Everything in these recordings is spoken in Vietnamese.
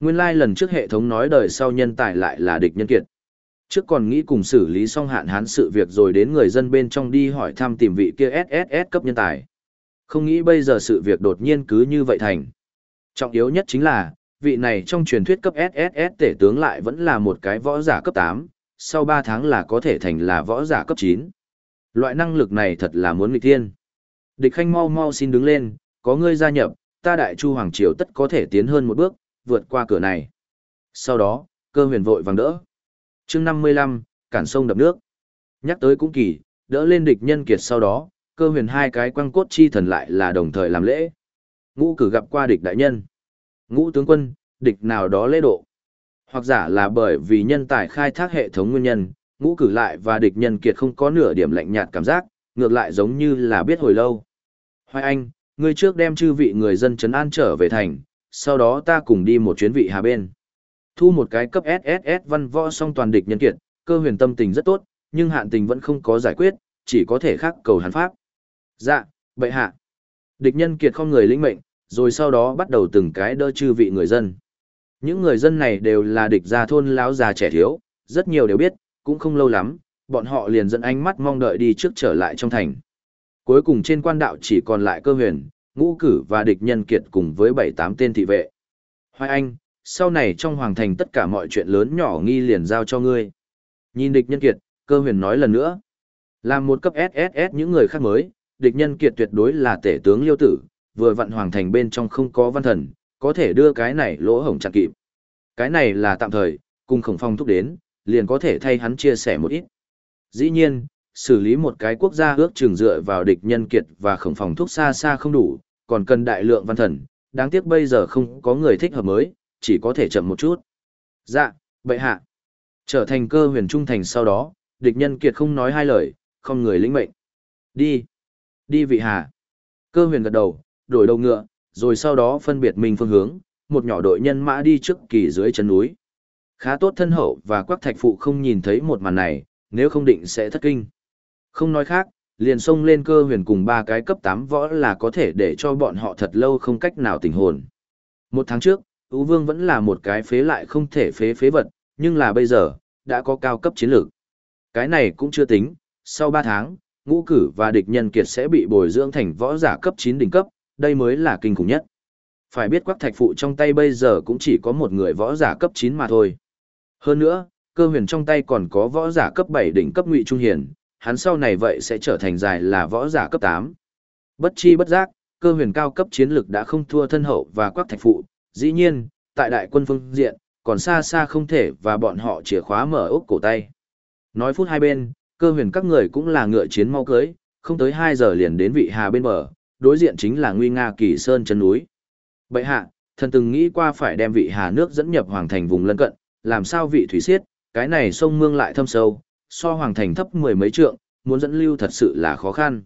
Nguyên lai like lần trước hệ thống nói đời sau nhân tài lại là địch nhân kiệt. Trước còn nghĩ cùng xử lý xong hạn hán sự việc rồi đến người dân bên trong đi hỏi thăm tìm vị kia SSS cấp nhân tài. Không nghĩ bây giờ sự việc đột nhiên cứ như vậy thành. Trọng yếu nhất chính là, vị này trong truyền thuyết cấp SSS tể tướng lại vẫn là một cái võ giả cấp 8, sau 3 tháng là có thể thành là võ giả cấp 9. Loại năng lực này thật là muốn nghịch thiên. Địch khanh mau mau xin đứng lên, có ngươi gia nhập, ta đại chu hoàng triều tất có thể tiến hơn một bước, vượt qua cửa này. Sau đó, cơ huyền vội vàng đỡ. chương 55, cản sông đập nước. Nhắc tới cũng kỳ, đỡ lên địch nhân kiệt sau đó, cơ huyền hai cái quăng cốt chi thần lại là đồng thời làm lễ. Ngũ cử gặp qua địch đại nhân. Ngũ tướng quân, địch nào đó lễ độ. Hoặc giả là bởi vì nhân tài khai thác hệ thống nguyên nhân, ngũ cử lại và địch nhân kiệt không có nửa điểm lạnh nhạt cảm giác, ngược lại giống như là biết hồi lâu. Hoài Anh, ngươi trước đem chư vị người dân trấn an trở về thành, sau đó ta cùng đi một chuyến vị hà bên. Thu một cái cấp SSS văn võ song toàn địch nhân kiệt, cơ huyền tâm tình rất tốt, nhưng hạn tình vẫn không có giải quyết, chỉ có thể khắc cầu hắn pháp. Dạ, bệ hạ. Địch nhân kiệt không người lĩnh mệnh, rồi sau đó bắt đầu từng cái đỡ chư vị người dân. Những người dân này đều là địch gia thôn lão già trẻ thiếu, rất nhiều đều biết, cũng không lâu lắm, bọn họ liền dẫn ánh mắt mong đợi đi trước trở lại trong thành. Cuối cùng trên quan đạo chỉ còn lại cơ huyền, ngũ cử và địch nhân kiệt cùng với bảy tám tên thị vệ. Hoài Anh, sau này trong hoàng thành tất cả mọi chuyện lớn nhỏ nghi liền giao cho ngươi. Nhìn địch nhân kiệt, cơ huyền nói lần nữa. Làm một cấp SSS những người khác mới, địch nhân kiệt tuyệt đối là tể tướng liêu tử, vừa vặn hoàng thành bên trong không có văn thần, có thể đưa cái này lỗ hổng chặn kịp. Cái này là tạm thời, cùng khổng phong thúc đến, liền có thể thay hắn chia sẻ một ít. Dĩ nhiên, xử lý một cái quốc gia ước chừng dựa vào địch nhân kiệt và khổng phòng thúc xa xa không đủ, còn cần đại lượng văn thần, đáng tiếc bây giờ không có người thích hợp mới, chỉ có thể chậm một chút. Dạ, bệ hạ. Trở thành cơ huyền trung thành sau đó, địch nhân kiệt không nói hai lời, không người lĩnh mệnh. Đi. Đi vị hạ. Cơ huyền gật đầu, đổi đầu ngựa, rồi sau đó phân biệt mình phương hướng, một nhỏ đội nhân mã đi trước kỳ dưới chân núi. Khá tốt thân hậu và quắc thạch phụ không nhìn thấy một màn này, nếu không định sẽ thất kinh. Không nói khác, liền xông lên cơ huyền cùng ba cái cấp 8 võ là có thể để cho bọn họ thật lâu không cách nào tỉnh hồn. Một tháng trước, Ú Vương vẫn là một cái phế lại không thể phế phế vật, nhưng là bây giờ, đã có cao cấp chiến lược. Cái này cũng chưa tính, sau 3 tháng, ngũ cử và địch nhân kiệt sẽ bị bồi dưỡng thành võ giả cấp 9 đỉnh cấp, đây mới là kinh khủng nhất. Phải biết quắc thạch phụ trong tay bây giờ cũng chỉ có một người võ giả cấp 9 mà thôi. Hơn nữa, cơ huyền trong tay còn có võ giả cấp 7 đỉnh cấp ngụy trung hiền, hắn sau này vậy sẽ trở thành dài là võ giả cấp 8. Bất chi bất giác, cơ huyền cao cấp chiến lực đã không thua thân hậu và quắc thạch phụ, dĩ nhiên, tại đại quân phương diện, còn xa xa không thể và bọn họ chìa khóa mở ốc cổ tay. Nói phút hai bên, cơ huyền các người cũng là ngựa chiến mau cưới, không tới 2 giờ liền đến vị hà bên bờ, đối diện chính là nguy nga kỳ sơn chân núi. Bậy hạ, thần từng nghĩ qua phải đem vị hà nước dẫn nhập hoàng thành vùng lân cận, làm sao vị thủy xiết, cái này sông mương lại thâm sâu, so hoàng thành thấp mười mấy trượng, muốn dẫn lưu thật sự là khó khăn.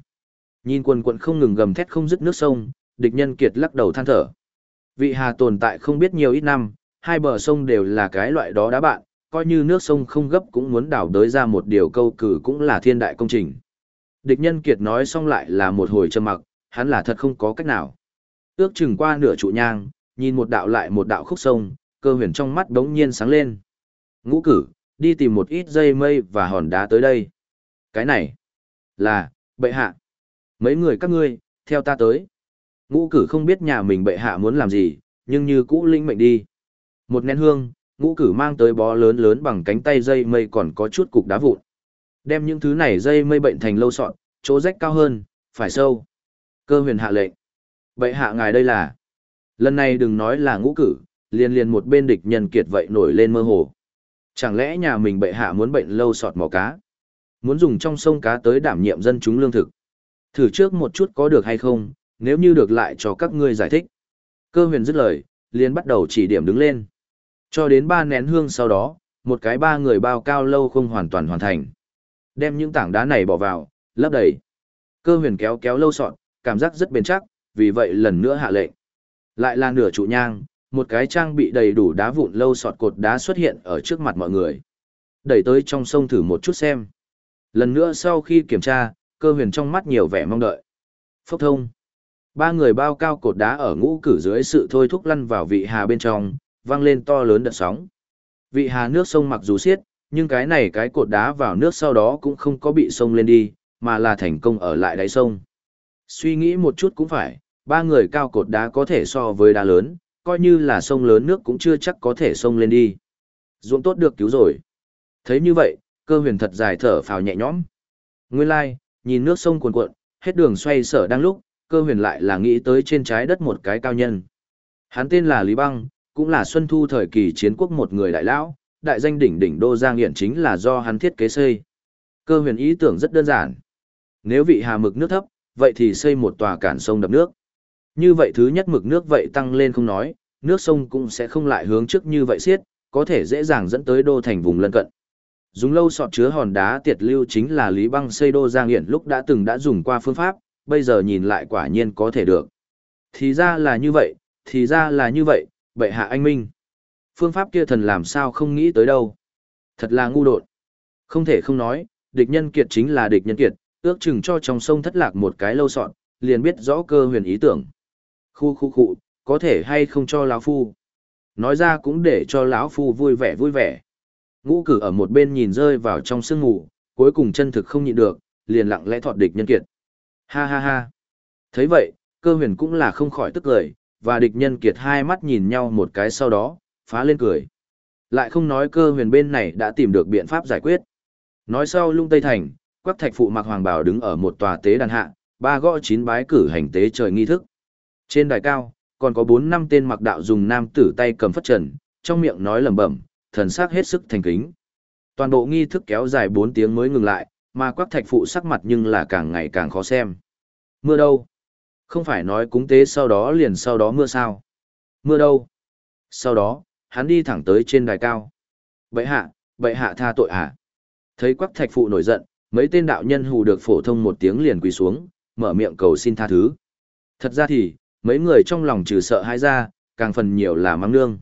Nhìn quần quận không ngừng gầm thét không dứt nước sông, địch nhân kiệt lắc đầu than thở. Vị hà tồn tại không biết nhiều ít năm, hai bờ sông đều là cái loại đó đá bạn, coi như nước sông không gấp cũng muốn đảo đới ra một điều câu cử cũng là thiên đại công trình. Địch nhân kiệt nói xong lại là một hồi trầm mặc, hắn là thật không có cách nào. Ước chừng qua nửa trụ nhang, nhìn một đạo lại một đạo khúc sông, cơ huyền trong mắt đống nhiên sáng lên. Ngũ cử, đi tìm một ít dây mây và hòn đá tới đây. Cái này, là, bệ hạ. Mấy người các ngươi, theo ta tới. Ngũ cử không biết nhà mình bệ hạ muốn làm gì, nhưng như cũ linh mệnh đi. Một nén hương, ngũ cử mang tới bó lớn lớn bằng cánh tay dây mây còn có chút cục đá vụn. Đem những thứ này dây mây bệnh thành lâu sọn, chỗ rách cao hơn, phải sâu. Cơ huyền hạ lệnh. Bệ hạ ngài đây là. Lần này đừng nói là ngũ cử, liền liền một bên địch nhân kiệt vậy nổi lên mơ hồ. Chẳng lẽ nhà mình bệ hạ muốn bệnh lâu sọt mỏ cá? Muốn dùng trong sông cá tới đảm nhiệm dân chúng lương thực? Thử trước một chút có được hay không, nếu như được lại cho các ngươi giải thích. Cơ huyền dứt lời, liền bắt đầu chỉ điểm đứng lên. Cho đến ba nén hương sau đó, một cái ba người bao cao lâu không hoàn toàn hoàn thành. Đem những tảng đá này bỏ vào, lấp đầy. Cơ huyền kéo kéo lâu sọt, cảm giác rất bền chắc, vì vậy lần nữa hạ lệnh. Lại là nửa trụ nhang, một cái trang bị đầy đủ đá vụn lâu sọt cột đá xuất hiện ở trước mặt mọi người. Đẩy tới trong sông thử một chút xem. Lần nữa sau khi kiểm tra, cơ huyền trong mắt nhiều vẻ mong đợi. Phốc thông. Ba người bao cao cột đá ở ngũ cử dưới sự thôi thúc lăn vào vị hà bên trong, vang lên to lớn đợt sóng. Vị hà nước sông mặc dù xiết, nhưng cái này cái cột đá vào nước sau đó cũng không có bị sông lên đi, mà là thành công ở lại đáy sông. Suy nghĩ một chút cũng phải, ba người cao cột đá có thể so với đá lớn, coi như là sông lớn nước cũng chưa chắc có thể sông lên đi. Ruộng tốt được cứu rồi. Thấy như vậy, cơ huyền thật dài thở phào nhẹ nhõm. Nguyên lai, like, nhìn nước sông cuồn cuộn, hết đường xoay sở đang lúc, cơ huyền lại là nghĩ tới trên trái đất một cái cao nhân. Hắn tên là Lý Băng, cũng là Xuân Thu thời kỳ chiến quốc một người đại lão, đại danh đỉnh đỉnh Đô Giang Hiện chính là do hắn thiết kế xây. Cơ huyền ý tưởng rất đơn giản. Nếu vị hà mực nước thấp, vậy thì xây một tòa cản sông đập nước. Như vậy thứ nhất mực nước vậy tăng lên không nói, nước sông cũng sẽ không lại hướng trước như vậy xiết, có thể dễ dàng dẫn tới đô thành vùng lân cận. Dùng lâu sọt chứa hòn đá tiệt lưu chính là Lý Băng xây đô Giang Hiển lúc đã từng đã dùng qua phương pháp, bây giờ nhìn lại quả nhiên có thể được. Thì ra là như vậy, thì ra là như vậy, bệ hạ anh minh. Phương pháp kia thần làm sao không nghĩ tới đâu. Thật là ngu đột. Không thể không nói, địch nhân kiệt chính là địch nhân kiệt, ước chừng cho trong sông thất lạc một cái lâu sọt, liền biết rõ cơ huyền ý tưởng. Khu khu khu, có thể hay không cho lão phu. Nói ra cũng để cho lão phu vui vẻ vui vẻ. Ngũ cử ở một bên nhìn rơi vào trong sương ngủ, cuối cùng chân thực không nhịn được, liền lặng lẽ thọt địch nhân kiệt. Ha ha ha. thấy vậy, cơ huyền cũng là không khỏi tức cười, và địch nhân kiệt hai mắt nhìn nhau một cái sau đó, phá lên cười. Lại không nói cơ huyền bên này đã tìm được biện pháp giải quyết. Nói sau lung Tây Thành, quắc thạch phụ mặc hoàng bào đứng ở một tòa tế đàn hạ, ba gõ chín bái cử hành tế trời nghi thức. Trên đài cao, còn có bốn năm tên mặc đạo dùng nam tử tay cầm phất trần, trong miệng nói lẩm bẩm, thần sắc hết sức thành kính. Toàn bộ nghi thức kéo dài bốn tiếng mới ngừng lại, mà quắc thạch phụ sắc mặt nhưng là càng ngày càng khó xem. Mưa đâu? Không phải nói cúng tế sau đó liền sau đó mưa sao? Mưa đâu? Sau đó, hắn đi thẳng tới trên đài cao. Bệ hạ, bệ hạ tha tội hạ. Thấy quắc thạch phụ nổi giận, mấy tên đạo nhân hù được phổ thông một tiếng liền quỳ xuống, mở miệng cầu xin tha thứ. Thật ra thì, mấy người trong lòng trừ sợ hãi ra, càng phần nhiều là mắng nương.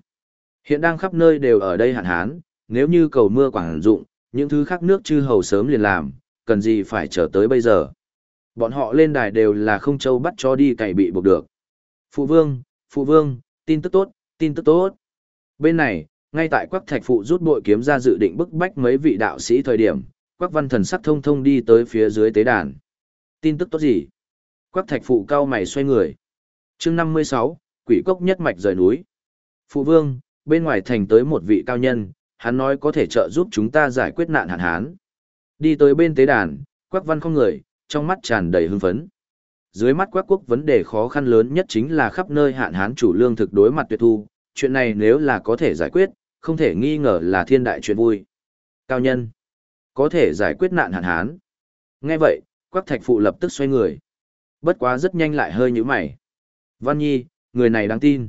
Hiện đang khắp nơi đều ở đây hạn hán, nếu như cầu mưa quảng dụng, những thứ khác nước chư hầu sớm liền làm, cần gì phải chờ tới bây giờ. Bọn họ lên đài đều là không châu bắt cho đi cày bị buộc được. Phụ vương, phụ vương, tin tức tốt, tin tức tốt. Bên này, ngay tại quắc thạch phụ rút bội kiếm ra dự định bức bách mấy vị đạo sĩ thời điểm, quắc văn thần sắc thông thông đi tới phía dưới tế đàn. Tin tức tốt gì? Quắc thạch phụ cao mày xoay người chương 56, quỷ cốc nhất mạch rời núi. Phụ vương, bên ngoài thành tới một vị cao nhân, hắn nói có thể trợ giúp chúng ta giải quyết nạn hạn hán. Đi tới bên tế đàn, quắc văn không người, trong mắt tràn đầy hưng phấn. Dưới mắt quắc quốc vấn đề khó khăn lớn nhất chính là khắp nơi hạn hán chủ lương thực đối mặt tuyệt thu, chuyện này nếu là có thể giải quyết, không thể nghi ngờ là thiên đại chuyện vui. Cao nhân, có thể giải quyết nạn hạn hán. Nghe vậy, quắc thạch phụ lập tức xoay người. Bất quá rất nhanh lại hơi như mày. Văn Nhi, người này đáng tin.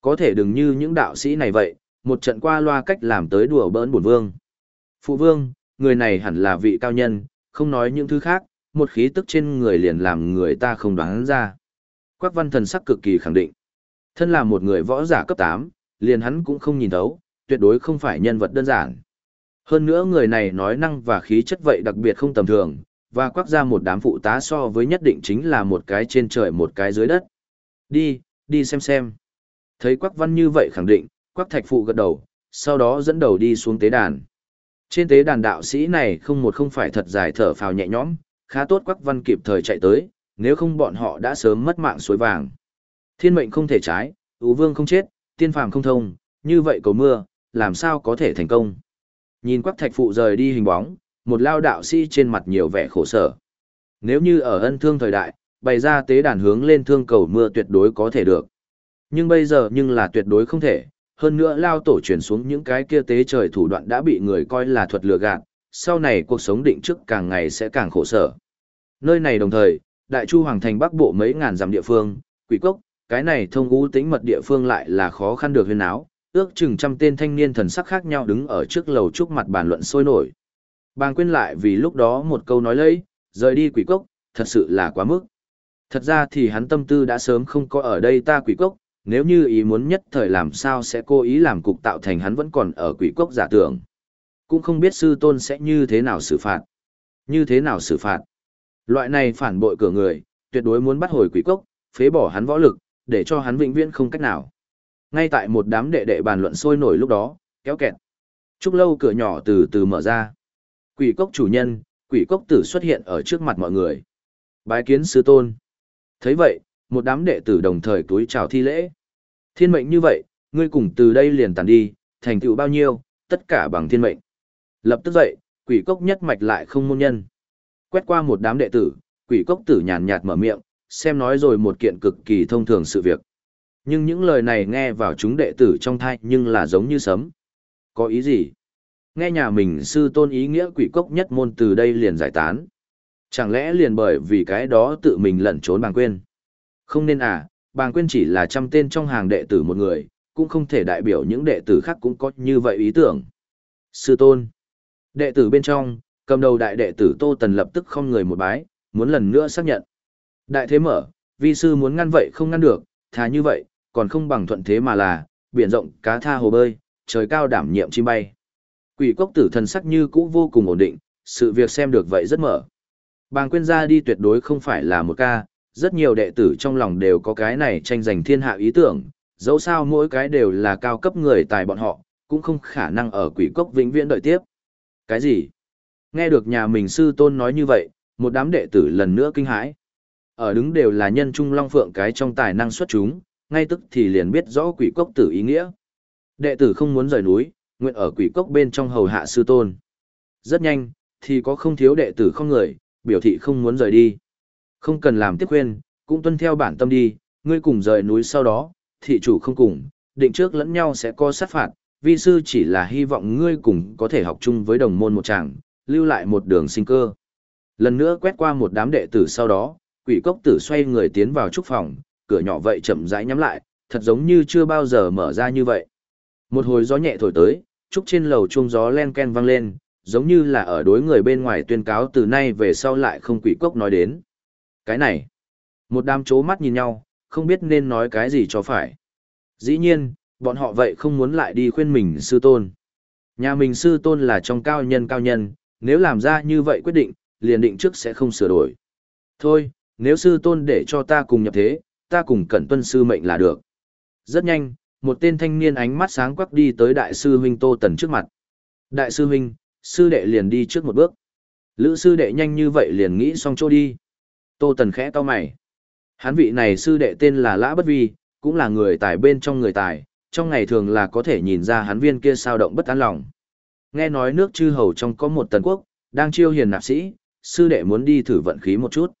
Có thể đừng như những đạo sĩ này vậy, một trận qua loa cách làm tới đùa bỡn bổn vương. Phụ vương, người này hẳn là vị cao nhân, không nói những thứ khác, một khí tức trên người liền làm người ta không đoán ra. Quách văn thần sắc cực kỳ khẳng định. Thân là một người võ giả cấp 8, liền hắn cũng không nhìn thấu, tuyệt đối không phải nhân vật đơn giản. Hơn nữa người này nói năng và khí chất vậy đặc biệt không tầm thường, và quắc ra một đám phụ tá so với nhất định chính là một cái trên trời một cái dưới đất. Đi, đi xem xem. Thấy quắc văn như vậy khẳng định, quắc thạch phụ gật đầu, sau đó dẫn đầu đi xuống tế đàn. Trên tế đàn đạo sĩ này không một không phải thật dài thở phào nhẹ nhõm, khá tốt quắc văn kịp thời chạy tới, nếu không bọn họ đã sớm mất mạng suối vàng. Thiên mệnh không thể trái, ưu vương không chết, tiên phàm không thông, như vậy cầu mưa, làm sao có thể thành công. Nhìn quắc thạch phụ rời đi hình bóng, một lao đạo sĩ trên mặt nhiều vẻ khổ sở. Nếu như ở ân thương thời đại, bày ra tế đàn hướng lên thương cầu mưa tuyệt đối có thể được. Nhưng bây giờ nhưng là tuyệt đối không thể, hơn nữa lao tổ chuyển xuống những cái kia tế trời thủ đoạn đã bị người coi là thuật lừa gạt, sau này cuộc sống định trước càng ngày sẽ càng khổ sở. Nơi này đồng thời, Đại Chu Hoàng Thành Bắc Bộ mấy ngàn dặm địa phương, quỷ cốc, cái này thông ngũ tính mật địa phương lại là khó khăn được huyên áo, ước chừng trăm tên thanh niên thần sắc khác nhau đứng ở trước lầu trúc mặt bàn luận sôi nổi. Bàng quên lại vì lúc đó một câu nói lấy, rời đi quỷ cốc, thật sự là quá mức. Thật ra thì hắn tâm tư đã sớm không có ở đây ta quỷ cốc, nếu như ý muốn nhất thời làm sao sẽ cố ý làm cục tạo thành hắn vẫn còn ở quỷ cốc giả tưởng. Cũng không biết sư tôn sẽ như thế nào xử phạt. Như thế nào xử phạt. Loại này phản bội cửa người, tuyệt đối muốn bắt hồi quỷ cốc, phế bỏ hắn võ lực, để cho hắn vĩnh viễn không cách nào. Ngay tại một đám đệ đệ bàn luận sôi nổi lúc đó, kéo kẹt. Trúc lâu cửa nhỏ từ từ mở ra. Quỷ cốc chủ nhân, quỷ cốc tử xuất hiện ở trước mặt mọi người. Bái kiến sư tôn thấy vậy, một đám đệ tử đồng thời túi chào thi lễ. Thiên mệnh như vậy, ngươi cùng từ đây liền tàn đi, thành tựu bao nhiêu, tất cả bằng thiên mệnh. Lập tức dậy, quỷ cốc nhất mạch lại không môn nhân. Quét qua một đám đệ tử, quỷ cốc tử nhàn nhạt mở miệng, xem nói rồi một kiện cực kỳ thông thường sự việc. Nhưng những lời này nghe vào chúng đệ tử trong thai nhưng là giống như sấm. Có ý gì? Nghe nhà mình sư tôn ý nghĩa quỷ cốc nhất môn từ đây liền giải tán. Chẳng lẽ liền bởi vì cái đó tự mình lẩn trốn bàng quên? Không nên à, bàng quên chỉ là trăm tên trong hàng đệ tử một người, cũng không thể đại biểu những đệ tử khác cũng có như vậy ý tưởng. Sư tôn. Đệ tử bên trong, cầm đầu đại đệ tử Tô Tần lập tức không người một bái, muốn lần nữa xác nhận. Đại thế mở, vi sư muốn ngăn vậy không ngăn được, thà như vậy, còn không bằng thuận thế mà là, biển rộng cá tha hồ bơi, trời cao đảm nhiệm chim bay. Quỷ cốc tử thần sắc như cũ vô cùng ổn định, sự việc xem được vậy rất mở. Bàng quên ra đi tuyệt đối không phải là một ca, rất nhiều đệ tử trong lòng đều có cái này tranh giành thiên hạ ý tưởng, dẫu sao mỗi cái đều là cao cấp người tài bọn họ, cũng không khả năng ở quỷ cốc vĩnh viễn đợi tiếp. Cái gì? Nghe được nhà mình sư tôn nói như vậy, một đám đệ tử lần nữa kinh hãi. Ở đứng đều là nhân trung long phượng cái trong tài năng xuất chúng, ngay tức thì liền biết rõ quỷ cốc tử ý nghĩa. Đệ tử không muốn rời núi, nguyện ở quỷ cốc bên trong hầu hạ sư tôn. Rất nhanh, thì có không thiếu đệ tử không người, biểu thị không muốn rời đi. Không cần làm tiếp khuyên, cũng tuân theo bản tâm đi, ngươi cùng rời núi sau đó, thị chủ không cùng, định trước lẫn nhau sẽ có sát phạt, vi sư chỉ là hy vọng ngươi cùng có thể học chung với đồng môn một chàng, lưu lại một đường sinh cơ. Lần nữa quét qua một đám đệ tử sau đó, quỷ cốc tử xoay người tiến vào trúc phòng, cửa nhỏ vậy chậm rãi nhắm lại, thật giống như chưa bao giờ mở ra như vậy. Một hồi gió nhẹ thổi tới, trúc trên lầu chuông gió len ken vang lên, giống như là ở đối người bên ngoài tuyên cáo từ nay về sau lại không quỷ cốc nói đến. Cái này, một đám chố mắt nhìn nhau, không biết nên nói cái gì cho phải. Dĩ nhiên, bọn họ vậy không muốn lại đi khuyên mình sư tôn. Nhà mình sư tôn là trong cao nhân cao nhân, nếu làm ra như vậy quyết định, liền định trước sẽ không sửa đổi. Thôi, nếu sư tôn để cho ta cùng nhập thế, ta cùng cẩn tuân sư mệnh là được. Rất nhanh, một tên thanh niên ánh mắt sáng quắc đi tới đại sư huynh Tô Tần trước mặt. Đại sư huynh, sư đệ liền đi trước một bước. Lữ sư đệ nhanh như vậy liền nghĩ xong chỗ đi. Tô Tần khẽ cau mày. Hắn vị này sư đệ tên là Lã Bất Vi, cũng là người tài bên trong người tài, trong ngày thường là có thể nhìn ra hắn viên kia sao động bất an lòng. Nghe nói nước chư hầu trong có một tần quốc, đang chiêu hiền nạp sĩ, sư đệ muốn đi thử vận khí một chút.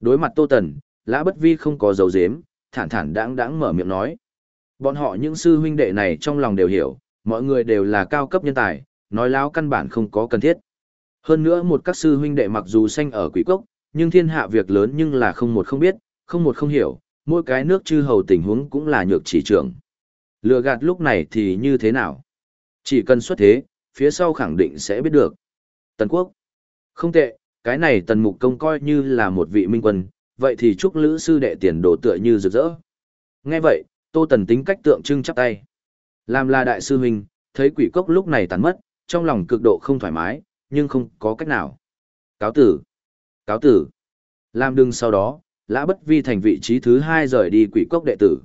Đối mặt Tô Tần, Lã Bất Vi không có dấu dếm, thản thản đáng đáng mở miệng nói. Bọn họ những sư huynh đệ này trong lòng đều hiểu, mọi người đều là cao cấp nhân tài, nói láo căn bản không có cần thiết. Hơn nữa một các sư huynh đệ mặc dù sanh ở quỷ cốc, nhưng thiên hạ việc lớn nhưng là không một không biết, không một không hiểu, mỗi cái nước chư hầu tình huống cũng là nhược chỉ trưởng. Lừa gạt lúc này thì như thế nào? Chỉ cần xuất thế, phía sau khẳng định sẽ biết được. Tần quốc. Không tệ, cái này tần mục công coi như là một vị minh quân, vậy thì chúc lữ sư đệ tiền đồ tựa như rực rỡ. Nghe vậy, tô tần tính cách tượng trưng chắp tay. Làm là đại sư huynh, thấy quỷ cốc lúc này tàn mất, trong lòng cực độ không thoải mái, nhưng không có cách nào. Cáo tử. Cáo tử. Làm đừng sau đó, lã bất vi thành vị trí thứ hai rời đi quỷ cốc đệ tử.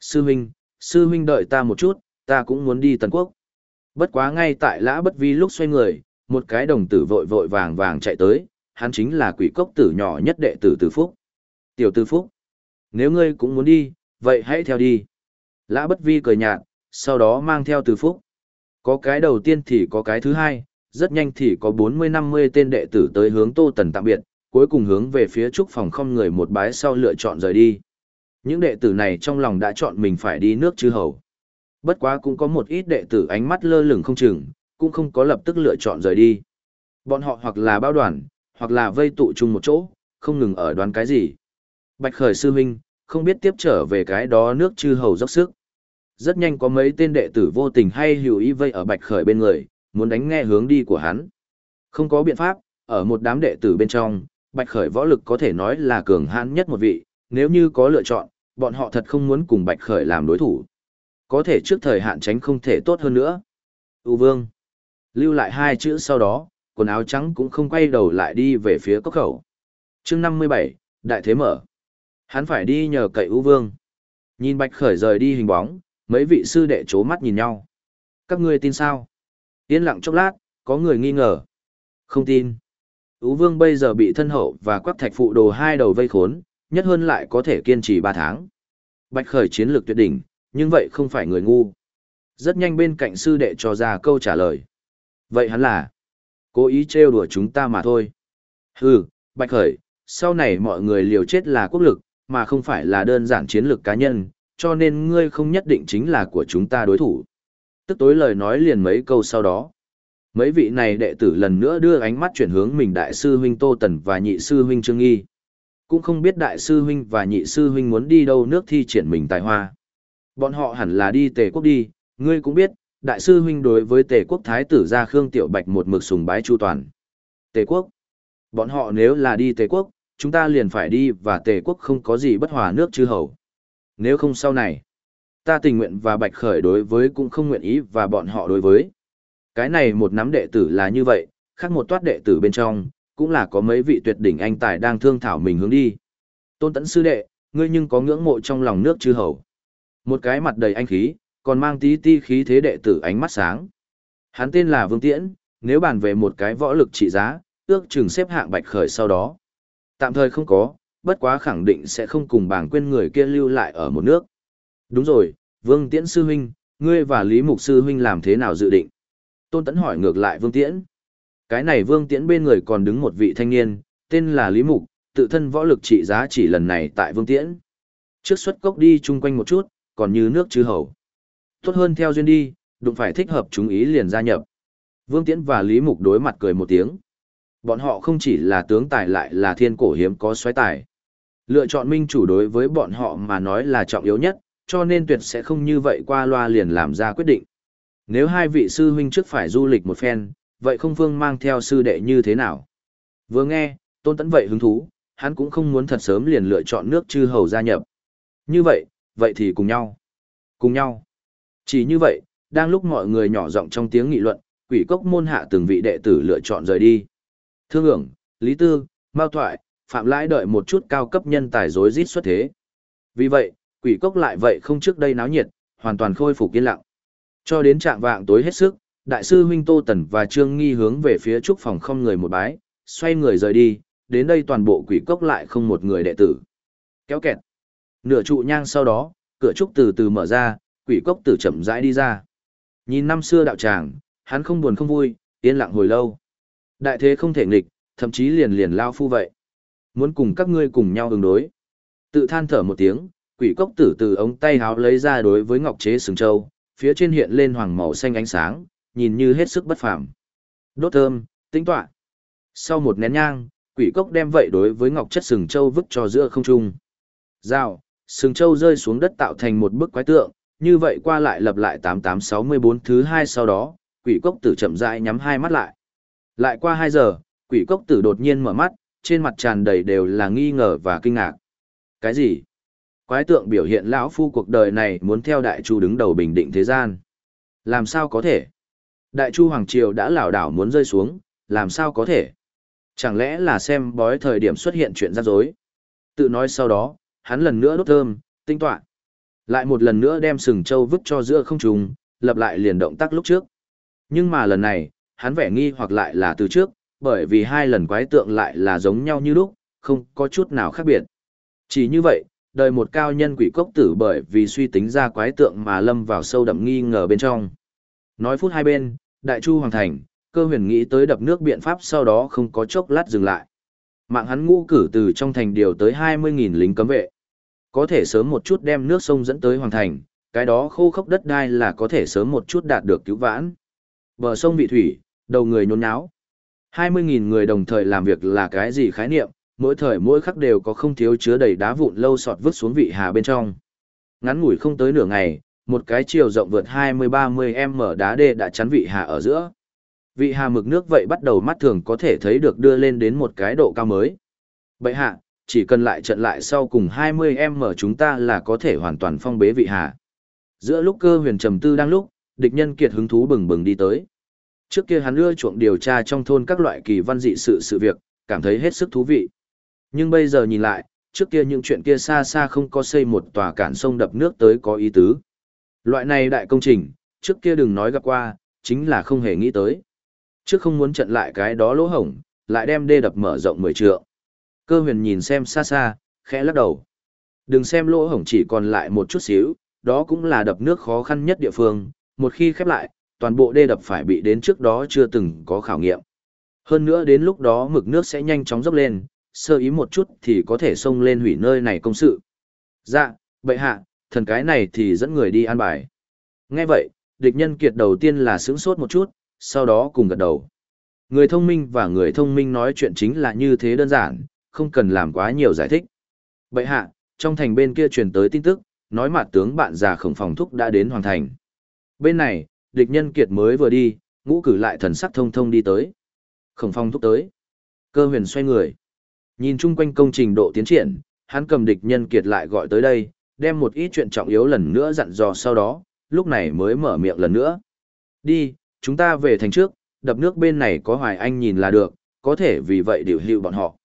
Sư huynh, sư huynh đợi ta một chút, ta cũng muốn đi tần quốc. Bất quá ngay tại lã bất vi lúc xoay người, một cái đồng tử vội vội vàng vàng chạy tới, hắn chính là quỷ cốc tử nhỏ nhất đệ tử Từ Phúc. Tiểu Từ Phúc, nếu ngươi cũng muốn đi, vậy hãy theo đi. Lã bất vi cười nhạt, sau đó mang theo Từ Phúc. Có cái đầu tiên thì có cái thứ hai, rất nhanh thì có 40-50 tên đệ tử tới hướng Tô Tần tạm biệt, cuối cùng hướng về phía trúc phòng không người một bái sau lựa chọn rời đi. Những đệ tử này trong lòng đã chọn mình phải đi nước chư hầu. Bất quá cũng có một ít đệ tử ánh mắt lơ lửng không chừng, cũng không có lập tức lựa chọn rời đi. Bọn họ hoặc là bao đoàn, hoặc là vây tụ chung một chỗ, không ngừng ở đoán cái gì. Bạch Khởi sư huynh, không biết tiếp trở về cái đó nước chư hầu dốc sức. Rất nhanh có mấy tên đệ tử vô tình hay hữu ý vây ở Bạch Khởi bên người, muốn đánh nghe hướng đi của hắn. Không có biện pháp, ở một đám đệ tử bên trong, Bạch Khởi võ lực có thể nói là cường hãn nhất một vị, nếu như có lựa chọn, bọn họ thật không muốn cùng Bạch Khởi làm đối thủ. Có thể trước thời hạn tránh không thể tốt hơn nữa. U Vương. Lưu lại hai chữ sau đó, quần áo trắng cũng không quay đầu lại đi về phía cốc khẩu. chương 57, Đại Thế Mở. Hắn phải đi nhờ cậy U Vương. Nhìn Bạch Khởi rời đi hình bóng, Mấy vị sư đệ chố mắt nhìn nhau. Các ngươi tin sao? Yên lặng chốc lát, có người nghi ngờ. Không tin. Ú vương bây giờ bị thân hậu và quắc thạch phụ đồ hai đầu vây khốn, nhất hơn lại có thể kiên trì ba tháng. Bạch khởi chiến lược tuyệt đỉnh, nhưng vậy không phải người ngu. Rất nhanh bên cạnh sư đệ cho ra câu trả lời. Vậy hắn là, cố ý trêu đùa chúng ta mà thôi. ừ Bạch khởi, sau này mọi người liều chết là quốc lực, mà không phải là đơn giản chiến lược cá nhân, cho nên ngươi không nhất định chính là của chúng ta đối thủ. Tức tối lời nói liền mấy câu sau đó. Mấy vị này đệ tử lần nữa đưa ánh mắt chuyển hướng mình đại sư huynh Tô Tần và nhị sư huynh Trương Nghi. Cũng không biết đại sư huynh và nhị sư huynh muốn đi đâu nước thi triển mình tài hoa. Bọn họ hẳn là đi tề quốc đi, ngươi cũng biết, đại sư huynh đối với tề quốc thái tử gia Khương Tiểu Bạch một mực sùng bái chu toàn. Tề quốc. Bọn họ nếu là đi tề quốc, chúng ta liền phải đi và tề quốc không có gì bất hòa nước chư hầu. Nếu không sau này, ta tình nguyện và bạch khởi đối với cũng không nguyện ý và bọn họ đối với. Cái này một nắm đệ tử là như vậy, khác một toát đệ tử bên trong, cũng là có mấy vị tuyệt đỉnh anh tài đang thương thảo mình hướng đi. Tôn tẫn sư đệ, ngươi nhưng có ngưỡng mộ trong lòng nước chư hầu. Một cái mặt đầy anh khí, còn mang tí ti khí thế đệ tử ánh mắt sáng. Hắn tên là Vương Tiễn, nếu bàn về một cái võ lực trị giá, ước chừng xếp hạng bạch khởi sau đó. Tạm thời không có, bất quá khẳng định sẽ không cùng bảng quên người kia lưu lại ở một nước. Đúng rồi, Vương Tiễn Sư Huynh, ngươi và Lý Mục Sư Huynh làm thế nào dự định? Tôn Tấn hỏi ngược lại Vương Tiễn. Cái này Vương Tiễn bên người còn đứng một vị thanh niên, tên là Lý Mục, tự thân võ lực trị giá chỉ lần này tại Vương Tiễn. Trước xuất cốc đi chung quanh một chút, còn như nước chư hầu. Tốt hơn theo duyên đi, đụng phải thích hợp chúng ý liền gia nhập. Vương Tiễn và Lý Mục đối mặt cười một tiếng. Bọn họ không chỉ là tướng tài lại là thiên cổ hiếm có xoáy tài. Lựa chọn minh chủ đối với bọn họ mà nói là trọng yếu nhất, cho nên tuyệt sẽ không như vậy qua loa liền làm ra quyết định. Nếu hai vị sư huynh trước phải du lịch một phen, vậy không phương mang theo sư đệ như thế nào? Vừa nghe, tôn tẫn vậy hứng thú, hắn cũng không muốn thật sớm liền lựa chọn nước chư hầu gia nhập. Như vậy, vậy thì cùng nhau. Cùng nhau. Chỉ như vậy, đang lúc mọi người nhỏ giọng trong tiếng nghị luận, quỷ cốc môn hạ từng vị đệ tử lựa chọn rời đi. Thương ưởng, Lý Tư, Mao Thoại, Phạm Lãi đợi một chút cao cấp nhân tài rối rít xuất thế. Vì vậy, quỷ cốc lại vậy không trước đây náo nhiệt, hoàn toàn khôi phục yên lặng. Cho đến trạng vạng tối hết sức, đại sư huynh Tô Tần và Trương Nghi hướng về phía trúc phòng không người một bái, xoay người rời đi, đến đây toàn bộ quỷ cốc lại không một người đệ tử. Kéo kẹt. Nửa trụ nhang sau đó, cửa trúc từ từ mở ra, quỷ cốc tử chậm rãi đi ra. Nhìn năm xưa đạo tràng, hắn không buồn không vui, yên lặng hồi lâu. Đại thế không thể nghịch, thậm chí liền liền lao phu vậy. Muốn cùng các ngươi cùng nhau ứng đối. Tự than thở một tiếng, quỷ cốc tử từ ống tay háo lấy ra đối với ngọc chế sừng châu, phía trên hiện lên hoàng màu xanh ánh sáng, nhìn như hết sức bất phàm. Đốt thơm, tinh tọa. Sau một nén nhang, quỷ cốc đem vậy đối với ngọc chất sừng châu vứt cho giữa không trung. Rào, sừng châu rơi xuống đất tạo thành một bức quái tượng, như vậy qua lại lập lại 8864 thứ hai sau đó, quỷ cốc tử chậm rãi nhắm hai mắt lại. Lại qua 2 giờ, quỷ cốc tử đột nhiên mở mắt, trên mặt tràn đầy đều là nghi ngờ và kinh ngạc. Cái gì? Quái tượng biểu hiện lão phu cuộc đời này muốn theo đại chu đứng đầu bình định thế gian. Làm sao có thể? Đại chu hoàng triều đã lảo đảo muốn rơi xuống, làm sao có thể? Chẳng lẽ là xem bói thời điểm xuất hiện chuyện rắc rối? Tự nói sau đó, hắn lần nữa đốt thơm, tinh toán. Lại một lần nữa đem sừng châu vứt cho giữa không trùng, lập lại liền động tác lúc trước. Nhưng mà lần này, hắn vẻ nghi hoặc lại là từ trước, bởi vì hai lần quái tượng lại là giống nhau như lúc, không có chút nào khác biệt. Chỉ như vậy, đời một cao nhân quỷ cốc tử bởi vì suy tính ra quái tượng mà lâm vào sâu đậm nghi ngờ bên trong. Nói phút hai bên, đại chu hoàng thành, cơ huyền nghĩ tới đập nước biện pháp sau đó không có chốc lát dừng lại. Mạng hắn ngũ cử từ trong thành điều tới 20.000 lính cấm vệ. Có thể sớm một chút đem nước sông dẫn tới hoàng thành, cái đó khô khốc đất đai là có thể sớm một chút đạt được cứu vãn. Bờ sông vị thủy, đầu người nhốn nháo. 20.000 người đồng thời làm việc là cái gì khái niệm, mỗi thời mỗi khắc đều có không thiếu chứa đầy đá vụn lâu sọt vứt xuống vị hà bên trong. Ngắn ngủi không tới nửa ngày, một cái chiều rộng vượt 20-30 m đá đê đã chắn vị hà ở giữa. Vị hà mực nước vậy bắt đầu mắt thường có thể thấy được đưa lên đến một cái độ cao mới. Bậy hạ, chỉ cần lại trận lại sau cùng 20 m chúng ta là có thể hoàn toàn phong bế vị hà. Giữa lúc cơ huyền trầm tư đang lúc, địch nhân kiệt hứng thú bừng bừng đi tới. Trước kia hắn ưa chuộng điều tra trong thôn các loại kỳ văn dị sự sự việc, cảm thấy hết sức thú vị. Nhưng bây giờ nhìn lại, trước kia những chuyện kia xa xa không có xây một tòa cản sông đập nước tới có ý tứ. Loại này đại công trình, trước kia đừng nói gặp qua, chính là không hề nghĩ tới. Trước không muốn trận lại cái đó lỗ hổng, lại đem đê đập mở rộng 10 trượng. Cơ huyền nhìn xem xa xa, khẽ lắc đầu. Đừng xem lỗ hổng chỉ còn lại một chút xíu, đó cũng là đập nước khó khăn nhất địa phương, một khi khép lại, toàn bộ đê đập phải bị đến trước đó chưa từng có khảo nghiệm. Hơn nữa đến lúc đó mực nước sẽ nhanh chóng dốc lên, sơ ý một chút thì có thể xông lên hủy nơi này công sự. Dạ, bệ hạ, thần cái này thì dẫn người đi an bài. Nghe vậy, địch nhân kiệt đầu tiên là sướng sốt một chút, sau đó cùng gật đầu. Người thông minh và người thông minh nói chuyện chính là như thế đơn giản, không cần làm quá nhiều giải thích. Bệ hạ, trong thành bên kia truyền tới tin tức, nói mặt tướng bạn già khổng phòng thúc đã đến hoàn thành. Bên này, địch nhân kiệt mới vừa đi, ngũ cử lại thần sắc thông thông đi tới. Khổng phong thúc tới. Cơ huyền xoay người. Nhìn chung quanh công trình độ tiến triển, hắn cầm địch nhân kiệt lại gọi tới đây, đem một ít chuyện trọng yếu lần nữa dặn dò sau đó, lúc này mới mở miệng lần nữa. Đi, chúng ta về thành trước, đập nước bên này có Hoài Anh nhìn là được, có thể vì vậy điều hiệu bọn họ.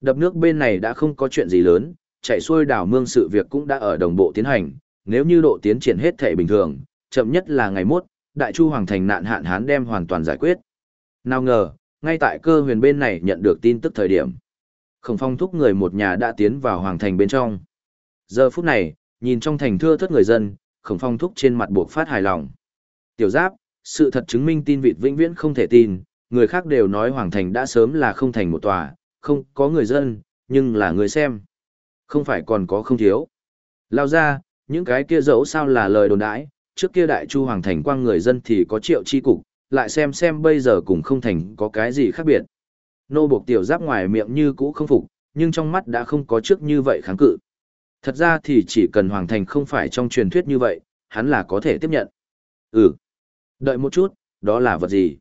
Đập nước bên này đã không có chuyện gì lớn, chạy xuôi đảo mương sự việc cũng đã ở đồng bộ tiến hành, nếu như độ tiến triển hết thể bình thường, chậm nhất là ngày mốt, đại chu hoàng thành nạn hạn hán đem hoàn toàn giải quyết. Nào ngờ, ngay tại cơ huyền bên này nhận được tin tức thời điểm. Khổng phong thúc người một nhà đã tiến vào hoàng thành bên trong. Giờ phút này, nhìn trong thành thưa thất người dân, khổng phong thúc trên mặt buộc phát hài lòng. Tiểu giáp, sự thật chứng minh tin vịt vĩnh viễn không thể tin, người khác đều nói hoàng thành đã sớm là không thành một tòa, không có người dân, nhưng là người xem. Không phải còn có không thiếu. Lao ra, những cái kia dẫu sao là lời đồn đãi, trước kia đại chu hoàng thành quang người dân thì có triệu chi cục, lại xem xem bây giờ cũng không thành có cái gì khác biệt. Nô buộc tiểu giáp ngoài miệng như cũ không phục, nhưng trong mắt đã không có trước như vậy kháng cự. Thật ra thì chỉ cần hoàng thành không phải trong truyền thuyết như vậy, hắn là có thể tiếp nhận. Ừ. Đợi một chút, đó là vật gì?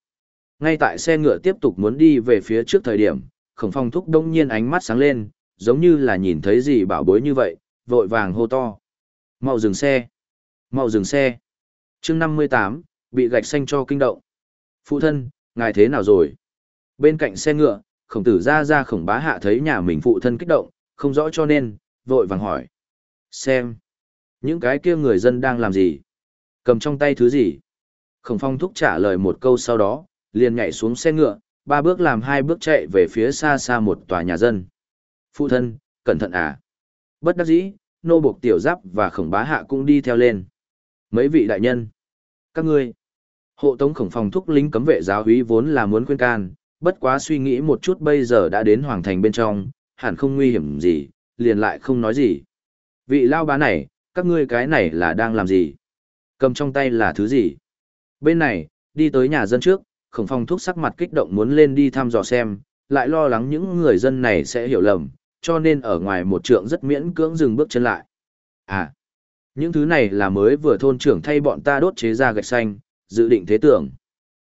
Ngay tại xe ngựa tiếp tục muốn đi về phía trước thời điểm, khổng phong thúc đông nhiên ánh mắt sáng lên, giống như là nhìn thấy gì bảo bối như vậy, vội vàng hô to. Mau dừng xe! Mau dừng xe! chương 58, bị gạch xanh cho kinh động. Phụ thân, ngài thế nào rồi? Bên cạnh xe ngựa, khổng tử ra ra khổng bá hạ thấy nhà mình phụ thân kích động, không rõ cho nên, vội vàng hỏi. Xem! Những cái kia người dân đang làm gì? Cầm trong tay thứ gì? Khổng phong thúc trả lời một câu sau đó, liền nhảy xuống xe ngựa, ba bước làm hai bước chạy về phía xa xa một tòa nhà dân. Phụ thân, cẩn thận à. Bất đắc dĩ, nô buộc tiểu giáp và khổng bá hạ cũng đi theo lên. Mấy vị đại nhân. Các ngươi. Hộ tống khổng phòng thúc lính cấm vệ giáo húy vốn là muốn khuyên can, bất quá suy nghĩ một chút bây giờ đã đến hoàng thành bên trong, hẳn không nguy hiểm gì, liền lại không nói gì. Vị lao bá này, các ngươi cái này là đang làm gì? Cầm trong tay là thứ gì? Bên này, đi tới nhà dân trước, khổng phong thúc sắc mặt kích động muốn lên đi thăm dò xem, lại lo lắng những người dân này sẽ hiểu lầm, cho nên ở ngoài một trượng rất miễn cưỡng dừng bước chân lại. À, những thứ này là mới vừa thôn trưởng thay bọn ta đốt chế ra gạch xanh, dự định thế tưởng.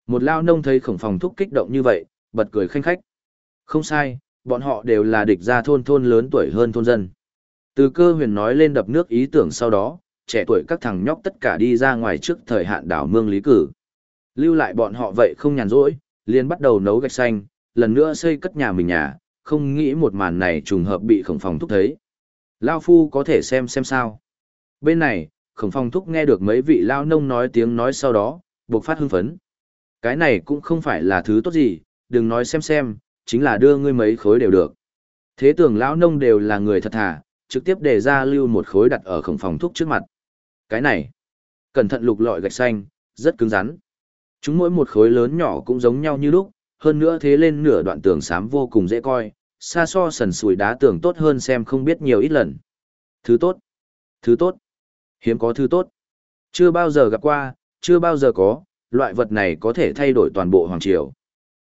Một lao nông thấy khổng phòng thúc kích động như vậy, bật cười khanh khách. Không sai, bọn họ đều là địch gia thôn thôn lớn tuổi hơn thôn dân. Từ cơ huyền nói lên đập nước ý tưởng sau đó, trẻ tuổi các thằng nhóc tất cả đi ra ngoài trước thời hạn đảo mương lý cử. Lưu lại bọn họ vậy không nhàn rỗi, liền bắt đầu nấu gạch xanh, lần nữa xây cất nhà mình nhà, không nghĩ một màn này trùng hợp bị khổng phòng thúc thấy. Lao phu có thể xem xem sao. Bên này, khổng phong thúc nghe được mấy vị lao nông nói tiếng nói sau đó, buộc phát hưng phấn. Cái này cũng không phải là thứ tốt gì, đừng nói xem xem, chính là đưa ngươi mấy khối đều được. Thế tưởng lão nông đều là người thật thà, trực tiếp đề ra lưu một khối đặt ở khổng phòng thúc trước mặt. Cái này, cẩn thận lục lọi gạch xanh, rất cứng rắn. Chúng mỗi một khối lớn nhỏ cũng giống nhau như lúc, hơn nữa thế lên nửa đoạn tường xám vô cùng dễ coi, xa so sần sùi đá tường tốt hơn xem không biết nhiều ít lần. Thứ tốt, thứ tốt, hiếm có thứ tốt. Chưa bao giờ gặp qua, chưa bao giờ có, loại vật này có thể thay đổi toàn bộ hoàng triều.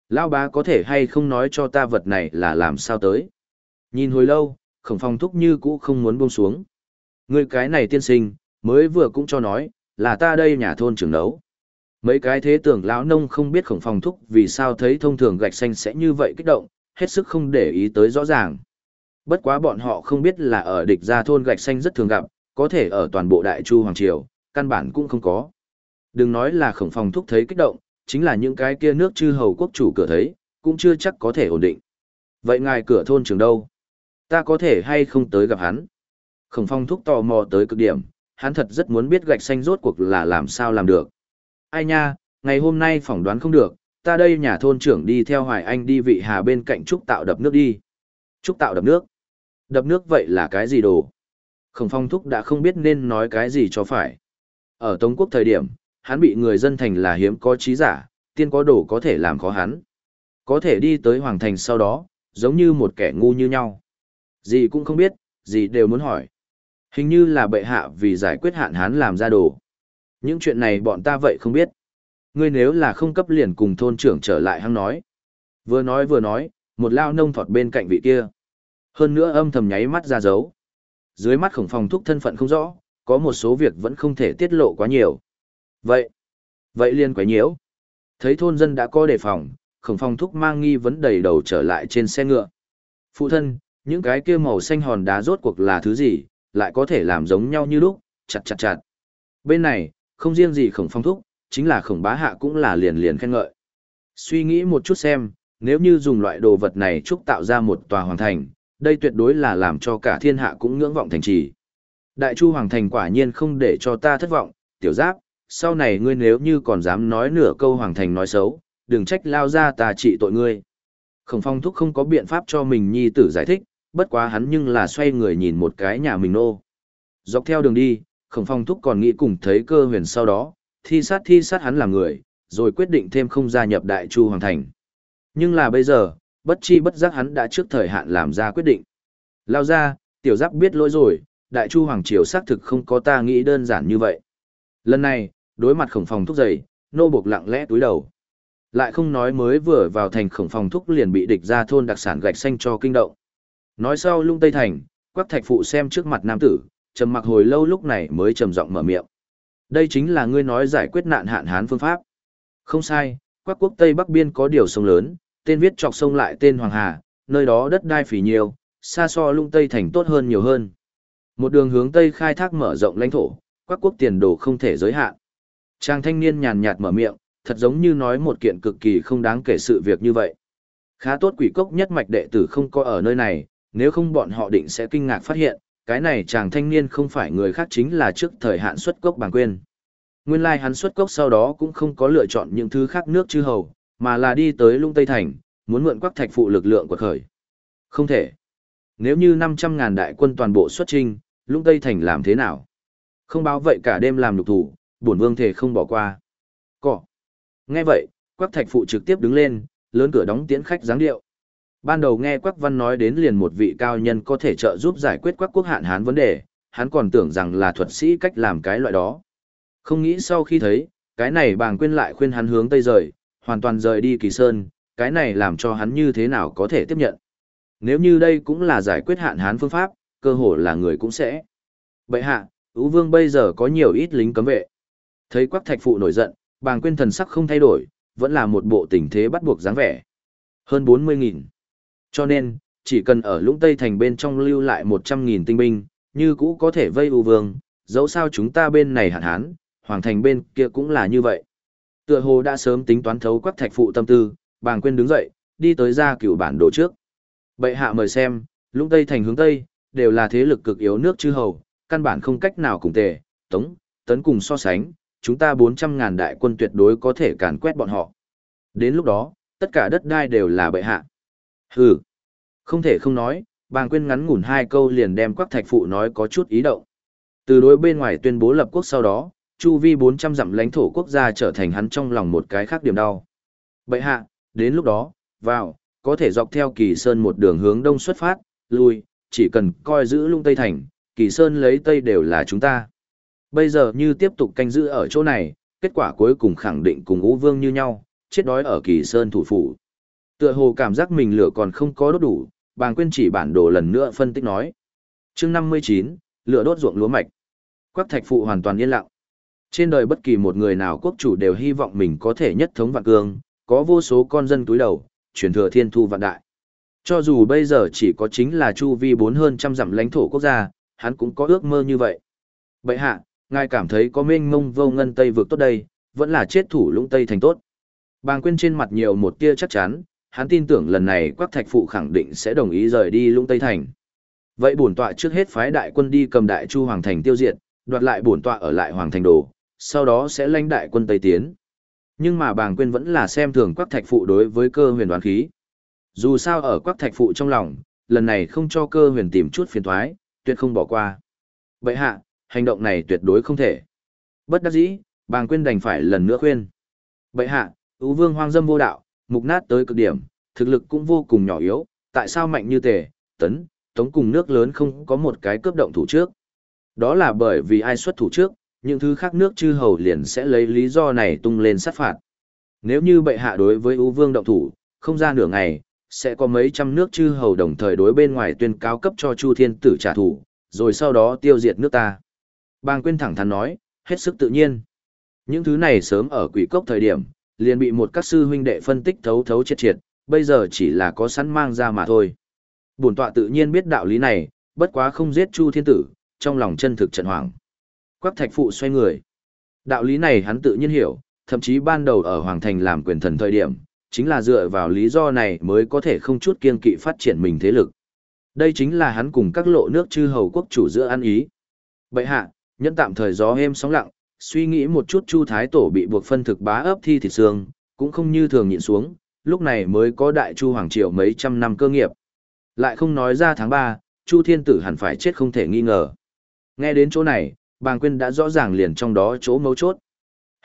Lao bá có thể hay không nói cho ta vật này là làm sao tới. Nhìn hồi lâu, khổng phong thúc như cũ không muốn buông xuống. Người cái này tiên sinh, mới vừa cũng cho nói, là ta đây nhà thôn trưởng nấu. Mấy cái thế tưởng lão nông không biết khổng phong thúc vì sao thấy thông thường gạch xanh sẽ như vậy kích động, hết sức không để ý tới rõ ràng. Bất quá bọn họ không biết là ở địch gia thôn gạch xanh rất thường gặp, có thể ở toàn bộ đại chu hoàng triều, căn bản cũng không có. Đừng nói là khổng phong thúc thấy kích động, chính là những cái kia nước chư hầu quốc chủ cửa thấy, cũng chưa chắc có thể ổn định. Vậy ngài cửa thôn trưởng đâu? Ta có thể hay không tới gặp hắn? Khổng phong thúc tò mò tới cực điểm, hắn thật rất muốn biết gạch xanh rốt cuộc là làm sao làm được. Ai nha, ngày hôm nay phỏng đoán không được, ta đây nhà thôn trưởng đi theo Hoài Anh đi vị hà bên cạnh trúc tạo đập nước đi. Trúc tạo đập nước? Đập nước vậy là cái gì đồ? Khổng phong thúc đã không biết nên nói cái gì cho phải. Ở Tống quốc thời điểm, hắn bị người dân thành là hiếm có trí giả, tiên có đồ có thể làm khó hắn. Có thể đi tới Hoàng Thành sau đó, giống như một kẻ ngu như nhau. Gì cũng không biết, gì đều muốn hỏi. Hình như là bệ hạ vì giải quyết hạn hán làm ra đồ. Những chuyện này bọn ta vậy không biết. Ngươi nếu là không cấp liền cùng thôn trưởng trở lại hăng nói. Vừa nói vừa nói, một lao nông thọt bên cạnh vị kia. Hơn nữa âm thầm nháy mắt ra dấu. Dưới mắt khổng phòng thúc thân phận không rõ, có một số việc vẫn không thể tiết lộ quá nhiều. Vậy, vậy liên quấy nhiễu. Thấy thôn dân đã có đề phòng, khổng phòng thúc mang nghi vấn đầy đầu trở lại trên xe ngựa. Phụ thân, những cái kia màu xanh hòn đá rốt cuộc là thứ gì, lại có thể làm giống nhau như lúc, chặt chặt chặt. Bên này, không riêng gì khổng phong thúc, chính là khổng bá hạ cũng là liền liền khen ngợi. Suy nghĩ một chút xem, nếu như dùng loại đồ vật này trúc tạo ra một tòa hoàng thành, đây tuyệt đối là làm cho cả thiên hạ cũng ngưỡng vọng thành trì. Đại chu hoàng thành quả nhiên không để cho ta thất vọng, tiểu giáp, sau này ngươi nếu như còn dám nói nửa câu hoàng thành nói xấu, đừng trách lao ra ta trị tội ngươi. Khổng phong thúc không có biện pháp cho mình nhi tử giải thích, bất quá hắn nhưng là xoay người nhìn một cái nhà mình nô. Dọc theo đường đi, khổng phong thúc còn nghĩ cùng thấy cơ huyền sau đó, thi sát thi sát hắn làm người, rồi quyết định thêm không gia nhập đại chu hoàng thành. Nhưng là bây giờ, bất chi bất giác hắn đã trước thời hạn làm ra quyết định. Lao ra, tiểu giáp biết lỗi rồi, đại chu hoàng triều xác thực không có ta nghĩ đơn giản như vậy. Lần này, đối mặt khổng phòng thúc giày, nô buộc lặng lẽ túi đầu. Lại không nói mới vừa vào thành khổng phòng thúc liền bị địch ra thôn đặc sản gạch xanh cho kinh động. Nói sau lung tây thành, quắc thạch phụ xem trước mặt nam tử, trầm mặc hồi lâu lúc này mới trầm giọng mở miệng. Đây chính là ngươi nói giải quyết nạn hạn hán phương pháp. Không sai, quắc quốc tây bắc biên có điều sông lớn, tên viết chọc sông lại tên Hoàng Hà, nơi đó đất đai phì nhiều, xa so lung tây thành tốt hơn nhiều hơn. Một đường hướng tây khai thác mở rộng lãnh thổ, quắc quốc tiền đồ không thể giới hạn. Trang thanh niên nhàn nhạt mở miệng, thật giống như nói một kiện cực kỳ không đáng kể sự việc như vậy. Khá tốt quỷ cốc nhất mạch đệ tử không có ở nơi này, nếu không bọn họ định sẽ kinh ngạc phát hiện, cái này chàng thanh niên không phải người khác chính là trước thời hạn xuất cốc bàng quên. Nguyên lai like hắn xuất cốc sau đó cũng không có lựa chọn những thứ khác nước chư hầu, mà là đi tới lung Tây Thành, muốn mượn quắc thạch phụ lực lượng của khởi. Không thể. Nếu như 500.000 đại quân toàn bộ xuất trinh, lung Tây Thành làm thế nào? Không báo vậy cả đêm làm lục thủ, bổn vương thể không bỏ qua. Cỏ. Nghe vậy, quắc thạch phụ trực tiếp đứng lên, lớn cửa đóng tiễn khách dáng điệu. Ban đầu nghe Quắc Văn nói đến liền một vị cao nhân có thể trợ giúp giải quyết Quắc quốc hạn hán vấn đề, hắn còn tưởng rằng là thuật sĩ cách làm cái loại đó. Không nghĩ sau khi thấy, cái này bàng quên lại khuyên hắn hướng Tây rời, hoàn toàn rời đi Kỳ Sơn, cái này làm cho hắn như thế nào có thể tiếp nhận. Nếu như đây cũng là giải quyết hạn hán phương pháp, cơ hồ là người cũng sẽ. Bậy hạ, Ú Vương bây giờ có nhiều ít lính cấm vệ. Thấy Quắc Thạch Phụ nổi giận, bàng quên thần sắc không thay đổi, vẫn là một bộ tình thế bắt buộc dáng vẻ. Hơn 40.000. Cho nên, chỉ cần ở lũng Tây Thành bên trong lưu lại 100.000 tinh binh, như cũ có thể vây U Vương, dẫu sao chúng ta bên này hạn hán, Hoàng Thành bên kia cũng là như vậy. Tựa hồ đã sớm tính toán thấu quắc thạch phụ tâm tư, bàng quên đứng dậy, đi tới ra cửu bản đồ trước. Bệ hạ mời xem, lũng Tây Thành hướng Tây, đều là thế lực cực yếu nước chư hầu, căn bản không cách nào cùng tề, tống, tấn cùng so sánh, chúng ta 400.000 đại quân tuyệt đối có thể càn quét bọn họ. Đến lúc đó, tất cả đất đai đều là bệ hạ. Hừ, không thể không nói, bàng quên ngắn ngủn hai câu liền đem quắc thạch phụ nói có chút ý động. Từ đối bên ngoài tuyên bố lập quốc sau đó, chu vi 400 dặm lãnh thổ quốc gia trở thành hắn trong lòng một cái khác điểm đau. Bậy hạ, đến lúc đó, vào, có thể dọc theo kỳ sơn một đường hướng đông xuất phát, lui, chỉ cần coi giữ lung tây thành, kỳ sơn lấy tây đều là chúng ta. Bây giờ như tiếp tục canh giữ ở chỗ này, kết quả cuối cùng khẳng định cùng ngũ Vương như nhau, chết đói ở kỳ sơn thủ phủ. Tựa hồ cảm giác mình lửa còn không có đốt đủ, bàng quyên chỉ bản đồ lần nữa phân tích nói. chương 59, lửa đốt ruộng lúa mạch. Quắc thạch phụ hoàn toàn yên lặng. Trên đời bất kỳ một người nào quốc chủ đều hy vọng mình có thể nhất thống vạn cương, có vô số con dân túi đầu, truyền thừa thiên thu vạn đại. Cho dù bây giờ chỉ có chính là chu vi bốn hơn trăm dặm lãnh thổ quốc gia, hắn cũng có ước mơ như vậy. Bậy hạ, ngài cảm thấy có mênh mông vô ngân Tây vượt tốt đây, vẫn là chết thủ lũng Tây thành tốt. Bàng quên trên mặt nhiều một tia chắc chắn, hắn tin tưởng lần này Quắc Thạch Phụ khẳng định sẽ đồng ý rời đi Lũng Tây Thành. Vậy bổn tọa trước hết phái đại quân đi cầm đại chu hoàng thành tiêu diệt, đoạt lại bổn tọa ở lại Hoàng Thành Đồ, sau đó sẽ lãnh đại quân Tây Tiến. Nhưng mà bàng quyên vẫn là xem thường quắc thạch phụ đối với cơ huyền đoán khí. Dù sao ở quắc thạch phụ trong lòng, lần này không cho cơ huyền tìm chút phiền thoái, tuyệt không bỏ qua. Vậy hạ, hành động này tuyệt đối không thể. Bất đắc dĩ, bàng quyên đành phải lần nữa khuyên. Vậy hạ, ưu vương hoang dâm vô đạo, mục nát tới cực điểm, thực lực cũng vô cùng nhỏ yếu, tại sao mạnh như tề, tấn, tống cùng nước lớn không có một cái cướp động thủ trước. Đó là bởi vì ai xuất thủ trước, những thứ khác nước chư hầu liền sẽ lấy lý do này tung lên sát phạt. Nếu như bệ hạ đối với ưu vương động thủ, không ra nửa ngày, sẽ có mấy trăm nước chư hầu đồng thời đối bên ngoài tuyên cáo cấp cho Chu Thiên Tử trả thù, rồi sau đó tiêu diệt nước ta. Bang Quyên thẳng thắn nói, hết sức tự nhiên. Những thứ này sớm ở quỷ cốc thời điểm, liền bị một các sư huynh đệ phân tích thấu thấu triệt triệt, bây giờ chỉ là có sẵn mang ra mà thôi. Bổn tọa tự nhiên biết đạo lý này, bất quá không giết Chu Thiên Tử, trong lòng chân thực trận hoàng. Quắc Thạch Phụ xoay người. Đạo lý này hắn tự nhiên hiểu, thậm chí ban đầu ở Hoàng Thành làm quyền thần thời điểm, chính là dựa vào lý do này mới có thể không chút kiên kỵ phát triển mình thế lực. Đây chính là hắn cùng các lộ nước chư hầu quốc chủ giữa ăn ý. Bệ hạ, nhân tạm thời gió êm sóng lặng, suy nghĩ một chút Chu Thái Tổ bị buộc phân thực bá ấp thi thịt xương, cũng không như thường nhịn xuống, lúc này mới có đại Chu Hoàng Triều mấy trăm năm cơ nghiệp. Lại không nói ra tháng 3, Chu Thiên Tử hẳn phải chết không thể nghi ngờ. Nghe đến chỗ này, bàng quyên đã rõ ràng liền trong đó chỗ mấu chốt.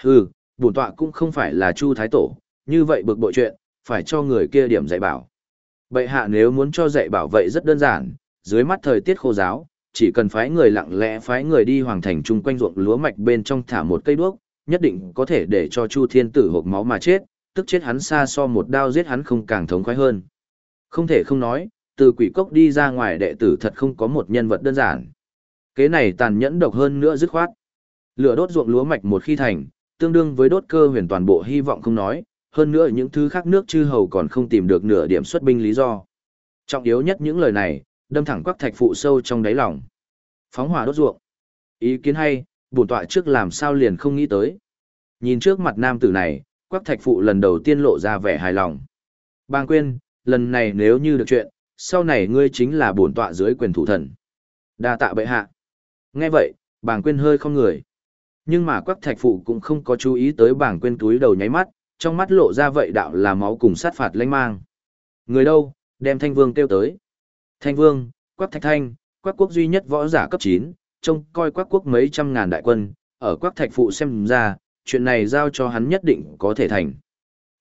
Hừ, bổn tọa cũng không phải là Chu Thái Tổ, như vậy bực bội chuyện, phải cho người kia điểm dạy bảo. Bệ hạ nếu muốn cho dạy bảo vậy rất đơn giản, dưới mắt thời tiết khô giáo, chỉ cần phái người lặng lẽ phái người đi hoàng thành chung quanh ruộng lúa mạch bên trong thả một cây đuốc, nhất định có thể để cho Chu Thiên Tử hộp máu mà chết, tức chết hắn xa so một đao giết hắn không càng thống khoái hơn. Không thể không nói, từ quỷ cốc đi ra ngoài đệ tử thật không có một nhân vật đơn giản. Kế này tàn nhẫn độc hơn nữa dứt khoát. Lửa đốt ruộng lúa mạch một khi thành, tương đương với đốt cơ huyền toàn bộ hy vọng không nói, hơn nữa những thứ khác nước chư hầu còn không tìm được nửa điểm xuất binh lý do. Trọng yếu nhất những lời này, đâm thẳng quắc thạch phụ sâu trong đáy lòng. Phóng hỏa đốt ruộng. Ý kiến hay, bổn tọa trước làm sao liền không nghĩ tới. Nhìn trước mặt nam tử này, quắc thạch phụ lần đầu tiên lộ ra vẻ hài lòng. Bang quên, lần này nếu như được chuyện, sau này ngươi chính là bổn tọa dưới quyền thủ thần. đa tạ bệ hạ. Nghe vậy, bàng quên hơi không người. Nhưng mà quắc thạch phụ cũng không có chú ý tới bàng quên túi đầu nháy mắt, trong mắt lộ ra vậy đạo là máu cùng sát phạt lanh mang. Người đâu, đem thanh vương kêu tới. Thanh vương, quắc thạch thanh, quắc quốc duy nhất võ giả cấp 9, trông coi quắc quốc mấy trăm ngàn đại quân, ở quắc thạch phụ xem ra, chuyện này giao cho hắn nhất định có thể thành.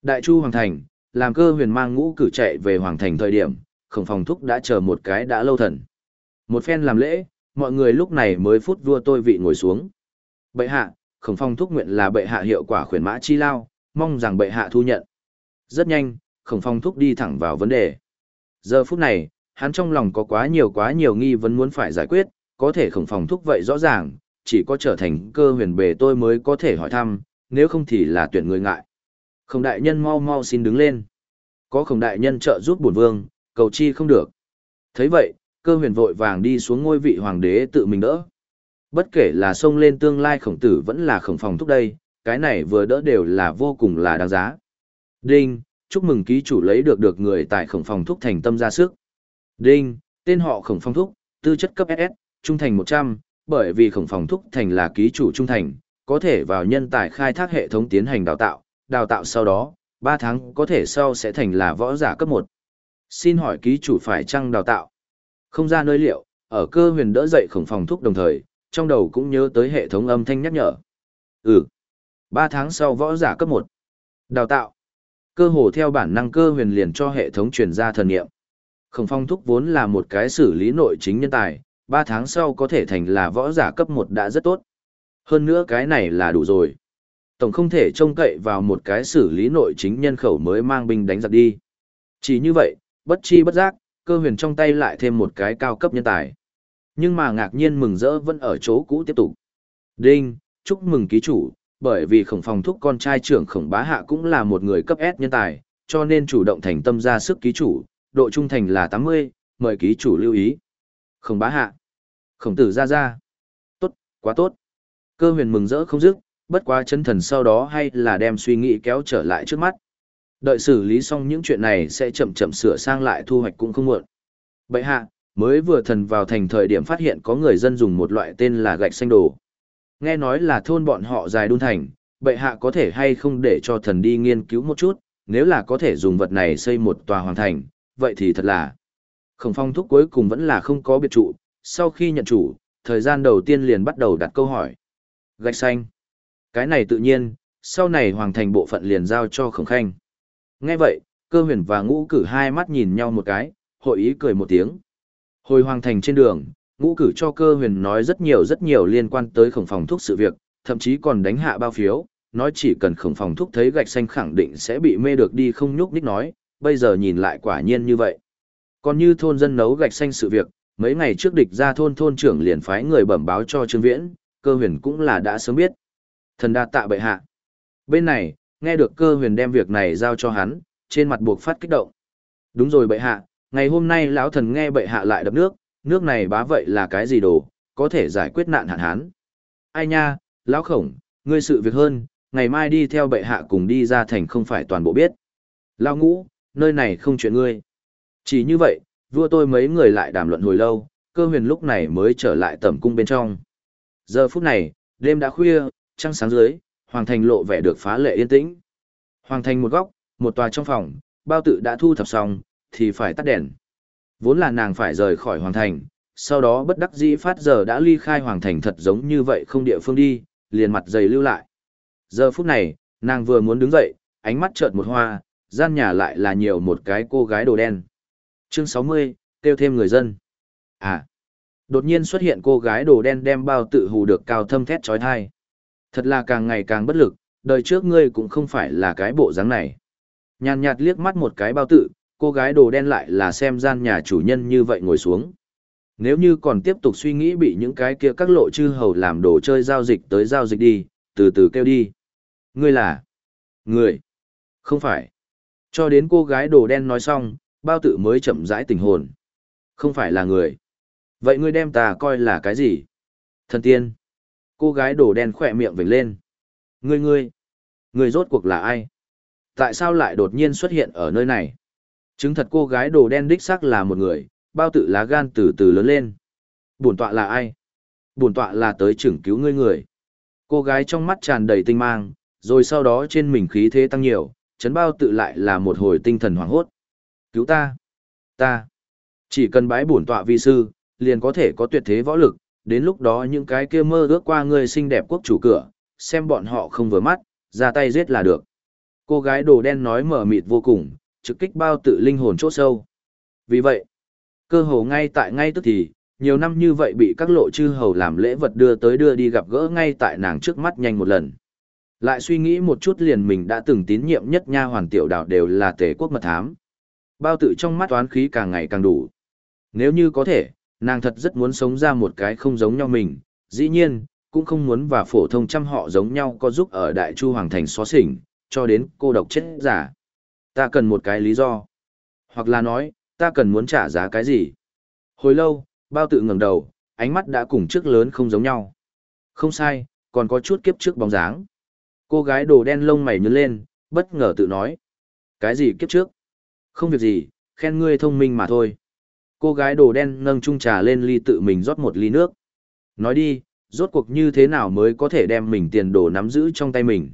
Đại chu hoàng thành, làm cơ huyền mang ngũ cử chạy về hoàng thành thời điểm, khổng phòng thúc đã chờ một cái đã lâu thần. Một phen làm lễ, mọi người lúc này mới phút vua tôi vị ngồi xuống. Bệ hạ, khổng phong thúc nguyện là bệ hạ hiệu quả khuyển mã chi lao, mong rằng bệ hạ thu nhận. Rất nhanh, khổng phong thúc đi thẳng vào vấn đề. Giờ phút này, hắn trong lòng có quá nhiều quá nhiều nghi vấn muốn phải giải quyết, có thể khổng phong thúc vậy rõ ràng, chỉ có trở thành cơ huyền bề tôi mới có thể hỏi thăm, nếu không thì là tuyển người ngại. Khổng đại nhân mau mau xin đứng lên. Có khổng đại nhân trợ giúp bổn vương, cầu chi không được. thấy vậy, cơ huyền vội vàng đi xuống ngôi vị hoàng đế tự mình đỡ. Bất kể là xông lên tương lai khổng tử vẫn là khổng phòng thúc đây, cái này vừa đỡ đều là vô cùng là đáng giá. Đinh, chúc mừng ký chủ lấy được được người tại khổng phòng thúc thành tâm ra sức. Đinh, tên họ khổng phòng thúc, tư chất cấp SS, trung thành 100, bởi vì khổng phòng thúc thành là ký chủ trung thành, có thể vào nhân tài khai thác hệ thống tiến hành đào tạo, đào tạo sau đó, 3 tháng có thể sau sẽ thành là võ giả cấp 1. Xin hỏi ký chủ phải chăng đào tạo? Không ra nơi liệu, ở cơ huyền đỡ dậy khổng phòng thúc đồng thời, trong đầu cũng nhớ tới hệ thống âm thanh nhắc nhở. Ừ. Ba tháng sau võ giả cấp một Đào tạo. Cơ hồ theo bản năng cơ huyền liền cho hệ thống truyền ra thần nghiệm. Khổng phong thúc vốn là một cái xử lý nội chính nhân tài, ba tháng sau có thể thành là võ giả cấp một đã rất tốt. Hơn nữa cái này là đủ rồi. Tổng không thể trông cậy vào một cái xử lý nội chính nhân khẩu mới mang binh đánh giặc đi. Chỉ như vậy, bất chi bất giác, cơ huyền trong tay lại thêm một cái cao cấp nhân tài. Nhưng mà ngạc nhiên mừng rỡ vẫn ở chỗ cũ tiếp tục. Đinh, chúc mừng ký chủ, bởi vì khổng phòng thúc con trai trưởng khổng bá hạ cũng là một người cấp S nhân tài, cho nên chủ động thành tâm ra sức ký chủ, độ trung thành là 80, mời ký chủ lưu ý. Khổng bá hạ. Khổng tử ra ra. Tốt, quá tốt. Cơ huyền mừng rỡ không dứt, bất quá chân thần sau đó hay là đem suy nghĩ kéo trở lại trước mắt. Đợi xử lý xong những chuyện này sẽ chậm chậm sửa sang lại thu hoạch cũng không muộn. Bậy hạ, mới vừa thần vào thành thời điểm phát hiện có người dân dùng một loại tên là gạch xanh đồ. Nghe nói là thôn bọn họ dài đun thành, bệ hạ có thể hay không để cho thần đi nghiên cứu một chút, nếu là có thể dùng vật này xây một tòa hoàng thành, vậy thì thật là. Khổng phong thúc cuối cùng vẫn là không có biệt trụ, sau khi nhận chủ, thời gian đầu tiên liền bắt đầu đặt câu hỏi. Gạch xanh. Cái này tự nhiên, sau này hoàng thành bộ phận liền giao cho khổng khanh. Nghe vậy, cơ huyền và ngũ cử hai mắt nhìn nhau một cái, hội ý cười một tiếng. Hồi hoàng thành trên đường, ngũ cử cho cơ huyền nói rất nhiều rất nhiều liên quan tới khổng phòng thuốc sự việc, thậm chí còn đánh hạ bao phiếu, nói chỉ cần khổng phòng thuốc thấy gạch xanh khẳng định sẽ bị mê được đi không nhúc nhích nói, bây giờ nhìn lại quả nhiên như vậy. Còn như thôn dân nấu gạch xanh sự việc, mấy ngày trước địch ra thôn thôn trưởng liền phái người bẩm báo cho Trương Viễn, cơ huyền cũng là đã sớm biết. Thần đa tạ bệ hạ. Bên này, nghe được cơ huyền đem việc này giao cho hắn, trên mặt buộc phát kích động. Đúng rồi bệ hạ, ngày hôm nay lão thần nghe bệ hạ lại đập nước, nước này bá vậy là cái gì đồ, có thể giải quyết nạn hạn hán. Ai nha, lão khổng, ngươi sự việc hơn, ngày mai đi theo bệ hạ cùng đi ra thành không phải toàn bộ biết. Lão ngũ, nơi này không chuyện ngươi. Chỉ như vậy, vua tôi mấy người lại đàm luận hồi lâu, cơ huyền lúc này mới trở lại tẩm cung bên trong. Giờ phút này, đêm đã khuya, trăng sáng dưới, hoàng thành lộ vẻ được phá lệ yên tĩnh. Hoàng thành một góc, một tòa trong phòng, bao tự đã thu thập xong, thì phải tắt đèn. Vốn là nàng phải rời khỏi hoàng thành, sau đó bất đắc dĩ phát giờ đã ly khai hoàng thành thật giống như vậy không địa phương đi, liền mặt dày lưu lại. Giờ phút này, nàng vừa muốn đứng dậy, ánh mắt chợt một hoa, gian nhà lại là nhiều một cái cô gái đồ đen. Chương 60, kêu thêm người dân. À, đột nhiên xuất hiện cô gái đồ đen đem bao tự hù được cao thâm thét trói thai. Thật là càng ngày càng bất lực, đời trước ngươi cũng không phải là cái bộ dáng này. Nhàn nhạt liếc mắt một cái bao tự, cô gái đồ đen lại là xem gian nhà chủ nhân như vậy ngồi xuống. Nếu như còn tiếp tục suy nghĩ bị những cái kia các lộ chư hầu làm đồ chơi giao dịch tới giao dịch đi, từ từ kêu đi. Ngươi là? Người? Không phải. Cho đến cô gái đồ đen nói xong, bao tự mới chậm rãi tình hồn. Không phải là người. Vậy ngươi đem ta coi là cái gì? Thần tiên. Cô gái đồ đen khỏe miệng vểnh lên. Ngươi ngươi. Ngươi rốt cuộc là ai? Tại sao lại đột nhiên xuất hiện ở nơi này? Chứng thật cô gái đồ đen đích xác là một người, bao tự lá gan từ từ lớn lên. Bổn tọa là ai? Bổn tọa là tới trưởng cứu ngươi người. Cô gái trong mắt tràn đầy tinh mang, rồi sau đó trên mình khí thế tăng nhiều, chấn bao tự lại là một hồi tinh thần hoảng hốt. Cứu ta! Ta! Chỉ cần bái bổn tọa vi sư, liền có thể có tuyệt thế võ lực, đến lúc đó những cái kia mơ ước qua người xinh đẹp quốc chủ cửa, xem bọn họ không vừa mắt, ra tay giết là được. Cô gái đồ đen nói mở mịt vô cùng, trực kích bao tự linh hồn chỗ sâu. Vì vậy, cơ hồ ngay tại ngay tức thì, nhiều năm như vậy bị các lộ chư hầu làm lễ vật đưa tới đưa đi gặp gỡ ngay tại nàng trước mắt nhanh một lần. Lại suy nghĩ một chút liền mình đã từng tín nhiệm nhất nha hoàn tiểu đạo đều là tề quốc mật thám. Bao tự trong mắt toán khí càng ngày càng đủ. Nếu như có thể, nàng thật rất muốn sống ra một cái không giống nhau mình, dĩ nhiên, cũng không muốn và phổ thông trăm họ giống nhau có giúp ở đại chu hoàng thành xóa xỉnh, cho đến cô độc chết giả. Ta cần một cái lý do. Hoặc là nói, ta cần muốn trả giá cái gì. Hồi lâu, bao tự ngẩng đầu, ánh mắt đã cùng trước lớn không giống nhau. Không sai, còn có chút kiếp trước bóng dáng. Cô gái đồ đen lông mày nhướng lên, bất ngờ tự nói. Cái gì kiếp trước? Không việc gì, khen ngươi thông minh mà thôi. Cô gái đồ đen nâng chung trà lên ly tự mình rót một ly nước. Nói đi, rốt cuộc như thế nào mới có thể đem mình tiền đồ nắm giữ trong tay mình.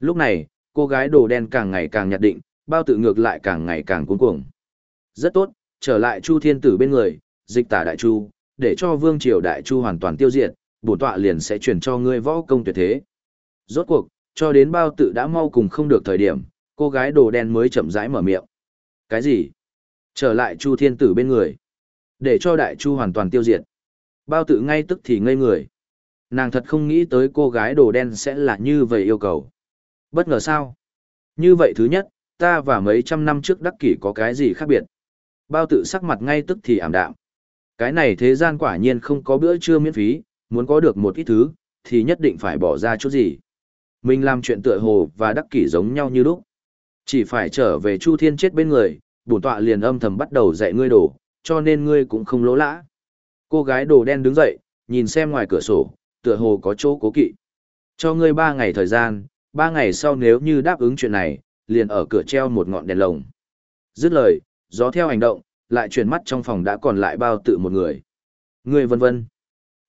Lúc này, cô gái đồ đen càng ngày càng nhạt định, bao tự ngược lại càng ngày càng cuống cuồng. Rất tốt, trở lại Chu Thiên Tử bên người, dịch tả đại chu, để cho vương triều đại chu hoàn toàn tiêu diệt, bổn tọa liền sẽ chuyển cho ngươi võ công tuyệt thế. Rốt cuộc, cho đến bao tự đã mau cùng không được thời điểm, cô gái đồ đen mới chậm rãi mở miệng. Cái gì? Trở lại Chu Thiên Tử bên người. Để cho đại chu hoàn toàn tiêu diệt. Bao tự ngay tức thì ngây người. Nàng thật không nghĩ tới cô gái đồ đen sẽ là như vậy yêu cầu. Bất ngờ sao? Như vậy thứ nhất, ta và mấy trăm năm trước đắc kỷ có cái gì khác biệt? Bao tự sắc mặt ngay tức thì ảm đạm. Cái này thế gian quả nhiên không có bữa trưa miễn phí, muốn có được một ít thứ, thì nhất định phải bỏ ra chút gì. Mình làm chuyện tựa hồ và đắc kỷ giống nhau như lúc. Chỉ phải trở về Chu Thiên chết bên người, bổn tọa liền âm thầm bắt đầu dạy ngươi đổ, cho nên ngươi cũng không lỗ lã. Cô gái đồ đen đứng dậy, nhìn xem ngoài cửa sổ, tựa hồ có chỗ cố kỵ. Cho ngươi ba ngày thời gian, ba ngày sau nếu như đáp ứng chuyện này, liền ở cửa treo một ngọn đèn lồng. Dứt lời, gió theo hành động, lại chuyển mắt trong phòng đã còn lại bao tự một người. Người vân vân.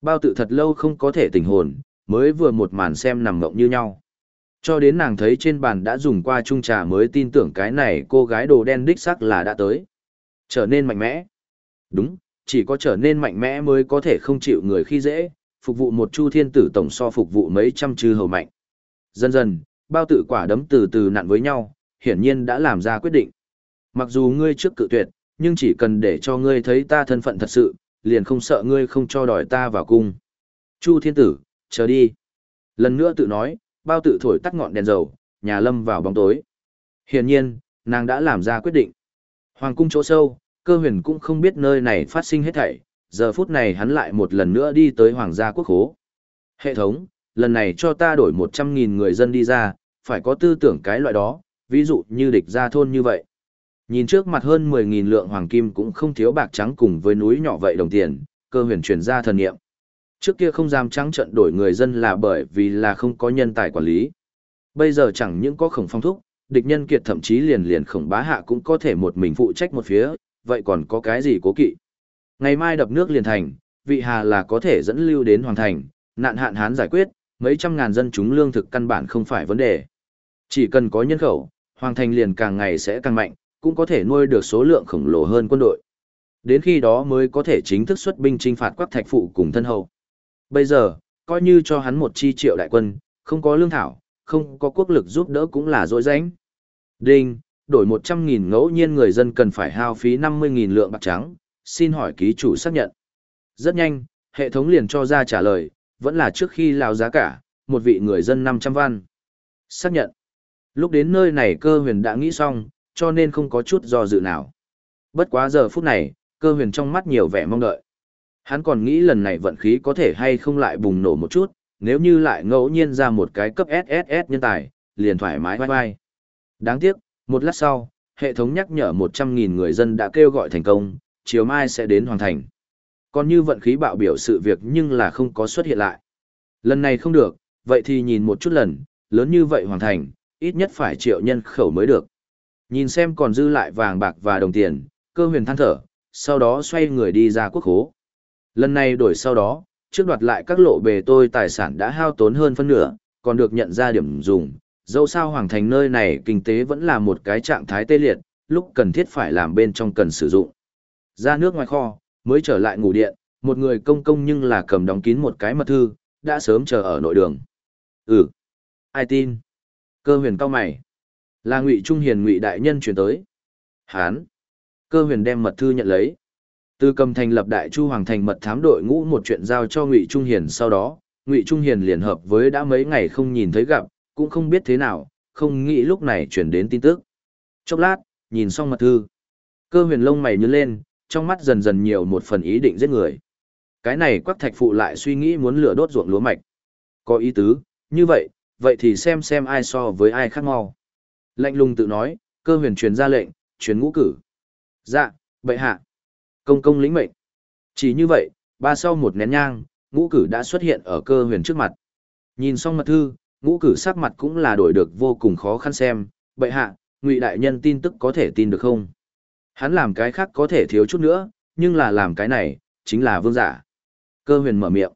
Bao tự thật lâu không có thể tỉnh hồn, mới vừa một màn xem nằm ngộng như nhau. Cho đến nàng thấy trên bàn đã dùng qua chung trà mới tin tưởng cái này cô gái đồ đen đích sắc là đã tới. Trở nên mạnh mẽ. Đúng, chỉ có trở nên mạnh mẽ mới có thể không chịu người khi dễ, phục vụ một chu thiên tử tổng so phục vụ mấy trăm chư hầu mạnh. Dần dần, bao tự quả đấm từ từ nặn với nhau, hiển nhiên đã làm ra quyết định. Mặc dù ngươi trước cự tuyệt, nhưng chỉ cần để cho ngươi thấy ta thân phận thật sự, liền không sợ ngươi không cho đòi ta vào cung. Chu thiên tử, chờ đi. Lần nữa tự nói, bao tự thổi tắt ngọn đèn dầu, nhà lâm vào bóng tối. Hiển nhiên, nàng đã làm ra quyết định. Hoàng cung chỗ sâu, cơ huyền cũng không biết nơi này phát sinh hết thảy, giờ phút này hắn lại một lần nữa đi tới hoàng gia quốc hố. Hệ thống, lần này cho ta đổi 100.000 người dân đi ra, phải có tư tưởng cái loại đó, ví dụ như địch gia thôn như vậy. Nhìn trước mặt hơn 10.000 lượng hoàng kim cũng không thiếu bạc trắng cùng với núi nhỏ vậy đồng tiền, cơ huyền truyền ra thần niệm. Trước kia không dám trắng trận đổi người dân là bởi vì là không có nhân tài quản lý. Bây giờ chẳng những có khổng phong thúc, địch nhân kiệt thậm chí liền liền khổng bá hạ cũng có thể một mình phụ trách một phía, vậy còn có cái gì cố kỵ. Ngày mai đập nước liền thành, vị hà là có thể dẫn lưu đến hoàng thành, nạn hạn hán giải quyết, mấy trăm ngàn dân chúng lương thực căn bản không phải vấn đề. Chỉ cần có nhân khẩu, hoàng thành liền càng ngày sẽ càng mạnh, cũng có thể nuôi được số lượng khổng lồ hơn quân đội. Đến khi đó mới có thể chính thức xuất binh trinh phạt quắc thạch phụ cùng thân hậu. Bây giờ, coi như cho hắn một chi triệu đại quân, không có lương thảo, không có quốc lực giúp đỡ cũng là dối rãnh. Đinh, đổi 100.000 ngẫu nhiên người dân cần phải hao phí 50.000 lượng bạc trắng, xin hỏi ký chủ xác nhận. Rất nhanh, hệ thống liền cho ra trả lời, vẫn là trước khi lao giá cả, một vị người dân 500 văn. Xác nhận. Lúc đến nơi này cơ huyền đã nghĩ xong, cho nên không có chút do dự nào. Bất quá giờ phút này, cơ huyền trong mắt nhiều vẻ mong đợi. Hắn còn nghĩ lần này vận khí có thể hay không lại bùng nổ một chút, nếu như lại ngẫu nhiên ra một cái cấp SSS nhân tài, liền thoải mái vai vai. Đáng tiếc, một lát sau, hệ thống nhắc nhở 100.000 người dân đã kêu gọi thành công, chiều mai sẽ đến hoàn thành. Còn như vận khí bạo biểu sự việc nhưng là không có xuất hiện lại. Lần này không được, vậy thì nhìn một chút lần, lớn như vậy hoàn thành, ít nhất phải triệu nhân khẩu mới được. Nhìn xem còn dư lại vàng bạc và đồng tiền, cơ huyền than thở, sau đó xoay người đi ra quốc hố. Lần này đổi sau đó, trước đoạt lại các lộ bề tôi tài sản đã hao tốn hơn phân nửa, còn được nhận ra điểm dùng. Dẫu sao hoàng thành nơi này kinh tế vẫn là một cái trạng thái tê liệt, lúc cần thiết phải làm bên trong cần sử dụng. Ra nước ngoài kho, mới trở lại ngủ điện, một người công công nhưng là cầm đóng kín một cái mật thư, đã sớm chờ ở nội đường. Ừ. Ai tin? Cơ huyền cao mày. Là ngụy Trung Hiền ngụy đại nhân chuyển tới. Hán. Cơ huyền đem mật thư nhận lấy. Từ cầm thành lập đại chu hoàng thành mật thám đội ngũ một chuyện giao cho Ngụy Trung Hiền sau đó, Ngụy Trung Hiền liền hợp với đã mấy ngày không nhìn thấy gặp, cũng không biết thế nào, không nghĩ lúc này chuyển đến tin tức. Chốc lát, nhìn xong mật thư. Cơ huyền lông mày nhướng lên, trong mắt dần dần nhiều một phần ý định giết người. Cái này quắc thạch phụ lại suy nghĩ muốn lửa đốt ruộng lúa mạch. Có ý tứ, như vậy, vậy thì xem xem ai so với ai khác mau. Lạnh lùng tự nói, cơ huyền truyền ra lệnh, truyền ngũ cử. Dạ, bệ hạ. Công công lĩnh mệnh. Chỉ như vậy, ba sau một nén nhang, ngũ cử đã xuất hiện ở cơ huyền trước mặt. Nhìn xong mật thư, ngũ cử sắc mặt cũng là đổi được vô cùng khó khăn xem, bệ hạ, ngụy đại nhân tin tức có thể tin được không? Hắn làm cái khác có thể thiếu chút nữa, nhưng là làm cái này, chính là vương giả. Cơ huyền mở miệng.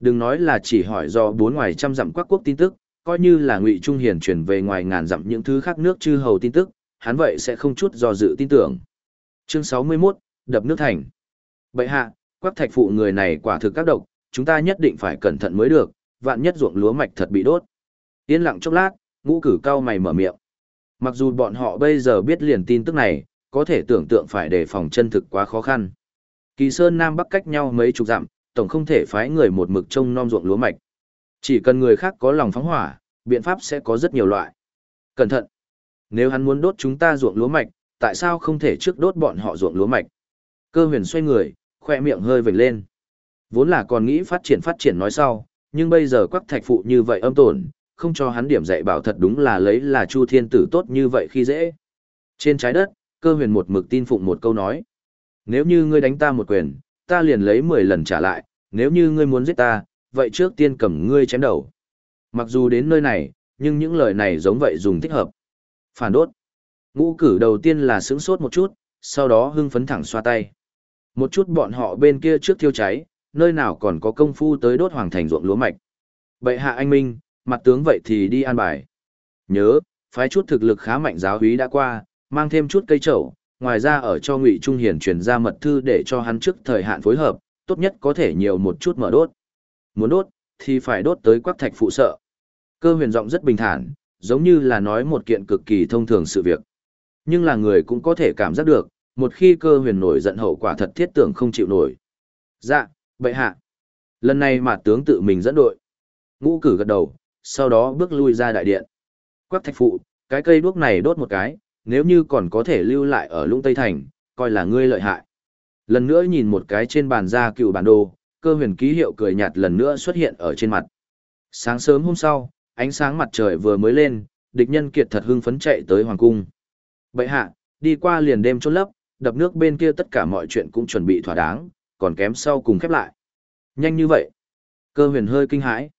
Đừng nói là chỉ hỏi do bốn ngoài trăm dặm quắc quốc tin tức, coi như là ngụy trung hiền chuyển về ngoài ngàn dặm những thứ khác nước chư hầu tin tức, hắn vậy sẽ không chút do dự tin tưởng. Chương 61, đập nước thành. Bậy hạ, quắc thạch phụ người này quả thực các độc, chúng ta nhất định phải cẩn thận mới được, vạn nhất ruộng lúa mạch thật bị đốt. Yên lặng chốc lát, ngũ cử cao mày mở miệng. Mặc dù bọn họ bây giờ biết liền tin tức này, có thể tưởng tượng phải đề phòng chân thực quá khó khăn. Kỳ Sơn Nam Bắc cách nhau mấy chục dặm, tổng không thể phái người một mực trông nom ruộng lúa mạch. Chỉ cần người khác có lòng phóng hỏa, biện pháp sẽ có rất nhiều loại. Cẩn thận! Nếu hắn muốn đốt chúng ta ruộng lúa mạch, tại sao không thể trước đốt bọn họ ruộng lúa mạch? Cơ huyền xoay người, khoe miệng hơi vểnh lên. Vốn là còn nghĩ phát triển phát triển nói sau, nhưng bây giờ quắc thạch phụ như vậy âm tổn, không cho hắn điểm dạy bảo thật đúng là lấy là Chu Thiên Tử tốt như vậy khi dễ. Trên trái đất, cơ huyền một mực tin phụng một câu nói. Nếu như ngươi đánh ta một quyền, ta liền lấy 10 lần trả lại, nếu như ngươi muốn giết ta, vậy trước tiên cầm ngươi chém đầu. Mặc dù đến nơi này, nhưng những lời này giống vậy dùng thích hợp. Phản đốt. Ngũ cử đầu tiên là sững sốt một chút, sau đó hưng phấn thẳng xoa tay. Một chút bọn họ bên kia trước thiêu cháy, nơi nào còn có công phu tới đốt hoàng thành ruộng lúa mạch. Bệ hạ anh minh, mặt tướng vậy thì đi an bài. Nhớ, phái chút thực lực khá mạnh giáo húy đã qua, mang thêm chút cây trậu, ngoài ra ở cho Ngụy Trung Hiền truyền ra mật thư để cho hắn trước thời hạn phối hợp, tốt nhất có thể nhiều một chút mở đốt. Muốn đốt, thì phải đốt tới quắc thạch phụ sợ. Cơ huyền giọng rất bình thản, giống như là nói một kiện cực kỳ thông thường sự việc. Nhưng là người cũng có thể cảm giác được, một khi cơ huyền nổi giận hậu quả thật thiết tưởng không chịu nổi. Dạ, bệ hạ. Lần này mà tướng tự mình dẫn đội. Ngũ cử gật đầu, sau đó bước lui ra đại điện. Quắc thạch phụ, cái cây đuốc này đốt một cái, nếu như còn có thể lưu lại ở lũng Tây Thành, coi là ngươi lợi hại. Lần nữa nhìn một cái trên bàn ra cựu bản đồ, cơ huyền ký hiệu cười nhạt lần nữa xuất hiện ở trên mặt. Sáng sớm hôm sau, ánh sáng mặt trời vừa mới lên, địch nhân kiệt thật hưng phấn chạy tới hoàng cung. Bệ hạ, đi qua liền đêm trốn lấp, đập nước bên kia tất cả mọi chuyện cũng chuẩn bị thỏa đáng, còn kém sau cùng khép lại. Nhanh như vậy. Cơ huyền hơi kinh hãi.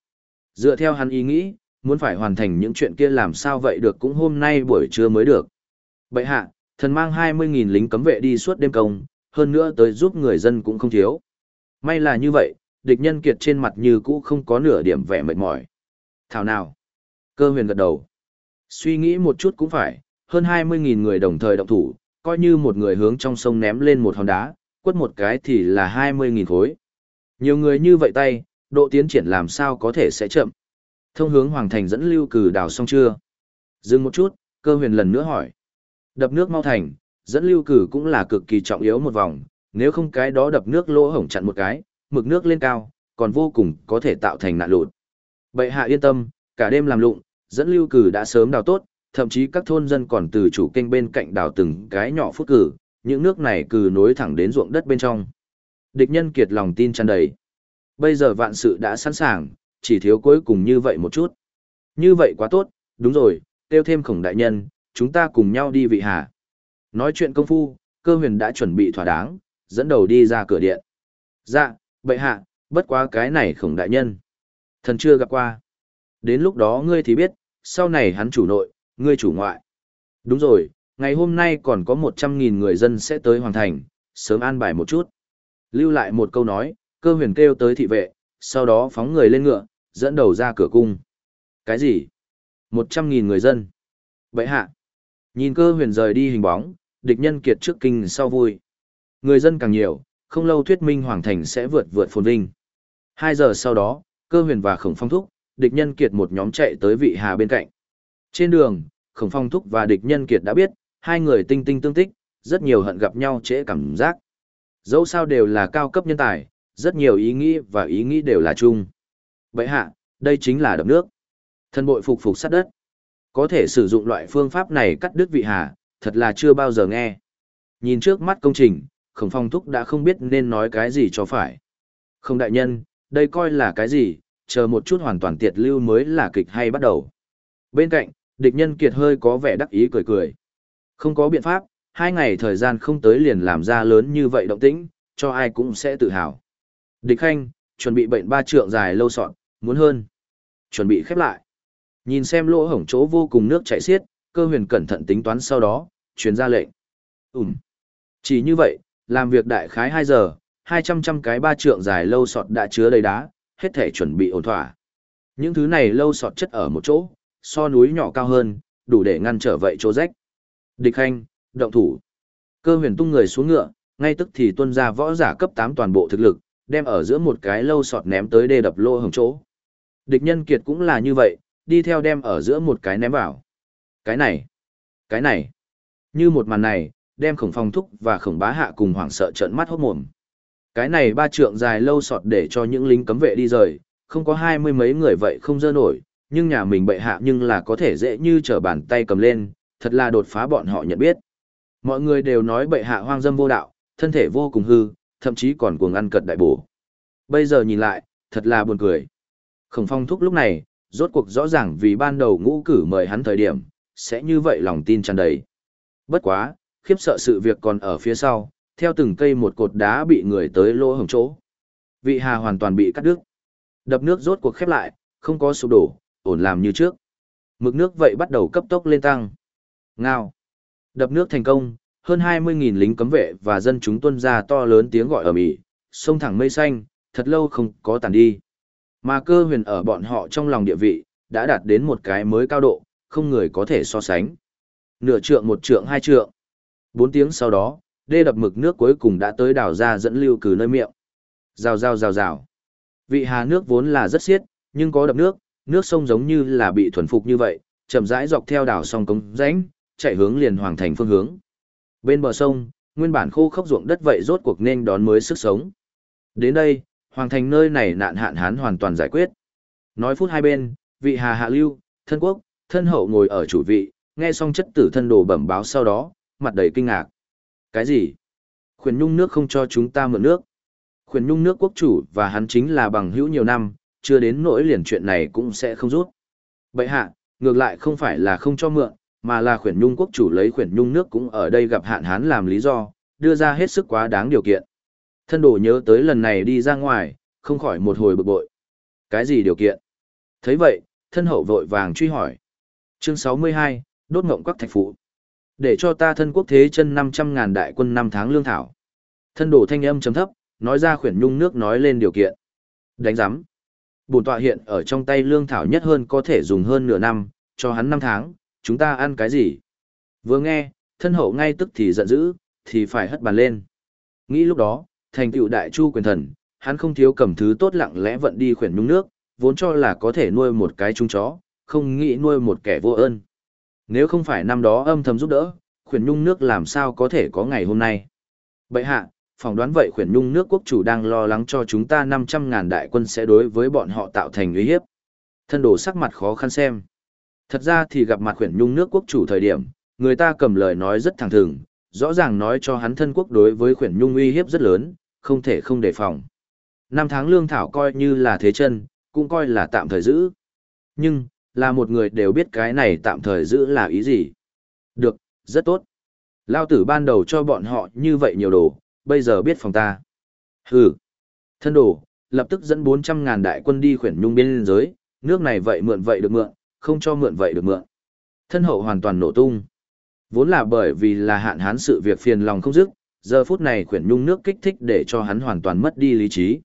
Dựa theo hắn ý nghĩ, muốn phải hoàn thành những chuyện kia làm sao vậy được cũng hôm nay buổi trưa mới được. Bậy hạ, thần mang 20.000 lính cấm vệ đi suốt đêm công, hơn nữa tới giúp người dân cũng không thiếu. May là như vậy, địch nhân kiệt trên mặt như cũ không có nửa điểm vẻ mệt mỏi. Thảo nào? Cơ huyền gật đầu. Suy nghĩ một chút cũng phải, hơn 20.000 người đồng thời động thủ, coi như một người hướng trong sông ném lên một hòn đá, quất một cái thì là 20.000 khối. Nhiều người như vậy tay, độ tiến triển làm sao có thể sẽ chậm. Thông hướng Hoàng Thành dẫn lưu cử đào xong chưa? Dừng một chút, cơ huyền lần nữa hỏi. Đập nước mau thành, dẫn lưu cử cũng là cực kỳ trọng yếu một vòng, nếu không cái đó đập nước lỗ hổng chặn một cái, mực nước lên cao, còn vô cùng có thể tạo thành nạn lụt. Bệ hạ yên tâm, cả đêm làm lụng, dẫn lưu cử đã sớm đào tốt, thậm chí các thôn dân còn từ chủ kênh bên cạnh đào từng cái nhỏ phút cử, những nước này cử nối thẳng đến ruộng đất bên trong. Địch nhân kiệt lòng tin tràn đầy. Bây giờ vạn sự đã sẵn sàng, chỉ thiếu cuối cùng như vậy một chút. Như vậy quá tốt, đúng rồi, tiêu thêm khổng đại nhân, chúng ta cùng nhau đi vị hà. Nói chuyện công phu, cơ huyền đã chuẩn bị thỏa đáng, dẫn đầu đi ra cửa điện. Dạ, bệ hạ, bất quá cái này khổng đại nhân. Thần chưa gặp qua. Đến lúc đó ngươi thì biết, sau này hắn chủ nội, ngươi chủ ngoại. Đúng rồi, ngày hôm nay còn có 100.000 người dân sẽ tới Hoàng Thành, sớm an bài một chút. Lưu lại một câu nói, cơ huyền kêu tới thị vệ, sau đó phóng người lên ngựa, dẫn đầu ra cửa cung. Cái gì? 100.000 người dân. Bệ hạ. Nhìn cơ huyền rời đi hình bóng, địch nhân kiệt trước kinh sau vui. Người dân càng nhiều, không lâu thuyết minh Hoàng Thành sẽ vượt vượt phồn vinh. Hai giờ sau đó, cơ huyền và khổng phong thúc, địch nhân kiệt một nhóm chạy tới vị hà bên cạnh. Trên đường, khổng phong thúc và địch nhân kiệt đã biết, hai người tinh tinh tương tích, rất nhiều hận gặp nhau trễ cảm giác. Dẫu sao đều là cao cấp nhân tài, rất nhiều ý nghĩ và ý nghĩ đều là chung. Vậy hạ, đây chính là đập nước. Thân bội phục phục sát đất. Có thể sử dụng loại phương pháp này cắt đứt vị hà, thật là chưa bao giờ nghe. Nhìn trước mắt công trình, khổng phong thúc đã không biết nên nói cái gì cho phải. Không đại nhân, đây coi là cái gì, chờ một chút hoàn toàn tiệt lưu mới là kịch hay bắt đầu. Bên cạnh, địch nhân kiệt hơi có vẻ đắc ý cười cười. Không có biện pháp, hai ngày thời gian không tới liền làm ra lớn như vậy động tĩnh, cho ai cũng sẽ tự hào. Địch khanh, chuẩn bị bệnh ba trượng dài lâu sọn, muốn hơn. Chuẩn bị khép lại. Nhìn xem lỗ hổng chỗ vô cùng nước chảy xiết, cơ huyền cẩn thận tính toán sau đó, truyền ra lệnh. Ừm. Chỉ như vậy, làm việc đại khái 2 giờ, 200 trăm cái ba trượng dài lâu sọt đã chứa đầy đá, hết thể chuẩn bị ổn thỏa. Những thứ này lâu sọt chất ở một chỗ, so núi nhỏ cao hơn, đủ để ngăn trở vậy chỗ rách. Địch khanh động thủ. Cơ huyền tung người xuống ngựa, ngay tức thì tuân ra võ giả cấp 8 toàn bộ thực lực, đem ở giữa một cái lâu sọt ném tới đê đập lô hồng chỗ. Địch nhân kiệt cũng là như vậy, đi theo đem ở giữa một cái ném vào. Cái này, cái này, như một màn này, đem khổng phong thúc và khổng bá hạ cùng hoảng sợ trợn mắt hốt mồm. Cái này ba trượng dài lâu sọt để cho những lính cấm vệ đi rời, không có hai mươi mấy người vậy không dơ nổi, nhưng nhà mình bệ hạ nhưng là có thể dễ như trở bàn tay cầm lên, thật là đột phá bọn họ nhận biết. Mọi người đều nói bệ hạ hoang dâm vô đạo, thân thể vô cùng hư, thậm chí còn cuồng ăn cật đại bổ. Bây giờ nhìn lại, thật là buồn cười. Khổng phong thúc lúc này, rốt cuộc rõ ràng vì ban đầu ngũ cử mời hắn thời điểm, sẽ như vậy lòng tin tràn đầy. Bất quá, khiếp sợ sự việc còn ở phía sau, theo từng cây một cột đá bị người tới lỗ hồng chỗ. Vị hà hoàn toàn bị cắt đứt. Đập nước rốt cuộc khép lại, không có sụp đổ, ổn làm như trước. Mực nước vậy bắt đầu cấp tốc lên tăng. Ngao. Đập nước thành công, hơn 20.000 lính cấm vệ và dân chúng tuân ra to lớn tiếng gọi ở Mỹ, sông thẳng mây xanh, thật lâu không có tàn đi. Mà cơ huyền ở bọn họ trong lòng địa vị, đã đạt đến một cái mới cao độ, không người có thể so sánh. Nửa trượng một trượng hai trượng. Bốn tiếng sau đó, đê đập mực nước cuối cùng đã tới đảo ra dẫn lưu cử nơi miệng. Rào rào rào rào. Vị hà nước vốn là rất xiết, nhưng có đập nước, nước sông giống như là bị thuần phục như vậy, chậm rãi dọc theo đảo sông cống rãnh, chạy hướng liền hoàng thành phương hướng. Bên bờ sông, nguyên bản khô khốc ruộng đất vậy rốt cuộc nên đón mới sức sống. Đến đây, hoàng thành nơi này nạn hạn hán hoàn toàn giải quyết. Nói phút hai bên, vị hà hạ lưu, thân quốc, thân hậu ngồi ở chủ vị, nghe xong chất tử thân đồ bẩm báo sau đó, mặt đầy kinh ngạc. Cái gì? Khuyển nhung nước không cho chúng ta mượn nước. Khuyển nhung nước quốc chủ và hắn chính là bằng hữu nhiều năm, chưa đến nỗi liền chuyện này cũng sẽ không rút. Bậy hạ, ngược lại không phải là không cho mượn, mà là khuyển nhung quốc chủ lấy khuyển nhung nước cũng ở đây gặp hạn hán làm lý do, đưa ra hết sức quá đáng điều kiện. Thân đồ nhớ tới lần này đi ra ngoài, không khỏi một hồi bực bội. Cái gì điều kiện? thấy vậy, thân hậu vội vàng truy hỏi. Chương 62, đốt ngộng quắc thạch phụ. Để cho ta thân quốc thế chân 500 ngàn đại quân năm tháng lương thảo. Thân đồ thanh âm chấm thấp, nói ra khuyển nhung nước nói lên điều kiện. Đánh giám. Bổn tọa hiện ở trong tay lương thảo nhất hơn có thể dùng hơn nửa năm, cho hắn năm tháng, chúng ta ăn cái gì? Vừa nghe, thân hậu ngay tức thì giận dữ, thì phải hất bàn lên. Nghĩ lúc đó, thành tựu đại chu quyền thần, hắn không thiếu cầm thứ tốt lặng lẽ vận đi khuyển nhung nước, vốn cho là có thể nuôi một cái chung chó, không nghĩ nuôi một kẻ vô ơn. Nếu không phải năm đó âm thầm giúp đỡ, khuyển nhung nước làm sao có thể có ngày hôm nay. Bậy hạ, phỏng đoán vậy khuyển nhung nước quốc chủ đang lo lắng cho chúng ta 500 ngàn đại quân sẽ đối với bọn họ tạo thành uy hiếp. Thân đồ sắc mặt khó khăn xem. Thật ra thì gặp mặt khuyển nhung nước quốc chủ thời điểm, người ta cầm lời nói rất thẳng thừng, rõ ràng nói cho hắn thân quốc đối với khuyển nhung uy hiếp rất lớn, không thể không đề phòng. Năm tháng lương thảo coi như là thế chân, cũng coi là tạm thời giữ. Nhưng, là một người đều biết cái này tạm thời giữ là ý gì. Được, rất tốt. Lao tử ban đầu cho bọn họ như vậy nhiều đồ, bây giờ biết phòng ta. Hừ. Thân đồ, lập tức dẫn 400 ngàn đại quân đi khuyển nhung biên giới, nước này vậy mượn vậy được mượn, không cho mượn vậy được mượn. Thân hậu hoàn toàn nổ tung. Vốn là bởi vì là hạn hán sự việc phiền lòng không dứt, giờ phút này khuyển nhung nước kích thích để cho hắn hoàn toàn mất đi lý trí.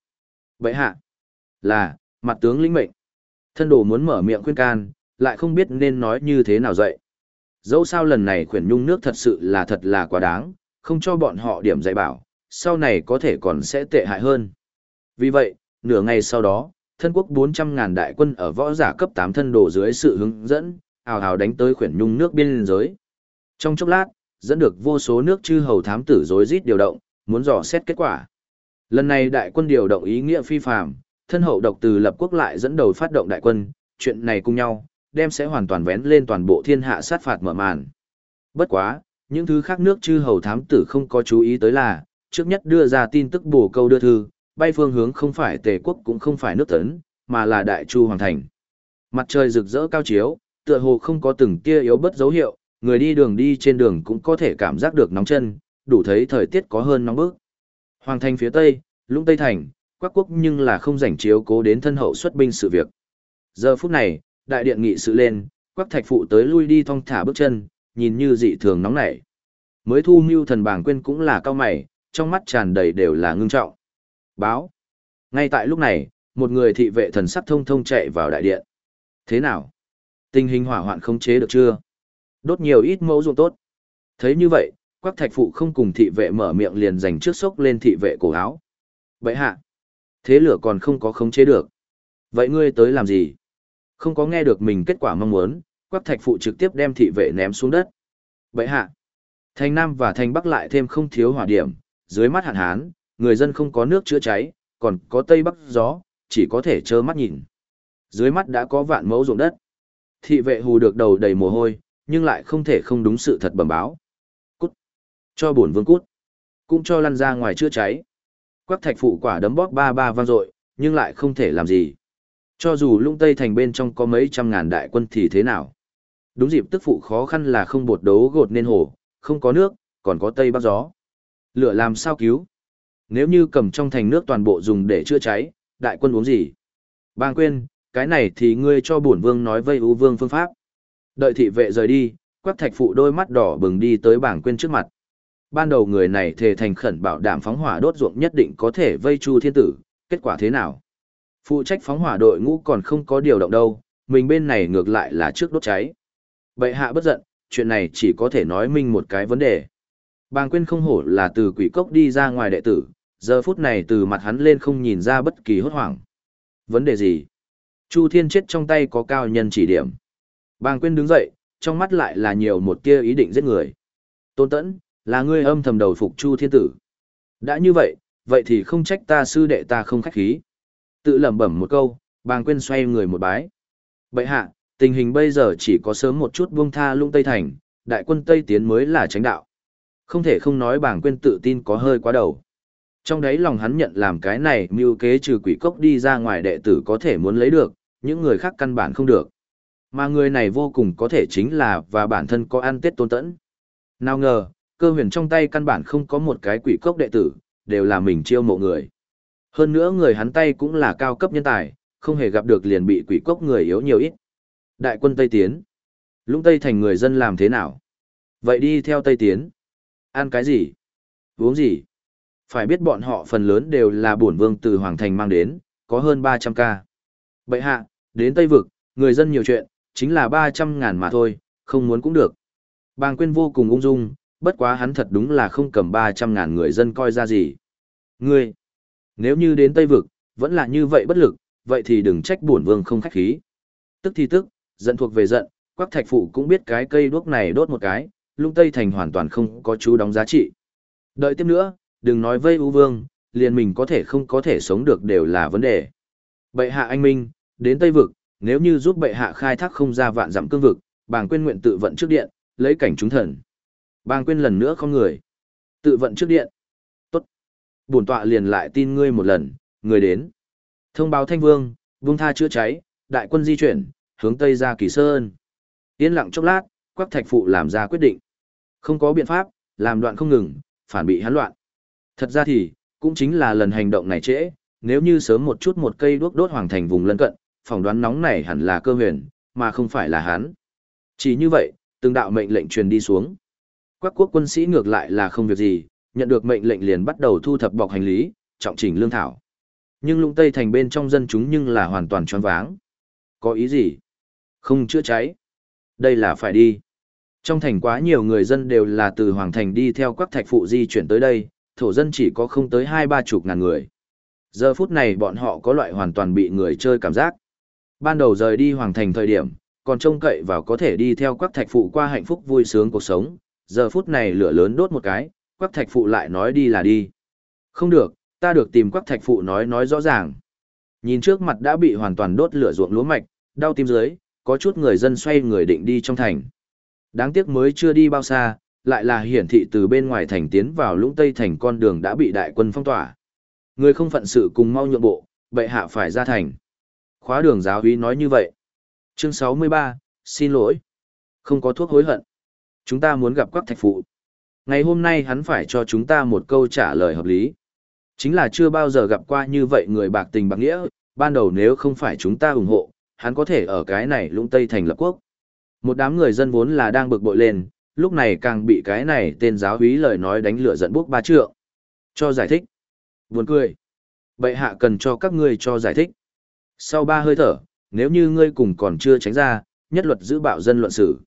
Vậy hạ, là, mặt tướng lĩnh mệnh. Thân đồ muốn mở miệng khuyên can, lại không biết nên nói như thế nào dậy. Dẫu sao lần này khuyển nhung nước thật sự là thật là quá đáng, không cho bọn họ điểm dạy bảo, sau này có thể còn sẽ tệ hại hơn. Vì vậy, nửa ngày sau đó, thân quốc 400.000 đại quân ở võ giả cấp 8 thân đồ dưới sự hướng dẫn, ào ào đánh tới khuyển nhung nước biên giới. Trong chốc lát, dẫn được vô số nước chư hầu thám tử rối rít điều động, muốn dò xét kết quả. Lần này đại quân điều động ý nghĩa phi phàm, thân hậu độc từ lập quốc lại dẫn đầu phát động đại quân, chuyện này cùng nhau, đem sẽ hoàn toàn vén lên toàn bộ thiên hạ sát phạt mở màn. Bất quá, những thứ khác nước chư hầu thám tử không có chú ý tới là, trước nhất đưa ra tin tức bổ câu đưa thư, bay phương hướng không phải tề quốc cũng không phải nước tấn, mà là đại chu hoàng thành. Mặt trời rực rỡ cao chiếu, tựa hồ không có từng tia yếu bất dấu hiệu, người đi đường đi trên đường cũng có thể cảm giác được nóng chân, đủ thấy thời tiết có hơn nóng bức. Hoàng thành phía tây, lũng tây thành, quắc quốc nhưng là không rảnh chiếu cố đến thân hậu xuất binh sự việc. Giờ phút này, đại điện nghị sự lên, quắc thạch phụ tới lui đi thong thả bước chân, nhìn như dị thường nóng nảy. Mới thu mưu thần bảng quên cũng là cao mày, trong mắt tràn đầy đều là ngưng trọng. Báo. Ngay tại lúc này, một người thị vệ thần sắc thông thông chạy vào đại điện. Thế nào? Tình hình hỏa hoạn không chế được chưa? Đốt nhiều ít mẫu ruộng tốt. Thấy như vậy, quắc thạch phụ không cùng thị vệ mở miệng liền dành trước sốc lên thị vệ cổ áo. Vậy hạ. Thế lửa còn không có khống chế được. Vậy ngươi tới làm gì? Không có nghe được mình kết quả mong muốn, quắc thạch phụ trực tiếp đem thị vệ ném xuống đất. Vậy hạ. Thành Nam và Thành Bắc lại thêm không thiếu hỏa điểm, dưới mắt hạn hán, người dân không có nước chữa cháy, còn có Tây Bắc gió, chỉ có thể trơ mắt nhìn. Dưới mắt đã có vạn mẫu ruộng đất. Thị vệ hù được đầu đầy mồ hôi, nhưng lại không thể không đúng sự thật bẩm báo. Cút. Cho bổn vương cút. Cũng cho lăn ra ngoài chữa cháy. Quắc thạch phụ quả đấm bóp ba ba vang dội, nhưng lại không thể làm gì. Cho dù lung tây thành bên trong có mấy trăm ngàn đại quân thì thế nào? Đúng dịp tức phụ khó khăn là không bột đấu gột nên hổ, không có nước, còn có tây bắc gió. Lửa làm sao cứu? Nếu như cầm trong thành nước toàn bộ dùng để chữa cháy, đại quân uống gì? Bang quên, cái này thì ngươi cho bổn vương nói vây ưu vương phương pháp. Đợi thị vệ rời đi, quắc thạch phụ đôi mắt đỏ bừng đi tới bảng quên trước mặt. Ban đầu người này thề thành khẩn bảo đảm phóng hỏa đốt ruộng nhất định có thể vây chu thiên tử, kết quả thế nào? Phụ trách phóng hỏa đội ngũ còn không có điều động đâu, mình bên này ngược lại là trước đốt cháy. Bệ hạ bất giận, chuyện này chỉ có thể nói minh một cái vấn đề. Bàng quên không hổ là từ quỷ cốc đi ra ngoài đệ tử, giờ phút này từ mặt hắn lên không nhìn ra bất kỳ hốt hoảng. Vấn đề gì? Chu Thiên chết trong tay có cao nhân chỉ điểm. Bàng quên đứng dậy, trong mắt lại là nhiều một tia ý định giết người. Tôn Tẫn, là ngươi âm thầm đầu phục Chu Thiên Tử. Đã như vậy, vậy thì không trách ta sư đệ ta không khách khí. Tự lẩm bẩm một câu, bàng quên xoay người một bái. Bậy hạ, tình hình bây giờ chỉ có sớm một chút buông tha lung Tây Thành, đại quân Tây Tiến mới là tránh đạo. Không thể không nói bảng quên tự tin có hơi quá đầu. Trong đấy lòng hắn nhận làm cái này mưu kế trừ quỷ cốc đi ra ngoài đệ tử có thể muốn lấy được, những người khác căn bản không được. Mà người này vô cùng có thể chính là và bản thân có ăn tết tôn tẫn. Nào ngờ, cơ huyền trong tay căn bản không có một cái quỷ cốc đệ tử, đều là mình chiêu mộ người. Hơn nữa người hắn tay cũng là cao cấp nhân tài, không hề gặp được liền bị quỷ cốc người yếu nhiều ít. Đại quân Tây Tiến. Lũng Tây thành người dân làm thế nào? Vậy đi theo Tây Tiến. Ăn cái gì? Uống gì? Phải biết bọn họ phần lớn đều là bổn vương từ Hoàng Thành mang đến, có hơn 300 ca. Bậy hạ, đến Tây Vực, người dân nhiều chuyện, chính là 300 ngàn mà thôi, không muốn cũng được. Bàng quyên vô cùng ung dung, bất quá hắn thật đúng là không cầm 300 ngàn người dân coi ra gì. Ngươi, nếu như đến Tây Vực, vẫn là như vậy bất lực, vậy thì đừng trách bổn vương không khách khí. Tức thì tức, giận thuộc về giận, quắc thạch phụ cũng biết cái cây đuốc này đốt một cái, lung Tây Thành hoàn toàn không có chú đóng giá trị. Đợi tiếp nữa, đừng nói vây ưu vương, liền mình có thể không có thể sống được đều là vấn đề. Bệ hạ anh Minh, đến Tây Vực, nếu như giúp bệ hạ khai thác không ra vạn dặm cương vực, bàng quyên nguyện tự vận trước điện, lấy cảnh chúng thần. Bàng quyên lần nữa không người. Tự vận trước điện. Tốt. Bổn tọa liền lại tin ngươi một lần, người đến. Thông báo thanh vương, vương tha chữa cháy, đại quân di chuyển, hướng tây ra kỳ sơn. Yên lặng chốc lát, quắc thạch phụ làm ra quyết định. Không có biện pháp, làm đoạn không ngừng, phản bị hắn loạn. Thật ra thì, cũng chính là lần hành động này trễ, nếu như sớm một chút một cây đuốc đốt hoàng thành vùng lân cận, phỏng đoán nóng này hẳn là cơ huyền, mà không phải là hắn. Chỉ như vậy, từng đạo mệnh lệnh truyền đi xuống. các quốc quân sĩ ngược lại là không việc gì, nhận được mệnh lệnh liền bắt đầu thu thập bọc hành lý, trọng chỉnh lương thảo. Nhưng lũng tây thành bên trong dân chúng nhưng là hoàn toàn choáng váng. Có ý gì? Không chữa cháy. Đây là phải đi. Trong thành quá nhiều người dân đều là từ Hoàng Thành đi theo quắc thạch phụ di chuyển tới đây, thổ dân chỉ có không tới hai ba chục ngàn người. Giờ phút này bọn họ có loại hoàn toàn bị người chơi cảm giác. Ban đầu rời đi Hoàng Thành thời điểm, còn trông cậy vào có thể đi theo quắc thạch phụ qua hạnh phúc vui sướng cuộc sống. Giờ phút này lửa lớn đốt một cái, quắc thạch phụ lại nói đi là đi. Không được, ta được tìm quắc thạch phụ nói nói rõ ràng. Nhìn trước mặt đã bị hoàn toàn đốt lửa ruộng lúa mạch, đau tim dưới, có chút người dân xoay người định đi trong thành. Đáng tiếc mới chưa đi bao xa, lại là hiển thị từ bên ngoài thành tiến vào lũng tây thành con đường đã bị đại quân phong tỏa. Người không phận sự cùng mau nhượng bộ, bệ hạ phải ra thành. Khóa đường giáo úy nói như vậy. Chương 63, xin lỗi. Không có thuốc hối hận. Chúng ta muốn gặp quắc thạch phụ. Ngày hôm nay hắn phải cho chúng ta một câu trả lời hợp lý. Chính là chưa bao giờ gặp qua như vậy người bạc tình bạc nghĩa, ban đầu nếu không phải chúng ta ủng hộ, hắn có thể ở cái này lũng tây thành lập quốc. Một đám người dân vốn là đang bực bội lên, lúc này càng bị cái này tên giáo úy lời nói đánh lửa giận bốc ba trượng. Cho giải thích. Buồn cười. Bệ hạ cần cho các ngươi cho giải thích. Sau ba hơi thở, nếu như ngươi cùng còn chưa tránh ra, nhất luật giữ bạo dân luận xử.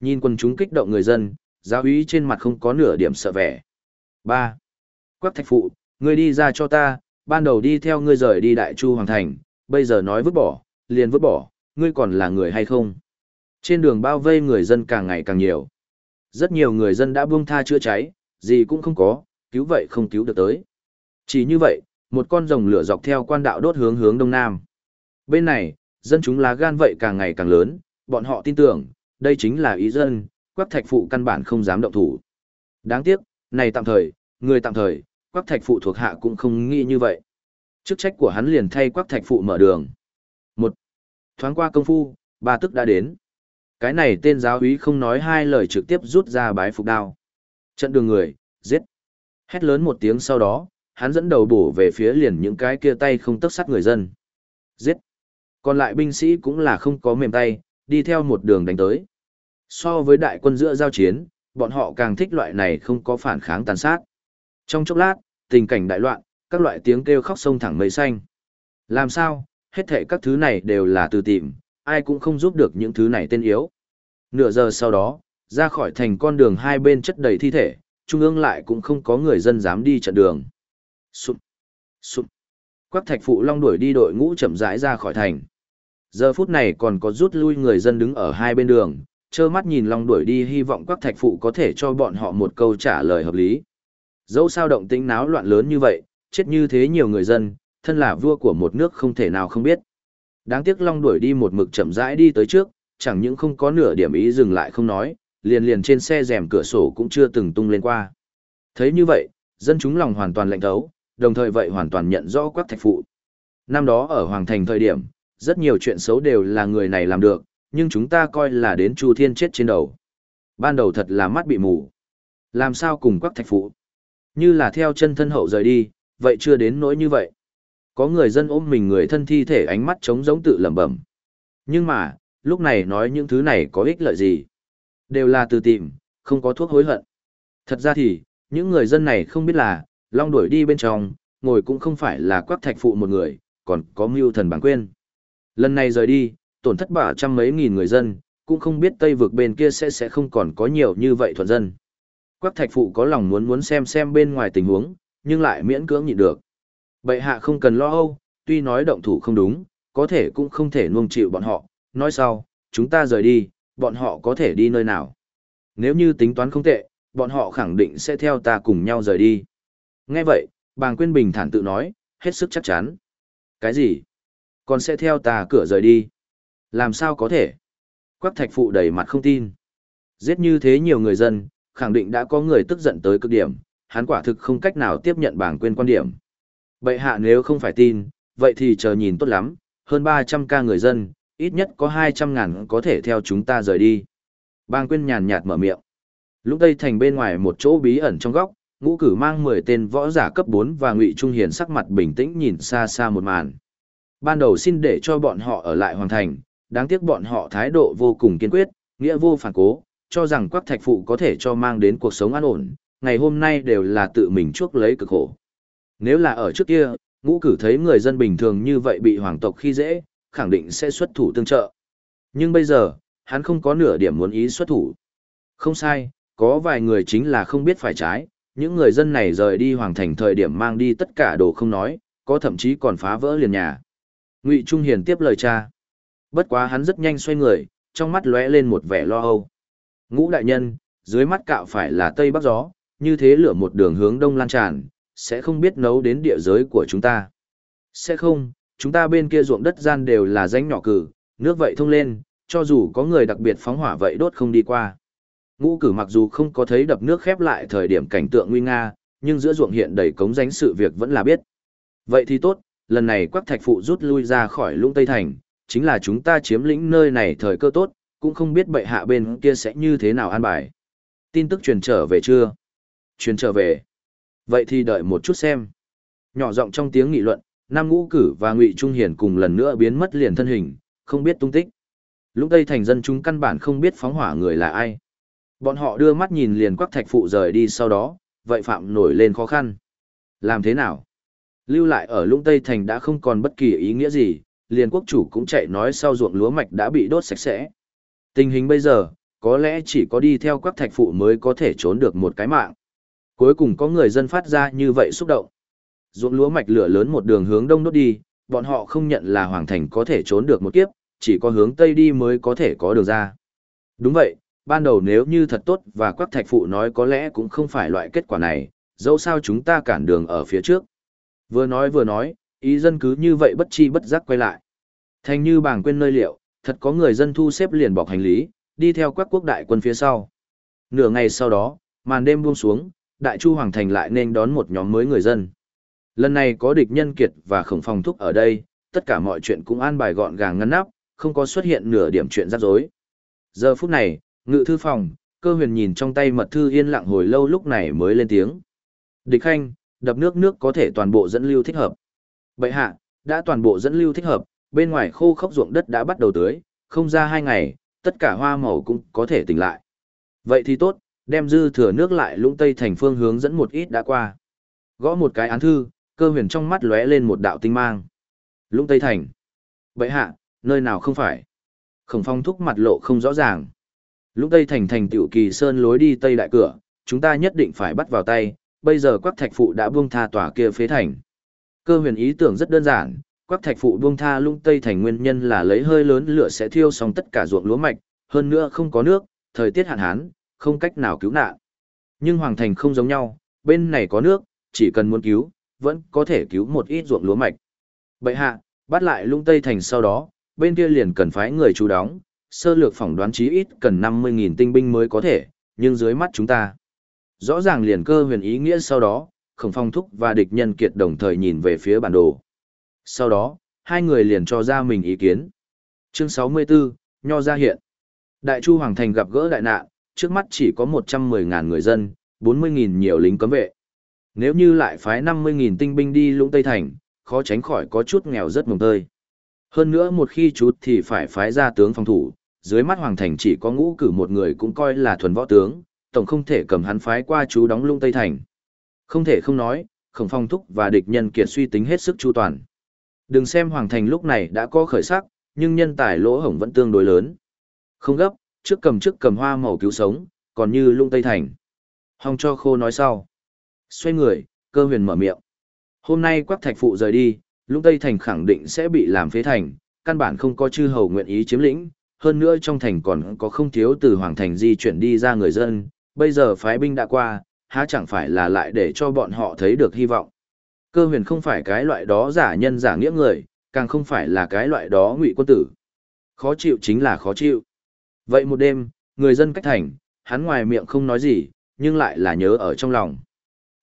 Nhìn quân chúng kích động người dân, giáo úy trên mặt không có nửa điểm sợ vẻ. ba Quắc thạch phụ, ngươi đi ra cho ta, ban đầu đi theo ngươi rời đi đại chu hoàng thành, bây giờ nói vứt bỏ, liền vứt bỏ, ngươi còn là người hay không? Trên đường bao vây người dân càng ngày càng nhiều. Rất nhiều người dân đã buông tha chữa cháy, gì cũng không có, cứu vậy không cứu được tới. Chỉ như vậy, một con rồng lửa dọc theo quan đạo đốt hướng hướng đông nam. Bên này, dân chúng lá gan vậy càng ngày càng lớn, bọn họ tin tưởng, đây chính là ý dân, quắc thạch phụ căn bản không dám động thủ. Đáng tiếc, này tạm thời, người tạm thời, quắc thạch phụ thuộc hạ cũng không nghĩ như vậy. Chức trách của hắn liền thay quắc thạch phụ mở đường. Một, thoáng qua công phu, ba tức đã đến. Cái này tên giáo úy không nói hai lời trực tiếp rút ra bái phục đao. Trận đường người, giết. Hét lớn một tiếng sau đó, hắn dẫn đầu bổ về phía liền những cái kia tay không tấc sắt người dân. Giết. Còn lại binh sĩ cũng là không có mềm tay, đi theo một đường đánh tới. So với đại quân giữa giao chiến, bọn họ càng thích loại này không có phản kháng tàn sát. Trong chốc lát, tình cảnh đại loạn, các loại tiếng kêu khóc sông thẳng mây xanh. Làm sao, hết thệ các thứ này đều là từ tìm, ai cũng không giúp được những thứ này tên yếu. Nửa giờ sau đó, ra khỏi thành con đường hai bên chất đầy thi thể, trung ương lại cũng không có người dân dám đi chặn đường. Sụp, sụp. Quắc thạch phụ long đuổi đi đội ngũ chậm rãi ra khỏi thành. Giờ phút này còn có rút lui người dân đứng ở hai bên đường, trơ mắt nhìn long đuổi đi hy vọng quắc thạch phụ có thể cho bọn họ một câu trả lời hợp lý. Dẫu sao động tĩnh náo loạn lớn như vậy, chết như thế nhiều người dân, thân là vua của một nước không thể nào không biết. Đáng tiếc long đuổi đi một mực chậm rãi đi tới trước, chẳng những không có nửa điểm ý dừng lại không nói, liền liền trên xe rèm cửa sổ cũng chưa từng tung lên qua. Thấy như vậy, dân chúng lòng hoàn toàn lạnh thấu, đồng thời vậy hoàn toàn nhận rõ quắc thạch phụ. Năm đó ở Hoàng Thành thời điểm, rất nhiều chuyện xấu đều là người này làm được, nhưng chúng ta coi là đến Chu Thiên chết trên đầu. Ban đầu thật là mắt bị mù. Làm sao cùng quắc thạch phụ? Như là theo chân thân hậu rời đi, vậy chưa đến nỗi như vậy. Có người dân ôm mình người thân thi thể ánh mắt trống giống tự lẩm bẩm. Nhưng mà, lúc này nói những thứ này có ích lợi gì? Đều là từ tìm, không có thuốc hối hận. Thật ra thì, những người dân này không biết là, long đuổi đi bên trong, ngồi cũng không phải là quắc thạch phụ một người, còn có mưu thần bản quên. Lần này rời đi, tổn thất bả trăm mấy nghìn người dân, cũng không biết Tây vực bên kia sẽ sẽ không còn có nhiều như vậy thuận dân. Quắc thạch phụ có lòng muốn muốn xem xem bên ngoài tình huống, nhưng lại miễn cưỡng nhịn được. Bệ hạ không cần lo âu, tuy nói động thủ không đúng, có thể cũng không thể nuông chịu bọn họ, nói sau, chúng ta rời đi, bọn họ có thể đi nơi nào. Nếu như tính toán không tệ, bọn họ khẳng định sẽ theo ta cùng nhau rời đi. Nghe vậy, bàng quyên bình thản tự nói, hết sức chắc chắn. Cái gì? Còn sẽ theo ta cửa rời đi? Làm sao có thể? Quắc thạch phụ đầy mặt không tin. Giết như thế nhiều người dân, khẳng định đã có người tức giận tới cực điểm, hắn quả thực không cách nào tiếp nhận bảng quên quan điểm. Bệ hạ nếu không phải tin, vậy thì chờ nhìn tốt lắm, hơn 300 ca người dân, ít nhất có 200 ngàn có thể theo chúng ta rời đi. Bang quyên nhàn nhạt mở miệng. Lúc đây thành bên ngoài một chỗ bí ẩn trong góc, ngũ cử mang 10 tên võ giả cấp 4 và ngụy trung hiền sắc mặt bình tĩnh nhìn xa xa một màn. Ban đầu xin để cho bọn họ ở lại hoàng thành, đáng tiếc bọn họ thái độ vô cùng kiên quyết, nghĩa vô phản cố, cho rằng quắc thạch phụ có thể cho mang đến cuộc sống an ổn, ngày hôm nay đều là tự mình chuốc lấy cực khổ. Nếu là ở trước kia, ngũ cử thấy người dân bình thường như vậy bị hoàng tộc khi dễ, khẳng định sẽ xuất thủ tương trợ. Nhưng bây giờ, hắn không có nửa điểm muốn ý xuất thủ. Không sai, có vài người chính là không biết phải trái, những người dân này rời đi hoàng thành thời điểm mang đi tất cả đồ không nói, có thậm chí còn phá vỡ liền nhà. Ngụy Trung Hiền tiếp lời cha. Bất quá hắn rất nhanh xoay người, trong mắt lóe lên một vẻ lo âu. Ngũ đại nhân, dưới mắt cạo phải là tây bắc gió, như thế lửa một đường hướng đông lan tràn, sẽ không biết nấu đến địa giới của chúng ta. Sẽ không, chúng ta bên kia ruộng đất gian đều là danh nhỏ cử, nước vậy thông lên, cho dù có người đặc biệt phóng hỏa vậy đốt không đi qua. Ngũ cử mặc dù không có thấy đập nước khép lại thời điểm cảnh tượng nguy nga, nhưng giữa ruộng hiện đầy cống danh sự việc vẫn là biết. Vậy thì tốt, lần này quắc thạch phụ rút lui ra khỏi lũng Tây Thành, chính là chúng ta chiếm lĩnh nơi này thời cơ tốt, cũng không biết bệ hạ bên kia sẽ như thế nào an bài. Tin tức truyền trở về chưa? Truyền trở về. Vậy thì đợi một chút xem. Nhỏ giọng trong tiếng nghị luận, Nam Ngũ Cử và Ngụy Trung hiển cùng lần nữa biến mất liền thân hình, không biết tung tích. Lúc đây thành dân chúng căn bản không biết phóng hỏa người là ai. Bọn họ đưa mắt nhìn liền quắc thạch phụ rời đi sau đó, vậy phạm nổi lên khó khăn. Làm thế nào? Lưu lại ở lũng Tây Thành đã không còn bất kỳ ý nghĩa gì, liền quốc chủ cũng chạy nói sau ruộng lúa mạch đã bị đốt sạch sẽ. Tình hình bây giờ, có lẽ chỉ có đi theo quắc thạch phụ mới có thể trốn được một cái mạng. Cuối cùng có người dân phát ra như vậy xúc động. Ruộng lúa mạch lửa lớn một đường hướng đông đốt đi, bọn họ không nhận là hoàng thành có thể trốn được một kiếp, chỉ có hướng tây đi mới có thể có đường ra. Đúng vậy, ban đầu nếu như thật tốt và quắc thạch phụ nói có lẽ cũng không phải loại kết quả này, dẫu sao chúng ta cản đường ở phía trước. Vừa nói vừa nói, ý dân cứ như vậy bất chi bất giác quay lại. Thành như bảng quên nơi liệu, thật có người dân thu xếp liền bọc hành lý, đi theo quắc quốc đại quân phía sau. Nửa ngày sau đó, màn đêm buông xuống, đại chu hoàng thành lại nên đón một nhóm mới người dân. Lần này có địch nhân kiệt và khổng phòng thúc ở đây, tất cả mọi chuyện cũng an bài gọn gàng ngăn nắp, không có xuất hiện nửa điểm chuyện rắc rối. Giờ phút này, ngự thư phòng, cơ huyền nhìn trong tay mật thư yên lặng hồi lâu lúc này mới lên tiếng. Địch khanh, đập nước nước có thể toàn bộ dẫn lưu thích hợp. Bệ hạ, đã toàn bộ dẫn lưu thích hợp, bên ngoài khô khốc ruộng đất đã bắt đầu tưới, không ra hai ngày, tất cả hoa màu cũng có thể tỉnh lại. Vậy thì tốt, đem dư thừa nước lại lũng tây thành phương hướng dẫn một ít đã qua. Gõ một cái án thư, cơ huyền trong mắt lóe lên một đạo tinh mang. Lũng Tây Thành. Bậy hạ, nơi nào không phải? Khổng phong thúc mặt lộ không rõ ràng. Lũng Tây Thành thành tiểu kỳ sơn lối đi Tây Đại Cửa, chúng ta nhất định phải bắt vào tay, bây giờ quắc thạch phụ đã buông tha tòa kia phế thành. Cơ huyền ý tưởng rất đơn giản, quắc thạch phụ buông tha lũng Tây Thành nguyên nhân là lấy hơi lớn lửa sẽ thiêu xong tất cả ruộng lúa mạch, hơn nữa không có nước, thời tiết hạn hán, không cách nào cứu nạn. Nhưng Hoàng Thành không giống nhau, bên này có nước, chỉ cần muốn cứu, vẫn có thể cứu một ít ruộng lúa mạch. Bậy hạ, bắt lại lung Tây Thành sau đó, bên kia liền cần phái người chú đóng, sơ lược phỏng đoán chí ít cần 50.000 tinh binh mới có thể, nhưng dưới mắt chúng ta. Rõ ràng liền cơ huyền ý nghĩa sau đó, khổng phong thúc và địch nhân kiệt đồng thời nhìn về phía bản đồ. Sau đó, hai người liền cho ra mình ý kiến. Chương 64, Nho ra hiện. Đại Chu Hoàng Thành gặp gỡ đại nạn, trước mắt chỉ có 110.000 người dân, 40.000 nhiều lính cấm vệ. Nếu như lại phái 50.000 tinh binh đi lũng Tây Thành, khó tránh khỏi có chút nghèo rất mồng tơi. Hơn nữa một khi chút thì phải phái ra tướng phòng thủ, dưới mắt Hoàng Thành chỉ có ngũ cử một người cũng coi là thuần võ tướng, tổng không thể cầm hắn phái qua chú đóng lũng Tây Thành. Không thể không nói, khổng phong thúc và địch nhân kiệt suy tính hết sức chu toàn. Đừng xem Hoàng Thành lúc này đã có khởi sắc, nhưng nhân tài lỗ hổng vẫn tương đối lớn. Không gấp, trước cầm trước cầm hoa màu cứu sống, còn như lung Tây Thành. Hong cho khô nói sau. Xoay người, cơ huyền mở miệng. Hôm nay quắc thạch phụ rời đi, lung Tây Thành khẳng định sẽ bị làm phế thành, căn bản không có chư hầu nguyện ý chiếm lĩnh. Hơn nữa trong thành còn có không thiếu từ Hoàng Thành di chuyển đi ra người dân, bây giờ phái binh đã qua, há chẳng phải là lại để cho bọn họ thấy được hy vọng. Cơ huyền không phải cái loại đó giả nhân giả nghĩa người, càng không phải là cái loại đó ngụy quân tử. Khó chịu chính là khó chịu. Vậy một đêm, người dân cách thành, hắn ngoài miệng không nói gì, nhưng lại là nhớ ở trong lòng.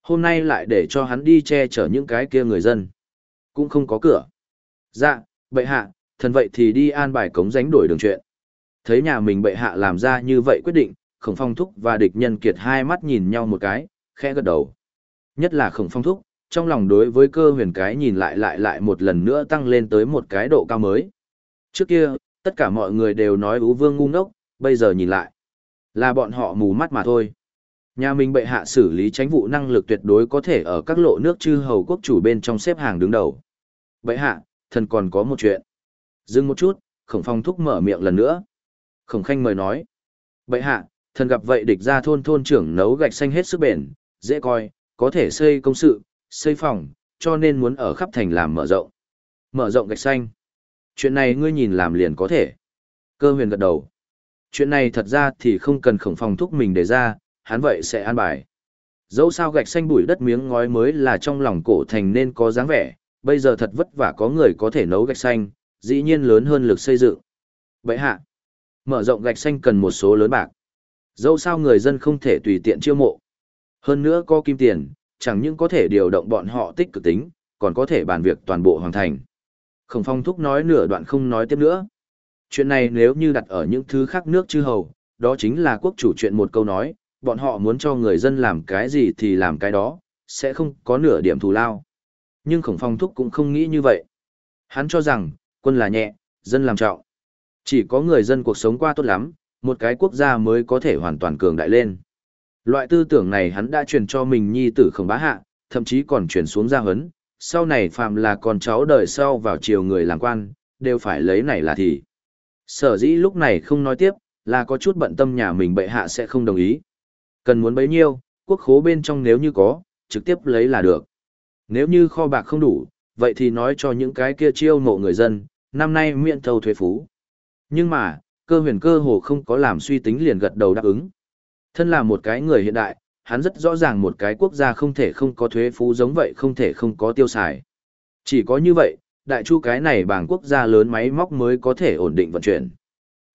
Hôm nay lại để cho hắn đi che chở những cái kia người dân. Cũng không có cửa. Dạ, bệ hạ, thần vậy thì đi an bài cống ránh đổi đường chuyện. Thấy nhà mình bệ hạ làm ra như vậy quyết định, khổng phong thúc và địch nhân kiệt hai mắt nhìn nhau một cái, khẽ gật đầu. Nhất là khổng phong thúc, trong lòng đối với cơ huyền cái nhìn lại lại lại một lần nữa tăng lên tới một cái độ cao mới. Trước kia, tất cả mọi người đều nói Ú Vương ngu ngốc, bây giờ nhìn lại, là bọn họ mù mắt mà thôi. Nhà mình bệ hạ xử lý tránh vụ năng lực tuyệt đối có thể ở các lộ nước chư hầu quốc chủ bên trong xếp hàng đứng đầu. Bệ hạ, thần còn có một chuyện. Dừng một chút, khổng phong thúc mở miệng lần nữa. Khổng khanh mời nói. Bệ hạ, thần gặp vậy địch ra thôn thôn trưởng nấu gạch xanh hết sức bền, dễ coi, có thể xây công sự, xây phòng, cho nên muốn ở khắp thành làm mở rộng. Mở rộng gạch xanh. Chuyện này ngươi nhìn làm liền có thể. Cơ huyền gật đầu. Chuyện này thật ra thì không cần khổng phòng thúc mình để ra, hắn vậy sẽ an bài. Dẫu sao gạch xanh bụi đất miếng ngói mới là trong lòng cổ thành nên có dáng vẻ, bây giờ thật vất vả có người có thể nấu gạch xanh, dĩ nhiên lớn hơn lực xây dựng. Vậy hạ, mở rộng gạch xanh cần một số lớn bạc. Dẫu sao người dân không thể tùy tiện chiêu mộ. Hơn nữa có kim tiền, chẳng những có thể điều động bọn họ tích cực tính, còn có thể bàn việc toàn bộ hoàn thành. Khổng phong thúc nói nửa đoạn không nói tiếp nữa. Chuyện này nếu như đặt ở những thứ khác nước chư hầu, đó chính là quốc chủ chuyện một câu nói, bọn họ muốn cho người dân làm cái gì thì làm cái đó, sẽ không có nửa điểm thù lao. Nhưng khổng phong thúc cũng không nghĩ như vậy. Hắn cho rằng, quân là nhẹ, dân làm trọng. Chỉ có người dân cuộc sống qua tốt lắm, một cái quốc gia mới có thể hoàn toàn cường đại lên. Loại tư tưởng này hắn đã truyền cho mình nhi tử khổng bá hạ, thậm chí còn truyền xuống gia hấn, sau này phạm là con cháu đời sau vào chiều người làm quan, đều phải lấy này là thì. Sở dĩ lúc này không nói tiếp, là có chút bận tâm nhà mình bệ hạ sẽ không đồng ý. Cần muốn bấy nhiêu, quốc khố bên trong nếu như có, trực tiếp lấy là được. Nếu như kho bạc không đủ, vậy thì nói cho những cái kia chiêu mộ người dân, năm nay miễn thầu thuế phú. Nhưng mà, cơ huyền cơ hồ không có làm suy tính liền gật đầu đáp ứng. Thân là một cái người hiện đại, hắn rất rõ ràng một cái quốc gia không thể không có thuế phú giống vậy không thể không có tiêu xài. Chỉ có như vậy, đại chu cái này bảng quốc gia lớn máy móc mới có thể ổn định vận chuyển.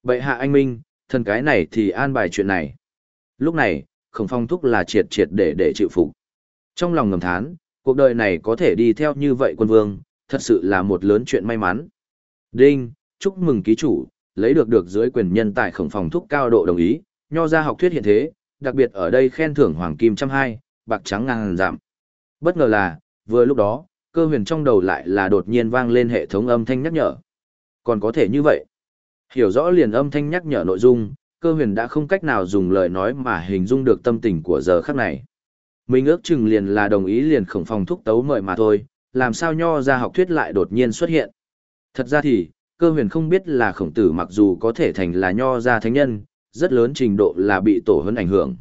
Bệ hạ anh Minh, thần cái này thì an bài chuyện này. Lúc này, khổng phong thúc là triệt triệt để để chịu phục. Trong lòng ngầm thán, cuộc đời này có thể đi theo như vậy quân vương, thật sự là một lớn chuyện may mắn. Đinh, chúc mừng ký chủ, lấy được được dưới quyền nhân tại khổng phòng thúc cao độ đồng ý, nho ra học thuyết hiện thế, đặc biệt ở đây khen thưởng hoàng kim trăm hai, bạc trắng ngàn giảm. Bất ngờ là, vừa lúc đó, cơ huyền trong đầu lại là đột nhiên vang lên hệ thống âm thanh nhắc nhở. Còn có thể như vậy. Hiểu rõ liền âm thanh nhắc nhở nội dung, cơ huyền đã không cách nào dùng lời nói mà hình dung được tâm tình của giờ khắc này. Mình ước chừng liền là đồng ý liền khổng phòng thúc tấu mời mà thôi, làm sao nho ra học thuyết lại đột nhiên xuất hiện. Thật ra thì, cơ huyền không biết là khổng tử mặc dù có thể thành là nho gia thánh nhân, rất lớn trình độ là bị tổ hấn ảnh hưởng.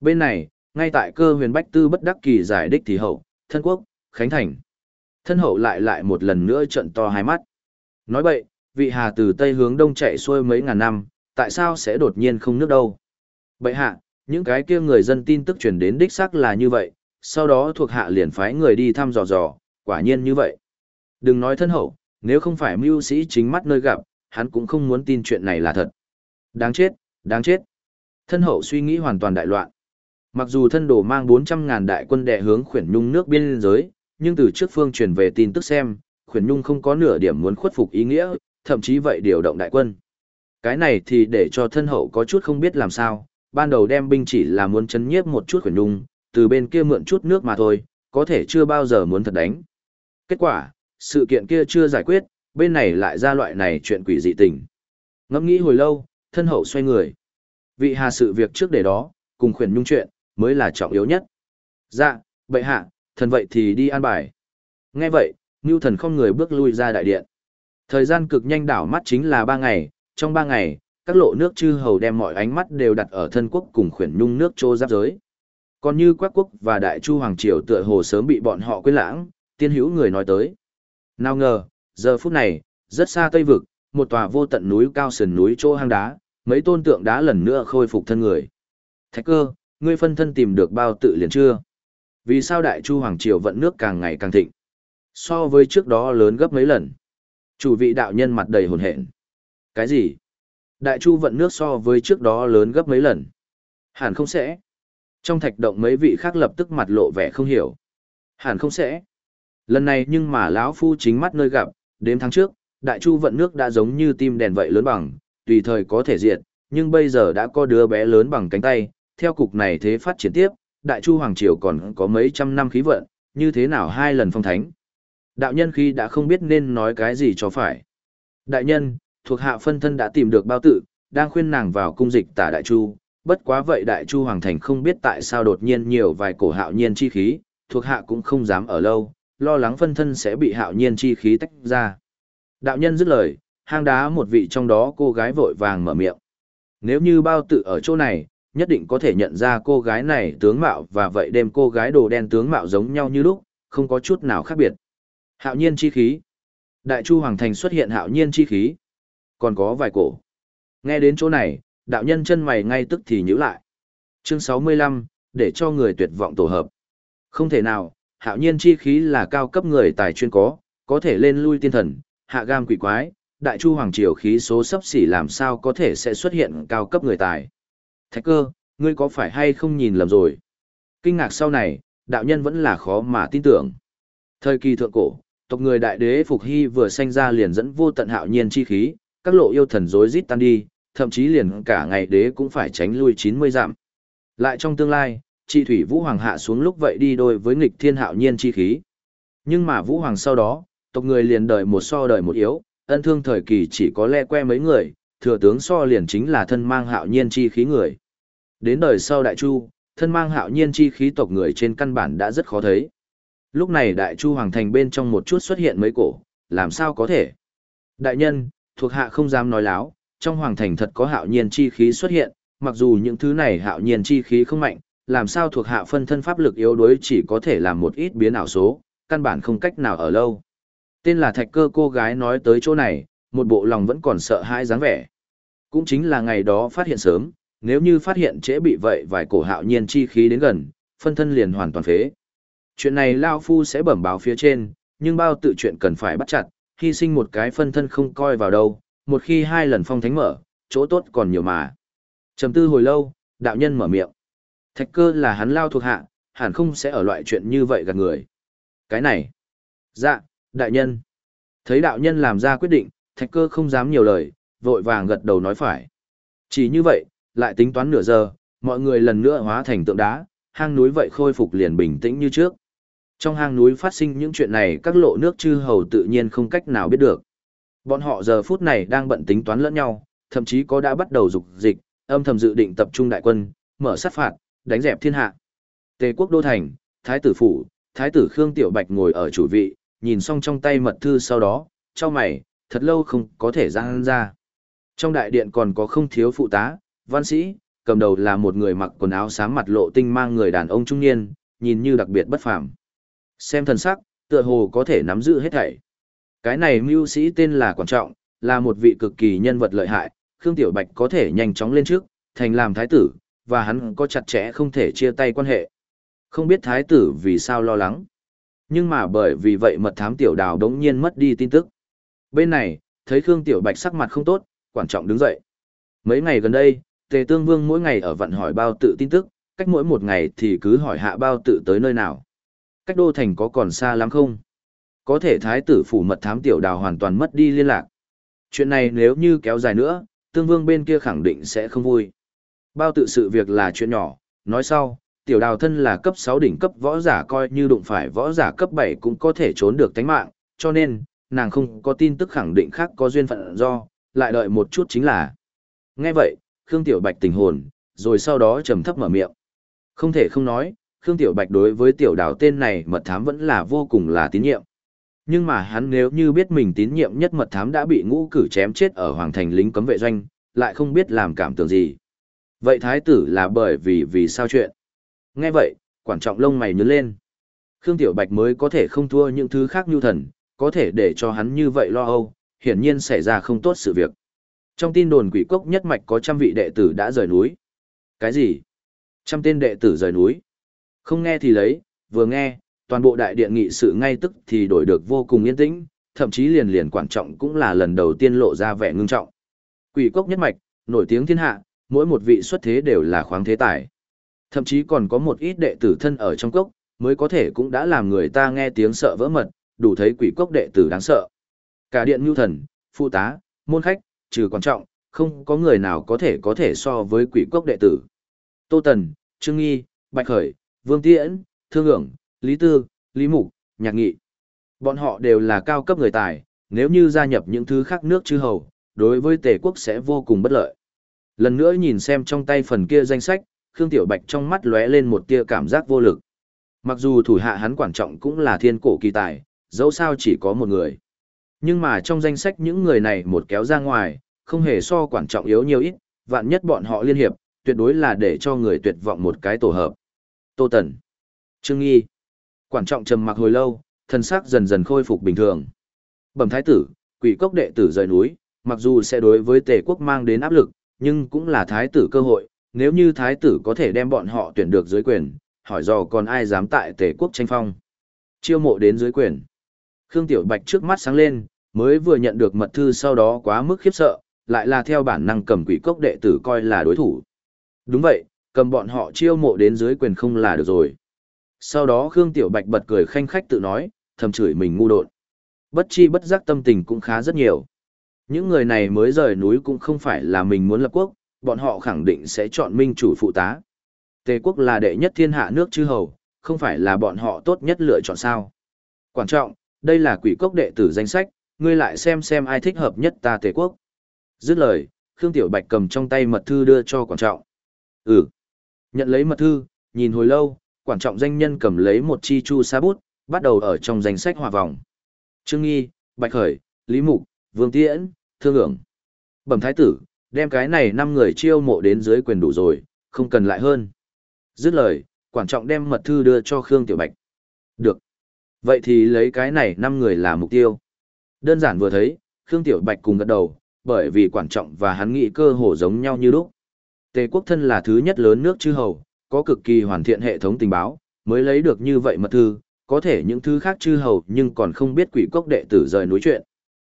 Bên này, ngay tại cơ huyền bách tư bất đắc kỳ giải đích thì hậu, thân quốc, khánh thành. Thân hậu lại lại một lần nữa trận to hai mắt. Nói bậy, vị hà từ tây hướng đông chạy xuôi mấy ngàn năm, tại sao sẽ đột nhiên không nước đâu? Bậy hạ, những cái kia người dân tin tức truyền đến đích xác là như vậy, sau đó thuộc hạ liền phái người đi thăm dò dò, quả nhiên như vậy. Đừng nói thân hậu, nếu không phải mưu sĩ chính mắt nơi gặp, hắn cũng không muốn tin chuyện này là thật. Đáng chết, đáng chết. Thân hậu suy nghĩ hoàn toàn đại loạn. Mặc dù thân đồ mang 400.000 đại quân đệ hướng khuyển nhung nước biên giới, nhưng từ trước phương truyền về tin tức xem, khuyển nhung không có nửa điểm muốn khuất phục ý nghĩa, thậm chí vậy điều động đại quân. Cái này thì để cho thân hậu có chút không biết làm sao, ban đầu đem binh chỉ là muốn chấn nhiếp một chút khuyển nhung, từ bên kia mượn chút nước mà thôi, có thể chưa bao giờ muốn thật đánh. Kết quả, sự kiện kia chưa giải quyết, bên này lại ra loại này chuyện quỷ dị tình. Ngẫm nghĩ hồi lâu, thân hậu xoay người. Vị hà sự việc trước để đó, cùng khuyển nhung chuyện, mới là trọng yếu nhất. Dạ, bệ hạ, thần vậy thì đi an bài. Nghe vậy, Ngưu thần không người bước lui ra đại điện. Thời gian cực nhanh đảo mắt chính là ba ngày, trong ba ngày, các lộ nước chư hầu đem mọi ánh mắt đều đặt ở thân quốc cùng khuyển nhung nước chô giáp giới. Còn như quắc quốc và đại chu hoàng triều tựa hồ sớm bị bọn họ quên lãng, tiên hữu người nói tới. Nào ngờ, giờ phút này, rất xa tây vực, một tòa vô tận núi cao sườn núi chỗ hang đá, mấy tôn tượng đá lần nữa khôi phục thân người. Thạch cơ, ngươi phân thân tìm được bao tự liền chưa? Vì sao đại chu hoàng triều vận nước càng ngày càng thịnh? So với trước đó lớn gấp mấy lần. Chủ vị đạo nhân mặt đầy hồn hện. Cái gì? Đại chu vận nước so với trước đó lớn gấp mấy lần. Hẳn không sẽ. Trong thạch động mấy vị khác lập tức mặt lộ vẻ không hiểu. Hẳn không sẽ. Lần này nhưng mà lão phu chính mắt nơi gặp, đến tháng trước, đại chu vận nước đã giống như tim đèn vậy lớn bằng, tùy thời có thể diệt, nhưng bây giờ đã có đứa bé lớn bằng cánh tay, theo cục này thế phát triển tiếp, đại chu hoàng triều còn có mấy trăm năm khí vận, như thế nào hai lần phong thánh. Đạo nhân khi đã không biết nên nói cái gì cho phải. Đại nhân, thuộc hạ phân thân đã tìm được bao tự, đang khuyên nàng vào cung dịch tả đại chu, bất quá vậy đại chu hoàng thành không biết tại sao đột nhiên nhiều vài cổ hạo nhiên chi khí, thuộc hạ cũng không dám ở lâu, lo lắng phân thân sẽ bị hạo nhiên chi khí tách ra. Đạo nhân dứt lời, hang đá một vị trong đó cô gái vội vàng mở miệng. Nếu như bao tự ở chỗ này, nhất định có thể nhận ra cô gái này tướng mạo và vậy đêm cô gái đồ đen tướng mạo giống nhau như lúc, không có chút nào khác biệt. Hạo nhiên chi khí. Đại Chu Hoàng Thành xuất hiện hạo nhiên chi khí. Còn có vài cổ. Nghe đến chỗ này, đạo nhân chân mày ngay tức thì nhíu lại. Chương 65, để cho người tuyệt vọng tổ hợp. Không thể nào, hạo nhiên chi khí là cao cấp người tài chuyên có, có thể lên lui tiên thần, hạ gam quỷ quái, đại chu hoàng triều khí số sấp xỉ làm sao có thể sẽ xuất hiện cao cấp người tài. Thạch cơ, ngươi có phải hay không nhìn lầm rồi? Kinh ngạc sau này, đạo nhân vẫn là khó mà tin tưởng. Thời kỳ thượng cổ, tộc người đại đế Phục Hy vừa sanh ra liền dẫn vô tận hạo nhiên chi khí, các lộ yêu thần rối rít tan đi, thậm chí liền cả ngày đế cũng phải tránh lui 90 dặm. Lại trong tương lai, chị thủy Vũ Hoàng hạ xuống lúc vậy đi đôi với nghịch thiên hạo nhiên chi khí. Nhưng mà Vũ Hoàng sau đó, tộc người liền đời một so đời một yếu, ân thương thời kỳ chỉ có le que mấy người, thừa tướng so liền chính là thân mang hạo nhiên chi khí người. Đến đời sau Đại Chu, thân mang hạo nhiên chi khí tộc người trên căn bản đã rất khó thấy. Lúc này Đại Chu Hoàng Thành bên trong một chút xuất hiện mấy cổ, làm sao có thể? Đại nhân, thuộc hạ không dám nói láo, trong Hoàng Thành thật có hạo nhiên chi khí xuất hiện, mặc dù những thứ này hạo nhiên chi khí không mạnh, làm sao thuộc hạ phân thân pháp lực yếu đuối chỉ có thể làm một ít biến ảo số, căn bản không cách nào ở lâu. Tên là thạch cơ cô gái nói tới chỗ này, một bộ lòng vẫn còn sợ hãi dáng vẻ. Cũng chính là ngày đó phát hiện sớm, nếu như phát hiện trễ bị vậy vài cổ hạo nhiên chi khí đến gần, phân thân liền hoàn toàn phế. Chuyện này Lao Phu sẽ bẩm báo phía trên, nhưng bao tự chuyện cần phải bắt chặt, hy sinh một cái phân thân không coi vào đâu, một khi hai lần phong thánh mở, chỗ tốt còn nhiều mà. Trầm tư hồi lâu, đạo nhân mở miệng. Thạch cơ là hắn lao thuộc hạ, hẳn không sẽ ở loại chuyện như vậy gạt người. Cái này. Dạ, đại nhân. Thấy đạo nhân làm ra quyết định, thạch cơ không dám nhiều lời, vội vàng gật đầu nói phải. Chỉ như vậy, lại tính toán nửa giờ, mọi người lần nữa hóa thành tượng đá, hang núi vậy khôi phục liền bình tĩnh như trước. Trong hang núi phát sinh những chuyện này các lộ nước chư hầu tự nhiên không cách nào biết được. Bọn họ giờ phút này đang bận tính toán lẫn nhau, thậm chí có đã bắt đầu dục dịch, âm thầm dự định tập trung đại quân, mở sát phạt, đánh dẹp thiên hạ. Tề quốc đô thành, thái tử phủ, thái tử Khương Tiểu Bạch ngồi ở chủ vị, nhìn xong trong tay mật thư sau đó, cho mày, thật lâu không có thể ra hắn ra. Trong đại điện còn có không thiếu phụ tá, văn sĩ, cầm đầu là một người mặc quần áo sáng mặt lộ tinh mang người đàn ông trung niên, nhìn như đặc biệt bất phàm. Xem thần sắc, tựa hồ có thể nắm giữ hết thảy. Cái này mưu sĩ tên là Quan Trọng, là một vị cực kỳ nhân vật lợi hại, Khương Tiểu Bạch có thể nhanh chóng lên trước, thành làm thái tử, và hắn có chặt chẽ không thể chia tay quan hệ. Không biết thái tử vì sao lo lắng. Nhưng mà bởi vì vậy mật thám tiểu đào đống nhiên mất đi tin tức. Bên này, thấy Khương Tiểu Bạch sắc mặt không tốt, Quan Trọng đứng dậy. Mấy ngày gần đây, Tề Tương Vương mỗi ngày ở vận hỏi bao tự tin tức, cách mỗi một ngày thì cứ hỏi hạ bao tự tới nơi nào. Cách đô thành có còn xa lắm không? Có thể thái tử phủ mật thám tiểu đào hoàn toàn mất đi liên lạc. Chuyện này nếu như kéo dài nữa, Tương Vương bên kia khẳng định sẽ không vui. Bao tự sự việc là chuyện nhỏ, nói sau, tiểu đào thân là cấp 6 đỉnh cấp võ giả coi như đụng phải võ giả cấp 7 cũng có thể trốn được tánh mạng, cho nên, nàng không có tin tức khẳng định khác có duyên phận do, lại đợi một chút chính là. Nghe vậy, Khương Tiểu Bạch tỉnh hồn, rồi sau đó trầm thấp mở miệng. Không thể không nói, Khương Tiểu Bạch đối với tiểu đào tên này mật thám vẫn là vô cùng là tín nhiệm. Nhưng mà hắn nếu như biết mình tín nhiệm nhất mật thám đã bị ngũ cử chém chết ở hoàng thành lính cấm vệ doanh, lại không biết làm cảm tưởng gì. Vậy thái tử là bởi vì vì sao chuyện? Nghe vậy, quản trọng lông mày nhớ lên. Khương Tiểu Bạch mới có thể không thua những thứ khác như thần, có thể để cho hắn như vậy lo âu, hiển nhiên xảy ra không tốt sự việc. Trong tin đồn quỷ cốc nhất mạch có trăm vị đệ tử đã rời núi. Cái gì? Trăm tên đệ tử rời núi. Không nghe thì lấy, vừa nghe, toàn bộ đại điện nghị sự ngay tức thì đổi được vô cùng yên tĩnh, thậm chí liền liền quan trọng cũng là lần đầu tiên lộ ra vẻ ngưng trọng. Quỷ cốc nhất mạch, nổi tiếng thiên hạ, mỗi một vị xuất thế đều là khoáng thế tài. Thậm chí còn có một ít đệ tử thân ở trong cốc, mới có thể cũng đã làm người ta nghe tiếng sợ vỡ mật, đủ thấy quỷ cốc đệ tử đáng sợ. Cả điện nhu thần, phụ tá, môn khách, trừ quan trọng, không có người nào có thể có thể so với quỷ cốc đệ tử. Tô Tần, Trương Nghi, Bạch Khởi, Vương Tiễn, Thương Hưởng, Lý Tư, Lý Mục, Nhạc Nghị. Bọn họ đều là cao cấp người tài, nếu như gia nhập những thứ khác nước chư hầu, đối với tề quốc sẽ vô cùng bất lợi. Lần nữa nhìn xem trong tay phần kia danh sách, Khương Tiểu Bạch trong mắt lóe lên một tia cảm giác vô lực. Mặc dù thủ hạ hắn quan trọng cũng là thiên cổ kỳ tài, dẫu sao chỉ có một người. Nhưng mà trong danh sách những người này một kéo ra ngoài, không hề so quan trọng yếu nhiều ít, vạn nhất bọn họ liên hiệp, tuyệt đối là để cho người tuyệt vọng một cái tổ hợp. Tô Tần, Trương Nghi, Quản trọng trầm mặc hồi lâu, thân xác dần dần khôi phục bình thường. Bẩm thái tử, quỷ cốc đệ tử rời núi, mặc dù sẽ đối với tề quốc mang đến áp lực, nhưng cũng là thái tử cơ hội, nếu như thái tử có thể đem bọn họ tuyển được dưới quyền, hỏi dò còn ai dám tại tề quốc tranh phong. Chiêu mộ đến dưới quyền. Khương Tiểu Bạch trước mắt sáng lên, mới vừa nhận được mật thư sau đó quá mức khiếp sợ, lại là theo bản năng cầm quỷ cốc đệ tử coi là đối thủ. Đúng vậy, cầm bọn họ chiêu mộ đến dưới quyền không là được rồi. Sau đó Khương Tiểu Bạch bật cười khanh khách tự nói, thầm chửi mình ngu độn. Bất chi bất giác tâm tình cũng khá rất nhiều. Những người này mới rời núi cũng không phải là mình muốn lập quốc, bọn họ khẳng định sẽ chọn minh chủ phụ tá. Tề quốc là đệ nhất thiên hạ nước chư hầu, không phải là bọn họ tốt nhất lựa chọn sao. Quan trọng, đây là quỷ cốc đệ tử danh sách, ngươi lại xem xem ai thích hợp nhất ta tề quốc. Dứt lời, Khương Tiểu Bạch cầm trong tay mật thư đưa cho quản trọng. Ừ. Nhận lấy mật thư, nhìn hồi lâu, quản trọng danh nhân cầm lấy một chi chu sa bút, bắt đầu ở trong danh sách hòa vòng. Trương Nghi, Bạch Khởi, Lý Mục, Vương Tiễn, Thương ưởng. Bẩm thái tử, đem cái này năm người chiêu mộ đến dưới quyền đủ rồi, không cần lại hơn. Dứt lời, quản trọng đem mật thư đưa cho Khương Tiểu Bạch. Được. Vậy thì lấy cái này năm người là mục tiêu. Đơn giản vừa thấy, Khương Tiểu Bạch cùng gật đầu, bởi vì quan trọng và hắn nghĩ cơ hồ giống nhau như lúc. Tề quốc thân là thứ nhất lớn nước chư hầu, có cực kỳ hoàn thiện hệ thống tình báo, mới lấy được như vậy mật thư, có thể những thứ khác chư hầu nhưng còn không biết quỷ cốc đệ tử rời núi chuyện.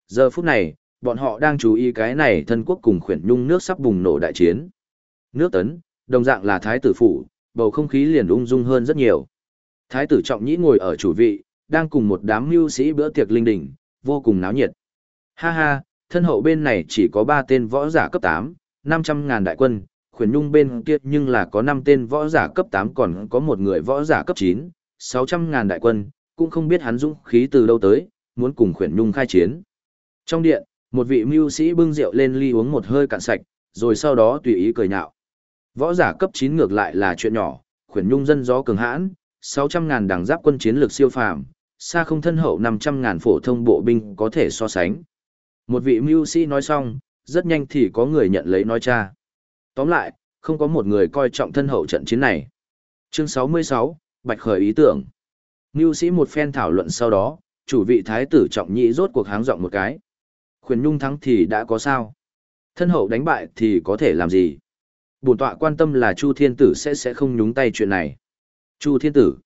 Giờ phút này, bọn họ đang chú ý cái này thân quốc cùng khuyển nhung nước sắp bùng nổ đại chiến. Nước tấn, đồng dạng là thái tử phủ, bầu không khí liền ung dung hơn rất nhiều. Thái tử trọng nhĩ ngồi ở chủ vị, đang cùng một đám mưu sĩ bữa tiệc linh đình, vô cùng náo nhiệt. Ha ha, thân hậu bên này chỉ có 3 tên võ giả cấp 8, 500 ngàn đại quân, khuyển nhung bên kia nhưng là có 5 tên võ giả cấp 8 còn có một người võ giả cấp 9, 600 ngàn đại quân, cũng không biết hắn dũng khí từ đâu tới, muốn cùng khuyển nhung khai chiến. Trong điện, một vị mưu sĩ bưng rượu lên ly uống một hơi cạn sạch, rồi sau đó tùy ý cười nhạo. Võ giả cấp 9 ngược lại là chuyện nhỏ, khuyển nhung dân gió cường hãn, 600 ngàn đảng giáp quân chiến lược siêu phàm, xa không thân hậu 500 ngàn phổ thông bộ binh có thể so sánh. Một vị mưu sĩ nói xong, rất nhanh thì có người nhận lấy nói cha. Tóm lại, không có một người coi trọng thân hậu trận chiến này. Chương 66, Bạch Khởi ý tưởng. Mưu sĩ một phen thảo luận sau đó, chủ vị thái tử trọng nhị rốt cuộc háng giọng một cái. Khuyển nhung thắng thì đã có sao? Thân hậu đánh bại thì có thể làm gì? Bổn tọa quan tâm là Chu Thiên Tử sẽ sẽ không nhúng tay chuyện này. Chu Thiên Tử.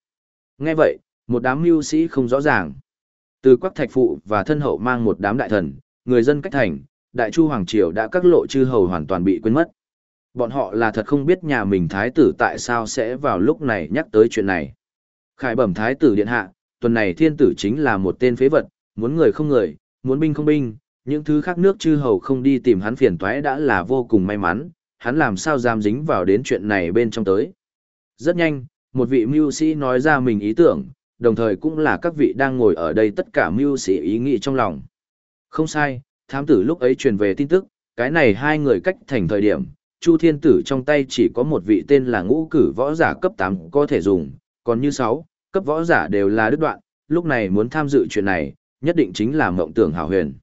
Nghe vậy, một đám mưu sĩ không rõ ràng. Từ Quắc Thạch Phụ và thân hậu mang một đám đại thần, người dân cách thành, Đại Chu Hoàng Triều đã các lộ chư hầu hoàn toàn bị quên mất. Bọn họ là thật không biết nhà mình thái tử tại sao sẽ vào lúc này nhắc tới chuyện này. Khải bẩm thái tử điện hạ, tuần này thiên tử chính là một tên phế vật, muốn người không người, muốn binh không binh, những thứ khác nước chư hầu không đi tìm hắn phiền toái đã là vô cùng may mắn, hắn làm sao dám dính vào đến chuyện này bên trong tới. Rất nhanh, một vị mưu sĩ nói ra mình ý tưởng, đồng thời cũng là các vị đang ngồi ở đây tất cả mưu sĩ ý nghĩ trong lòng. Không sai, thám tử lúc ấy truyền về tin tức, cái này hai người cách thành thời điểm, Chu Thiên Tử trong tay chỉ có một vị tên là ngũ cử võ giả cấp 8 có thể dùng, còn như 6, cấp võ giả đều là đứt đoạn, lúc này muốn tham dự chuyện này, nhất định chính là mộng tưởng hảo huyền.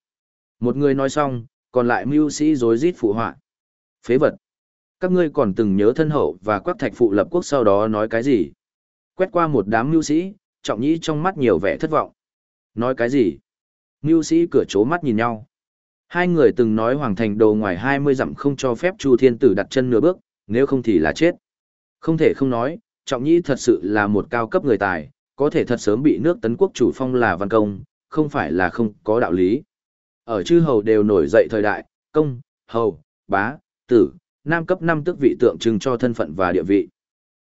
Một người nói xong, còn lại mưu sĩ rối rít phụ họa. Phế vật. Các ngươi còn từng nhớ thân hậu và quắc thạch phụ lập quốc sau đó nói cái gì? Quét qua một đám mưu sĩ, trọng nhĩ trong mắt nhiều vẻ thất vọng. Nói cái gì? Mưu sĩ cửa chố mắt nhìn nhau. Hai người từng nói hoàng thành đồ ngoài 20 dặm không cho phép Chu Thiên Tử đặt chân nửa bước, nếu không thì là chết. Không thể không nói, Trọng Nhĩ thật sự là một cao cấp người tài, có thể thật sớm bị nước tấn quốc chủ phong là văn công, không phải là không có đạo lý. Ở chư hầu đều nổi dậy thời đại, công, hầu, bá, tử, nam cấp năm tức vị tượng trưng cho thân phận và địa vị.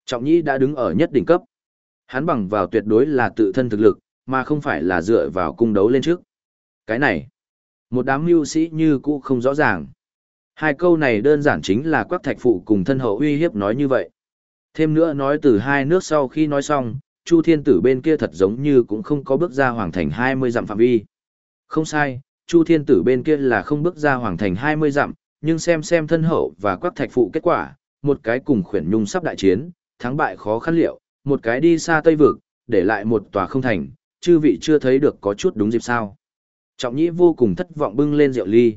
Trọng Nhĩ đã đứng ở nhất đỉnh cấp. Hắn bằng vào tuyệt đối là tự thân thực lực, mà không phải là dựa vào cung đấu lên trước. Cái này, một đám mưu sĩ như cũ không rõ ràng. Hai câu này đơn giản chính là quắc thạch phụ cùng thân hậu uy hiếp nói như vậy. Thêm nữa nói từ hai nước sau khi nói xong, Chu Thiên Tử bên kia thật giống như cũng không có bước ra hoàng thành 20 dặm phạm vi. Không sai, Chu Thiên Tử bên kia là không bước ra hoàng thành 20 dặm, nhưng xem xem thân hậu và quắc thạch phụ kết quả, một cái cùng khuyển nhung sắp đại chiến, thắng bại khó khăn liệu, một cái đi xa Tây Vực, để lại một tòa không thành, chư vị chưa thấy được có chút đúng dịp sao. Trọng nhĩ vô cùng thất vọng bưng lên rượu ly.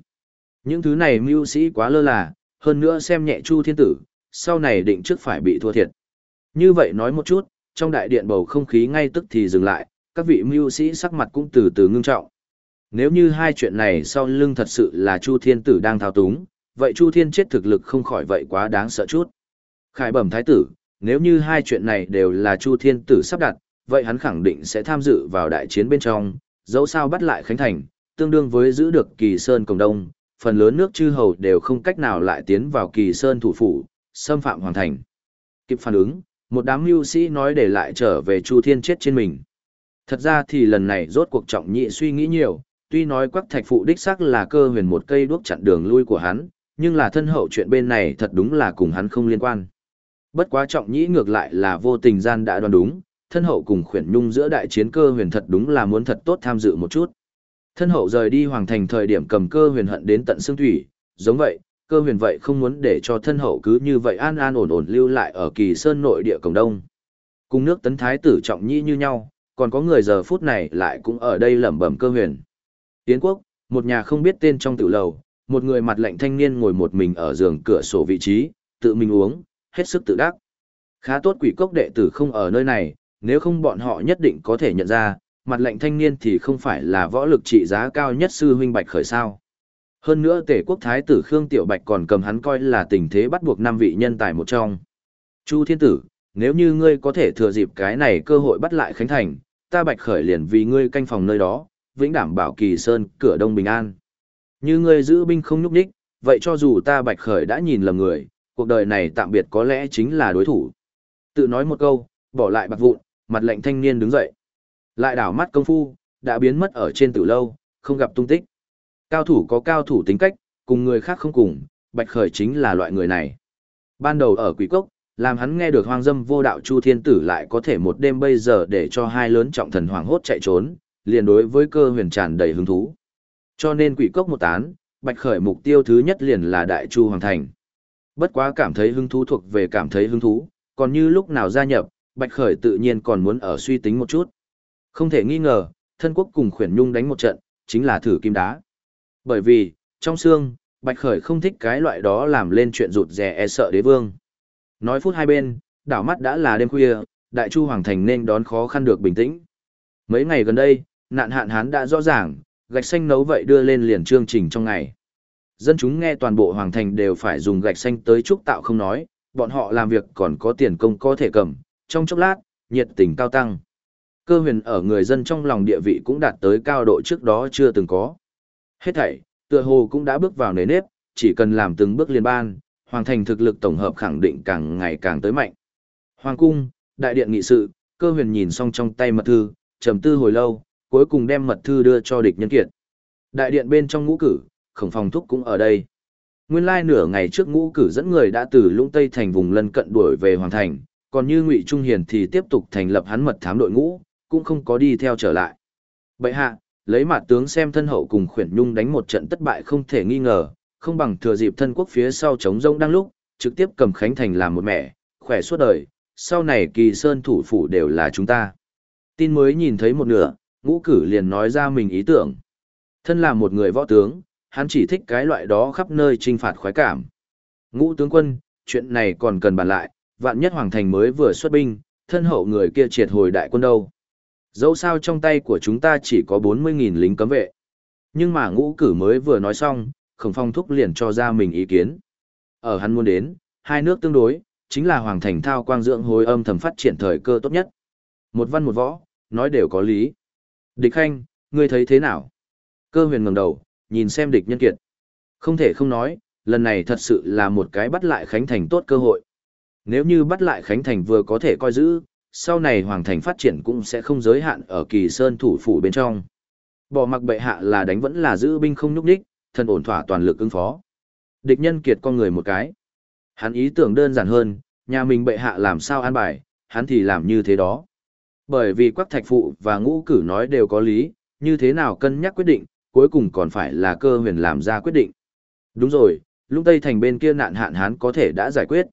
Những thứ này mưu sĩ quá lơ là, hơn nữa xem nhẹ Chu Thiên Tử, sau này định trước phải bị thua thiệt. Như vậy nói một chút, trong đại điện bầu không khí ngay tức thì dừng lại, các vị mưu sĩ sắc mặt cũng từ từ ngưng trọng. Nếu như hai chuyện này sau lưng thật sự là Chu Thiên Tử đang thao túng, vậy Chu Thiên chết thực lực không khỏi vậy quá đáng sợ chút. Khải bẩm thái tử, nếu như hai chuyện này đều là Chu Thiên Tử sắp đặt, vậy hắn khẳng định sẽ tham dự vào đại chiến bên trong, dẫu sao bắt lại Khánh Thành, tương đương với giữ được Kỳ Sơn Cộng Đông, phần lớn nước chư hầu đều không cách nào lại tiến vào Kỳ Sơn thủ phủ, xâm phạm hoàn thành. Kịp phản ứng, một đám mưu sĩ nói để lại trở về Chu Thiên chết trên mình. Thật ra thì lần này rốt cuộc trọng nhị suy nghĩ nhiều, tuy nói quắc thạch phụ đích xác là cơ huyền một cây đuốc chặn đường lui của hắn, nhưng là thân hậu chuyện bên này thật đúng là cùng hắn không liên quan. Bất quá trọng nhĩ ngược lại là vô tình gian đã đoán đúng, thân hậu cùng khuyển nhung giữa đại chiến cơ huyền thật đúng là muốn thật tốt tham dự một chút. Thân hậu rời đi hoàng thành thời điểm cầm cơ huyền hận đến tận xương thủy, giống vậy, cơ huyền vậy không muốn để cho thân hậu cứ như vậy an an ổn ổn lưu lại ở kỳ sơn nội địa cổng đông. Cùng nước tấn thái tử trọng nhĩ như nhau, còn có người giờ phút này lại cũng ở đây lẩm bẩm cơ huyền. Tiến quốc, một nhà không biết tên trong tử lầu, một người mặt lạnh thanh niên ngồi một mình ở giường cửa sổ vị trí, tự mình uống, hết sức tự đắc. Khá tốt quỷ cốc đệ tử không ở nơi này, nếu không bọn họ nhất định có thể nhận ra, mặt lệnh thanh niên thì không phải là võ lực trị giá cao nhất sư huynh Bạch khởi sao. Hơn nữa tể quốc thái tử Khương Tiểu Bạch còn cầm hắn coi là tình thế bắt buộc năm vị nhân tài một trong. Chu Thiên Tử, nếu như ngươi có thể thừa dịp cái này cơ hội bắt lại Khánh Thành, ta Bạch khởi liền vì ngươi canh phòng nơi đó, vĩnh đảm bảo kỳ sơn, cửa đông bình an. Như ngươi giữ binh không nhúc đích, vậy cho dù ta Bạch khởi đã nhìn lầm người, cuộc đời này tạm biệt có lẽ chính là đối thủ. Tự nói một câu, bỏ lại bạc vụn, mặt lệnh thanh niên đứng dậy. Lại đảo mắt công phu, đã biến mất ở trên tử lâu, không gặp tung tích. Cao thủ có cao thủ tính cách, cùng người khác không cùng, Bạch Khởi chính là loại người này. Ban đầu ở quỷ cốc, làm hắn nghe được hoang dâm vô đạo Chu Thiên Tử lại có thể một đêm bây giờ để cho hai lớn trọng thần hoàng hốt chạy trốn, liền đối với cơ huyền tràn đầy hứng thú. Cho nên quỷ cốc một tán, Bạch Khởi mục tiêu thứ nhất liền là Đại Chu Hoàng Thành. Bất quá cảm thấy hứng thú thuộc về cảm thấy hứng thú, còn như lúc nào gia nhập, Bạch Khởi tự nhiên còn muốn ở suy tính một chút. Không thể nghi ngờ, thân quốc cùng khuyển nhung đánh một trận, chính là thử kim đá. Bởi vì, trong xương, Bạch Khởi không thích cái loại đó làm lên chuyện rụt rè e sợ đế vương. Nói phút hai bên, đảo mắt đã là đêm khuya, Đại Chu Hoàng Thành nên đón khó khăn được bình tĩnh. Mấy ngày gần đây, nạn hạn hán đã rõ ràng, gạch xanh nấu vậy đưa lên liền chương trình trong ngày. Dân chúng nghe toàn bộ Hoàng Thành đều phải dùng gạch xanh tới trúc tạo không nói, bọn họ làm việc còn có tiền công có thể cầm, trong chốc lát, nhiệt tình cao tăng. Cơ huyền ở người dân trong lòng địa vị cũng đạt tới cao độ trước đó chưa từng có. Hết thảy, tựa hồ cũng đã bước vào nề nếp, chỉ cần làm từng bước liên ban, hoàng thành thực lực tổng hợp khẳng định càng ngày càng tới mạnh. Hoàng cung, đại điện nghị sự, cơ huyền nhìn xong trong tay mật thư, trầm tư hồi lâu, cuối cùng đem mật thư đưa cho địch nhân kiệt. Đại điện bên trong ngũ cử, khổng phòng thúc cũng ở đây. Nguyên lai nửa ngày trước ngũ cử dẫn người đã từ lũng tây thành vùng lân cận đuổi về hoàng thành, còn như ngụy Trung Hiền thì tiếp tục thành lập hắn mật thám đội ngũ, cũng không có đi theo trở lại. Bệ hạ, lấy mặt tướng xem thân hậu cùng khuyển nhung đánh một trận thất bại không thể nghi ngờ, không bằng thừa dịp thân quốc phía sau chống rông đang lúc, trực tiếp cầm Khánh Thành làm một mẹ, khỏe suốt đời, sau này kỳ sơn thủ phủ đều là chúng ta. Tin mới nhìn thấy một nửa, ngũ cử liền nói ra mình ý tưởng. Thân là một người võ tướng, hắn chỉ thích cái loại đó khắp nơi trinh phạt khoái cảm. Ngũ tướng quân, chuyện này còn cần bàn lại, vạn nhất hoàng thành mới vừa xuất binh, thân hậu người kia triệt hồi đại quân đâu. Dẫu sao trong tay của chúng ta chỉ có 40.000 lính cấm vệ. Nhưng mà ngũ cử mới vừa nói xong, khổng phong thúc liền cho ra mình ý kiến. Ở hắn muốn đến, hai nước tương đối, chính là hoàng thành thao quang dưỡng hồi âm thầm phát triển thời cơ tốt nhất. Một văn một võ, nói đều có lý. Địch khanh, ngươi thấy thế nào? Cơ huyền ngẩng đầu, nhìn xem địch nhân kiệt. Không thể không nói, lần này thật sự là một cái bắt lại Khánh Thành tốt cơ hội. Nếu như bắt lại Khánh Thành vừa có thể coi giữ, sau này Hoàng Thành phát triển cũng sẽ không giới hạn ở kỳ sơn thủ phủ bên trong. Bỏ mặc bệ hạ là đánh vẫn là giữ binh không nhúc đích, thần ổn thỏa toàn lực ứng phó. Địch nhân kiệt con người một cái. Hắn ý tưởng đơn giản hơn, nhà mình bệ hạ làm sao an bài, hắn thì làm như thế đó. Bởi vì quắc thạch phụ và ngũ cử nói đều có lý, như thế nào cân nhắc quyết định, cuối cùng còn phải là cơ huyền làm ra quyết định. Đúng rồi, lúc Tây Thành bên kia nạn hạn hán có thể đã giải quyết.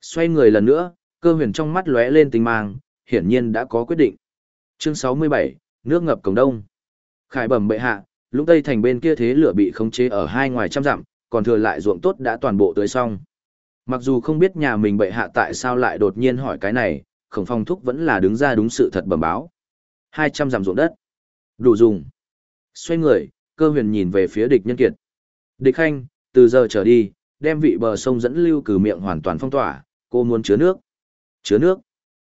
Xoay người lần nữa, cơ huyền trong mắt lóe lên tinh mang, hiển nhiên đã có quyết định. Chương 67, nước ngập cổng đông. Khải bẩm bệ hạ, lúc Tây Thành bên kia thế lửa bị khống chế ở hai ngoài trăm dặm, còn thừa lại ruộng tốt đã toàn bộ tưới xong. Mặc dù không biết nhà mình bệ hạ tại sao lại đột nhiên hỏi cái này, khổng phong thúc vẫn là đứng ra đúng sự thật bẩm báo. 200 dặm ruộng đất. Đủ dùng. Xoay người, cơ huyền nhìn về phía địch nhân kiệt. Địch khanh, từ giờ trở đi, đem vị bờ sông dẫn lưu cử miệng hoàn toàn phong tỏa, cô muốn chứa nước. Chứa nước.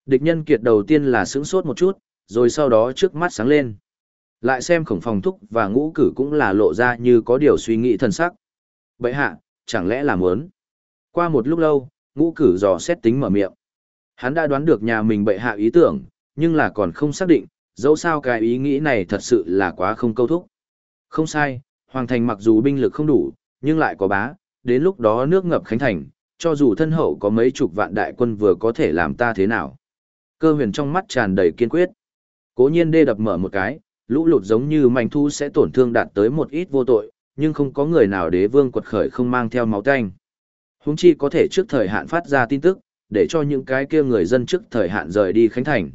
Địch nhân kiệt đầu tiên là sững sốt một chút, rồi sau đó trước mắt sáng lên. Lại xem khổng phòng thúc và ngũ cử cũng là lộ ra như có điều suy nghĩ thần sắc. Bậy hạ, chẳng lẽ là muốn? Qua một lúc lâu, ngũ cử dò xét tính mở miệng. Hắn đã đoán được nhà mình bệ hạ ý tưởng, nhưng là còn không xác định, dẫu sao cái ý nghĩ này thật sự là quá không câu thúc. Không sai, Hoàng Thành mặc dù binh lực không đủ, nhưng lại có bá, đến lúc đó nước ngập Khánh Thành, cho dù thân hậu có mấy chục vạn đại quân vừa có thể làm ta thế nào. Cơ huyền trong mắt tràn đầy kiên quyết. Cố nhiên đê đập mở một cái, lũ lụt giống như mảnh thu sẽ tổn thương đạt tới một ít vô tội, nhưng không có người nào đế vương quật khởi không mang theo máu tanh. Húng chi có thể trước thời hạn phát ra tin tức, để cho những cái kia người dân trước thời hạn rời đi Khánh Thành.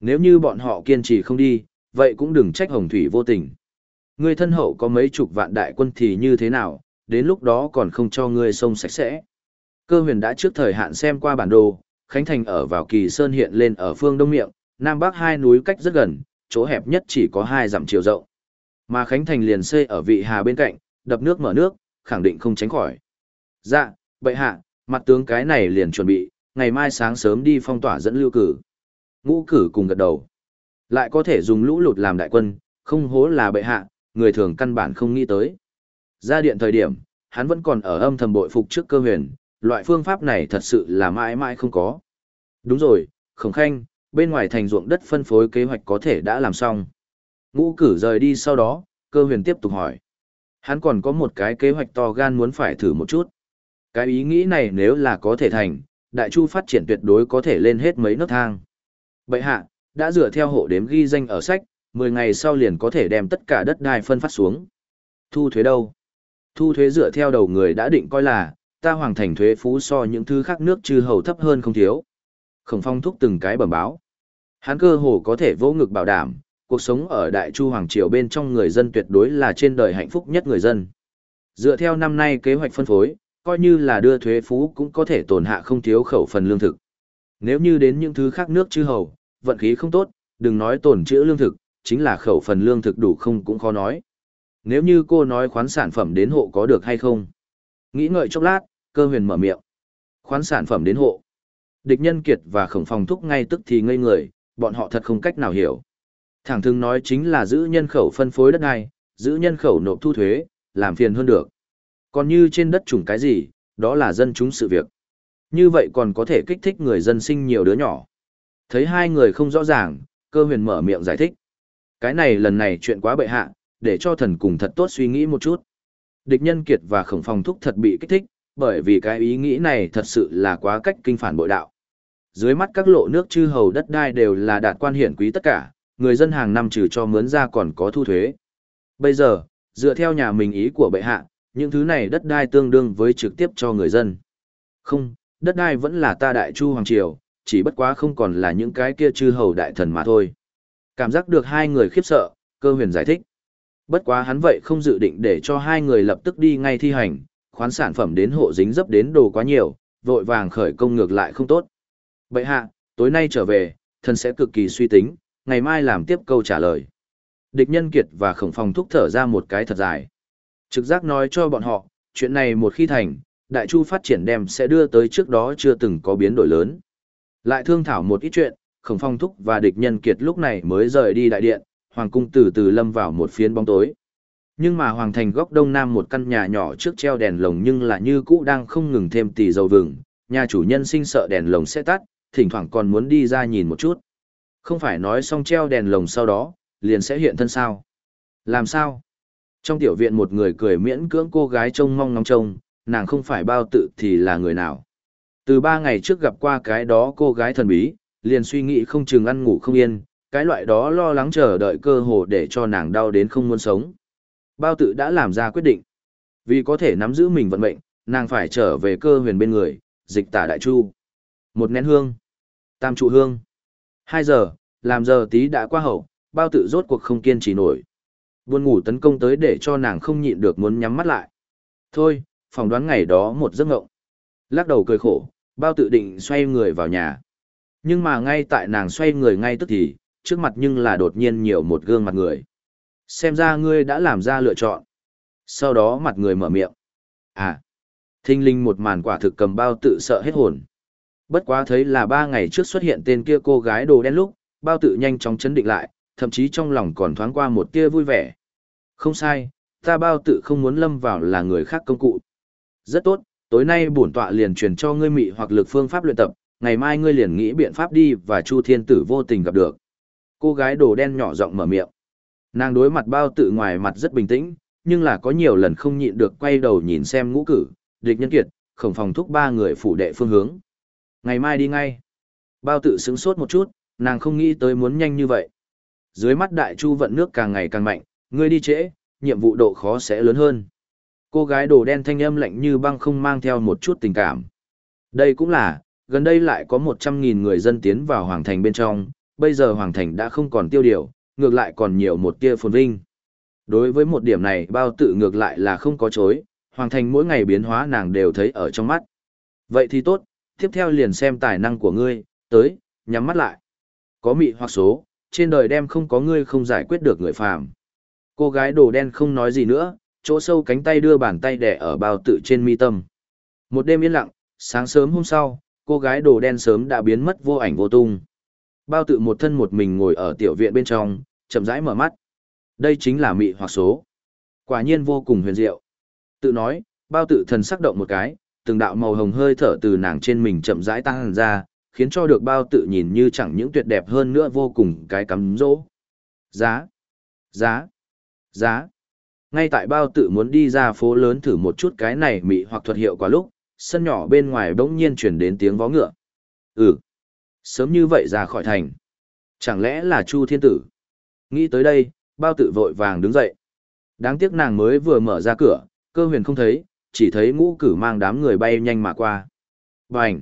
Nếu như bọn họ kiên trì không đi, vậy cũng đừng trách Hồng Thủy vô tình. Ngươi thân hậu có mấy chục vạn đại quân thì như thế nào, đến lúc đó còn không cho ngươi sông sạch sẽ. Cơ huyền đã trước thời hạn xem qua bản đồ, Khánh Thành ở vào kỳ sơn hiện lên ở phương đông miệng, nam bắc hai núi cách rất gần, chỗ hẹp nhất chỉ có hai dặm chiều rộng. Mà Khánh Thành liền xây ở vị hà bên cạnh, đập nước mở nước, khẳng định không tránh khỏi. Dạ, bệ hạ, mặt tướng cái này liền chuẩn bị, ngày mai sáng sớm đi phong tỏa dẫn lưu cử. Ngũ cử cùng gật đầu. Lại có thể dùng lũ lụt làm đại quân, không hố là bệ hạ, người thường căn bản không nghĩ tới. Ra điện thời điểm, hắn vẫn còn ở âm thầm bội phục trước cơ huyền, loại phương pháp này thật sự là mãi mãi không có. Đúng rồi, khổng khanh, bên ngoài thành ruộng đất phân phối kế hoạch có thể đã làm xong. Ngũ cử rời đi sau đó, cơ huyền tiếp tục hỏi. Hắn còn có một cái kế hoạch to gan muốn phải thử một chút. Cái ý nghĩ này nếu là có thể thành, đại chu phát triển tuyệt đối có thể lên hết mấy nấc thang. Bệ hạ, đã dựa theo hộ đếm ghi danh ở sách, 10 ngày sau liền có thể đem tất cả đất đai phân phát xuống. Thu thuế đâu? Thu thuế dựa theo đầu người đã định coi là, ta hoàng thành thuế phú so những thứ khác nước chư hầu thấp hơn không thiếu. Khổng phong thúc từng cái bẩm báo. Hắn cơ hồ có thể vỗ ngực bảo đảm, cuộc sống ở Đại Chu Hoàng Triều bên trong người dân tuyệt đối là trên đời hạnh phúc nhất người dân. Dựa theo năm nay kế hoạch phân phối, coi như là đưa thuế phú cũng có thể tổn hạ không thiếu khẩu phần lương thực. Nếu như đến những thứ khác nước chư hầu, vận khí không tốt, đừng nói tổn trữ lương thực, chính là khẩu phần lương thực đủ không cũng khó nói. Nếu như cô nói khoán sản phẩm đến hộ có được hay không? Nghĩ ngợi chốc lát, cơ huyền mở miệng. Khoán sản phẩm đến hộ. Địch nhân kiệt và khổng phòng thúc ngay tức thì ngây người, bọn họ thật không cách nào hiểu. Thẳng thừng nói chính là giữ nhân khẩu phân phối đất đai, giữ nhân khẩu nộp thu thuế, làm phiền hơn được. Còn như trên đất chủng cái gì, đó là dân chúng sự việc. Như vậy còn có thể kích thích người dân sinh nhiều đứa nhỏ. Thấy hai người không rõ ràng, cơ huyền mở miệng giải thích. Cái này lần này chuyện quá bệ hạ, để cho thần cùng thật tốt suy nghĩ một chút. Địch nhân kiệt và khổng phòng thúc thật bị kích thích, bởi vì cái ý nghĩ này thật sự là quá cách kinh phản bội đạo. Dưới mắt các lộ nước chư hầu đất đai đều là đạt quan hiển quý tất cả, người dân hàng năm trừ cho mướn ra còn có thu thuế. Bây giờ, dựa theo nhà mình ý của bệ hạ, những thứ này đất đai tương đương với trực tiếp cho người dân. Không, đất đai vẫn là ta đại chu hoàng triều, chỉ bất quá không còn là những cái kia chư hầu đại thần mà thôi. Cảm giác được hai người khiếp sợ, cơ huyền giải thích. Bất quá hắn vậy không dự định để cho hai người lập tức đi ngay thi hành, khoán sản phẩm đến hộ dính dấp đến đồ quá nhiều, vội vàng khởi công ngược lại không tốt. Bậy hạ, tối nay trở về, thần sẽ cực kỳ suy tính, ngày mai làm tiếp câu trả lời. Địch nhân kiệt và khổng phòng thúc thở ra một cái thật dài. Trực giác nói cho bọn họ, chuyện này một khi thành, đại chu phát triển đem sẽ đưa tới trước đó chưa từng có biến đổi lớn. Lại thương thảo một ít chuyện, khổng phong thúc và địch nhân kiệt lúc này mới rời đi đại điện, hoàng cung từ từ lâm vào một phiến bóng tối. Nhưng mà hoàng thành góc đông nam một căn nhà nhỏ trước treo đèn lồng nhưng là như cũ đang không ngừng thêm tỷ dầu vừng, nhà chủ nhân sinh sợ đèn lồng sẽ tắt, thỉnh thoảng còn muốn đi ra nhìn một chút. Không phải nói xong treo đèn lồng sau đó, liền sẽ hiện thân sao. Làm sao? Trong tiểu viện một người cười miễn cưỡng cô gái trông mong ngóng trông, nàng không phải bao tự thì là người nào. Từ ba ngày trước gặp qua cái đó cô gái thần bí, liền suy nghĩ không chừng ăn ngủ không yên, cái loại đó lo lắng chờ đợi cơ hồ để cho nàng đau đến không muốn sống. Bao tự đã làm ra quyết định. Vì có thể nắm giữ mình vận mệnh, nàng phải trở về cơ huyền bên người, dịch tả đại chu. Một nén hương. Tam trụ hương. Hai giờ, làm giờ tí đã qua hậu, bao tự rốt cuộc không kiên trì nổi. Buồn ngủ tấn công tới để cho nàng không nhịn được muốn nhắm mắt lại. Thôi, phỏng đoán ngày đó một giấc ngộng. Lắc đầu cười khổ, bao tự định xoay người vào nhà. Nhưng mà ngay tại nàng xoay người ngay tức thì, trước mặt nhưng là đột nhiên nhiều một gương mặt người. Xem ra ngươi đã làm ra lựa chọn. Sau đó mặt người mở miệng. À, thinh linh một màn quả thực cầm bao tự sợ hết hồn. Bất quá thấy là ba ngày trước xuất hiện tên kia cô gái đồ đen lúc, bao tự nhanh chóng chấn định lại, thậm chí trong lòng còn thoáng qua một tia vui vẻ. Không sai, ta bao tự không muốn lâm vào là người khác công cụ. Rất tốt, tối nay bổn tọa liền truyền cho ngươi mị hoặc lực phương pháp luyện tập, ngày mai ngươi liền nghĩ biện pháp đi và Chu Thiên Tử vô tình gặp được. Cô gái đồ đen nhỏ giọng mở miệng. Nàng đối mặt bao tự ngoài mặt rất bình tĩnh, nhưng là có nhiều lần không nhịn được quay đầu nhìn xem ngũ cử, địch nhân kiệt, khổng phòng thúc ba người phủ đệ phương hướng. Ngày mai đi ngay. Bao tự sững sốt một chút, nàng không nghĩ tới muốn nhanh như vậy. Dưới mắt đại chu vận nước càng ngày càng mạnh, ngươi đi trễ, nhiệm vụ độ khó sẽ lớn hơn. Cô gái đồ đen thanh âm lạnh như băng không mang theo một chút tình cảm. Đây cũng là, gần đây lại có 100.000 người dân tiến vào hoàng thành bên trong, bây giờ hoàng thành đã không còn tiêu điều, ngược lại còn nhiều một tia phồn vinh. Đối với một điểm này bao tự ngược lại là không có chối, hoàng thành mỗi ngày biến hóa nàng đều thấy ở trong mắt. Vậy thì tốt, tiếp theo liền xem tài năng của ngươi, tới, nhắm mắt lại. Có mị hoặc số, trên đời đem không có ngươi không giải quyết được người phàm. Cô gái đồ đen không nói gì nữa, chỗ sâu cánh tay đưa bàn tay đẻ ở bao tự trên mi tâm. Một đêm yên lặng, sáng sớm hôm sau, cô gái đồ đen sớm đã biến mất vô ảnh vô tung. Bao tự một thân một mình ngồi ở tiểu viện bên trong, chậm rãi mở mắt. Đây chính là mị hoặc số. Quả nhiên vô cùng huyền diệu. Tự nói, bao tự thần sắc động một cái, từng đạo màu hồng hơi thở từ nàng trên mình chậm rãi tăng ra, khiến cho được bao tự nhìn như chẳng những tuyệt đẹp hơn nữa vô cùng cái cắm dỗ. Giá, giá, giá. Ngay tại bao tự muốn đi ra phố lớn thử một chút cái này mị hoặc thuật hiệu quả lúc, sân nhỏ bên ngoài bỗng nhiên chuyển đến tiếng vó ngựa. Ừ, sớm như vậy ra khỏi thành. Chẳng lẽ là Chu Thiên Tử? Nghĩ tới đây, bao tự vội vàng đứng dậy. Đáng tiếc nàng mới vừa mở ra cửa, cơ huyền không thấy, chỉ thấy ngũ cử mang đám người bay nhanh mà qua. Bành!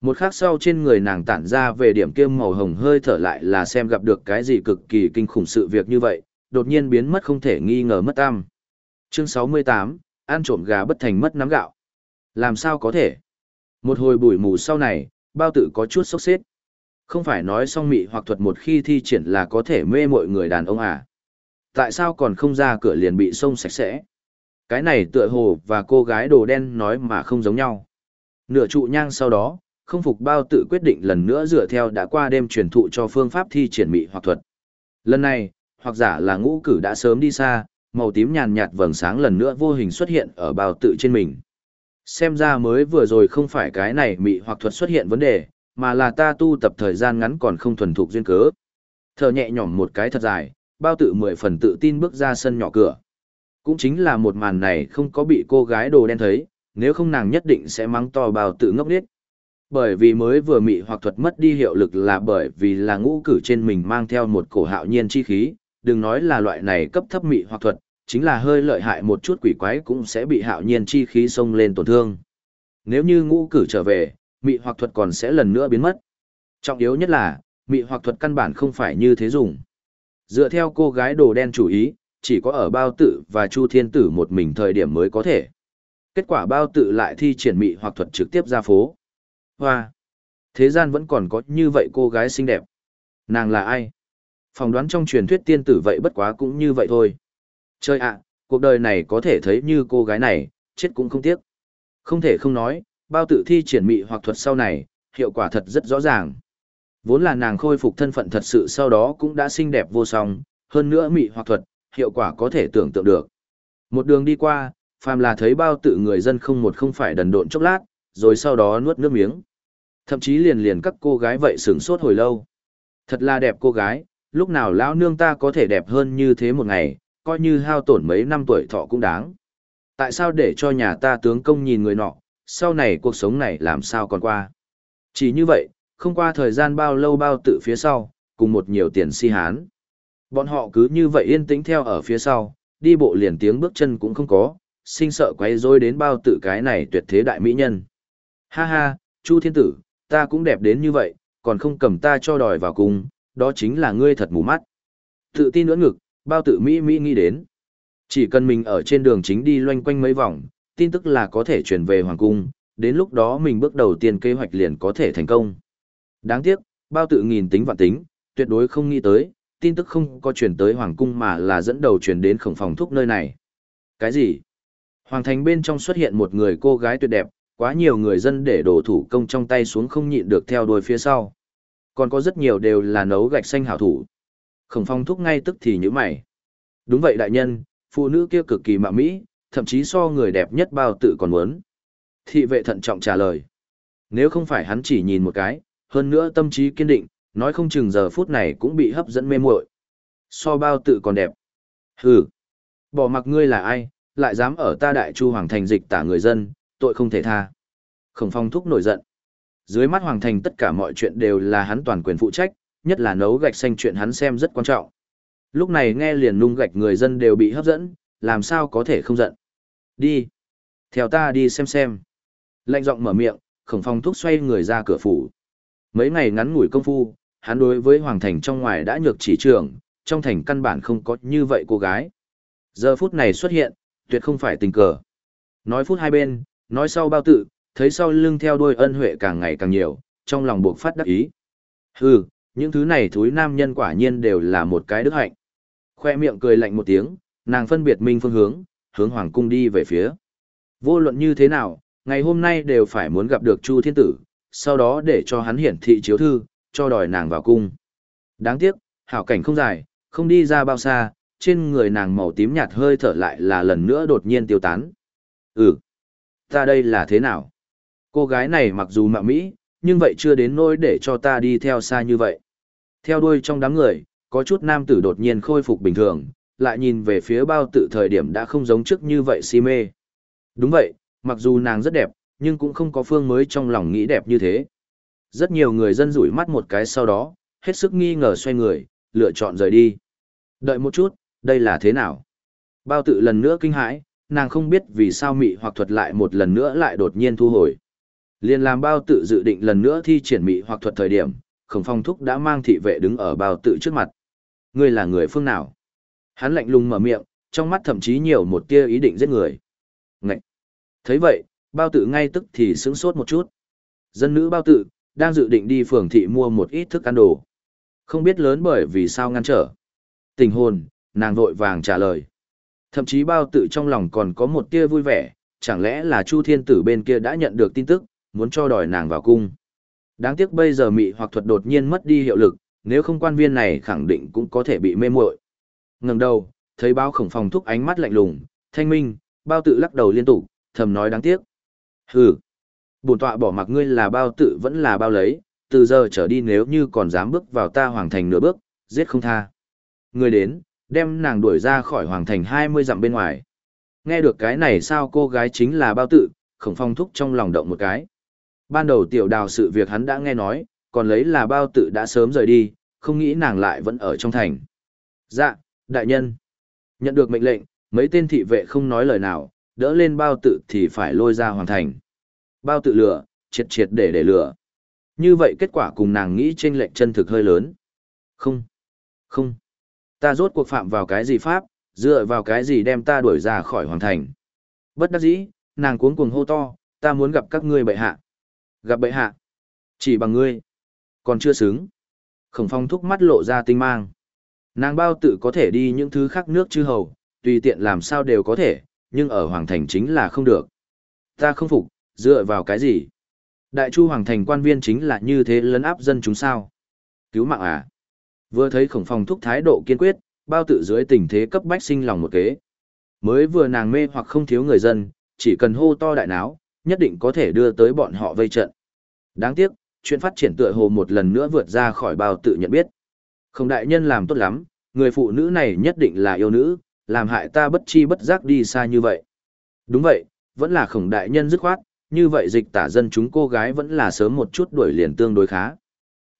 Một khắc sau trên người nàng tản ra về điểm kiêm màu hồng hơi thở lại là xem gặp được cái gì cực kỳ kinh khủng sự việc như vậy, đột nhiên biến mất không thể nghi ngờ mất tam. Chương 68, ăn trộm gà bất thành mất nắm gạo. Làm sao có thể? Một hồi bụi mù sau này, bao tự có chút sốc xếp. Không phải nói song mị hoặc thuật một khi thi triển là có thể mê mọi người đàn ông à? Tại sao còn không ra cửa liền bị sông sạch sẽ? Cái này tựa hồ và cô gái đồ đen nói mà không giống nhau. Nửa trụ nhang sau đó, không phục bao tự quyết định lần nữa dựa theo đã qua đêm truyền thụ cho phương pháp thi triển mị hoặc thuật. Lần này, hoặc giả là ngũ cử đã sớm đi xa, màu tím nhàn nhạt vầng sáng lần nữa vô hình xuất hiện ở bao tự trên mình. Xem ra mới vừa rồi không phải cái này mị hoặc thuật xuất hiện vấn đề, mà là ta tu tập thời gian ngắn còn không thuần thục duyên cớ. Thở nhẹ nhõm một cái thật dài, bao tự mười phần tự tin bước ra sân nhỏ cửa. Cũng chính là một màn này không có bị cô gái đồ đen thấy, nếu không nàng nhất định sẽ mắng to bao tự ngốc điếc. Bởi vì mới vừa mị hoặc thuật mất đi hiệu lực là bởi vì là ngũ cử trên mình mang theo một cổ hạo nhiên chi khí, đừng nói là loại này cấp thấp mị hoặc thuật, chính là hơi lợi hại một chút quỷ quái cũng sẽ bị hạo nhiên chi khí xông lên tổn thương. Nếu như ngũ cử trở về, mị hoặc thuật còn sẽ lần nữa biến mất. Trọng yếu nhất là, mị hoặc thuật căn bản không phải như thế dùng. Dựa theo cô gái đồ đen chủ ý, chỉ có ở bao tự và chu thiên tử một mình thời điểm mới có thể. Kết quả bao tự lại thi triển mị hoặc thuật trực tiếp ra phố. Hoa! Thế gian vẫn còn có như vậy cô gái xinh đẹp. Nàng là ai? Phòng đoán trong truyền thuyết tiên tử vậy bất quá cũng như vậy thôi. Chơi ạ, cuộc đời này có thể thấy như cô gái này, chết cũng không tiếc. Không thể không nói, bao tự thi triển mị hoặc thuật sau này, hiệu quả thật rất rõ ràng. Vốn là nàng khôi phục thân phận thật sự sau đó cũng đã xinh đẹp vô song, hơn nữa mị hoặc thuật, hiệu quả có thể tưởng tượng được. Một đường đi qua, phàm là thấy bao tự người dân không một không phải đần độn chốc lát, rồi sau đó nuốt nước miếng. Thậm chí liền liền các cô gái vậy sửng sốt hồi lâu. Thật là đẹp cô gái, lúc nào lão nương ta có thể đẹp hơn như thế một ngày, coi như hao tổn mấy năm tuổi thọ cũng đáng. Tại sao để cho nhà ta tướng công nhìn người nọ, sau này cuộc sống này làm sao còn qua. Chỉ như vậy, không qua thời gian bao lâu bao tự phía sau, cùng một nhiều tiền si hán. Bọn họ cứ như vậy yên tĩnh theo ở phía sau, đi bộ liền tiếng bước chân cũng không có, sinh sợ quay rối đến bao tự cái này tuyệt thế đại mỹ nhân. Ha ha, Chu Thiên Tử, ta cũng đẹp đến như vậy, còn không cầm ta cho đòi vào cùng, đó chính là ngươi thật mù mắt. Tự tin ưỡn ngực, bao tự Mỹ Mỹ nghĩ đến. Chỉ cần mình ở trên đường chính đi loanh quanh mấy vòng, tin tức là có thể chuyển về Hoàng Cung, đến lúc đó mình bước đầu tiên kế hoạch liền có thể thành công. Đáng tiếc, bao tự nghìn tính vạn tính, tuyệt đối không nghĩ tới, tin tức không có chuyển tới Hoàng Cung mà là dẫn đầu chuyển đến khổng phòng thúc nơi này. Cái gì? Hoàng thành bên trong xuất hiện một người cô gái tuyệt đẹp, quá nhiều người dân để đổ thủ công trong tay xuống không nhịn được theo đuôi phía sau. Còn có rất nhiều đều là nấu gạch xanh hảo thủ. Khổng phong thúc ngay tức thì như mày. Đúng vậy đại nhân, phụ nữ kia cực kỳ mạ mỹ, thậm chí so người đẹp nhất bao tự còn muốn. Thị vệ thận trọng trả lời. Nếu không phải hắn chỉ nhìn một cái, hơn nữa tâm trí kiên định, nói không chừng giờ phút này cũng bị hấp dẫn mê muội. So bao tự còn đẹp. Hừ. Bỏ mặc ngươi là ai, lại dám ở ta đại chu hoàng thành dịch tả người dân, tội không thể tha. Khổng phong thúc nổi giận. Dưới mắt hoàng thành tất cả mọi chuyện đều là hắn toàn quyền phụ trách, nhất là nấu gạch xanh chuyện hắn xem rất quan trọng. Lúc này nghe liền nung gạch người dân đều bị hấp dẫn, làm sao có thể không giận. Đi. Theo ta đi xem xem. Lạnh giọng mở miệng, khổng phong thúc xoay người ra cửa phủ. Mấy ngày ngắn ngủi công phu, hắn đối với hoàng thành trong ngoài đã nhược chỉ trường, trong thành căn bản không có như vậy cô gái. Giờ phút này xuất hiện, tuyệt không phải tình cờ. Nói phút hai bên, nói sau bao tự, thấy sau lưng theo đuôi ân huệ càng ngày càng nhiều, trong lòng buộc phát đắc ý. Hừ, những thứ này thúi nam nhân quả nhiên đều là một cái đức hạnh. Khoe miệng cười lạnh một tiếng, nàng phân biệt minh phương hướng, hướng hoàng cung đi về phía. Vô luận như thế nào, ngày hôm nay đều phải muốn gặp được Chu Thiên Tử, sau đó để cho hắn hiển thị chiếu thư, cho đòi nàng vào cung. Đáng tiếc, hảo cảnh không dài, không đi ra bao xa, trên người nàng màu tím nhạt hơi thở lại là lần nữa đột nhiên tiêu tán. Ừ, ta đây là thế nào? Cô gái này mặc dù mạ mỹ, nhưng vậy chưa đến nỗi để cho ta đi theo xa như vậy. Theo đuôi trong đám người, có chút nam tử đột nhiên khôi phục bình thường, lại nhìn về phía bao tự thời điểm đã không giống trước như vậy si mê. Đúng vậy, mặc dù nàng rất đẹp, nhưng cũng không có phương mới trong lòng nghĩ đẹp như thế. Rất nhiều người dân rủi mắt một cái sau đó, hết sức nghi ngờ xoay người, lựa chọn rời đi. Đợi một chút, đây là thế nào? Bao tự lần nữa kinh hãi, nàng không biết vì sao mị hoặc thuật lại một lần nữa lại đột nhiên thu hồi. Liên làm bao tự dự định lần nữa thi triển mị hoặc thuật thời điểm, khổng phong thúc đã mang thị vệ đứng ở bao tự trước mặt. Ngươi là người phương nào? Hắn lạnh lùng mở miệng, trong mắt thậm chí nhiều một tia ý định giết người. Ngậy! thấy vậy, bao tự ngay tức thì sững sốt một chút. Dân nữ bao tự, đang dự định đi phường thị mua một ít thức ăn đồ. Không biết lớn bởi vì sao ngăn trở. Tình hồn, nàng vội vàng trả lời. Thậm chí bao tự trong lòng còn có một tia vui vẻ, chẳng lẽ là Chu Thiên Tử bên kia đã nhận được tin tức, muốn cho đòi nàng vào cung. Đáng tiếc bây giờ mị hoặc thuật đột nhiên mất đi hiệu lực, nếu không quan viên này khẳng định cũng có thể bị mê muội. Ngẩng đầu, thấy bao khổng phòng thúc ánh mắt lạnh lùng, thanh minh, bao tự lắc đầu liên tục, thầm nói đáng tiếc. Hừ, bổn tọa bỏ mặc ngươi là bao tự vẫn là bao lấy, từ giờ trở đi nếu như còn dám bước vào ta hoàng thành nửa bước, giết không tha. Ngươi đến, đem nàng đuổi ra khỏi hoàng thành 20 dặm bên ngoài. Nghe được cái này sao cô gái chính là bao tự, khổng phong thúc trong lòng động một cái. Ban đầu tiểu đào sự việc hắn đã nghe nói, còn lấy là bao tự đã sớm rời đi, không nghĩ nàng lại vẫn ở trong thành. Dạ, đại nhân. Nhận được mệnh lệnh, mấy tên thị vệ không nói lời nào, đỡ lên bao tự thì phải lôi ra hoàn thành. Bao tự lửa, triệt triệt để để lửa. Như vậy kết quả cùng nàng nghĩ trên lệnh chân thực hơi lớn. Không, không. Ta rốt cuộc phạm vào cái gì pháp, dựa vào cái gì đem ta đuổi ra khỏi hoàng thành. Bất đắc dĩ, nàng cuống cuồng hô to, ta muốn gặp các ngươi bệ hạ. Gặp bệ hạ. Chỉ bằng ngươi. Còn chưa xứng. Khổng phong thúc mắt lộ ra tinh mang. Nàng bao tự có thể đi những thứ khác nước chư hầu, tùy tiện làm sao đều có thể, nhưng ở hoàng thành chính là không được. Ta không phục, dựa vào cái gì? Đại chu hoàng thành quan viên chính là như thế lấn áp dân chúng sao? Cứu mạng à? Vừa thấy khổng phong thúc thái độ kiên quyết, bao tự dưới tình thế cấp bách sinh lòng một kế. Mới vừa nàng mê hoặc không thiếu người dân, chỉ cần hô to đại náo, nhất định có thể đưa tới bọn họ vây trận. Đáng tiếc, chuyện phát triển tựa hồ một lần nữa vượt ra khỏi bao tự nhận biết. Không đại nhân làm tốt lắm, người phụ nữ này nhất định là yêu nữ, làm hại ta bất chi bất giác đi xa như vậy. Đúng vậy, vẫn là khổng đại nhân dứt khoát, như vậy dịch tả dân chúng cô gái vẫn là sớm một chút đuổi liền tương đối khá.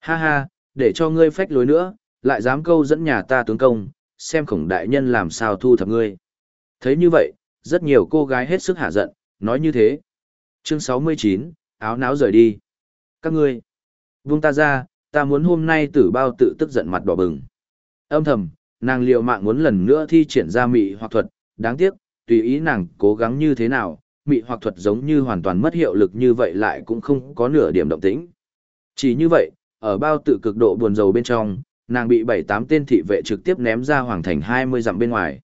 Ha ha, để cho ngươi phách lối nữa, lại dám câu dẫn nhà ta tướng công, xem khổng đại nhân làm sao thu thập ngươi. Thấy như vậy, rất nhiều cô gái hết sức hạ giận, nói như thế. Chương 69, áo náo rời đi. Các ngươi, vung ta ra, ta muốn hôm nay tử bao tự tức giận mặt đỏ bừng. Âm thầm, nàng liều mạng muốn lần nữa thi triển ra mị hoặc thuật, đáng tiếc, tùy ý nàng cố gắng như thế nào, mị hoặc thuật giống như hoàn toàn mất hiệu lực như vậy lại cũng không có nửa điểm động tĩnh. Chỉ như vậy, ở bao tự cực độ buồn rầu bên trong, nàng bị bảy tám tên thị vệ trực tiếp ném ra hoàng thành hai mươi dặm bên ngoài.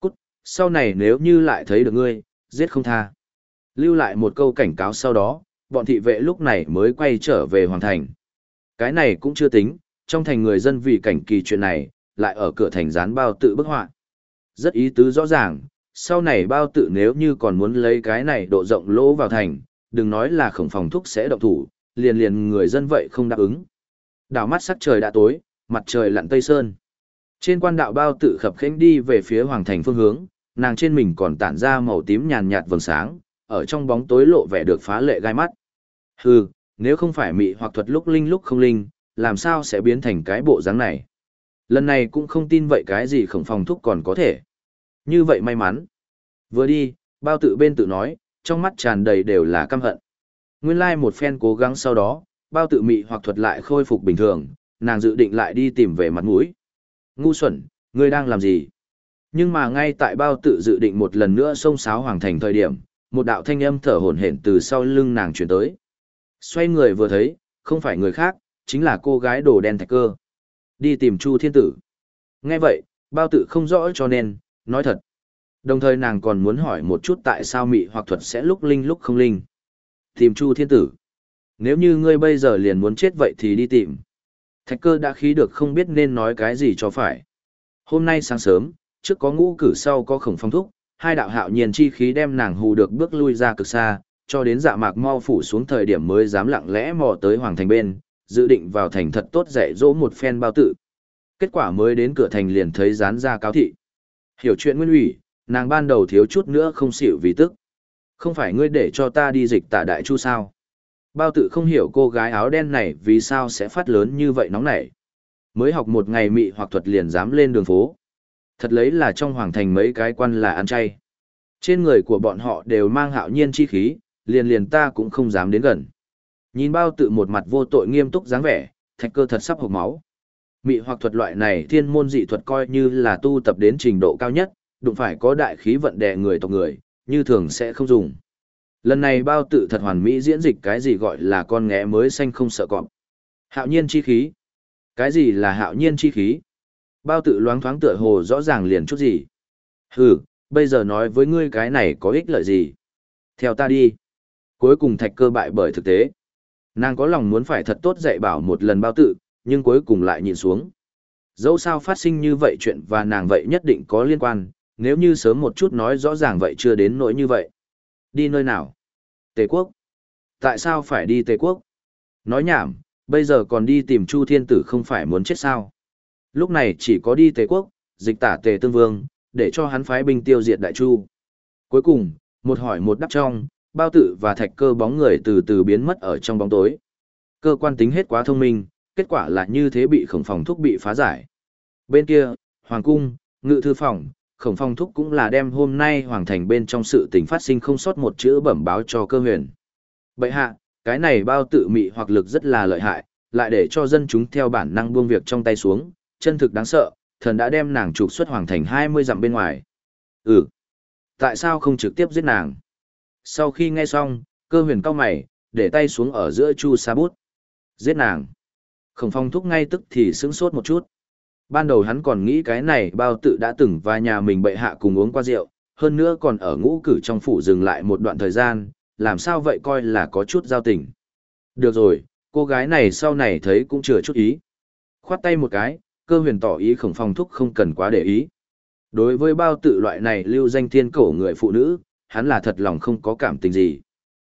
Cút, sau này nếu như lại thấy được ngươi, giết không tha. Lưu lại một câu cảnh cáo sau đó, bọn thị vệ lúc này mới quay trở về hoàng thành. Cái này cũng chưa tính, trong thành người dân vì cảnh kỳ chuyện này, lại ở cửa thành dán bao tự bức họa. Rất ý tứ rõ ràng, sau này bao tự nếu như còn muốn lấy cái này độ rộng lỗ vào thành, đừng nói là khổng phòng thúc sẽ động thủ, liền liền người dân vậy không đáp ứng. Đảo mắt sắc trời đã tối, mặt trời lặn tây sơn. Trên quan đạo bao tự khập khênh đi về phía hoàng thành phương hướng, nàng trên mình còn tản ra màu tím nhàn nhạt vầng sáng, ở trong bóng tối lộ vẻ được phá lệ gai mắt. Hừ, nếu không phải mị hoặc thuật lúc linh lúc không linh, làm sao sẽ biến thành cái bộ dáng này? Lần này cũng không tin vậy cái gì khổng phòng thúc còn có thể. Như vậy may mắn. Vừa đi, bao tự bên tự nói, trong mắt tràn đầy đều là căm hận. Nguyên lai like một phen cố gắng sau đó, bao tự mị hoặc thuật lại khôi phục bình thường, nàng dự định lại đi tìm về mặt mũi. Ngu xuẩn, ngươi đang làm gì? Nhưng mà ngay tại bao tự dự định một lần nữa xông xáo hoàng thành thời điểm, một đạo thanh âm thở hổn hển từ sau lưng nàng truyền tới. Xoay người vừa thấy, không phải người khác, chính là cô gái đồ đen thạch cơ. Đi tìm Chu Thiên Tử. Nghe vậy, bao tự không rõ cho nên, nói thật. Đồng thời nàng còn muốn hỏi một chút tại sao mị hoặc thuật sẽ lúc linh lúc không linh. Tìm Chu Thiên Tử. Nếu như ngươi bây giờ liền muốn chết vậy thì đi tìm. Thạch cơ đã khí được không biết nên nói cái gì cho phải. Hôm nay sáng sớm, trước có ngũ cử sau có khổng phong thúc, hai đạo hạo nhiên chi khí đem nàng hù được bước lui ra cực xa, cho đến dạ mạc mau phủ xuống thời điểm mới dám lặng lẽ mò tới hoàng thành bên, dự định vào thành thật tốt dạy dỗ một phen bao tự. Kết quả mới đến cửa thành liền thấy dán ra cáo thị. Hiểu chuyện nguyên ủy, nàng ban đầu thiếu chút nữa không xỉu vì tức. Không phải ngươi để cho ta đi dịch tả đại chu sao? Bao tự không hiểu cô gái áo đen này vì sao sẽ phát lớn như vậy nóng nảy. Mới học một ngày mị hoặc thuật liền dám lên đường phố. Thật lấy là trong hoàng thành mấy cái quan là ăn chay. Trên người của bọn họ đều mang hạo nhiên chi khí, liền liền ta cũng không dám đến gần. Nhìn bao tự một mặt vô tội nghiêm túc dáng vẻ, thạch cơ thật sắp hộc máu. Mị hoặc thuật loại này thiên môn dị thuật coi như là tu tập đến trình độ cao nhất, đụng phải có đại khí vận đè người tộc người, như thường sẽ không dùng. Lần này bao tự thật hoàn mỹ diễn dịch cái gì gọi là con nghé mới xanh không sợ cọp. Hạo nhiên chi khí. Cái gì là hạo nhiên chi khí? Bao tự loáng thoáng tựa hồ rõ ràng liền chút gì. Hừ, bây giờ nói với ngươi cái này có ích lợi gì? Theo ta đi. Cuối cùng thạch cơ bại bởi thực tế. Nàng có lòng muốn phải thật tốt dạy bảo một lần bao tự, nhưng cuối cùng lại nhìn xuống. Dẫu sao phát sinh như vậy chuyện và nàng vậy nhất định có liên quan, nếu như sớm một chút nói rõ ràng vậy chưa đến nỗi như vậy. Đi nơi nào? Tề quốc. Tại sao phải đi Tề quốc? Nói nhảm, bây giờ còn đi tìm Chu Thiên Tử không phải muốn chết sao? Lúc này chỉ có đi Tề quốc, dịch tả Tề Tương Vương, để cho hắn phái binh tiêu diệt Đại Chu. Cuối cùng, một hỏi một đáp trong, bao tử và thạch cơ bóng người từ từ biến mất ở trong bóng tối. Cơ quan tính hết quá thông minh, kết quả là như thế bị khổng phòng thúc bị phá giải. Bên kia, Hoàng cung, ngự thư phòng, khổng phong thúc cũng là đem hôm nay hoàng thành bên trong sự tình phát sinh không sót một chữ bẩm báo cho cơ huyền. Bậy hạ, cái này bao tự mị hoặc lực rất là lợi hại, lại để cho dân chúng theo bản năng buông việc trong tay xuống, chân thực đáng sợ, thần đã đem nàng trục xuất hoàng thành 20 dặm bên ngoài. Ừ, tại sao không trực tiếp giết nàng? Sau khi nghe xong, cơ huyền cao mày, để tay xuống ở giữa chu sa bút. Giết nàng. Khổng phong thúc ngay tức thì sững sốt một chút. Ban đầu hắn còn nghĩ cái này bao tự đã từng và nhà mình bệ hạ cùng uống qua rượu, hơn nữa còn ở ngũ cử trong phủ dừng lại một đoạn thời gian, làm sao vậy coi là có chút giao tình. Được rồi, cô gái này sau này thấy cũng chừa chút ý. Khoát tay một cái, cơ huyền tỏ ý khổng phong thúc không cần quá để ý. Đối với bao tự loại này lưu danh thiên cổ người phụ nữ, hắn là thật lòng không có cảm tình gì.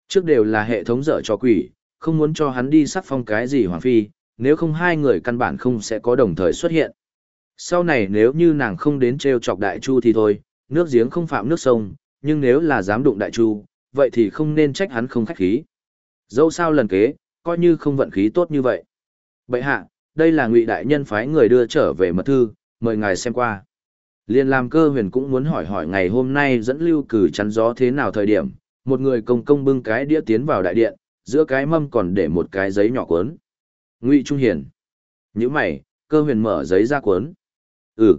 Trước đều là hệ thống dở cho quỷ, không muốn cho hắn đi sắc phong cái gì hoàng phi, nếu không hai người căn bản không sẽ có đồng thời xuất hiện. Sau này nếu như nàng không đến treo chọc đại chu thì thôi, nước giếng không phạm nước sông, nhưng nếu là dám đụng đại chu, vậy thì không nên trách hắn không khách khí. Dẫu sao lần kế, coi như không vận khí tốt như vậy. Bệ hạ, đây là ngụy đại nhân phái người đưa trở về mật thư, mời ngài xem qua. Liên làm cơ huyền cũng muốn hỏi hỏi ngày hôm nay dẫn lưu cử chắn gió thế nào thời điểm, một người công công bưng cái đĩa tiến vào đại điện, giữa cái mâm còn để một cái giấy nhỏ cuốn. Ngụy Trung Hiền. Nhữ mày, cơ huyền mở giấy ra cuốn. Ừ.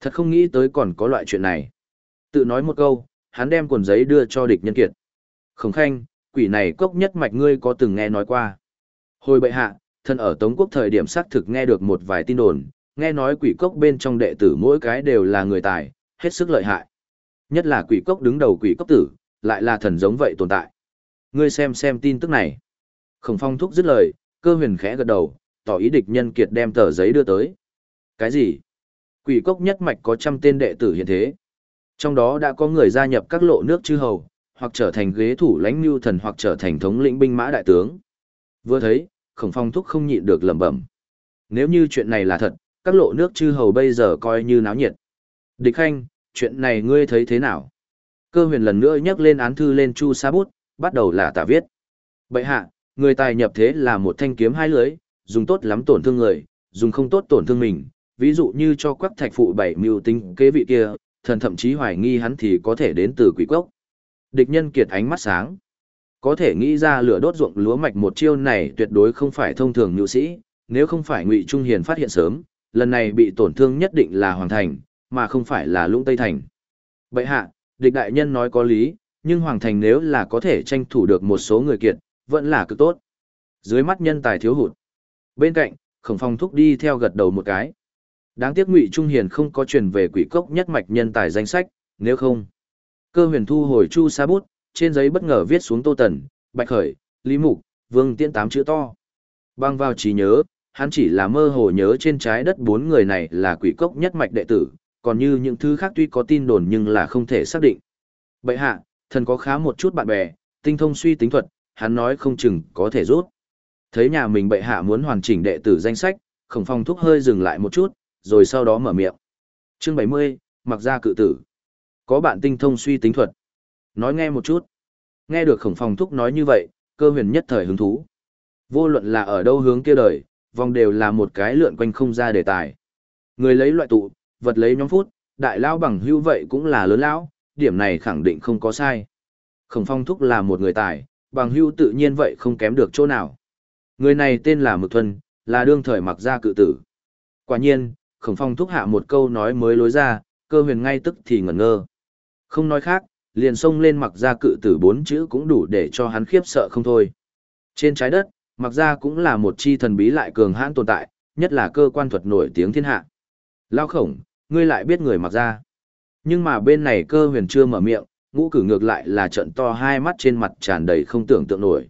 Thật không nghĩ tới còn có loại chuyện này. Tự nói một câu, hắn đem cuốn giấy đưa cho địch nhân kiệt. Khổng khanh, quỷ này cốc nhất mạch ngươi có từng nghe nói qua. Hồi bệ hạ, thân ở Tống quốc thời điểm xác thực nghe được một vài tin đồn, nghe nói quỷ cốc bên trong đệ tử mỗi cái đều là người tài, hết sức lợi hại. Nhất là quỷ cốc đứng đầu quỷ cốc tử, lại là thần giống vậy tồn tại. Ngươi xem xem tin tức này. Khổng phong thúc dứt lời, cơ huyền khẽ gật đầu, tỏ ý địch nhân kiệt đem tờ giấy đưa tới. Cái gì? Quỷ cốc nhất mạch có trăm tên đệ tử hiện thế. Trong đó đã có người gia nhập các lộ nước chư hầu, hoặc trở thành ghế thủ lãnh lưu thần hoặc trở thành thống lĩnh binh mã đại tướng. Vừa thấy, khổng phong thúc không nhịn được lẩm bẩm. Nếu như chuyện này là thật, các lộ nước chư hầu bây giờ coi như náo nhiệt. Địch khanh, chuyện này ngươi thấy thế nào? Cơ huyền lần nữa nhắc lên án thư lên chu sa bút, bắt đầu là tả viết. bệ hạ, người tài nhập thế là một thanh kiếm hai lưới, dùng tốt lắm tổn thương người, dùng không tốt tổn thương mình, ví dụ như cho quắc thạch phụ bảy mưu tính kế vị kia, thần thậm chí hoài nghi hắn thì có thể đến từ quỷ cốc. Địch nhân kiệt ánh mắt sáng. Có thể nghĩ ra lửa đốt ruộng lúa mạch một chiêu này tuyệt đối không phải thông thường nhu sĩ, nếu không phải Ngụy Trung Hiền phát hiện sớm, lần này bị tổn thương nhất định là Hoàng Thành, mà không phải là Lũng Tây Thành. bệ hạ, địch đại nhân nói có lý, nhưng Hoàng Thành nếu là có thể tranh thủ được một số người kiệt, vẫn là cực tốt. Dưới mắt nhân tài thiếu hụt. Bên cạnh, khổng phong thúc đi theo gật đầu một cái. Đáng tiếc Ngụy Trung Hiền không có truyền về quỷ cốc nhất mạch nhân tài danh sách, nếu không. Cơ huyền thu hồi chu sa bút, trên giấy bất ngờ viết xuống Tô Tần, Bạch Khởi, Lý Mục, Vương Tiễn tám chữ to. Băng vào trí nhớ, hắn chỉ là mơ hồ nhớ trên trái đất bốn người này là quỷ cốc nhất mạch đệ tử, còn như những thứ khác tuy có tin đồn nhưng là không thể xác định. Bệ hạ, thần có khá một chút bạn bè, tinh thông suy tính thuật, hắn nói không chừng có thể rút. Thấy nhà mình bệ hạ muốn hoàn chỉnh đệ tử danh sách, khổng phong thúc hơi dừng lại một chút, rồi sau đó mở miệng. Chương 70, mặc ra cự tử. Có bạn tinh thông suy tính thuật. Nói nghe một chút. Nghe được khổng phong thúc nói như vậy, cơ huyền nhất thời hứng thú. Vô luận là ở đâu hướng kia đời, vòng đều là một cái lượn quanh không ra đề tài. Người lấy loại tụ, vật lấy nhóm phút, đại lao bằng hưu vậy cũng là lớn lão, điểm này khẳng định không có sai. Khổng phong thúc là một người tài, bằng hưu tự nhiên vậy không kém được chỗ nào. Người này tên là Mực Thuần, là đương thời mặc gia cự tử. Quả nhiên, khổng phong thúc hạ một câu nói mới lối ra, cơ huyền ngay tức thì ngẩn ngơ. Không nói khác, liền xông lên mặc gia cự tử bốn chữ cũng đủ để cho hắn khiếp sợ không thôi. Trên trái đất, mặc gia cũng là một chi thần bí lại cường hãn tồn tại, nhất là cơ quan thuật nổi tiếng thiên hạ. Lao khổng, ngươi lại biết người mặc gia. Nhưng mà bên này cơ huyền chưa mở miệng, ngũ cử ngược lại là trận to hai mắt trên mặt tràn đầy không tưởng tượng nổi.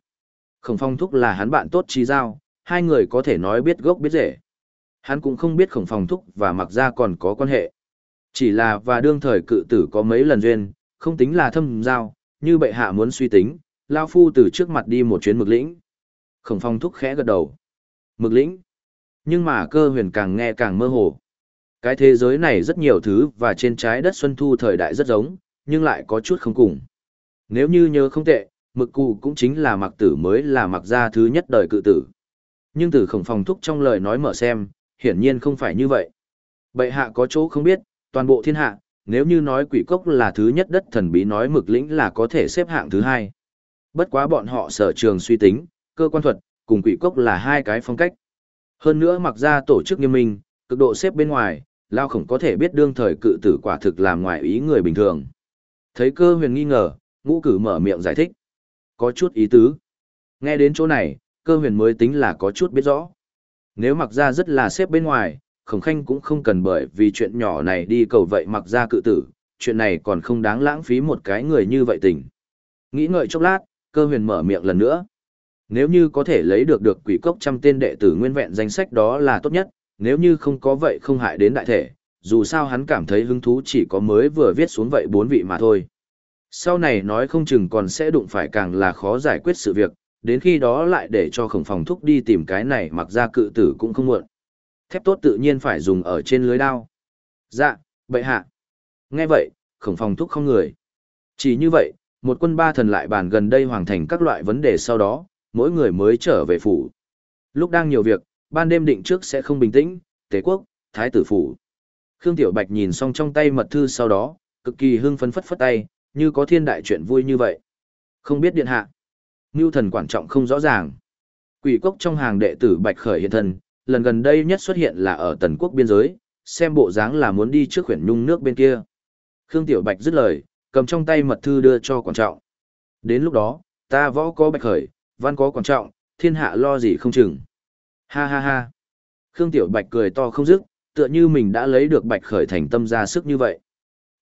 Khổng phong thúc là hắn bạn tốt trí giao, hai người có thể nói biết gốc biết rễ. Hắn cũng không biết khổng phong thúc và mặc gia còn có quan hệ. Chỉ là và đương thời cự tử có mấy lần duyên, không tính là thâm giao, như bệ hạ muốn suy tính, Lao Phu từ trước mặt đi một chuyến mực lĩnh. Khổng phong thúc khẽ gật đầu. Mực lĩnh. Nhưng mà cơ huyền càng nghe càng mơ hồ. Cái thế giới này rất nhiều thứ và trên trái đất Xuân Thu thời đại rất giống, nhưng lại có chút không cùng. Nếu như nhớ không tệ, mực cụ cũng chính là mặc tử mới là mặc gia thứ nhất đời cự tử. Nhưng từ khổng Phong thúc trong lời nói mở xem, hiển nhiên không phải như vậy. Bệ hạ có chỗ không biết, toàn bộ thiên hạ, nếu như nói quỷ cốc là thứ nhất đất thần bí nói mực lĩnh là có thể xếp hạng thứ hai. Bất quá bọn họ sở trường suy tính, cơ quan thuật, cùng quỷ cốc là hai cái phong cách. Hơn nữa mặc ra tổ chức nghiêm minh, cực độ xếp bên ngoài, lao khổng có thể biết đương thời cự tử quả thực làm ngoài ý người bình thường. Thấy cơ huyền nghi ngờ, ngũ cử mở miệng giải thích. Có chút ý tứ. Nghe đến chỗ này, cơ huyền mới tính là có chút biết rõ. Nếu mặc ra rất là xếp bên ngoài, khổng khanh cũng không cần bởi vì chuyện nhỏ này đi cầu vậy mặc ra cự tử, chuyện này còn không đáng lãng phí một cái người như vậy tình. Nghĩ ngợi chốc lát, cơ huyền mở miệng lần nữa. Nếu như có thể lấy được được quỷ cốc trăm tên đệ tử nguyên vẹn danh sách đó là tốt nhất, nếu như không có vậy không hại đến đại thể, dù sao hắn cảm thấy hứng thú chỉ có mới vừa viết xuống vậy bốn vị mà thôi. Sau này nói không chừng còn sẽ đụng phải càng là khó giải quyết sự việc, đến khi đó lại để cho khổng phòng thúc đi tìm cái này mặc ra cự tử cũng không muộn. Thép tốt tự nhiên phải dùng ở trên lưới đao. Dạ, bệ hạ. Nghe vậy, khổng phòng thúc không người. Chỉ như vậy, một quân ba thần lại bàn gần đây hoàn thành các loại vấn đề sau đó, mỗi người mới trở về phủ. Lúc đang nhiều việc, ban đêm định trước sẽ không bình tĩnh, tế quốc, thái tử phủ. Khương Tiểu Bạch nhìn xong trong tay mật thư sau đó, cực kỳ hưng phấn phất phất tay, như có thiên đại chuyện vui như vậy. Không biết điện hạ. Ngưu thần quan trọng không rõ ràng. Quỷ cốc trong hàng đệ tử Bạch Khởi hiện thân, lần gần đây nhất xuất hiện là ở tần quốc biên giới, xem bộ dáng là muốn đi trước khuyển nhung nước bên kia. Khương Tiểu Bạch dứt lời, cầm trong tay mật thư đưa cho quan trọng. Đến lúc đó, ta võ có Bạch Khởi, văn có quan trọng, thiên hạ lo gì không chừng. Ha ha ha. Khương Tiểu Bạch cười to không dứt, tựa như mình đã lấy được Bạch Khởi thành tâm ra sức như vậy.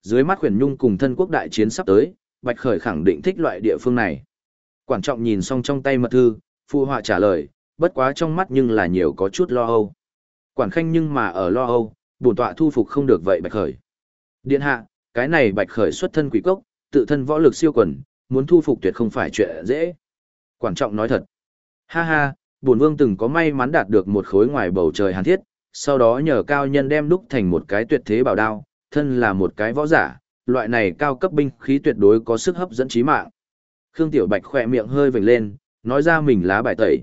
Dưới mắt khuyển nhung cùng thân quốc đại chiến sắp tới, Bạch Khởi khẳng định thích loại địa phương này. Quản trọng nhìn xong trong tay mật thư, phụ họa trả lời, bất quá trong mắt nhưng là nhiều có chút lo âu. Quản khanh nhưng mà ở lo âu, bổn tọa thu phục không được vậy Bạch Khởi. Điện hạ, cái này Bạch Khởi xuất thân quỷ cốc, tự thân võ lực siêu quần, muốn thu phục tuyệt không phải chuyện dễ. Quản trọng nói thật. Ha ha, bổn vương từng có may mắn đạt được một khối ngoài bầu trời hàn thiết, sau đó nhờ cao nhân đem đúc thành một cái tuyệt thế bảo đao, thân là một cái võ giả, loại này cao cấp binh khí tuyệt đối có sức hấp dẫn chí mạng. Khương Tiểu Bạch khỏe miệng hơi vểnh lên, nói ra mình lá bài tẩy.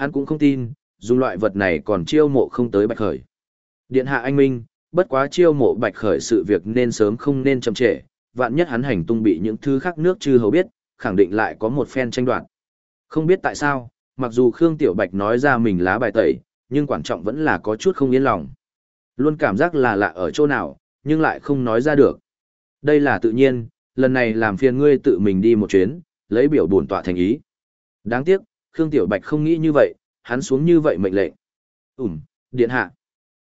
Hắn cũng không tin, dùng loại vật này còn chiêu mộ không tới Bạch Khởi. Điện hạ anh Minh, bất quá chiêu mộ Bạch Khởi sự việc nên sớm không nên chậm trễ, vạn nhất hắn hành tung bị những thứ khác nước chư hầu biết, khẳng định lại có một phen tranh đoạt. Không biết tại sao, mặc dù Khương Tiểu Bạch nói ra mình lá bài tẩy, nhưng quan trọng vẫn là có chút không yên lòng. Luôn cảm giác là lạ ở chỗ nào, nhưng lại không nói ra được. Đây là tự nhiên, lần này làm phiền ngươi tự mình đi một chuyến, lấy biểu bổn tọa thành ý. Đáng tiếc, Khương Tiểu Bạch không nghĩ như vậy, hắn xuống như vậy mệnh lệnh. Ừm, điện hạ.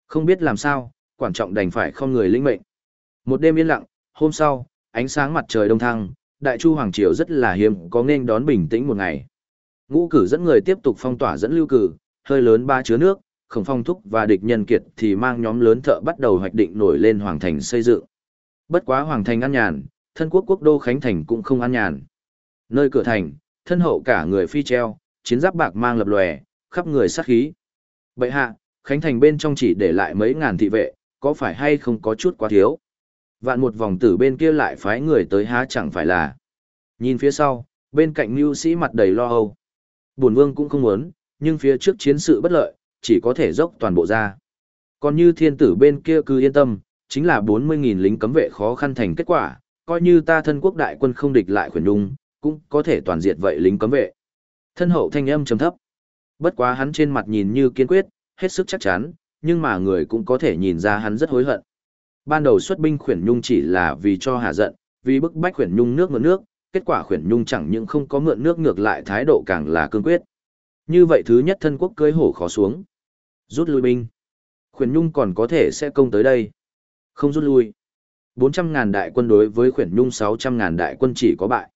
Không biết làm sao, quan trọng đành phải không người linh mệnh. Một đêm yên lặng, hôm sau, ánh sáng mặt trời đông thăng, Đại Chu Hoàng Triều rất là hiếm có nên đón bình tĩnh một ngày. Ngũ cử dẫn người tiếp tục phong tỏa dẫn lưu cử, hơi lớn ba chứa nước, khổng phong thúc và địch nhân kiệt thì mang nhóm lớn thợ bắt đầu hoạch định nổi lên hoàng thành xây dựng. Bất quá hoàng thành an nhàn, thân quốc quốc đô khánh thành cũng không an nhàn. Nơi cửa thành, thân hậu cả người phi treo, chiến giáp bạc mang lập lòe, khắp người sát khí. Bệ hạ, khánh thành bên trong chỉ để lại mấy ngàn thị vệ, có phải hay không có chút quá thiếu? Vạn một vòng tử bên kia lại phái người tới há chẳng phải là. Nhìn phía sau, bên cạnh mưu sĩ mặt đầy lo âu. Bổn vương cũng không muốn, nhưng phía trước chiến sự bất lợi, chỉ có thể dốc toàn bộ ra. Còn như thiên tử bên kia cứ yên tâm, chính là 40.000 lính cấm vệ khó khăn thành kết quả, coi như ta thân quốc đại quân không địch lại khuyển đung, cũng có thể toàn diệt vậy lính cấm vệ. Thân hậu thanh âm trầm thấp. Bất quá hắn trên mặt nhìn như kiên quyết, hết sức chắc chắn, nhưng mà người cũng có thể nhìn ra hắn rất hối hận. Ban đầu xuất binh khuyển nhung chỉ là vì cho hạ giận, vì bức bách khuyển nhung nước mượn nước, kết quả khuyển nhung chẳng những không có mượn nước ngược lại thái độ càng là cương quyết. Như vậy thứ nhất thân quốc cưới hổ khó xuống. Rút lui binh. Khuyển nhung còn có thể sẽ công tới đây. Không rút lui. 400.000 đại quân đối với khuyển nhung 600.000 đại quân chỉ có bại.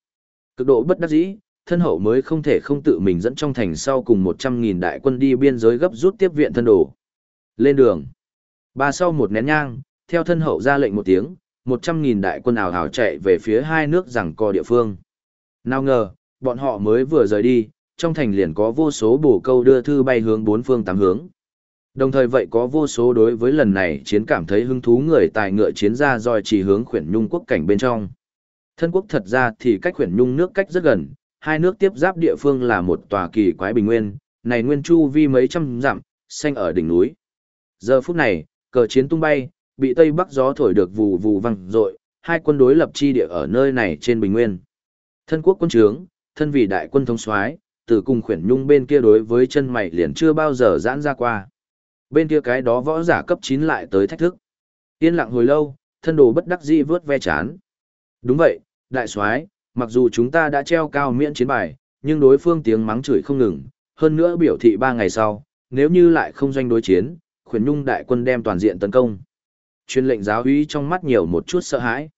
Cực độ bất đắc dĩ, thân hậu mới không thể không tự mình dẫn trong thành sau cùng 100.000 đại quân đi biên giới gấp rút tiếp viện thân đồ. Lên đường. Ba sau một nén nhang, theo thân hậu ra lệnh một tiếng, 100.000 đại quân ảo hào chạy về phía hai nước rằng co địa phương. Nào ngờ, bọn họ mới vừa rời đi, trong thành liền có vô số bổ câu đưa thư bay hướng bốn phương tám hướng. Đồng thời vậy có vô số đối với lần này chiến cảm thấy hứng thú người tài ngựa chiến ra dòi chỉ hướng khuyển nhung quốc cảnh bên trong. Thân quốc thật ra thì cách khuyển nhung nước cách rất gần, hai nước tiếp giáp địa phương là một tòa kỳ quái bình nguyên, này nguyên chu vi mấy trăm dặm, xanh ở đỉnh núi. Giờ phút này, cờ chiến tung bay, bị tây bắc gió thổi được vù vù vang rội, hai quân đối lập chi địa ở nơi này trên bình nguyên. Thân quốc quân trướng, thân vị đại quân thống soái, từ cùng khuyển nhung bên kia đối với chân mày liền chưa bao giờ giãn ra qua. Bên kia cái đó võ giả cấp 9 lại tới thách thức. Yên lặng hồi lâu, thân đồ bất đắc dĩ vớt ve chán. Đúng vậy, đại soái, mặc dù chúng ta đã treo cao miễn chiến bài, nhưng đối phương tiếng mắng chửi không ngừng, hơn nữa biểu thị ba ngày sau, nếu như lại không doanh đối chiến, khuyển nhung đại quân đem toàn diện tấn công. Chuyên lệnh giáo úy trong mắt nhiều một chút sợ hãi.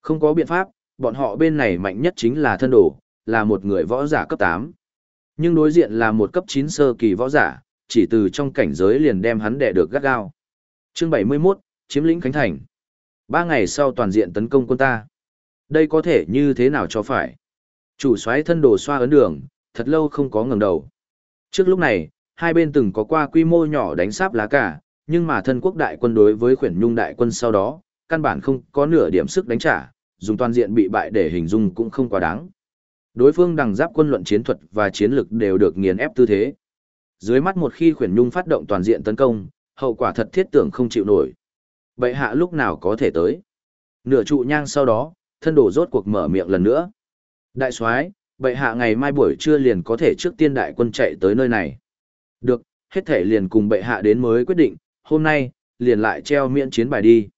Không có biện pháp, bọn họ bên này mạnh nhất chính là thân đồ, là một người võ giả cấp 8. Nhưng đối diện là một cấp 9 sơ kỳ võ giả, chỉ từ trong cảnh giới liền đem hắn đè được gắt gao. Chương 71, chiếm lĩnh Khánh Thành. Ba ngày sau toàn diện tấn công quân ta. Đây có thể như thế nào cho phải? Chủ soái thân đồ xoa ấn đường, thật lâu không có ngẩng đầu. Trước lúc này, hai bên từng có qua quy mô nhỏ đánh sáp lá cả, nhưng mà thân quốc đại quân đối với khuyển nhung đại quân sau đó, căn bản không có nửa điểm sức đánh trả, dùng toàn diện bị bại để hình dung cũng không quá đáng. Đối phương đằng giáp quân luận chiến thuật và chiến lực đều được nghiền ép tư thế. Dưới mắt một khi khuyển nhung phát động toàn diện tấn công, hậu quả thật thiết tưởng không chịu nổi. Bệ hạ lúc nào có thể tới? Nửa trụ nhang sau đó, thân đổ rốt cuộc mở miệng lần nữa. Đại soái, bệ hạ ngày mai buổi trưa liền có thể trước tiên đại quân chạy tới nơi này. Được, hết thể liền cùng bệ hạ đến mới quyết định, hôm nay, liền lại treo miễn chiến bài đi.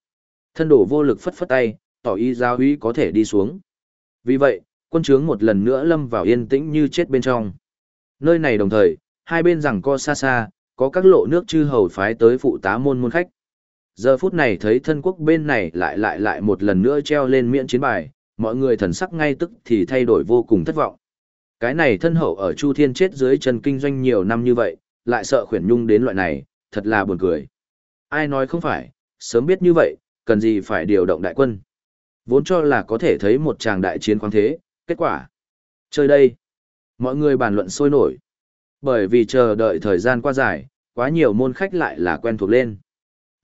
Thân đổ vô lực phất phất tay, tỏ ý giáo úy có thể đi xuống. Vì vậy, quân trướng một lần nữa lâm vào yên tĩnh như chết bên trong. Nơi này đồng thời, hai bên rằng co xa xa, có các lộ nước chư hầu phái tới phụ tá môn môn khách. Giờ phút này thấy thân quốc bên này lại lại lại một lần nữa treo lên miễn chiến bài, mọi người thần sắc ngay tức thì thay đổi vô cùng thất vọng. Cái này thân hậu ở Chu Thiên chết dưới chân kinh doanh nhiều năm như vậy, lại sợ khuyển nhung đến loại này, thật là buồn cười. Ai nói không phải, sớm biết như vậy, cần gì phải điều động đại quân. Vốn cho là có thể thấy một tràng đại chiến khoáng thế, kết quả. Chơi đây. Mọi người bàn luận sôi nổi. Bởi vì chờ đợi thời gian qua dài, quá nhiều môn khách lại là quen thuộc lên.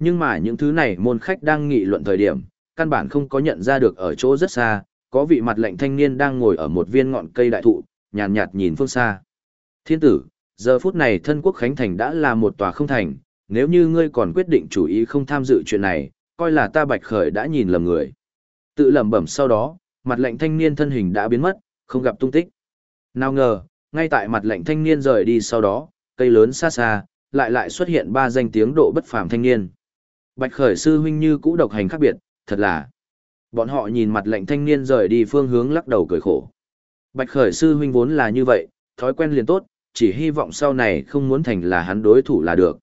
Nhưng mà những thứ này môn khách đang nghị luận thời điểm, căn bản không có nhận ra được ở chỗ rất xa, có vị mặt lệnh thanh niên đang ngồi ở một viên ngọn cây đại thụ, nhàn nhạt, nhạt nhìn phương xa. Thiên tử, giờ phút này thân quốc Khánh Thành đã là một tòa không thành, nếu như ngươi còn quyết định chủ ý không tham dự chuyện này, coi là ta bạch khởi đã nhìn lầm người. Tự lẩm bẩm sau đó, mặt lệnh thanh niên thân hình đã biến mất, không gặp tung tích. Nào ngờ, ngay tại mặt lệnh thanh niên rời đi sau đó, cây lớn xa xa, lại lại xuất hiện ba danh tiếng độ bất phàm thanh niên. Bạch khởi sư huynh như cũ độc hành khác biệt, thật là. Bọn họ nhìn mặt lệnh thanh niên rời đi phương hướng lắc đầu cười khổ. Bạch khởi sư huynh vốn là như vậy, thói quen liền tốt, chỉ hy vọng sau này không muốn thành là hắn đối thủ là được.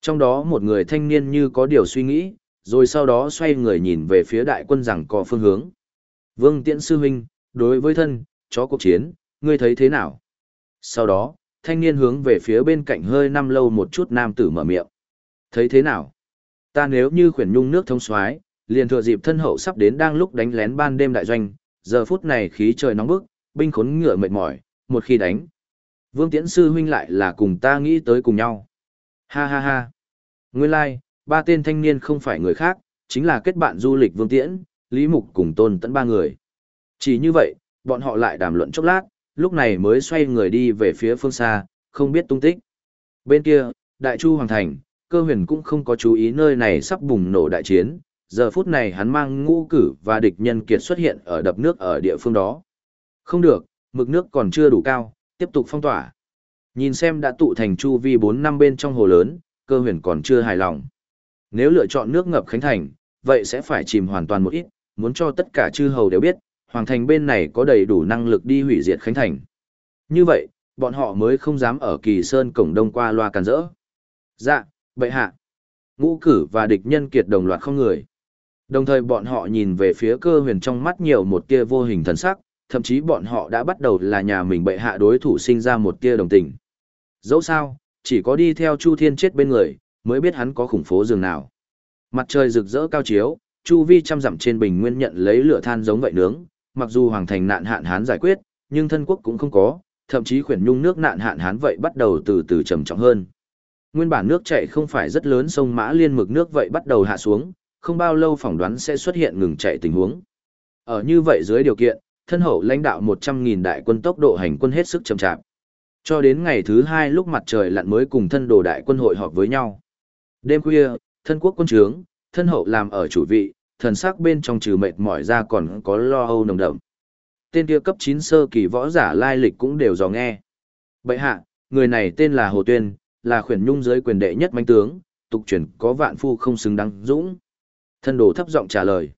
Trong đó một người thanh niên như có điều suy nghĩ, rồi sau đó xoay người nhìn về phía đại quân rằng có phương hướng. Vương Tiễn Sư Huynh, đối với thân, chó cuộc chiến, ngươi thấy thế nào? Sau đó, thanh niên hướng về phía bên cạnh hơi năm lâu một chút nam tử mở miệng. Thấy thế nào? Ta nếu như khuyển nhung nước thông xoái, liền thừa dịp thân hậu sắp đến đang lúc đánh lén ban đêm đại doanh, giờ phút này khí trời nóng bức, binh khốn ngựa mệt mỏi, một khi đánh. Vương Tiễn Sư Huynh lại là cùng ta nghĩ tới cùng nhau. Ha ha ha. Nguyên lai, like, ba tên thanh niên không phải người khác, chính là kết bạn du lịch Vương Tiễn, Lý Mục cùng Tôn Tấn ba người. Chỉ như vậy, bọn họ lại đàm luận chốc lát, lúc này mới xoay người đi về phía phương xa, không biết tung tích. Bên kia, Đại Chu Hoàng Thành, cơ huyền cũng không có chú ý nơi này sắp bùng nổ đại chiến, giờ phút này hắn mang ngũ cử và địch nhân kiệt xuất hiện ở đập nước ở địa phương đó. Không được, mực nước còn chưa đủ cao, tiếp tục phong tỏa. Nhìn xem đã tụ thành chu vi 4 năm bên trong hồ lớn, cơ huyền còn chưa hài lòng. Nếu lựa chọn nước ngập Khánh Thành, vậy sẽ phải chìm hoàn toàn một ít, muốn cho tất cả chư hầu đều biết, Hoàng Thành bên này có đầy đủ năng lực đi hủy diệt Khánh Thành. Như vậy, bọn họ mới không dám ở kỳ sơn cổng đông qua loa càn rỡ. Dạ, bệ hạ. Ngũ cử và địch nhân kiệt đồng loạt không người. Đồng thời bọn họ nhìn về phía cơ huyền trong mắt nhiều một tia vô hình thần sắc, thậm chí bọn họ đã bắt đầu là nhà mình bệ hạ đối thủ sinh ra một tia đồng tình. Dẫu sao, chỉ có đi theo Chu Thiên chết bên người, mới biết hắn có khủng phố giường nào. Mặt trời rực rỡ cao chiếu, Chu Vi trăm dặm trên bình nguyên nhận lấy lửa than giống vậy nướng, mặc dù hoàng thành nạn hạn hán giải quyết, nhưng thân quốc cũng không có, thậm chí khuyển nhung nước nạn hạn hán vậy bắt đầu từ từ trầm trọng hơn. Nguyên bản nước chảy không phải rất lớn sông Mã Liên mực nước vậy bắt đầu hạ xuống, không bao lâu phỏng đoán sẽ xuất hiện ngừng chạy tình huống. Ở như vậy dưới điều kiện, thân hậu lãnh đạo 100.000 đại quân tốc độ hành quân hết sức chậm chạp. Cho đến ngày thứ hai lúc mặt trời lặn mới cùng thân đồ đại quân hội họp với nhau. Đêm khuya, thân quốc quân trướng, thân hậu làm ở chủ vị, thần sắc bên trong trừ mệt mỏi ra còn có lo âu nồng đậm. Tên kia cấp 9 sơ kỳ võ giả lai lịch cũng đều dò nghe. Bậy hạ, người này tên là Hồ Tuyên, là khuyển nhung dưới quyền đệ nhất manh tướng, tục truyền có vạn phu không xứng đáng dũng. Thân đồ thấp giọng trả lời.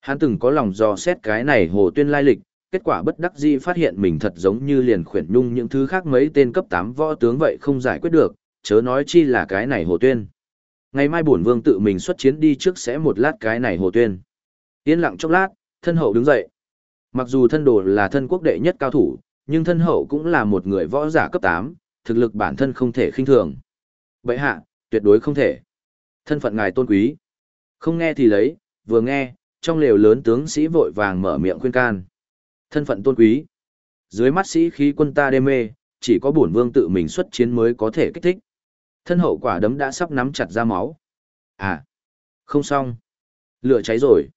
Hắn từng có lòng dò xét cái này Hồ Tuyên lai lịch, kết quả bất đắc dĩ phát hiện mình thật giống như liền khuyển nhung những thứ khác mấy tên cấp 8 võ tướng vậy không giải quyết được, chớ nói chi là cái này Hồ Tuyên. Ngày mai bổn vương tự mình xuất chiến đi trước sẽ một lát cái này Hồ Tuyên. Yên lặng chốc lát, thân hậu đứng dậy. Mặc dù thân đồ là thân quốc đệ nhất cao thủ, nhưng thân hậu cũng là một người võ giả cấp 8, thực lực bản thân không thể khinh thường. bệ hạ, tuyệt đối không thể. Thân phận ngài tôn quý. Không nghe thì lấy, vừa nghe, trong lều lớn tướng sĩ vội vàng mở miệng khuyên can. Thân phận tôn quý. Dưới mắt sĩ khí quân ta đê mê, chỉ có bổn vương tự mình xuất chiến mới có thể kích thích. Thân hậu quả đấm đã sắp nắm chặt ra máu. À, không xong. Lửa cháy rồi.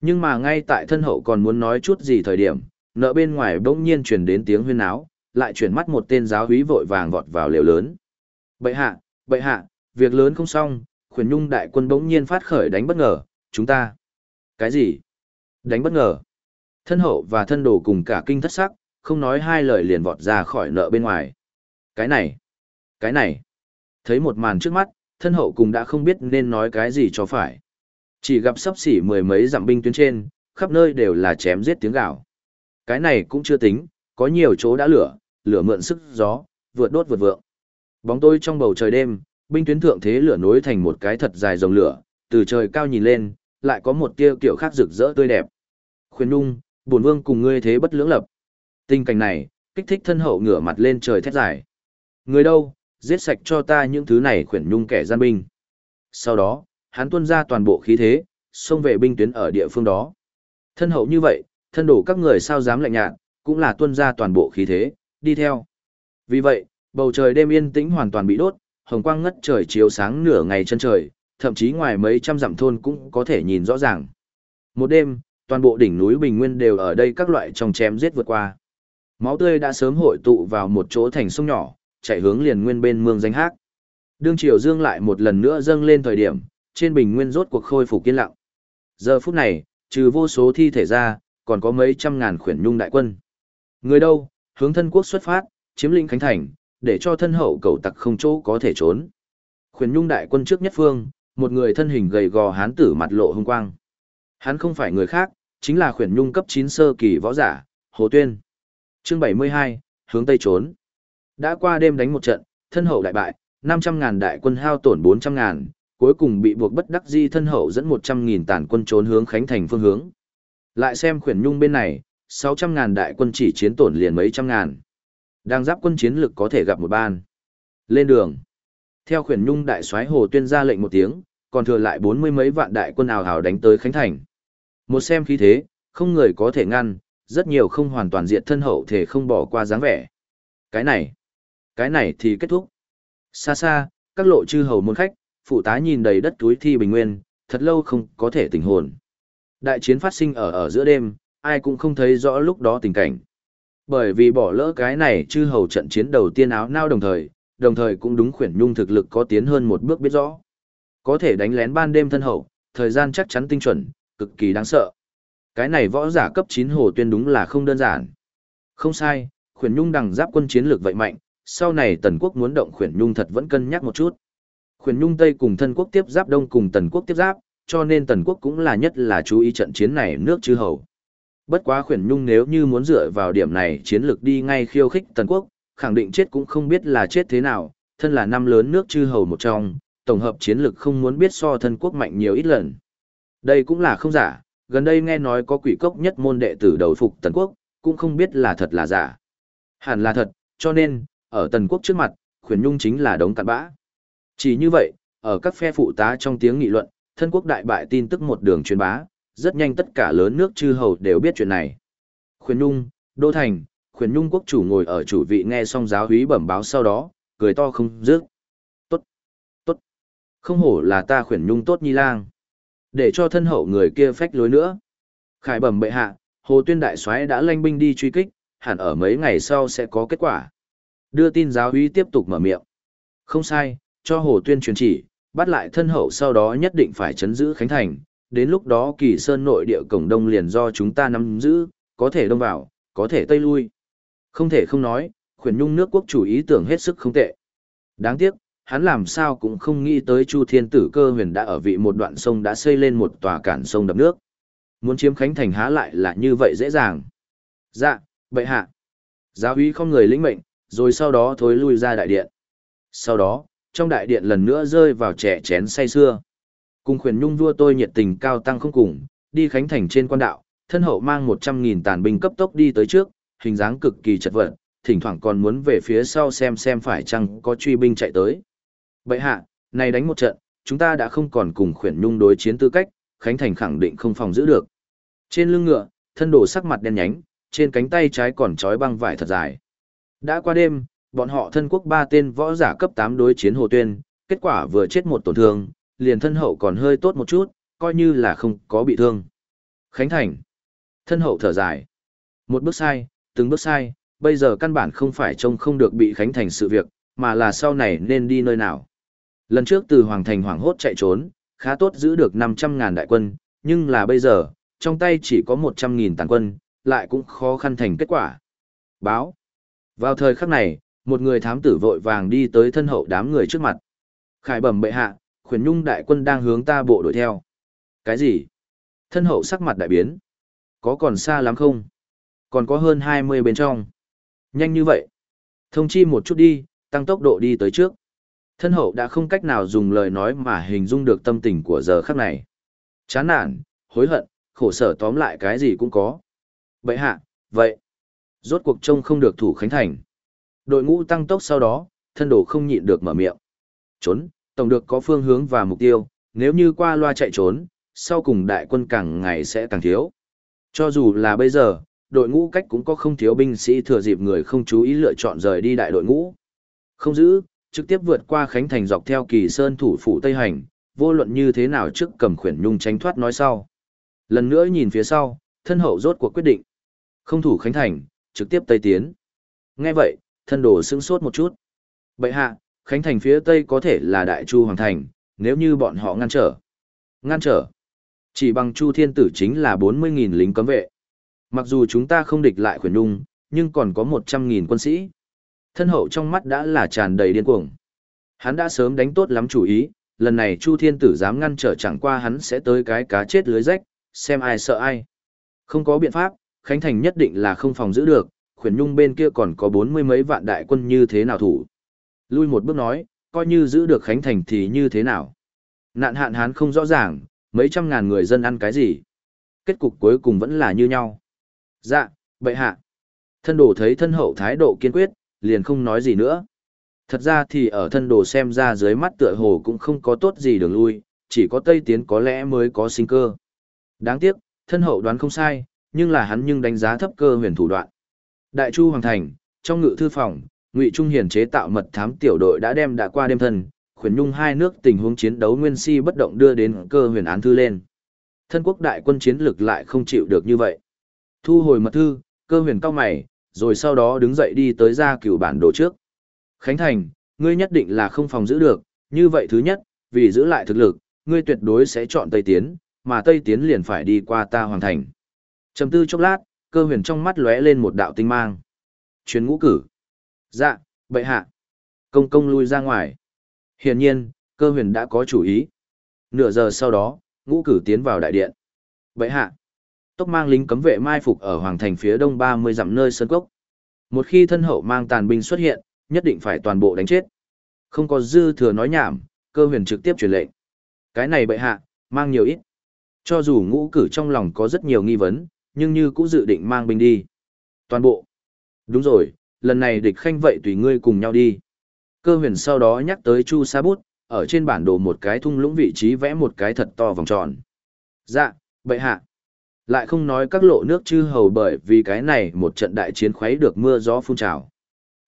Nhưng mà ngay tại thân hậu còn muốn nói chút gì thời điểm, nợ bên ngoài bỗng nhiên truyền đến tiếng huyên áo, lại chuyển mắt một tên giáo húy vội vàng vọt vào lều lớn. Bậy hạ, bậy hạ, việc lớn không xong, khuyển nhung đại quân bỗng nhiên phát khởi đánh bất ngờ, chúng ta. Cái gì? Đánh bất ngờ. Thân hậu và thân đồ cùng cả kinh thất sắc, không nói hai lời liền vọt ra khỏi nợ bên ngoài. Cái này, cái này. Thấy một màn trước mắt, thân hậu cùng đã không biết nên nói cái gì cho phải. Chỉ gặp sắp xỉ mười mấy dặm binh tuyến trên, khắp nơi đều là chém giết tiếng gạo. Cái này cũng chưa tính, có nhiều chỗ đã lửa, lửa mượn sức gió, vượt đốt vượt vượng. Bóng tối trong bầu trời đêm, binh tuyến thượng thế lửa nối thành một cái thật dài dòng lửa, từ trời cao nhìn lên, lại có một tia kiểu khác rực rỡ tươi đẹp. Khuyên nung, bổn vương cùng ngươi thế bất lưỡng lập. Tình cảnh này, kích thích thân hậu ngửa mặt lên trời thét dài. Người đâu, giết sạch cho ta những thứ này khuyển nhung kẻ gian binh. Sau đó, hắn tuôn ra toàn bộ khí thế, xông về binh tuyến ở địa phương đó. Thân hậu như vậy, thân đổ các người sao dám lạnh nhạt, cũng là tuôn ra toàn bộ khí thế, đi theo. Vì vậy, bầu trời đêm yên tĩnh hoàn toàn bị đốt, hồng quang ngất trời chiếu sáng nửa ngày chân trời, thậm chí ngoài mấy trăm dặm thôn cũng có thể nhìn rõ ràng. Một đêm, toàn bộ đỉnh núi Bình Nguyên đều ở đây các loại trong chém giết vượt qua. Máu tươi đã sớm hội tụ vào một chỗ thành sông nhỏ, chạy hướng liền nguyên bên mương danh hát. Đương Triều Dương lại một lần nữa dâng lên thời điểm, trên Bình Nguyên rốt cuộc khôi phục yên lặng. Giờ phút này, trừ vô số thi thể ra, còn có mấy trăm ngàn khuyển nhung đại quân. Người đâu, hướng thân quốc xuất phát, chiếm lĩnh Khánh Thành, để cho thân hậu cầu tặc không chỗ có thể trốn. Khuyển nhung đại quân trước nhất phương, một người thân hình gầy gò hán tử mặt lộ hung quang. Hắn không phải người khác, chính là khuyển nhung cấp 9 sơ kỳ võ giả, Hồ Tuyên. Chương 72, hướng Tây trốn. Đã qua đêm đánh một trận, thân hậu đại bại, 500.000 đại quân hao tổn 400.000, cuối cùng bị buộc bất đắc di thân hậu dẫn 100.000 tàn quân trốn hướng Khánh Thành phương hướng. Lại xem khuyển nhung bên này, 600.000 đại quân chỉ chiến tổn liền mấy trăm ngàn. Đang giáp quân chiến lực có thể gặp một ban. Lên đường. Theo khuyển nhung đại soái Hồ Tuyên ra lệnh một tiếng, còn thừa lại bốn mươi mấy vạn đại quân ào hào đánh tới Khánh Thành. Một xem khí thế, không người có thể ngăn, rất nhiều không hoàn toàn diện thân hậu thể không bỏ qua dáng vẻ. Cái này, cái này thì kết thúc. Xa xa, các lộ chư hầu môn khách, phụ tá nhìn đầy đất túi thi bình nguyên, thật lâu không có thể tỉnh hồn. Đại chiến phát sinh ở ở giữa đêm, ai cũng không thấy rõ lúc đó tình cảnh. Bởi vì bỏ lỡ cái này chư hầu trận chiến đầu tiên áo nao đồng thời, đồng thời cũng đúng khuyển nhung thực lực có tiến hơn một bước biết rõ. Có thể đánh lén ban đêm thân hậu, thời gian chắc chắn tinh chuẩn, cực kỳ đáng sợ. Cái này võ giả cấp 9 hồ tuyên đúng là không đơn giản. Không sai, khuyển nhung đằng giáp quân chiến lược vậy mạnh, sau này tần quốc muốn động khuyển nhung thật vẫn cân nhắc một chút. Khuyển nhung Tây cùng thân quốc tiếp giáp đông cùng tần quốc tiếp giáp, cho nên tần quốc cũng là nhất là chú ý trận chiến này nước chư hầu. Bất quá khuyển nhung nếu như muốn dựa vào điểm này chiến lược đi ngay khiêu khích tần quốc, khẳng định chết cũng không biết là chết thế nào, thân là năm lớn nước chư hầu một trong, tổng hợp chiến lược không muốn biết so thân quốc mạnh nhiều ít lần. Đây cũng là không giả, gần đây nghe nói có quỷ cốc nhất môn đệ tử đầu phục tần quốc, cũng không biết là thật là giả. Hẳn là thật, cho nên, ở tần quốc trước mặt, khuyển nhung chính là đống cặn bã. Chỉ như vậy, ở các phe phụ tá trong tiếng nghị luận, thân quốc đại bại tin tức một đường truyền bá, rất nhanh tất cả lớn nước chư hầu đều biết chuyện này. Khuyển nhung, đô thành, khuyển nhung quốc chủ ngồi ở chủ vị nghe xong giáo húy bẩm báo sau đó, cười to không dứt. Tốt, tốt, không hổ là ta khuyển nhung tốt nhi lang. Để cho thân hậu người kia phách lối nữa. Khải bẩm bệ hạ, Hồ Tuyên đại soái đã lanh binh đi truy kích, hẳn ở mấy ngày sau sẽ có kết quả. Đưa tin giáo húy tiếp tục mở miệng. Không sai, cho Hồ Tuyên truyền chỉ, bắt lại thân hậu sau đó nhất định phải chấn giữ Khánh Thành, đến lúc đó kỳ sơn nội địa cổng đông liền do chúng ta nắm giữ, có thể đông vào, có thể tây lui. Không thể không nói, khuyển nhung nước quốc chủ ý tưởng hết sức không tệ. Đáng tiếc, hắn làm sao cũng không nghĩ tới Chu Thiên Tử cơ huyền đã ở vị một đoạn sông đã xây lên một tòa cản sông đập nước. Muốn chiếm Khánh Thành há lại là như vậy dễ dàng. Dạ, bệ hạ. Giáo úy không người lĩnh mệnh, rồi sau đó thối lui ra đại điện. Sau đó, trong đại điện lần nữa rơi vào trẻ chén say xưa. Cùng khuyển nhung vua tôi nhiệt tình cao tăng không cùng, đi khánh thành trên quan đạo, thân hậu mang một trăm nghìn tàn binh cấp tốc đi tới trước, hình dáng cực kỳ chật vật, thỉnh thoảng còn muốn về phía sau xem xem phải chăng có truy binh chạy tới. Bậy hạ, này đánh một trận, chúng ta đã không còn cùng khuyển nhung đối chiến tư cách, khánh thành khẳng định không phòng giữ được. Trên lưng ngựa, thân đồ sắc mặt đen nhánh, trên cánh tay trái còn trói băng vải thật dài. Đã qua đêm, bọn họ thân quốc ba tên võ giả cấp 8 đối chiến Hồ Tuyên, kết quả vừa chết một tổn thương, liền thân hậu còn hơi tốt một chút, coi như là không có bị thương. Khánh Thành. Thân hậu thở dài. Một bước sai, từng bước sai, bây giờ căn bản không phải trông không được bị Khánh Thành sự việc, mà là sau này nên đi nơi nào. Lần trước từ Hoàng Thành hoảng hốt chạy trốn, khá tốt giữ được 500.000 đại quân, nhưng là bây giờ, trong tay chỉ có 100.000 tàn quân, lại cũng khó khăn thành kết quả. Báo. Vào thời khắc này, một người thám tử vội vàng đi tới thân hậu đám người trước mặt. Khải bẩm bệ hạ, khuyển nhung đại quân đang hướng ta bộ đuổi theo. Cái gì? Thân hậu sắc mặt đại biến. Có còn xa lắm không? Còn có hơn 20 bên trong. Nhanh như vậy. Thông chi một chút đi, tăng tốc độ đi tới trước. Thân hậu đã không cách nào dùng lời nói mà hình dung được tâm tình của giờ khắc này. Chán nản, hối hận, khổ sở tóm lại cái gì cũng có. Vậy hạ, vậy. Rốt cuộc trông không được thủ khánh thành. Đội ngũ tăng tốc sau đó, thân đồ không nhịn được mở miệng. Trốn, tổng được có phương hướng và mục tiêu, nếu như qua loa chạy trốn, sau cùng đại quân càng ngày sẽ càng thiếu. Cho dù là bây giờ, đội ngũ cách cũng có không thiếu binh sĩ thừa dịp người không chú ý lựa chọn rời đi đại đội ngũ. Không giữ, trực tiếp vượt qua Khánh Thành dọc theo kỳ sơn thủ phủ Tây Hành, vô luận như thế nào trước cầm khuyển nhung tránh thoát nói sau. Lần nữa nhìn phía sau, thân hậu rốt cuộc quyết định. Không thủ Khánh Thành, trực tiếp Tây Tiến. Nghe vậy, thân đồ sững sốt một chút. Bậy hạ, Khánh Thành phía Tây có thể là Đại Chu Hoàng Thành, nếu như bọn họ ngăn trở. Ngăn trở. Chỉ bằng Chu Thiên Tử chính là 40.000 lính cấm vệ. Mặc dù chúng ta không địch lại khuyển nhung, nhưng còn có 100.000 quân sĩ. Thân hậu trong mắt đã là tràn đầy điên cuồng. Hắn đã sớm đánh tốt lắm chủ ý, lần này Chu Thiên Tử dám ngăn trở chẳng qua hắn sẽ tới cái cá chết lưới rách, xem ai sợ ai. Không có biện pháp, Khánh Thành nhất định là không phòng giữ được, khuyển nhung bên kia còn có bốn mươi mấy vạn đại quân như thế nào thủ. Lui một bước nói, coi như giữ được Khánh Thành thì như thế nào. Nạn hạn hán không rõ ràng, mấy trăm ngàn người dân ăn cái gì. Kết cục cuối cùng vẫn là như nhau. Dạ, bệ hạ. Thân đồ thấy thân hậu thái độ kiên quyết, liền không nói gì nữa. Thật ra thì ở thân đồ xem ra dưới mắt tựa hồ cũng không có tốt gì đường lui, chỉ có Tây Tiến có lẽ mới có sinh cơ. Đáng tiếc, thân hậu đoán không sai, nhưng là hắn nhưng đánh giá thấp cơ huyền thủ đoạn. Đại Chu Hoàng Thành, trong ngự thư phòng, Ngụy Trung Hiền chế tạo mật thám tiểu đội đã đem đã qua đêm thân, khuyển nhung hai nước tình huống chiến đấu nguyên si bất động đưa đến cơ huyền án thư lên. Thân quốc đại quân chiến lực lại không chịu được như vậy. Thu hồi mật thư, cơ huyền cao mày, rồi sau đó đứng dậy đi tới ra cửu bản đồ trước. Khánh Thành, ngươi nhất định là không phòng giữ được, như vậy thứ nhất, vì giữ lại thực lực, ngươi tuyệt đối sẽ chọn Tây Tiến, mà Tây Tiến liền phải đi qua ta Hoàng Thành. Trầm tư chốc lát, cơ huyền trong mắt lóe lên một đạo tinh mang. Chuyến ngũ cử. Dạ, bệ hạ. Công công lui ra ngoài. Hiển nhiên, cơ huyền đã có chủ ý. Nửa giờ sau đó, ngũ cử tiến vào đại điện. Bệ hạ. Tốc mang lính cấm vệ mai phục ở hoàng thành phía đông 30 dặm nơi sơn cốc. Một khi thân hậu mang tàn binh xuất hiện, nhất định phải toàn bộ đánh chết. Không có dư thừa nói nhảm, cơ huyền trực tiếp truyền lệnh. Cái này bệ hạ, mang nhiều ít. Cho dù ngũ cử trong lòng có rất nhiều nghi vấn, nhưng như cũng dự định mang binh đi. Toàn bộ. Đúng rồi, lần này địch khanh vậy tùy ngươi cùng nhau đi. Cơ huyền sau đó nhắc tới Chu Sa Bút, ở trên bản đồ một cái thung lũng vị trí vẽ một cái thật to vòng tròn. Dạ, bệ hạ. Lại không nói các lộ nước chư hầu bởi vì cái này một trận đại chiến khuấy được mưa gió phun trào.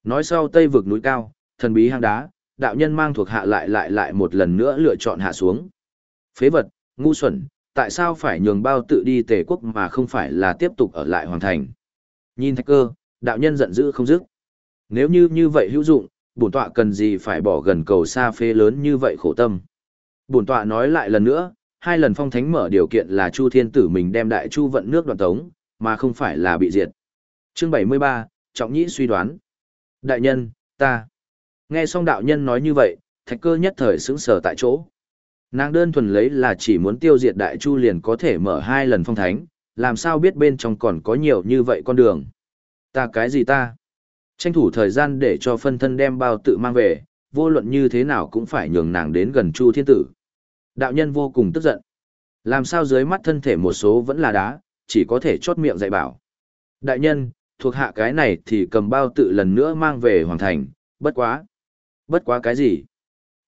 Nói sau tây vực núi cao, thần bí hang đá, đạo nhân mang thuộc hạ lại lại lại một lần nữa lựa chọn hạ xuống. Phế vật, ngu xuẩn, tại sao phải nhường bao tự đi tề quốc mà không phải là tiếp tục ở lại hoàng thành. Nhìn thạch cơ, đạo nhân giận dữ không dứt. Nếu như như vậy hữu dụng, bổn tọa cần gì phải bỏ gần cầu xa phê lớn như vậy khổ tâm. Bổn tọa nói lại lần nữa, hai lần phong thánh mở điều kiện là Chu Thiên Tử mình đem đại chu vận nước đoàn tống, mà không phải là bị diệt. Chương 73, Trọng Nhĩ suy đoán. Đại nhân, ta. Nghe xong đạo nhân nói như vậy, thạch cơ nhất thời sững sờ tại chỗ. Nàng đơn thuần lấy là chỉ muốn tiêu diệt đại chu liền có thể mở hai lần phong thánh, làm sao biết bên trong còn có nhiều như vậy con đường. Ta cái gì ta? Tranh thủ thời gian để cho phân thân đem bao tự mang về, vô luận như thế nào cũng phải nhường nàng đến gần Chu Thiên Tử. Đạo nhân vô cùng tức giận. Làm sao dưới mắt thân thể một số vẫn là đá, chỉ có thể chốt miệng dạy bảo. Đại nhân, thuộc hạ cái này thì cầm bao tự lần nữa mang về hoàng thành, bất quá. Bất quá cái gì?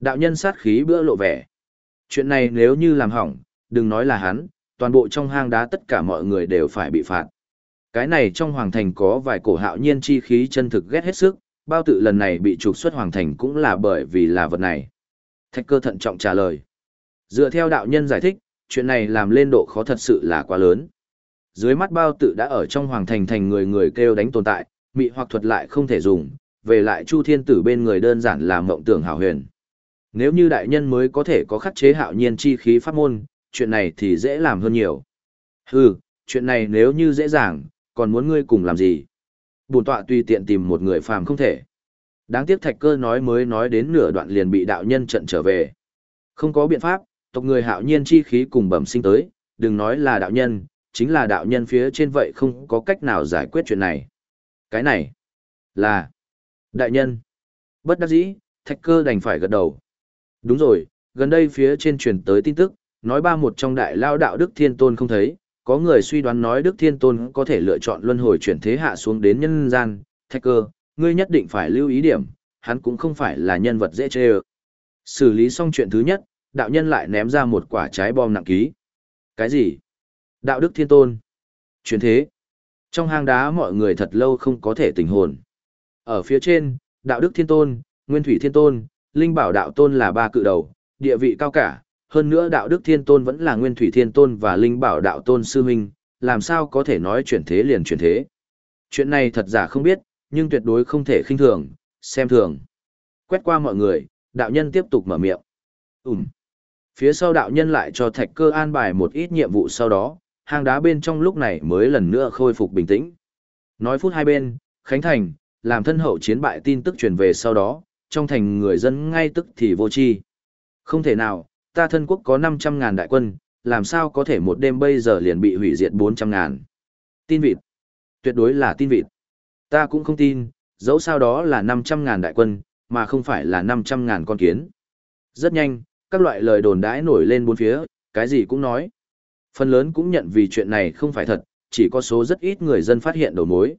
Đạo nhân sát khí bữa lộ vẻ. Chuyện này nếu như làm hỏng, đừng nói là hắn, toàn bộ trong hang đá tất cả mọi người đều phải bị phạt. Cái này trong hoàng thành có vài cổ hạo nhiên chi khí chân thực ghét hết sức, bao tự lần này bị trục xuất hoàng thành cũng là bởi vì là vật này. Thạch cơ thận trọng trả lời. Dựa theo đạo nhân giải thích, chuyện này làm lên độ khó thật sự là quá lớn. Dưới mắt bao tự đã ở trong hoàng thành thành người người kêu đánh tồn tại, mị hoặc thuật lại không thể dùng, về lại Chu Thiên Tử bên người đơn giản là mộng tưởng hảo huyền. Nếu như đại nhân mới có thể có khắc chế hạo nhiên chi khí pháp môn, chuyện này thì dễ làm hơn nhiều. Hừ, chuyện này nếu như dễ dàng, còn muốn ngươi cùng làm gì? Bùn tọa tùy tiện tìm một người phàm không thể. Đáng tiếc thạch cơ nói mới nói đến nửa đoạn liền bị đạo nhân trận trở về. Không có biện pháp, tộc người hạo nhiên chi khí cùng bẩm sinh tới, đừng nói là đạo nhân, chính là đạo nhân phía trên vậy không có cách nào giải quyết chuyện này. Cái này là đại nhân. Bất đắc dĩ, thạch cơ đành phải gật đầu. Đúng rồi, gần đây phía trên truyền tới tin tức, nói ba một trong đại lao đạo Đức Thiên Tôn không thấy, có người suy đoán nói Đức Thiên Tôn có thể lựa chọn luân hồi chuyển thế hạ xuống đến nhân gian, thạch cơ, ngươi nhất định phải lưu ý điểm, hắn cũng không phải là nhân vật dễ chê ơ. Xử lý xong chuyện thứ nhất, đạo nhân lại ném ra một quả trái bom nặng ký. Cái gì? Đạo Đức Thiên Tôn. Chuyển thế. Trong hang đá mọi người thật lâu không có thể tỉnh hồn. Ở phía trên, Đạo Đức Thiên Tôn, Nguyên Thủy Thiên Tôn, Linh Bảo Đạo Tôn là ba cự đầu, địa vị cao cả, hơn nữa đạo đức thiên tôn vẫn là nguyên thủy thiên tôn và linh bảo đạo tôn sư huynh, làm sao có thể nói chuyển thế liền chuyển thế. Chuyện này thật giả không biết, nhưng tuyệt đối không thể khinh thường, xem thường. Quét qua mọi người, đạo nhân tiếp tục mở miệng. Ừm. Phía sau đạo nhân lại cho thạch cơ an bài một ít nhiệm vụ sau đó, hang đá bên trong lúc này mới lần nữa khôi phục bình tĩnh. Nói phút hai bên, Khánh Thành, làm thân hậu chiến bại tin tức truyền về sau đó, trong thành người dân ngay tức thì vô chi. Không thể nào, ta thân quốc có 500 ngàn đại quân, làm sao có thể một đêm bây giờ liền bị hủy diệt 400 ngàn. Tin vịt. Tuyệt đối là tin vịt. Ta cũng không tin, dẫu sao đó là 500 ngàn đại quân, mà không phải là 500 ngàn con kiến. Rất nhanh, các loại lời đồn đãi nổi lên bốn phía, cái gì cũng nói. Phần lớn cũng nhận vì chuyện này không phải thật, chỉ có số rất ít người dân phát hiện đầu mối.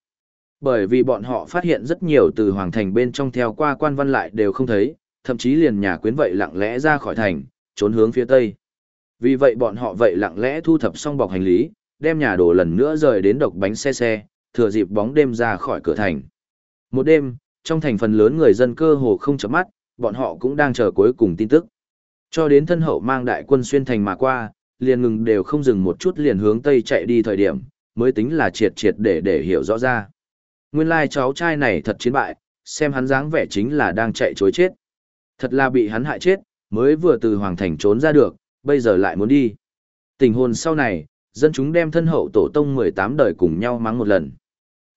Bởi vì bọn họ phát hiện rất nhiều từ hoàng thành bên trong theo qua quan văn lại đều không thấy, thậm chí liền nhà quyến vậy lặng lẽ ra khỏi thành, trốn hướng phía tây. Vì vậy bọn họ vậy lặng lẽ thu thập xong bọc hành lý, đem nhà đồ lần nữa rời đến độc bánh xe xe, thừa dịp bóng đêm ra khỏi cửa thành. Một đêm, trong thành phần lớn người dân cơ hồ không chấm mắt, bọn họ cũng đang chờ cuối cùng tin tức. Cho đến thân hậu mang đại quân xuyên thành mà qua, liền ngừng đều không dừng một chút liền hướng tây chạy đi thời điểm, mới tính là triệt triệt để để hiểu rõ ra. Nguyên lai cháu trai này thật chiến bại, xem hắn dáng vẻ chính là đang chạy chối chết. Thật là bị hắn hại chết, mới vừa từ hoàng thành trốn ra được, bây giờ lại muốn đi. Tình hồn sau này, dân chúng đem thân hậu tổ tông 18 đời cùng nhau mắng một lần.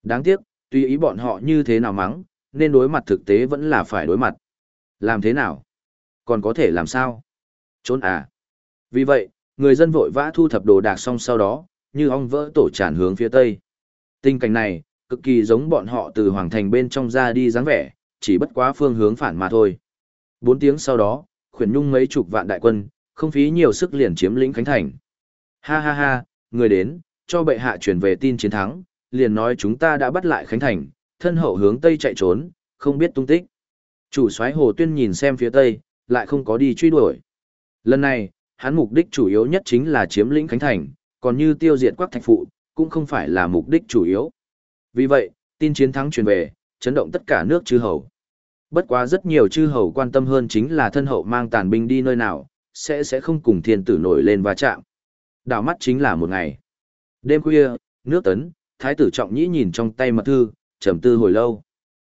Đáng tiếc, tùy ý bọn họ như thế nào mắng, nên đối mặt thực tế vẫn là phải đối mặt. Làm thế nào? Còn có thể làm sao? Trốn à? Vì vậy, người dân vội vã thu thập đồ đạc xong sau đó, như ong vỡ tổ tràn hướng phía tây. Tình cảnh này, cực kỳ giống bọn họ từ hoàng thành bên trong ra đi dáng vẻ, chỉ bất quá phương hướng phản mà thôi. Bốn tiếng sau đó, khuyển nhung mấy chục vạn đại quân, không phí nhiều sức liền chiếm lĩnh Khánh Thành. Ha ha ha, người đến, cho bệ hạ truyền về tin chiến thắng, liền nói chúng ta đã bắt lại Khánh Thành, thân hậu hướng Tây chạy trốn, không biết tung tích. Chủ soái Hồ Tuyên nhìn xem phía Tây, lại không có đi truy đuổi. Lần này, hắn mục đích chủ yếu nhất chính là chiếm lĩnh Khánh Thành, còn như tiêu diệt quắc thạch phụ, cũng không phải là mục đích chủ yếu. Vì vậy, tin chiến thắng truyền về, chấn động tất cả nước chư hầu. Bất quá rất nhiều chư hầu quan tâm hơn chính là thân hậu mang tàn binh đi nơi nào, sẽ sẽ không cùng thiên tử nổi lên va chạm. Đảo mắt chính là một ngày. Đêm khuya, nước tấn, thái tử trọng nhĩ nhìn trong tay mật thư, trầm tư hồi lâu.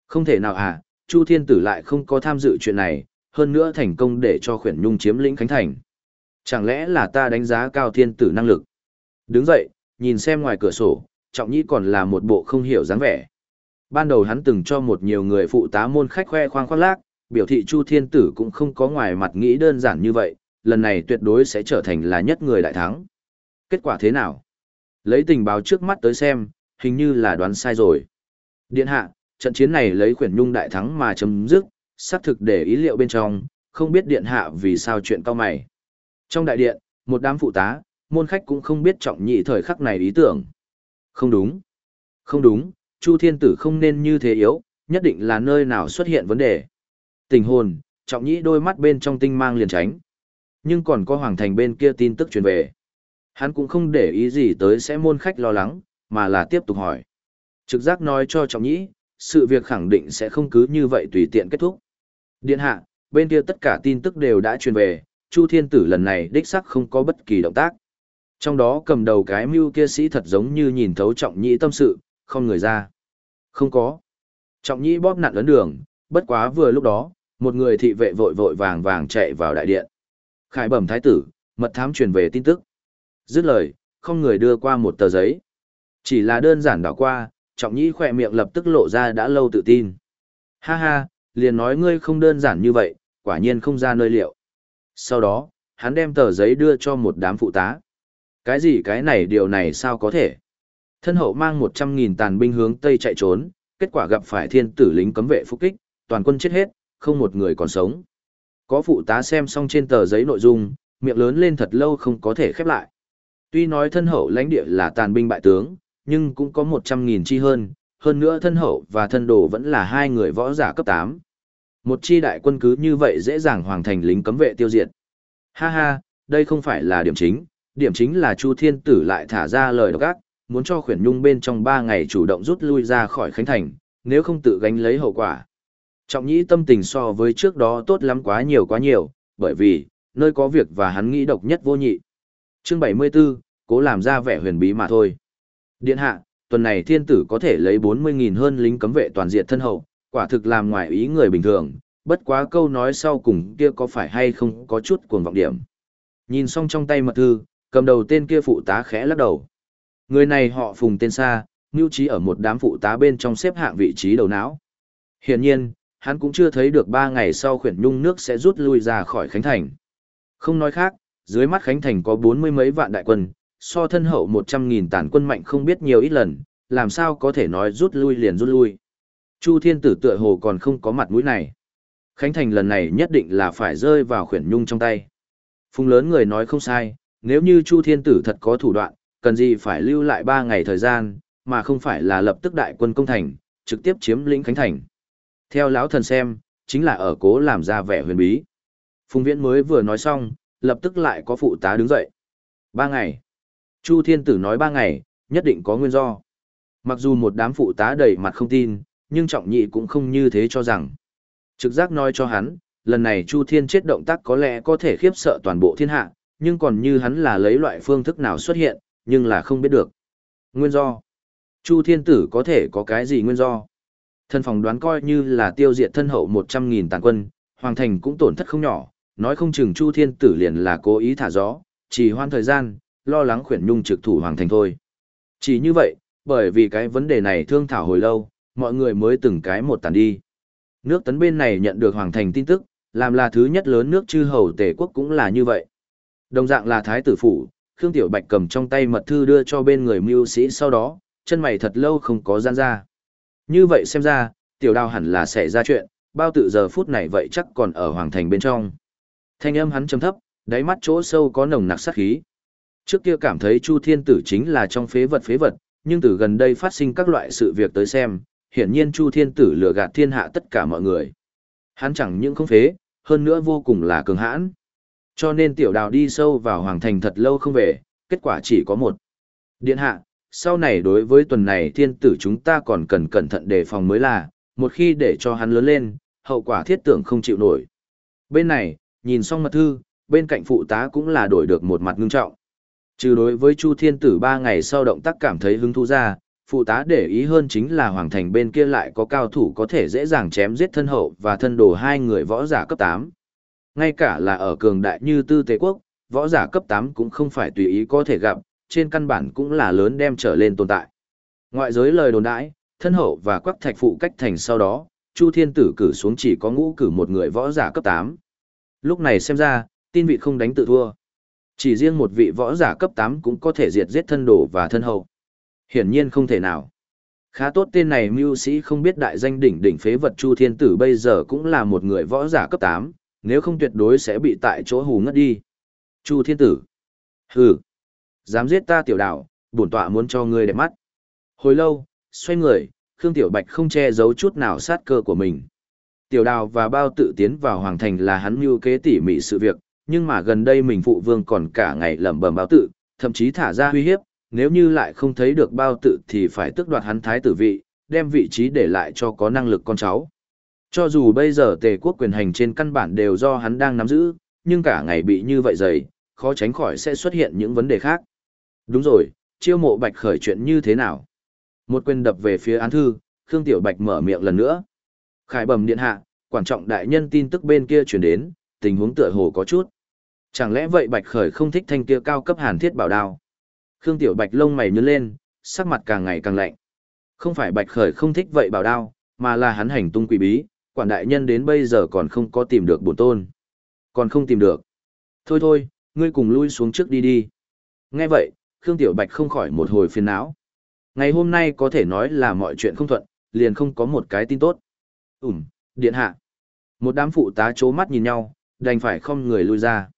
Không thể nào à, Chu thiên tử lại không có tham dự chuyện này, hơn nữa thành công để cho khuyển nhung chiếm lĩnh khánh thành. Chẳng lẽ là ta đánh giá cao thiên tử năng lực? Đứng dậy, nhìn xem ngoài cửa sổ, trọng nhĩ còn là một bộ không hiểu dáng vẻ. Ban đầu hắn từng cho một nhiều người phụ tá môn khách khoe khoang khoác lác, biểu thị Chu Thiên Tử cũng không có ngoài mặt nghĩ đơn giản như vậy, lần này tuyệt đối sẽ trở thành là nhất người đại thắng. Kết quả thế nào? Lấy tình báo trước mắt tới xem, hình như là đoán sai rồi. Điện hạ, trận chiến này lấy khuyển nhung đại thắng mà chấm dứt, xác thực để ý liệu bên trong, không biết điện hạ vì sao chuyện cao mày. Trong đại điện, một đám phụ tá, môn khách cũng không biết trọng nhị thời khắc này ý tưởng. Không đúng. Không đúng, Chu Thiên Tử không nên như thế yếu, nhất định là nơi nào xuất hiện vấn đề. Tình hồn, trọng nhĩ đôi mắt bên trong tinh mang liền tránh. Nhưng còn có hoàng thành bên kia tin tức truyền về. Hắn cũng không để ý gì tới sẽ môn khách lo lắng, mà là tiếp tục hỏi. Trực giác nói cho trọng nhĩ, sự việc khẳng định sẽ không cứ như vậy tùy tiện kết thúc. Điện hạ, bên kia tất cả tin tức đều đã truyền về, Chu Thiên Tử lần này đích sắc không có bất kỳ động tác. Trong đó cầm đầu cái mưu kia sĩ thật giống như nhìn thấu trọng nhĩ tâm sự, không người ra. Không có. Trọng nhĩ bóp nặn ấn đường, bất quá vừa lúc đó, một người thị vệ vội vội vàng vàng chạy vào đại điện. Khải bẩm thái tử, mật thám truyền về tin tức. Dứt lời, không người đưa qua một tờ giấy. Chỉ là đơn giản đảo qua, trọng nhĩ khỏe miệng lập tức lộ ra đã lâu tự tin. Ha ha, liền nói ngươi không đơn giản như vậy, quả nhiên không ra nơi liệu. Sau đó, hắn đem tờ giấy đưa cho một đám phụ tá. Cái gì cái này điều này sao có thể? Thân hậu mang 100.000 tàn binh hướng Tây chạy trốn, kết quả gặp phải thiên tử lính cấm vệ phục kích, toàn quân chết hết, không một người còn sống. Có phụ tá xem xong trên tờ giấy nội dung, miệng lớn lên thật lâu không có thể khép lại. Tuy nói thân hậu lãnh địa là tàn binh bại tướng, nhưng cũng có 100.000 chi hơn, hơn nữa thân hậu và thân đồ vẫn là hai người võ giả cấp 8. Một chi đại quân cứ như vậy dễ dàng hoàn thành lính cấm vệ tiêu diệt. Ha ha, đây không phải là điểm chính, điểm chính là Chu Thiên Tử lại thả ra lời độc ác, muốn cho khuyển nhung bên trong ba ngày chủ động rút lui ra khỏi Khánh Thành, nếu không tự gánh lấy hậu quả. Trọng nhĩ tâm tình so với trước đó tốt lắm quá nhiều quá nhiều, bởi vì, nơi có việc và hắn nghĩ độc nhất vô nhị. Chương 74, cố làm ra vẻ huyền bí mà thôi. Điện hạ, tuần này thiên tử có thể lấy 40.000 hơn lính cấm vệ toàn diện thân hậu, quả thực làm ngoài ý người bình thường, bất quá câu nói sau cùng kia có phải hay không có chút cuồng vọng điểm. Nhìn xong trong tay mật thư, cầm đầu tên kia phụ tá khẽ lắc đầu. Người này họ phùng tên xa, mưu trí ở một đám phụ tá bên trong xếp hạng vị trí đầu não. Hiển nhiên, hắn cũng chưa thấy được ba ngày sau khuyển nhung nước sẽ rút lui ra khỏi Khánh Thành. Không nói khác, dưới mắt Khánh Thành có bốn mươi mấy vạn đại quân, so thân hậu một trăm nghìn tàn quân mạnh không biết nhiều ít lần, làm sao có thể nói rút lui liền rút lui. Chu Thiên Tử tựa hồ còn không có mặt mũi này. Khánh Thành lần này nhất định là phải rơi vào khuyển nhung trong tay. Phùng lớn người nói không sai, nếu như Chu Thiên Tử thật có thủ đoạn, cần gì phải lưu lại ba ngày thời gian, mà không phải là lập tức đại quân công thành, trực tiếp chiếm lĩnh Khánh Thành. Theo lão thần xem, chính là ở cố làm ra vẻ huyền bí. Phùng Viễn mới vừa nói xong, lập tức lại có phụ tá đứng dậy. Ba ngày. Chu Thiên Tử nói ba ngày, nhất định có nguyên do. Mặc dù một đám phụ tá đầy mặt không tin, nhưng trọng nhị cũng không như thế cho rằng. Trực giác nói cho hắn, lần này Chu Thiên chết động tác có lẽ có thể khiếp sợ toàn bộ thiên hạ, nhưng còn như hắn là lấy loại phương thức nào xuất hiện, nhưng là không biết được. Nguyên do. Chu Thiên Tử có thể có cái gì nguyên do? Thân phòng đoán coi như là tiêu diệt thân hậu 100.000 tàn quân, Hoàng Thành cũng tổn thất không nhỏ, nói không chừng Chu Thiên Tử liền là cố ý thả gió, chỉ hoan thời gian, lo lắng khuyển nhung trực thủ Hoàng Thành thôi. Chỉ như vậy, bởi vì cái vấn đề này thương thảo hồi lâu, mọi người mới từng cái một tàn đi. Nước tấn bên này nhận được hoàng thành tin tức, làm là thứ nhất lớn nước chư hầu tề quốc cũng là như vậy. Đồng dạng là thái tử phủ, Khương Tiểu Bạch cầm trong tay mật thư đưa cho bên người mưu sĩ sau đó, chân mày thật lâu không có gian ra. Như vậy xem ra, tiểu đào hẳn là sẽ ra chuyện, bao tự giờ phút này vậy chắc còn ở hoàng thành bên trong. Thanh âm hắn trầm thấp, đáy mắt chỗ sâu có nồng nặc sát khí. Trước kia cảm thấy Chu Thiên Tử chính là trong phế vật phế vật, nhưng từ gần đây phát sinh các loại sự việc tới xem, hiển nhiên Chu Thiên Tử lừa gạt thiên hạ tất cả mọi người. Hắn chẳng những không phế, hơn nữa vô cùng là cường hãn. Cho nên tiểu đào đi sâu vào hoàng thành thật lâu không về, kết quả chỉ có một. Điện hạ, sau này đối với tuần này thiên tử chúng ta còn cần cẩn thận đề phòng mới là, một khi để cho hắn lớn lên, hậu quả thiết tưởng không chịu nổi. Bên này, nhìn xong mật thư, bên cạnh phụ tá cũng là đổi được một mặt ngưng trọng. Trừ đối với Chu Thiên Tử ba ngày sau động tác cảm thấy hứng thú ra, phụ tá để ý hơn chính là Hoàng Thành bên kia lại có cao thủ có thể dễ dàng chém giết thân hậu và thân đồ hai người võ giả cấp 8. Ngay cả là ở cường đại như Tư Tế Quốc, võ giả cấp 8 cũng không phải tùy ý có thể gặp, trên căn bản cũng là lớn đem trở lên tồn tại. Ngoại giới lời đồn đãi, thân hậu và quắc thạch phụ cách thành sau đó, Chu Thiên Tử cử xuống chỉ có ngũ cử một người võ giả cấp 8. Lúc này xem ra, tin vị không đánh tự thua. Chỉ riêng một vị võ giả cấp 8 cũng có thể diệt giết thân đồ và thân hậu. Hiển nhiên không thể nào. Khá tốt tên này mưu sĩ không biết đại danh đỉnh đỉnh phế vật Chu Thiên Tử bây giờ cũng là một người võ giả cấp 8, nếu không tuyệt đối sẽ bị tại chỗ hù ngất đi. Chu Thiên Tử. Hừ. Dám giết ta tiểu đảo, bổn tọa muốn cho ngươi đẹp mắt. Hồi lâu, xoay người, Khương Tiểu Bạch không che giấu chút nào sát cơ của mình. Tiểu đào và bao tự tiến vào hoàng thành là hắn mưu kế tỉ mỉ sự việc, nhưng mà gần đây mình phụ vương còn cả ngày lẩm bẩm bao tự, thậm chí thả ra uy hiếp, nếu như lại không thấy được bao tự thì phải tước đoạt hắn thái tử vị, đem vị trí để lại cho có năng lực con cháu. Cho dù bây giờ tề quốc quyền hành trên căn bản đều do hắn đang nắm giữ, nhưng cả ngày bị như vậy dày, khó tránh khỏi sẽ xuất hiện những vấn đề khác. Đúng rồi, chiêu mộ bạch khởi chuyện như thế nào? Một quyền đập về phía án thư, Khương Tiểu Bạch mở miệng lần nữa. Khải bẩm điện hạ, quan trọng đại nhân tin tức bên kia truyền đến, tình huống tựa hồ có chút. Chẳng lẽ vậy Bạch Khởi không thích thanh kia cao cấp hàn thiết bảo đao? Khương Tiểu Bạch lông mày nhướng lên, sắc mặt càng ngày càng lạnh. Không phải Bạch Khởi không thích vậy bảo đao, mà là hắn hành tung quỷ bí, quản đại nhân đến bây giờ còn không có tìm được bổn tôn. Còn không tìm được. Thôi thôi, ngươi cùng lui xuống trước đi đi. Nghe vậy, Khương Tiểu Bạch không khỏi một hồi phiền não. Ngày hôm nay có thể nói là mọi chuyện không thuận, liền không có một cái tin tốt. Ừm, điện hạ. Một đám phụ tá chố mắt nhìn nhau, đành phải không người lui ra.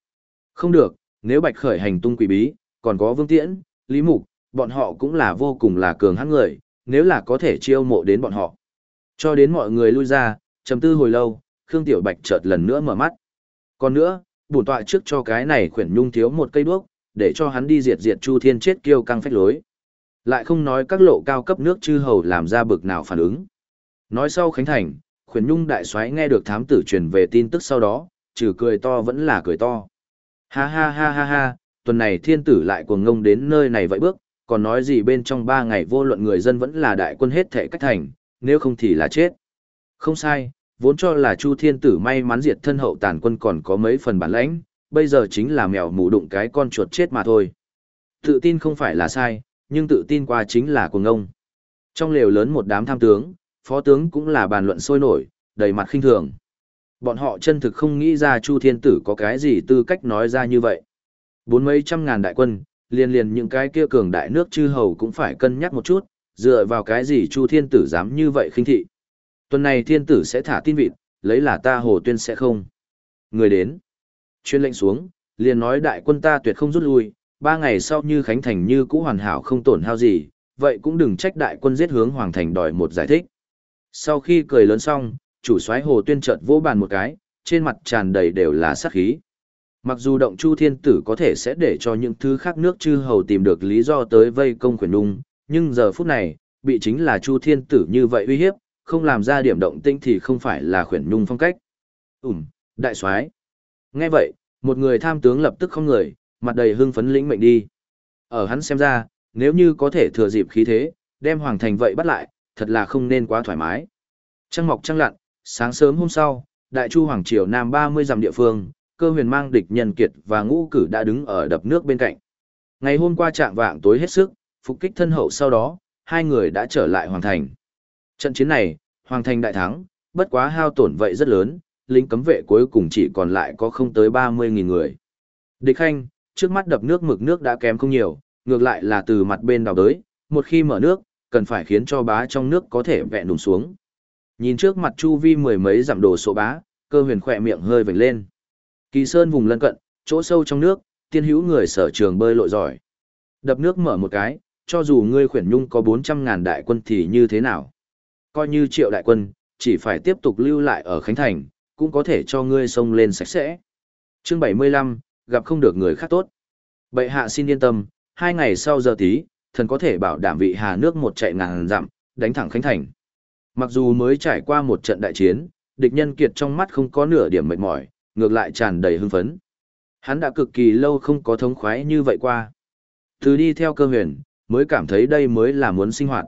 Không được, nếu Bạch Khởi hành tung quỷ bí, còn có Vương Tiễn, Lý Mục, bọn họ cũng là vô cùng là cường hãn người, nếu là có thể chiêu mộ đến bọn họ. Cho đến mọi người lui ra, trầm tư hồi lâu, Khương Tiểu Bạch chợt lần nữa mở mắt. Còn nữa, bổn tọa trước cho cái này khuyển nhung thiếu một cây đuốc, để cho hắn đi diệt diệt Chu Thiên chết kiêu căng phách lối. Lại không nói các lộ cao cấp nước chư hầu làm ra bực nào phản ứng. Nói sau Khánh Thành, khuyển nhung đại soái nghe được thám tử truyền về tin tức sau đó, trừ cười to vẫn là cười to. Ha ha ha ha ha, tuần này thiên tử lại cuồng ngông đến nơi này vậy bước, còn nói gì bên trong ba ngày vô luận người dân vẫn là đại quân hết thể cách thành, nếu không thì là chết. Không sai, vốn cho là Chu Thiên Tử may mắn diệt thân hậu tàn quân còn có mấy phần bản lãnh, bây giờ chính là mèo mù đụng cái con chuột chết mà thôi. Tự tin không phải là sai, nhưng tự tin qua chính là cuồng ngông. Trong lều lớn một đám tham tướng, phó tướng cũng là bàn luận sôi nổi, đầy mặt khinh thường. Bọn họ chân thực không nghĩ ra Chu Thiên Tử có cái gì tư cách nói ra như vậy. Bốn mấy trăm ngàn đại quân, liền liền những cái kia cường đại nước chư hầu cũng phải cân nhắc một chút, dựa vào cái gì Chu Thiên Tử dám như vậy khinh thị. Tuần này Thiên Tử sẽ thả tin vịt, lấy là ta hồ tuyên sẽ không. Người đến. Chuyên lệnh xuống, liền nói đại quân ta tuyệt không rút lui, ba ngày sau như Khánh Thành như cũ hoàn hảo không tổn hao gì, vậy cũng đừng trách đại quân giết hướng Hoàng Thành đòi một giải thích. Sau khi cười lớn xong, chủ soái Hồ Tuyên chợt vỗ bàn một cái, trên mặt tràn đầy đều là sát khí. Mặc dù động Chu Thiên Tử có thể sẽ để cho những thứ khác nước chư hầu tìm được lý do tới vây công khuyển nung, nhưng giờ phút này, bị chính là Chu Thiên Tử như vậy uy hiếp, không làm ra điểm động tinh thì không phải là khuyển nhung phong cách. Ừm, đại soái. Nghe vậy, một người tham tướng lập tức không người, mặt đầy hưng phấn lĩnh mệnh đi. Ở hắn xem ra, nếu như có thể thừa dịp khí thế, đem hoàng thành vậy bắt lại, thật là không nên quá thoải mái. Trăng mọc trăng lặn, sáng sớm hôm sau, đại chu hoàng triều nam 30 dặm địa phương, cơ huyền mang địch nhân kiệt và ngũ cử đã đứng ở đập nước bên cạnh. Ngày hôm qua trạng vạng tối hết sức, phục kích thân hậu sau đó, hai người đã trở lại hoàng thành. Trận chiến này, Hoàng Thành đại thắng, bất quá hao tổn vậy rất lớn, lính cấm vệ cuối cùng chỉ còn lại có không tới 30.000 người. Địch khanh, trước mắt đập nước mực nước đã kém không nhiều, ngược lại là từ mặt bên đào đới, một khi mở nước, cần phải khiến cho bá trong nước có thể vẹn đùng xuống. Nhìn trước mặt chu vi mười mấy giảm đồ số bá, cơ huyền khỏe miệng hơi vểnh lên. Kỳ sơn vùng lân cận, chỗ sâu trong nước, tiên hữu người sở trường bơi lội giỏi. Đập nước mở một cái, cho dù ngươi khuyển nhung có 400.000 đại quân thì như thế nào? Coi như triệu đại quân, chỉ phải tiếp tục lưu lại ở Khánh Thành, cũng có thể cho ngươi sông lên sạch sẽ. Chương 75, gặp không được người khác tốt. Bệ hạ xin yên tâm, hai ngày sau giờ tí, thần có thể bảo đảm vị hà nước một chạy ngàn dặm, đánh thẳng Khánh Thành. Mặc dù mới trải qua một trận đại chiến, địch nhân kiệt trong mắt không có nửa điểm mệt mỏi, ngược lại tràn đầy hưng phấn. Hắn đã cực kỳ lâu không có thống khoái như vậy qua. Từ đi theo cơ huyền, mới cảm thấy đây mới là muốn sinh hoạt.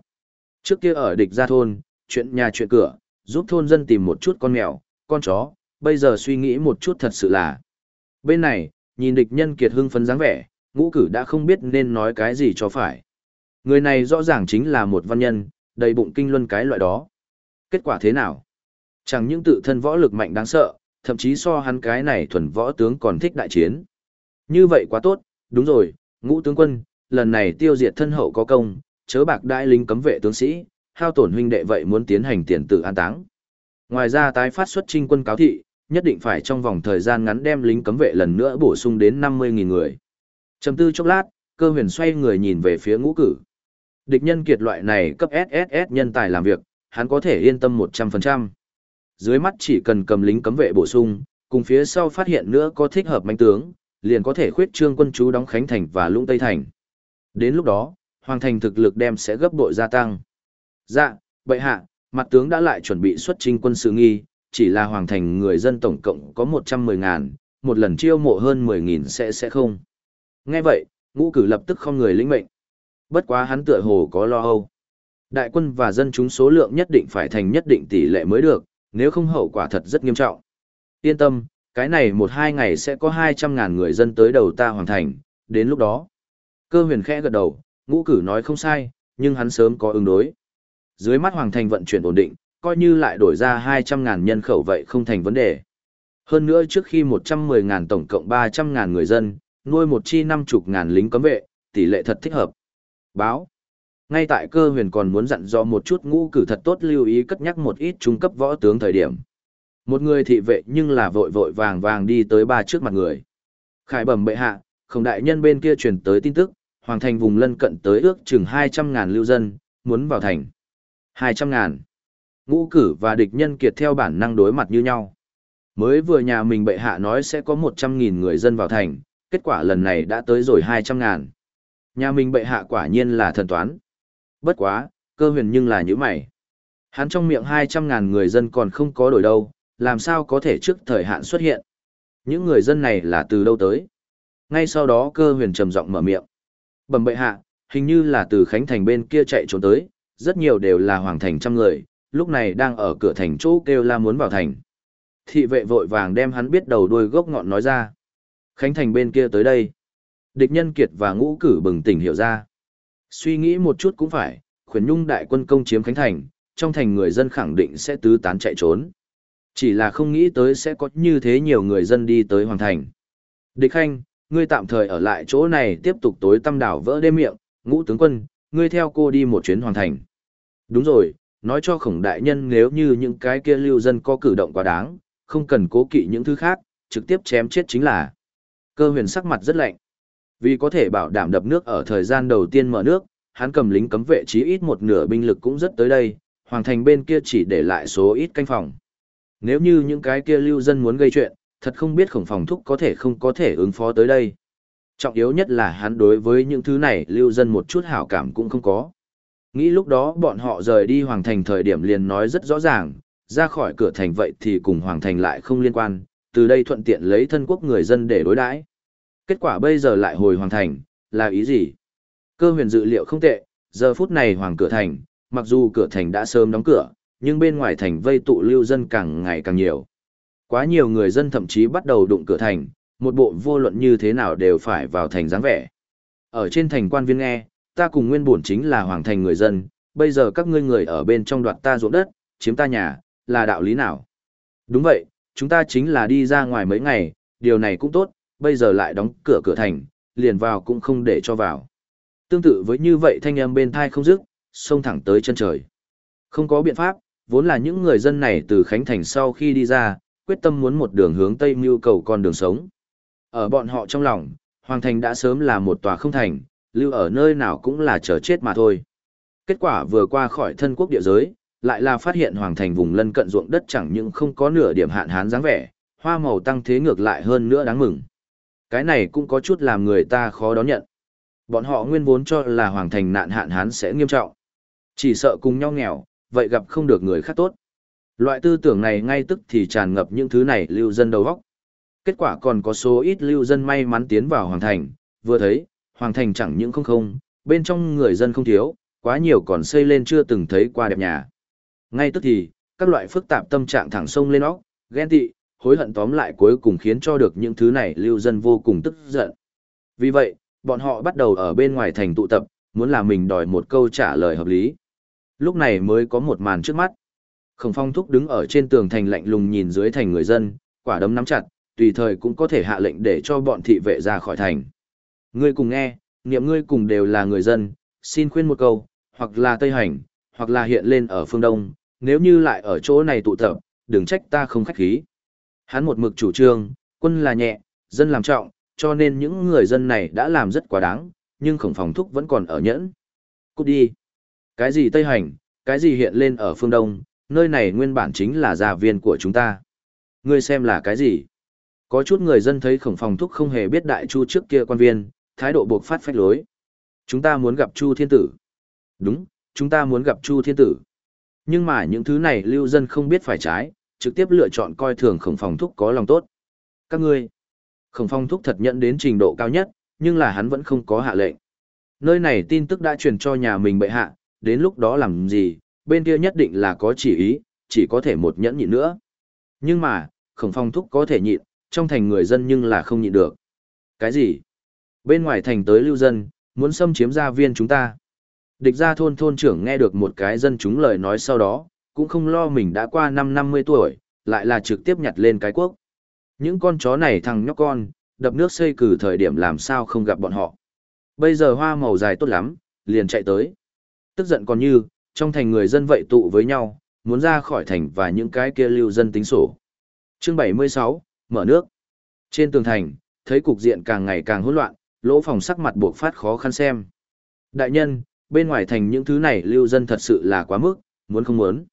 Trước kia ở địch gia thôn, chuyện nhà chuyện cửa, giúp thôn dân tìm một chút con mèo, con chó, bây giờ suy nghĩ một chút thật sự là. Bên này, nhìn địch nhân kiệt hưng phấn dáng vẻ, ngũ cử đã không biết nên nói cái gì cho phải. Người này rõ ràng chính là một văn nhân, đầy bụng kinh luân cái loại đó. Kết quả thế nào? Chẳng những tự thân võ lực mạnh đáng sợ, thậm chí so hắn cái này thuần võ tướng còn thích đại chiến. Như vậy quá tốt, đúng rồi, ngũ tướng quân, lần này tiêu diệt thân hậu có công, chớ bạc đại lính cấm vệ tướng sĩ, hao tổn huynh đệ vậy muốn tiến hành tiền tự an táng. Ngoài ra tái phát xuất trinh quân cáo thị, nhất định phải trong vòng thời gian ngắn đem lính cấm vệ lần nữa bổ sung đến 50.000 người. Trầm tư chốc lát, cơ huyền xoay người nhìn về phía ngũ cử. Địch nhân kiệt loại này cấp SSS nhân tài làm việc, hắn có thể yên tâm 100%. Dưới mắt chỉ cần cầm lính cấm vệ bổ sung, cùng phía sau phát hiện nữa có thích hợp manh tướng, liền có thể khuyết trương quân chú đóng Khánh Thành và Lũng Tây Thành. Đến lúc đó, Hoàng Thành thực lực đem sẽ gấp bội gia tăng. Dạ, bệ hạ, mặt tướng đã lại chuẩn bị xuất trinh quân sự nghi, chỉ là Hoàng Thành người dân tổng cộng có 110 ngàn, một lần chiêu mộ hơn 10 nghìn sẽ sẽ không. Nghe vậy, ngũ cử lập tức không người lĩnh mệnh. Bất quá hắn tựa hồ có lo âu. Đại quân và dân chúng số lượng nhất định phải thành nhất định tỷ lệ mới được, nếu không hậu quả thật rất nghiêm trọng. Yên tâm, cái này một hai ngày sẽ có 200 ngàn người dân tới đầu ta hoàn thành, đến lúc đó. Cơ huyền khẽ gật đầu, ngũ cử nói không sai, nhưng hắn sớm có ứng đối. Dưới mắt hoàng thành vận chuyển ổn định, coi như lại đổi ra 200 ngàn nhân khẩu vậy không thành vấn đề. Hơn nữa trước khi 110 ngàn tổng cộng 300 ngàn người dân, nuôi một chi năm chục ngàn lính cấm vệ, tỷ lệ thật thích hợp. Báo. Ngay tại cơ huyền còn muốn dặn dò một chút ngũ cử thật tốt lưu ý cất nhắc một ít trung cấp võ tướng thời điểm. Một người thị vệ nhưng là vội vội vàng vàng đi tới ba trước mặt người. Khải bẩm bệ hạ, không đại nhân bên kia truyền tới tin tức, hoàng thành vùng lân cận tới ước chừng 200 ngàn lưu dân, muốn vào thành. 200 ngàn. Ngũ cử và địch nhân kiệt theo bản năng đối mặt như nhau. Mới vừa nhà mình bệ hạ nói sẽ có 100.000 người dân vào thành, kết quả lần này đã tới rồi 200 ngàn. Nhà mình bệ hạ quả nhiên là thần toán. Bất quá, cơ huyền nhưng là nhữ mày. Hắn trong miệng 200 ngàn người dân còn không có đổi đâu, làm sao có thể trước thời hạn xuất hiện. Những người dân này là từ đâu tới? Ngay sau đó cơ huyền trầm giọng mở miệng. Bẩm bệ hạ, hình như là từ Khánh Thành bên kia chạy trốn tới, rất nhiều đều là hoàng thành trăm người, lúc này đang ở cửa thành chỗ kêu la muốn vào thành. Thị vệ vội vàng đem hắn biết đầu đuôi gốc ngọn nói ra. Khánh Thành bên kia tới đây. Địch nhân kiệt và ngũ cử bừng tỉnh hiểu ra. Suy nghĩ một chút cũng phải, khuyến nhung đại quân công chiếm Khánh Thành, trong thành người dân khẳng định sẽ tứ tán chạy trốn. Chỉ là không nghĩ tới sẽ có như thế nhiều người dân đi tới Hoàng Thành. Địch Khanh, ngươi tạm thời ở lại chỗ này tiếp tục tối tâm đảo vỡ đêm miệng, ngũ tướng quân, ngươi theo cô đi một chuyến hoàn Thành. Đúng rồi, nói cho khổng đại nhân nếu như những cái kia lưu dân có cử động quá đáng, không cần cố kỵ những thứ khác, trực tiếp chém chết chính là. Cơ huyền sắc mặt rất lạnh. Vì có thể bảo đảm đập nước ở thời gian đầu tiên mở nước, hắn cầm lính cấm vệ chí ít một nửa binh lực cũng rất tới đây, hoàng thành bên kia chỉ để lại số ít canh phòng. Nếu như những cái kia lưu dân muốn gây chuyện, thật không biết khổng phòng thúc có thể không có thể ứng phó tới đây. Trọng yếu nhất là hắn đối với những thứ này lưu dân một chút hảo cảm cũng không có. Nghĩ lúc đó bọn họ rời đi hoàng thành thời điểm liền nói rất rõ ràng, ra khỏi cửa thành vậy thì cùng hoàng thành lại không liên quan, từ đây thuận tiện lấy thân quốc người dân để đối đãi. Kết quả bây giờ lại hồi hoàng thành, là ý gì? Cơ huyền dự liệu không tệ, giờ phút này hoàng cửa thành, mặc dù cửa thành đã sớm đóng cửa, nhưng bên ngoài thành vây tụ lưu dân càng ngày càng nhiều. Quá nhiều người dân thậm chí bắt đầu đụng cửa thành, một bộ vô luận như thế nào đều phải vào thành dáng vẻ. Ở trên thành quan viên nghe, ta cùng nguyên bổn chính là hoàng thành người dân, bây giờ các ngươi người ở bên trong đoạt ta ruộng đất, chiếm ta nhà, là đạo lý nào? Đúng vậy, chúng ta chính là đi ra ngoài mấy ngày, điều này cũng tốt, bây giờ lại đóng cửa cửa thành, liền vào cũng không để cho vào. Tương tự với như vậy thanh âm bên thai không dứt, xông thẳng tới chân trời. Không có biện pháp, vốn là những người dân này từ Khánh Thành sau khi đi ra, quyết tâm muốn một đường hướng Tây mưu cầu con đường sống. Ở bọn họ trong lòng, Hoàng Thành đã sớm là một tòa không thành, lưu ở nơi nào cũng là chờ chết mà thôi. Kết quả vừa qua khỏi thân quốc địa giới, lại là phát hiện Hoàng Thành vùng lân cận ruộng đất chẳng những không có nửa điểm hạn hán dáng vẻ, hoa màu tăng thế ngược lại hơn nữa đáng mừng. Cái này cũng có chút làm người ta khó đón nhận. Bọn họ nguyên vốn cho là Hoàng Thành nạn hạn hán sẽ nghiêm trọng. Chỉ sợ cùng nhau nghèo, vậy gặp không được người khác tốt. Loại tư tưởng này ngay tức thì tràn ngập những thứ này lưu dân đầu góc. Kết quả còn có số ít lưu dân may mắn tiến vào Hoàng Thành, vừa thấy, Hoàng Thành chẳng những không không, bên trong người dân không thiếu, quá nhiều còn xây lên chưa từng thấy qua đẹp nhà. Ngay tức thì, các loại phức tạp tâm trạng thẳng sông lên óc, ghen tị, hối hận tóm lại cuối cùng khiến cho được những thứ này lưu dân vô cùng tức giận. Vì vậy, bọn họ bắt đầu ở bên ngoài thành tụ tập, muốn là mình đòi một câu trả lời hợp lý. Lúc này mới có một màn trước mắt. Khổng phong thúc đứng ở trên tường thành lạnh lùng nhìn dưới thành người dân, quả đấm nắm chặt, tùy thời cũng có thể hạ lệnh để cho bọn thị vệ ra khỏi thành. Ngươi cùng nghe, niệm ngươi cùng đều là người dân, xin khuyên một câu, hoặc là Tây Hành, hoặc là hiện lên ở phương Đông, nếu như lại ở chỗ này tụ tập, đừng trách ta không khách khí. Hắn một mực chủ trương, quân là nhẹ, dân làm trọng, cho nên những người dân này đã làm rất quá đáng, nhưng khổng phòng thúc vẫn còn ở nhẫn. Cút đi. Cái gì Tây Hành, cái gì hiện lên ở phương Đông, nơi này nguyên bản chính là gia viên của chúng ta. Ngươi xem là cái gì? Có chút người dân thấy khổng phòng thúc không hề biết đại chu trước kia quan viên, thái độ buộc phát phách lối. Chúng ta muốn gặp chu thiên tử. Đúng, chúng ta muốn gặp chu thiên tử. Nhưng mà những thứ này lưu dân không biết phải trái, trực tiếp lựa chọn coi thường khổng phòng thúc có lòng tốt. Các ngươi, khổng phong thúc thật nhận đến trình độ cao nhất, nhưng là hắn vẫn không có hạ lệnh. Nơi này tin tức đã truyền cho nhà mình bệ hạ, đến lúc đó làm gì, bên kia nhất định là có chỉ ý, chỉ có thể một nhẫn nhịn nữa. Nhưng mà, khổng phong thúc có thể nhịn, trong thành người dân nhưng là không nhịn được. Cái gì? Bên ngoài thành tới lưu dân, muốn xâm chiếm gia viên chúng ta. Địch gia thôn thôn trưởng nghe được một cái dân chúng lời nói sau đó, cũng không lo mình đã qua năm năm mươi tuổi, lại là trực tiếp nhặt lên cái quốc. Những con chó này thằng nhóc con, đập nước xây cử thời điểm làm sao không gặp bọn họ. Bây giờ hoa màu dài tốt lắm, liền chạy tới. Tức giận còn như, trong thành người dân vậy tụ với nhau, muốn ra khỏi thành và những cái kia lưu dân tính sổ. Chương 76, mở nước. Trên tường thành, thấy cục diện càng ngày càng hỗn loạn, lỗ phòng sắc mặt buộc phát khó khăn xem. Đại nhân, bên ngoài thành những thứ này lưu dân thật sự là quá mức, muốn không muốn.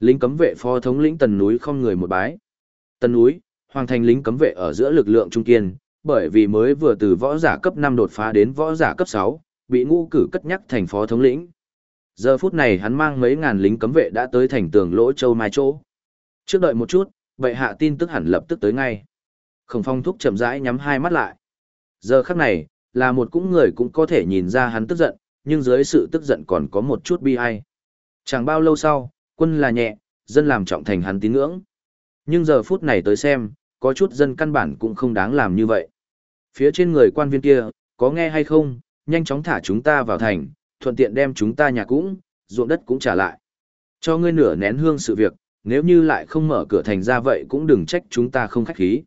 Lính cấm vệ phó thống lĩnh tần núi không người một bái. Tần núi, hoàng thành lính cấm vệ ở giữa lực lượng trung kiên, bởi vì mới vừa từ võ giả cấp 5 đột phá đến võ giả cấp 6, bị ngũ cử cất nhắc thành phó thống lĩnh. Giờ phút này hắn mang mấy ngàn lính cấm vệ đã tới thành tường lỗ châu mai chỗ. Trước đợi một chút, bệ hạ tin tức hẳn lập tức tới ngay. Khổng phong thúc chậm rãi nhắm hai mắt lại. Giờ khắc này, là một cũng người cũng có thể nhìn ra hắn tức giận, nhưng dưới sự tức giận còn có một chút bi ai. Chẳng bao lâu sau, quân là nhẹ, dân làm trọng thành hắn tín ngưỡng. Nhưng giờ phút này tới xem, có chút dân căn bản cũng không đáng làm như vậy. Phía trên người quan viên kia, có nghe hay không, nhanh chóng thả chúng ta vào thành, thuận tiện đem chúng ta nhà cũng, ruộng đất cũng trả lại. Cho ngươi nửa nén hương sự việc, nếu như lại không mở cửa thành ra vậy cũng đừng trách chúng ta không khách khí.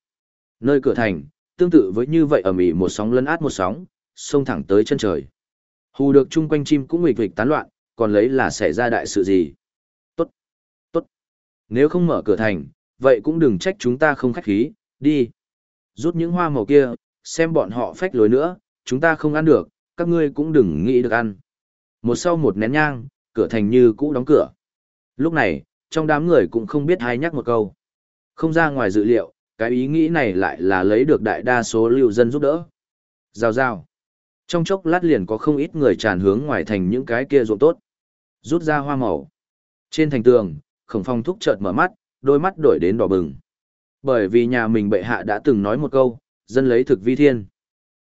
Nơi cửa thành, tương tự với như vậy ở Mỹ một sóng lấn át một sóng, xông thẳng tới chân trời. Hù được chung quanh chim cũng nghịch nghịch tán loạn, còn lấy là xảy ra đại sự gì. Tốt, tốt. Nếu không mở cửa thành, vậy cũng đừng trách chúng ta không khách khí, đi. Rút những hoa màu kia, xem bọn họ phách lối nữa, chúng ta không ăn được, các ngươi cũng đừng nghĩ được ăn. Một sau một nén nhang, cửa thành như cũ đóng cửa. Lúc này, trong đám người cũng không biết hay nhắc một câu. Không ra ngoài dự liệu, cái ý nghĩ này lại là lấy được đại đa số lưu dân giúp đỡ. Rào rào. Trong chốc lát liền có không ít người tràn hướng ngoài thành những cái kia ruộng tốt. Rút ra hoa màu. Trên thành tường, khổng phong thúc chợt mở mắt, đôi mắt đổi đến đỏ bừng. Bởi vì nhà mình bệ hạ đã từng nói một câu, dân lấy thực vi thiên.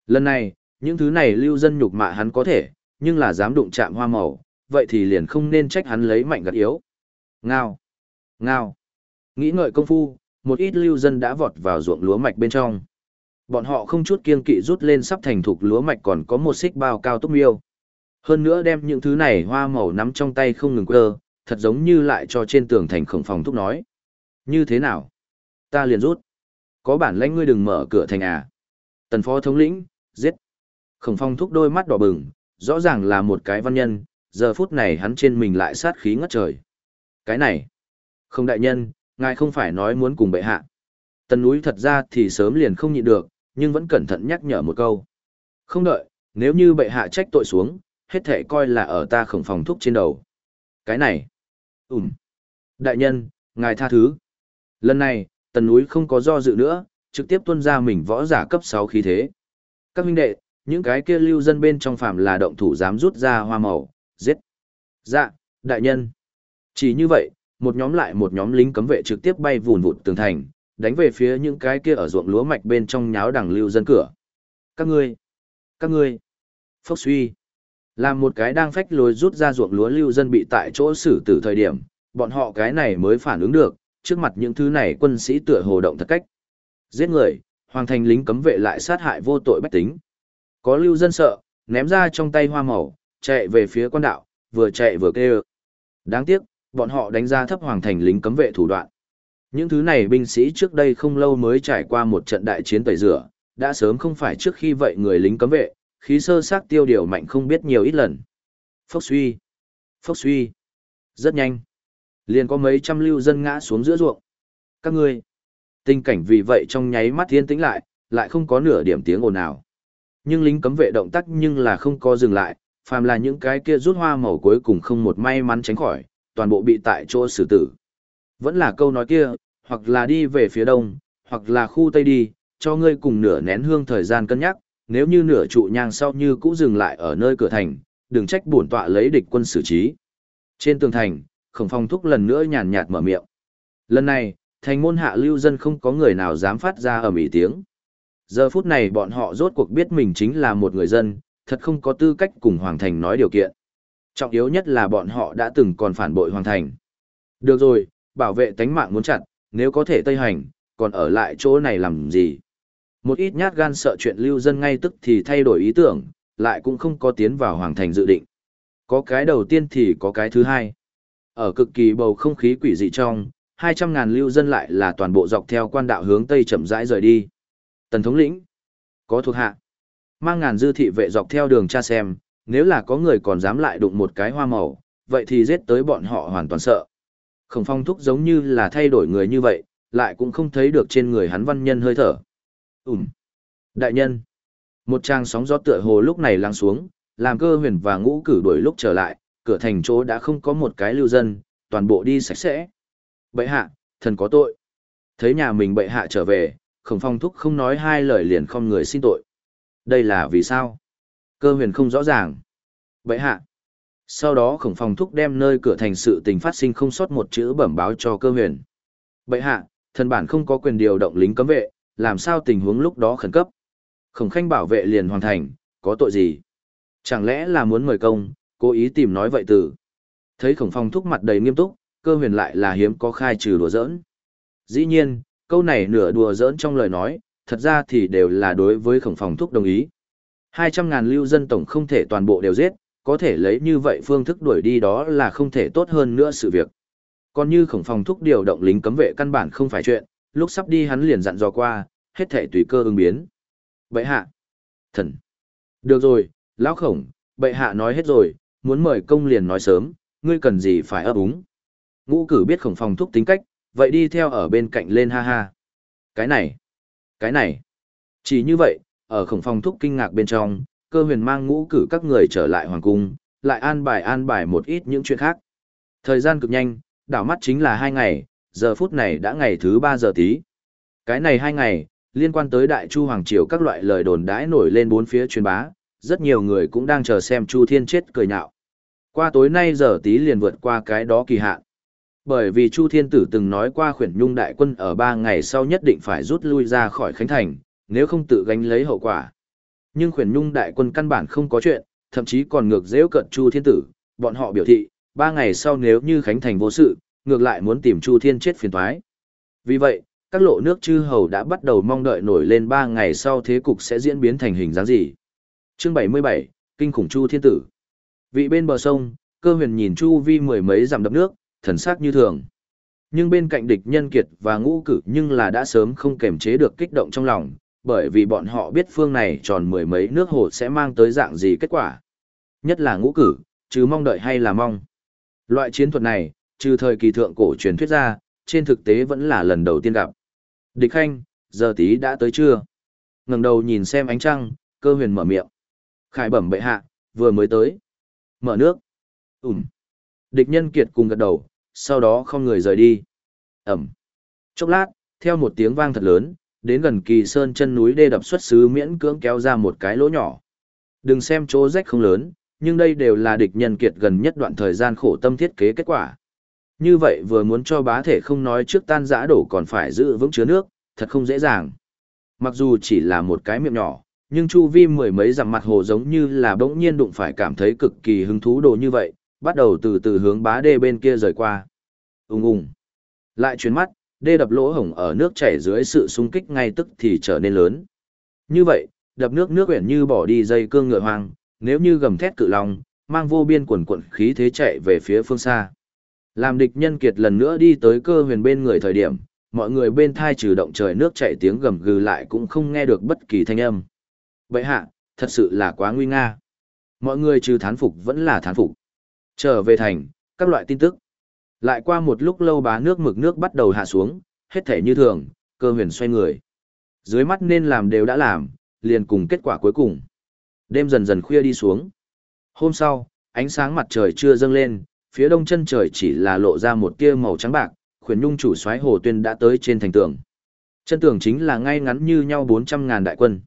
Lần này, những thứ này lưu dân nhục mạ hắn có thể, nhưng là dám đụng chạm hoa màu, vậy thì liền không nên trách hắn lấy mạnh gặt yếu. Ngao! Ngao! Nghĩ ngợi công phu, một ít lưu dân đã vọt vào ruộng lúa mạch bên trong. Bọn họ không chút kiên kỵ rút lên sắp thành thục lúa mạch còn có một xích bao cao túc miêu. Hơn nữa đem những thứ này hoa màu nắm trong tay không ngừng quơ, thật giống như lại cho trên tường thành khổng phòng thúc nói. Như thế nào? Ta liền rút. Có bản lãnh ngươi đừng mở cửa thành à. Tần phó thống lĩnh, giết. Khổng phong thúc đôi mắt đỏ bừng, rõ ràng là một cái văn nhân, giờ phút này hắn trên mình lại sát khí ngất trời. Cái này, không đại nhân, ngài không phải nói muốn cùng bệ hạ. Tần núi thật ra thì sớm liền không nhịn được, nhưng vẫn cẩn thận nhắc nhở một câu. Không đợi, nếu như bệ hạ trách tội xuống, hết thể coi là ở ta khổng phòng thúc trên đầu. Cái này, ủm, đại nhân, ngài tha thứ. Lần này, tần núi không có do dự nữa, trực tiếp tuân ra mình võ giả cấp 6 khí thế. Các huynh đệ, những cái kia lưu dân bên trong phạm là động thủ dám rút ra hoa màu, giết. Dạ, đại nhân. Chỉ như vậy, một nhóm lại một nhóm lính cấm vệ trực tiếp bay vùn vụt tường thành, đánh về phía những cái kia ở ruộng lúa mạch bên trong nháo đằng lưu dân cửa. Các ngươi, các ngươi, phốc suy. Làm một cái đang phách lối rút ra ruộng lúa lưu dân bị tại chỗ xử tử thời điểm, bọn họ cái này mới phản ứng được, trước mặt những thứ này quân sĩ tựa hồ động thật cách. Giết người, hoàng thành lính cấm vệ lại sát hại vô tội bách tính. Có lưu dân sợ, ném ra trong tay hoa màu, chạy về phía quan đạo, vừa chạy vừa kêu. Đáng tiếc, bọn họ đánh ra thấp hoàng thành lính cấm vệ thủ đoạn. Những thứ này binh sĩ trước đây không lâu mới trải qua một trận đại chiến tẩy rửa, đã sớm không phải trước khi vậy người lính cấm vệ, khí sơ xác tiêu điều mạnh không biết nhiều ít lần. Phốc suy, phốc suy, rất nhanh. Liền có mấy trăm lưu dân ngã xuống giữa ruộng. Các ngươi, tình cảnh vì vậy trong nháy mắt thiên tĩnh lại, lại không có nửa điểm tiếng ồn nào. Nhưng lính cấm vệ động tác nhưng là không có dừng lại, phàm là những cái kia rút hoa màu cuối cùng không một may mắn tránh khỏi, toàn bộ bị tại chỗ xử tử. Vẫn là câu nói kia, hoặc là đi về phía đông, hoặc là khu tây đi, cho ngươi cùng nửa nén hương thời gian cân nhắc, nếu như nửa trụ nhang sau như cũ dừng lại ở nơi cửa thành, đừng trách bổn tọa lấy địch quân xử trí. Trên tường thành, khổng phong thúc lần nữa nhàn nhạt mở miệng. Lần này, thành môn hạ lưu dân không có người nào dám phát ra ở mỹ tiếng. Giờ phút này bọn họ rốt cuộc biết mình chính là một người dân, thật không có tư cách cùng Hoàng Thành nói điều kiện. Trọng yếu nhất là bọn họ đã từng còn phản bội Hoàng Thành. Được rồi, bảo vệ tánh mạng muốn chặt, nếu có thể tây hành, còn ở lại chỗ này làm gì? Một ít nhát gan sợ chuyện lưu dân ngay tức thì thay đổi ý tưởng, lại cũng không có tiến vào Hoàng Thành dự định. Có cái đầu tiên thì có cái thứ hai. Ở cực kỳ bầu không khí quỷ dị trong, 200.000 lưu dân lại là toàn bộ dọc theo quan đạo hướng Tây chậm rãi rời đi. Tần thống lĩnh, có thuộc hạ, mang ngàn dư thị vệ dọc theo đường cha xem, nếu là có người còn dám lại đụng một cái hoa màu, vậy thì giết tới bọn họ hoàn toàn sợ. Khổng phong thúc giống như là thay đổi người như vậy, lại cũng không thấy được trên người hắn văn nhân hơi thở. Ừm. Đại nhân. Một trang sóng gió tựa hồ lúc này lắng xuống, làm cơ huyền và ngũ cử đuổi lúc trở lại, cửa thành chỗ đã không có một cái lưu dân, toàn bộ đi sạch sẽ. Bệ hạ, thần có tội. Thấy nhà mình bệ hạ trở về, khổng phong thúc không nói hai lời liền không người xin tội. Đây là vì sao? Cơ huyền không rõ ràng. Bệ hạ. Sau đó khổng phong thúc đem nơi cửa thành sự tình phát sinh không sót một chữ bẩm báo cho cơ huyền. Bệ hạ, thần bản không có quyền điều động lính cấm vệ, làm sao tình huống lúc đó khẩn cấp. Khổng khanh bảo vệ liền hoàn thành, có tội gì? Chẳng lẽ là muốn mời công, cố ý tìm nói vậy từ. Thấy khổng phong thúc mặt đầy nghiêm túc, cơ huyền lại là hiếm có khai trừ đùa giỡn. Dĩ nhiên, câu này nửa đùa giỡn trong lời nói, thật ra thì đều là đối với khổng phòng thúc đồng ý. 200.000 lưu dân tổng không thể toàn bộ đều giết, có thể lấy như vậy phương thức đuổi đi đó là không thể tốt hơn nữa sự việc. Còn như khổng phòng thúc điều động lính cấm vệ căn bản không phải chuyện, lúc sắp đi hắn liền dặn dò qua, hết thể tùy cơ ứng biến. Bệ hạ. Thần. Được rồi, lão khổng, bệ hạ nói hết rồi, muốn mời công liền nói sớm, ngươi cần gì phải ấp úng. Ngũ cử biết khổng phòng thúc tính cách, vậy đi theo ở bên cạnh lên ha ha. Cái này, cái này. Chỉ như vậy, ở khổng phòng thúc kinh ngạc bên trong, cơ huyền mang ngũ cử các người trở lại hoàng cung, lại an bài an bài một ít những chuyện khác. Thời gian cực nhanh, đảo mắt chính là hai ngày, giờ phút này đã ngày thứ ba giờ tí. Cái này hai ngày, liên quan tới đại chu hoàng triều các loại lời đồn đãi nổi lên bốn phía truyền bá, rất nhiều người cũng đang chờ xem chu thiên chết cười nhạo. Qua tối nay giờ tí liền vượt qua cái đó kỳ hạn. Bởi vì Chu Thiên Tử từng nói qua khuyển nhung đại quân ở ba ngày sau nhất định phải rút lui ra khỏi Khánh Thành, nếu không tự gánh lấy hậu quả. Nhưng khuyển nhung đại quân căn bản không có chuyện, thậm chí còn ngược dễu cận Chu Thiên Tử, bọn họ biểu thị, ba ngày sau nếu như Khánh Thành vô sự, ngược lại muốn tìm Chu Thiên chết phiền toái. Vì vậy, các lộ nước chư hầu đã bắt đầu mong đợi nổi lên ba ngày sau thế cục sẽ diễn biến thành hình dáng gì. Chương 77, Kinh khủng Chu Thiên Tử Vị bên bờ sông, cơ huyền nhìn chu vi mười mấy dặm đập nước, thần sắc như thường. Nhưng bên cạnh địch nhân kiệt và ngũ cử nhưng là đã sớm không kềm chế được kích động trong lòng, bởi vì bọn họ biết phương này tròn mười mấy nước hồ sẽ mang tới dạng gì kết quả. Nhất là ngũ cử, chứ mong đợi hay là mong. Loại chiến thuật này, trừ thời kỳ thượng cổ truyền thuyết ra, trên thực tế vẫn là lần đầu tiên gặp. Địch khanh, giờ tí đã tới chưa? ngẩng đầu nhìn xem ánh trăng, cơ huyền mở miệng. Khải bẩm bệ hạ, vừa mới tới. Mở nước. Ừm. Địch nhân kiệt cùng gật đầu, sau đó không người rời đi. Ẩm. Chốc lát, theo một tiếng vang thật lớn, đến gần kỳ sơn chân núi đê đập xuất xứ miễn cưỡng kéo ra một cái lỗ nhỏ. Đừng xem chỗ rách không lớn, nhưng đây đều là địch nhân kiệt gần nhất đoạn thời gian khổ tâm thiết kế kết quả. Như vậy vừa muốn cho bá thể không nói trước tan giã đổ còn phải giữ vững chứa nước, thật không dễ dàng. Mặc dù chỉ là một cái miệng nhỏ, nhưng chu vi mười mấy dặm mặt hồ giống như là bỗng nhiên đụng phải cảm thấy cực kỳ hứng thú đồ như vậy, bắt đầu từ từ hướng bá đê bên kia rời qua. Ung ung. Lại chuyến mắt, đê đập lỗ hổng ở nước chảy dưới sự xung kích ngay tức thì trở nên lớn. Như vậy, đập nước nước quyển như bỏ đi dây cương ngựa hoang, nếu như gầm thét cự long, mang vô biên quần quận khí thế chạy về phía phương xa. Làm địch nhân kiệt lần nữa đi tới cơ huyền bên người thời điểm, mọi người bên thai trừ động trời nước chảy tiếng gầm gừ lại cũng không nghe được bất kỳ thanh âm. Vậy hạ, thật sự là quá nguy nga. Mọi người trừ thán phục vẫn là thán phục. Trở về thành, các loại tin tức. Lại qua một lúc lâu bá nước mực nước bắt đầu hạ xuống, hết thể như thường, cơ huyền xoay người. Dưới mắt nên làm đều đã làm, liền cùng kết quả cuối cùng. Đêm dần dần khuya đi xuống. Hôm sau, ánh sáng mặt trời chưa dâng lên, phía đông chân trời chỉ là lộ ra một tia màu trắng bạc, khuyển nhung chủ soái hồ tuyên đã tới trên thành tường. Chân tường chính là ngay ngắn như nhau 400 ngàn đại quân.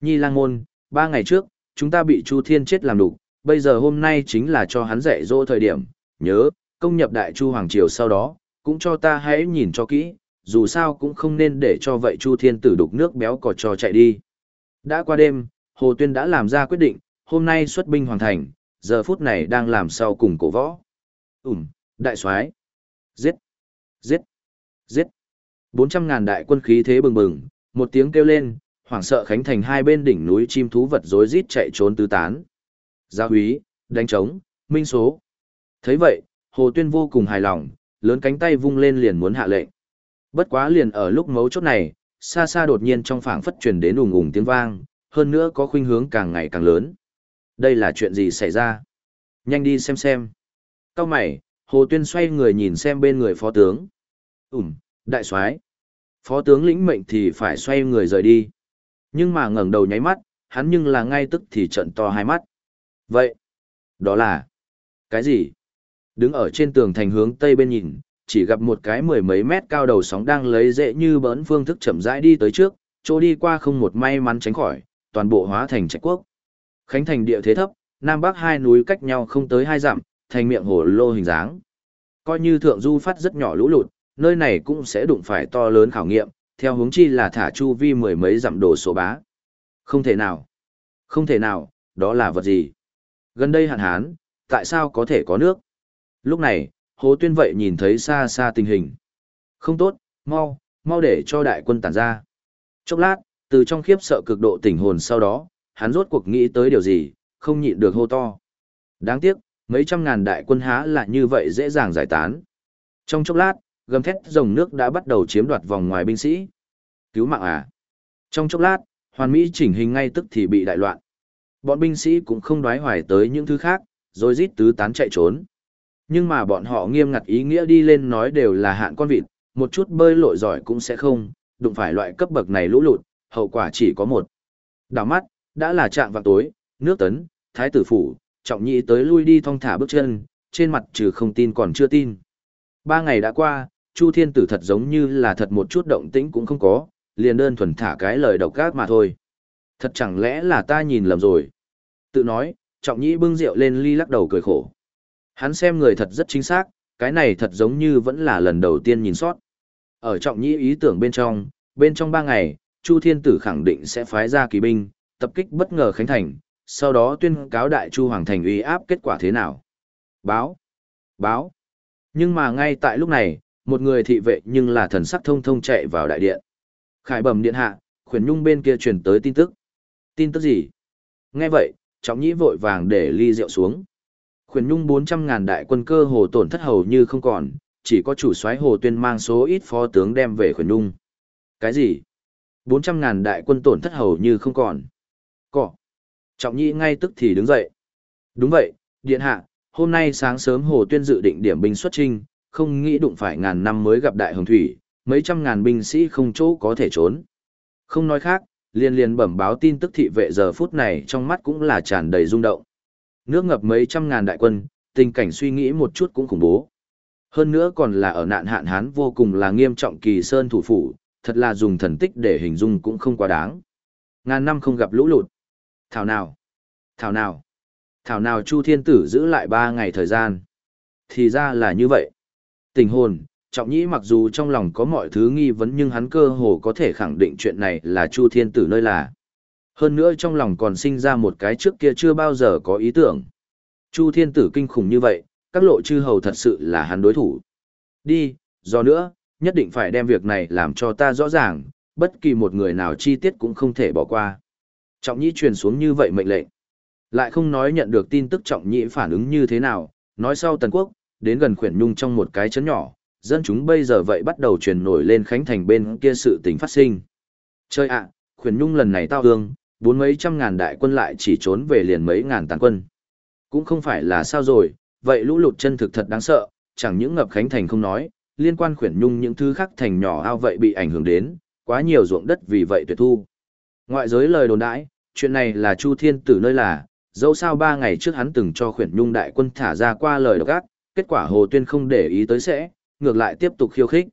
Nhi lang môn, ba ngày trước, chúng ta bị Chu Thiên chết làm đủ, bây giờ hôm nay chính là cho hắn dạy dỗ thời điểm, nhớ, công nhập đại Chu Hoàng Triều sau đó, cũng cho ta hãy nhìn cho kỹ, dù sao cũng không nên để cho vậy Chu Thiên tử đục nước béo cò cho chạy đi. Đã qua đêm, Hồ Tuyên đã làm ra quyết định, hôm nay xuất binh hoàn thành, giờ phút này đang làm sau cùng cổ võ. Ừm, đại soái Giết! Giết! Giết! Bốn trăm ngàn đại quân khí thế bừng bừng, một tiếng kêu lên, hoảng sợ khánh thành hai bên đỉnh núi chim thú vật rối rít chạy trốn tứ tán. Gia húy, đánh trống, minh số. thấy vậy, Hồ Tuyên vô cùng hài lòng, lớn cánh tay vung lên liền muốn hạ lệnh. Bất quá liền ở lúc mấu chốt này, xa xa đột nhiên trong phảng phất truyền đến ùng ùng tiếng vang, hơn nữa có khuynh hướng càng ngày càng lớn. Đây là chuyện gì xảy ra? Nhanh đi xem xem. Cao mày, Hồ Tuyên xoay người nhìn xem bên người phó tướng. Ừm, đại soái. Phó tướng lĩnh mệnh thì phải xoay người rời đi. Nhưng mà ngẩng đầu nháy mắt, hắn nhưng là ngay tức thì trận to hai mắt. Vậy, đó là cái gì? Đứng ở trên tường thành hướng tây bên nhìn, chỉ gặp một cái mười mấy mét cao đầu sóng đang lấy dễ như bỡn phương thức chậm rãi đi tới trước, chỗ đi qua không một may mắn tránh khỏi, toàn bộ hóa thành trạch quốc. Khánh thành địa thế thấp, nam bắc hai núi cách nhau không tới hai dặm, thành miệng hồ lô hình dáng. Coi như thượng du phát rất nhỏ lũ lụt, nơi này cũng sẽ đụng phải to lớn khảo nghiệm, theo hướng chi là thả chu vi mười mấy dặm đồ số bá. Không thể nào. Không thể nào, đó là vật gì? Gần đây hạn hán, tại sao có thể có nước? Lúc này, Hồ Tuyên vậy nhìn thấy xa xa tình hình. Không tốt, mau, mau để cho đại quân tản ra. Chốc lát, từ trong khiếp sợ cực độ tỉnh hồn sau đó, hắn rốt cuộc nghĩ tới điều gì, không nhịn được hô to. Đáng tiếc, mấy trăm ngàn đại quân há lại như vậy dễ dàng giải tán. Trong chốc lát, gầm thét rồng nước đã bắt đầu chiếm đoạt vòng ngoài binh sĩ. Cứu mạng à? Trong chốc lát, hoàn mỹ chỉnh hình ngay tức thì bị đại loạn. Bọn binh sĩ cũng không đoái hoài tới những thứ khác, rồi rít tứ tán chạy trốn. Nhưng mà bọn họ nghiêm ngặt ý nghĩa đi lên nói đều là hạn con vịt, một chút bơi lội giỏi cũng sẽ không, đụng phải loại cấp bậc này lũ lụt, hậu quả chỉ có một. Đảo mắt, đã là trạng vào tối, nước tấn, thái tử phủ, trọng nhị tới lui đi thong thả bước chân, trên mặt trừ không tin còn chưa tin. Ba ngày đã qua, Chu Thiên Tử thật giống như là thật một chút động tĩnh cũng không có, liền đơn thuần thả cái lời độc ác mà thôi. Thật chẳng lẽ là ta nhìn lầm rồi. Tự nói, trọng nhĩ bưng rượu lên ly lắc đầu cười khổ. Hắn xem người thật rất chính xác, cái này thật giống như vẫn là lần đầu tiên nhìn sót. Ở trọng nhĩ ý tưởng bên trong, bên trong ba ngày, Chu Thiên Tử khẳng định sẽ phái ra kỳ binh, tập kích bất ngờ Khánh Thành, sau đó tuyên cáo đại Chu Hoàng Thành uy áp kết quả thế nào. Báo! Báo! Nhưng mà ngay tại lúc này, một người thị vệ nhưng là thần sắc thông thông chạy vào đại điện. Khải bẩm điện hạ, khuyển nhung bên kia truyền tới tin tức. Tin tức gì? Nghe vậy, trọng nhĩ vội vàng để ly rượu xuống. Khuyển Nhung 400.000 đại quân cơ hồ tổn thất hầu như không còn, chỉ có chủ soái Hồ Tuyên mang số ít phó tướng đem về Khuyển Nhung. Cái gì? 400.000 đại quân tổn thất hầu như không còn. Cỏ. Trọng nhĩ ngay tức thì đứng dậy. Đúng vậy, điện hạ, hôm nay sáng sớm Hồ Tuyên dự định điểm binh xuất trinh, không nghĩ đụng phải ngàn năm mới gặp đại hồng thủy, mấy trăm ngàn binh sĩ không chỗ có thể trốn. Không nói khác, liên liên bẩm báo tin tức thị vệ giờ phút này trong mắt cũng là tràn đầy rung động. Nước ngập mấy trăm ngàn đại quân, tình cảnh suy nghĩ một chút cũng khủng bố. Hơn nữa còn là ở nạn hạn hán vô cùng là nghiêm trọng kỳ sơn thủ phủ, thật là dùng thần tích để hình dung cũng không quá đáng. Ngàn năm không gặp lũ lụt. Thảo nào? Thảo nào? Thảo nào Chu Thiên Tử giữ lại ba ngày thời gian? Thì ra là như vậy. Tình hồn, trọng nhĩ mặc dù trong lòng có mọi thứ nghi vấn nhưng hắn cơ hồ có thể khẳng định chuyện này là Chu Thiên Tử nơi là. Hơn nữa trong lòng còn sinh ra một cái trước kia chưa bao giờ có ý tưởng. Chu Thiên Tử kinh khủng như vậy, các lộ chư hầu thật sự là hắn đối thủ. Đi, do nữa, nhất định phải đem việc này làm cho ta rõ ràng, bất kỳ một người nào chi tiết cũng không thể bỏ qua. Trọng nhĩ truyền xuống như vậy mệnh lệnh. Lại không nói nhận được tin tức trọng nhĩ phản ứng như thế nào, nói sau Tần Quốc, đến gần khuyển nhung trong một cái chấn nhỏ, dân chúng bây giờ vậy bắt đầu truyền nổi lên khánh thành bên kia sự tình phát sinh. Chơi ạ, khuyển nhung lần này tao hương, bốn mấy trăm ngàn đại quân lại chỉ trốn về liền mấy ngàn tàn quân. Cũng không phải là sao rồi, vậy lũ lụt chân thực thật đáng sợ, chẳng những ngập khánh thành không nói, liên quan khuyển nhung những thứ khác thành nhỏ ao vậy bị ảnh hưởng đến, quá nhiều ruộng đất vì vậy tuyệt thu. Ngoại giới lời đồn đãi, chuyện này là Chu Thiên Tử nơi là, dẫu sao ba ngày trước hắn từng cho khuyển nhung đại quân thả ra qua lời độc ác, kết quả Hồ Tuyên không để ý tới sẽ, ngược lại tiếp tục khiêu khích.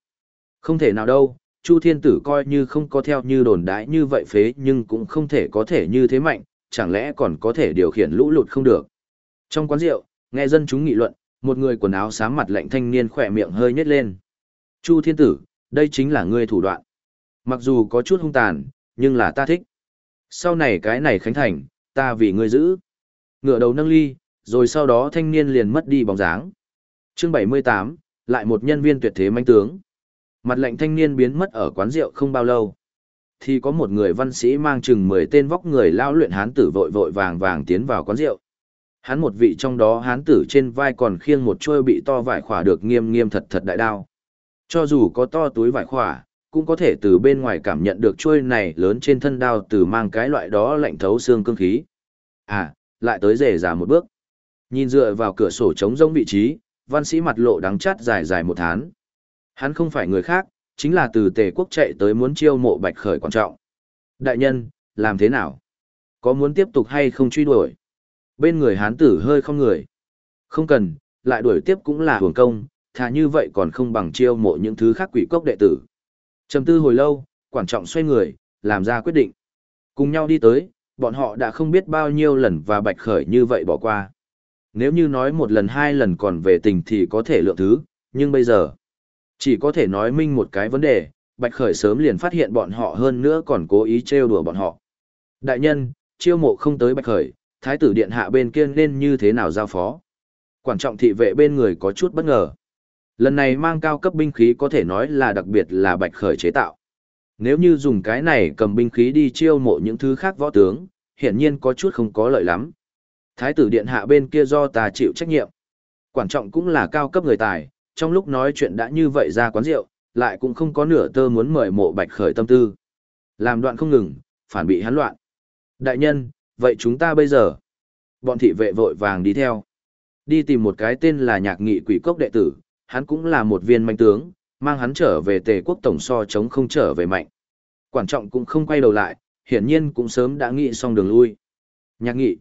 Không thể nào đâu, Chu Thiên Tử coi như không có theo như đồn đãi như vậy phế nhưng cũng không thể có thể như thế mạnh, chẳng lẽ còn có thể điều khiển lũ lụt không được. Trong quán rượu, nghe dân chúng nghị luận, một người quần áo xám mặt lạnh thanh niên khỏe miệng hơi nhếch lên. Chu Thiên Tử, đây chính là ngươi thủ đoạn. Mặc dù có chút hung tàn, nhưng là ta thích. Sau này cái này khánh thành, ta vì ngươi giữ. Ngựa đầu nâng ly, rồi sau đó thanh niên liền mất đi bóng dáng. Chương 78, lại một nhân viên tuyệt thế manh tướng. Mặt lệnh thanh niên biến mất ở quán rượu không bao lâu. Thì có một người văn sĩ mang chừng 10 tên vóc người lao luyện hán tử vội vội vàng vàng tiến vào quán rượu. Hắn một vị trong đó hán tử trên vai còn khiêng một chuôi bị to vải khỏa được nghiêm nghiêm thật thật đại đao. Cho dù có to túi vải khỏa, cũng có thể từ bên ngoài cảm nhận được chuôi này lớn trên thân đao từ mang cái loại đó lạnh thấu xương cương khí. À, lại tới rể già một bước. Nhìn dựa vào cửa sổ trống rỗng vị trí, văn sĩ mặt lộ đắng chát dài dài một tháng. Hắn không phải người khác, chính là từ tề quốc chạy tới muốn chiêu mộ bạch khởi quan trọng. Đại nhân, làm thế nào? Có muốn tiếp tục hay không truy đuổi? Bên người hán tử hơi không người. Không cần, lại đuổi tiếp cũng là hưởng công, thà như vậy còn không bằng chiêu mộ những thứ khác quỷ cốc đệ tử. Trầm tư hồi lâu, quản trọng xoay người, làm ra quyết định. Cùng nhau đi tới, bọn họ đã không biết bao nhiêu lần và bạch khởi như vậy bỏ qua. Nếu như nói một lần hai lần còn về tình thì có thể lượng thứ, nhưng bây giờ, chỉ có thể nói minh một cái vấn đề, bạch khởi sớm liền phát hiện bọn họ hơn nữa còn cố ý trêu đùa bọn họ. Đại nhân, chiêu mộ không tới bạch khởi, thái tử điện hạ bên kia nên như thế nào giao phó. Quản trọng thị vệ bên người có chút bất ngờ. Lần này mang cao cấp binh khí có thể nói là đặc biệt là bạch khởi chế tạo. Nếu như dùng cái này cầm binh khí đi chiêu mộ những thứ khác võ tướng, hiển nhiên có chút không có lợi lắm. Thái tử điện hạ bên kia do ta chịu trách nhiệm. Quản trọng cũng là cao cấp người tài, trong lúc nói chuyện đã như vậy ra quán rượu, lại cũng không có nửa tơ muốn mời mộ bạch khởi tâm tư. Làm đoạn không ngừng, phản bị hắn loạn. Đại nhân, vậy chúng ta bây giờ? Bọn thị vệ vội vàng đi theo. Đi tìm một cái tên là nhạc nghị quỷ cốc đệ tử, hắn cũng là một viên manh tướng, mang hắn trở về tề quốc tổng so chống không trở về mạnh. Quản trọng cũng không quay đầu lại, hiển nhiên cũng sớm đã nghĩ xong đường lui. Nhạc nghị.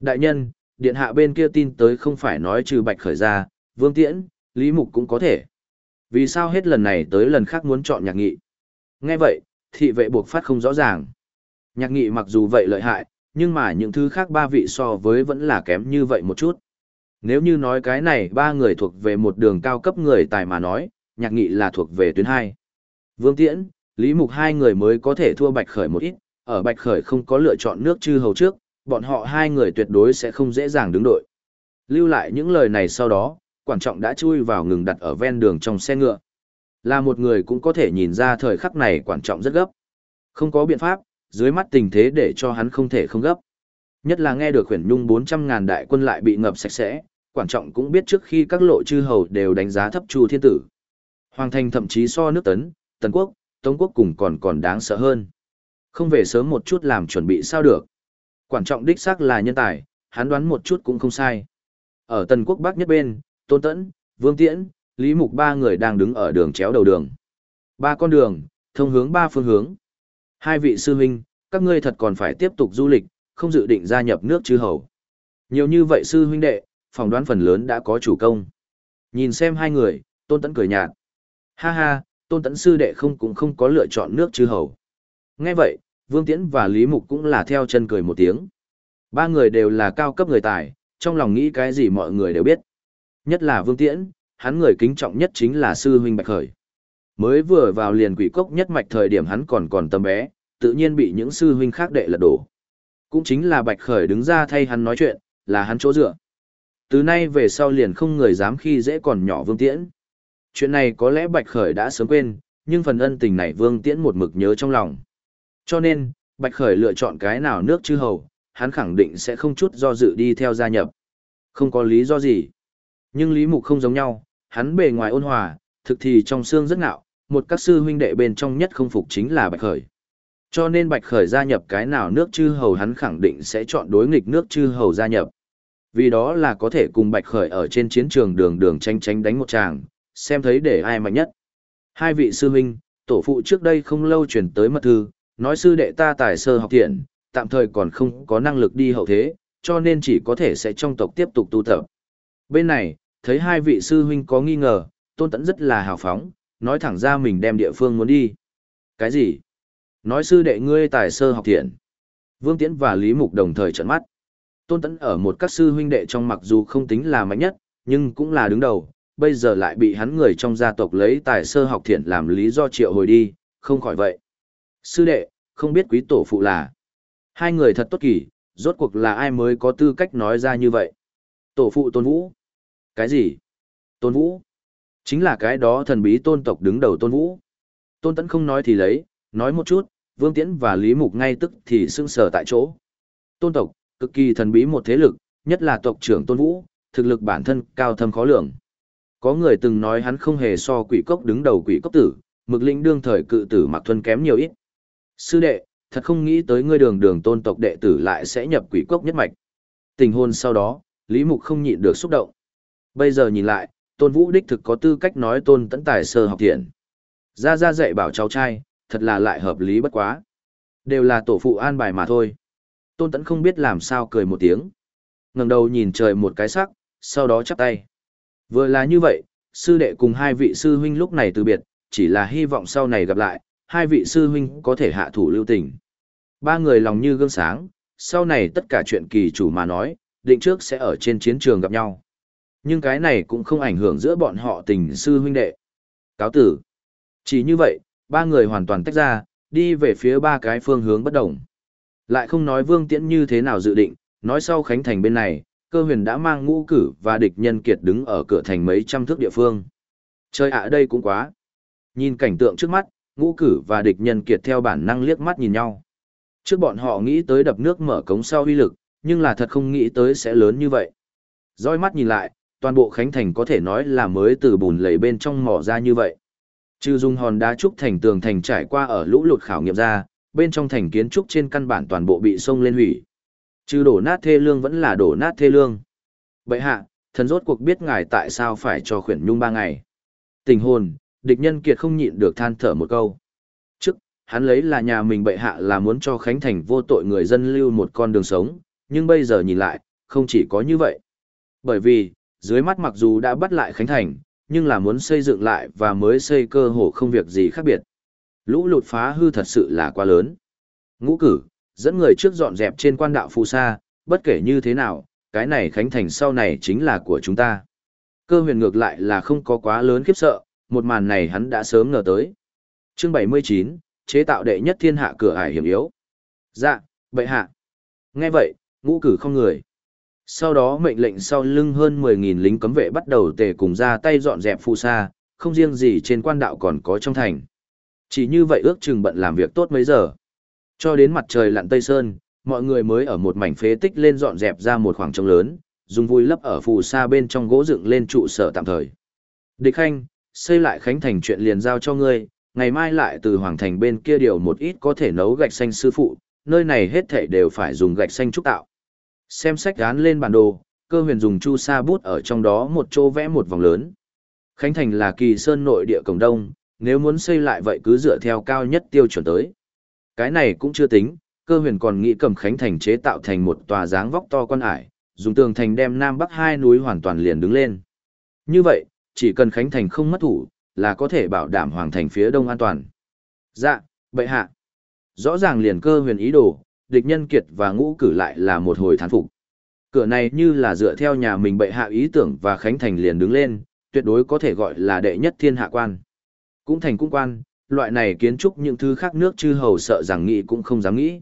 Đại nhân, điện hạ bên kia tin tới không phải nói trừ bạch khởi ra, vương tiễn, lý mục cũng có thể. Vì sao hết lần này tới lần khác muốn chọn nhạc nghị? Nghe vậy, thị vệ buộc phát không rõ ràng. Nhạc nghị mặc dù vậy lợi hại, nhưng mà những thứ khác ba vị so với vẫn là kém như vậy một chút. Nếu như nói cái này ba người thuộc về một đường cao cấp người tài mà nói, nhạc nghị là thuộc về tuyến hai. Vương Tiễn, Lý Mục hai người mới có thể thua Bạch Khởi một ít, ở Bạch Khởi không có lựa chọn nước chư hầu trước, bọn họ hai người tuyệt đối sẽ không dễ dàng đứng đội. Lưu lại những lời này sau đó, quản trọng đã chui vào ngừng đặt ở ven đường trong xe ngựa. Là một người cũng có thể nhìn ra thời khắc này quản trọng rất gấp. Không có biện pháp, dưới mắt tình thế để cho hắn không thể không gấp. Nhất là nghe được khuyển nhung 400.000 đại quân lại bị ngập sạch sẽ, quản trọng cũng biết trước khi các lộ chư hầu đều đánh giá thấp Chu Thiên Tử. Hoàng thành thậm chí so nước Tấn, Tần Quốc, Tống Quốc cùng còn còn đáng sợ hơn. Không về sớm một chút làm chuẩn bị sao được. Quản trọng đích xác là nhân tài, hắn đoán một chút cũng không sai. Ở Tần Quốc Bắc nhất bên, Tôn Tẫn, Vương Tiễn, Lý Mục ba người đang đứng ở đường chéo đầu đường. Ba con đường, thông hướng ba phương hướng. Hai vị sư huynh, các ngươi thật còn phải tiếp tục du lịch, không dự định gia nhập nước chư hầu. Nhiều như vậy sư huynh đệ, phỏng đoán phần lớn đã có chủ công. Nhìn xem hai người, Tôn Tẫn cười nhạt. Ha ha, Tôn Tẫn sư đệ không cũng không có lựa chọn nước chư hầu. Nghe vậy, Vương Tiễn và Lý Mục cũng là theo chân cười một tiếng. Ba người đều là cao cấp người tài, trong lòng nghĩ cái gì mọi người đều biết. Nhất là Vương Tiễn, hắn người kính trọng nhất chính là sư huynh Bạch Khởi. Mới vừa vào liền quỷ cốc nhất mạch thời điểm hắn còn còn tâm bé, tự nhiên bị những sư huynh khác đệ lật đổ. Cũng chính là Bạch Khởi đứng ra thay hắn nói chuyện, là hắn chỗ dựa. Từ nay về sau liền không người dám khi dễ còn nhỏ Vương Tiễn. Chuyện này có lẽ Bạch Khởi đã sớm quên, nhưng phần ân tình này Vương Tiễn một mực nhớ trong lòng. Cho nên, Bạch Khởi lựa chọn cái nào nước chư hầu, hắn khẳng định sẽ không chút do dự đi theo gia nhập. Không có lý do gì. Nhưng Lý Mục không giống nhau, hắn bề ngoài ôn hòa, thực thì trong xương rất ngạo, một các sư huynh đệ bên trong nhất không phục chính là Bạch Khởi. Cho nên Bạch Khởi gia nhập cái nào nước chư hầu hắn khẳng định sẽ chọn đối nghịch nước chư hầu gia nhập. Vì đó là có thể cùng Bạch Khởi ở trên chiến trường đường đường tranh tranh đánh một tràng, xem thấy để ai mạnh nhất. Hai vị sư huynh, tổ phụ trước đây không lâu chuyển tới mật thư, nói sư đệ ta tài sơ học thiện, tạm thời còn không có năng lực đi hậu thế, cho nên chỉ có thể sẽ trong tộc tiếp tục tu tập. Bên này, thấy hai vị sư huynh có nghi ngờ, tôn tẫn rất là hào phóng, nói thẳng ra mình đem địa phương muốn đi. Cái gì? Nói sư đệ ngươi tài sơ học thiện. Vương Tiễn và Lý Mục đồng thời trợn mắt. Tôn tẫn ở một các sư huynh đệ trong mặc dù không tính là mạnh nhất, nhưng cũng là đứng đầu, bây giờ lại bị hắn người trong gia tộc lấy tài sơ học thiện làm lý do triệu hồi đi, không khỏi vậy. Sư đệ, không biết quý tổ phụ là. Hai người thật tốt kỳ, rốt cuộc là ai mới có tư cách nói ra như vậy. Tổ phụ Tôn Vũ. Cái gì? Tôn Vũ. Chính là cái đó thần bí tôn tộc đứng đầu Tôn Vũ. Tôn Tấn không nói thì lấy, nói một chút, Vương Tiễn và Lý Mục ngay tức thì sưng sờ tại chỗ. Tôn tộc, cực kỳ thần bí một thế lực, nhất là tộc trưởng Tôn Vũ, thực lực bản thân cao thâm khó lường. Có người từng nói hắn không hề so quỷ cốc đứng đầu quỷ cốc tử, mực lĩnh đương thời cự tử mặc thuần kém nhiều ít. Sư đệ, thật không nghĩ tới ngươi đường đường tôn tộc đệ tử lại sẽ nhập quỷ cốc nhất mạch. Tình hôn sau đó, Lý Mục không nhịn được xúc động. Bây giờ nhìn lại, tôn vũ đích thực có tư cách nói tôn tấn tài sơ học thiện. Ra ra dạy bảo cháu trai, thật là lại hợp lý bất quá. Đều là tổ phụ an bài mà thôi. Tôn tấn không biết làm sao cười một tiếng. ngẩng đầu nhìn trời một cái sắc, sau đó chắp tay. Vừa là như vậy, sư đệ cùng hai vị sư huynh lúc này từ biệt, chỉ là hy vọng sau này gặp lại, hai vị sư huynh có thể hạ thủ lưu tình. Ba người lòng như gương sáng, sau này tất cả chuyện kỳ chủ mà nói, định trước sẽ ở trên chiến trường gặp nhau. Nhưng cái này cũng không ảnh hưởng giữa bọn họ tình sư huynh đệ. Cáo tử. Chỉ như vậy, ba người hoàn toàn tách ra, đi về phía ba cái phương hướng bất đồng. Lại không nói Vương Tiễn như thế nào dự định, nói sau Khánh Thành bên này, cơ huyền đã mang ngũ cử và địch nhân kiệt đứng ở cửa thành mấy trăm thước địa phương. Chơi ạ đây cũng quá. Nhìn cảnh tượng trước mắt, ngũ cử và địch nhân kiệt theo bản năng liếc mắt nhìn nhau. Trước bọn họ nghĩ tới đập nước mở cống sau uy lực, nhưng là thật không nghĩ tới sẽ lớn như vậy. Rồi mắt nhìn lại, toàn bộ Khánh Thành có thể nói là mới từ bùn lầy bên trong mỏ ra như vậy. Trừ dùng hòn đá trúc thành tường thành trải qua ở lũ lụt khảo nghiệm ra, bên trong thành kiến trúc trên căn bản toàn bộ bị sông lên hủy. Trừ đổ nát thê lương vẫn là đổ nát thê lương. Bệ hạ, thần rốt cuộc biết ngài tại sao phải cho khuyển nhung ba ngày. Tình hồn, địch nhân kiệt không nhịn được than thở một câu. Trước, hắn lấy là nhà mình bệ hạ là muốn cho Khánh Thành vô tội người dân lưu một con đường sống, nhưng bây giờ nhìn lại, không chỉ có như vậy. Bởi vì, dưới mắt mặc dù đã bắt lại Khánh Thành, nhưng là muốn xây dựng lại và mới xây cơ hồ không việc gì khác biệt. Lũ lụt phá hư thật sự là quá lớn. Ngũ cử, dẫn người trước dọn dẹp trên quan đạo phù sa, bất kể như thế nào, cái này Khánh Thành sau này chính là của chúng ta. Cơ huyền ngược lại là không có quá lớn khiếp sợ, một màn này hắn đã sớm ngờ tới. Chương 79, chế tạo đệ nhất thiên hạ cửa ải hiểm yếu. Dạ, bệ hạ. Nghe vậy, ngũ cử không người. Sau đó mệnh lệnh sau lưng hơn 10.000 lính cấm vệ bắt đầu tề cùng ra tay dọn dẹp phù sa, không riêng gì trên quan đạo còn có trong thành. Chỉ như vậy ước chừng bận làm việc tốt mấy giờ. Cho đến mặt trời lặn tây sơn, mọi người mới ở một mảnh phế tích lên dọn dẹp ra một khoảng trống lớn, dùng vui lấp ở phù sa bên trong gỗ dựng lên trụ sở tạm thời. Địch Khanh, xây lại Khánh Thành chuyện liền giao cho ngươi, ngày mai lại từ Hoàng Thành bên kia điều một ít có thể nấu gạch xanh sư phụ, nơi này hết thảy đều phải dùng gạch xanh trúc tạo. Xem sách gán lên bản đồ, cơ huyền dùng chu sa bút ở trong đó một chỗ vẽ một vòng lớn. Khánh Thành là kỳ sơn nội địa cổng đông, nếu muốn xây lại vậy cứ dựa theo cao nhất tiêu chuẩn tới. Cái này cũng chưa tính, cơ huyền còn nghĩ cầm Khánh Thành chế tạo thành một tòa dáng vóc to quan ải, dùng tường thành đem Nam Bắc hai núi hoàn toàn liền đứng lên. Như vậy, chỉ cần Khánh Thành không mất thủ, là có thể bảo đảm Hoàng Thành phía đông an toàn. Dạ, bệ hạ. Rõ ràng liền cơ huyền ý đồ, địch nhân kiệt và ngũ cử lại là một hồi thán phục. Cửa này như là dựa theo nhà mình bệ hạ ý tưởng và Khánh Thành liền đứng lên, tuyệt đối có thể gọi là đệ nhất thiên hạ quan. Cũng thành cũng quan, loại này kiến trúc những thứ khác nước chư hầu sợ rằng nghĩ cũng không dám nghĩ.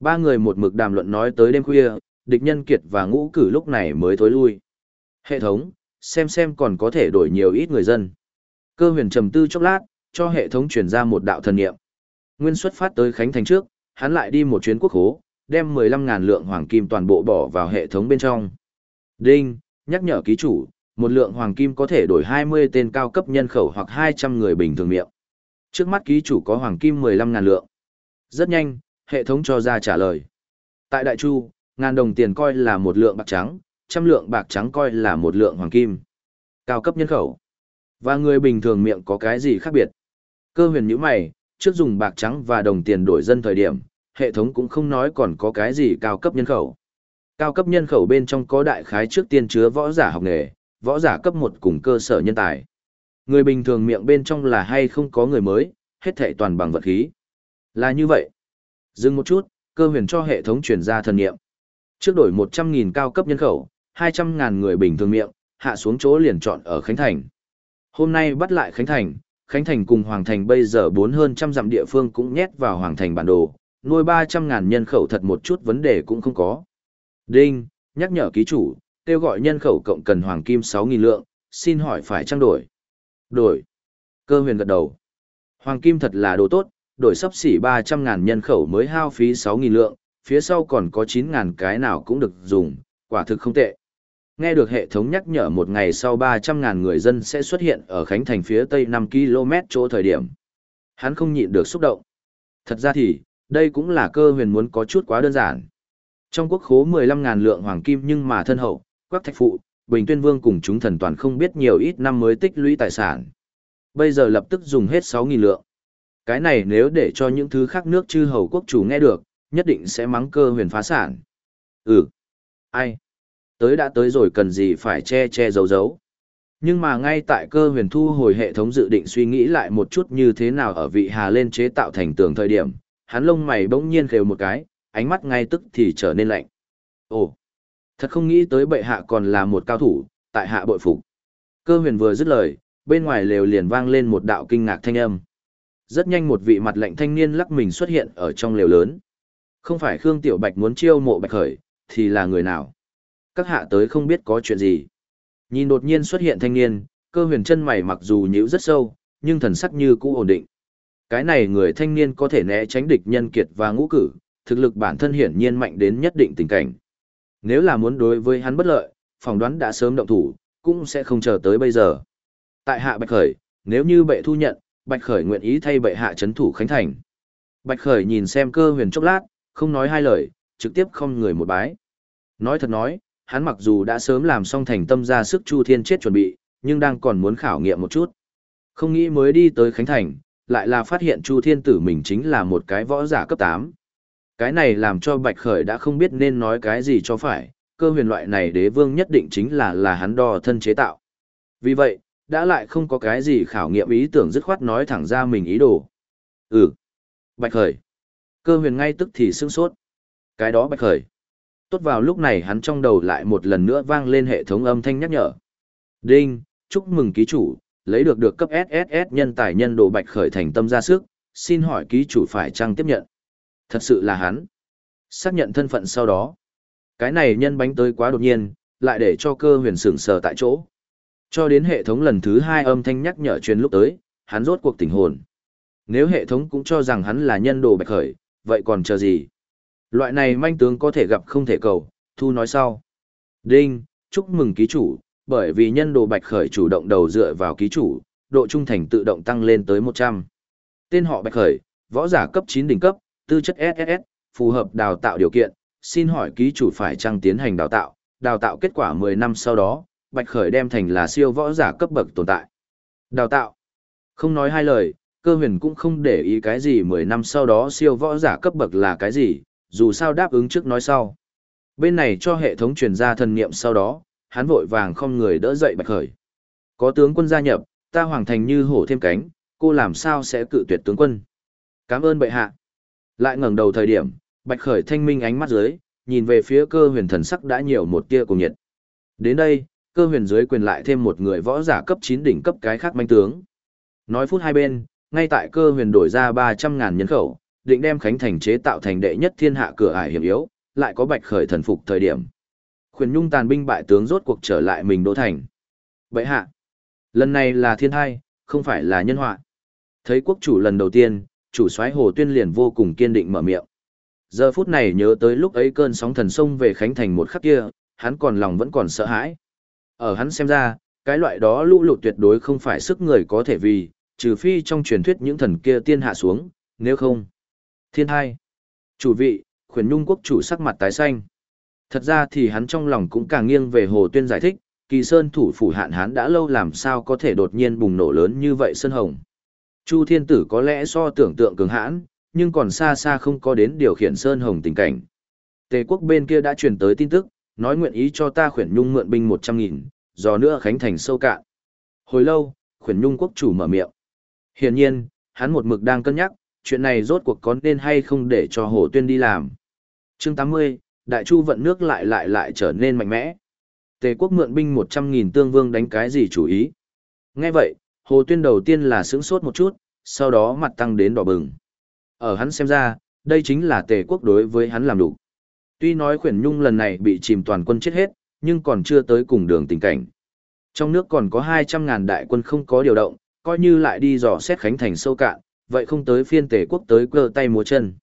Ba người một mực đàm luận nói tới đêm khuya, địch nhân kiệt và ngũ cử lúc này mới thối lui. Hệ thống, xem xem còn có thể đổi nhiều ít người dân. Cơ huyền trầm tư chốc lát, cho hệ thống truyền ra một đạo thần niệm. Nguyên xuất phát tới Khánh Thành trước, hắn lại đi một chuyến quốc hố, đem 15.000 lượng hoàng kim toàn bộ bỏ vào hệ thống bên trong. Đinh, nhắc nhở ký chủ, một lượng hoàng kim có thể đổi 20 tên cao cấp nhân khẩu hoặc 200 người bình thường miệng. Trước mắt ký chủ có hoàng kim 15.000 lượng. Rất nhanh, hệ thống cho ra trả lời. Tại Đại Chu, ngàn đồng tiền coi là một lượng bạc trắng, trăm lượng bạc trắng coi là một lượng hoàng kim. Cao cấp nhân khẩu. Và người bình thường miệng có cái gì khác biệt? Cơ huyền như mày, trước dùng bạc trắng và đồng tiền đổi dân thời điểm, hệ thống cũng không nói còn có cái gì cao cấp nhân khẩu. Cao cấp nhân khẩu bên trong có đại khái trước tiên chứa võ giả học nghề, võ giả cấp một cùng cơ sở nhân tài. Người bình thường miệng bên trong là hay không có người mới, hết thảy toàn bằng vật khí. Là như vậy. Dừng một chút, cơ huyền cho hệ thống truyền ra thần niệm. Trước đổi 100.000 cao cấp nhân khẩu, 200.000 người bình thường miệng, hạ xuống chỗ liền chọn ở Khánh Thành. Hôm nay bắt lại Khánh Thành, Khánh Thành cùng Hoàng Thành bây giờ bốn hơn trăm dặm địa phương cũng nhét vào Hoàng Thành bản đồ, nuôi 300.000 nhân khẩu thật một chút vấn đề cũng không có. Đinh, nhắc nhở ký chủ, kêu gọi nhân khẩu cộng cần hoàng kim 6.000 lượng, xin hỏi phải trang đổi. Đổi. Cơ huyền gật đầu. Hoàng kim thật là đồ tốt, đổi sắp xỉ 300.000 nhân khẩu mới hao phí 6.000 lượng, phía sau còn có 9.000 cái nào cũng được dùng, quả thực không tệ. Nghe được hệ thống nhắc nhở một ngày sau 300.000 người dân sẽ xuất hiện ở Khánh Thành phía tây 5 km chỗ thời điểm. Hắn không nhịn được xúc động. Thật ra thì, đây cũng là cơ huyền muốn có chút quá đơn giản. Trong quốc khố 15.000 lượng hoàng kim nhưng mà thân hậu, quắc thạch phụ, bình tuyên vương cùng chúng thần toàn không biết nhiều ít năm mới tích lũy tài sản. Bây giờ lập tức dùng hết 6.000 lượng. Cái này nếu để cho những thứ khác nước chư hầu quốc chủ nghe được, nhất định sẽ mắng cơ huyền phá sản. Ừ. Ai? Tới đã tới rồi cần gì phải che che giấu giấu. Nhưng mà ngay tại cơ huyền thu hồi hệ thống dự định suy nghĩ lại một chút như thế nào ở vị hà lên chế tạo thành tường thời điểm, hắn lông mày bỗng nhiên khều một cái, ánh mắt ngay tức thì trở nên lạnh. Ồ, thật không nghĩ tới bệ hạ còn là một cao thủ, tại hạ bội phục. Cơ huyền vừa dứt lời, bên ngoài lều liền vang lên một đạo kinh ngạc thanh âm. Rất nhanh một vị mặt lạnh thanh niên lắc mình xuất hiện ở trong lều lớn. Không phải Khương Tiểu Bạch muốn chiêu mộ Bạch Khởi, thì là người nào? Các hạ tới không biết có chuyện gì. Nhìn đột nhiên xuất hiện thanh niên, cơ huyền chân mày mặc dù nhíu rất sâu, nhưng thần sắc như cũ ổn định. Cái này người thanh niên có thể né tránh địch nhân kiệt và ngũ cử, thực lực bản thân hiển nhiên mạnh đến nhất định tình cảnh. Nếu là muốn đối với hắn bất lợi, phỏng đoán đã sớm động thủ, cũng sẽ không chờ tới bây giờ. Tại hạ Bạch Khởi, nếu như bệ thu nhận, Bạch Khởi nguyện ý thay bệ hạ chấn thủ Khánh Thành. Bạch Khởi nhìn xem cơ huyền chốc lát, không nói hai lời, trực tiếp không người một bái. Nói thật nói, hắn mặc dù đã sớm làm xong thành tâm ra sức Chu Thiên chết chuẩn bị, nhưng đang còn muốn khảo nghiệm một chút. Không nghĩ mới đi tới Khánh Thành, lại là phát hiện Chu Thiên tử mình chính là một cái võ giả cấp 8. Cái này làm cho Bạch Khởi đã không biết nên nói cái gì cho phải, cơ huyền loại này đế vương nhất định chính là là hắn đo thân chế tạo. Vì vậy, đã lại không có cái gì khảo nghiệm ý tưởng dứt khoát nói thẳng ra mình ý đồ. Ừ. Bạch Khởi. Cơ huyền ngay tức thì sưng sốt. Cái đó Bạch Khởi. Tốt vào lúc này hắn trong đầu lại một lần nữa vang lên hệ thống âm thanh nhắc nhở. Đinh, chúc mừng ký chủ, lấy được được cấp SSS nhân tài nhân đồ Bạch Khởi thành tâm ra sức, xin hỏi ký chủ phải chăng tiếp nhận. Thật sự là hắn. Xác nhận thân phận sau đó. Cái này nhân bánh tới quá đột nhiên, lại để cho cơ huyền sửng sờ tại chỗ. Cho đến hệ thống lần thứ hai âm thanh nhắc nhở truyền lúc tới, hắn rốt cuộc tỉnh hồn. Nếu hệ thống cũng cho rằng hắn là nhân đồ bạch khởi, vậy còn chờ gì? Loại này manh tướng có thể gặp không thể cầu, thu nói sau. Đinh, chúc mừng ký chủ, bởi vì nhân đồ Bạch Khởi chủ động đầu dựa vào ký chủ, độ trung thành tự động tăng lên tới 100. Tên họ Bạch Khởi, võ giả cấp 9 đỉnh cấp, tư chất SSS, phù hợp đào tạo điều kiện, xin hỏi ký chủ phải chăng tiến hành đào tạo, đào tạo kết quả 10 năm sau đó, Bạch Khởi đem thành là siêu võ giả cấp bậc tồn tại. Đào tạo. Không nói hai lời, cơ huyền cũng không để ý cái gì 10 năm sau đó siêu võ giả cấp bậc là cái gì, dù sao đáp ứng trước nói sau. Bên này cho hệ thống truyền ra thần niệm sau đó, hắn vội vàng không người đỡ dậy Bạch Khởi. Có tướng quân gia nhập, ta hoàng thành như hổ thêm cánh, cô làm sao sẽ cự tuyệt tướng quân. Cảm ơn bệ hạ. Lại ngẩng đầu thời điểm, Bạch Khởi thanh minh ánh mắt dưới, nhìn về phía cơ huyền thần sắc đã nhiều một tia cùng nhiệt. Đến đây, cơ huyền dưới quyền lại thêm một người võ giả cấp 9 đỉnh cấp cái khác manh tướng. Nói phút hai bên, ngay tại cơ huyền đổi ra 300.000 nhân khẩu, định đem Khánh Thành chế tạo thành đệ nhất thiên hạ cửa ải hiểm yếu, lại có Bạch Khởi thần phục thời điểm. Khuyển Nhung tàn binh bại tướng rốt cuộc trở lại mình đô thành. Bệ hạ, lần này là thiên hai, không phải là nhân họa. Thấy quốc chủ lần đầu tiên, chủ soái Hồ Tuyên liền vô cùng kiên định mở miệng. Giờ phút này nhớ tới lúc ấy cơn sóng thần sông về Khánh Thành một khắc kia, hắn còn lòng vẫn còn sợ hãi. Ở hắn xem ra, cái loại đó lũ lụt tuyệt đối không phải sức người có thể vì, trừ phi trong truyền thuyết những thần kia tiên hạ xuống, nếu không. Thiên hai. Chủ vị, khuyển nhung quốc chủ sắc mặt tái xanh. Thật ra thì hắn trong lòng cũng càng nghiêng về Hồ Tuyên giải thích, kỳ sơn thủ phủ hạn hán đã lâu làm sao có thể đột nhiên bùng nổ lớn như vậy sơn hồng. Chu thiên tử có lẽ so tưởng tượng cường hãn, nhưng còn xa xa không có đến điều khiển sơn hồng tình cảnh. Tề quốc bên kia đã truyền tới tin tức, nói nguyện ý cho ta khuyển nhung mượn binh một trăm nghìn, do nữa khánh thành sâu cạn. Hồi lâu, khuyển nhung quốc chủ mở miệng. Hiển nhiên, hắn một mực đang cân nhắc, chuyện này rốt cuộc có nên hay không để cho Hồ Tuyên đi làm. Chương 80, Đại Chu vận nước lại lại lại trở nên mạnh mẽ. Tề quốc mượn binh 100.000 tương vương đánh cái gì chủ ý. Nghe vậy, Hồ Tuyên đầu tiên là sững sốt một chút, sau đó mặt tăng đến đỏ bừng. Ở hắn xem ra, đây chính là tề quốc đối với hắn làm đủ. Tuy nói khuyển nhung lần này bị chìm toàn quân chết hết, nhưng còn chưa tới cùng đường tình cảnh. Trong nước còn có 200.000 đại quân không có điều động, coi như lại đi dò xét khánh thành sâu cạn, vậy không tới phiên tề quốc tới cơ tay múa chân.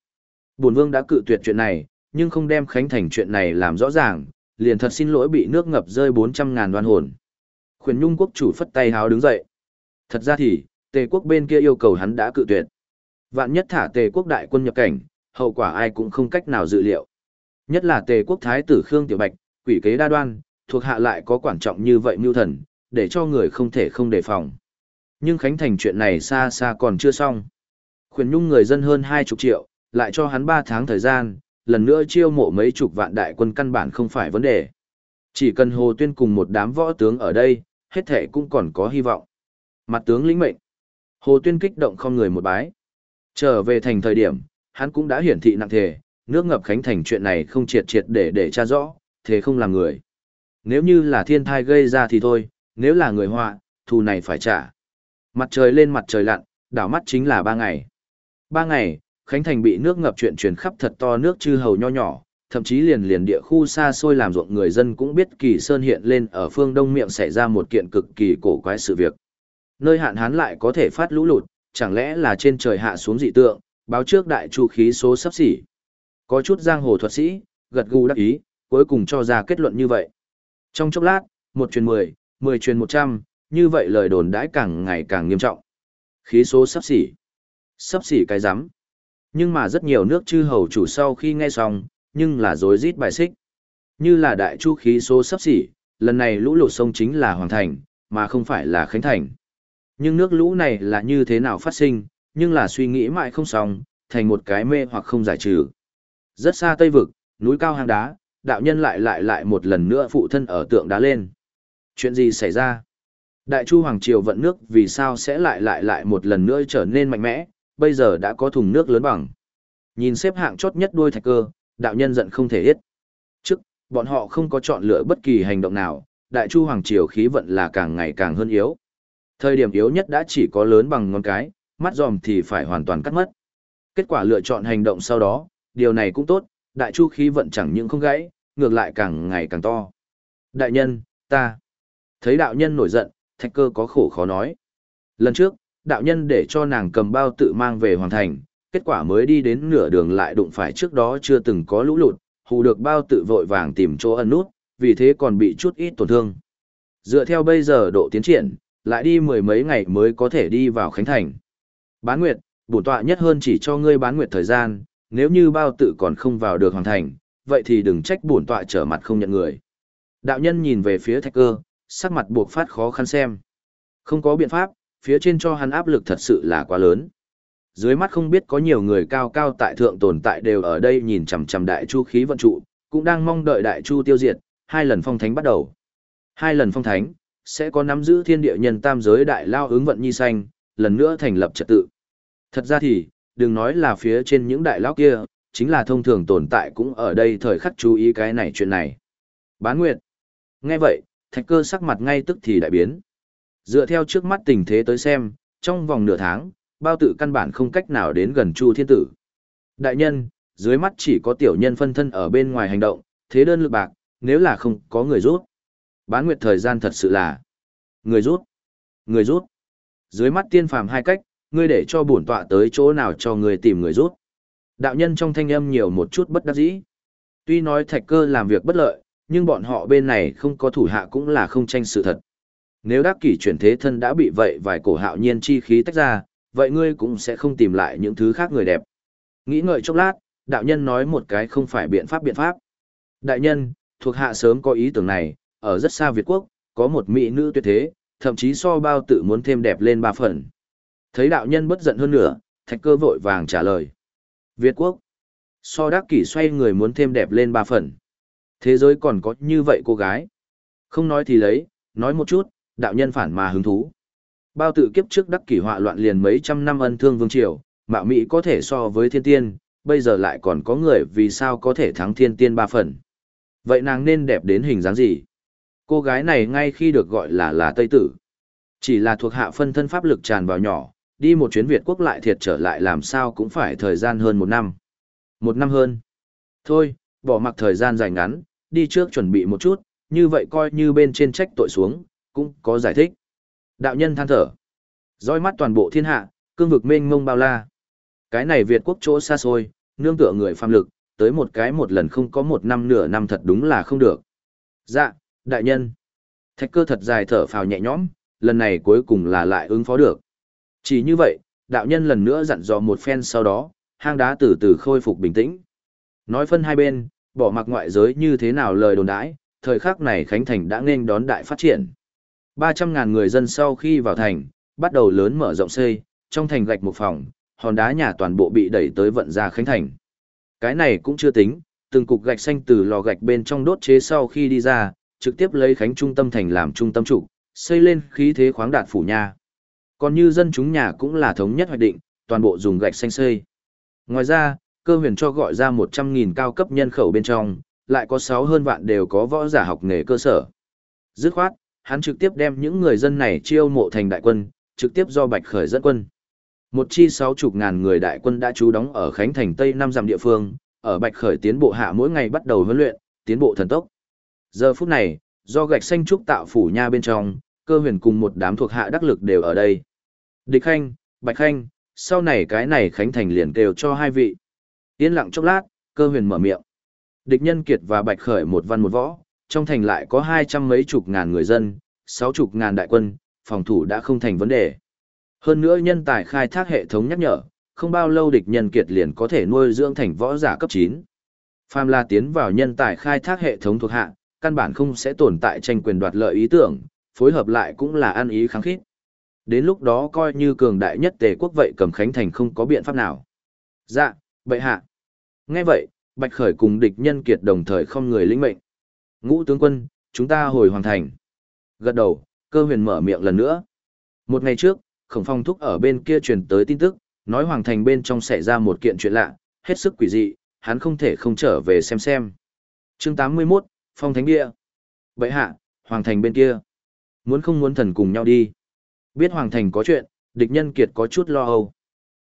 Bổn vương đã cự tuyệt chuyện này, nhưng không đem khánh thành chuyện này làm rõ ràng, liền thật xin lỗi bị nước ngập rơi 400.000 đoan hồn. Khuyển nhung quốc chủ phất tay háo đứng dậy. Thật ra thì, tề quốc bên kia yêu cầu hắn đã cự tuyệt. Vạn nhất thả tề quốc đại quân nhập cảnh, hậu quả ai cũng không cách nào dự liệu. Nhất là tề quốc thái tử Khương Tiểu Bạch, quỷ kế đa đoan, thuộc hạ lại có quan trọng như vậy mưu thần, để cho người không thể không đề phòng. Nhưng Khánh Thành chuyện này xa xa còn chưa xong. Khuyển nhung người dân hơn hai chục triệu, lại cho hắn 3 tháng thời gian, lần nữa chiêu mộ mấy chục vạn đại quân căn bản không phải vấn đề. Chỉ cần Hồ Tuyên cùng một đám võ tướng ở đây, hết thể cũng còn có hy vọng. Mặt tướng lĩnh mệnh. Hồ Tuyên kích động không người một bái. Trở về thành thời điểm, hắn cũng đã hiển thị nặng thể, nước ngập khánh thành chuyện này không triệt triệt để để tra rõ, thế không làm người. Nếu như là thiên thai gây ra thì thôi, nếu là người họa, thù này phải trả. Mặt trời lên mặt trời lặn, đảo mắt chính là ba ngày. Ba ngày, Khánh Thành bị nước ngập chuyện truyền khắp thật to nước chư hầu nho nhỏ, thậm chí liền liền địa khu xa xôi làm ruộng người dân cũng biết Kỳ Sơn hiện lên ở phương đông miệng xảy ra một kiện cực kỳ cổ quái sự việc. Nơi hạn hán lại có thể phát lũ lụt, chẳng lẽ là trên trời hạ xuống dị tượng, báo trước đại chu khí số sắp xỉ. Có chút giang hồ thuật sĩ, gật gù đắc ý, cuối cùng cho ra kết luận như vậy. Trong chốc lát, một truyền mười, mười truyền một trăm, như vậy lời đồn đãi càng ngày càng nghiêm trọng. Khí số sắp xỉ. Sắp xỉ cái rắm Nhưng mà rất nhiều nước chư hầu chủ sau khi nghe xong, nhưng là dối rít bài xích. Như là đại chu khí số sắp xỉ, lần này lũ lụt sông chính là Hoàng Thành, mà không phải là Khánh Thành. Nhưng nước lũ này là như thế nào phát sinh, nhưng là suy nghĩ mãi không xong, thành một cái mê hoặc không giải trừ. Rất xa Tây Vực, núi cao hang đá, đạo nhân lại lại lại một lần nữa phụ thân ở tượng đá lên. Chuyện gì xảy ra? Đại Chu Hoàng Triều vận nước vì sao sẽ lại lại lại một lần nữa trở nên mạnh mẽ, bây giờ đã có thùng nước lớn bằng. Nhìn xếp hạng chót nhất đuôi thạch cơ, đạo nhân giận không thể hết. Trước, bọn họ không có chọn lựa bất kỳ hành động nào, Đại Chu Hoàng Triều khí vận là càng ngày càng hơn yếu. Thời điểm yếu nhất đã chỉ có lớn bằng ngón cái, mắt giòm thì phải hoàn toàn cắt mất. Kết quả lựa chọn hành động sau đó, điều này cũng tốt, đại chu khí vận chẳng những không gãy, ngược lại càng ngày càng to. Đại nhân, ta. Thấy đạo nhân nổi giận, thạch cơ có khổ khó nói. Lần trước, đạo nhân để cho nàng cầm bao tự mang về hoàn thành, kết quả mới đi đến nửa đường lại đụng phải trước đó chưa từng có lũ lụt, hù được bao tự vội vàng tìm chỗ ẩn nút, vì thế còn bị chút ít tổn thương. Dựa theo bây giờ độ tiến triển, lại đi mười mấy ngày mới có thể đi vào Khánh Thành. Bán Nguyệt, bổn tọa nhất hơn chỉ cho ngươi bán Nguyệt thời gian, nếu như bao tự còn không vào được hoàn thành, vậy thì đừng trách bổn tọa trở mặt không nhận người. Đạo nhân nhìn về phía thạch cơ, sắc mặt buộc phát khó khăn xem. Không có biện pháp, phía trên cho hắn áp lực thật sự là quá lớn. Dưới mắt không biết có nhiều người cao cao tại thượng tồn tại đều ở đây nhìn chằm chằm đại chu khí vận trụ, cũng đang mong đợi đại chu tiêu diệt, hai lần phong thánh bắt đầu. Hai lần phong thánh, sẽ có nắm giữ thiên địa nhân tam giới đại lao ứng vận nhi xanh, lần nữa thành lập trật tự. Thật ra thì, đừng nói là phía trên những đại lão kia, chính là thông thường tồn tại cũng ở đây thời khắc chú ý cái này chuyện này. Bán Nguyệt. Nghe vậy, thạch cơ sắc mặt ngay tức thì đại biến. Dựa theo trước mắt tình thế tới xem, trong vòng nửa tháng, bao tự căn bản không cách nào đến gần Chu Thiên Tử. Đại nhân, dưới mắt chỉ có tiểu nhân phân thân ở bên ngoài hành động, thế đơn lực bạc, nếu là không có người rút. Bán nguyệt thời gian thật sự là người rút, người rút. Dưới mắt tiên phàm hai cách, ngươi để cho bổn tọa tới chỗ nào cho ngươi tìm người rút. Đạo nhân trong thanh âm nhiều một chút bất đắc dĩ. Tuy nói thạch cơ làm việc bất lợi, nhưng bọn họ bên này không có thủ hạ cũng là không tranh sự thật. Nếu đắc kỷ chuyển thế thân đã bị vậy vài cổ hạo nhiên chi khí tách ra, vậy ngươi cũng sẽ không tìm lại những thứ khác người đẹp. Nghĩ ngợi chốc lát, đạo nhân nói một cái không phải biện pháp biện pháp. Đại nhân, thuộc hạ sớm có ý tưởng này, ở rất xa Việt Quốc, có một mỹ nữ tuyệt thế, thậm chí so bao tự muốn thêm đẹp lên ba phần. Thấy đạo nhân bất giận hơn nữa, thạch cơ vội vàng trả lời. Việt Quốc, so đắc kỷ xoay người muốn thêm đẹp lên ba phần. Thế giới còn có như vậy cô gái. Không nói thì lấy, nói một chút, đạo nhân phản mà hứng thú. Bao tự kiếp trước đắc kỷ họa loạn liền mấy trăm năm ân thương vương triều, mạo mỹ có thể so với thiên tiên, bây giờ lại còn có người vì sao có thể thắng thiên tiên ba phần. Vậy nàng nên đẹp đến hình dáng gì? Cô gái này ngay khi được gọi là là Tây Tử. Chỉ là thuộc hạ phân thân pháp lực tràn vào nhỏ, đi một chuyến Việt quốc lại thiệt trở lại làm sao cũng phải thời gian hơn một năm. Một năm hơn. Thôi, bỏ mặc thời gian dài ngắn, đi trước chuẩn bị một chút, như vậy coi như bên trên trách tội xuống, cũng có giải thích. Đạo nhân than thở. dõi mắt toàn bộ thiên hạ, cương vực mênh mông bao la. Cái này Việt quốc chỗ xa xôi, nương tựa người phàm lực, tới một cái một lần không có một năm nửa năm thật đúng là không được. Dạ, đại nhân. Thạch cơ thật dài thở phào nhẹ nhõm, lần này cuối cùng là lại ứng phó được. Chỉ như vậy, đạo nhân lần nữa dặn dò một phen sau đó, hang đá từ từ khôi phục bình tĩnh. Nói phân hai bên, bỏ mặc ngoại giới như thế nào lời đồn đãi, thời khắc này Khánh Thành đã nên đón đại phát triển. 300.000 người dân sau khi vào thành, bắt đầu lớn mở rộng xây, trong thành gạch một phòng, hòn đá nhà toàn bộ bị đẩy tới vận ra Khánh Thành. Cái này cũng chưa tính, từng cục gạch xanh từ lò gạch bên trong đốt chế sau khi đi ra, trực tiếp lấy Khánh Trung tâm thành làm trung tâm trụ, xây lên khí thế khoáng đạt phủ nhà Còn như dân chúng nhà cũng là thống nhất hoạch định, toàn bộ dùng gạch xanh xây. Ngoài ra, cơ huyền cho gọi ra 100.000 cao cấp nhân khẩu bên trong, lại có 6 hơn vạn đều có võ giả học nghề cơ sở. Dứt khoát, hắn trực tiếp đem những người dân này chiêu mộ thành đại quân, trực tiếp do Bạch Khởi dẫn quân. Một chi sáu chục ngàn người đại quân đã trú đóng ở Khánh Thành Tây Nam dặm địa phương, ở Bạch Khởi tiến bộ hạ mỗi ngày bắt đầu huấn luyện, tiến bộ thần tốc. Giờ phút này, do gạch xanh trúc tạo phủ nha bên trong, cơ huyền cùng một đám thuộc hạ đắc lực đều ở đây. Địch Khanh, Bạch Khanh, sau này cái này Khánh Thành liền kêu cho hai vị. Yên lặng chốc lát, cơ huyền mở miệng. Địch nhân kiệt và Bạch Khởi một văn một võ, trong thành lại có hai trăm mấy chục ngàn người dân, sáu chục ngàn đại quân, phòng thủ đã không thành vấn đề. Hơn nữa nhân tài khai thác hệ thống nhắc nhở, không bao lâu địch nhân kiệt liền có thể nuôi dưỡng thành võ giả cấp 9. Phàm La tiến vào nhân tài khai thác hệ thống thuộc hạ, căn bản không sẽ tồn tại tranh quyền đoạt lợi ý tưởng, phối hợp lại cũng là ăn ý kháng khít. Đến lúc đó coi như cường đại nhất tề quốc vậy cầm khánh thành không có biện pháp nào. Dạ, bệ hạ. Nghe vậy, Bạch Khởi cùng địch nhân kiệt đồng thời không người lĩnh mệnh. Ngũ tướng quân, chúng ta hồi hoàng thành. Gật đầu, cơ huyền mở miệng lần nữa. Một ngày trước, khổng phong thúc ở bên kia truyền tới tin tức, nói hoàng thành bên trong xảy ra một kiện chuyện lạ, hết sức quỷ dị, hắn không thể không trở về xem xem. chương 81, Phong Thánh Địa. bệ hạ, hoàng thành bên kia. Muốn không muốn thần cùng nhau đi. Biết hoàng thành có chuyện, địch nhân kiệt có chút lo âu.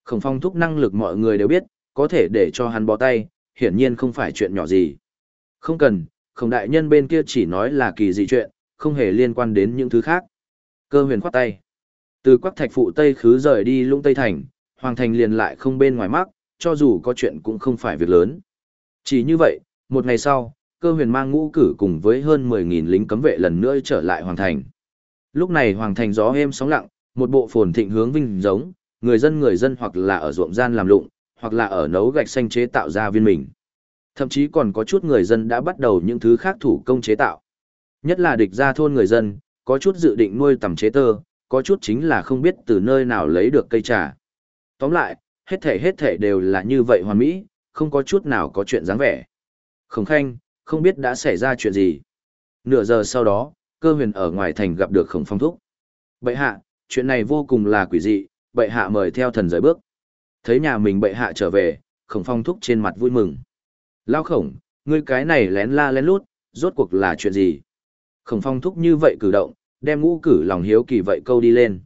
Khổng phong thúc năng lực mọi người đều biết, có thể để cho hắn bó tay, hiển nhiên không phải chuyện nhỏ gì. Không cần, khổng đại nhân bên kia chỉ nói là kỳ dị chuyện, không hề liên quan đến những thứ khác. Cơ huyền khoát tay. Từ quắc thạch phụ Tây khứ rời đi lũng Tây Thành, Hoàng Thành liền lại không bên ngoài mắc, cho dù có chuyện cũng không phải việc lớn. Chỉ như vậy, một ngày sau, cơ huyền mang ngũ cử cùng với hơn 10.000 lính cấm vệ lần nữa trở lại hoàng thành. Lúc này hoàng thành gió êm sóng lặng, một bộ phồn thịnh hướng vinh giống, người dân người dân hoặc là ở ruộng gian làm lụng, hoặc là ở nấu gạch xanh chế tạo ra viên mình. Thậm chí còn có chút người dân đã bắt đầu những thứ khác thủ công chế tạo. Nhất là địch ra thôn người dân, có chút dự định nuôi tầm chế tơ, có chút chính là không biết từ nơi nào lấy được cây trà. Tóm lại, hết thể hết thể đều là như vậy hoàn mỹ, không có chút nào có chuyện dáng vẻ. Khổng khanh, không biết đã xảy ra chuyện gì. Nửa giờ sau đó, cơ huyền ở ngoài thành gặp được khổng phong thúc. Bệ hạ, chuyện này vô cùng là quỷ dị, bệ hạ mời theo thần giới bước. Thấy nhà mình bệ hạ trở về, khổng phong thúc trên mặt vui mừng. Lao khổng, ngươi cái này lén la lén lút, rốt cuộc là chuyện gì? Khổng phong thúc như vậy cử động, đem ngũ cử lòng hiếu kỳ vậy câu đi lên.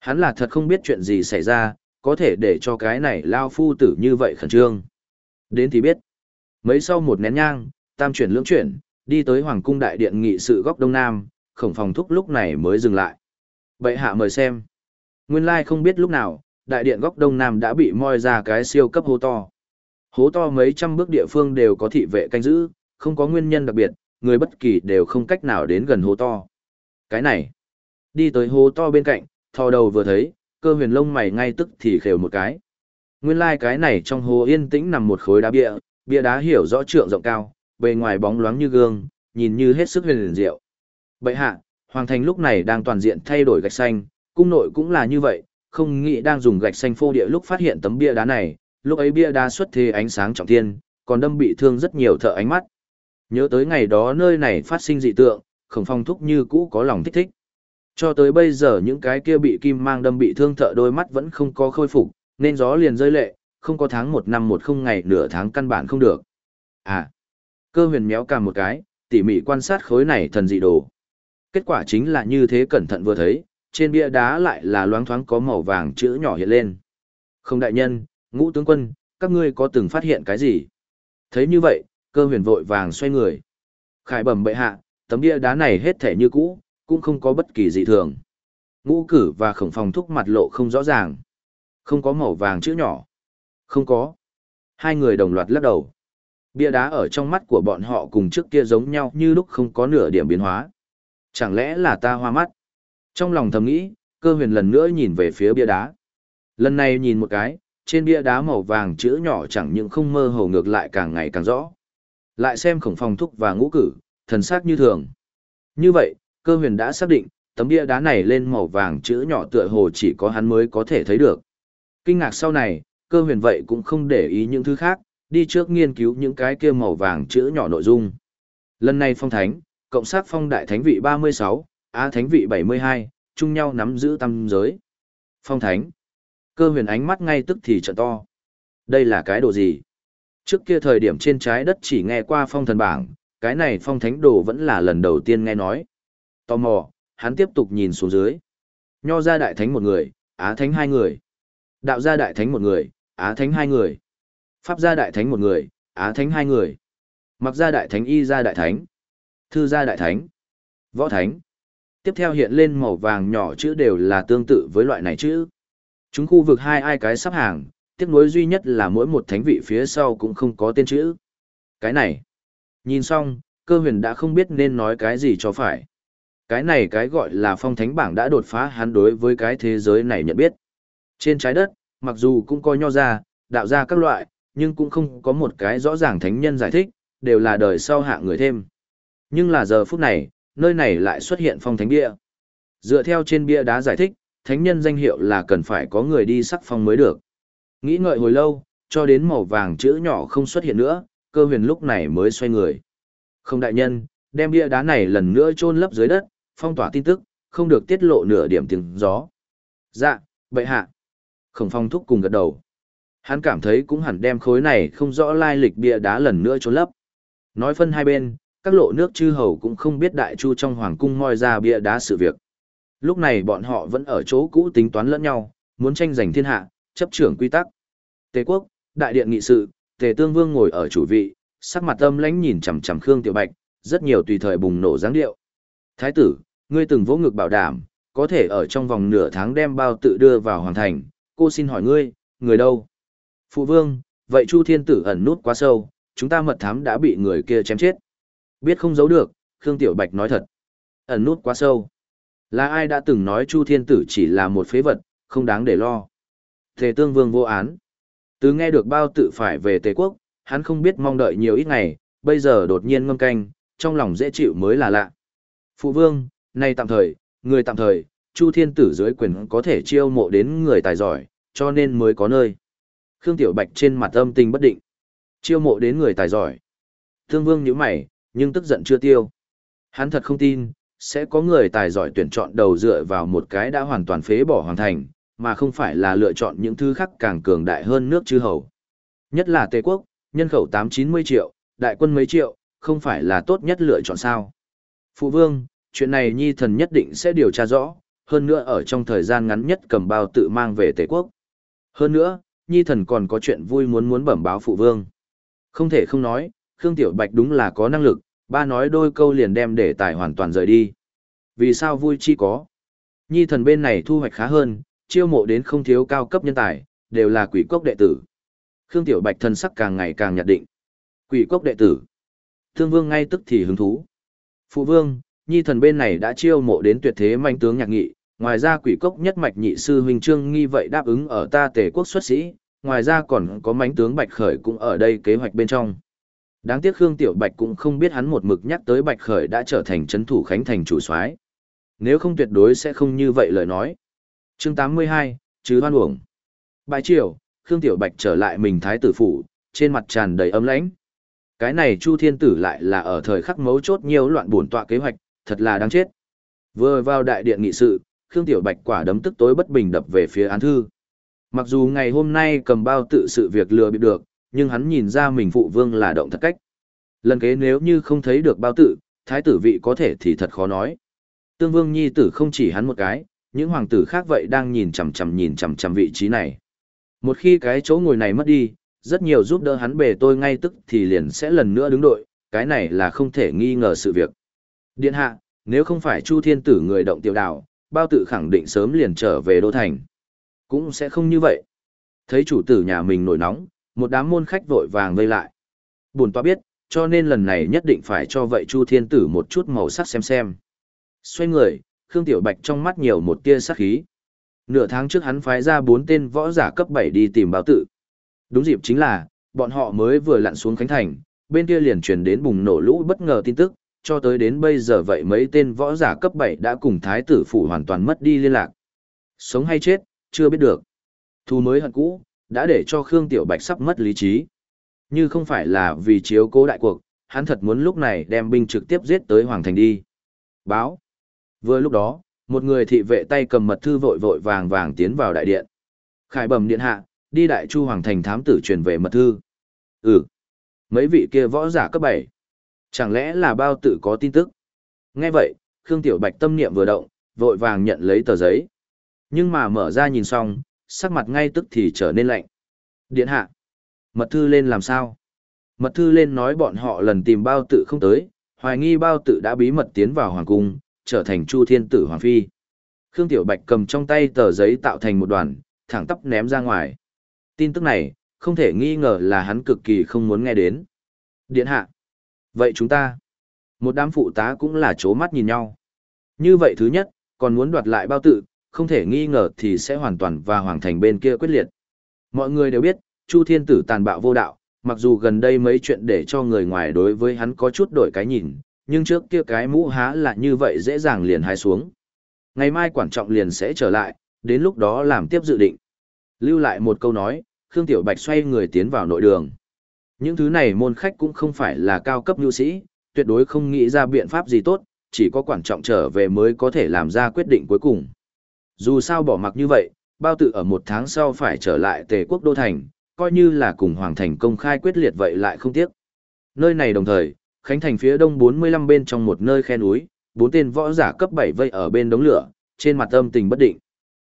Hắn là thật không biết chuyện gì xảy ra, có thể để cho cái này lao phu tử như vậy khẩn trương. Đến thì biết. Mấy sau một nén nhang, tam chuyển lưỡng chuyển, đi tới Hoàng cung đại điện nghị sự góc đông nam, khổng phòng thúc lúc này mới dừng lại. Bệ hạ mời xem. Nguyên lai không biết lúc nào, đại điện góc đông nam đã bị moi ra cái siêu cấp hố to. Hố to mấy trăm bước địa phương đều có thị vệ canh giữ, không có nguyên nhân đặc biệt, người bất kỳ đều không cách nào đến gần hố to. Cái này, đi tới hố to bên cạnh, thò đầu vừa thấy, cơ huyền lông mày ngay tức thì khều một cái. Nguyên lai like cái này trong hồ yên tĩnh nằm một khối đá bia, bia đá hiểu rõ trượng rộng cao, bề ngoài bóng loáng như gương, nhìn như hết sức huyền diệu. Bệ hạ, hoàng thành lúc này đang toàn diện thay đổi gạch xanh, cung nội cũng là như vậy, không nghĩ đang dùng gạch xanh phô địa lúc phát hiện tấm bia đá này, lúc ấy bia đá xuất thế ánh sáng trọng thiên, còn đâm bị thương rất nhiều thợ ánh mắt. Nhớ tới ngày đó nơi này phát sinh dị tượng, khổng phong thúc như cũ có lòng thích thích. Cho tới bây giờ những cái kia bị kim mang đâm bị thương thợ đôi mắt vẫn không có khôi phục, nên gió liền rơi lệ, không có tháng một năm một không ngày nửa tháng căn bản không được. À, cơ huyền méo cả một cái, tỉ mỉ quan sát khối này thần dị đồ. Kết quả chính là như thế cẩn thận vừa thấy, trên bia đá lại là loáng thoáng có màu vàng chữ nhỏ hiện lên. Không đại nhân, ngũ tướng quân, các ngươi có từng phát hiện cái gì? Thấy như vậy, cơ huyền vội vàng xoay người. Khải bẩm bệ hạ, tấm bia đá này hết thể như cũ, cũng không có bất kỳ dị thường. Ngũ cử và khổng phòng thúc mặt lộ không rõ ràng. Không có màu vàng chữ nhỏ. Không có. Hai người đồng loạt lắc đầu. Bia đá ở trong mắt của bọn họ cùng trước kia giống nhau như lúc không có nửa điểm biến hóa. Chẳng lẽ là ta hoa mắt? Trong lòng thầm nghĩ, cơ huyền lần nữa nhìn về phía bia đá. Lần này nhìn một cái, trên bia đá màu vàng chữ nhỏ chẳng những không mơ hồ ngược lại càng ngày càng rõ. Lại xem khổng phòng thúc và ngũ cử, thần sắc như thường. Như vậy, cơ huyền đã xác định, tấm bia đá này lên màu vàng chữ nhỏ tựa hồ chỉ có hắn mới có thể thấy được. Kinh ngạc sau này, cơ huyền vậy cũng không để ý những thứ khác, đi trước nghiên cứu những cái kia màu vàng chữ nhỏ nội dung. Lần này phong thánh, cộng sát phong đại thánh vị 36, á thánh vị 72, chung nhau nắm giữ tâm giới. Phong thánh. Cơ huyền ánh mắt ngay tức thì trợn to. Đây là cái đồ gì? Trước kia thời điểm trên trái đất chỉ nghe qua phong thần bảng, cái này phong thánh đồ vẫn là lần đầu tiên nghe nói. Tò mò, hắn tiếp tục nhìn xuống dưới. Nho gia đại thánh một người, á thánh hai người. Đạo gia đại thánh một người, á thánh hai người. Pháp gia đại thánh một người, á thánh hai người. Mặc gia đại thánh y gia đại thánh. Thư gia đại thánh. Võ thánh. Tiếp theo hiện lên màu vàng nhỏ chữ đều là tương tự với loại này chữ. Chúng khu vực hai ai cái sắp hàng, tiếc nối duy nhất là mỗi một thánh vị phía sau cũng không có tên chữ. Cái này. Nhìn xong, cơ huyền đã không biết nên nói cái gì cho phải. Cái này cái gọi là phong thánh bảng đã đột phá hắn đối với cái thế giới này nhận biết. Trên trái đất, mặc dù cũng coi nho ra, đạo ra các loại, nhưng cũng không có một cái rõ ràng thánh nhân giải thích, đều là đời sau hạ người thêm. Nhưng là giờ phút này, nơi này lại xuất hiện phong thánh bia. Dựa theo trên bia đá giải thích, thánh nhân danh hiệu là cần phải có người đi sắc phong mới được. Nghĩ ngợi hồi lâu, cho đến màu vàng chữ nhỏ không xuất hiện nữa, cơ huyền lúc này mới xoay người. Không đại nhân, đem bia đá này lần nữa chôn lấp dưới đất, phong tỏa tin tức, không được tiết lộ nửa điểm tiếng gió. Dạ, bệ hạ. Khổng phong thúc cùng gật đầu. Hắn cảm thấy cũng hẳn đem khối này không rõ lai lịch bia đá lần nữa trốn lấp. Nói phân hai bên, các lộ nước chư hầu cũng không biết đại chu trong hoàng cung moi ra bia đá sự việc. Lúc này bọn họ vẫn ở chỗ cũ tính toán lẫn nhau, muốn tranh giành thiên hạ, chấp trưởng quy tắc. Tề quốc, đại điện nghị sự, Tề Tương Vương ngồi ở chủ vị, sắc mặt âm lãnh nhìn chằm chằm Khương Tiểu Bạch, rất nhiều tùy thời bùng nổ dáng điệu. Thái tử, ngươi từng vỗ ngực bảo đảm, có thể ở trong vòng nửa tháng đem bao tự đưa vào hoàng thành, cô xin hỏi ngươi, người đâu? Phụ vương, vậy Chu Thiên Tử ẩn nút quá sâu, chúng ta mật thám đã bị người kia chém chết. Biết không giấu được, Khương Tiểu Bạch nói thật. Ẩn nút quá sâu. Là ai đã từng nói Chu Thiên Tử chỉ là một phế vật, không đáng để lo. Tề Tương Vương vô án. Từ nghe được bao tự phải về Tề Quốc, hắn không biết mong đợi nhiều ít ngày, bây giờ đột nhiên ngâm canh, trong lòng dễ chịu mới là lạ. Phụ Vương, nay tạm thời, người tạm thời, Chu Thiên Tử dưới quyền có thể chiêu mộ đến người tài giỏi, cho nên mới có nơi. Khương Tiểu Bạch trên mặt âm tình bất định. Chiêu mộ đến người tài giỏi. Thương Vương nhíu mày, nhưng tức giận chưa tiêu. Hắn thật không tin, sẽ có người tài giỏi tuyển chọn đầu dựa vào một cái đã hoàn toàn phế bỏ hoàn thành, mà không phải là lựa chọn những thứ khác càng cường đại hơn nước chư hầu. Nhất là Tây Quốc, nhân khẩu 8-90 triệu, đại quân mấy triệu, không phải là tốt nhất lựa chọn sao. Phụ vương, chuyện này nhi thần nhất định sẽ điều tra rõ, hơn nữa ở trong thời gian ngắn nhất cầm bao tự mang về Tề quốc. Hơn nữa, nhi thần còn có chuyện vui muốn muốn bẩm báo phụ vương. Không thể không nói, Khương Tiểu Bạch đúng là có năng lực, ba nói đôi câu liền đem để tài hoàn toàn rời đi. Vì sao vui chi có? Nhi thần bên này thu hoạch khá hơn, chiêu mộ đến không thiếu cao cấp nhân tài, đều là quỷ cốc đệ tử. Khương Tiểu Bạch thần sắc càng ngày càng nhạt định. Quỷ cốc đệ tử. Thương Vương ngay tức thì hứng thú. Phụ Vương, Nhi thần bên này đã chiêu mộ đến tuyệt thế manh tướng nhạc nghị, ngoài ra quỷ cốc nhất mạch nhị sư huynh trương nghi vậy đáp ứng ở ta tề quốc xuất sĩ, ngoài ra còn có mánh tướng Bạch Khởi cũng ở đây kế hoạch bên trong. Đáng tiếc Khương Tiểu Bạch cũng không biết hắn một mực nhắc tới Bạch Khởi đã trở thành chấn thủ khánh thành chủ soái. Nếu không tuyệt đối sẽ không như vậy lời nói. Chương 82, chứ hoan uổng. Bài triều, Khương Tiểu Bạch trở lại mình thái tử phủ, trên mặt tràn đầy ấm lãnh. Cái này Chu Thiên Tử lại là ở thời khắc mấu chốt nhiều loạn buồn tọa kế hoạch, thật là đáng chết. Vừa vào đại điện nghị sự, Khương Tiểu Bạch quả đấm tức tối bất bình đập về phía án thư. Mặc dù ngày hôm nay cầm bao tự sự việc lừa bị được, nhưng hắn nhìn ra mình phụ vương là động thật cách. Lần kế nếu như không thấy được bao tử thái tử vị có thể thì thật khó nói. Tương vương nhi tử không chỉ hắn một cái, những hoàng tử khác vậy đang nhìn chằm chằm nhìn chằm chằm vị trí này. Một khi cái chỗ ngồi này mất đi, rất nhiều giúp đỡ hắn bề tôi ngay tức thì liền sẽ lần nữa đứng đội, cái này là không thể nghi ngờ sự việc. Điện hạ, nếu không phải Chu Thiên Tử người động tiểu đảo, bao tự khẳng định sớm liền trở về đô thành. Cũng sẽ không như vậy. Thấy chủ tử nhà mình nổi nóng, một đám môn khách vội vàng vây lại. Buồn toa biết, cho nên lần này nhất định phải cho vậy Chu Thiên Tử một chút màu sắc xem xem. Xoay người, Khương Tiểu Bạch trong mắt nhiều một tia sắc khí. Nửa tháng trước hắn phái ra bốn tên võ giả cấp 7 đi tìm báo tự. Đúng dịp chính là, bọn họ mới vừa lặn xuống Khánh Thành, bên kia liền truyền đến bùng nổ lũ bất ngờ tin tức, cho tới đến bây giờ vậy mấy tên võ giả cấp 7 đã cùng thái tử phủ hoàn toàn mất đi liên lạc. Sống hay chết, chưa biết được. Thu mới hận cũ, đã để cho Khương Tiểu Bạch sắp mất lý trí. Như không phải là vì chiếu cố đại cuộc, hắn thật muốn lúc này đem binh trực tiếp giết tới Hoàng Thành đi. Báo. Vừa lúc đó, một người thị vệ tay cầm mật thư vội vội vàng vàng tiến vào đại điện. Khải bẩm điện hạ, đi đại chu Hoàng Thành thám tử truyền về mật thư. Ừ. Mấy vị kia võ giả cấp 7. Chẳng lẽ là bao tự có tin tức? Nghe vậy, Khương Tiểu Bạch tâm niệm vừa động, vội vàng nhận lấy tờ giấy. Nhưng mà mở ra nhìn xong, sắc mặt ngay tức thì trở nên lạnh. Điện hạ. Mật thư lên làm sao? Mật thư lên nói bọn họ lần tìm bao tự không tới, hoài nghi bao tự đã bí mật tiến vào hoàng cung, trở thành Chu Thiên Tử Hoàng Phi. Khương Tiểu Bạch cầm trong tay tờ giấy tạo thành một đoàn, thẳng tắp ném ra ngoài. Tin tức này, không thể nghi ngờ là hắn cực kỳ không muốn nghe đến. Điện hạ. Vậy chúng ta, một đám phụ tá cũng là chố mắt nhìn nhau. Như vậy thứ nhất, còn muốn đoạt lại bao tự, không thể nghi ngờ thì sẽ hoàn toàn và hoàng thành bên kia quyết liệt. Mọi người đều biết, Chu Thiên Tử tàn bạo vô đạo, mặc dù gần đây mấy chuyện để cho người ngoài đối với hắn có chút đổi cái nhìn, nhưng trước kia cái mũ há là như vậy dễ dàng liền hái xuống. Ngày mai quản trọng liền sẽ trở lại, đến lúc đó làm tiếp dự định. Lưu lại một câu nói, Khương Tiểu Bạch xoay người tiến vào nội đường. Những thứ này môn khách cũng không phải là cao cấp nhu sĩ, tuyệt đối không nghĩ ra biện pháp gì tốt, chỉ có quản trọng trở về mới có thể làm ra quyết định cuối cùng. Dù sao bỏ mặc như vậy, bao tự ở một tháng sau phải trở lại tề quốc đô thành, coi như là cùng hoàng thành công khai quyết liệt vậy lại không tiếc. Nơi này đồng thời, Khánh Thành phía đông 45 bên trong một nơi khe núi, bốn tên võ giả cấp 7 vây ở bên đống lửa, trên mặt âm tình bất định.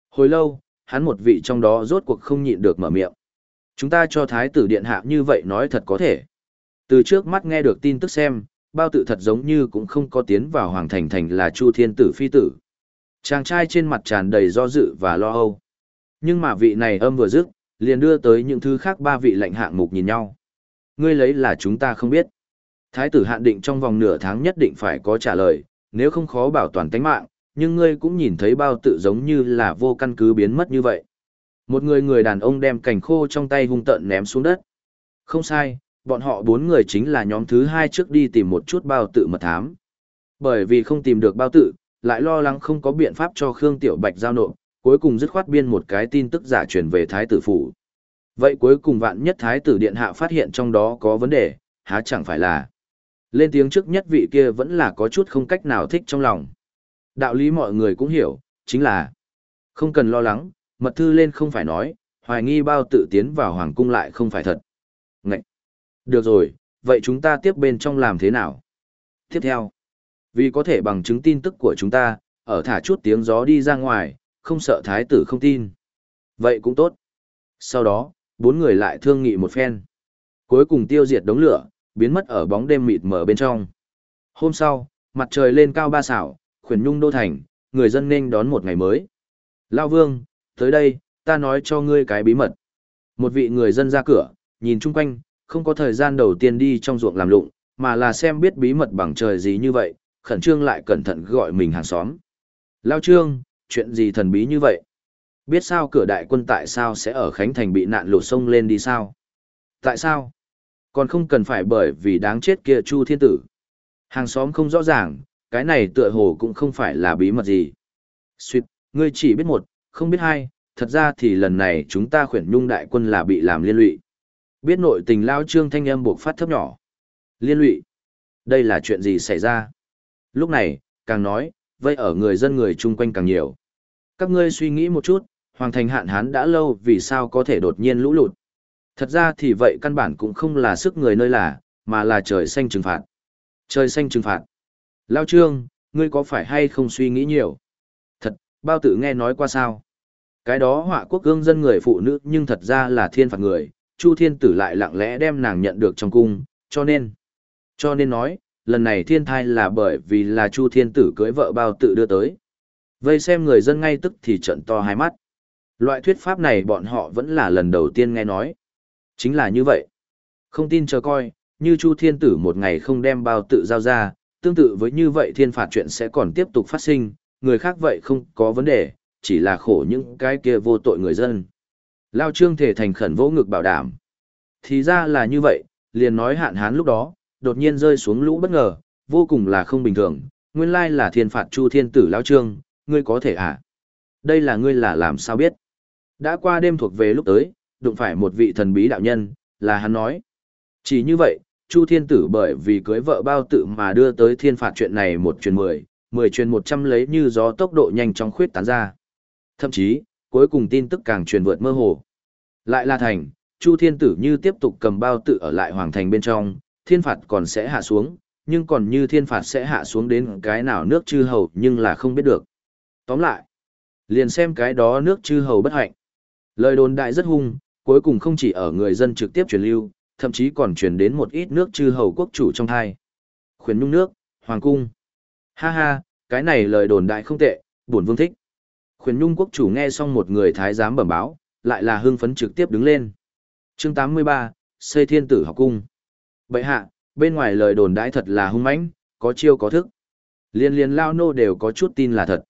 Hồi lâu, hắn một vị trong đó rốt cuộc không nhịn được mở miệng. Chúng ta cho thái tử điện hạ như vậy nói thật có thể. Từ trước mắt nghe được tin tức xem, bao tự thật giống như cũng không có tiến vào hoàng thành thành là Chu Thiên tử phi tử. Chàng trai trên mặt tràn đầy do dự và lo âu. Nhưng mà vị này âm vừa dứt, liền đưa tới những thứ khác ba vị lệnh hạng mục nhìn nhau. Ngươi lấy là chúng ta không biết. Thái tử hạn định trong vòng nửa tháng nhất định phải có trả lời, nếu không khó bảo toàn tính mạng, nhưng ngươi cũng nhìn thấy bao tự giống như là vô căn cứ biến mất như vậy. Một người người đàn ông đem cành khô trong tay hung tợn ném xuống đất. Không sai, bọn họ bốn người chính là nhóm thứ hai trước đi tìm một chút bao tự mật thám. Bởi vì không tìm được bao tự, lại lo lắng không có biện pháp cho Khương Tiểu Bạch giao nộp, cuối cùng dứt khoát biên một cái tin tức giả truyền về Thái tử phủ. Vậy cuối cùng vạn nhất Thái tử Điện Hạ phát hiện trong đó có vấn đề, há chẳng phải là. Lên tiếng trước nhất vị kia vẫn là có chút không cách nào thích trong lòng. Đạo lý mọi người cũng hiểu, chính là không cần lo lắng, mật thư lên không phải nói, hoài nghi bao tự tiến vào hoàng cung lại không phải thật. Ngậy! Được rồi, vậy chúng ta tiếp bên trong làm thế nào? Tiếp theo, vì có thể bằng chứng tin tức của chúng ta, ở thả chút tiếng gió đi ra ngoài, không sợ thái tử không tin. Vậy cũng tốt. Sau đó, bốn người lại thương nghị một phen. Cuối cùng tiêu diệt đống lửa, biến mất ở bóng đêm mịt mờ bên trong. Hôm sau, mặt trời lên cao ba xảo, khuyển nhung đô thành, người dân nên đón một ngày mới. Lao vương, tới đây, ta nói cho ngươi cái bí mật. Một vị người dân ra cửa, nhìn chung quanh, không có thời gian đầu tiên đi trong ruộng làm lụng, mà là xem biết bí mật bằng trời gì như vậy, khẩn trương lại cẩn thận gọi mình hàng xóm. Lao trương, chuyện gì thần bí như vậy? Biết sao cửa đại quân tại sao sẽ ở Khánh Thành bị nạn lụt sông lên đi sao? Tại sao? Còn không cần phải bởi vì đáng chết kia Chu Thiên Tử. Hàng xóm không rõ ràng, cái này tựa hồ cũng không phải là bí mật gì. Xuyệt, ngươi chỉ biết một, không biết hai, thật ra thì lần này chúng ta khuyển nhung đại quân là bị làm liên lụy. Biết nội tình lao trương thanh âm buộc phát thấp nhỏ. Liên lụy. Đây là chuyện gì xảy ra? Lúc này, càng nói, vây ở người dân người chung quanh càng nhiều. Các ngươi suy nghĩ một chút, hoàng thành hạn hán đã lâu vì sao có thể đột nhiên lũ lụt. Thật ra thì vậy căn bản cũng không là sức người nơi là, mà là trời xanh trừng phạt. Trời xanh trừng phạt. Lao trương, ngươi có phải hay không suy nghĩ nhiều? Thật, bao tử nghe nói qua sao? Cái đó họa quốc gương dân người phụ nữ nhưng thật ra là thiên phạt người, Chu Thiên Tử lại lặng lẽ đem nàng nhận được trong cung, cho nên, cho nên nói, lần này thiên thai là bởi vì là Chu Thiên Tử cưới vợ bao tự đưa tới. Vây xem người dân ngay tức thì trận to hai mắt. Loại thuyết pháp này bọn họ vẫn là lần đầu tiên nghe nói. Chính là như vậy. Không tin chờ coi, như Chu Thiên Tử một ngày không đem bao tự giao ra, tương tự với như vậy thiên phạt chuyện sẽ còn tiếp tục phát sinh, người khác vậy không có vấn đề, chỉ là khổ những cái kia vô tội người dân. Lao Trương thể thành khẩn vỗ ngực bảo đảm. Thì ra là như vậy, liền nói hạn hán lúc đó, đột nhiên rơi xuống lũ bất ngờ, vô cùng là không bình thường, nguyên lai là thiên phạt Chu Thiên Tử lão Trương, ngươi có thể à? Đây là ngươi là làm sao biết? Đã qua đêm thuộc về lúc tới, đụng phải một vị thần bí đạo nhân, là hắn nói. Chỉ như vậy, Chu Thiên Tử bởi vì cưới vợ bao tự mà đưa tới thiên phạt chuyện này một truyền mười, mười truyền một trăm lấy như gió tốc độ nhanh chóng khuyết tán ra. Thậm chí, cuối cùng tin tức càng truyền vượt mơ hồ. Lại là thành, Chu Thiên Tử như tiếp tục cầm bao tự ở lại hoàng thành bên trong, thiên phạt còn sẽ hạ xuống, nhưng còn như thiên phạt sẽ hạ xuống đến cái nào nước chư hầu nhưng là không biết được. Tóm lại, liền xem cái đó nước chư hầu bất hạnh. Lời đồn đại rất hung, cuối cùng không chỉ ở người dân trực tiếp truyền lưu, thậm chí còn truyền đến một ít nước chư hầu quốc chủ trong thai. Khuyến nhung nước, hoàng cung. Ha ha, cái này lời đồn đại không tệ, bổn vương thích. Khuyến nhung quốc chủ nghe xong một người thái giám bẩm báo, lại là hưng phấn trực tiếp đứng lên. Chương 83, xây thiên tử học cung. Bệ hạ, bên ngoài lời đồn đãi thật là hung mãnh, có chiêu có thức. Liên liên lao nô đều có chút tin là thật.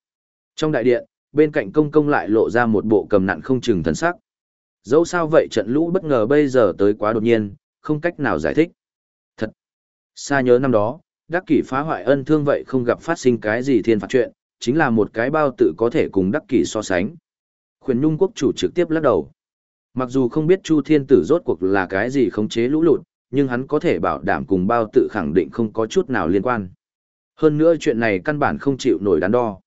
Trong đại điện, bên cạnh công công lại lộ ra một bộ cầm nặn không chừng thần sắc. Dẫu sao vậy trận lũ bất ngờ bây giờ tới quá đột nhiên, không cách nào giải thích. Thật! Xa nhớ năm đó, đắc kỷ phá hoại ân thương vậy không gặp phát sinh cái gì thiên phạt chuyện, chính là một cái bao tự có thể cùng đắc kỷ so sánh. Khuyển Nhung quốc chủ trực tiếp lắc đầu. Mặc dù không biết Chu Thiên Tử rốt cuộc là cái gì khống chế lũ lụt, nhưng hắn có thể bảo đảm cùng bao tự khẳng định không có chút nào liên quan. Hơn nữa chuyện này căn bản không chịu nổi đắn đo.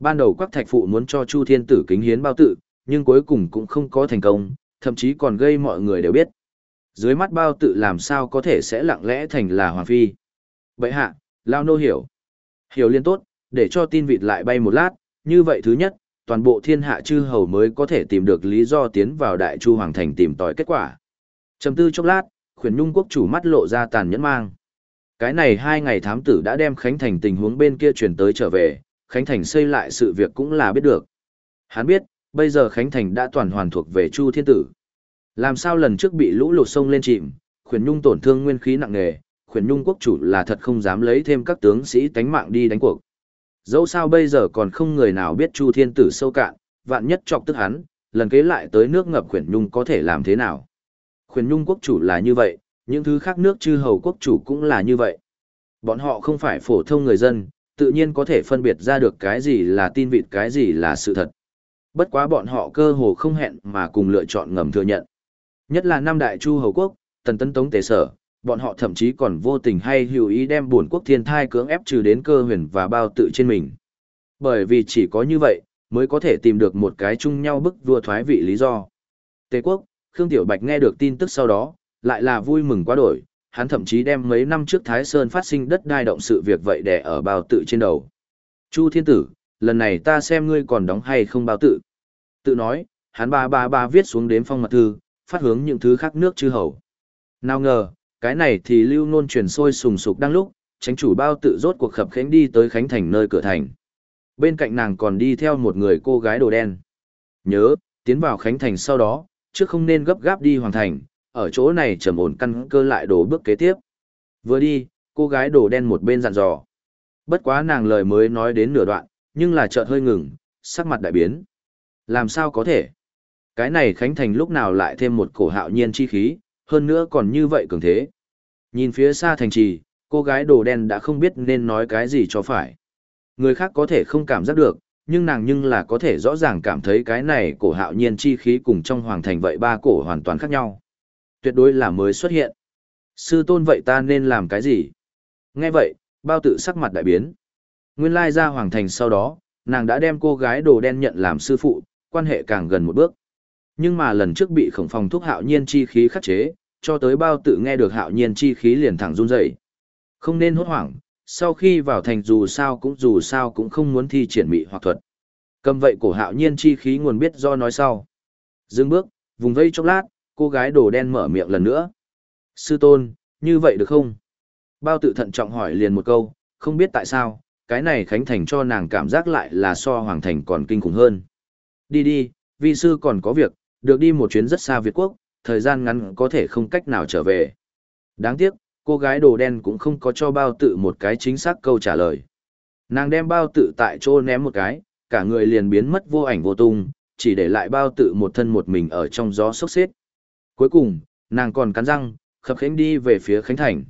Ban đầu Quắc Thạch Phụ muốn cho Chu Thiên Tử kính hiến bao tự, nhưng cuối cùng cũng không có thành công, thậm chí còn gây mọi người đều biết. Dưới mắt bao tự làm sao có thể sẽ lặng lẽ thành là Hoàng Phi. Vậy hạ, Lao Nô hiểu. Hiểu liên tốt, để cho tin vịt lại bay một lát, như vậy thứ nhất, toàn bộ thiên hạ chư hầu mới có thể tìm được lý do tiến vào đại chu hoàng thành tìm tòi kết quả. Trầm tư chốc lát, khuyển nhung quốc chủ mắt lộ ra tàn nhẫn mang. Cái này hai ngày thám tử đã đem Khánh Thành tình huống bên kia chuyển tới trở về, Khánh Thành xây lại sự việc cũng là biết được. Hắn biết, bây giờ Khánh Thành đã toàn hoàn thuộc về Chu Thiên Tử. Làm sao lần trước bị lũ lụt sông lên chìm, khuyển nhung tổn thương nguyên khí nặng nề, khuyển nhung quốc chủ là thật không dám lấy thêm các tướng sĩ tánh mạng đi đánh cuộc. Dẫu sao bây giờ còn không người nào biết Chu Thiên Tử sâu cạn, vạn nhất chọc tức hắn, lần kế lại tới nước ngập khuyển nhung có thể làm thế nào. Khuyển nhung quốc chủ là như vậy, những thứ khác nước chư hầu quốc chủ cũng là như vậy. Bọn họ không phải phổ thông người dân, tự nhiên có thể phân biệt ra được cái gì là tin vịt cái gì là sự thật. Bất quá bọn họ cơ hồ không hẹn mà cùng lựa chọn ngầm thừa nhận. Nhất là năm đại chu hầu quốc, tần tấn tống tề sở, bọn họ thậm chí còn vô tình hay hữu ý đem buồn quốc thiên thai cưỡng ép trừ đến cơ huyền và bao tự trên mình. Bởi vì chỉ có như vậy, mới có thể tìm được một cái chung nhau bức vua thoái vị lý do. Tề quốc, Khương Tiểu Bạch nghe được tin tức sau đó, lại là vui mừng quá đổi, hắn thậm chí đem mấy năm trước Thái Sơn phát sinh đất đai động sự việc vậy để ở bao tự trên đầu. Chu Thiên Tử, lần này ta xem ngươi còn đóng hay không bao tự. Tự nói, hắn ba ba ba viết xuống đếm phong mật thư, phát hướng những thứ khác nước chư hầu. Nào ngờ, cái này thì lưu nôn truyền sôi sùng sục đang lúc, tránh chủ bao tự rốt cuộc khập khánh đi tới Khánh Thành nơi cửa thành. Bên cạnh nàng còn đi theo một người cô gái đồ đen. Nhớ, tiến vào Khánh Thành sau đó, chứ không nên gấp gáp đi hoàn thành, ở chỗ này trầm ổn căn cơ lại đổ bước kế tiếp. Vừa đi, cô gái đồ đen một bên dặn dò. Bất quá nàng lời mới nói đến nửa đoạn, nhưng là chợt hơi ngừng, sắc mặt đại biến. Làm sao có thể? Cái này Khánh Thành lúc nào lại thêm một cổ hạo nhiên chi khí, hơn nữa còn như vậy cường thế. Nhìn phía xa thành trì, cô gái đồ đen đã không biết nên nói cái gì cho phải. Người khác có thể không cảm giác được, nhưng nàng nhưng là có thể rõ ràng cảm thấy cái này cổ hạo nhiên chi khí cùng trong hoàng thành vậy ba cổ hoàn toàn khác nhau. Tuyệt đối là mới xuất hiện. Sư tôn vậy ta nên làm cái gì? Nghe vậy, bao tự sắc mặt đại biến. Nguyên lai ra hoàng thành sau đó, nàng đã đem cô gái đồ đen nhận làm sư phụ, quan hệ càng gần một bước. Nhưng mà lần trước bị khổng phòng thuốc hạo nhiên chi khí khắc chế, cho tới bao tự nghe được hạo nhiên chi khí liền thẳng run dậy. Không nên hốt hoảng, sau khi vào thành dù sao cũng dù sao cũng không muốn thi triển mị hoặc thuật. Cầm vậy cổ hạo nhiên chi khí nguồn biết do nói sau. Dừng bước, vùng vây chốc lát, cô gái đồ đen mở miệng lần nữa. Sư tôn, như vậy được không? Bao tự thận trọng hỏi liền một câu, không biết tại sao, cái này khánh thành cho nàng cảm giác lại là so hoàng thành còn kinh khủng hơn. Đi đi, vi sư còn có việc, được đi một chuyến rất xa Việt Quốc, thời gian ngắn có thể không cách nào trở về. Đáng tiếc, cô gái đồ đen cũng không có cho bao tự một cái chính xác câu trả lời. Nàng đem bao tự tại chỗ ném một cái, cả người liền biến mất vô ảnh vô tung, chỉ để lại bao tự một thân một mình ở trong gió sốc xếp. Cuối cùng, nàng còn cắn răng, khập khánh đi về phía Khánh Thành.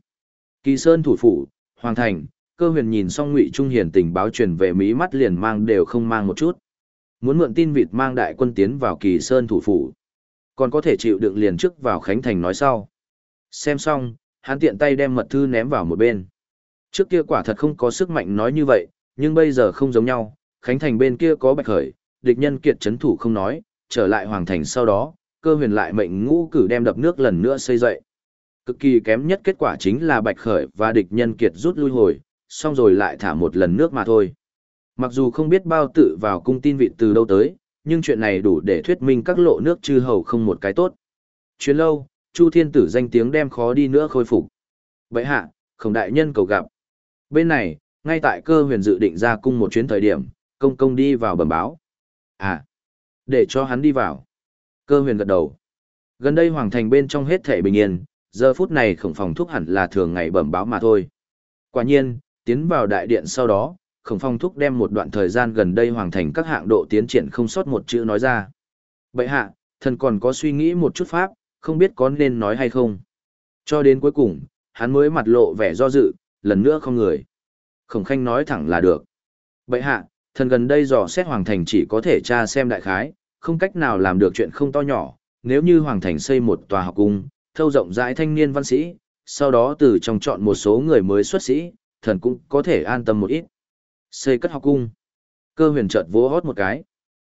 Kỳ Sơn thủ phủ, Hoàng Thành, cơ huyền nhìn xong ngụy Trung Hiền tình báo truyền về mỹ mắt liền mang đều không mang một chút. Muốn mượn tin vịt mang đại quân tiến vào Kỳ Sơn thủ phủ. Còn có thể chịu đựng liền trước vào Khánh Thành nói sau. Xem xong, hắn tiện tay đem mật thư ném vào một bên. Trước kia quả thật không có sức mạnh nói như vậy, nhưng bây giờ không giống nhau, Khánh Thành bên kia có bạch khởi, địch nhân kiệt chấn thủ không nói, trở lại Hoàng Thành sau đó, cơ huyền lại mệnh ngũ cử đem đập nước lần nữa xây dậy. Cực kỳ kém nhất kết quả chính là bạch khởi và địch nhân kiệt rút lui hồi, xong rồi lại thả một lần nước mà thôi. Mặc dù không biết bao tự vào cung tin vị từ đâu tới, nhưng chuyện này đủ để thuyết minh các lộ nước chư hầu không một cái tốt. Chuyến lâu, Chu Thiên Tử danh tiếng đem khó đi nữa khôi phục. Vậy hạ, khổng đại nhân cầu gặp. Bên này, ngay tại cơ huyền dự định ra cung một chuyến thời điểm, công công đi vào bẩm báo. À, để cho hắn đi vào. Cơ huyền gật đầu. Gần đây hoàng thành bên trong hết thể bình yên, giờ phút này khổng phòng Thúc hẳn là thường ngày bẩm báo mà thôi. Quả nhiên, tiến vào đại điện sau đó, khổng phong thúc đem một đoạn thời gian gần đây hoàng thành các hạng độ tiến triển không sót một chữ nói ra. Bậy hạ, thần còn có suy nghĩ một chút pháp, không biết có nên nói hay không. Cho đến cuối cùng, hắn mới mặt lộ vẻ do dự, lần nữa không người. Khổng khanh nói thẳng là được. Bậy hạ, thần gần đây dò xét hoàng thành chỉ có thể tra xem đại khái, không cách nào làm được chuyện không to nhỏ. Nếu như hoàng thành xây một tòa học cung, thâu rộng rãi thanh niên văn sĩ, sau đó từ trong chọn một số người mới xuất sĩ, thần cũng có thể an tâm một ít. Xây cất học cung. Cơ huyền chợt vỗ hót một cái.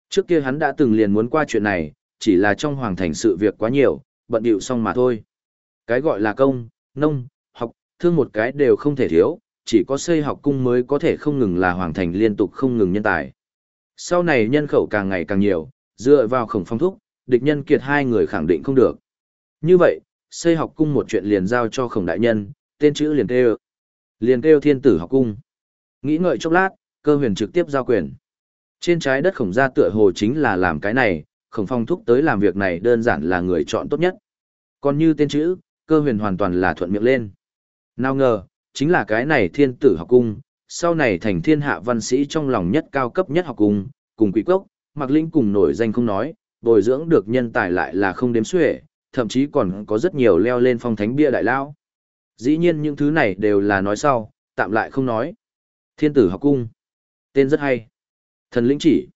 Trước kia hắn đã từng liền muốn qua chuyện này, chỉ là trong hoàng thành sự việc quá nhiều, bận điệu xong mà thôi. Cái gọi là công, nông, học, thương một cái đều không thể thiếu, chỉ có xây học cung mới có thể không ngừng là hoàng thành liên tục không ngừng nhân tài. Sau này nhân khẩu càng ngày càng nhiều, dựa vào khổng phong thúc, địch nhân kiệt hai người khẳng định không được. Như vậy, xây học cung một chuyện liền giao cho khổng đại nhân, tên chữ liền kêu. Liền kêu thiên tử học cung. Nghĩ ngợi chốc lát, cơ huyền trực tiếp giao quyền. Trên trái đất khổng gia tựa hồ chính là làm cái này, khổng phong thúc tới làm việc này đơn giản là người chọn tốt nhất. Còn như tên chữ, cơ huyền hoàn toàn là thuận miệng lên. Nào ngờ, chính là cái này thiên tử học cung, sau này thành thiên hạ văn sĩ trong lòng nhất cao cấp nhất học cung, cùng quỷ cốc, mặc linh cùng nổi danh không nói, bồi dưỡng được nhân tài lại là không đếm xuể, thậm chí còn có rất nhiều leo lên phong thánh bia đại lao. Dĩ nhiên những thứ này đều là nói sau, tạm lại không nói. Thiên tử học cung. Tên rất hay. Thần lĩnh chỉ.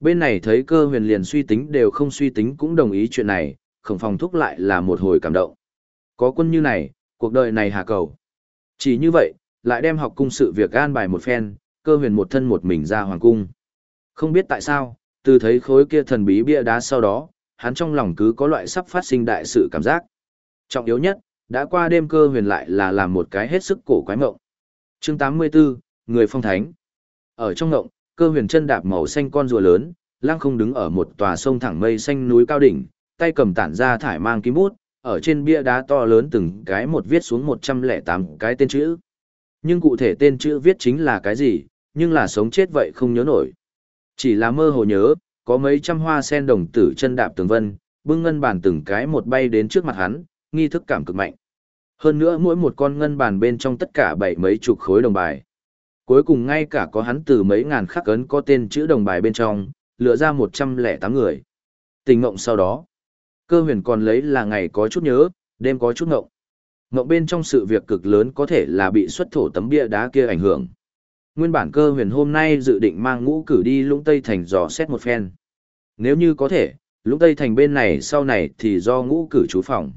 Bên này thấy cơ huyền liền suy tính đều không suy tính cũng đồng ý chuyện này, khổng phòng thúc lại là một hồi cảm động. Có quân như này, cuộc đời này hà cầu. Chỉ như vậy, lại đem học cung sự việc an bài một phen, cơ huyền một thân một mình ra hoàng cung. Không biết tại sao, từ thấy khối kia thần bí bia đá sau đó, hắn trong lòng cứ có loại sắp phát sinh đại sự cảm giác. Trọng yếu nhất, đã qua đêm cơ huyền lại là làm một cái hết sức cổ quái mộng. Chương 84, Người phong thánh. Ở trong mộng, cơ huyền chân đạp màu xanh con rùa lớn, lăng không đứng ở một tòa sông thẳng mây xanh núi cao đỉnh, tay cầm tản ra thải mang kim bút, ở trên bia đá to lớn từng cái một viết xuống 108 cái tên chữ. Nhưng cụ thể tên chữ viết chính là cái gì, nhưng là sống chết vậy không nhớ nổi. Chỉ là mơ hồ nhớ, có mấy trăm hoa sen đồng tử chân đạp tường vân, bưng ngân bàn từng cái một bay đến trước mặt hắn, nghi thức cảm cực mạnh. Hơn nữa mỗi một con ngân bàn bên trong tất cả bảy mấy chục khối đồng bài. Cuối cùng ngay cả có hắn từ mấy ngàn khắc ấn có tên chữ đồng bài bên trong, lựa ra 108 người. Tình ngộng sau đó, cơ huyền còn lấy là ngày có chút nhớ, đêm có chút ngộng. Ngộng bên trong sự việc cực lớn có thể là bị xuất thổ tấm bia đá kia ảnh hưởng. Nguyên bản cơ huyền hôm nay dự định mang ngũ cử đi lũng Tây Thành dò xét một phen. Nếu như có thể, lũng Tây Thành bên này sau này thì do ngũ cử chú phòng.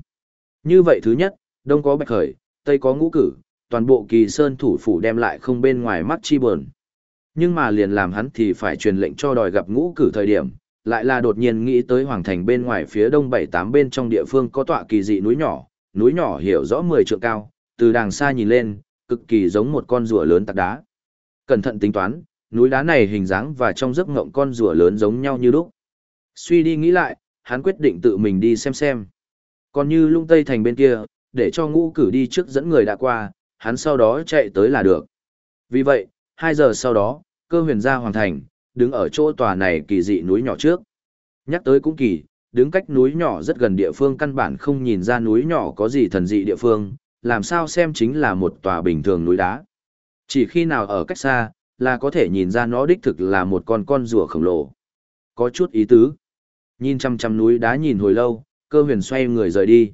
Như vậy thứ nhất, đông có bạch khởi, tây có ngũ cử, toàn bộ kỳ sơn thủ phủ đem lại không bên ngoài mắt chi bờn. Nhưng mà liền làm hắn thì phải truyền lệnh cho đòi gặp ngũ cử thời điểm, lại là đột nhiên nghĩ tới hoàng thành bên ngoài phía đông bảy tám bên trong địa phương có tọa kỳ dị núi nhỏ, núi nhỏ hiểu rõ 10 trượng cao, từ đàng xa nhìn lên, cực kỳ giống một con rùa lớn tạc đá. Cẩn thận tính toán, núi đá này hình dáng và trong giấc ngộng con rùa lớn giống nhau như lúc. Suy đi nghĩ lại, hắn quyết định tự mình đi xem xem. Còn như lung tây thành bên kia, để cho ngũ cử đi trước dẫn người đã qua, hắn sau đó chạy tới là được. Vì vậy, 2 giờ sau đó, cơ huyền ra hoàn thành, đứng ở chỗ tòa này kỳ dị núi nhỏ trước. Nhắc tới cũng kỳ, đứng cách núi nhỏ rất gần địa phương căn bản không nhìn ra núi nhỏ có gì thần dị địa phương, làm sao xem chính là một tòa bình thường núi đá. Chỉ khi nào ở cách xa, là có thể nhìn ra nó đích thực là một con con rùa khổng lồ. Có chút ý tứ. Nhìn chăm chăm núi đá nhìn hồi lâu, cơ huyền xoay người rời đi.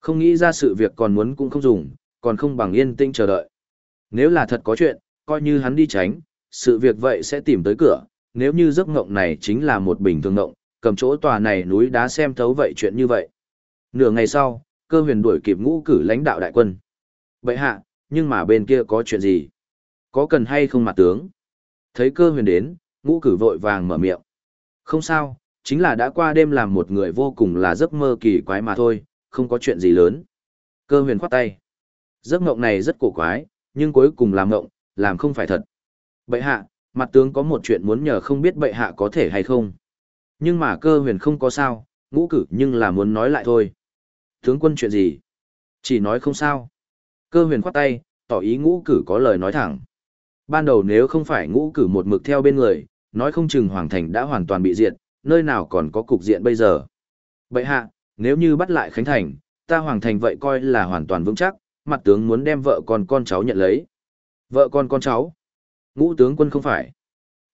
Không nghĩ ra sự việc còn muốn cũng không dùng, còn không bằng yên tĩnh chờ đợi. Nếu là thật có chuyện, coi như hắn đi tránh, sự việc vậy sẽ tìm tới cửa, nếu như giấc ngộng này chính là một bình thường ngộng, cầm chỗ tòa này núi đá xem thấu vậy chuyện như vậy. Nửa ngày sau, cơ huyền đuổi kịp ngũ cử lãnh đạo đại quân. Vậy hạ, nhưng mà bên kia có chuyện gì? Có cần hay không mặt tướng? Thấy cơ huyền đến, ngũ cử vội vàng mở miệng. Không sao, chính là đã qua đêm làm một người vô cùng là giấc mơ kỳ quái mà thôi, không có chuyện gì lớn. Cơ huyền khoát tay. Giấc mộng này rất cổ quái, nhưng cuối cùng làm mộng, làm không phải thật. Bệ hạ, mặt tướng có một chuyện muốn nhờ không biết bệ hạ có thể hay không. Nhưng mà cơ huyền không có sao, ngũ cử nhưng là muốn nói lại thôi. Tướng quân chuyện gì? Chỉ nói không sao. Cơ huyền khoát tay, tỏ ý ngũ cử có lời nói thẳng. Ban đầu nếu không phải ngũ cử một mực theo bên người, nói không chừng hoàng thành đã hoàn toàn bị diệt, nơi nào còn có cục diện bây giờ. Bệ hạ, nếu như bắt lại Khánh Thành, ta hoàng thành vậy coi là hoàn toàn vững chắc, mặt tướng muốn đem vợ con con cháu nhận lấy. Vợ con con cháu? Ngũ tướng quân không phải.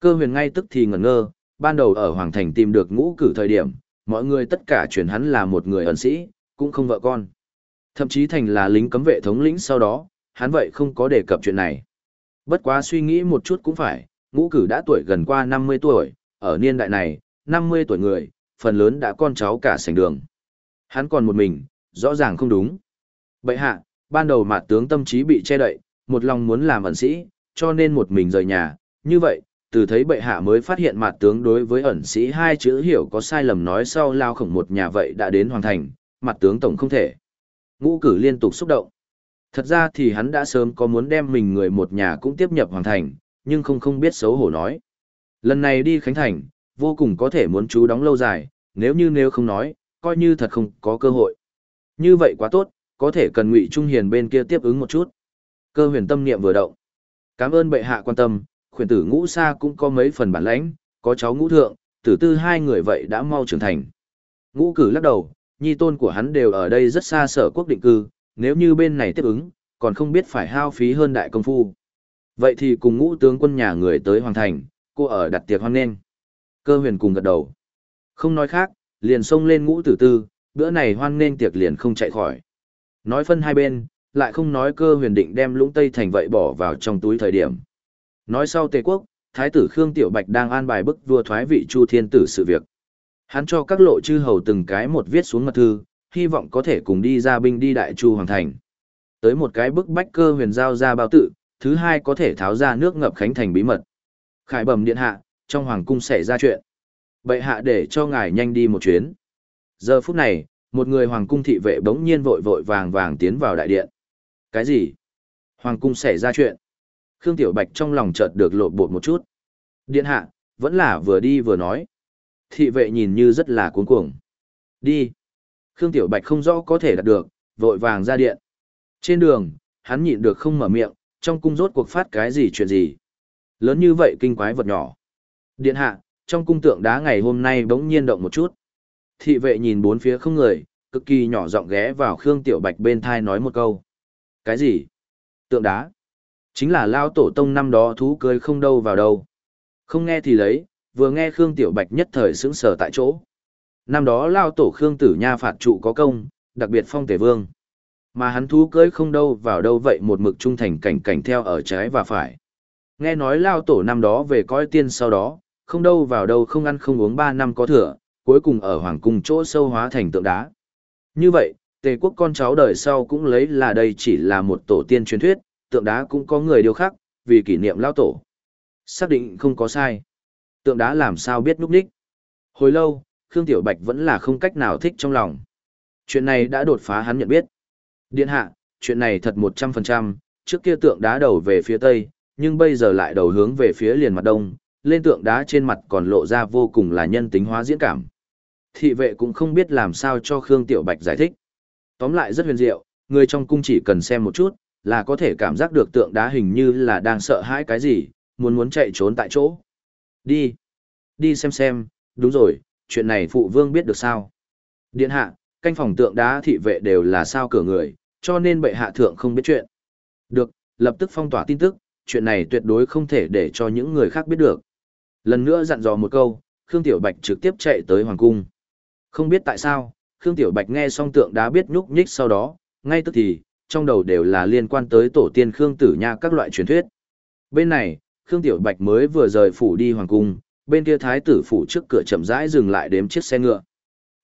Cơ huyền ngay tức thì ngẩn ngơ, ban đầu ở hoàng thành tìm được ngũ cử thời điểm, mọi người tất cả truyền hắn là một người ẩn sĩ, cũng không vợ con. Thậm chí thành là lính cấm vệ thống lĩnh sau đó, hắn vậy không có đề cập chuyện này. Bất quá suy nghĩ một chút cũng phải, ngũ cử đã tuổi gần qua 50 tuổi, ở niên đại này, 50 tuổi người, phần lớn đã con cháu cả sành đường. Hắn còn một mình, rõ ràng không đúng. Bậy hạ, ban đầu mạt tướng tâm trí bị che đậy, một lòng muốn làm ẩn sĩ, cho nên một mình rời nhà, như vậy, từ thấy bệ hạ mới phát hiện mạt tướng đối với ẩn sĩ hai chữ hiểu có sai lầm nói sau lao khổng một nhà vậy đã đến hoàn thành, mặt tướng tổng không thể. Ngũ cử liên tục xúc động. Thật ra thì hắn đã sớm có muốn đem mình người một nhà cũng tiếp nhập hoàn thành, nhưng không không biết xấu hổ nói. Lần này đi Khánh Thành, vô cùng có thể muốn chú đóng lâu dài, nếu như nếu không nói, coi như thật không có cơ hội. Như vậy quá tốt, có thể cần Ngụy Trung Hiền bên kia tiếp ứng một chút. Cơ huyền tâm niệm vừa động. Cảm ơn bệ hạ quan tâm, khuyển tử ngũ sa cũng có mấy phần bản lãnh, có cháu ngũ thượng, tử tư hai người vậy đã mau trưởng thành. Ngũ cử lắc đầu, nhi tôn của hắn đều ở đây rất xa sở quốc định cư, nếu như bên này tiếp ứng, còn không biết phải hao phí hơn đại công phu. Vậy thì cùng ngũ tướng quân nhà người tới Hoàng Thành, cô ở đặt tiệc hoan nghênh. Cơ huyền cùng gật đầu. Không nói khác, liền xông lên ngũ tử tư, bữa này hoan nghênh tiệc liền không chạy khỏi. Nói phân hai bên, lại không nói cơ huyền định đem lũng tây thành vậy bỏ vào trong túi thời điểm. Nói sau Tề quốc, Thái tử Khương Tiểu Bạch đang an bài bức vua thoái vị Chu Thiên Tử sự việc. Hắn cho các lộ chư hầu từng cái một viết xuống mật thư, hy vọng có thể cùng đi ra binh đi đại chu hoàng thành. Tới một cái bức bách cơ huyền giao ra bao tự, thứ hai có thể tháo ra nước ngập khánh thành bí mật. Khải bẩm điện hạ, trong hoàng cung xảy ra chuyện. Bệ hạ để cho ngài nhanh đi một chuyến. Giờ phút này, một người hoàng cung thị vệ bỗng nhiên vội vội vàng vàng tiến vào đại điện. Cái gì? Hoàng cung xảy ra chuyện. Khương Tiểu Bạch trong lòng chợt được lộ bột một chút. Điện hạ, vẫn là vừa đi vừa nói. Thị vệ nhìn như rất là cuống cuồng. Đi. Khương Tiểu Bạch không rõ có thể đạt được, vội vàng ra điện. Trên đường, hắn nhịn được không mở miệng, trong cung rốt cuộc phát cái gì chuyện gì. Lớn như vậy kinh quái vật nhỏ. Điện hạ, trong cung tượng đá ngày hôm nay bỗng nhiên động một chút. Thị vệ nhìn bốn phía không người, cực kỳ nhỏ giọng ghé vào Khương Tiểu Bạch bên thai nói một câu. Cái gì? Tượng đá. Chính là lao tổ tông năm đó thú cưới không đâu vào đâu. Không nghe thì lấy, vừa nghe Khương Tiểu Bạch nhất thời sững sờ tại chỗ. Năm đó lao tổ Khương Tử Nha phạt trụ có công, đặc biệt phong tể vương. Mà hắn thú cưới không đâu vào đâu vậy một mực trung thành cảnh cảnh theo ở trái và phải. Nghe nói lao tổ năm đó về coi tiên sau đó, không đâu vào đâu không ăn không uống ba năm có thừa, cuối cùng ở hoàng cung chỗ sâu hóa thành tượng đá. Như vậy, tề quốc con cháu đời sau cũng lấy là đây chỉ là một tổ tiên truyền thuyết, tượng đá cũng có người điều khác, vì kỷ niệm lao tổ. Xác định không có sai. Tượng đá làm sao biết núp đích. Hồi lâu, Khương Tiểu Bạch vẫn là không cách nào thích trong lòng. Chuyện này đã đột phá hắn nhận biết. Điện hạ, chuyện này thật 100%, trước kia tượng đá đầu về phía tây, nhưng bây giờ lại đầu hướng về phía liền mặt đông, lên tượng đá trên mặt còn lộ ra vô cùng là nhân tính hóa diễn cảm. Thị vệ cũng không biết làm sao cho Khương Tiểu Bạch giải thích. Tóm lại rất huyền diệu, người trong cung chỉ cần xem một chút, là có thể cảm giác được tượng đá hình như là đang sợ hãi cái gì, muốn muốn chạy trốn tại chỗ. Đi, đi xem xem, đúng rồi, chuyện này phụ vương biết được sao. Điện hạ, canh phòng tượng đá thị vệ đều là sao cửa người, cho nên bệ hạ thượng không biết chuyện. Được, lập tức phong tỏa tin tức, chuyện này tuyệt đối không thể để cho những người khác biết được. Lần nữa dặn dò một câu, Khương Tiểu Bạch trực tiếp chạy tới Hoàng Cung. Không biết tại sao, Khương Tiểu Bạch nghe xong tượng đá biết nhúc nhích sau đó, ngay tức thì, trong đầu đều là liên quan tới tổ tiên Khương Tử Nha các loại truyền thuyết. Bên này, Khương Tiểu Bạch mới vừa rời phủ đi Hoàng Cung, bên kia thái tử phủ trước cửa chậm rãi dừng lại đếm chiếc xe ngựa.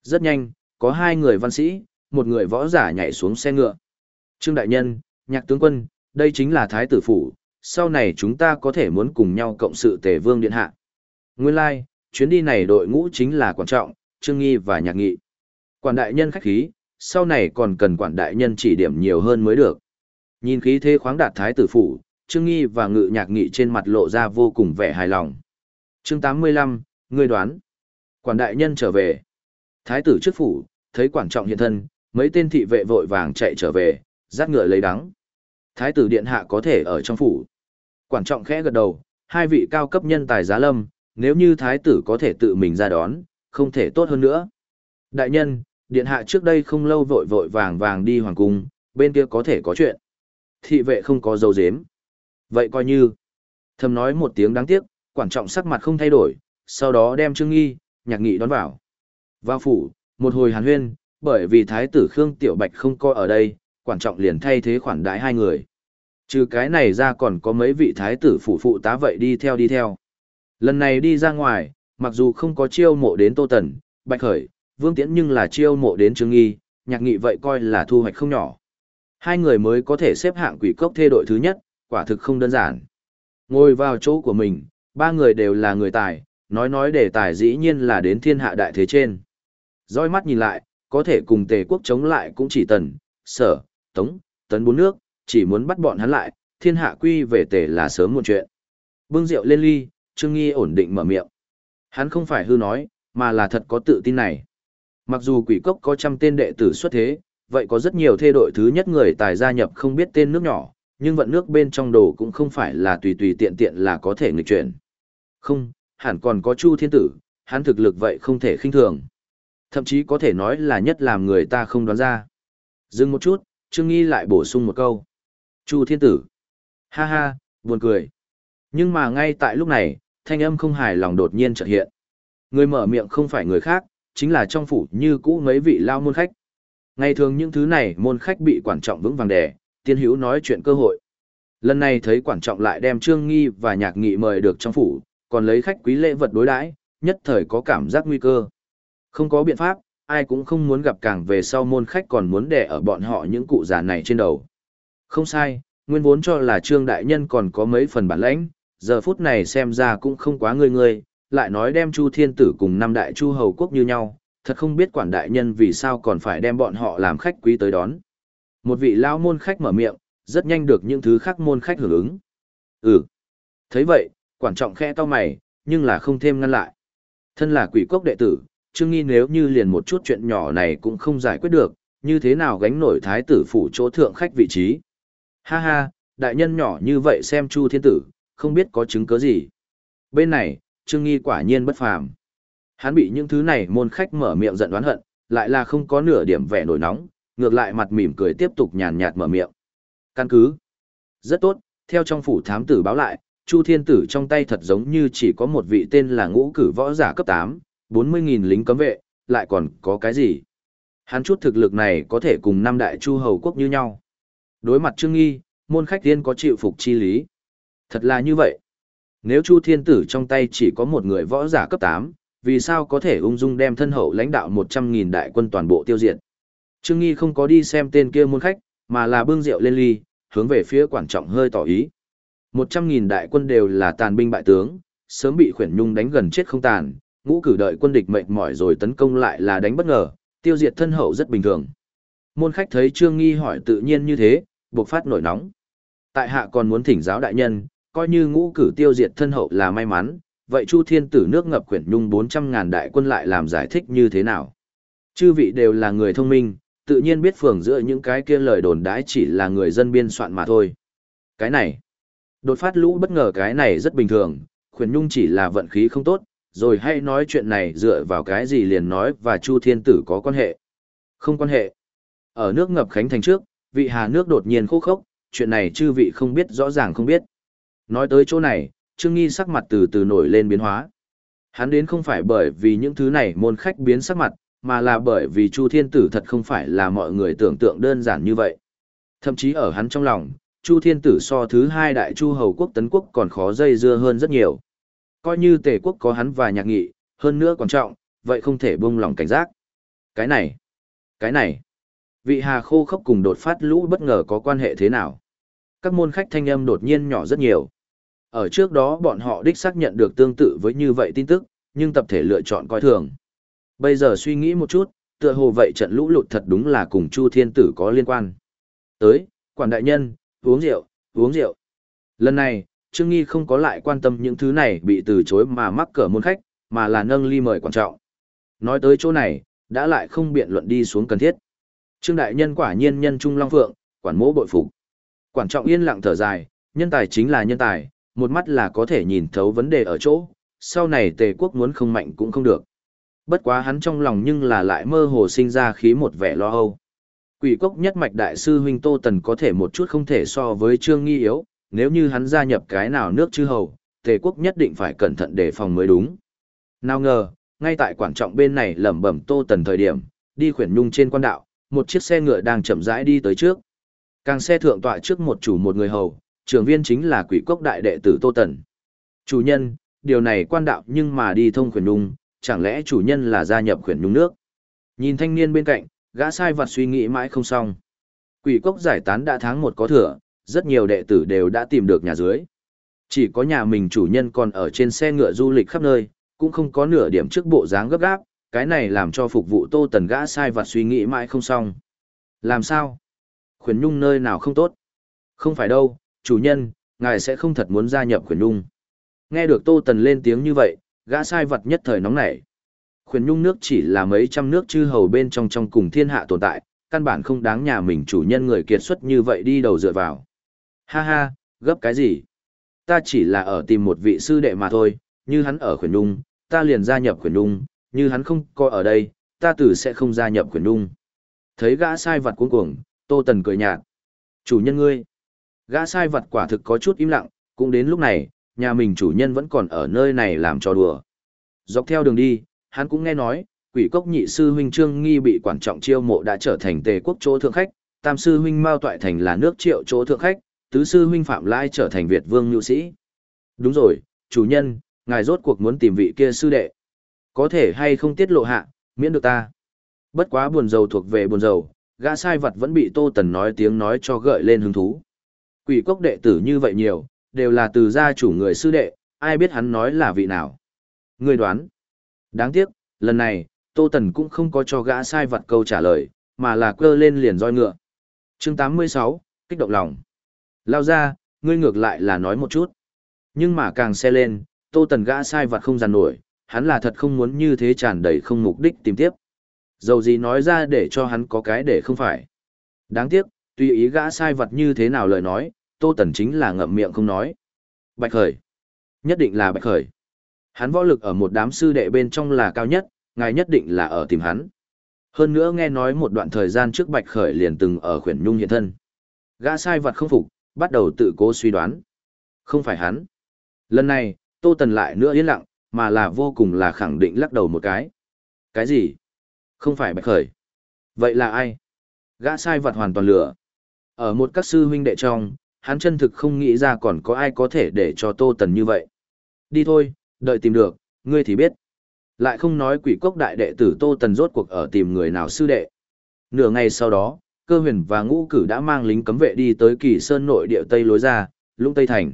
Rất nhanh, có hai người văn sĩ, một người võ giả nhảy xuống xe ngựa. Trương Đại Nhân, Nhạc Tướng Quân, đây chính là thái tử phủ, sau này chúng ta có thể muốn cùng nhau cộng sự tề vương điện hạ. Nguyên lai, like, chuyến đi này đội ngũ chính là quan trọng, Trương Nghi và Nhạc Nghị. Quản đại nhân khách khí, sau này còn cần quản đại nhân chỉ điểm nhiều hơn mới được. Nhìn khí thế khoáng đạt thái tử phủ, Trương Nghi và Ngự Nhạc Nghị trên mặt lộ ra vô cùng vẻ hài lòng. Chương 85, ngươi đoán. Quản đại nhân trở về. Thái tử trước phủ, thấy quản trọng hiện thân, mấy tên thị vệ vội vàng chạy trở về, rát ngựa lấy đắng. Thái tử điện hạ có thể ở trong phủ. Quản trọng khẽ gật đầu, hai vị cao cấp nhân tài giá lâm, nếu như thái tử có thể tự mình ra đón, không thể tốt hơn nữa. Đại nhân, điện hạ trước đây không lâu vội vội vàng vàng đi hoàng cung, bên kia có thể có chuyện. Thị vệ không có dấu dếm. Vậy coi như. Thầm nói một tiếng đáng tiếc, quản trọng sắc mặt không thay đổi, sau đó đem Trương Nghi, nhạc nghị đón vào. Vào phủ, một hồi hàn huyên, bởi vì thái tử Khương Tiểu Bạch không coi ở đây, quản trọng liền thay thế khoản đãi hai người. Trừ cái này ra còn có mấy vị thái tử phủ phụ tá vậy đi theo đi theo. Lần này đi ra ngoài, mặc dù không có chiêu mộ đến Tô Tần, Bạch Khởi, Vương Tiễn nhưng là chiêu mộ đến Trương Nghi, nhạc nghị vậy coi là thu hoạch không nhỏ. Hai người mới có thể xếp hạng quỷ cốc thê đội thứ nhất, quả thực không đơn giản. Ngồi vào chỗ của mình, ba người đều là người tài, nói nói đề tài dĩ nhiên là đến thiên hạ đại thế trên. Rồi mắt nhìn lại, có thể cùng tề quốc chống lại cũng chỉ tần, sở, tống, tấn bốn nước, chỉ muốn bắt bọn hắn lại, thiên hạ quy về tề là sớm một chuyện. Bưng rượu lên ly, Trương Nghi ổn định mở miệng. Hắn không phải hư nói, mà là thật có tự tin này. Mặc dù quỷ cốc có trăm tên đệ tử xuất thế, vậy có rất nhiều thê đội thứ nhất người tài gia nhập không biết tên nước nhỏ, nhưng vận nước bên trong đồ cũng không phải là tùy tùy tiện tiện là có thể nghịch chuyển. Không, hẳn còn có Chu Thiên Tử, hắn thực lực vậy không thể khinh thường. Thậm chí có thể nói là nhất làm người ta không đoán ra. Dừng một chút, Trương Nghi lại bổ sung một câu. Chu Thiên Tử. Ha ha, buồn cười. Nhưng mà ngay tại lúc này, thanh âm không hài lòng đột nhiên chợt hiện. Người mở miệng không phải người khác, chính là trong phủ như cũ mấy vị lao môn khách. Ngày thường những thứ này môn khách bị quản trọng vững vàng đè, tiên hữu nói chuyện cơ hội. Lần này thấy quản trọng lại đem Trương Nghi và Nhạc Nghị mời được trong phủ, còn lấy khách quý lễ vật đối đãi, nhất thời có cảm giác nguy cơ. Không có biện pháp, ai cũng không muốn gặp càng về sau môn khách còn muốn đè ở bọn họ những cụ già này trên đầu. Không sai, nguyên vốn cho là Trương Đại Nhân còn có mấy phần bản lãnh, giờ phút này xem ra cũng không quá người người, lại nói đem Chu Thiên Tử cùng năm đại Chu Hầu Quốc như nhau, thật không biết quản đại nhân vì sao còn phải đem bọn họ làm khách quý tới đón. Một vị lao môn khách mở miệng, rất nhanh được những thứ khác môn khách hưởng ứng. Ừ. thấy vậy, quản trọng khe to mày, nhưng là không thêm ngăn lại. Thân là quỷ cốc đệ tử, Trương Nghi nếu như liền một chút chuyện nhỏ này cũng không giải quyết được, như thế nào gánh nổi thái tử phủ chỗ thượng khách vị trí. Ha ha, đại nhân nhỏ như vậy xem Chu Thiên Tử, không biết có chứng cứ gì. Bên này, Trương Nghi quả nhiên bất phàm. Hắn bị những thứ này môn khách mở miệng giận đoán hận, lại là không có nửa điểm vẻ nổi nóng, ngược lại mặt mỉm cười tiếp tục nhàn nhạt mở miệng. Căn cứ. Rất tốt, theo trong phủ thám tử báo lại, Chu Thiên Tử trong tay thật giống như chỉ có một vị tên là ngũ cử võ giả cấp 8, 40.000 lính cấm vệ, lại còn có cái gì? Hắn chút thực lực này có thể cùng năm đại Chu Hầu Quốc như nhau. Đối mặt Trương Nghi, môn khách tiên có chịu phục chi lý. Thật là như vậy. Nếu Chu Thiên Tử trong tay chỉ có một người võ giả cấp 8, vì sao có thể ung dung đem thân hậu lãnh đạo 100.000 đại quân toàn bộ tiêu diệt? Trương Nghi không có đi xem tên kia môn khách, mà là bưng rượu lên ly, hướng về phía quản trọng hơi tỏ ý. 100.000 đại quân đều là tàn binh bại tướng, sớm bị khuyển nhung đánh gần chết không tàn, ngũ cử đợi quân địch mệt mỏi rồi tấn công lại là đánh bất ngờ, tiêu diệt thân hậu rất bình thường. Môn khách thấy Trương Nghi hỏi tự nhiên như thế, buộc phát nổi nóng. Tại hạ còn muốn thỉnh giáo đại nhân, coi như ngũ cử tiêu diệt thân hậu là may mắn, vậy Chu Thiên Tử nước ngập quyển nhung 400.000 đại quân lại làm giải thích như thế nào? Chư vị đều là người thông minh, tự nhiên biết phường giữa những cái kia lời đồn đãi chỉ là người dân biên soạn mà thôi. Cái này, đột phát lũ bất ngờ cái này rất bình thường, khuyển nhung chỉ là vận khí không tốt, rồi hay nói chuyện này dựa vào cái gì liền nói và Chu Thiên Tử có quan hệ. Không quan hệ. Ở nước ngập khánh thành trước, vị hà nước đột nhiên khô khốc, chuyện này chư vị không biết rõ ràng không biết. Nói tới chỗ này, Trương Nghi sắc mặt từ từ nổi lên biến hóa. Hắn đến không phải bởi vì những thứ này môn khách biến sắc mặt, mà là bởi vì Chu Thiên Tử thật không phải là mọi người tưởng tượng đơn giản như vậy. Thậm chí ở hắn trong lòng, Chu Thiên Tử so thứ hai đại Chu Hầu Quốc tấn quốc còn khó dây dưa hơn rất nhiều. Coi như tề quốc có hắn và nhạc nghị, hơn nữa quan trọng, vậy không thể buông lòng cảnh giác. Cái này, cái này, vị hà khô khốc cùng đột phát lũ bất ngờ có quan hệ thế nào? Các môn khách thanh âm đột nhiên nhỏ rất nhiều. Ở trước đó bọn họ đích xác nhận được tương tự với như vậy tin tức, nhưng tập thể lựa chọn coi thường. Bây giờ suy nghĩ một chút, tựa hồ vậy trận lũ lụt thật đúng là cùng Chu Thiên Tử có liên quan. Tới, quản đại nhân, uống rượu, uống rượu. Lần này, Trương Nghi không có lại quan tâm những thứ này bị từ chối mà mắc cỡ môn khách, mà là nâng ly mời quan trọng. Nói tới chỗ này, đã lại không biện luận đi xuống cần thiết. Trương đại nhân quả nhiên nhân trung long phượng, quản mỗ bội phục. Quản trọng yên lặng thở dài, nhân tài chính là nhân tài, một mắt là có thể nhìn thấu vấn đề ở chỗ, sau này tề quốc muốn không mạnh cũng không được. Bất quá hắn trong lòng nhưng là lại mơ hồ sinh ra khí một vẻ lo âu. Quỷ cốc nhất mạch đại sư huynh Tô Tần có thể một chút không thể so với Trương Nghi yếu, nếu như hắn gia nhập cái nào nước chư hầu, tề quốc nhất định phải cẩn thận đề phòng mới đúng. Nào ngờ, ngay tại quan trọng bên này lẩm bẩm Tô Tần thời điểm, đi khuyển nhung trên quan đạo, một chiếc xe ngựa đang chậm rãi đi tới trước. Càng xe thượng tọa trước một chủ một người hầu, trưởng viên chính là quỷ cốc đại đệ tử Tô Tần. Chủ nhân, điều này quan đạo nhưng mà đi thông khuyển nhung, chẳng lẽ chủ nhân là gia nhập khuyển nhung nước? Nhìn thanh niên bên cạnh, gã sai vặt suy nghĩ mãi không xong. Quỷ cốc giải tán đã tháng một có thừa, rất nhiều đệ tử đều đã tìm được nhà dưới. Chỉ có nhà mình chủ nhân còn ở trên xe ngựa du lịch khắp nơi, cũng không có nửa điểm trước bộ dáng gấp gáp, cái này làm cho phục vụ tô tần gã sai vặt suy nghĩ mãi không xong. Làm sao? Khuyển nhung nơi nào không tốt? Không phải đâu, chủ nhân, ngài sẽ không thật muốn gia nhập khuyển nhung. Nghe được tô tần lên tiếng như vậy, gã sai vật nhất thời nóng nảy. Khuyển nhung nước chỉ là mấy trăm nước chư hầu bên trong trong cùng thiên hạ tồn tại, căn bản không đáng nhà mình chủ nhân người kiệt xuất như vậy đi đầu dựa vào. Ha ha, gấp cái gì? Ta chỉ là ở tìm một vị sư đệ mà thôi, như hắn ở khuyển nhung, ta liền gia nhập khuyển nhung, như hắn không coi ở đây, ta tử sẽ không gia nhập khuyển nhung. Thấy gã sai vật cuống cuồng, Tô Tần cười nhạt. Chủ nhân ngươi, Gã sai vật quả thực có chút im lặng, cũng đến lúc này, nhà mình chủ nhân vẫn còn ở nơi này làm trò đùa. Dọc theo đường đi, hắn cũng nghe nói, quỷ cốc nhị sư huynh Trương Nghi bị quản trọng chiêu mộ đã trở thành tề quốc chỗ thượng khách, tam sư huynh Mao Toại Thành là nước triệu chỗ thượng khách, tứ sư huynh Phạm Lai trở thành Việt vương nhu sĩ. Đúng rồi, chủ nhân, ngài rốt cuộc muốn tìm vị kia sư đệ. Có thể hay không tiết lộ hạ, miễn được ta. Bất quá buồn rầu thuộc về buồn rầu, gã sai vật vẫn bị Tô Tần nói tiếng nói cho gợi lên hứng thú. Quỷ cốc đệ tử như vậy nhiều, đều là từ gia chủ người sư đệ, ai biết hắn nói là vị nào. Người đoán. Đáng tiếc, lần này, Tô Tần cũng không có cho gã sai vật câu trả lời, mà là quơ lên liền roi ngựa. chương 86, kích động lòng. Lao ra, ngươi ngược lại là nói một chút. Nhưng mà càng xe lên, Tô Tần gã sai vật không giàn nổi, hắn là thật không muốn như thế tràn đầy không mục đích tìm tiếp. Dầu gì nói ra để cho hắn có cái để không phải. Đáng tiếc, tùy ý gã sai vật như thế nào lời nói, Tô Tần chính là ngậm miệng không nói. Bạch Khởi. Nhất định là Bạch Khởi. Hắn võ lực ở một đám sư đệ bên trong là cao nhất, ngài nhất định là ở tìm hắn. Hơn nữa nghe nói một đoạn thời gian trước Bạch Khởi liền từng ở khuyển nhung hiện thân. Gã sai vật không phục, bắt đầu tự cố suy đoán. Không phải hắn. Lần này, Tô Tần lại nữa yên lặng, mà là vô cùng là khẳng định lắc đầu một cái. Cái gì? Không phải Bạch Khởi. Vậy là ai? Gã sai vật hoàn toàn lửa. Ở một các sư huynh đệ trong, hắn chân thực không nghĩ ra còn có ai có thể để cho Tô Tần như vậy. Đi thôi, đợi tìm được, ngươi thì biết. Lại không nói quỷ cốc đại đệ tử Tô Tần rốt cuộc ở tìm người nào sư đệ. Nửa ngày sau đó, cơ huyền và ngũ cử đã mang lính cấm vệ đi tới kỳ sơn nội địa Tây lối ra, lũng Tây Thành.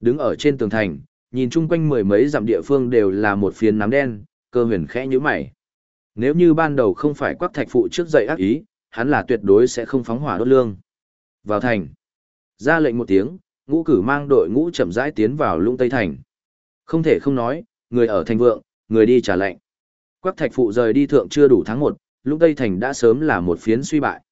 Đứng ở trên tường thành, nhìn chung quanh mười mấy dặm địa phương đều là một phiến nám đen, cơ huyền khẽ nhíu mày. Nếu như ban đầu không phải quắc thạch phụ trước dậy ác ý, hắn là tuyệt đối sẽ không phóng hỏa đốt lương. Vào thành. Ra lệnh một tiếng, ngũ cử mang đội ngũ chậm rãi tiến vào lũng Tây Thành. Không thể không nói, người ở thành vượng, người đi trả lệnh. Quắc thạch phụ rời đi thượng chưa đủ tháng 1, lũng Tây Thành đã sớm là một phiến suy bại.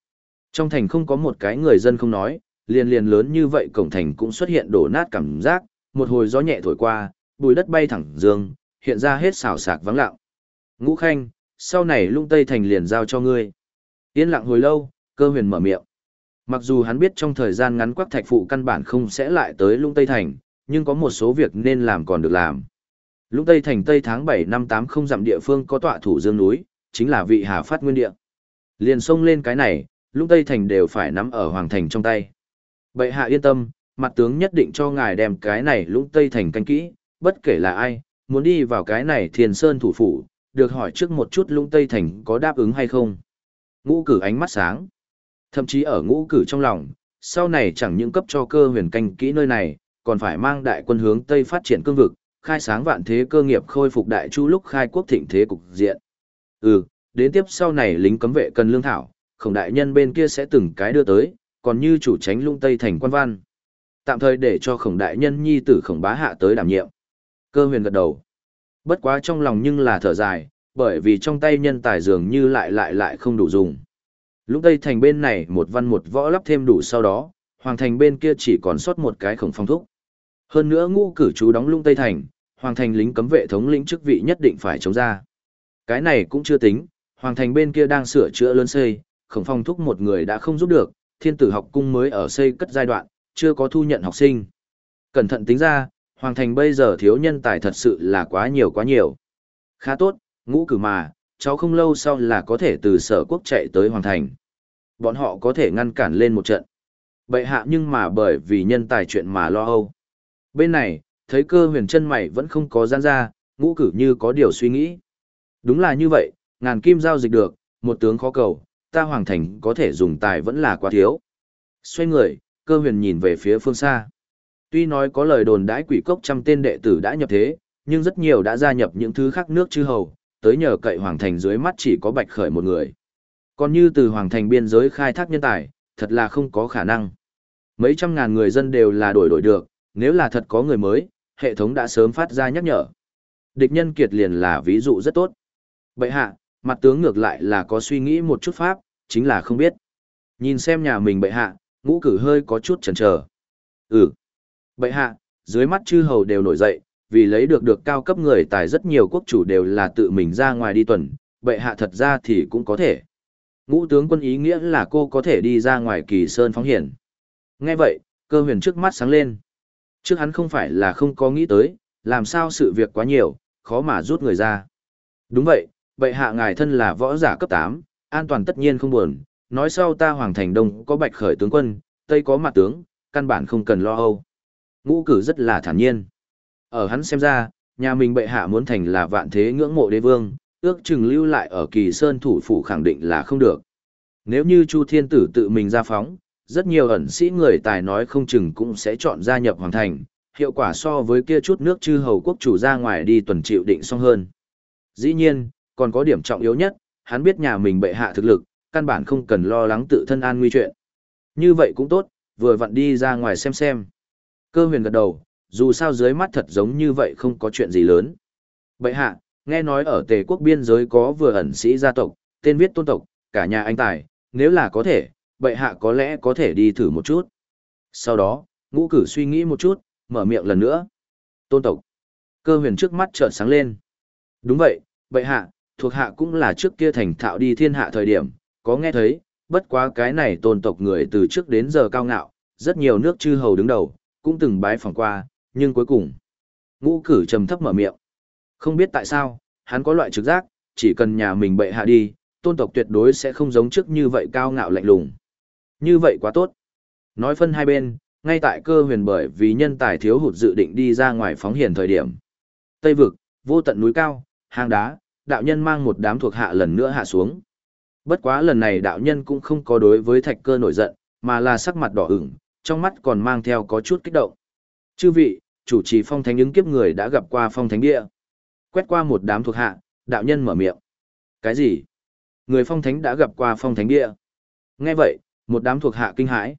Trong thành không có một cái người dân không nói, liền liền lớn như vậy cổng thành cũng xuất hiện đổ nát cảm giác, một hồi gió nhẹ thổi qua, bùi đất bay thẳng dương, hiện ra hết xào sạc vắng lặng. Ngũ Khanh, sau này lung Tây Thành liền giao cho ngươi. Yên lặng hồi lâu, cơ huyền mở miệng. Mặc dù hắn biết trong thời gian ngắn quắc thạch phụ căn bản không sẽ lại tới lũng Tây Thành, nhưng có một số việc nên làm còn được làm. Lũng Tây Thành Tây tháng 7 năm 8 không dặm địa phương có tọa thủ dương núi, chính là vị Hà Phát Nguyên Địa. Liền xông lên cái này, Lũng Tây Thành đều phải nắm ở Hoàng Thành trong tay. Bệ hạ yên tâm, mặt tướng nhất định cho ngài đem cái này Lũng Tây Thành canh kỹ, bất kể là ai, muốn đi vào cái này thiền sơn thủ phủ, được hỏi trước một chút Lũng Tây Thành có đáp ứng hay không. Ngũ cử ánh mắt sáng. Thậm chí ở ngũ cử trong lòng, sau này chẳng những cấp cho cơ huyền canh kỹ nơi này, còn phải mang đại quân hướng Tây phát triển cương vực, khai sáng vạn thế cơ nghiệp khôi phục đại chu lúc khai quốc thịnh thế cục diện. Ừ, đến tiếp sau này lính cấm vệ cần lương thảo, khổng đại nhân bên kia sẽ từng cái đưa tới, còn như chủ tránh lung Tây thành quan văn. Tạm thời để cho khổng đại nhân nhi tử khổng bá hạ tới đảm nhiệm. Cơ huyền gật đầu. Bất quá trong lòng nhưng là thở dài, bởi vì trong tay nhân tài dường như lại lại lại không đủ dùng. Lúc Tây thành bên này một văn một võ lắp thêm đủ sau đó, hoàng thành bên kia chỉ còn sót một cái khổng phong thúc. Hơn nữa ngũ cử chú đóng lung Tây thành, hoàng thành lính cấm vệ thống lĩnh chức vị nhất định phải chống ra. Cái này cũng chưa tính, hoàng thành bên kia đang sửa chữa lớn xây, khổng phong thúc một người đã không giúp được, thiên tử học cung mới ở xây cất giai đoạn, chưa có thu nhận học sinh. Cẩn thận tính ra, hoàng thành bây giờ thiếu nhân tài thật sự là quá nhiều quá nhiều. Khá tốt, ngũ cử mà, cháu không lâu sau là có thể từ sở quốc chạy tới hoàng thành. Bọn họ có thể ngăn cản lên một trận. Bệ hạ nhưng mà bởi vì nhân tài chuyện mà lo âu. Bên này, thấy cơ huyền chân mày vẫn không có gian ra, ngũ cử như có điều suy nghĩ. Đúng là như vậy, ngàn kim giao dịch được, một tướng khó cầu, ta hoàng thành có thể dùng tài vẫn là quá thiếu. Xoay người, cơ huyền nhìn về phía phương xa. Tuy nói có lời đồn đãi quỷ cốc trăm tên đệ tử đã nhập thế, nhưng rất nhiều đã gia nhập những thứ khác nước chư hầu, tới nhờ cậy hoàng thành dưới mắt chỉ có bạch khởi một người. Còn như từ hoàng thành biên giới khai thác nhân tài, thật là không có khả năng. Mấy trăm ngàn người dân đều là đổi đổi được, nếu là thật có người mới, hệ thống đã sớm phát ra nhắc nhở. Địch nhân kiệt liền là ví dụ rất tốt. Bậy hạ, mặt tướng ngược lại là có suy nghĩ một chút pháp, chính là không biết. Nhìn xem nhà mình bậy hạ, ngũ cử hơi có chút chần chờ. Ừ. Bậy hạ, dưới mắt chư hầu đều nổi dậy, vì lấy được được cao cấp người tài rất nhiều quốc chủ đều là tự mình ra ngoài đi tuần, bệ hạ thật ra thì cũng có thể. Ngũ tướng quân ý nghĩa là cô có thể đi ra ngoài kỳ sơn phóng hiển. Nghe vậy, Cơ huyền trước mắt sáng lên. Trước hắn không phải là không có nghĩ tới, làm sao sự việc quá nhiều, khó mà rút người ra. Đúng vậy, bệ hạ ngài thân là võ giả cấp 8, an toàn tất nhiên không buồn, nói sau ta Hoàng Thành Đông có bạch khởi tướng quân, Tây có mặt tướng, căn bản không cần lo âu. Ngũ cử rất là thản nhiên. Ở hắn xem ra, nhà mình bệ hạ muốn thành là vạn thế ngưỡng mộ đế vương, ước chừng lưu lại ở kỳ sơn thủ phủ khẳng định là không được. Nếu như Chu Thiên Tử tự mình ra phóng, rất nhiều ẩn sĩ người tài nói không chừng cũng sẽ chọn gia nhập hoàng thành, hiệu quả so với kia chút nước chư hầu quốc chủ ra ngoài đi tuần chịu định xong hơn. Dĩ nhiên, còn có điểm trọng yếu nhất, hắn biết nhà mình bệ hạ thực lực, căn bản không cần lo lắng tự thân an nguy chuyện. Như vậy cũng tốt, vừa vặn đi ra ngoài xem xem. Cơ huyền gật đầu, dù sao dưới mắt thật giống như vậy không có chuyện gì lớn. Bệ hạ, nghe nói ở tề quốc biên giới có vừa ẩn sĩ gia tộc, tên viết tôn tộc, cả nhà anh tài, nếu là có thể, bệ hạ có lẽ có thể đi thử một chút. Sau đó, ngũ cử suy nghĩ một chút, mở miệng lần nữa. Tôn tộc. Cơ huyền trước mắt trợn sáng lên. Đúng vậy, bệ hạ, thuộc hạ cũng là trước kia thành thạo đi thiên hạ thời điểm, có nghe thấy, bất quá cái này tôn tộc người từ trước đến giờ cao ngạo, rất nhiều nước chư hầu đứng đầu, cũng từng bái phỏng qua, nhưng cuối cùng, ngũ cử trầm thấp mở miệng. Không biết tại sao, hắn có loại trực giác, chỉ cần nhà mình bệ hạ đi, tôn tộc tuyệt đối sẽ không giống trước như vậy cao ngạo lạnh lùng. Như vậy quá tốt. Nói phân hai bên, ngay tại cơ huyền bởi vì nhân tài thiếu hụt dự định đi ra ngoài phóng hiền thời điểm. Tây vực, vô tận núi cao, hang đá, đạo nhân mang một đám thuộc hạ lần nữa hạ xuống. Bất quá lần này đạo nhân cũng không có đối với thạch cơ nổi giận, mà là sắc mặt đỏ ửng, trong mắt còn mang theo có chút kích động. Chư vị, chủ trì phong thánh ứng kiếp người đã gặp qua phong thánh địa. Quét qua một đám thuộc hạ, đạo nhân mở miệng. Cái gì? Người phong thánh đã gặp qua phong thánh địa. Nghe vậy, một đám thuộc hạ kinh hãi.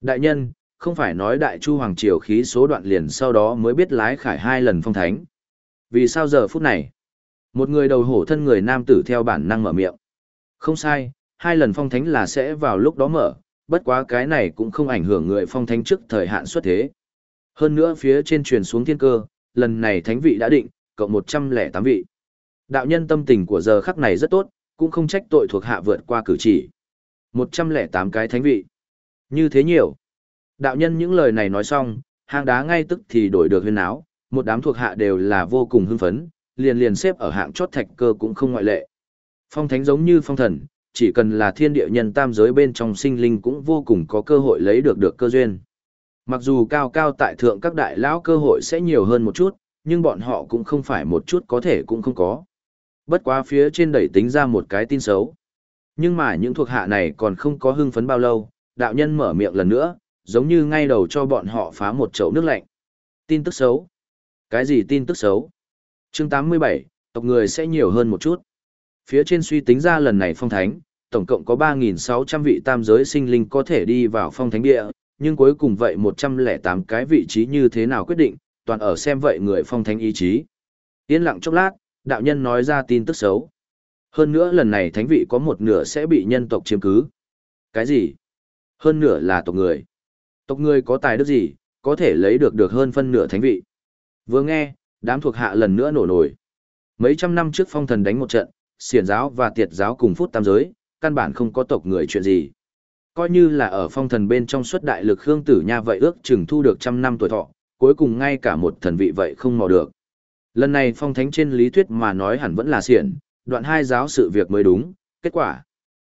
Đại nhân, không phải nói đại chu hoàng triều khí số đoạn liền sau đó mới biết lái khải hai lần phong thánh. Vì sao giờ phút này? Một người đầu hổ thân người nam tử theo bản năng mở miệng. Không sai, hai lần phong thánh là sẽ vào lúc đó mở, bất quá cái này cũng không ảnh hưởng người phong thánh trước thời hạn xuất thế. Hơn nữa phía trên truyền xuống thiên cơ, lần này thánh vị đã định, cộng 108 vị. Đạo nhân tâm tình của giờ khắc này rất tốt, cũng không trách tội thuộc hạ vượt qua cử chỉ. 108 cái thánh vị. Như thế nhiều. Đạo nhân những lời này nói xong, hang đá ngay tức thì đổi được huyên áo, một đám thuộc hạ đều là vô cùng hưng phấn, liền liền xếp ở hạng chót thạch cơ cũng không ngoại lệ. Phong thánh giống như phong thần, chỉ cần là thiên địa nhân tam giới bên trong sinh linh cũng vô cùng có cơ hội lấy được được cơ duyên. Mặc dù cao cao tại thượng các đại lão cơ hội sẽ nhiều hơn một chút, nhưng bọn họ cũng không phải một chút có thể cũng không có. Bất quá phía trên đẩy tính ra một cái tin xấu. Nhưng mà những thuộc hạ này còn không có hưng phấn bao lâu, đạo nhân mở miệng lần nữa, giống như ngay đầu cho bọn họ phá một chậu nước lạnh. Tin tức xấu. Cái gì tin tức xấu? chương 87, tộc người sẽ nhiều hơn một chút. Phía trên suy tính ra lần này phong thánh, tổng cộng có 3.600 vị tam giới sinh linh có thể đi vào phong thánh địa, nhưng cuối cùng vậy 108 cái vị trí như thế nào quyết định, toàn ở xem vậy người phong thánh ý chí. Yên lặng chốc lát, đạo nhân nói ra tin tức xấu. Hơn nữa lần này thánh vị có một nửa sẽ bị nhân tộc chiếm cứ. Cái gì? Hơn nửa là tộc người. Tộc người có tài đức gì, có thể lấy được được hơn phân nửa thánh vị. Vừa nghe, đám thuộc hạ lần nữa nổ nổi. Mấy trăm năm trước phong thần đánh một trận, xiển giáo và tiệt giáo cùng phút tam giới, căn bản không có tộc người chuyện gì. Coi như là ở phong thần bên trong suất đại lực khương tử nha vậy ước chừng thu được trăm năm tuổi thọ, cuối cùng ngay cả một thần vị vậy không mò được. Lần này phong thánh trên lý thuyết mà nói hẳn vẫn là xiển, đoạn hai giáo sự việc mới đúng, kết quả.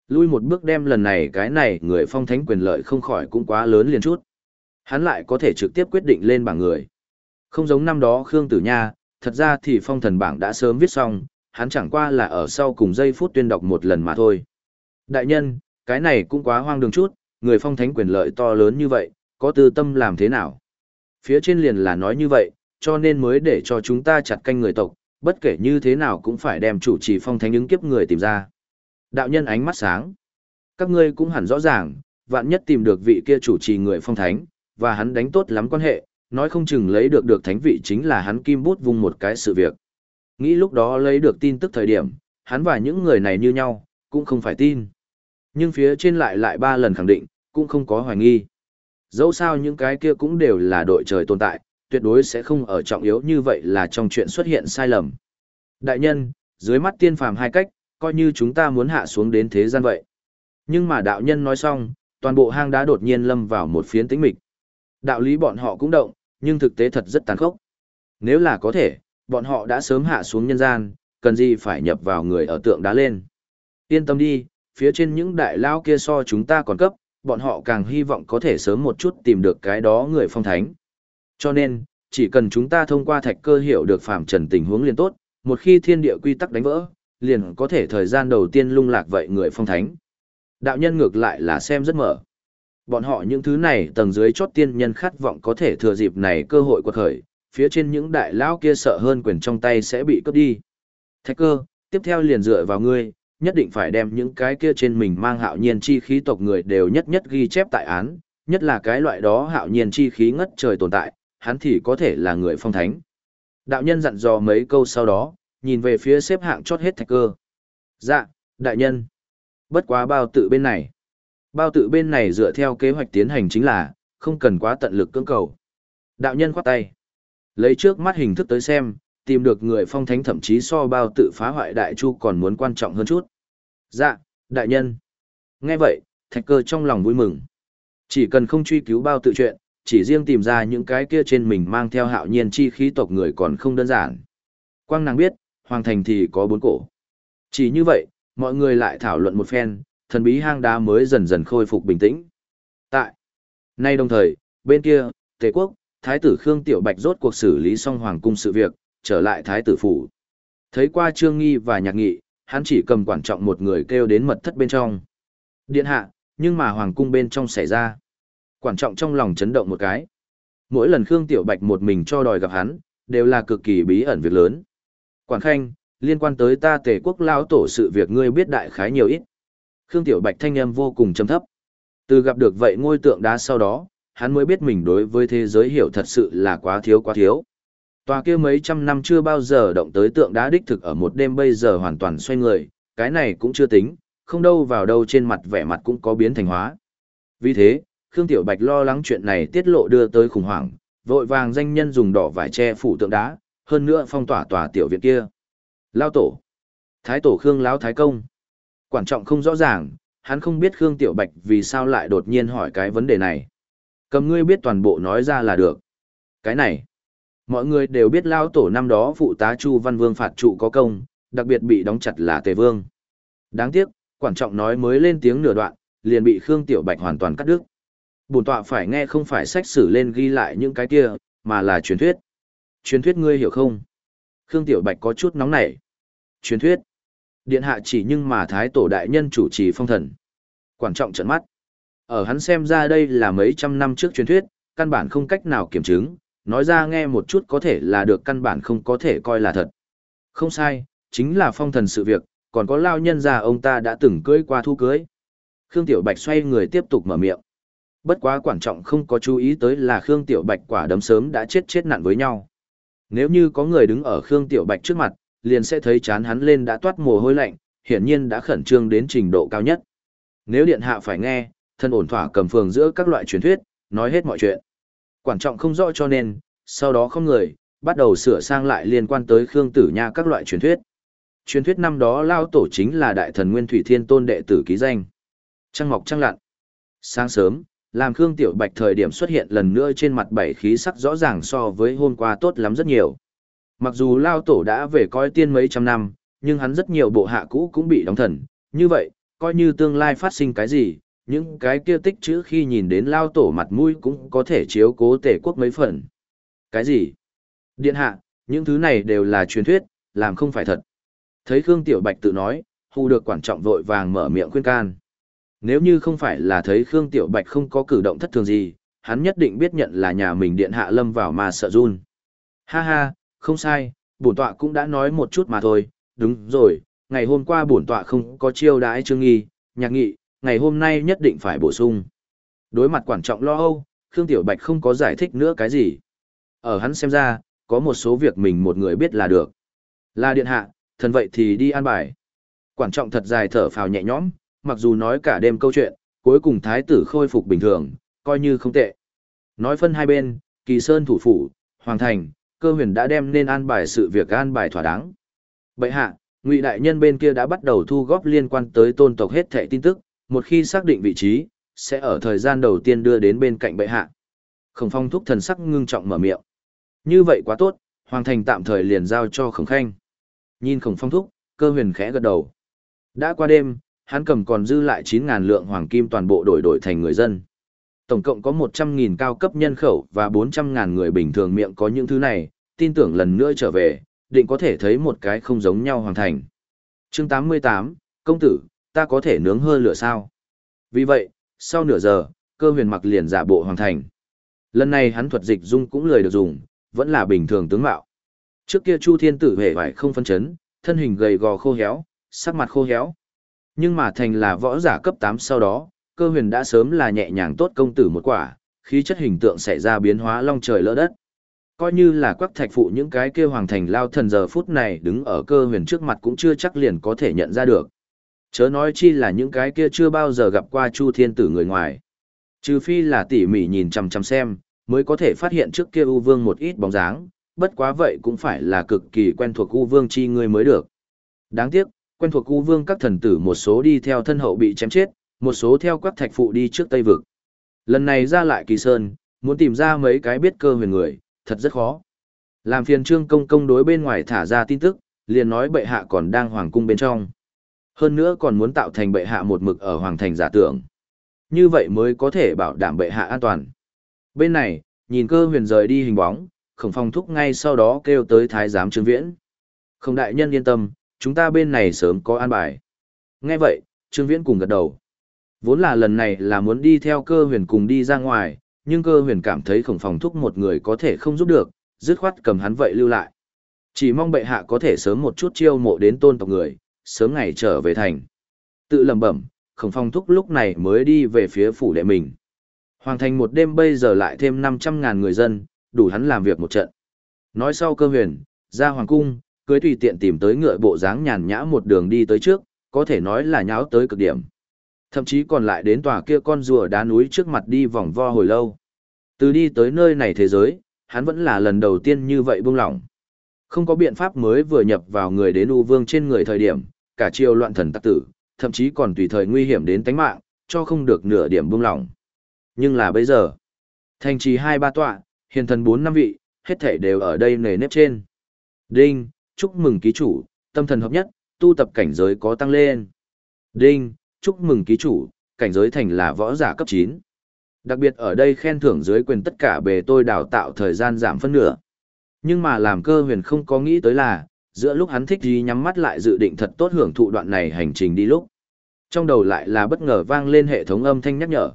Lui một bước đem lần này cái này người phong thánh quyền lợi không khỏi cũng quá lớn liền chút. Hắn lại có thể trực tiếp quyết định lên bảng người. Không giống năm đó Khương Tử Nha, thật ra thì phong thần bảng đã sớm viết xong, hắn chẳng qua là ở sau cùng giây phút tuyên đọc một lần mà thôi. Đại nhân, cái này cũng quá hoang đường chút, người phong thánh quyền lợi to lớn như vậy, có tư tâm làm thế nào? Phía trên liền là nói như vậy, cho nên mới để cho chúng ta chặt canh người tộc, bất kể như thế nào cũng phải đem chủ trì phong thánh ứng kiếp người tìm ra. Đạo nhân ánh mắt sáng. Các ngươi cũng hẳn rõ ràng, vạn nhất tìm được vị kia chủ trì người phong thánh, và hắn đánh tốt lắm quan hệ, nói không chừng lấy được được thánh vị chính là hắn kim bút vung một cái sự việc. Nghĩ lúc đó lấy được tin tức thời điểm, hắn và những người này như nhau, cũng không phải tin. Nhưng phía trên lại lại ba lần khẳng định, cũng không có hoài nghi. Dẫu sao những cái kia cũng đều là đội trời tồn tại, tuyệt đối sẽ không ở trọng yếu như vậy là trong chuyện xuất hiện sai lầm. Đại nhân, dưới mắt tiên phàm hai cách, coi như chúng ta muốn hạ xuống đến thế gian vậy. Nhưng mà đạo nhân nói xong, toàn bộ hang đá đột nhiên lâm vào một phiến tĩnh mịch. Đạo lý bọn họ cũng động, nhưng thực tế thật rất tàn khốc. Nếu là có thể, bọn họ đã sớm hạ xuống nhân gian, cần gì phải nhập vào người ở tượng đá lên. Yên tâm đi, phía trên những đại lao kia so chúng ta còn cấp, bọn họ càng hy vọng có thể sớm một chút tìm được cái đó người phong thánh. Cho nên, chỉ cần chúng ta thông qua thạch cơ hiểu được phạm trần tình huống liền tốt, một khi thiên địa quy tắc đánh vỡ, liền có thể thời gian đầu tiên lung lạc vậy người phong thánh. Đạo nhân ngược lại là xem rất mở. Bọn họ những thứ này tầng dưới chót tiên nhân khát vọng có thể thừa dịp này cơ hội quật khởi, phía trên những đại lão kia sợ hơn quyền trong tay sẽ bị cướp đi. Thạch cơ, tiếp theo liền dựa vào ngươi, nhất định phải đem những cái kia trên mình mang hạo nhiên chi khí tộc người đều nhất nhất ghi chép tại án, nhất là cái loại đó hạo nhiên chi khí ngất trời tồn tại, hắn thì có thể là người phong thánh. Đạo nhân dặn dò mấy câu sau đó, nhìn về phía xếp hạng chót hết thạch cơ. Dạ, đại nhân. Bất quá bao tự bên này. Bao tự bên này dựa theo kế hoạch tiến hành chính là, không cần quá tận lực cưỡng cầu. Đạo nhân khoát tay. Lấy trước mắt hình thức tới xem, tìm được người phong thánh thậm chí so bao tự phá hoại đại chu còn muốn quan trọng hơn chút. Dạ, đại nhân. Nghe vậy, thạch cơ trong lòng vui mừng. Chỉ cần không truy cứu bao tự chuyện, chỉ riêng tìm ra những cái kia trên mình mang theo hạo nhiên chi khí tộc người còn không đơn giản. Quang nàng biết, hoàng thành thì có bốn cổ. Chỉ như vậy, mọi người lại thảo luận một phen, thần bí hang đá mới dần dần khôi phục bình tĩnh. Tại, nay đồng thời, bên kia, Tề quốc, Thái tử Khương Tiểu Bạch rốt cuộc xử lý xong hoàng cung sự việc, trở lại Thái tử phủ. Thấy qua Trương Nghi và Nhạc Nghị, hắn chỉ cầm quản trọng một người kêu đến mật thất bên trong. Điện hạ, nhưng mà hoàng cung bên trong xảy ra. Quản trọng trong lòng chấn động một cái. Mỗi lần Khương Tiểu Bạch một mình cho đòi gặp hắn, đều là cực kỳ bí ẩn việc lớn. Quản khanh, liên quan tới ta tề quốc lao tổ sự việc ngươi biết đại khái nhiều ít. Khương Tiểu Bạch thanh âm vô cùng trầm thấp. Từ gặp được vậy ngôi tượng đá sau đó, hắn mới biết mình đối với thế giới hiểu thật sự là quá thiếu quá thiếu. Tòa kia mấy trăm năm chưa bao giờ động tới tượng đá đích thực ở một đêm bây giờ hoàn toàn xoay người, cái này cũng chưa tính, không đâu vào đâu trên mặt vẻ mặt cũng có biến thành hóa. Vì thế, Khương Tiểu Bạch lo lắng chuyện này tiết lộ đưa tới khủng hoảng, vội vàng danh nhân dùng đỏ vải che phủ tượng đá, hơn nữa phong tỏa tòa tiểu viện kia. Lao tổ. Thái tổ Khương Lão Thái Công. Quản trọng không rõ ràng, hắn không biết Khương Tiểu Bạch vì sao lại đột nhiên hỏi cái vấn đề này. Cầm ngươi biết toàn bộ nói ra là được. Cái này. Mọi người đều biết Lao tổ năm đó phụ tá Chu Văn Vương phạt trụ có công, đặc biệt bị đóng chặt là Tề Vương. Đáng tiếc, quản trọng nói mới lên tiếng nửa đoạn, liền bị Khương Tiểu Bạch hoàn toàn cắt đứt. Bổn tọa phải nghe không phải sách sử lên ghi lại những cái kia, mà là truyền thuyết. Truyền thuyết ngươi hiểu không? Khương Tiểu Bạch có chút nóng nảy. Truyền thuyết. Điện hạ chỉ nhưng mà thái tổ đại nhân chủ trì phong thần. quản trọng trận mắt. Ở hắn xem ra đây là mấy trăm năm trước truyền thuyết, căn bản không cách nào kiểm chứng, nói ra nghe một chút có thể là được căn bản không có thể coi là thật. Không sai, chính là phong thần sự việc, còn có lao nhân già ông ta đã từng cưới qua thu cưới. Khương Tiểu Bạch xoay người tiếp tục mở miệng. Bất quá quan trọng không có chú ý tới là Khương Tiểu Bạch quả đấm sớm đã chết chết nặng với nhau. Nếu như có người đứng ở Khương Tiểu Bạch trước mặt, liền sẽ thấy chán hắn lên đã toát mồ hôi lạnh, hiển nhiên đã khẩn trương đến trình độ cao nhất. Nếu điện hạ phải nghe, thân ổn thỏa cầm phường giữa các loại truyền thuyết, nói hết mọi chuyện. Quan trọng không rõ cho nên, sau đó không người, bắt đầu sửa sang lại liên quan tới Khương Tử Nha các loại truyền thuyết. Truyền thuyết năm đó lao tổ chính là đại thần Nguyên Thủy Thiên Tôn đệ tử ký danh. Trăng mọc trăng lặn. Sáng sớm, làm Khương Tiểu Bạch thời điểm xuất hiện lần nữa trên mặt bảy khí sắc rõ ràng so với hôm qua tốt lắm rất nhiều. Mặc dù Lao Tổ đã về coi tiên mấy trăm năm, nhưng hắn rất nhiều bộ hạ cũ cũng bị đóng thần, như vậy, coi như tương lai phát sinh cái gì, những cái kia tích chữ khi nhìn đến Lao Tổ mặt mũi cũng có thể chiếu cố tể quốc mấy phần. Cái gì? Điện hạ, những thứ này đều là truyền thuyết, làm không phải thật. Thấy Khương Tiểu Bạch tự nói, hù được quản trọng vội vàng mở miệng khuyên can. Nếu như không phải là thấy Khương Tiểu Bạch không có cử động thất thường gì, hắn nhất định biết nhận là nhà mình điện hạ lâm vào mà sợ run. Ha ha, không sai, bổn tọa cũng đã nói một chút mà thôi, đúng rồi, ngày hôm qua bổn tọa không có chiêu đãi trương nghi, nhạc nghị, ngày hôm nay nhất định phải bổ sung. Đối mặt quan trọng lo âu, Khương Tiểu Bạch không có giải thích nữa cái gì. Ở hắn xem ra, có một số việc mình một người biết là được. Là điện hạ, thần vậy thì đi an bài. Quản trọng thật dài thở phào nhẹ nhõm, mặc dù nói cả đêm câu chuyện, cuối cùng thái tử khôi phục bình thường, coi như không tệ. Nói phân hai bên, Kỳ Sơn thủ phủ, Hoàng Thành, cơ huyền đã đem nên an bài sự việc an bài thỏa đáng. Bệ hạ, Ngụy đại nhân bên kia đã bắt đầu thu góp liên quan tới tôn tộc hết thảy tin tức, một khi xác định vị trí, sẽ ở thời gian đầu tiên đưa đến bên cạnh bệ hạ. Khổng phong thúc thần sắc ngưng trọng mở miệng. Như vậy quá tốt, hoàng thành tạm thời liền giao cho khổng khanh. Nhìn khổng phong thúc, cơ huyền khẽ gật đầu. Đã qua đêm, hắn cầm còn dư lại 9.000 lượng hoàng kim toàn bộ đổi đổi thành người dân. Tổng cộng có 100.000 cao cấp nhân khẩu và 400.000 người bình thường miệng có những thứ này, tin tưởng lần nữa trở về, định có thể thấy một cái không giống nhau hoàn thành. chương 88, công tử, ta có thể nướng hơi lửa sao? Vì vậy, sau nửa giờ, cơ huyền mặc liền giả bộ hoàn thành. Lần này hắn thuật dịch dung cũng lười được dùng, vẫn là bình thường tướng mạo. Trước kia Chu Thiên Tử hề vải không phân chấn, thân hình gầy gò khô héo, sắc mặt khô héo. Nhưng mà thành là võ giả cấp 8 sau đó, cơ huyền đã sớm là nhẹ nhàng tốt công tử một quả, khí chất hình tượng xảy ra biến hóa long trời lỡ đất. Coi như là quắc thạch phụ những cái kia hoàng thành lao thần giờ phút này đứng ở cơ huyền trước mặt cũng chưa chắc liền có thể nhận ra được. Chớ nói chi là những cái kia chưa bao giờ gặp qua Chu Thiên Tử người ngoài. Trừ phi là tỉ mỉ nhìn chằm chằm xem, mới có thể phát hiện trước kia U Vương một ít bóng dáng, bất quá vậy cũng phải là cực kỳ quen thuộc U Vương chi người mới được. Đáng tiếc, quen thuộc U Vương các thần tử một số đi theo thân hậu bị chém chết, một số theo các thạch phụ đi trước Tây Vực. Lần này ra lại kỳ sơn, muốn tìm ra mấy cái biết cơ huyền người, thật rất khó. Làm phiền trương công công đối bên ngoài thả ra tin tức, liền nói bệ hạ còn đang hoàng cung bên trong. Hơn nữa còn muốn tạo thành bệ hạ một mực ở hoàng thành giả tưởng. Như vậy mới có thể bảo đảm bệ hạ an toàn. Bên này, nhìn cơ huyền rời đi hình bóng, khổng phong thúc ngay sau đó kêu tới thái giám trương viễn. Không đại nhân yên tâm, chúng ta bên này sớm có an bài. Nghe vậy, trương viễn cùng gật đầu. Vốn là lần này là muốn đi theo cơ huyền cùng đi ra ngoài, nhưng cơ huyền cảm thấy khổng phòng thúc một người có thể không giúp được, dứt khoát cầm hắn vậy lưu lại. Chỉ mong bệ hạ có thể sớm một chút chiêu mộ đến tôn tộc người, sớm ngày trở về thành. Tự lầm bẩm, khổng phong thúc lúc này mới đi về phía phủ đệ mình. Hoàng thành một đêm bây giờ lại thêm 500.000 người dân, đủ hắn làm việc một trận. Nói sau cơ huyền, ra hoàng cung, cưới tùy tiện tìm tới ngựa bộ dáng nhàn nhã một đường đi tới trước, có thể nói là nháo tới cực điểm. Thậm chí còn lại đến tòa kia con rùa đá núi trước mặt đi vòng vo hồi lâu. Từ đi tới nơi này thế giới, hắn vẫn là lần đầu tiên như vậy buông lỏng. Không có biện pháp mới vừa nhập vào người đến U Vương trên người thời điểm, cả triều loạn thần tắc tử, thậm chí còn tùy thời nguy hiểm đến tính mạng, cho không được nửa điểm buông lỏng. Nhưng là bây giờ, thành trì hai ba tọa, hiền thần bốn năm vị, hết thảy đều ở đây nề nếp trên. Đinh, chúc mừng ký chủ, tâm thần hợp nhất, tu tập cảnh giới có tăng lên. Đinh, chúc mừng ký chủ, cảnh giới thành là võ giả cấp 9. Đặc biệt ở đây khen thưởng dưới quyền tất cả bề tôi đào tạo thời gian giảm phân nửa. Nhưng mà làm cơ huyền không có nghĩ tới là, giữa lúc hắn thích gì nhắm mắt lại dự định thật tốt hưởng thụ đoạn này hành trình đi lúc. Trong đầu lại là bất ngờ vang lên hệ thống âm thanh nhắc nhở.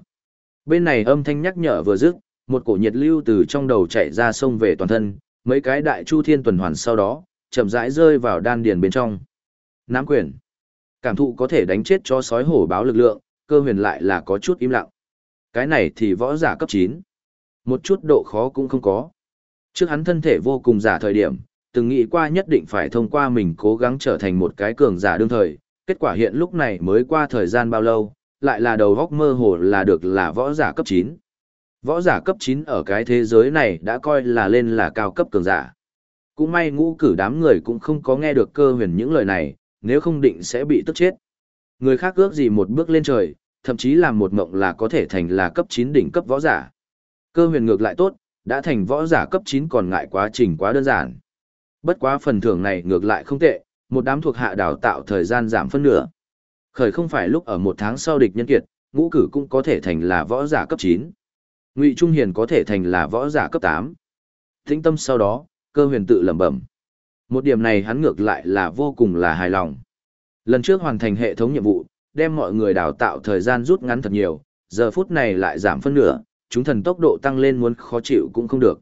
Bên này âm thanh nhắc nhở vừa dứt, một cổ nhiệt lưu từ trong đầu chạy ra sông về toàn thân, mấy cái đại chu thiên tuần hoàn sau đó, chậm rãi rơi vào đan điền bên trong. Nắm quyền. Cảm thụ có thể đánh chết cho sói hổ báo lực lượng, cơ huyền lại là có chút im lặng. Cái này thì võ giả cấp 9. Một chút độ khó cũng không có. Trước hắn thân thể vô cùng giả thời điểm, từng nghĩ qua nhất định phải thông qua mình cố gắng trở thành một cái cường giả đương thời. Kết quả hiện lúc này mới qua thời gian bao lâu, lại là đầu góc mơ hồ là được là võ giả cấp 9. Võ giả cấp 9 ở cái thế giới này đã coi là lên là cao cấp cường giả. Cũng may ngũ cử đám người cũng không có nghe được cơ huyền những lời này, nếu không định sẽ bị tức chết. Người khác ước gì một bước lên trời, thậm chí làm một mộng là có thể thành là cấp 9 đỉnh cấp võ giả. Cơ huyền ngược lại tốt, đã thành võ giả cấp 9 còn ngại quá trình quá đơn giản. Bất quá phần thưởng này ngược lại không tệ, một đám thuộc hạ đào tạo thời gian giảm phân nửa. Khởi không phải lúc ở một tháng sau địch nhân kiệt, ngũ cử cũng có thể thành là võ giả cấp 9. Ngụy Trung Hiền có thể thành là võ giả cấp 8. Thính tâm sau đó, cơ huyền tự lẩm bẩm. Một điểm này hắn ngược lại là vô cùng là hài lòng. Lần trước hoàn thành hệ thống nhiệm vụ, đem mọi người đào tạo thời gian rút ngắn thật nhiều, giờ phút này lại giảm phân nửa, chúng thần tốc độ tăng lên muốn khó chịu cũng không được.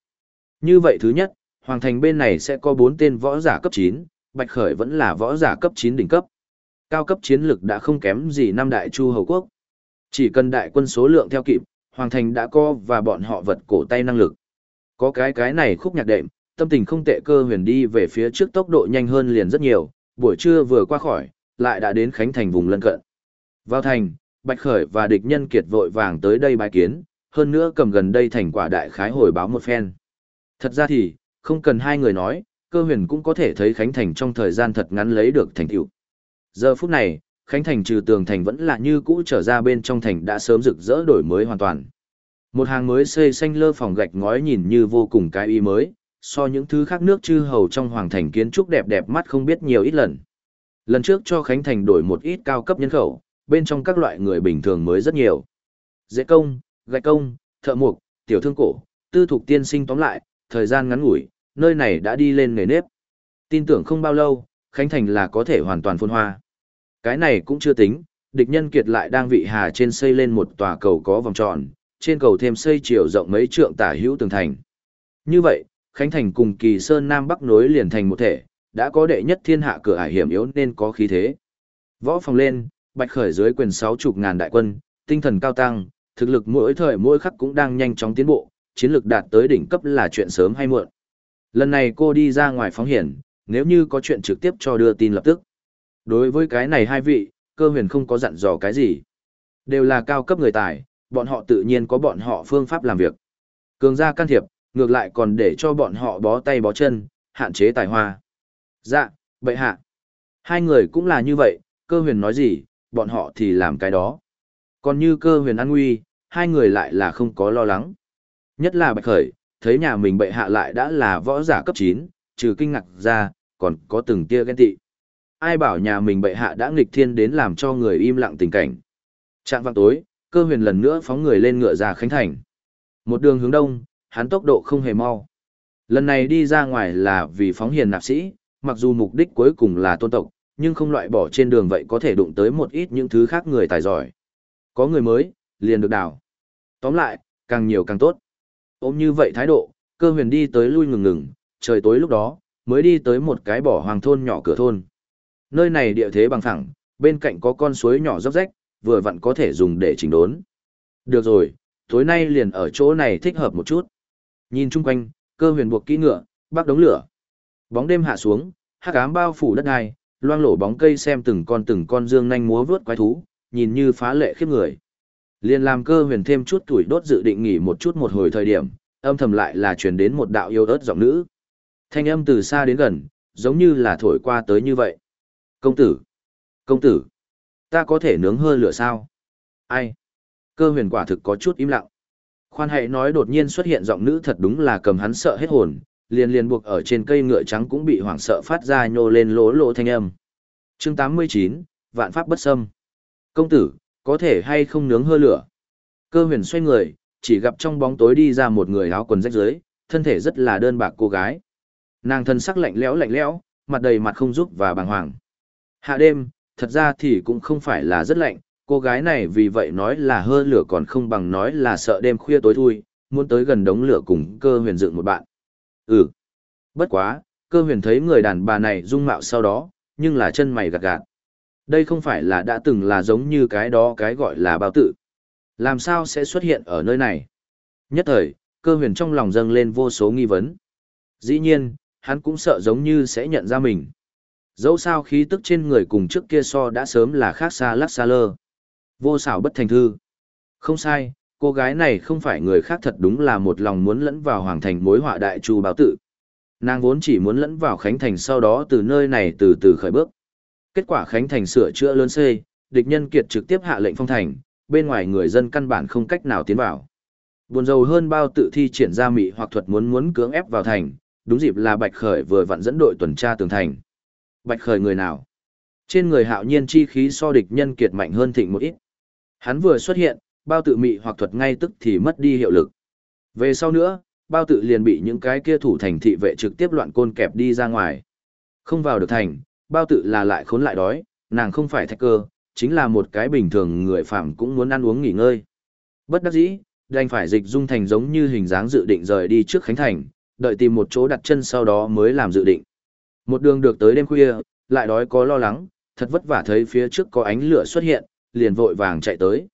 Như vậy thứ nhất, hoàng thành bên này sẽ có 4 tên võ giả cấp 9, Bạch Khởi vẫn là võ giả cấp 9 đỉnh cấp. Cao cấp chiến lực đã không kém gì năm đại chu hầu quốc. Chỉ cần đại quân số lượng theo kịp, hoàng thành đã có và bọn họ vật cổ tay năng lực. Có cái cái này khúc nhạc đệm, tâm tình không tệ cơ huyền đi về phía trước tốc độ nhanh hơn liền rất nhiều, buổi trưa vừa qua khỏi, lại đã đến Khánh Thành vùng lân cận. Vào thành, Bạch Khởi và địch nhân kiệt vội vàng tới đây bài kiến, hơn nữa cầm gần đây thành quả đại khái hồi báo một phen. Thật ra thì, không cần hai người nói, cơ huyền cũng có thể thấy Khánh Thành trong thời gian thật ngắn lấy được thành tựu. Giờ phút này, Khánh Thành trừ tường thành vẫn là như cũ trở ra bên trong thành đã sớm rực rỡ đổi mới hoàn toàn. Một hàng mới xây xanh lơ phòng gạch ngói nhìn như vô cùng cái y mới, so những thứ khác nước chư hầu trong hoàng thành kiến trúc đẹp đẹp mắt không biết nhiều ít lần. Lần trước cho Khánh Thành đổi một ít cao cấp nhân khẩu, bên trong các loại người bình thường mới rất nhiều. Dễ công, gạch công, thợ mộc, tiểu thương cổ, tư thục tiên sinh tóm lại, thời gian ngắn ngủi, nơi này đã đi lên nghề nếp. Tin tưởng không bao lâu, Khánh Thành là có thể hoàn toàn phôn hoa. Cái này cũng chưa tính, địch nhân kiệt lại đang vị hà trên xây lên một tòa cầu có vòng tròn, trên cầu thêm xây chiều rộng mấy trượng tả hữu tường thành. Như vậy, Khánh Thành cùng Kỳ Sơn Nam Bắc nối liền thành một thể, đã có đệ nhất thiên hạ cửa ải hiểm yếu nên có khí thế. Võ phòng lên, bạch khởi dưới quyền sáu chục ngàn đại quân, tinh thần cao tăng, thực lực mỗi thời mỗi khắc cũng đang nhanh chóng tiến bộ, chiến lược đạt tới đỉnh cấp là chuyện sớm hay muộn. Lần này cô đi ra ngoài phóng hiển, nếu như có chuyện trực tiếp cho đưa tin lập tức. Đối với cái này hai vị, cơ huyền không có dặn dò cái gì. Đều là cao cấp người tài, bọn họ tự nhiên có bọn họ phương pháp làm việc. Cường gia can thiệp, ngược lại còn để cho bọn họ bó tay bó chân, hạn chế tài hoa. Dạ, bệ hạ. Hai người cũng là như vậy, cơ huyền nói gì, bọn họ thì làm cái đó. Còn như cơ huyền an nguy, hai người lại là không có lo lắng. Nhất là bạch khởi, thấy nhà mình bệ hạ lại đã là võ giả cấp 9, trừ kinh ngạc ra, còn có từng tia ghen tị. Ai bảo nhà mình bệ hạ đã nghịch thiên đến làm cho người im lặng tình cảnh. Trạng vang tối, cơ huyền lần nữa phóng người lên ngựa ra khánh thành. Một đường hướng đông, hắn tốc độ không hề mau. Lần này đi ra ngoài là vì phóng hiền nạp sĩ, mặc dù mục đích cuối cùng là tôn tộc, nhưng không loại bỏ trên đường vậy có thể đụng tới một ít những thứ khác người tài giỏi. Có người mới, liền được đảo. Tóm lại, càng nhiều càng tốt. Ôm như vậy thái độ, cơ huyền đi tới lui ngừng ngừng, trời tối lúc đó, mới đi tới một cái bỏ hoàng thôn nhỏ cửa thôn. Nơi này địa thế bằng phẳng, bên cạnh có con suối nhỏ dốc rách, vừa vặn có thể dùng để chỉnh đốn. Được rồi, tối nay liền ở chỗ này thích hợp một chút. Nhìn chung quanh, cơ huyền buộc kỹ ngựa, bắt đống lửa. Bóng đêm hạ xuống, hắc ám bao phủ đất đai, loang lổ bóng cây xem từng con từng con dương nhanh múa vướt quái thú, nhìn như phá lệ khiếp người. Liên làm cơ huyền thêm chút tuổi đốt dự định nghỉ một chút một hồi thời điểm, âm thầm lại là truyền đến một đạo yêu ớt giọng nữ. Thanh âm từ xa đến gần, giống như là thổi qua tới như vậy. Công tử! Công tử! Ta có thể nướng hơi lửa sao? Ai? Cơ huyền quả thực có chút im lặng. Khoan hãy nói đột nhiên xuất hiện giọng nữ thật đúng là cầm hắn sợ hết hồn, liền liền buộc ở trên cây ngựa trắng cũng bị hoảng sợ phát ra nhô lên lỗ lỗ thanh âm. Chương 89, Vạn Pháp bất xâm. Công tử, có thể hay không nướng hơ lửa? Cơ huyền xoay người, chỉ gặp trong bóng tối đi ra một người áo quần rách rưới, thân thể rất là đơn bạc cô gái. Nàng thân sắc lạnh lẽo lạnh lẽo, mặt đầy mặt không giúp và bàng hoàng. Hạ đêm, thật ra thì cũng không phải là rất lạnh, cô gái này vì vậy nói là hơ lửa còn không bằng nói là sợ đêm khuya tối thui, muốn tới gần đống lửa cùng cơ huyền dựng một bạn. Ừ. Bất quá, cơ huyền thấy người đàn bà này dung mạo sau đó, nhưng là chân mày gạt gạt. Đây không phải là đã từng là giống như cái đó cái gọi là bao tự. Làm sao sẽ xuất hiện ở nơi này? Nhất thời, cơ huyền trong lòng dâng lên vô số nghi vấn. Dĩ nhiên, hắn cũng sợ giống như sẽ nhận ra mình. Dẫu sao khí tức trên người cùng trước kia so đã sớm là khác xa lắc xa lơ. Vô xảo bất thành thư. Không sai, cô gái này không phải người khác thật đúng là một lòng muốn lẫn vào hoàng thành mối họa đại chu báo tự. Nàng vốn chỉ muốn lẫn vào Khánh Thành sau đó từ nơi này từ từ khởi bước. Kết quả Khánh Thành sửa chữa lớn xây, địch nhân kiệt trực tiếp hạ lệnh phong thành, bên ngoài người dân căn bản không cách nào tiến vào. Buồn rầu hơn bao tự thi triển ra mị hoặc thuật muốn muốn cưỡng ép vào thành, đúng dịp là Bạch Khởi vừa vặn dẫn đội tuần tra tường thành. Bạch Khởi người nào? Trên người hạo nhiên chi khí so địch nhân kiệt mạnh hơn thịnh một ít. Hắn vừa xuất hiện, bao tự mị hoặc thuật ngay tức thì mất đi hiệu lực. Về sau nữa, bao tự liền bị những cái kia thủ thành thị vệ trực tiếp loạn côn kẹp đi ra ngoài. Không vào được thành, bao tự là lại khốn lại đói, nàng không phải thạch cơ, chính là một cái bình thường người phạm cũng muốn ăn uống nghỉ ngơi. Bất đắc dĩ, đành phải dịch dung thành giống như hình dáng dự định rời đi trước Khánh Thành, đợi tìm một chỗ đặt chân sau đó mới làm dự định. Một đường được tới đêm khuya, lại đói có lo lắng, thật vất vả thấy phía trước có ánh lửa xuất hiện, liền vội vàng chạy tới.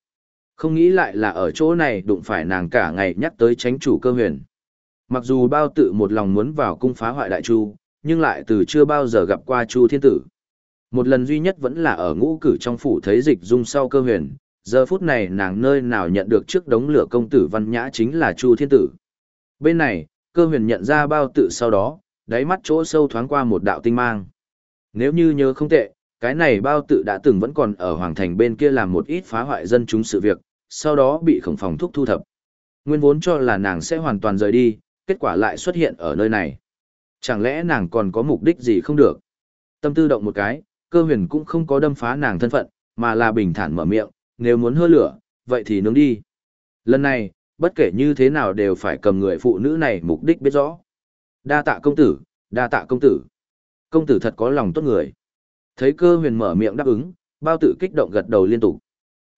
Không nghĩ lại là ở chỗ này đụng phải nàng cả ngày nhắc tới tránh chủ cơ huyền. Mặc dù bao tự một lòng muốn vào cung phá hoại đại chu, nhưng lại từ chưa bao giờ gặp qua chu thiên tử. Một lần duy nhất vẫn là ở ngũ cử trong phủ thấy dịch dung sau cơ huyền, giờ phút này nàng nơi nào nhận được trước đống lửa công tử văn nhã chính là chu thiên tử. Bên này, cơ huyền nhận ra bao tự sau đó, đáy mắt chỗ sâu thoáng qua một đạo tinh mang. Nếu như nhớ không tệ, cái này bao tự đã từng vẫn còn ở hoàng thành bên kia làm một ít phá hoại dân chúng sự việc, sau đó bị khổng phòng thúc thu thập. Nguyên vốn cho là nàng sẽ hoàn toàn rời đi, kết quả lại xuất hiện ở nơi này. Chẳng lẽ nàng còn có mục đích gì không được? Tâm tư động một cái, cơ huyền cũng không có đâm phá nàng thân phận, mà là bình thản mở miệng, nếu muốn hơ lửa, vậy thì nướng đi. Lần này, bất kể như thế nào đều phải cầm người phụ nữ này mục đích biết rõ. Đa tạ công tử, đa tạ công tử. Công tử thật có lòng tốt người. Thấy cơ huyền mở miệng đáp ứng, bao tự kích động gật đầu liên tục.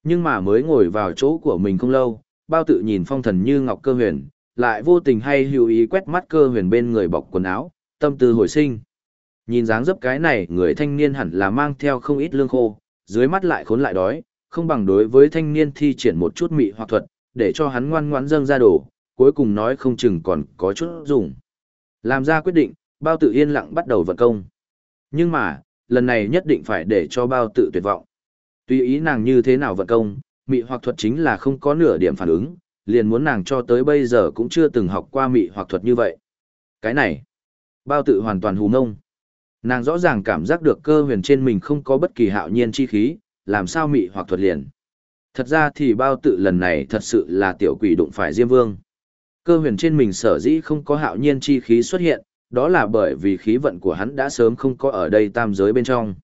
Nhưng mà mới ngồi vào chỗ của mình không lâu, bao tự nhìn phong thần như ngọc cơ huyền, lại vô tình hay hữu ý quét mắt cơ huyền bên người bọc quần áo, tâm tư hồi sinh. Nhìn dáng dấp cái này, người thanh niên hẳn là mang theo không ít lương khô, dưới mắt lại khốn lại đói, không bằng đối với thanh niên thi triển một chút mị hoặc thuật, để cho hắn ngoan ngoãn dâng ra đổ, cuối cùng nói không chừng còn có chút dùng. Làm ra quyết định, bao tự yên lặng bắt đầu vận công. Nhưng mà, lần này nhất định phải để cho bao tự tuyệt vọng. Tuy ý nàng như thế nào vận công, mị hoặc thuật chính là không có nửa điểm phản ứng, liền muốn nàng cho tới bây giờ cũng chưa từng học qua mị hoặc thuật như vậy. Cái này, bao tự hoàn toàn hù ngông. Nàng rõ ràng cảm giác được cơ huyền trên mình không có bất kỳ hạo nhiên chi khí, làm sao mị hoặc thuật liền. Thật ra thì bao tự lần này thật sự là tiểu quỷ đụng phải Diêm Vương. Cơ huyền trên mình sở dĩ không có hạo nhiên chi khí xuất hiện, đó là bởi vì khí vận của hắn đã sớm không có ở đây tam giới bên trong.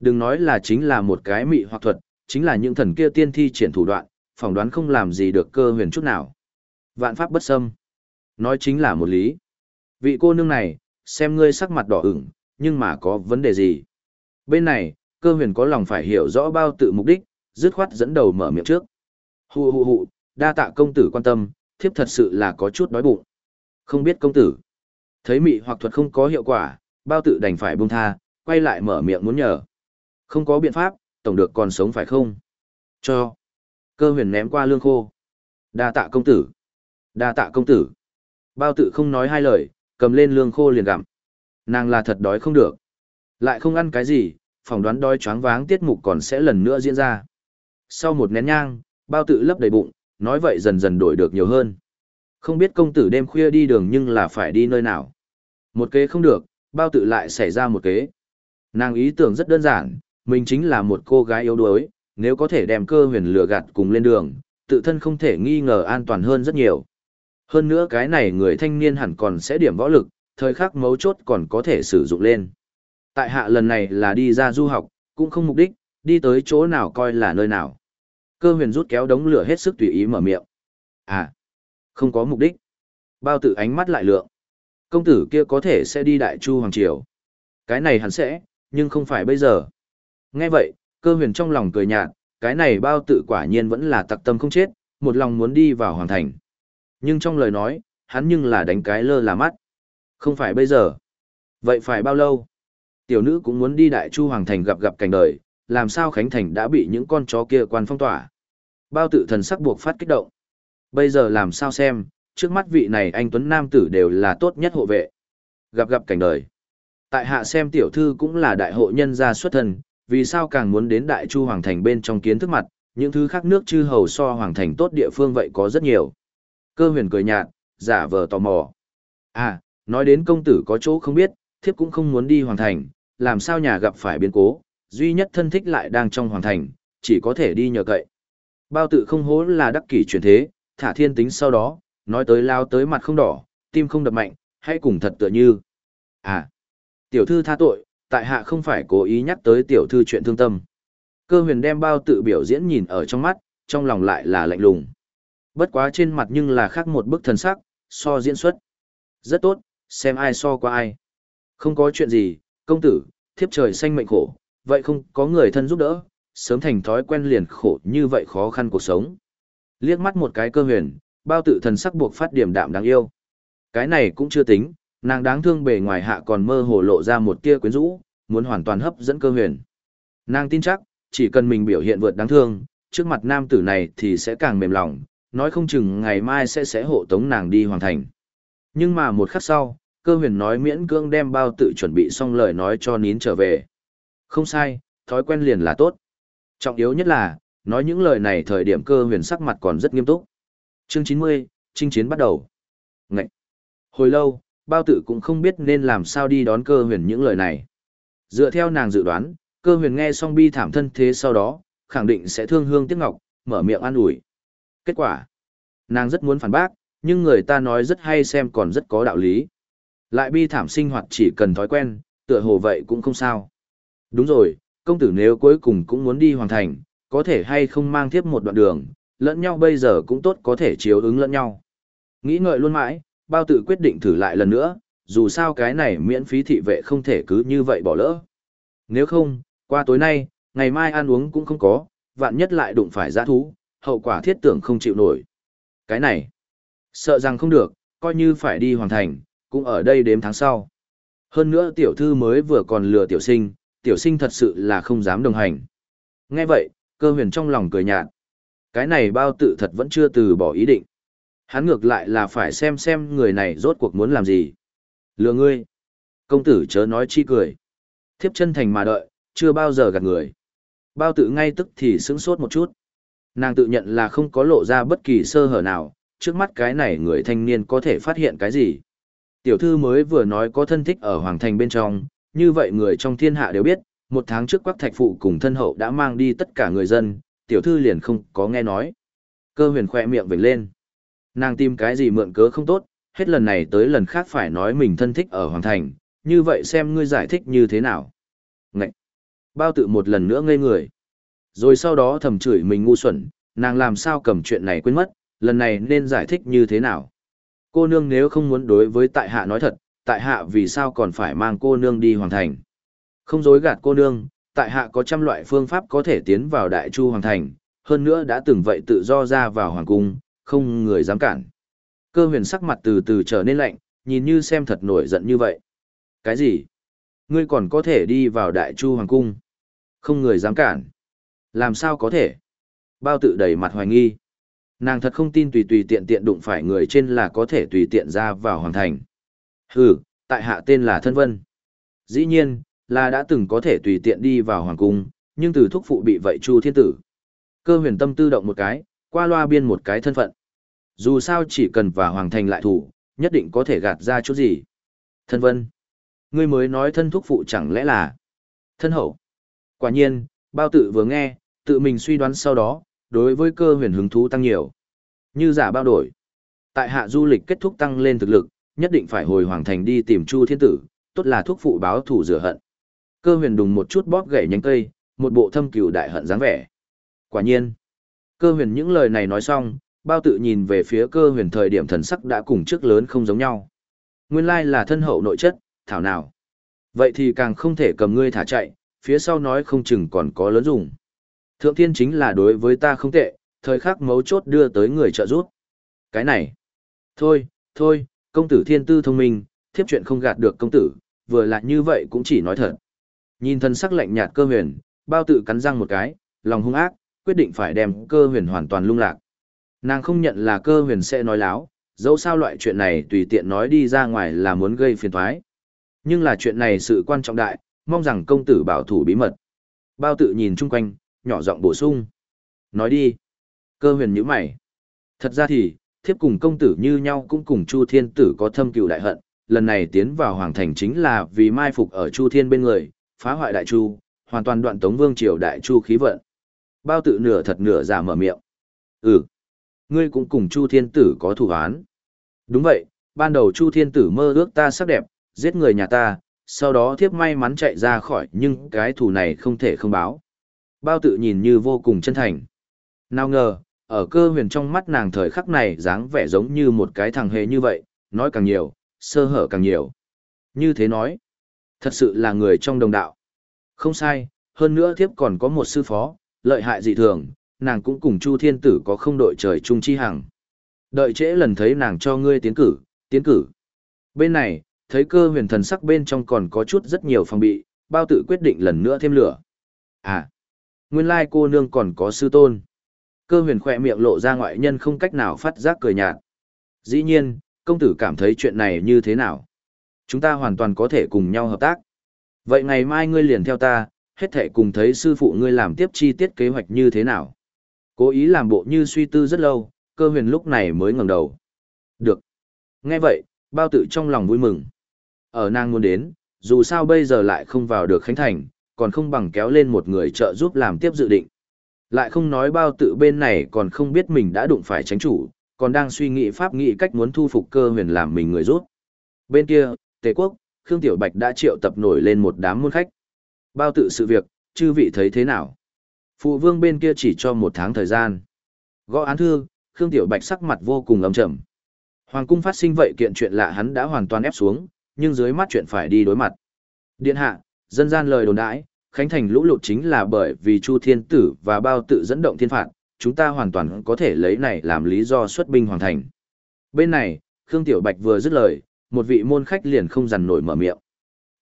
Đừng nói là chính là một cái mị hoặc thuật, chính là những thần kia tiên thi triển thủ đoạn, phỏng đoán không làm gì được cơ huyền chút nào. Vạn pháp bất xâm. Nói chính là một lý. Vị cô nương này, xem ngươi sắc mặt đỏ ửng, nhưng mà có vấn đề gì? Bên này, cơ huyền có lòng phải hiểu rõ bao tự mục đích, dứt khoát dẫn đầu mở miệng trước. Hù hù hù, đa tạ công tử quan tâm, thiếp thật sự là có chút đói bụng. Không biết công tử. Thấy mị hoặc thuật không có hiệu quả, bao tự đành phải buông tha, quay lại mở miệng muốn nhờ. Không có biện pháp, tổng được còn sống phải không? Cho. Cơ huyền ném qua lương khô. Đa tạ công tử. Đa tạ công tử. Bao tự không nói hai lời, cầm lên lương khô liền gặm. Nàng là thật đói không được. Lại không ăn cái gì, phỏng đoán đói choáng váng tiết mục còn sẽ lần nữa diễn ra. Sau một nén nhang, bao tự lấp đầy bụng, nói vậy dần dần đổi được nhiều hơn. Không biết công tử đêm khuya đi đường nhưng là phải đi nơi nào. Một kế không được, bao tự lại xảy ra một kế. Nàng ý tưởng rất đơn giản, mình chính là một cô gái yếu đuối, nếu có thể đem cơ huyền lừa gạt cùng lên đường, tự thân không thể nghi ngờ an toàn hơn rất nhiều. Hơn nữa cái này người thanh niên hẳn còn sẽ điểm võ lực, thời khắc mấu chốt còn có thể sử dụng lên. Tại hạ lần này là đi ra du học, cũng không mục đích, đi tới chỗ nào coi là nơi nào. Cơ huyền rút kéo đống lửa hết sức tùy ý mở miệng. À, không có mục đích. Bao tử ánh mắt lại lượng. Công tử kia có thể sẽ đi đại chu hoàng triều. Cái này hắn sẽ, nhưng không phải bây giờ. Nghe vậy, cơ huyền trong lòng cười nhạt, cái này bao tự quả nhiên vẫn là tặc tâm không chết, một lòng muốn đi vào hoàng thành. Nhưng trong lời nói, hắn nhưng là đánh cái lơ là mắt. Không phải bây giờ. Vậy phải bao lâu? Tiểu nữ cũng muốn đi đại chu hoàng thành gặp gặp cảnh đời, làm sao Khánh Thành đã bị những con chó kia quan phong tỏa. Bao tự thần sắc buộc phát kích động. Bây giờ làm sao xem, trước mắt vị này anh Tuấn Nam tử đều là tốt nhất hộ vệ. Gặp gặp cảnh đời. Tại hạ xem tiểu thư cũng là đại hộ nhân gia xuất thân, vì sao càng muốn đến đại chu hoàng thành bên trong kiến thức mặt, những thứ khác nước chư hầu so hoàng thành tốt địa phương vậy có rất nhiều. Cơ huyền cười nhạt, giả vờ tò mò. À, nói đến công tử có chỗ không biết, thiếp cũng không muốn đi hoàng thành, làm sao nhà gặp phải biến cố, duy nhất thân thích lại đang trong hoàng thành, chỉ có thể đi nhờ cậy. Bao tự không hố là đắc kỷ chuyển thế, thả thiên tính sau đó, nói tới lao tới mặt không đỏ, tim không đập mạnh, hãy cùng thật tựa như. À, tiểu thư tha tội, tại hạ không phải cố ý nhắc tới tiểu thư chuyện thương tâm. Cơ huyền đem bao tự biểu diễn nhìn ở trong mắt, trong lòng lại là lạnh lùng. Bất quá trên mặt nhưng là khác một bức thần sắc, so diễn xuất. Rất tốt, xem ai so qua ai. Không có chuyện gì, công tử, thiếp trời xanh mệnh khổ, vậy không có người thân giúp đỡ, sớm thành thói quen liền khổ như vậy khó khăn cuộc sống. Liếc mắt một cái cơ huyền, bao tự thần sắc buộc phát điểm đạm đáng yêu. Cái này cũng chưa tính, nàng đáng thương bề ngoài hạ còn mơ hồ lộ ra một tia quyến rũ, muốn hoàn toàn hấp dẫn cơ huyền. Nàng tin chắc, chỉ cần mình biểu hiện vượt đáng thương, trước mặt nam tử này thì sẽ càng mềm lòng, nói không chừng ngày mai sẽ sẽ hộ tống nàng đi hoàn thành. Nhưng mà một khắc sau, cơ huyền nói miễn cưỡng đem bao tự chuẩn bị xong lời nói cho nín trở về. Không sai, thói quen liền là tốt. Trọng yếu nhất là, nói những lời này thời điểm cơ huyền sắc mặt còn rất nghiêm túc. Chương 90, chinh chiến bắt đầu. Ngậy! Hồi lâu, bao tử cũng không biết nên làm sao đi đón cơ huyền những lời này. Dựa theo nàng dự đoán, cơ huyền nghe xong bi thảm thân thế sau đó, khẳng định sẽ thương hương tiếc ngọc, mở miệng an ủi. Kết quả, Nàng rất muốn phản bác, nhưng người ta nói rất hay xem còn rất có đạo lý. Lại bi thảm sinh hoạt chỉ cần thói quen, tựa hồ vậy cũng không sao. Đúng rồi, công tử nếu cuối cùng cũng muốn đi hoàn thành, có thể hay không mang tiếp một đoạn đường, lẫn nhau bây giờ cũng tốt có thể chiếu ứng lẫn nhau. Nghĩ ngợi luôn mãi, bao tự quyết định thử lại lần nữa, dù sao cái này miễn phí thị vệ không thể cứ như vậy bỏ lỡ. Nếu không, qua tối nay, ngày mai ăn uống cũng không có, vạn nhất lại đụng phải giã thú, hậu quả thiết tưởng không chịu nổi. Cái này, sợ rằng không được, coi như phải đi hoàn thành, cũng ở đây đếm tháng sau. Hơn nữa tiểu thư mới vừa còn lừa tiểu sinh, tiểu sinh thật sự là không dám đồng hành. Nghe vậy, cơ huyền trong lòng cười nhạt. Cái này bao tự thật vẫn chưa từ bỏ ý định. Hắn ngược lại là phải xem xem người này rốt cuộc muốn làm gì. Lừa ngươi. Công tử chớ nói chi cười. Thiếp chân thành mà đợi, chưa bao giờ gạt người. Bao tự ngay tức thì sững sốt một chút. Nàng tự nhận là không có lộ ra bất kỳ sơ hở nào, trước mắt cái này người thanh niên có thể phát hiện cái gì. Tiểu thư mới vừa nói có thân thích ở Hoàng Thành bên trong, như vậy người trong thiên hạ đều biết, một tháng trước quắc thạch phụ cùng thân hậu đã mang đi tất cả người dân, tiểu thư liền không có nghe nói. Cơ huyền khỏe miệng vểnh lên. Nàng tìm cái gì mượn cớ không tốt, hết lần này tới lần khác phải nói mình thân thích ở Hoàng Thành, như vậy xem ngươi giải thích như thế nào. Ngậy! Bao tự một lần nữa ngây người. Rồi sau đó thầm chửi mình ngu xuẩn, nàng làm sao cầm chuyện này quên mất, lần này nên giải thích như thế nào. Cô nương nếu không muốn đối với tại hạ nói thật, tại hạ vì sao còn phải mang cô nương đi Hoàng Thành. Không dối gạt cô nương, tại hạ có trăm loại phương pháp có thể tiến vào Đại Chu Hoàng Thành, hơn nữa đã từng vậy tự do ra vào Hoàng Cung, không người dám cản. Cơ huyền sắc mặt từ từ trở nên lạnh, nhìn như xem thật nổi giận như vậy. Cái gì? Ngươi còn có thể đi vào Đại Chu Hoàng Cung? Không người dám cản. Làm sao có thể? Bao tự đầy mặt hoài nghi. Nàng thật không tin tùy tùy tiện tiện đụng phải người trên là có thể tùy tiện ra vào hoàng thành. Hừ, tại hạ tên là Thân Vân. Dĩ nhiên, là đã từng có thể tùy tiện đi vào hoàng cung, nhưng từ thúc phụ bị vậy Chu Thiên Tử. Cơ huyền tâm tư động một cái, qua loa biên một cái thân phận. Dù sao chỉ cần và hoàng thành lại thủ, nhất định có thể gạt ra chút gì. Thân Vân. Ngươi mới nói thân thúc phụ chẳng lẽ là thân hậu. Quả nhiên, bao tự vừa nghe, tự mình suy đoán sau đó, đối với cơ huyền hứng thú tăng nhiều. Như giả bao đổi. Tại hạ du lịch kết thúc tăng lên thực lực, nhất định phải hồi hoàng thành đi tìm Chu Thiên Tử, tốt là thuốc phụ báo thủ rửa hận. Cơ huyền đùng một chút bóp gãy nhánh cây, một bộ thâm cừu đại hận dáng vẻ. Quả nhiên, cơ huyền những lời này nói xong, bao tự nhìn về phía cơ huyền thời điểm thần sắc đã cùng trước lớn không giống nhau. Nguyên lai là thân hậu nội chất, thảo nào. Vậy thì càng không thể cầm ngươi thả chạy, phía sau nói không chừng còn có lớn dùng. Thượng thiên chính là đối với ta không tệ, thời khắc mấu chốt đưa tới người trợ giúp. Cái này. Thôi, thôi, công tử thiên tư thông minh, thiếp chuyện không gạt được công tử, vừa là như vậy cũng chỉ nói thật. Nhìn thân sắc lạnh nhạt cơ huyền, bao tự cắn răng một cái, lòng hung ác, quyết định phải đem cơ huyền hoàn toàn lung lạc. Nàng không nhận là cơ huyền sẽ nói láo, dẫu sao loại chuyện này tùy tiện nói đi ra ngoài là muốn gây phiền toái. Nhưng là chuyện này sự quan trọng đại, mong rằng công tử bảo thủ bí mật. Bao tự nhìn chung quanh, nhỏ giọng bổ sung. Nói đi. Cơ huyền nhíu mày. Thật ra thì, thiếp cùng công tử như nhau cũng cùng Chu Thiên Tử có thâm cừu đại hận, lần này tiến vào Hoàng Thành chính là vì mai phục ở Chu Thiên bên người, phá hoại Đại Chu, hoàn toàn đoạn tống vương triều Đại Chu khí vận. Bao tự nửa thật nửa giả mở miệng. Ừ. Ngươi cũng cùng Chu Thiên Tử có thủ án. Đúng vậy, ban đầu Chu Thiên Tử mơ ước ta sắc đẹp, giết người nhà ta, sau đó thiếp may mắn chạy ra khỏi nhưng cái thủ này không thể không báo. Bao tự nhìn như vô cùng chân thành. Nào ngờ, ở cơ huyền trong mắt nàng thời khắc này dáng vẻ giống như một cái thằng hề như vậy, nói càng nhiều, sơ hở càng nhiều. Như thế nói, thật sự là người trong đồng đạo. Không sai, hơn nữa thiếp còn có một sư phó, lợi hại dị thường, nàng cũng cùng Chu Thiên Tử có không đội trời chung chi hằng. Đợi trễ lần thấy nàng cho ngươi tiến cử, tiến cử. Bên này, thấy cơ huyền thần sắc bên trong còn có chút rất nhiều phòng bị, bao tự quyết định lần nữa thêm lửa. À, nguyên lai cô nương còn có sư tôn. Cơ huyền khỏe miệng lộ ra ngoại nhân không cách nào phát giác cười nhạt. Dĩ nhiên, công tử cảm thấy chuyện này như thế nào? Chúng ta hoàn toàn có thể cùng nhau hợp tác. Vậy ngày mai ngươi liền theo ta, hết thể cùng thấy sư phụ ngươi làm tiếp chi tiết kế hoạch như thế nào? Cố ý làm bộ như suy tư rất lâu, cơ huyền lúc này mới ngẩng đầu. Được. Nghe vậy, bao tự trong lòng vui mừng. Ở nàng muốn đến, dù sao bây giờ lại không vào được Khánh Thành, còn không bằng kéo lên một người trợ giúp làm tiếp dự định. Lại không nói bao tự bên này còn không biết mình đã đụng phải tránh chủ, còn đang suy nghĩ pháp nghĩ cách muốn thu phục cơ huyền làm mình người rút. Bên kia, Tề Quốc, Khương Tiểu Bạch đã triệu tập nổi lên một đám môn khách. Bao tự sự việc, chư vị thấy thế nào? Phụ vương bên kia chỉ cho một tháng thời gian. Gõ án thư, Khương Tiểu Bạch sắc mặt vô cùng ấm trầm. Hoàng cung phát sinh vậy kiện chuyện lạ hắn đã hoàn toàn ép xuống, nhưng dưới mắt chuyện phải đi đối mặt. Điện hạ, dân gian lời đồn đãi, Khánh Thành lũ lụt chính là bởi vì Chu Thiên Tử và bao tự dẫn động thiên phạt, chúng ta hoàn toàn có thể lấy này làm lý do xuất binh hoàn thành. Bên này, Khương Tiểu Bạch vừa dứt lời, một vị môn khách liền không dằn nổi mở miệng.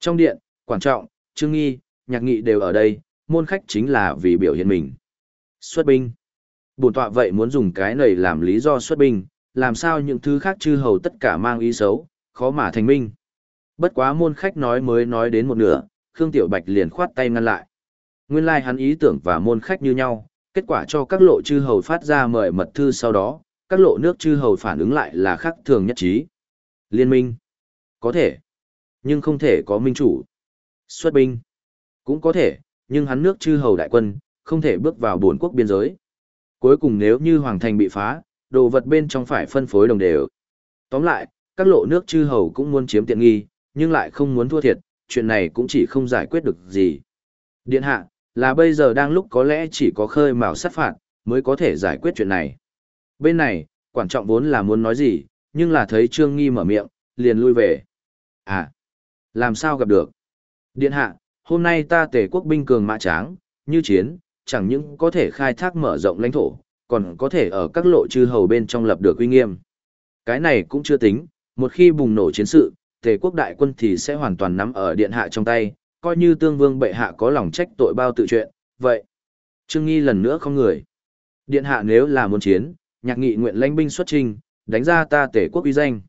Trong điện, quản trọng, Trương Nghi, Nhạc Nghị đều ở đây, môn khách chính là vì biểu hiện mình. Xuất binh. Bổn tọa vậy muốn dùng cái này làm lý do xuất binh, làm sao những thứ khác chư hầu tất cả mang ý xấu, khó mà thành minh. Bất quá môn khách nói mới nói đến một nửa, Khương Tiểu Bạch liền khoát tay ngăn lại. Nguyên lai like hắn ý tưởng và môn khách như nhau, kết quả cho các lộ chư hầu phát ra mời mật thư sau đó, các lộ nước chư hầu phản ứng lại là khác thường nhất trí. Liên minh. Có thể. Nhưng không thể có minh chủ. Xuất binh. Cũng có thể, nhưng hắn nước chư hầu đại quân, không thể bước vào bốn quốc biên giới. Cuối cùng nếu như hoàng thành bị phá, đồ vật bên trong phải phân phối đồng đều. Tóm lại, các lộ nước chư hầu cũng muốn chiếm tiện nghi, nhưng lại không muốn thua thiệt, chuyện này cũng chỉ không giải quyết được gì. Điện hạ, là bây giờ đang lúc có lẽ chỉ có khơi mào sát phạt, mới có thể giải quyết chuyện này. Bên này, quan trọng vốn là muốn nói gì, nhưng là thấy Trương Nghi mở miệng, liền lui về. À, làm sao gặp được? Điện hạ, hôm nay ta tề quốc binh cường mã tráng, như chiến, chẳng những có thể khai thác mở rộng lãnh thổ, còn có thể ở các lộ chư hầu bên trong lập được uy nghiêm. Cái này cũng chưa tính, một khi bùng nổ chiến sự, tề quốc đại quân thì sẽ hoàn toàn nắm ở điện hạ trong tay, coi như tương vương bệ hạ có lòng trách tội bao tự chuyện, vậy. Trương Nghi lần nữa không người. Điện hạ nếu là muốn chiến, nhạc nghị nguyện lãnh binh xuất trình, đánh ra ta tể quốc uy danh.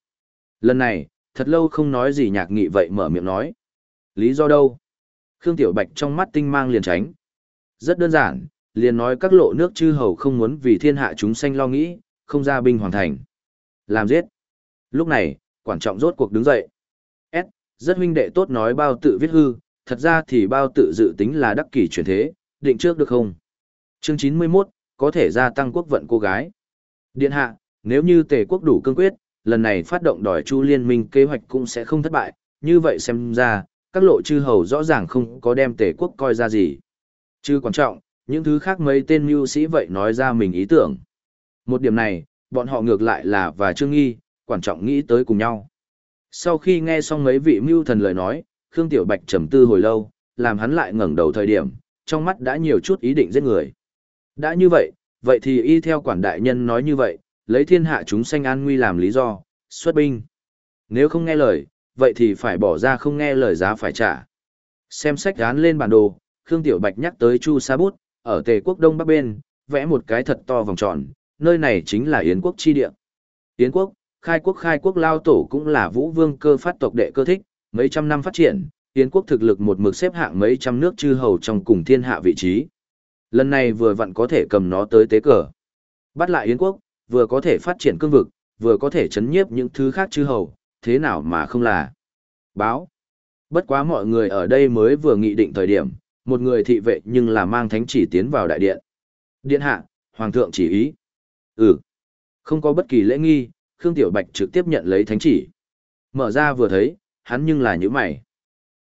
Lần này, thật lâu không nói gì nhạc nghị vậy mở miệng nói. Lý do đâu? Khương Tiểu Bạch trong mắt tinh mang liền tránh. Rất đơn giản, liền nói các lộ nước chư hầu không muốn vì thiên hạ chúng sanh lo nghĩ, không ra binh hoàn thành. Làm giết. Lúc này, quản trọng rốt cuộc đứng dậy. S, rất huynh đệ tốt nói bao tự viết hư, thật ra thì bao tự dự tính là đắc kỷ chuyển thế, định trước được không? Chương 91, có thể gia tăng quốc vận cô gái. Điện hạ, nếu như tề quốc đủ cương quyết, lần này phát động đòi chu liên minh kế hoạch cũng sẽ không thất bại, như vậy xem ra, các lộ chư hầu rõ ràng không có đem tề quốc coi ra gì. Chứ quan trọng, những thứ khác mấy tên mưu sĩ vậy nói ra mình ý tưởng. Một điểm này, bọn họ ngược lại là và trương nghi, quan trọng nghĩ tới cùng nhau. Sau khi nghe xong mấy vị mưu thần lời nói, Khương Tiểu Bạch trầm tư hồi lâu, làm hắn lại ngẩng đầu thời điểm, trong mắt đã nhiều chút ý định giết người. Đã như vậy, vậy thì y theo quản đại nhân nói như vậy, lấy thiên hạ chúng sanh an nguy làm lý do, xuất binh. Nếu không nghe lời, vậy thì phải bỏ ra không nghe lời giá phải trả. Xem sách gán lên bản đồ, Khương Tiểu Bạch nhắc tới Chu Sa Bút, ở Tề quốc đông bắc bên, vẽ một cái thật to vòng tròn, nơi này chính là Yến quốc chi địa. Yến quốc, khai quốc khai quốc lao tổ cũng là vũ vương cơ phát tộc đệ cơ thích, mấy trăm năm phát triển, Yến quốc thực lực một mực xếp hạng mấy trăm nước chư hầu trong cùng thiên hạ vị trí. Lần này vừa vặn có thể cầm nó tới tế cờ. Bắt lại Yến quốc, vừa có thể phát triển cương vực, vừa có thể chấn nhiếp những thứ khác chư hầu, thế nào mà không là. Báo. Bất quá mọi người ở đây mới vừa nghị định thời điểm, một người thị vệ nhưng là mang thánh chỉ tiến vào đại điện. Điện hạ, hoàng thượng chỉ ý. Ừ. Không có bất kỳ lễ nghi, Khương Tiểu Bạch trực tiếp nhận lấy thánh chỉ. Mở ra vừa thấy, hắn nhưng là những mày.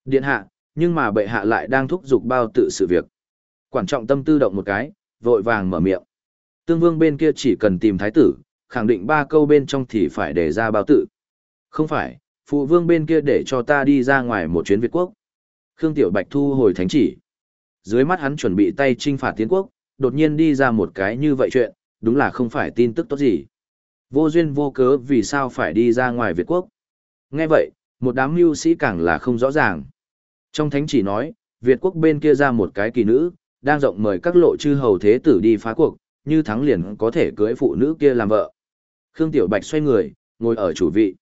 Điện hạ, nhưng mà bệ hạ lại đang thúc giục bao tự sự việc. Quản trọng tâm tư động một cái, vội vàng mở miệng. Tương vương bên kia chỉ cần tìm thái tử, khẳng định ba câu bên trong thì phải để ra bao tự. Không phải, phụ vương bên kia để cho ta đi ra ngoài một chuyến Việt quốc. Khương Tiểu Bạch thu hồi thánh chỉ. Dưới mắt hắn chuẩn bị tay trinh phạt tiến quốc, đột nhiên đi ra một cái như vậy chuyện, đúng là không phải tin tức tốt gì. Vô duyên vô cớ vì sao phải đi ra ngoài Việt quốc. Nghe vậy, một đám mưu sĩ càng là không rõ ràng. Trong thánh chỉ nói, Việt quốc bên kia ra một cái kỳ nữ, đang rộng mời các lộ chư hầu thế tử đi phá cuộc, như thắng liền có thể cưới phụ nữ kia làm vợ. Khương Tiểu Bạch xoay người, ngồi ở chủ vị.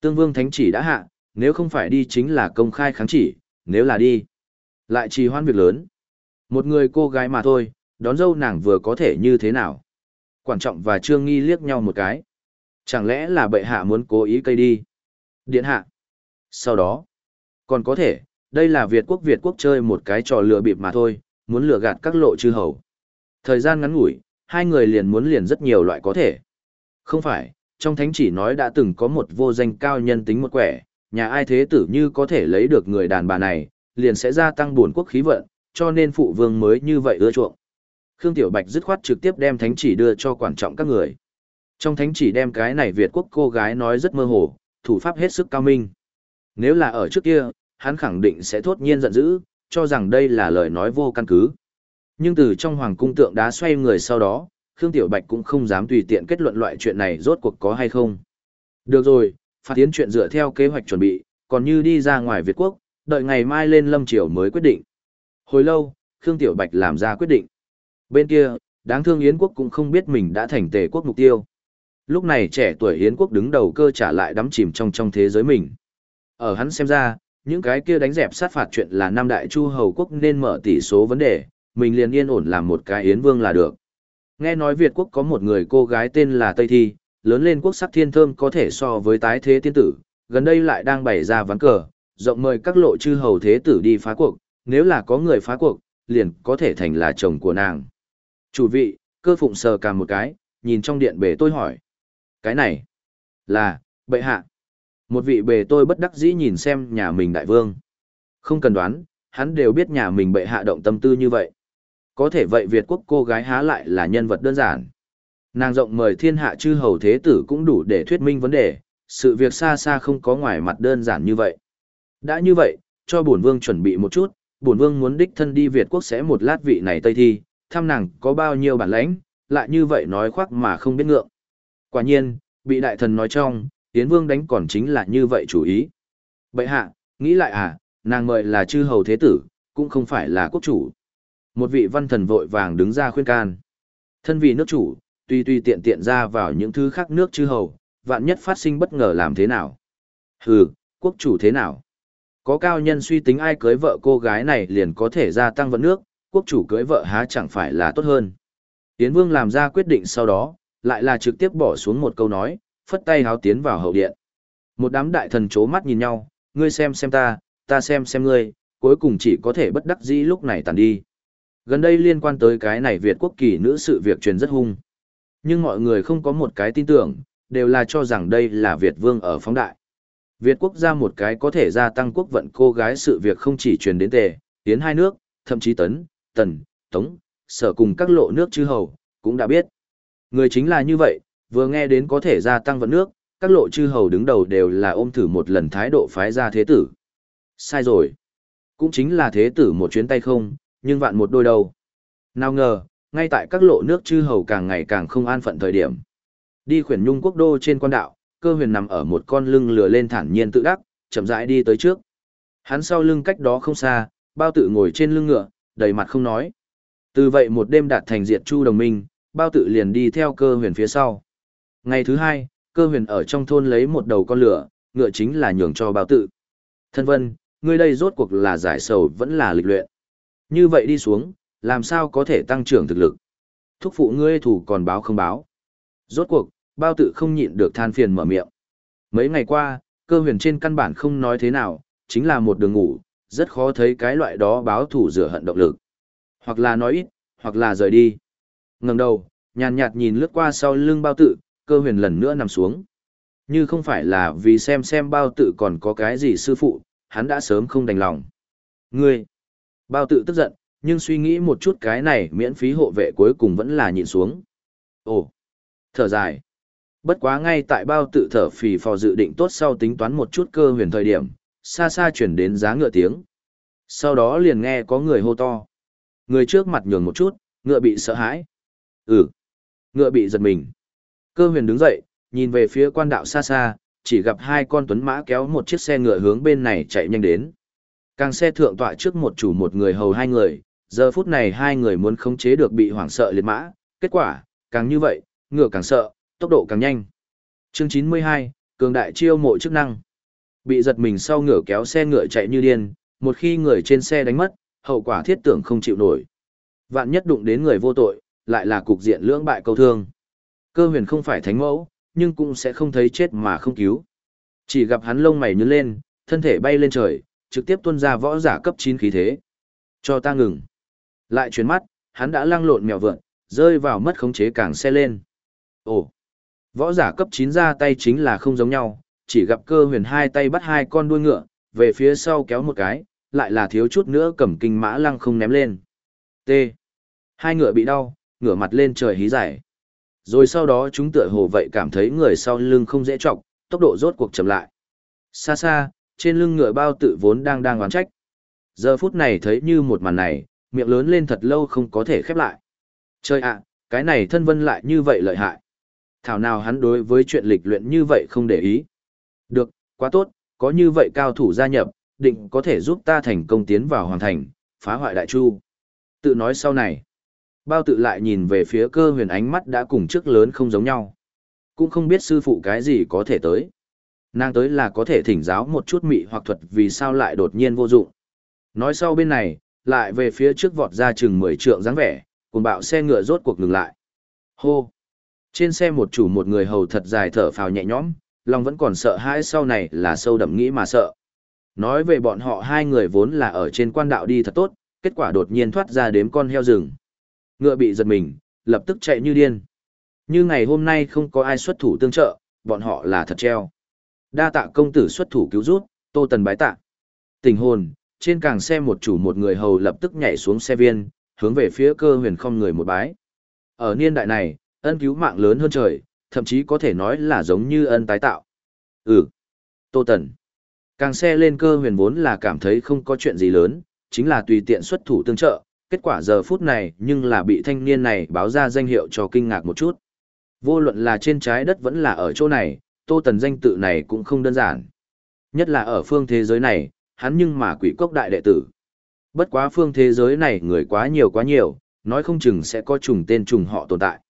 Tương Vương thánh chỉ đã hạ, nếu không phải đi chính là công khai kháng chỉ, nếu là đi, lại trì hoãn việc lớn. Một người cô gái mà thôi, đón dâu nàng vừa có thể như thế nào. Quản trọng và Trương Nghi liếc nhau một cái. Chẳng lẽ là bệ hạ muốn cố ý cây đi? Điện hạ. Sau đó, còn có thể, đây là Việt quốc Việt quốc chơi một cái trò lừa bịp mà thôi, muốn lừa gạt các lộ chư hầu. Thời gian ngắn ngủi, hai người liền muốn liền rất nhiều loại có thể. Không phải, trong thánh chỉ nói đã từng có một vô danh cao nhân tính một quẻ, nhà ai thế tử như có thể lấy được người đàn bà này, liền sẽ gia tăng buồn quốc khí vận, cho nên phụ vương mới như vậy ưa chuộng. Khương Tiểu Bạch dứt khoát trực tiếp đem thánh chỉ đưa cho quản trọng các người. Trong thánh chỉ đem cái này Việt quốc cô gái nói rất mơ hồ, thủ pháp hết sức cao minh. Nếu là ở trước kia, hắn khẳng định sẽ thốt nhiên giận dữ, cho rằng đây là lời nói vô căn cứ. Nhưng từ trong hoàng cung tượng đá xoay người sau đó, Khương Tiểu Bạch cũng không dám tùy tiện kết luận loại chuyện này rốt cuộc có hay không. Được rồi, phát tiến chuyện dựa theo kế hoạch chuẩn bị, còn như đi ra ngoài Việt Quốc, đợi ngày mai lên lâm triều mới quyết định. Hồi lâu, Khương Tiểu Bạch làm ra quyết định. Bên kia, đáng thương Yến Quốc cũng không biết mình đã thành tề quốc mục tiêu. Lúc này trẻ tuổi Yến Quốc đứng đầu cơ trả lại đắm chìm trong trong thế giới mình. Ở hắn xem ra, những cái kia đánh dẹp sát phạt chuyện là năm đại chu hầu quốc nên mở tỷ số vấn đề, mình liền yên ổn làm một cái Yến Vương là được. Nghe nói Việt quốc có một người cô gái tên là Tây Thi, lớn lên quốc sắc thiên thơm có thể so với tái thế tiên tử, gần đây lại đang bày ra ván cờ, rộng mời các lộ chư hầu thế tử đi phá cuộc, nếu là có người phá cuộc, liền có thể thành là chồng của nàng. Chủ vị, cơ phụng sờ cả một cái, nhìn trong điện bề tôi hỏi. Cái này, là, bệ hạ. Một vị bề tôi bất đắc dĩ nhìn xem nhà mình đại vương. Không cần đoán, hắn đều biết nhà mình bệ hạ động tâm tư như vậy. Có thể vậy Việt quốc cô gái há lại là nhân vật đơn giản. Nàng rộng mời thiên hạ chư hầu thế tử cũng đủ để thuyết minh vấn đề, sự việc xa xa không có ngoài mặt đơn giản như vậy. Đã như vậy, cho bổn vương chuẩn bị một chút, bổn vương muốn đích thân đi Việt quốc sẽ một lát vị này Tây Thi, thăm nàng có bao nhiêu bản lãnh, lại như vậy nói khoác mà không biết ngượng. Quả nhiên, bị đại thần nói trong, Tiến Vương đánh còn chính là như vậy chủ ý. Bậy hạ, nghĩ lại à, nàng mời là chư hầu thế tử, cũng không phải là quốc chủ. Một vị văn thần vội vàng đứng ra khuyên can. Thân vì nước chủ, tuy tuy tiện tiện ra vào những thứ khác nước chư hầu, vạn nhất phát sinh bất ngờ làm thế nào. Hừ, quốc chủ thế nào? Có cao nhân suy tính ai cưới vợ cô gái này liền có thể gia tăng vận nước, quốc chủ cưới vợ há chẳng phải là tốt hơn. Yến Vương làm ra quyết định sau đó, lại là trực tiếp bỏ xuống một câu nói, phất tay háo tiến vào hậu điện. Một đám đại thần chố mắt nhìn nhau, ngươi xem xem ta, ta xem xem ngươi, cuối cùng chỉ có thể bất đắc dĩ lúc này tàn đi. Gần đây liên quan tới cái này Việt quốc kỳ nữ sự việc truyền rất hung. Nhưng mọi người không có một cái tin tưởng, đều là cho rằng đây là Việt vương ở phóng đại. Việt quốc ra một cái có thể gia tăng quốc vận cô gái sự việc không chỉ truyền đến tề, tiến hai nước, thậm chí tấn, tần, tống, sở cùng các lộ nước chư hầu, cũng đã biết. Người chính là như vậy, vừa nghe đến có thể gia tăng vận nước, các lộ chư hầu đứng đầu đều là ôm thử một lần thái độ phái ra thế tử. Sai rồi. Cũng chính là thế tử một chuyến tay không, nhưng vạn một đôi đầu. Nào ngờ, ngay tại các lộ nước chư hầu càng ngày càng không an phận thời điểm. Đi khuyển nhung quốc đô trên quan đạo, cơ huyền nằm ở một con lưng lừa lên thản nhiên tự đắc, chậm rãi đi tới trước. Hắn sau lưng cách đó không xa, bao tự ngồi trên lưng ngựa, đầy mặt không nói. Từ vậy một đêm đạt thành diệt chu đồng minh, bao tự liền đi theo cơ huyền phía sau. Ngày thứ hai, cơ huyền ở trong thôn lấy một đầu con lửa, ngựa chính là nhường cho bao tự. Thân vân, ngươi đây rốt cuộc là giải sầu vẫn là lịch luyện. Như vậy đi xuống, làm sao có thể tăng trưởng thực lực. Thúc phụ ngươi thủ còn báo không báo. Rốt cuộc, bao tự không nhịn được than phiền mở miệng. Mấy ngày qua, cơ huyền trên căn bản không nói thế nào, chính là một đường ngủ, rất khó thấy cái loại đó báo thủ rửa hận động lực. Hoặc là nói ít, hoặc là rời đi. ngẩng đầu, nhàn nhạt nhìn lướt qua sau lưng bao tự, cơ huyền lần nữa nằm xuống. Như không phải là vì xem xem bao tự còn có cái gì sư phụ, hắn đã sớm không đành lòng. Ngươi! Bao tự tức giận, nhưng suy nghĩ một chút cái này miễn phí hộ vệ cuối cùng vẫn là nhịn xuống. Ồ! Thở dài. Bất quá ngay tại bao tự thở phì phò dự định tốt sau tính toán một chút cơ huyền thời điểm, xa xa chuyển đến giá ngựa tiếng. Sau đó liền nghe có người hô to. Người trước mặt nhường một chút, ngựa bị sợ hãi. Ừ. Ngựa bị giật mình. Cơ huyền đứng dậy, nhìn về phía quan đạo xa xa, chỉ gặp hai con tuấn mã kéo một chiếc xe ngựa hướng bên này chạy nhanh đến. Càng xe thượng tọa trước một chủ một người hầu hai người, giờ phút này hai người muốn khống chế được bị hoảng sợ liệt mã, kết quả, càng như vậy, ngựa càng sợ, tốc độ càng nhanh. Chương 92, cường đại chiêu mộ chức năng. Bị giật mình sau ngựa kéo xe ngựa chạy như điên, một khi người trên xe đánh mất, hậu quả thiết tưởng không chịu nổi. Vạn nhất đụng đến người vô tội, lại là cục diện lưỡng bại câu thương. Cơ huyền không phải thánh mẫu, nhưng cũng sẽ không thấy chết mà không cứu. Chỉ gặp hắn lông mày nhướng lên, thân thể bay lên trời, trực tiếp tuôn ra võ giả cấp 9 khí thế. Cho ta ngừng. Lại chuyển mắt, hắn đã lăng lộn mèo vượn, rơi vào mất khống chế càng xe lên. Ồ! Võ giả cấp 9 ra tay chính là không giống nhau, chỉ gặp cơ huyền hai tay bắt hai con đuôi ngựa, về phía sau kéo một cái, lại là thiếu chút nữa cầm kinh mã lăng không ném lên. T. Hai ngựa bị đau, ngửa mặt lên trời hí giải. Rồi sau đó chúng tựa hồ vậy cảm thấy người sau lưng không dễ trọng, tốc độ rốt cuộc chậm lại. Xa xa, trên lưng ngựa bao tự vốn đang đang oán trách. Giờ phút này thấy như một màn này, miệng lớn lên thật lâu không có thể khép lại. Chơi ạ, cái này thân vân lại như vậy lợi hại. Thảo nào hắn đối với chuyện lịch luyện như vậy không để ý. Được, quá tốt, có như vậy cao thủ gia nhập, định có thể giúp ta thành công tiến vào hoàn thành, phá hoại đại chu. Tự nói sau này, bao tự lại nhìn về phía cơ huyền ánh mắt đã cùng trước lớn không giống nhau. Cũng không biết sư phụ cái gì có thể tới. Nàng tới là có thể thỉnh giáo một chút mị hoặc thuật vì sao lại đột nhiên vô dụng. Nói sau bên này, lại về phía trước vọt ra chừng 10 trượng dáng vẻ, cùng bạo xe ngựa rốt cuộc ngừng lại. Hô! Trên xe một chủ một người hầu thật dài thở phào nhẹ nhõm, lòng vẫn còn sợ hãi sau này là sâu đậm nghĩ mà sợ. Nói về bọn họ hai người vốn là ở trên quan đạo đi thật tốt, kết quả đột nhiên thoát ra đếm con heo rừng. Ngựa bị giật mình, lập tức chạy như điên. Như ngày hôm nay không có ai xuất thủ tương trợ, bọn họ là thật treo. Đa tạ công tử xuất thủ cứu rút, tô tần bái tạ. Tình hồn, trên càng xe một chủ một người hầu lập tức nhảy xuống xe viên, hướng về phía cơ huyền không người một bái. Ở niên đại này, ân cứu mạng lớn hơn trời, thậm chí có thể nói là giống như ân tái tạo. Ừ. Tô Tần. Càng xe lên cơ huyền vốn là cảm thấy không có chuyện gì lớn, chính là tùy tiện xuất thủ tương trợ, kết quả giờ phút này nhưng là bị thanh niên này báo ra danh hiệu cho kinh ngạc một chút. Vô luận là trên trái đất vẫn là ở chỗ này, Tô Tần danh tự này cũng không đơn giản. Nhất là ở phương thế giới này, hắn nhưng mà quỷ cốc đại đệ tử. Bất quá phương thế giới này người quá nhiều quá nhiều, nói không chừng sẽ có trùng tên trùng họ tồn tại.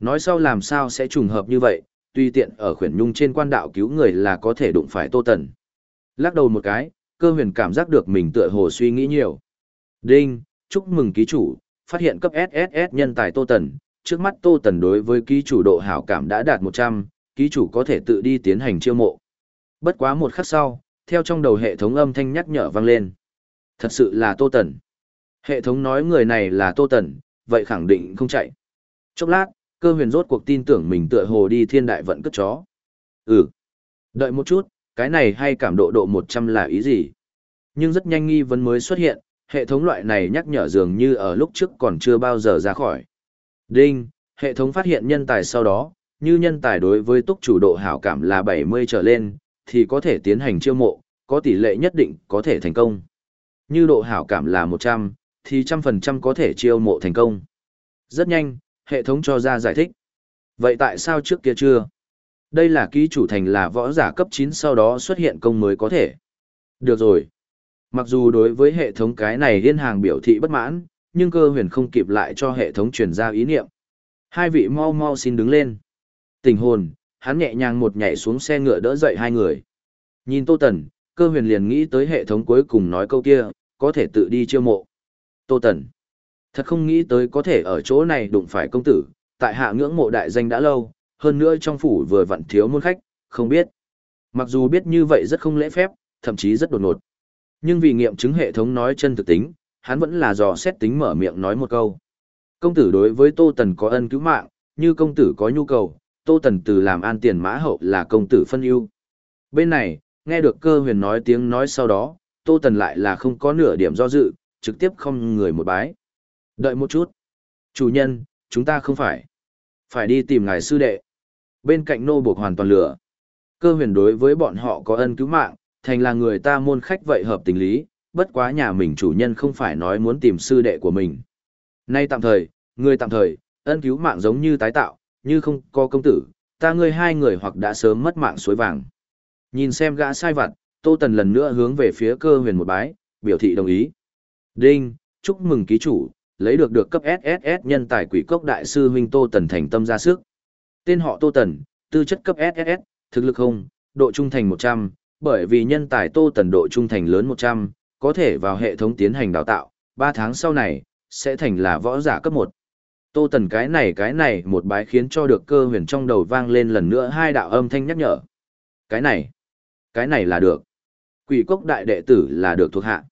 Nói sau làm sao sẽ trùng hợp như vậy, tuy tiện ở khuyển nhung trên quan đạo cứu người là có thể đụng phải Tô Tần. Lắc đầu một cái, cơ huyền cảm giác được mình tựa hồ suy nghĩ nhiều. Đinh, chúc mừng ký chủ, phát hiện cấp SSS nhân tài Tô Tần, trước mắt Tô Tần đối với ký chủ độ hảo cảm đã đạt 100, ký chủ có thể tự đi tiến hành chiêu mộ. Bất quá một khắc sau, theo trong đầu hệ thống âm thanh nhắc nhở vang lên. Thật sự là Tô Tần. Hệ thống nói người này là Tô Tần, vậy khẳng định không chạy. Chốc lát, cơ huyền rốt cuộc tin tưởng mình tựa hồ đi thiên đại vận cất chó. Ừ. Đợi một chút, cái này hay cảm độ độ 100 là ý gì? Nhưng rất nhanh nghi vấn mới xuất hiện, hệ thống loại này nhắc nhở dường như ở lúc trước còn chưa bao giờ ra khỏi. Đinh, hệ thống phát hiện nhân tài sau đó, như nhân tài đối với túc chủ độ hảo cảm là 70 trở lên, thì có thể tiến hành chiêu mộ, có tỷ lệ nhất định có thể thành công. Như độ hảo cảm là 100, thì trăm phần trăm có thể chiêu mộ thành công. Rất nhanh, hệ thống cho ra giải thích. Vậy tại sao trước kia chưa? Đây là ký chủ thành là võ giả cấp 9 sau đó xuất hiện công mới có thể. Được rồi. Mặc dù đối với hệ thống cái này liên hàng biểu thị bất mãn, nhưng cơ huyền không kịp lại cho hệ thống truyền ra ý niệm. Hai vị mau mau xin đứng lên. Tình hồn, hắn nhẹ nhàng một nhảy xuống xe ngựa đỡ dậy hai người. Nhìn Tô Tần, cơ huyền liền nghĩ tới hệ thống cuối cùng nói câu kia, có thể tự đi chiêu mộ. Tô Tần, thật không nghĩ tới có thể ở chỗ này đụng phải công tử, tại hạ ngưỡng mộ đại danh đã lâu, hơn nữa trong phủ vừa vặn thiếu môn khách, không biết. Mặc dù biết như vậy rất không lễ phép, thậm chí rất đột ngột. Nhưng vì nghiệm chứng hệ thống nói chân thực tính, hắn vẫn là dò xét tính mở miệng nói một câu. Công tử đối với Tô Tần có ân cứu mạng, như công tử có nhu cầu, Tô Tần từ làm an tiền mã hậu là công tử phân ưu. Bên này, nghe được cơ huyền nói tiếng nói sau đó, Tô Tần lại là không có nửa điểm do dự, trực tiếp không người một bái. Đợi một chút. Chủ nhân, chúng ta không phải. Phải đi tìm ngài sư đệ. Bên cạnh nô buộc hoàn toàn lửa. Cơ huyền đối với bọn họ có ân cứu mạng, thành là người ta môn khách vậy hợp tình lý, bất quá nhà mình chủ nhân không phải nói muốn tìm sư đệ của mình. Nay tạm thời, người tạm thời, ân cứu mạng giống như tái tạo, như không có công tử, ta ngươi hai người hoặc đã sớm mất mạng suối vàng. Nhìn xem gã sai vặt, Tô Tần lần nữa hướng về phía cơ huyền một bái, biểu thị đồng ý. Đinh, chúc mừng ký chủ, lấy được được cấp SSS nhân tài quỷ cốc đại sư huynh Tô Tần thành tâm ra sức. Tên họ Tô Tần, tư chất cấp SSS, thực lực không, độ trung thành 100, bởi vì nhân tài Tô Tần độ trung thành lớn 100, có thể vào hệ thống tiến hành đào tạo, 3 tháng sau này, sẽ thành là võ giả cấp 1. Tô Tần cái này cái này một bái khiến cho được cơ huyền trong đầu vang lên lần nữa hai đạo âm thanh nhắc nhở. Cái này, cái này là được. Quỷ cốc đại đệ tử là được thuộc hạ.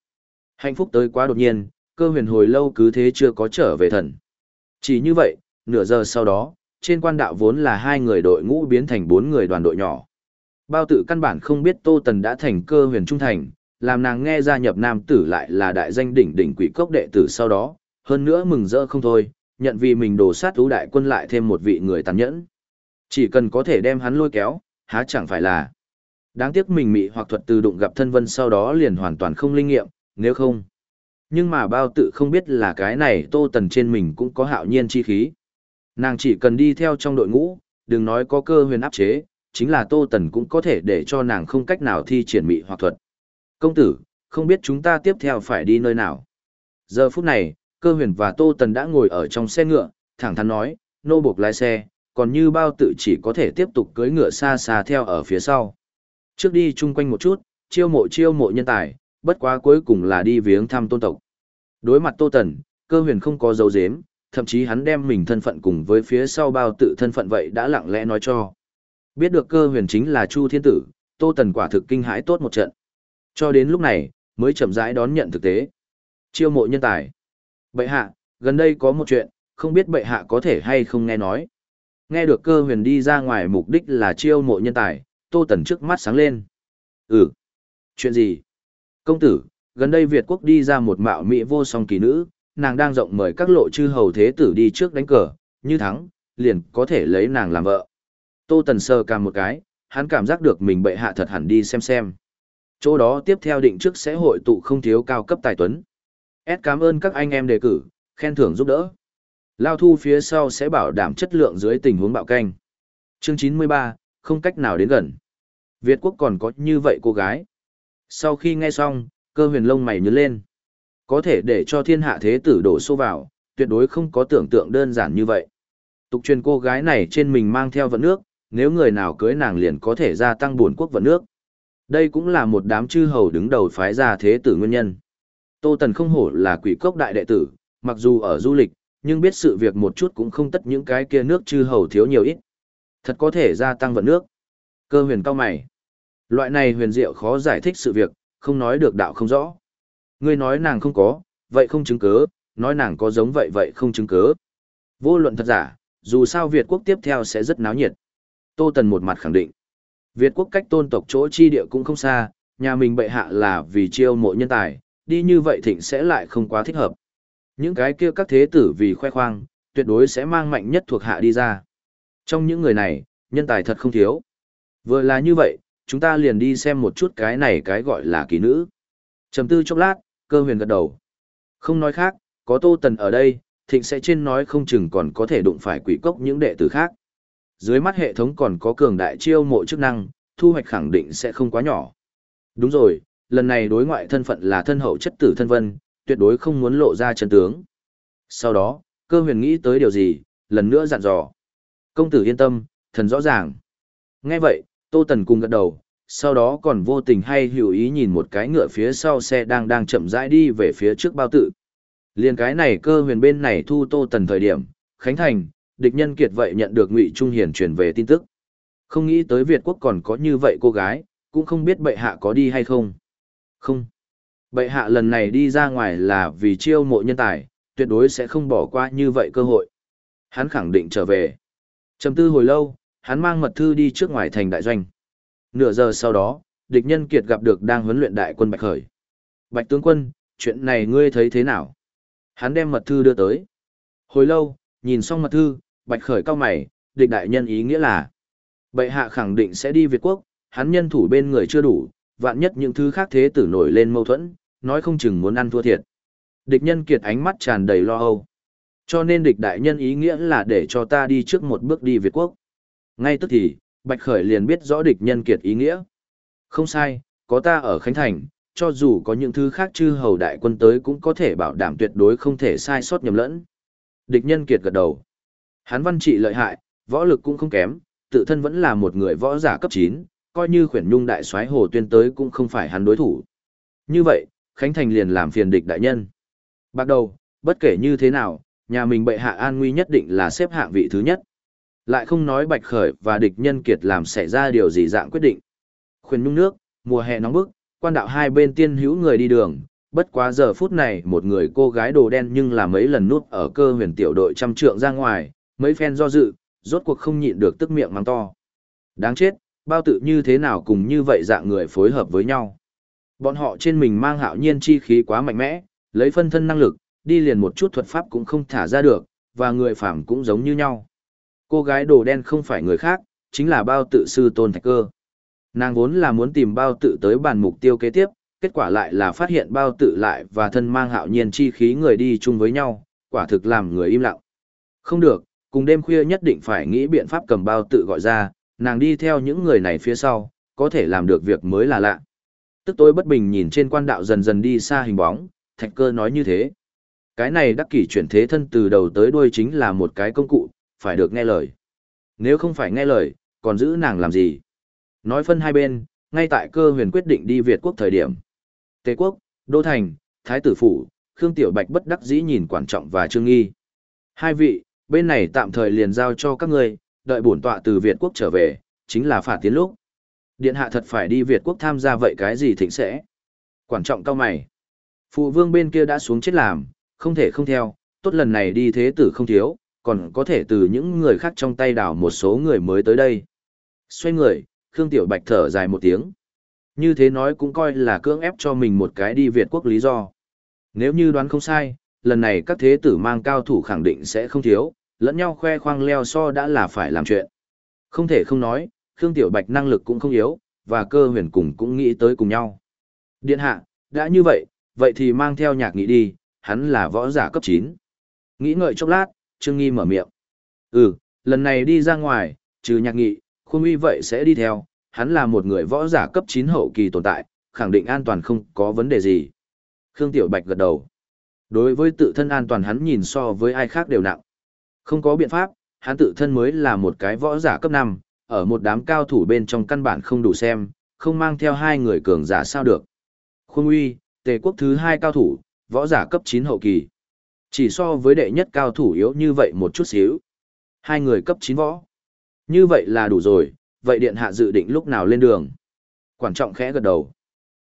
Hạnh phúc tới quá đột nhiên, cơ huyền hồi lâu cứ thế chưa có trở về thần. Chỉ như vậy, nửa giờ sau đó, trên quan đạo vốn là hai người đội ngũ biến thành bốn người đoàn đội nhỏ. Bao tự căn bản không biết Tô Tần đã thành cơ huyền trung thành, làm nàng nghe gia nhập nam tử lại là đại danh đỉnh đỉnh quỷ cốc đệ tử sau đó, hơn nữa mừng rỡ không thôi, nhận vì mình đổ sát ưu đại quân lại thêm một vị người tàn nhẫn. Chỉ cần có thể đem hắn lôi kéo, há chẳng phải là. Đáng tiếc mình mị hoặc thuật từ đụng gặp thân vân sau đó liền hoàn toàn không linh nghiệm, nếu không. Nhưng mà bao tự không biết là cái này tô tần trên mình cũng có hạo nhiên chi khí. Nàng chỉ cần đi theo trong đội ngũ, đừng nói có cơ huyền áp chế, chính là tô tần cũng có thể để cho nàng không cách nào thi triển mị hoặc thuật. Công tử, không biết chúng ta tiếp theo phải đi nơi nào. Giờ phút này, cơ huyền và tô tần đã ngồi ở trong xe ngựa, thẳng thắn nói, nô buộc lái xe, còn như bao tự chỉ có thể tiếp tục cưỡi ngựa xa xa theo ở phía sau. Trước đi chung quanh một chút, chiêu mộ chiêu mộ nhân tài, bất quá cuối cùng là đi viếng thăm tôn tộc. Đối mặt Tô Tần, cơ huyền không có dấu dếm, thậm chí hắn đem mình thân phận cùng với phía sau bao tự thân phận vậy đã lặng lẽ nói cho. Biết được cơ huyền chính là Chu Thiên Tử, Tô Tần quả thực kinh hãi tốt một trận. Cho đến lúc này, mới chậm rãi đón nhận thực tế. Chiêu mộ nhân tài. Bệ hạ, gần đây có một chuyện, không biết bệ hạ có thể hay không nghe nói. Nghe được cơ huyền đi ra ngoài mục đích là chiêu mộ nhân tài, Tô Tần trước mắt sáng lên. Ừ. Chuyện gì? Công tử, gần đây Việt quốc đi ra một mạo mỹ vô song kỳ nữ, nàng đang rộng mời các lộ chư hầu thế tử đi trước đánh cờ, như thắng, liền có thể lấy nàng làm vợ. Tô Tần sơ cam một cái, hắn cảm giác được mình bệ hạ thật hẳn đi xem xem. Chỗ đó tiếp theo định trước sẽ hội tụ không thiếu cao cấp tài tuấn. S cảm ơn các anh em đề cử, khen thưởng giúp đỡ. Lao thu phía sau sẽ bảo đảm chất lượng dưới tình huống bạo canh. Chương 93, không cách nào đến gần. Việt quốc còn có như vậy cô gái. Sau khi nghe xong, cơ huyền lông mày nhớ lên. Có thể để cho thiên hạ thế tử đổ xô vào, tuyệt đối không có tưởng tượng đơn giản như vậy. Tục truyền cô gái này trên mình mang theo vận nước, nếu người nào cưới nàng liền có thể gia tăng buồn quốc vận nước. Đây cũng là một đám chư hầu đứng đầu phái gia thế tử nguyên nhân. Tô Tần không hổ là quỷ cốc đại đệ tử, mặc dù ở du lịch, nhưng biết sự việc một chút cũng không tất những cái kia nước chư hầu thiếu nhiều ít. Thật có thể gia tăng vận nước. Cơ huyền cao mày. Loại này huyền diệu khó giải thích sự việc, không nói được đạo không rõ. Ngươi nói nàng không có, vậy không chứng cớ, nói nàng có giống vậy vậy không chứng cớ. Vô luận thật giả, dù sao Việt quốc tiếp theo sẽ rất náo nhiệt. Tô Tần một mặt khẳng định. Việt quốc cách tôn tộc chỗ chi địa cũng không xa, nhà mình bệ hạ là vì chiêu mộ nhân tài, đi như vậy thịnh sẽ lại không quá thích hợp. Những cái kia các thế tử vì khoe khoang, tuyệt đối sẽ mang mạnh nhất thuộc hạ đi ra. Trong những người này, nhân tài thật không thiếu. Vừa là như vậy, chúng ta liền đi xem một chút cái này cái gọi là kỳ nữ. Trầm tư chốc lát, cơ huyền gật đầu. Không nói khác, có Tô Tần ở đây, thịnh sẽ trên nói không chừng còn có thể đụng phải quỷ cốc những đệ tử khác. Dưới mắt hệ thống còn có cường đại chiêu mộ chức năng, thu hoạch khẳng định sẽ không quá nhỏ. Đúng rồi, lần này đối ngoại thân phận là thân hậu chất tử thân vân, tuyệt đối không muốn lộ ra chân tướng. Sau đó, cơ huyền nghĩ tới điều gì, lần nữa dặn dò. Công tử yên tâm, thần rõ ràng. Nghe vậy, Tô Tần cùng gật đầu, sau đó còn vô tình hay hữu ý nhìn một cái ngựa phía sau xe đang đang chậm rãi đi về phía trước bao tự. Liên cái này cơ huyền bên này thu Tô Tần thời điểm, Khánh Thành, địch nhân kiệt vậy nhận được Ngụy Trung Hiền truyền về tin tức. Không nghĩ tới Việt quốc còn có như vậy cô gái, cũng không biết bệ hạ có đi hay không. Không. Bệ hạ lần này đi ra ngoài là vì chiêu mộ nhân tài, tuyệt đối sẽ không bỏ qua như vậy cơ hội. Hắn khẳng định trở về. Trầm tư hồi lâu, hắn mang mật thư đi trước ngoài thành đại doanh. Nửa giờ sau đó, địch nhân kiệt gặp được đang huấn luyện đại quân Bạch Khởi. Bạch tướng quân, chuyện này ngươi thấy thế nào? Hắn đem mật thư đưa tới. Hồi lâu, nhìn xong mật thư, Bạch Khởi cao mày, địch đại nhân ý nghĩa là bệ hạ khẳng định sẽ đi Việt quốc, hắn nhân thủ bên người chưa đủ, vạn nhất những thứ khác thế tử nổi lên mâu thuẫn, nói không chừng muốn ăn thua thiệt. Địch nhân kiệt ánh mắt tràn đầy lo âu. Cho nên địch đại nhân ý nghĩa là để cho ta đi trước một bước đi Việt quốc. Ngay tức thì, Bạch Khởi liền biết rõ địch nhân kiệt ý nghĩa. Không sai, có ta ở Khánh Thành, cho dù có những thứ khác chư hầu đại quân tới cũng có thể bảo đảm tuyệt đối không thể sai sót nhầm lẫn. Địch nhân kiệt gật đầu. Hắn văn trị lợi hại, võ lực cũng không kém, tự thân vẫn là một người võ giả cấp 9, coi như khuyển nhung đại soái hồ tuyên tới cũng không phải hắn đối thủ. Như vậy, Khánh Thành liền làm phiền địch đại nhân. Bắt đầu, bất kể như thế nào, nhà mình bệ hạ an nguy nhất định là xếp hạng vị thứ nhất. Lại không nói Bạch Khởi và địch nhân kiệt làm xảy ra điều gì dạng quyết định. Khuyển nhung nước, mùa hè nóng bức, quan đạo hai bên tiên hữu người đi đường, bất quá giờ phút này một người cô gái đồ đen nhưng là mấy lần nút ở cơ huyền tiểu đội trăm trượng ra ngoài, mấy phen do dự, rốt cuộc không nhịn được tức miệng mắng to. Đáng chết, bao tự như thế nào cùng như vậy dạng người phối hợp với nhau. Bọn họ trên mình mang hạo nhiên chi khí quá mạnh mẽ, lấy phân thân năng lực, đi liền một chút thuật pháp cũng không thả ra được, và người phàm cũng giống như nhau. Cô gái đồ đen không phải người khác, chính là bao tự sư tôn thạch cơ. Nàng vốn là muốn tìm bao tự tới bàn mục tiêu kế tiếp, kết quả lại là phát hiện bao tự lại và thân mang hạo nhiên chi khí người đi chung với nhau, quả thực làm người im lặng. Không được, cùng đêm khuya nhất định phải nghĩ biện pháp cầm bao tự gọi ra, nàng đi theo những người này phía sau, có thể làm được việc mới là lạ. Tức tôi bất bình nhìn trên quan đạo dần dần đi xa hình bóng, thạch cơ nói như thế. Cái này đắc kỷ chuyển thế thân từ đầu tới đuôi chính là một cái công cụ, phải được nghe lời. Nếu không phải nghe lời, còn giữ nàng làm gì? Nói phân hai bên, ngay tại cơ huyền quyết định đi Việt quốc thời điểm. Tề quốc, Đô Thành, Thái tử Phủ, Khương Tiểu Bạch bất đắc dĩ nhìn quản trọng và trương nghi. Hai vị, bên này tạm thời liền giao cho các ngươi, đợi bổn tọa từ Việt quốc trở về, chính là phạt tiến lúc. Điện hạ thật phải đi Việt quốc tham gia vậy cái gì thịnh sẽ. Quản trọng cao mày. Phụ vương bên kia đã xuống chết làm, không thể không theo, tốt lần này đi thế tử không thiếu, còn có thể từ những người khác trong tay đảo một số người mới tới đây. Xoay người, Khương Tiểu Bạch thở dài một tiếng. Như thế nói cũng coi là cưỡng ép cho mình một cái đi Việt quốc lý do. Nếu như đoán không sai, lần này các thế tử mang cao thủ khẳng định sẽ không thiếu, lẫn nhau khoe khoang leo so đã là phải làm chuyện. Không thể không nói, Khương Tiểu Bạch năng lực cũng không yếu, và cơ huyền cùng cũng nghĩ tới cùng nhau. Điện hạ, đã như vậy, vậy thì mang theo nhạc nghị đi, hắn là võ giả cấp 9. Nghĩ ngợi chốc lát, Trương Nghi mở miệng. Ừ, lần này đi ra ngoài, trừ nhạc nghị, khuôn uy vậy sẽ đi theo, hắn là một người võ giả cấp 9 hậu kỳ tồn tại, khẳng định an toàn không có vấn đề gì. Khương Tiểu Bạch gật đầu. Đối với tự thân an toàn hắn nhìn so với ai khác đều nặng. Không có biện pháp, hắn tự thân mới là một cái võ giả cấp 5, ở một đám cao thủ bên trong căn bản không đủ xem, không mang theo hai người cường giả sao được. Khuôn uy, tề quốc thứ hai cao thủ, võ giả cấp 9 hậu kỳ. Chỉ so với đệ nhất cao thủ yếu như vậy một chút xíu. Hai người cấp 9 võ. Như vậy là đủ rồi, vậy điện hạ dự định lúc nào lên đường. Quản trọng khẽ gật đầu.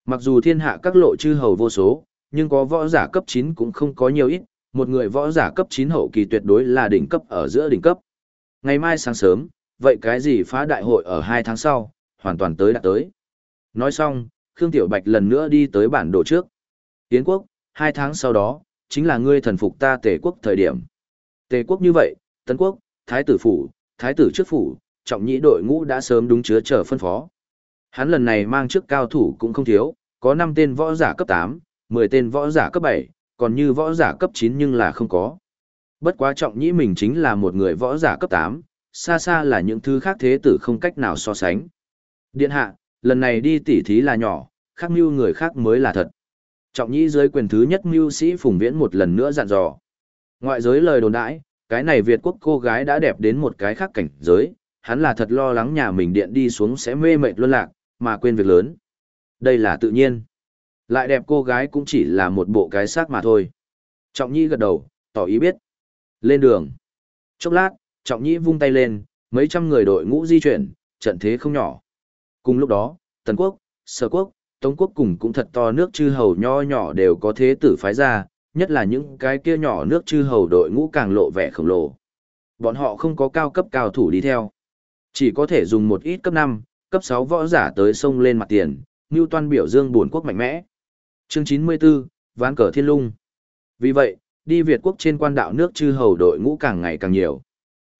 Mặc dù thiên hạ các lộ chư hầu vô số, nhưng có võ giả cấp 9 cũng không có nhiều ít, một người võ giả cấp 9 hậu kỳ tuyệt đối là đỉnh cấp ở giữa đỉnh cấp. Ngày mai sáng sớm, vậy cái gì phá đại hội ở hai tháng sau, hoàn toàn tới đã tới. Nói xong, Khương Tiểu Bạch lần nữa đi tới bản đồ trước. Tiến quốc, hai tháng sau đó, chính là ngươi thần phục ta tề quốc thời điểm. Tề quốc như vậy, tấn quốc, thái tử phủ, thái tử trước phủ, trọng nhĩ đội ngũ đã sớm đúng chứa chờ phân phó. Hắn lần này mang trước cao thủ cũng không thiếu, có 5 tên võ giả cấp 8, 10 tên võ giả cấp 7, còn như võ giả cấp 9 nhưng là không có. Bất quá trọng nhĩ mình chính là một người võ giả cấp 8, xa xa là những thứ khác thế tử không cách nào so sánh. Điện hạ, lần này đi tỉ thí là nhỏ, khác mưu người khác mới là thật. Trọng nhĩ dưới quyền thứ nhất mưu sĩ Phùng Viễn một lần nữa dặn dò. Ngoại giới lời đồn đãi, cái này Việt quốc cô gái đã đẹp đến một cái khác cảnh giới, hắn là thật lo lắng nhà mình điện đi xuống sẽ mê mệt luân lạc, mà quên việc lớn. Đây là tự nhiên. Lại đẹp cô gái cũng chỉ là một bộ cái xác mà thôi. Trọng Nhĩ gật đầu, tỏ ý biết. Lên đường. Chốc lát, Trọng Nhĩ vung tay lên, mấy trăm người đội ngũ di chuyển, trận thế không nhỏ. Cùng lúc đó, Tần Quốc, Sở Quốc, Tống Quốc cùng cũng thật to nước chư hầu nho nhỏ đều có thế tử phái ra, nhất là những cái kia nhỏ nước chư hầu đội ngũ càng lộ vẻ khổng lồ. Bọn họ không có cao cấp cao thủ đi theo. Chỉ có thể dùng một ít cấp 5, cấp 6 võ giả tới sông lên mặt tiền, như toan biểu dương buồn quốc mạnh mẽ. Chương 94, Ván cờ thiên lung. Vì vậy, đi Việt quốc trên quan đạo nước chư hầu đội ngũ càng ngày càng nhiều.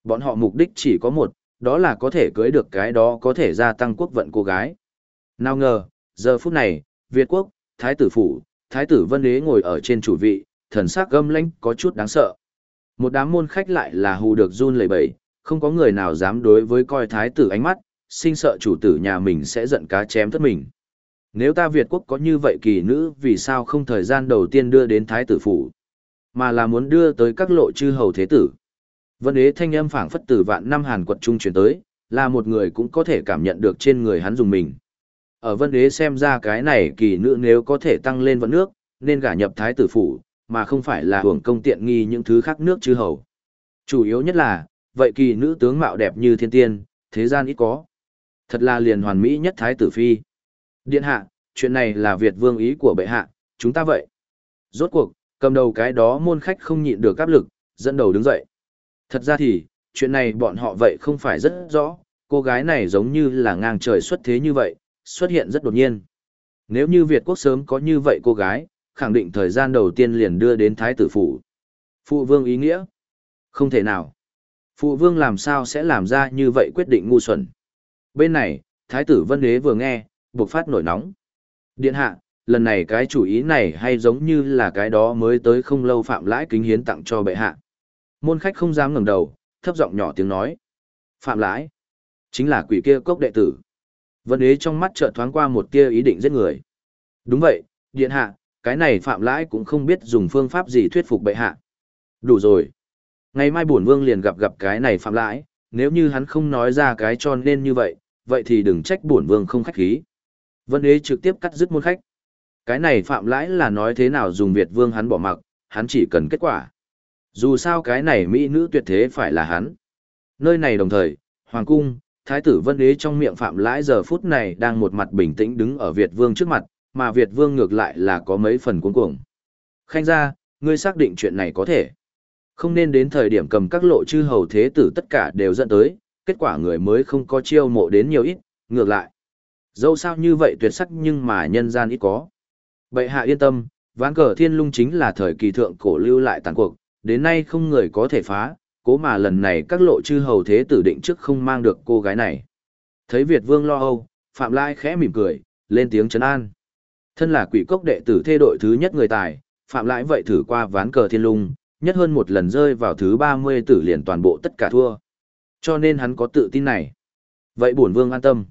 Bọn họ mục đích chỉ có một, đó là có thể cưới được cái đó có thể gia tăng quốc vận cô gái. Nào ngờ, giờ phút này, Việt quốc, Thái tử phủ, Thái tử Vân Đế ngồi ở trên chủ vị, thần sắc gâm lãnh có chút đáng sợ. Một đám môn khách lại là hù được run lẩy bẩy, không có người nào dám đối với coi thái tử ánh mắt, sinh sợ chủ tử nhà mình sẽ giận cá chém thất mình. Nếu ta Việt quốc có như vậy kỳ nữ vì sao không thời gian đầu tiên đưa đến thái tử phủ, mà là muốn đưa tới các lộ chư hầu thế tử. Vân ế thanh âm phảng phất từ vạn năm hàn quật trung truyền tới, là một người cũng có thể cảm nhận được trên người hắn dùng mình. Ở vân ế xem ra cái này kỳ nữ nếu có thể tăng lên vận nước, nên gả nhập thái tử phủ, mà không phải là hưởng công tiện nghi những thứ khác nước chư hầu. Chủ yếu nhất là, vậy kỳ nữ tướng mạo đẹp như thiên tiên, thế gian ít có. Thật là liền hoàn mỹ nhất thái tử phi. Điện hạ, chuyện này là Việt vương ý của bệ hạ, chúng ta vậy. Rốt cuộc, cầm đầu cái đó môn khách không nhịn được áp lực, dẫn đầu đứng dậy. Thật ra thì, chuyện này bọn họ vậy không phải rất rõ, cô gái này giống như là ngang trời xuất thế như vậy, xuất hiện rất đột nhiên. Nếu như Việt quốc sớm có như vậy cô gái, khẳng định thời gian đầu tiên liền đưa đến Thái tử phủ. Phụ vương ý nghĩa? Không thể nào. Phụ vương làm sao sẽ làm ra như vậy quyết định ngu xuẩn. Bên này, Thái tử Vân Đế vừa nghe, buộc phát nổi nóng. Điện hạ, lần này cái chủ ý này hay giống như là cái đó mới tới không lâu phạm lãi kính hiến tặng cho bệ hạ. Môn khách không dám ngẩng đầu, thấp giọng nhỏ tiếng nói. Phạm lãi, chính là quỷ kia cốc đệ tử. Vân đế trong mắt chợt thoáng qua một tia ý định giết người. Đúng vậy, điện hạ, cái này phạm lãi cũng không biết dùng phương pháp gì thuyết phục bệ hạ. Đủ rồi. Ngày mai bổn vương liền gặp gặp cái này phạm lãi, nếu như hắn không nói ra cái cho nên như vậy, vậy thì đừng trách bổn vương không khách khí. Vân đế trực tiếp cắt dứt môn khách. Cái này phạm lãi là nói thế nào dùng Việt vương hắn bỏ mặc, hắn chỉ cần kết quả. Dù sao cái này mỹ nữ tuyệt thế phải là hắn. Nơi này đồng thời, Hoàng cung, Thái tử Vân Đế trong miệng phạm lãi giờ phút này đang một mặt bình tĩnh đứng ở Việt vương trước mặt, mà Việt vương ngược lại là có mấy phần cuốn cuồng. Khanh ra, ngươi xác định chuyện này có thể. Không nên đến thời điểm cầm các lộ chư hầu thế tử tất cả đều dẫn tới, kết quả người mới không có chiêu mộ đến nhiều ít, ngược lại. Dẫu sao như vậy tuyệt sắc nhưng mà nhân gian ít có. Bệ hạ yên tâm, ván cờ thiên lung chính là thời kỳ thượng cổ lưu lại tàn cuộc, đến nay không người có thể phá, cố mà lần này các lộ chư hầu thế tử định trước không mang được cô gái này. Thấy Việt vương lo âu, Phạm Lai khẽ mỉm cười, lên tiếng trấn an. Thân là quỷ cốc đệ tử thê đội thứ nhất người tài, Phạm lãi vậy thử qua ván cờ thiên lung, nhất hơn một lần rơi vào thứ 30 tử liền toàn bộ tất cả thua. Cho nên hắn có tự tin này. Vậy bổn vương an tâm.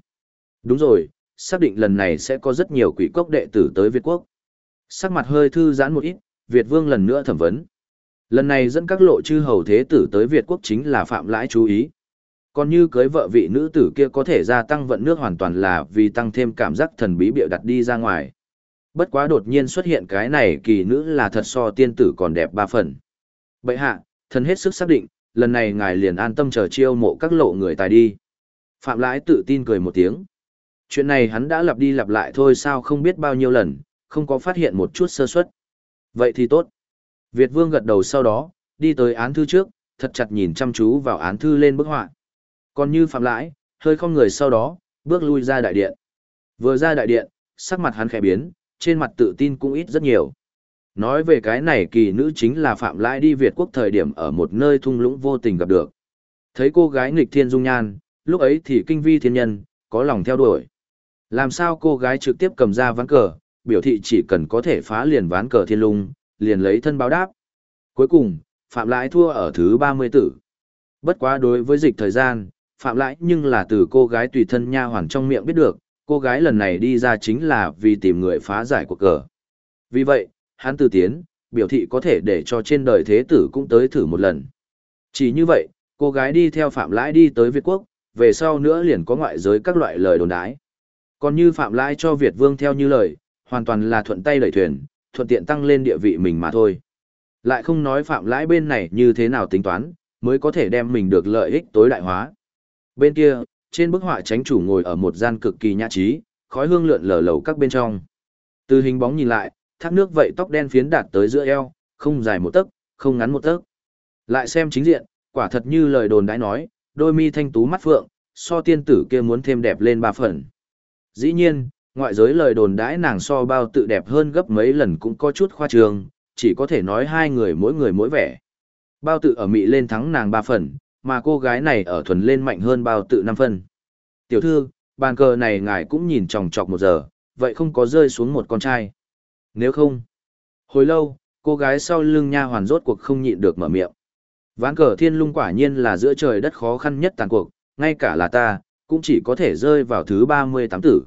Đúng rồi, xác định lần này sẽ có rất nhiều quỷ cốc đệ tử tới Việt Quốc. Sắc mặt hơi thư giãn một ít, Việt Vương lần nữa thẩm vấn. Lần này dẫn các lộ chư hầu thế tử tới Việt Quốc chính là phạm lãi chú ý. Còn như cưới vợ vị nữ tử kia có thể gia tăng vận nước hoàn toàn là vì tăng thêm cảm giác thần bí bịa đặt đi ra ngoài. Bất quá đột nhiên xuất hiện cái này kỳ nữ là thật so tiên tử còn đẹp ba phần. Bậy hạ, thần hết sức xác định, lần này ngài liền an tâm chờ chiêu mộ các lộ người tài đi. Phạm lãi tự tin cười một tiếng. Chuyện này hắn đã lặp đi lặp lại thôi sao không biết bao nhiêu lần, không có phát hiện một chút sơ suất. Vậy thì tốt. Việt Vương gật đầu sau đó, đi tới án thư trước, thật chặt nhìn chăm chú vào án thư lên bức họa. Còn như phạm lãi, hơi không người sau đó, bước lui ra đại điện. Vừa ra đại điện, sắc mặt hắn khẽ biến, trên mặt tự tin cũng ít rất nhiều. Nói về cái này kỳ nữ chính là phạm lãi đi Việt quốc thời điểm ở một nơi thung lũng vô tình gặp được. Thấy cô gái nghịch thiên dung nhan, lúc ấy thì kinh vi thiên nhân, có lòng theo đuổi. Làm sao cô gái trực tiếp cầm ra ván cờ, biểu thị chỉ cần có thể phá liền ván cờ thiên lung, liền lấy thân báo đáp. Cuối cùng, Phạm Lãi thua ở thứ 30 tử. Bất quá đối với dịch thời gian, Phạm Lãi nhưng là từ cô gái tùy thân nha hoàn trong miệng biết được, cô gái lần này đi ra chính là vì tìm người phá giải cuộc cờ. Vì vậy, hắn từ tiến, biểu thị có thể để cho trên đời thế tử cũng tới thử một lần. Chỉ như vậy, cô gái đi theo Phạm Lãi đi tới Việt Quốc, về sau nữa liền có ngoại giới các loại lời đồn đái. Còn như Phạm Lãi cho Việt Vương theo như lời, hoàn toàn là thuận tay đẩy thuyền, thuận tiện tăng lên địa vị mình mà thôi. Lại không nói Phạm Lãi bên này như thế nào tính toán, mới có thể đem mình được lợi ích tối đại hóa. Bên kia, trên bức họa tránh chủ ngồi ở một gian cực kỳ nhã trí, khói hương lượn lờ lầu các bên trong. Từ hình bóng nhìn lại, thác nước vậy tóc đen phiến đạt tới giữa eo, không dài một tấc, không ngắn một tấc. Lại xem chính diện, quả thật như lời đồn đãi nói, đôi mi thanh tú mắt phượng, so tiên tử kia muốn thêm đẹp lên ba phần. Dĩ nhiên, ngoại giới lời đồn đãi nàng so bao tự đẹp hơn gấp mấy lần cũng có chút khoa trương, chỉ có thể nói hai người mỗi người mỗi vẻ. Bao tự ở Mỹ lên thắng nàng ba phần, mà cô gái này ở thuần lên mạnh hơn bao tự năm phần. Tiểu thư, bàn cờ này ngài cũng nhìn chòng chọc một giờ, vậy không có rơi xuống một con trai. Nếu không, hồi lâu, cô gái sau lưng nha hoàn rốt cuộc không nhịn được mở miệng. Ván cờ thiên lung quả nhiên là giữa trời đất khó khăn nhất tàn cuộc, ngay cả là ta, cũng chỉ có thể rơi vào thứ 38 tử.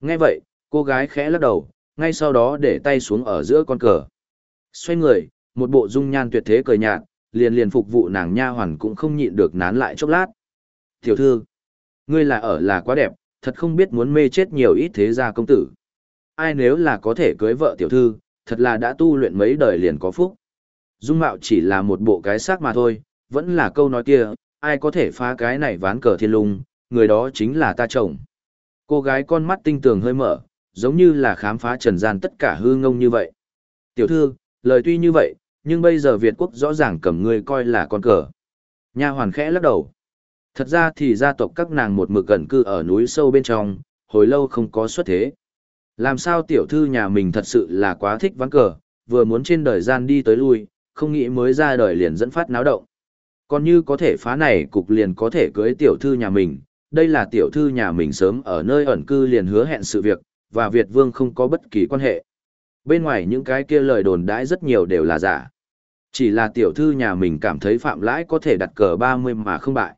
Nghe vậy, cô gái khẽ lắc đầu, ngay sau đó để tay xuống ở giữa con cờ. Xoay người, một bộ dung nhan tuyệt thế cười nhạt, liền liền phục vụ nàng nha hoàn cũng không nhịn được nán lại chốc lát. Tiểu thư, ngươi là ở là quá đẹp, thật không biết muốn mê chết nhiều ít thế gia công tử. Ai nếu là có thể cưới vợ tiểu thư, thật là đã tu luyện mấy đời liền có phúc. Dung mạo chỉ là một bộ cái xác mà thôi, vẫn là câu nói kia, ai có thể phá cái này ván cờ thiên lung, người đó chính là ta chồng. Cô gái con mắt tinh tường hơi mở, giống như là khám phá trần gian tất cả hư ngông như vậy. Tiểu thư, lời tuy như vậy, nhưng bây giờ Việt quốc rõ ràng cầm ngươi coi là con cờ. Nha hoàn khẽ lắc đầu. Thật ra thì gia tộc các nàng một mực gần cư ở núi sâu bên trong, hồi lâu không có xuất thế. Làm sao tiểu thư nhà mình thật sự là quá thích ván cờ, vừa muốn trên đời gian đi tới lui, không nghĩ mới ra đời liền dẫn phát náo động. Còn như có thể phá này cục liền có thể cưới tiểu thư nhà mình, đây là tiểu thư nhà mình sớm ở nơi ẩn cư liền hứa hẹn sự việc, và Việt Vương không có bất kỳ quan hệ. Bên ngoài những cái kia lời đồn đãi rất nhiều đều là giả. Chỉ là tiểu thư nhà mình cảm thấy phạm lãi có thể đặt cờ 30 mà không bại.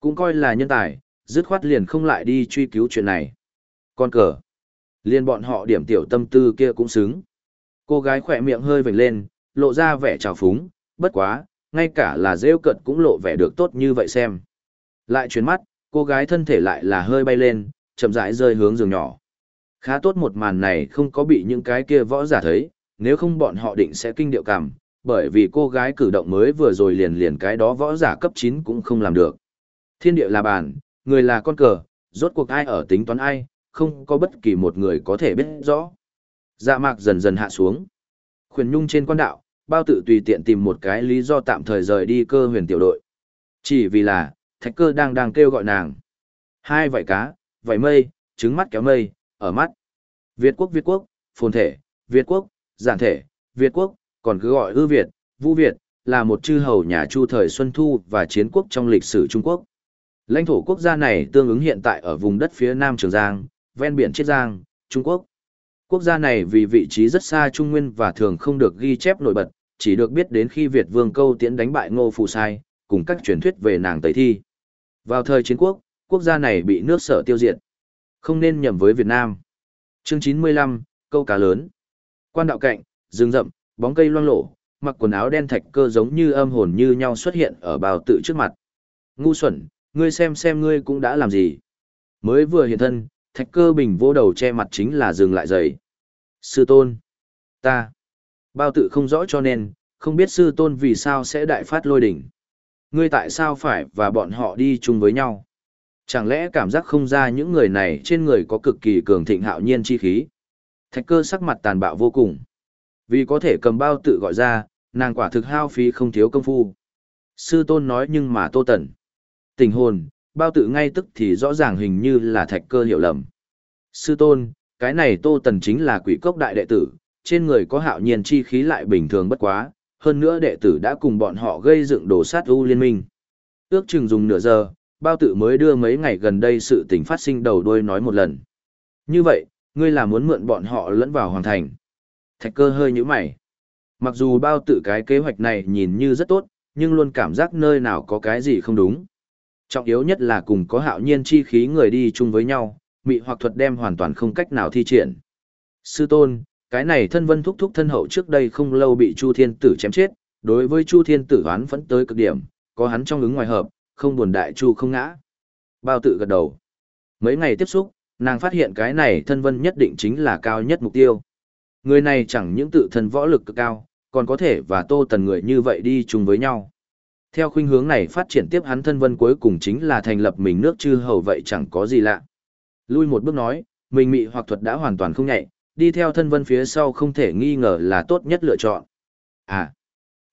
Cũng coi là nhân tài, dứt khoát liền không lại đi truy cứu chuyện này. Con cờ. Liên bọn họ điểm tiểu tâm tư kia cũng xứng. Cô gái khỏe miệng hơi vểnh lên, lộ ra vẻ trào phúng, bất quá, ngay cả là rêu cận cũng lộ vẻ được tốt như vậy xem. Lại chuyển mắt, cô gái thân thể lại là hơi bay lên, chậm rãi rơi hướng giường nhỏ. Khá tốt một màn này không có bị những cái kia võ giả thấy, nếu không bọn họ định sẽ kinh điệu cảm, bởi vì cô gái cử động mới vừa rồi liền liền cái đó võ giả cấp 9 cũng không làm được. Thiên địa là bàn, người là con cờ, rốt cuộc ai ở tính toán ai, không có bất kỳ một người có thể biết rõ. Dạ mạc dần dần hạ xuống. Khuyển nhung trên quan đạo, bao tự tùy tiện tìm một cái lý do tạm thời rời đi cơ huyền tiểu đội. Chỉ vì là, thạch cơ đang đang kêu gọi nàng. Hai vảy cá, vảy mây, trứng mắt kéo mây, ở mắt. Việt quốc Việt quốc, phồn thể, Việt quốc, giản thể, Việt quốc, còn cứ gọi ư Việt, Vũ Việt, là một chư hầu nhà Chu thời Xuân Thu và chiến quốc trong lịch sử Trung Quốc. Lãnh thổ quốc gia này tương ứng hiện tại ở vùng đất phía Nam Trường Giang, ven biển Chiết Giang, Trung Quốc. Quốc gia này vì vị trí rất xa Trung Nguyên và thường không được ghi chép nổi bật, chỉ được biết đến khi Việt Vương Câu Tiễn đánh bại Ngô Phù Sai, cùng các truyền thuyết về nàng Tây Thi. Vào thời chiến quốc, quốc gia này bị nước sở tiêu diệt. Không nên nhầm với Việt Nam. Chương 95, câu cá lớn. Quan đạo cạnh, rừng rậm, bóng cây loang lổ, mặc quần áo đen thạch cơ giống như âm hồn như nhau xuất hiện ở bào tự trước mặt. Ngu xuẩn, ngươi xem xem ngươi cũng đã làm gì. Mới vừa hiện thân, thạch cơ bình vô đầu che mặt chính là dừng lại giày. Sư tôn. Ta. Bao tự không rõ cho nên, không biết sư tôn vì sao sẽ đại phát lôi đỉnh. Ngươi tại sao phải và bọn họ đi chung với nhau? Chẳng lẽ cảm giác không ra những người này trên người có cực kỳ cường thịnh hạo nhiên chi khí? Thạch cơ sắc mặt tàn bạo vô cùng. Vì có thể cầm bao tự gọi ra, nàng quả thực hao phí không thiếu công phu. Sư tôn nói nhưng mà tô tẩn. Tình hồn, bao tự ngay tức thì rõ ràng hình như là thạch cơ hiểu lầm. Sư tôn, cái này tô tần chính là quỷ cốc đại đệ tử, trên người có hạo nhiên chi khí lại bình thường bất quá, hơn nữa đệ tử đã cùng bọn họ gây dựng đồ sát u liên minh. Ước chừng dùng nửa giờ, bao tự mới đưa mấy ngày gần đây sự tình phát sinh đầu đuôi nói một lần. Như vậy, ngươi là muốn mượn bọn họ lẫn vào hoàn thành. Thạch cơ hơi như mày. Mặc dù bao tự cái kế hoạch này nhìn như rất tốt, nhưng luôn cảm giác nơi nào có cái gì không đúng. Trọng yếu nhất là cùng có hạo nhiên chi khí người đi chung với nhau, mị hoặc thuật đem hoàn toàn không cách nào thi triển. Sư tôn, cái này thân vân thúc thúc thân hậu trước đây không lâu bị Chu Thiên Tử chém chết, đối với Chu Thiên Tử oán vẫn tới cực điểm, có hắn trong ứng ngoài hợp, không buồn đại Chu không ngã. Bao tự gật đầu. Mấy ngày tiếp xúc, nàng phát hiện cái này thân vân nhất định chính là cao nhất mục tiêu. Người này chẳng những tự thân võ lực cực cao, còn có thể và tô tần người như vậy đi chung với nhau. Theo khuynh hướng này phát triển tiếp hắn thân vân cuối cùng chính là thành lập mình nước chư hầu vậy chẳng có gì lạ. Lui một bước nói, mình mị hoặc thuật đã hoàn toàn không nhạy, đi theo thân vân phía sau không thể nghi ngờ là tốt nhất lựa chọn. À,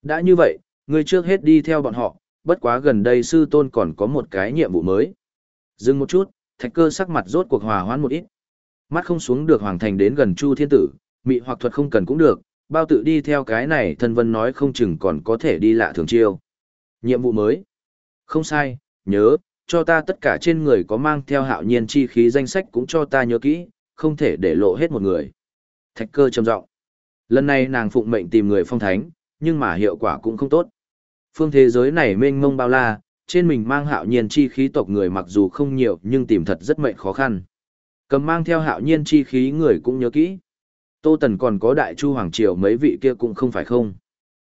đã như vậy, ngươi trước hết đi theo bọn họ, bất quá gần đây sư tôn còn có một cái nhiệm vụ mới. Dừng một chút, thạch cơ sắc mặt rốt cuộc hòa hoãn một ít. Mắt không xuống được hoàng thành đến gần Chu Thiên Tử, mị hoặc thuật không cần cũng được, bao tự đi theo cái này thân vân nói không chừng còn có thể đi lạ thường chiêu. Nhiệm vụ mới. Không sai, nhớ, cho ta tất cả trên người có mang theo hạo nhiên chi khí danh sách cũng cho ta nhớ kỹ, không thể để lộ hết một người. Thạch cơ trầm giọng. Lần này nàng phụng mệnh tìm người phong thánh, nhưng mà hiệu quả cũng không tốt. Phương thế giới này mênh mông bao la, trên mình mang hạo nhiên chi khí tộc người mặc dù không nhiều nhưng tìm thật rất mệnh khó khăn. Cầm mang theo hạo nhiên chi khí người cũng nhớ kỹ. Tô Tần còn có đại chu hoàng triều mấy vị kia cũng không phải không.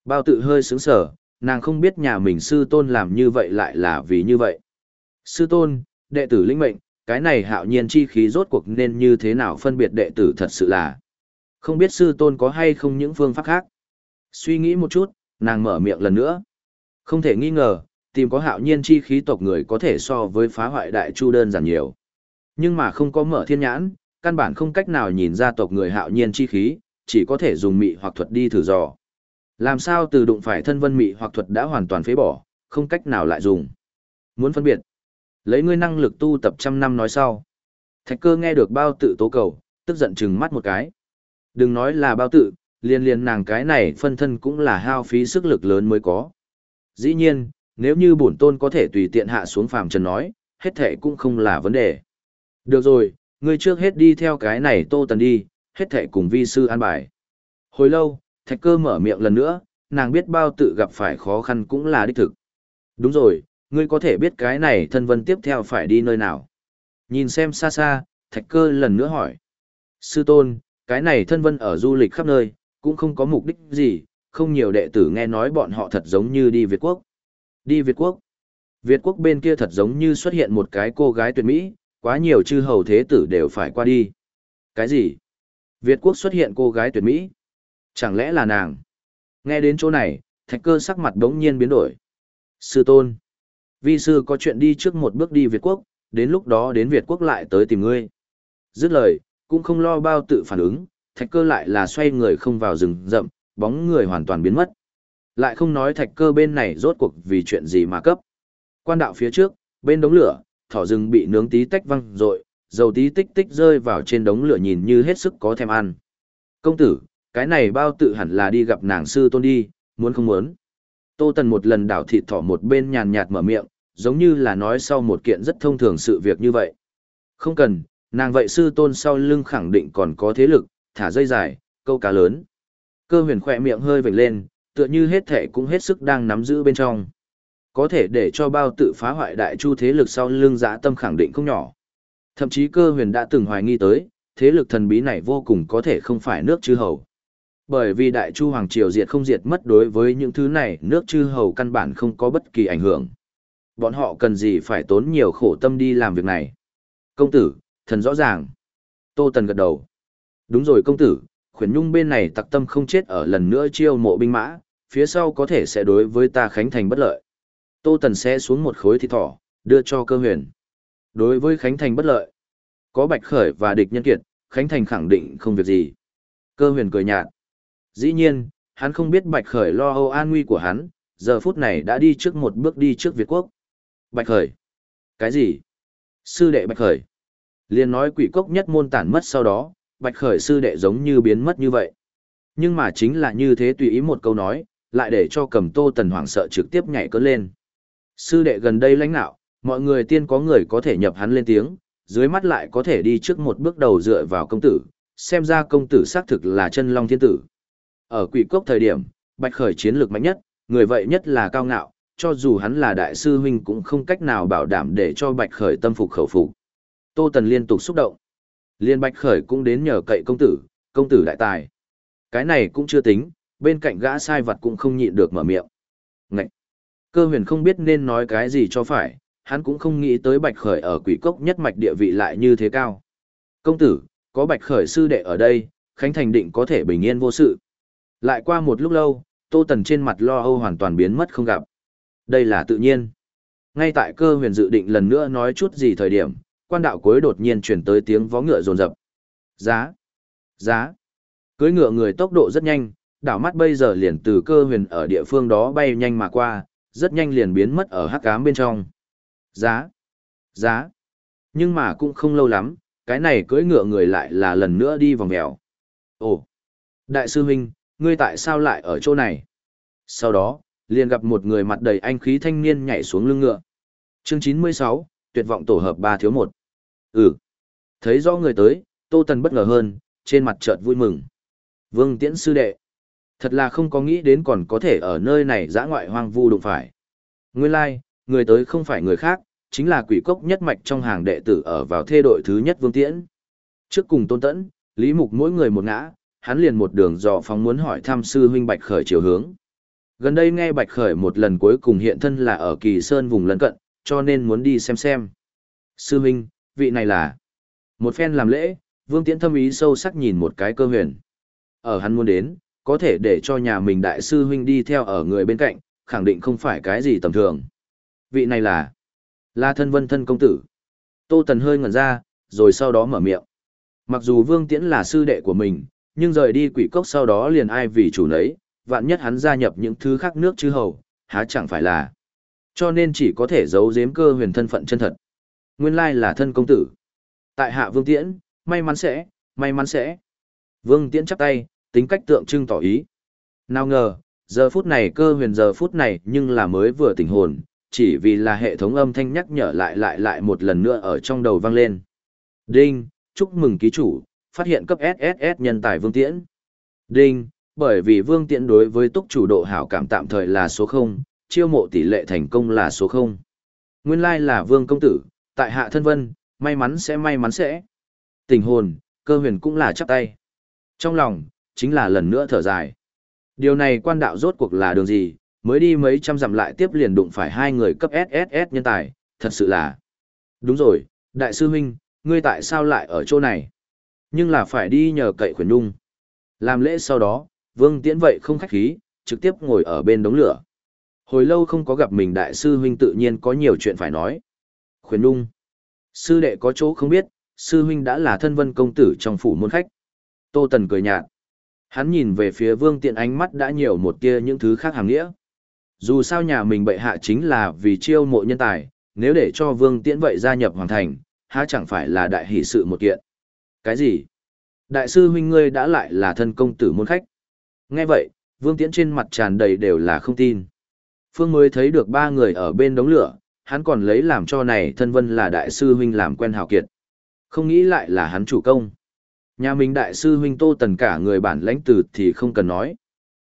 Bao tự hơi sướng sở, nàng không biết nhà mình sư tôn làm như vậy lại là vì như vậy. Sư tôn, đệ tử linh mệnh, cái này hạo nhiên chi khí rốt cuộc nên như thế nào phân biệt đệ tử thật sự là. Không biết sư tôn có hay không những phương pháp khác. Suy nghĩ một chút, nàng mở miệng lần nữa. Không thể nghi ngờ, tìm có hạo nhiên chi khí tộc người có thể so với phá hoại đại chu đơn giản nhiều. Nhưng mà không có mở thiên nhãn, căn bản không cách nào nhìn ra tộc người hạo nhiên chi khí, chỉ có thể dùng mị hoặc thuật đi thử dò. Làm sao từ đụng phải thân vân mị hoặc thuật đã hoàn toàn phế bỏ, không cách nào lại dùng. Muốn phân biệt, lấy ngươi năng lực tu tập trăm năm nói sau. Thạch cơ nghe được bao tự tố cầu, tức giận chừng mắt một cái. Đừng nói là bao tự, liên liên nàng cái này phân thân cũng là hao phí sức lực lớn mới có. Dĩ nhiên, nếu như bổn tôn có thể tùy tiện hạ xuống phàm trần nói, hết thệ cũng không là vấn đề. Được rồi, ngươi trước hết đi theo cái này tô tần đi, hết thệ cùng vi sư an bài. Hồi lâu, thạch cơ mở miệng lần nữa, nàng biết bao tự gặp phải khó khăn cũng là đích thực. Đúng rồi, ngươi có thể biết cái này thân vân tiếp theo phải đi nơi nào. Nhìn xem xa xa, thạch cơ lần nữa hỏi. Sư tôn, cái này thân vân ở du lịch khắp nơi, cũng không có mục đích gì, không nhiều đệ tử nghe nói bọn họ thật giống như đi Việt Quốc. Đi Việt Quốc. Việt Quốc bên kia thật giống như xuất hiện một cái cô gái tuyệt mỹ, quá nhiều chư hầu thế tử đều phải qua đi. Cái gì? Việt Quốc xuất hiện cô gái tuyệt mỹ? Chẳng lẽ là nàng? Nghe đến chỗ này, thạch cơ sắc mặt đống nhiên biến đổi. Sư tôn. Vi sư có chuyện đi trước một bước đi Việt Quốc, đến lúc đó đến Việt Quốc lại tới tìm ngươi. Dứt lời, cũng không lo bao tự phản ứng, thạch cơ lại là xoay người không vào rừng rậm, bóng người hoàn toàn biến mất. Lại không nói thạch cơ bên này rốt cuộc vì chuyện gì mà cấp. Quan đạo phía trước, bên đống lửa, thỏ rừng bị nướng tí tách văng rồi, dầu tí tích tích rơi vào trên đống lửa nhìn như hết sức có thèm ăn. Công tử, cái này bao tự hẳn là đi gặp nàng sư tôn đi, muốn không muốn. Tô Tần một lần đảo thịt thỏ một bên nhàn nhạt mở miệng, giống như là nói sau một kiện rất thông thường sự việc như vậy. Không cần, nàng vậy sư tôn sau lưng khẳng định còn có thế lực, thả dây dài, câu cá lớn. Cơ huyền khỏe miệng hơi vểnh lên, tựa như hết thể cũng hết sức đang nắm giữ bên trong. Có thể để cho bao tự phá hoại đại chu thế lực sau lưng giã tâm khẳng định không nhỏ. Thậm chí cơ huyền đã từng hoài nghi tới, thế lực thần bí này vô cùng có thể không phải nước chư hầu. Bởi vì đại chu hoàng triều diệt không diệt mất đối với những thứ này nước chư hầu căn bản không có bất kỳ ảnh hưởng. Bọn họ cần gì phải tốn nhiều khổ tâm đi làm việc này. Công tử, thần rõ ràng. Tô Tần gật đầu. Đúng rồi công tử, khuyển nhung bên này tặc tâm không chết ở lần nữa chiêu mộ binh mã, phía sau có thể sẽ đối với ta Khánh Thành bất lợi. Tô Tần sẽ xuống một khối thịt thỏ, đưa cho cơ huyền. Đối với Khánh Thành bất lợi, có Bạch Khởi và địch nhân kiệt, Khánh Thành khẳng định không việc gì. Cơ huyền cười nhạt. Dĩ nhiên, hắn không biết Bạch Khởi lo âu an nguy của hắn, giờ phút này đã đi trước một bước đi trước Việt Quốc. Bạch Khởi. Cái gì? Sư đệ Bạch Khởi. Liên nói quỷ cốc nhất môn tản mất sau đó, Bạch Khởi sư đệ giống như biến mất như vậy. Nhưng mà chính là như thế tùy ý một câu nói, lại để cho cầm tô tần hoảng sợ trực tiếp nhảy cơn lên. Sư đệ gần đây lãnh nạo, mọi người tiên có người có thể nhập hắn lên tiếng, dưới mắt lại có thể đi trước một bước đầu dựa vào công tử, xem ra công tử xác thực là chân long thiên tử. Ở quỷ cốc thời điểm, Bạch Khởi chiến lược mạnh nhất, người vậy nhất là cao ngạo, cho dù hắn là đại sư huynh cũng không cách nào bảo đảm để cho Bạch Khởi tâm phục khẩu phục. Tô Tần liên tục xúc động. Liên Bạch Khởi cũng đến nhờ cậy công tử, công tử đại tài. Cái này cũng chưa tính, bên cạnh gã sai vật cũng không nhịn được mở miệng. Ngậy! Cơ huyền không biết nên nói cái gì cho phải, hắn cũng không nghĩ tới Bạch Khởi ở quỷ cốc nhất mạch địa vị lại như thế cao. Công tử, có Bạch Khởi sư đệ ở đây, Khánh Thành định có thể bình yên vô sự. Lại qua một lúc lâu, Tô Tần trên mặt lo âu hoàn toàn biến mất không gặp. Đây là tự nhiên. Ngay tại cơ huyền dự định lần nữa nói chút gì thời điểm, quan đạo cuối đột nhiên chuyển tới tiếng vó ngựa rồn rập. Giá! Giá! Cưới ngựa người tốc độ rất nhanh, đảo mắt bây giờ liền từ cơ huyền ở địa phương đó bay nhanh mà qua, rất nhanh liền biến mất ở hắc ám bên trong. Giá! Giá! Nhưng mà cũng không lâu lắm, cái này cưỡi ngựa người lại là lần nữa đi vòng mèo. Ồ! Đại sư huynh, ngươi tại sao lại ở chỗ này? Sau đó, liền gặp một người mặt đầy anh khí thanh niên nhảy xuống lưng ngựa. Chương 96, tuyệt vọng tổ hợp ba thiếu một. Ừ. Thấy rõ người tới, Tô Tần bất ngờ hơn, trên mặt chợt vui mừng. Vương Tiễn sư đệ. Thật là không có nghĩ đến còn có thể ở nơi này dã ngoại hoang vu đụng phải. Nguyên lai, like, người tới không phải người khác, chính là quỷ cốc nhất mạch trong hàng đệ tử ở vào thê đội thứ nhất Vương Tiễn. Trước cùng Tôn Tẫn, Lý Mục mỗi người một ngã, hắn liền một đường dò phóng muốn hỏi thăm sư huynh Bạch Khởi chiều hướng. Gần đây nghe Bạch Khởi một lần cuối cùng hiện thân là ở Kỳ Sơn vùng lân cận, cho nên muốn đi xem xem. Sư huynh, vị này là... Một phen làm lễ, Vương Tiễn thâm ý sâu sắc nhìn một cái cơ huyền. Ở hắn muốn đến, có thể để cho nhà mình đại sư huynh đi theo ở người bên cạnh, khẳng định không phải cái gì tầm thường. Vị này là... La thân vân thân công tử. Tô Tần hơi ngẩn ra, rồi sau đó mở miệng. Mặc dù Vương Tiễn là sư đệ của mình, nhưng rời đi quỷ cốc sau đó liền ai vì chủ nấy, vạn nhất hắn gia nhập những thứ khác nước chứ hầu, há chẳng phải là. Cho nên chỉ có thể giấu giếm cơ huyền thân phận chân thật. Nguyên lai là thân công tử. Tại hạ Vương Tiễn, may mắn sẽ, may mắn sẽ. Vương Tiễn chắp tay, tính cách tượng trưng tỏ ý. Nào ngờ, giờ phút này cơ huyền giờ phút này nhưng là mới vừa tỉnh hồn, chỉ vì là hệ thống âm thanh nhắc nhở lại lại lại một lần nữa ở trong đầu vang lên. Đinh, chúc mừng ký chủ, phát hiện cấp SSS nhân tài Vương Tiễn. Đinh, bởi vì Vương Tiễn đối với túc chủ độ hảo cảm tạm thời là số 0, chiêu mộ tỷ lệ thành công là số 0. Nguyên lai là Vương Công Tử, tại hạ thân vân, may mắn sẽ may mắn sẽ. Tình hồn, cơ huyền cũng là chắp tay. Trong lòng, chính là lần nữa thở dài. Điều này quan đạo rốt cuộc là đường gì, mới đi mấy trăm dặm lại tiếp liền đụng phải hai người cấp SSS nhân tài, thật sự là. Đúng rồi, đại sư huynh, ngươi tại sao lại ở chỗ này? Nhưng là phải đi nhờ cậy khuyển Nhung Làm lễ sau đó, vương tiễn vậy không khách khí, trực tiếp ngồi ở bên đống lửa. Hồi lâu không có gặp mình đại sư huynh tự nhiên có nhiều chuyện phải nói. Khuyển Nhung Sư đệ có chỗ không biết, sư huynh đã là thân vân công tử trong phủ môn khách. Tô Tần cười nhạt. Hắn nhìn về phía vương tiện ánh mắt đã nhiều một tia những thứ khác hàng nghĩa. Dù sao nhà mình bệ hạ chính là vì chiêu mộ nhân tài, nếu để cho vương tiễn vậy gia nhập hoàng thành, há chẳng phải là đại hỷ sự một kiện. Cái gì? Đại sư huynh ngươi đã lại là thân công tử môn khách. Nghe vậy, vương tiễn trên mặt tràn đầy đều là không tin. Phương mới thấy được ba người ở bên đống lửa, hắn còn lấy làm cho này thân vân là đại sư huynh làm quen hào kiệt. Không nghĩ lại là hắn chủ công. Nhà mình đại sư huynh Tô Tần cả người bản lãnh tử thì không cần nói.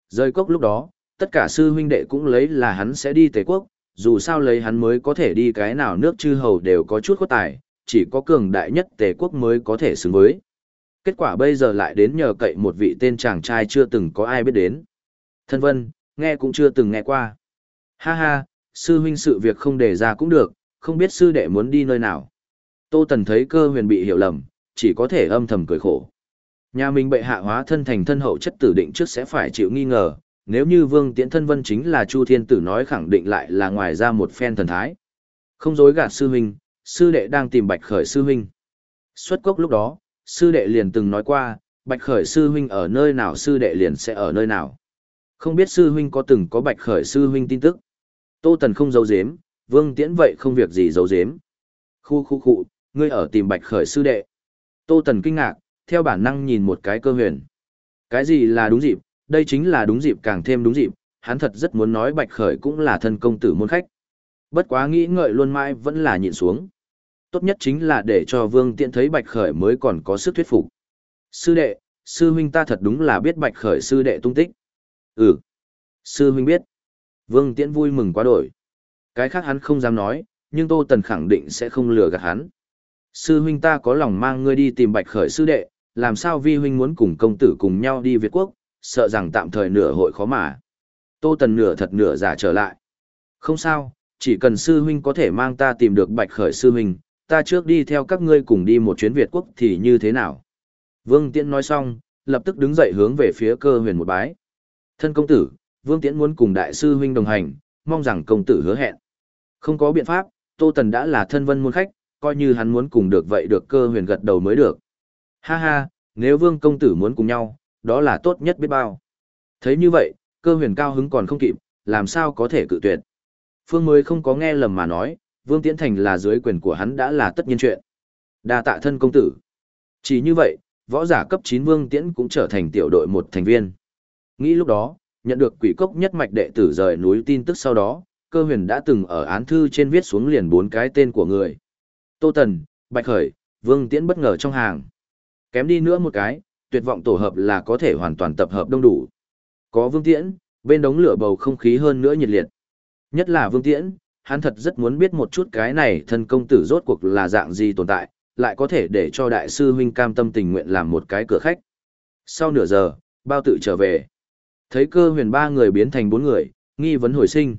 Rơi cốc lúc đó, tất cả sư huynh đệ cũng lấy là hắn sẽ đi Tề quốc, dù sao lấy hắn mới có thể đi cái nào nước chư hầu đều có chút khuất tài, chỉ có cường đại nhất Tề quốc mới có thể xứng với. Kết quả bây giờ lại đến nhờ cậy một vị tên chàng trai chưa từng có ai biết đến. Thân vân, nghe cũng chưa từng nghe qua. Ha ha, sư huynh sự việc không đề ra cũng được, không biết sư đệ muốn đi nơi nào. Tô Tần thấy cơ huyền bị hiểu lầm, chỉ có thể âm thầm cười khổ. Nhà mình bệ hạ hóa thân thành thân hậu chất tử định trước sẽ phải chịu nghi ngờ, nếu như vương tiễn thân vân chính là Chu Thiên Tử nói khẳng định lại là ngoài ra một phen thần thái. Không dối gạt sư huynh, sư đệ đang tìm bạch khởi sư huynh. Xuất cốc lúc đó, sư đệ liền từng nói qua, bạch khởi sư huynh ở nơi nào sư đệ liền sẽ ở nơi nào. Không biết sư huynh có từng có bạch khởi sư huynh tin tức. Tô Tần không giấu giếm, vương tiễn vậy không việc gì giấu giếm. Khu khu khu, ngươi ở tìm bạch khởi sư đệ. Tô Tần kinh ngạc, theo bản năng nhìn một cái cơ huyền. Cái gì là đúng dịp, đây chính là đúng dịp càng thêm đúng dịp, hắn thật rất muốn nói Bạch Khởi cũng là thân công tử môn khách. Bất quá nghĩ ngợi luôn mãi vẫn là nhịn xuống. Tốt nhất chính là để cho Vương Tiện thấy Bạch Khởi mới còn có sức thuyết phục. Sư đệ, sư huynh ta thật đúng là biết Bạch Khởi sư đệ tung tích. Ừ, sư huynh biết. Vương Tiễn vui mừng quá đổi. Cái khác hắn không dám nói, nhưng Tô Tần khẳng định sẽ không lừa gạt hắn sư huynh ta có lòng mang ngươi đi tìm bạch khởi sư đệ, làm sao vi huynh muốn cùng công tử cùng nhau đi Việt quốc, sợ rằng tạm thời nửa hội khó mà. Tô Tần nửa thật nửa giả trở lại. Không sao, chỉ cần sư huynh có thể mang ta tìm được bạch khởi sư huynh, ta trước đi theo các ngươi cùng đi một chuyến Việt quốc thì như thế nào? Vương Tiễn nói xong, lập tức đứng dậy hướng về phía cơ huyền một bái. Thân công tử, Vương Tiễn muốn cùng đại sư huynh đồng hành, mong rằng công tử hứa hẹn. Không có biện pháp, Tô Tần đã là thân vân môn khách, coi như hắn muốn cùng được vậy được cơ huyền gật đầu mới được. Ha ha, nếu vương công tử muốn cùng nhau, đó là tốt nhất biết bao. Thấy như vậy, cơ huyền cao hứng còn không kịp, làm sao có thể cự tuyệt. Phương mới không có nghe lầm mà nói, vương tiễn thành là dưới quyền của hắn đã là tất nhiên chuyện. đa tạ thân công tử. Chỉ như vậy, võ giả cấp 9 vương tiễn cũng trở thành tiểu đội một thành viên. Nghĩ lúc đó, nhận được quỷ cốc nhất mạch đệ tử rời núi tin tức sau đó, cơ huyền đã từng ở án thư trên viết xuống liền bốn cái tên của người. Tô Tần, Bạch Khởi, Vương Tiễn bất ngờ trong hàng. Kém đi nữa một cái, tuyệt vọng tổ hợp là có thể hoàn toàn tập hợp đông đủ. Có Vương Tiễn, bên đống lửa bầu không khí hơn nữa nhiệt liệt. Nhất là Vương Tiễn, hắn thật rất muốn biết một chút cái này thân công tử rốt cuộc là dạng gì tồn tại, lại có thể để cho đại sư huynh cam tâm tình nguyện làm một cái cửa khách. Sau nửa giờ, bao tự trở về. Thấy cơ huyền ba người biến thành bốn người, nghi vấn hồi sinh.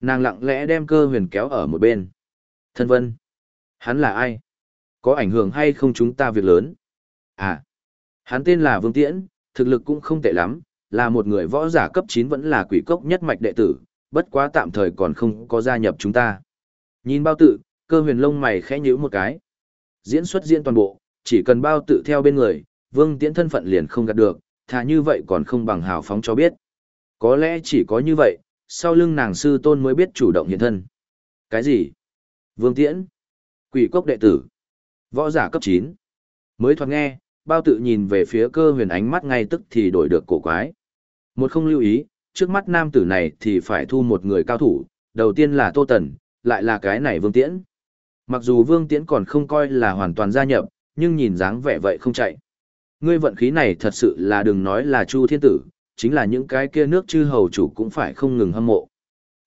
Nàng lặng lẽ đem cơ huyền kéo ở một bên. Thân vân. Hắn là ai? Có ảnh hưởng hay không chúng ta việc lớn? À, hắn tên là Vương Tiễn, thực lực cũng không tệ lắm, là một người võ giả cấp 9 vẫn là quỷ cốc nhất mạch đệ tử, bất quá tạm thời còn không có gia nhập chúng ta. Nhìn bao tự, cơ huyền lông mày khẽ nhíu một cái. Diễn xuất diễn toàn bộ, chỉ cần bao tự theo bên người, Vương Tiễn thân phận liền không gạt được, thà như vậy còn không bằng hào phóng cho biết. Có lẽ chỉ có như vậy, sau lưng nàng sư tôn mới biết chủ động hiện thân. Cái gì? Vương Tiễn? Quỷ cốc đệ tử? Võ giả cấp 9? Mới thoáng nghe, bao tự nhìn về phía cơ huyền ánh mắt ngay tức thì đổi được cổ quái. Một không lưu ý, trước mắt nam tử này thì phải thu một người cao thủ, đầu tiên là Tô Tần, lại là cái này Vương Tiễn. Mặc dù Vương Tiễn còn không coi là hoàn toàn gia nhập, nhưng nhìn dáng vẻ vậy không chạy. Ngươi vận khí này thật sự là đừng nói là Chu Thiên Tử, chính là những cái kia nước chư hầu chủ cũng phải không ngừng hâm mộ.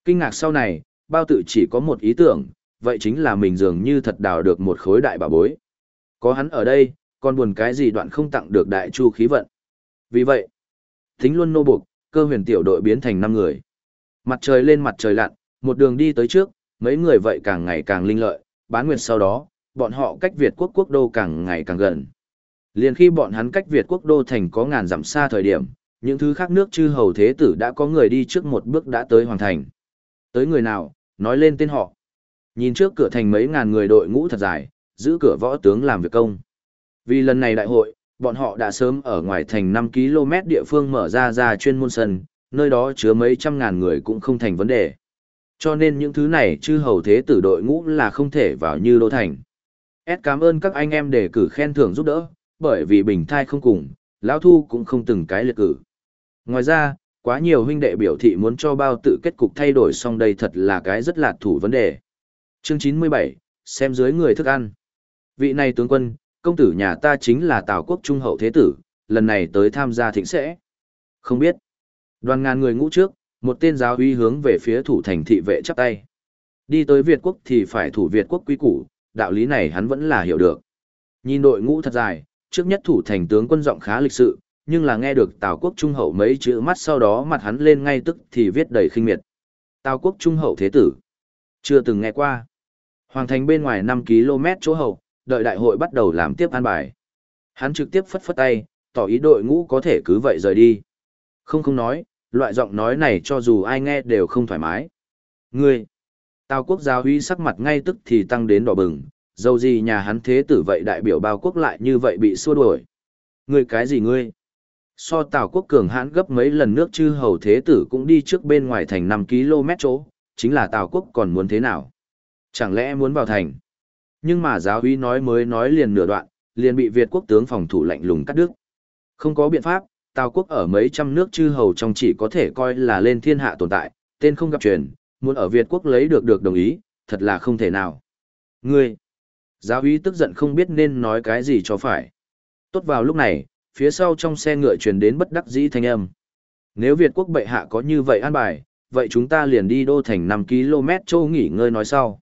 Kinh ngạc sau này, bao tự chỉ có một ý tưởng, vậy chính là mình dường như thật đào được một khối đại bảo bối. Có hắn ở đây, còn buồn cái gì đoạn không tặng được đại chu khí vận. Vì vậy, thính luôn nô buộc, cơ huyền tiểu đội biến thành 5 người. Mặt trời lên mặt trời lặn, một đường đi tới trước, mấy người vậy càng ngày càng linh lợi, bán nguyệt sau đó, bọn họ cách Việt quốc quốc đô càng ngày càng gần. Liền khi bọn hắn cách Việt quốc đô thành có ngàn dặm xa thời điểm, những thứ khác nước chư hầu thế tử đã có người đi trước một bước đã tới hoàng thành. Tới người nào, nói lên tên họ. Nhìn trước cửa thành mấy ngàn người đội ngũ thật dài, giữ cửa võ tướng làm việc công. Vì lần này đại hội, bọn họ đã sớm ở ngoài thành 5 km địa phương mở ra ra chuyên môn sân, nơi đó chứa mấy trăm ngàn người cũng không thành vấn đề. Cho nên những thứ này chư hầu thế tử đội ngũ là không thể vào như đô thành. S cảm ơn các anh em để cử khen thưởng giúp đỡ, bởi vì bình thai không cùng, lão thu cũng không từng cái liệt cử. Ngoài ra, quá nhiều huynh đệ biểu thị muốn cho bao tự kết cục thay đổi xong đây thật là cái rất lạc thủ vấn đề. Chương 97, xem dưới người thức ăn. Vị này tướng quân, công tử nhà ta chính là Tào quốc trung hậu thế tử, lần này tới tham gia thịnh sẽ. Không biết. Đoàn ngàn người ngũ trước, một tên giáo uy hướng về phía thủ thành thị vệ chắp tay. Đi tới Việt quốc thì phải thủ Việt quốc quý củ, đạo lý này hắn vẫn là hiểu được. Nhìn đội ngũ thật dài, trước nhất thủ thành tướng quân giọng khá lịch sự, nhưng là nghe được Tào quốc trung hậu mấy chữ mắt sau đó mặt hắn lên ngay tức thì viết đầy khinh miệt. Tào quốc trung hậu thế tử. Chưa từng nghe qua. Hoàng thành bên ngoài 5 km chỗ hậu, đợi đại hội bắt đầu làm tiếp an bài. Hắn trực tiếp phất phất tay, tỏ ý đội ngũ có thể cứ vậy rời đi. Không không nói, loại giọng nói này cho dù ai nghe đều không thoải mái. Ngươi, Tào quốc giáo huy sắc mặt ngay tức thì tăng đến đỏ bừng, dầu gì nhà hắn thế tử vậy đại biểu bao quốc lại như vậy bị xua đuổi. Ngươi cái gì ngươi? So Tào quốc cường hãn gấp mấy lần nước chư hầu thế tử cũng đi trước bên ngoài thành 5 km chỗ, chính là Tào quốc còn muốn thế nào? Chẳng lẽ muốn vào thành? Nhưng mà giáo uy nói mới nói liền nửa đoạn, liền bị Việt quốc tướng phòng thủ lạnh lùng cắt đứt. Không có biện pháp, Tào quốc ở mấy trăm nước chư hầu trong chỉ có thể coi là lên thiên hạ tồn tại, tên không gặp truyền, muốn ở Việt quốc lấy được được đồng ý, thật là không thể nào. Ngươi! Giáo uy tức giận không biết nên nói cái gì cho phải. Tốt vào lúc này, phía sau trong xe ngựa truyền đến bất đắc dĩ thanh âm. Nếu Việt quốc bệ hạ có như vậy an bài, vậy chúng ta liền đi đô thành 5 km châu nghỉ ngơi nói sau.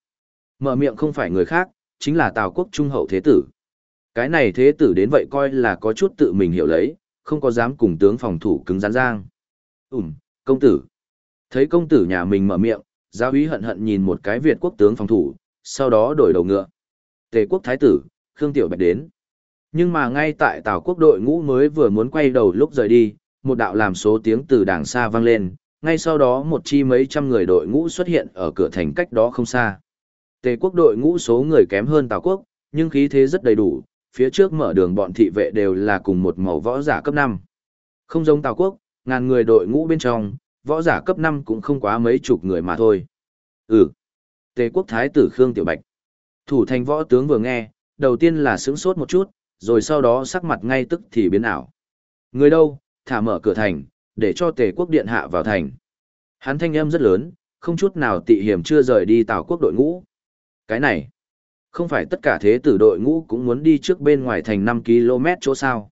Mở miệng không phải người khác, chính là Tào quốc trung hậu thế tử. Cái này thế tử đến vậy coi là có chút tự mình hiểu lấy, không có dám cùng tướng phòng thủ cứng rắn giang. Ừm, công tử. Thấy công tử nhà mình mở miệng, giáo úy hận hận nhìn một cái Việt quốc tướng phòng thủ, sau đó đổi đầu ngựa. Tề quốc thái tử, Khương Tiểu Bạch đến. Nhưng mà ngay tại Tào quốc đội ngũ mới vừa muốn quay đầu lúc rời đi, một đạo làm số tiếng từ đàng xa vang lên, ngay sau đó một chi mấy trăm người đội ngũ xuất hiện ở cửa thành cách đó không xa. Tề quốc đội ngũ số người kém hơn Tào quốc, nhưng khí thế rất đầy đủ, phía trước mở đường bọn thị vệ đều là cùng một màu võ giả cấp 5. Không giống Tào quốc, ngàn người đội ngũ bên trong, võ giả cấp 5 cũng không quá mấy chục người mà thôi. Ừ. Tề quốc thái tử Khương Tiểu Bạch. Thủ thành võ tướng vừa nghe, đầu tiên là sững sốt một chút, rồi sau đó sắc mặt ngay tức thì biến ảo. Người đâu, thả mở cửa thành, để cho tề quốc điện hạ vào thành. Hắn thanh âm rất lớn, không chút nào tị hiểm chưa rời đi tào quốc đội ngũ. Cái này, không phải tất cả thế tử đội ngũ cũng muốn đi trước bên ngoài thành 5 km chỗ sao.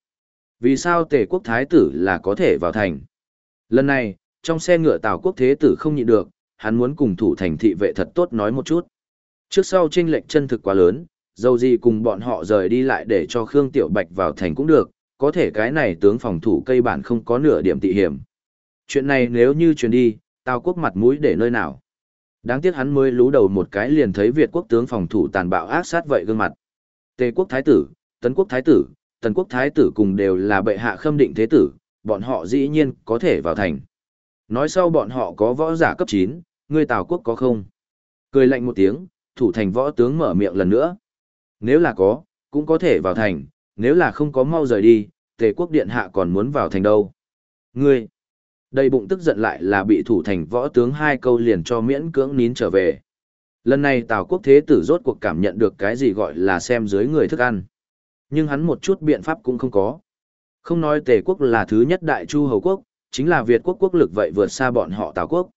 Vì sao tề quốc thái tử là có thể vào thành? Lần này, trong xe ngựa tào quốc thế tử không nhịn được, hắn muốn cùng thủ thành thị vệ thật tốt nói một chút. Trước sau tranh lệch chân thực quá lớn, dầu gì cùng bọn họ rời đi lại để cho Khương Tiểu Bạch vào thành cũng được, có thể cái này tướng phòng thủ cây bản không có nửa điểm tị hiểm. Chuyện này nếu như truyền đi, tào quốc mặt mũi để nơi nào? Đáng tiếc hắn mới lú đầu một cái liền thấy Việt quốc tướng phòng thủ tàn bạo ác sát vậy gương mặt. Tề quốc thái tử, tấn quốc thái tử, tần quốc thái tử cùng đều là bệ hạ khâm định thế tử, bọn họ dĩ nhiên có thể vào thành. Nói sau bọn họ có võ giả cấp 9, người Tào quốc có không? Cười lạnh một tiếng, thủ thành võ tướng mở miệng lần nữa. Nếu là có, cũng có thể vào thành, nếu là không có mau rời đi, tề quốc điện hạ còn muốn vào thành đâu. Ngươi, đầy bụng tức giận lại là bị thủ thành võ tướng hai câu liền cho miễn cưỡng nín trở về. Lần này Tào quốc thế tử rốt cuộc cảm nhận được cái gì gọi là xem dưới người thức ăn. Nhưng hắn một chút biện pháp cũng không có. Không nói tề quốc là thứ nhất đại chu hầu quốc, chính là Việt quốc quốc lực vậy vượt xa bọn họ Tào quốc.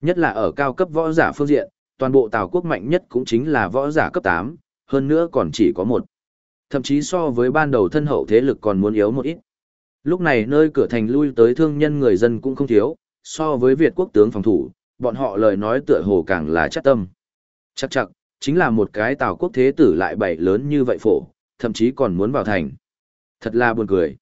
Nhất là ở cao cấp võ giả phương diện, toàn bộ Tào quốc mạnh nhất cũng chính là võ giả cấp 8, hơn nữa còn chỉ có một. Thậm chí so với ban đầu thân hậu thế lực còn muốn yếu một ít. Lúc này nơi cửa thành lui tới thương nhân người dân cũng không thiếu, so với Việt quốc tướng phòng thủ, bọn họ lời nói tựa hồ càng là chắc tâm. Chắc chắc, chính là một cái Tào quốc thế tử lại bảy lớn như vậy phổ, thậm chí còn muốn vào thành. Thật là buồn cười.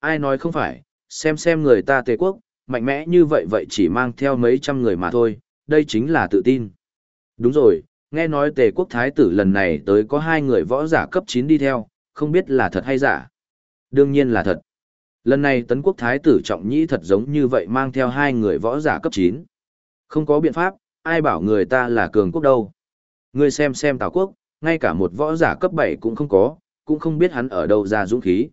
Ai nói không phải, xem xem người ta tề quốc, mạnh mẽ như vậy vậy chỉ mang theo mấy trăm người mà thôi, đây chính là tự tin. Đúng rồi, nghe nói tề quốc thái tử lần này tới có hai người võ giả cấp 9 đi theo, không biết là thật hay giả. Đương nhiên là thật. Lần này tấn quốc thái tử trọng nhĩ thật giống như vậy mang theo hai người võ giả cấp 9. Không có biện pháp, ai bảo người ta là cường quốc đâu. Người xem xem tào quốc, ngay cả một võ giả cấp 7 cũng không có, cũng không biết hắn ở đâu ra dũng khí.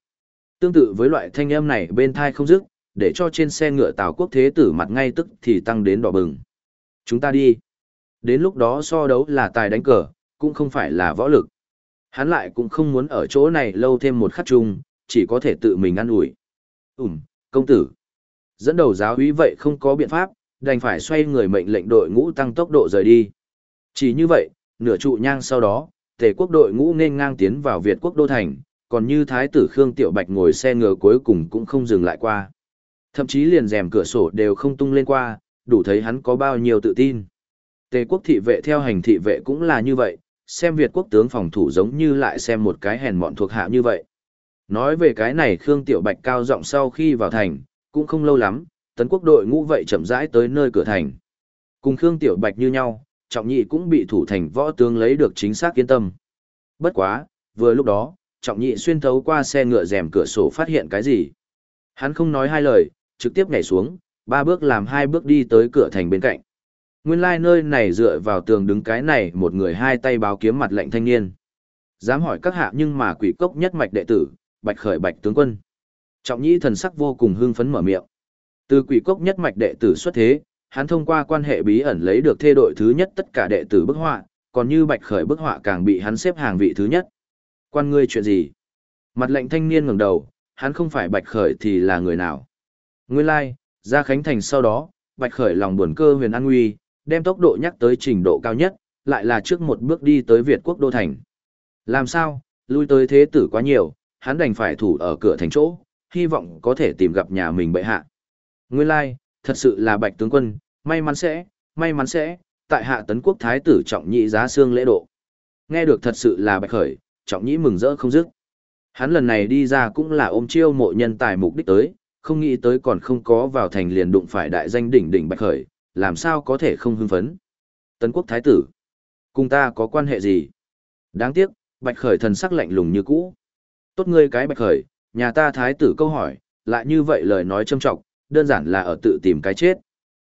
Tương tự với loại thanh âm này bên thai không dứt, để cho trên xe ngựa Tào quốc thế tử mặt ngay tức thì tăng đến đỏ bừng. Chúng ta đi. Đến lúc đó so đấu là tài đánh cờ, cũng không phải là võ lực. Hắn lại cũng không muốn ở chỗ này lâu thêm một khắc chung, chỉ có thể tự mình ăn ủi ủm, công tử. Dẫn đầu giáo úy vậy không có biện pháp, đành phải xoay người mệnh lệnh đội ngũ tăng tốc độ rời đi. Chỉ như vậy, nửa trụ nhang sau đó, tề quốc đội ngũ nên ngang tiến vào Việt quốc đô thành, còn như thái tử Khương Tiểu Bạch ngồi xe ngựa cuối cùng cũng không dừng lại qua. Thậm chí liền rèm cửa sổ đều không tung lên qua, đủ thấy hắn có bao nhiêu tự tin. Tề quốc thị vệ theo hành thị vệ cũng là như vậy, xem Việt quốc tướng phòng thủ giống như lại xem một cái hèn mọn thuộc hạ như vậy. Nói về cái này Khương Tiểu Bạch cao giọng sau khi vào thành, cũng không lâu lắm, tấn quốc đội ngũ vậy chậm rãi tới nơi cửa thành. Cùng Khương Tiểu Bạch như nhau, trọng nhị cũng bị thủ thành võ tướng lấy được chính xác yên tâm. Bất quá, vừa lúc đó, trọng nhị xuyên thấu qua xe ngựa rèm cửa sổ phát hiện cái gì. Hắn không nói hai lời, trực tiếp nhảy xuống, ba bước làm hai bước đi tới cửa thành bên cạnh. Nguyên lai like nơi này dựa vào tường đứng cái này một người hai tay báo kiếm mặt lạnh thanh niên. Dám hỏi các hạ nhưng mà quỷ cốc nhất mạch đệ tử, bạch khởi bạch tướng quân. Trọng nhĩ thần sắc vô cùng hưng phấn mở miệng. Từ quỷ cốc nhất mạch đệ tử xuất thế, hắn thông qua quan hệ bí ẩn lấy được thê đội thứ nhất tất cả đệ tử bức họa, còn như bạch khởi bức họa càng bị hắn xếp hàng vị thứ nhất. Quan ngươi chuyện gì? Mặt lệnh thanh niên ngẩng đầu, hắn không phải bạch khởi thì là người nào? Nguyên lai, like, ra khánh thành sau đó, bạch khởi lòng buồn cơ huyền an nguy, đem tốc độ nhắc tới trình độ cao nhất, lại là trước một bước đi tới Việt quốc đô thành. Làm sao, lui tới thế tử quá nhiều, hắn đành phải thủ ở cửa thành chỗ, hy vọng có thể tìm gặp nhà mình bệ hạ. Nguyên lai, like, thật sự là bạch tướng quân, may mắn sẽ, may mắn sẽ, tại hạ tấn quốc thái tử trọng nhị giá xương lễ độ. Nghe được thật sự là bạch khởi, trọng nhị mừng rỡ không dứt. Hắn lần này đi ra cũng là ôm chiêu mộ nhân tài mục đích tới, không nghĩ tới còn không có vào thành liền đụng phải đại danh đỉnh đỉnh bạch khởi, làm sao có thể không hưng phấn. Tấn quốc thái tử, cùng ta có quan hệ gì? Đáng tiếc, bạch khởi thần sắc lạnh lùng như cũ. Tốt ngươi cái bạch khởi, nhà ta thái tử câu hỏi, lại như vậy lời nói châm trọng, đơn giản là ở tự tìm cái chết.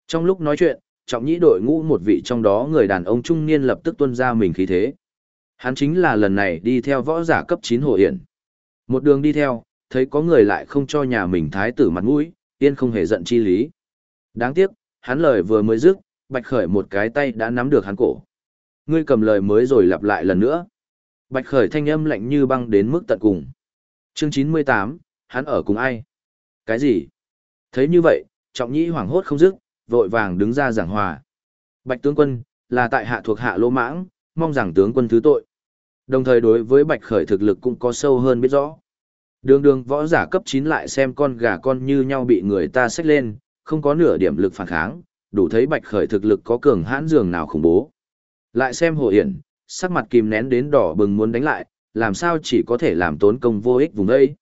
Trong lúc nói chuyện, trọng nhĩ đội ngũ một vị trong đó người đàn ông trung niên lập tức tuân ra mình khí thế. Hắn chính là lần này đi theo võ giả cấp 9 hồ hiển. Một đường đi theo, thấy có người lại không cho nhà mình thái tử mặt mũi, tiên không hề giận chi lý. Đáng tiếc, hắn lời vừa mới dứt, Bạch Khởi một cái tay đã nắm được hắn cổ. Ngươi cầm lời mới rồi lặp lại lần nữa. Bạch Khởi thanh âm lạnh như băng đến mức tận cùng. Chương 98, hắn ở cùng ai? Cái gì? Thấy như vậy, trọng nhĩ hoảng hốt không dứt, vội vàng đứng ra giảng hòa. Bạch tướng quân, là tại hạ thuộc hạ lỗ mãng, mong rằng tướng quân thứ tội. Đồng thời đối với Bạch Khởi thực lực cũng có sâu hơn biết rõ. Đường đường võ giả cấp 9 lại xem con gà con như nhau bị người ta xách lên, không có nửa điểm lực phản kháng, đủ thấy Bạch Khởi thực lực có cường hãn dường nào khủng bố. Lại xem Hồ Hiển, sắc mặt kìm nén đến đỏ bừng muốn đánh lại, làm sao chỉ có thể làm tốn công vô ích vùng đây.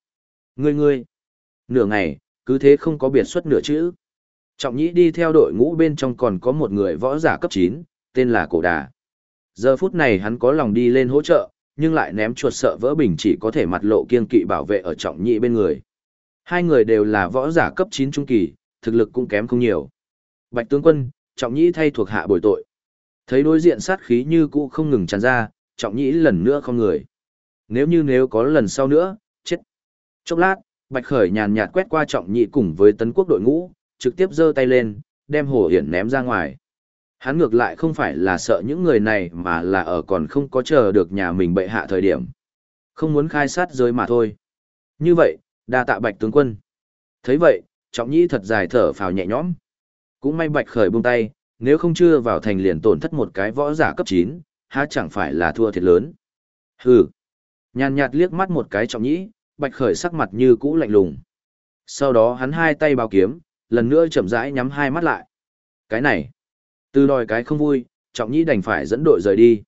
Ngươi ngươi, nửa ngày, cứ thế không có biệt xuất nửa chữ. Trọng nhĩ đi theo đội ngũ bên trong còn có một người võ giả cấp 9, tên là Cổ Đà. Giờ phút này hắn có lòng đi lên hỗ trợ, nhưng lại ném chuột sợ vỡ bình chỉ có thể mặt lộ kiên kỵ bảo vệ ở trọng Nhĩ bên người. Hai người đều là võ giả cấp 9 trung kỳ, thực lực cũng kém không nhiều. Bạch tướng quân, trọng Nhĩ thay thuộc hạ bồi tội. Thấy đối diện sát khí như cũ không ngừng tràn ra, trọng nhĩ lần nữa không người. Nếu như nếu có lần sau nữa, chết. Chốc lát, Bạch Khởi nhàn nhạt quét qua trọng nhĩ cùng với tấn quốc đội ngũ, trực tiếp giơ tay lên, đem Hồ Hiển ném ra ngoài. Hắn ngược lại không phải là sợ những người này mà là ở còn không có chờ được nhà mình bệ hạ thời điểm. Không muốn khai sát giới mà thôi. Như vậy, đa tạ bạch tướng quân. thấy vậy, trọng nhĩ thật dài thở phào nhẹ nhõm. Cũng may bạch khởi buông tay, nếu không chưa vào thành liền tổn thất một cái võ giả cấp 9, há chẳng phải là thua thiệt lớn. Hừ. Nhàn nhạt liếc mắt một cái trọng nhĩ, bạch khởi sắc mặt như cũ lạnh lùng. Sau đó hắn hai tay bao kiếm, lần nữa chậm rãi nhắm hai mắt lại. Cái này, từ đòi cái không vui, trọng nhĩ đành phải dẫn đội rời đi.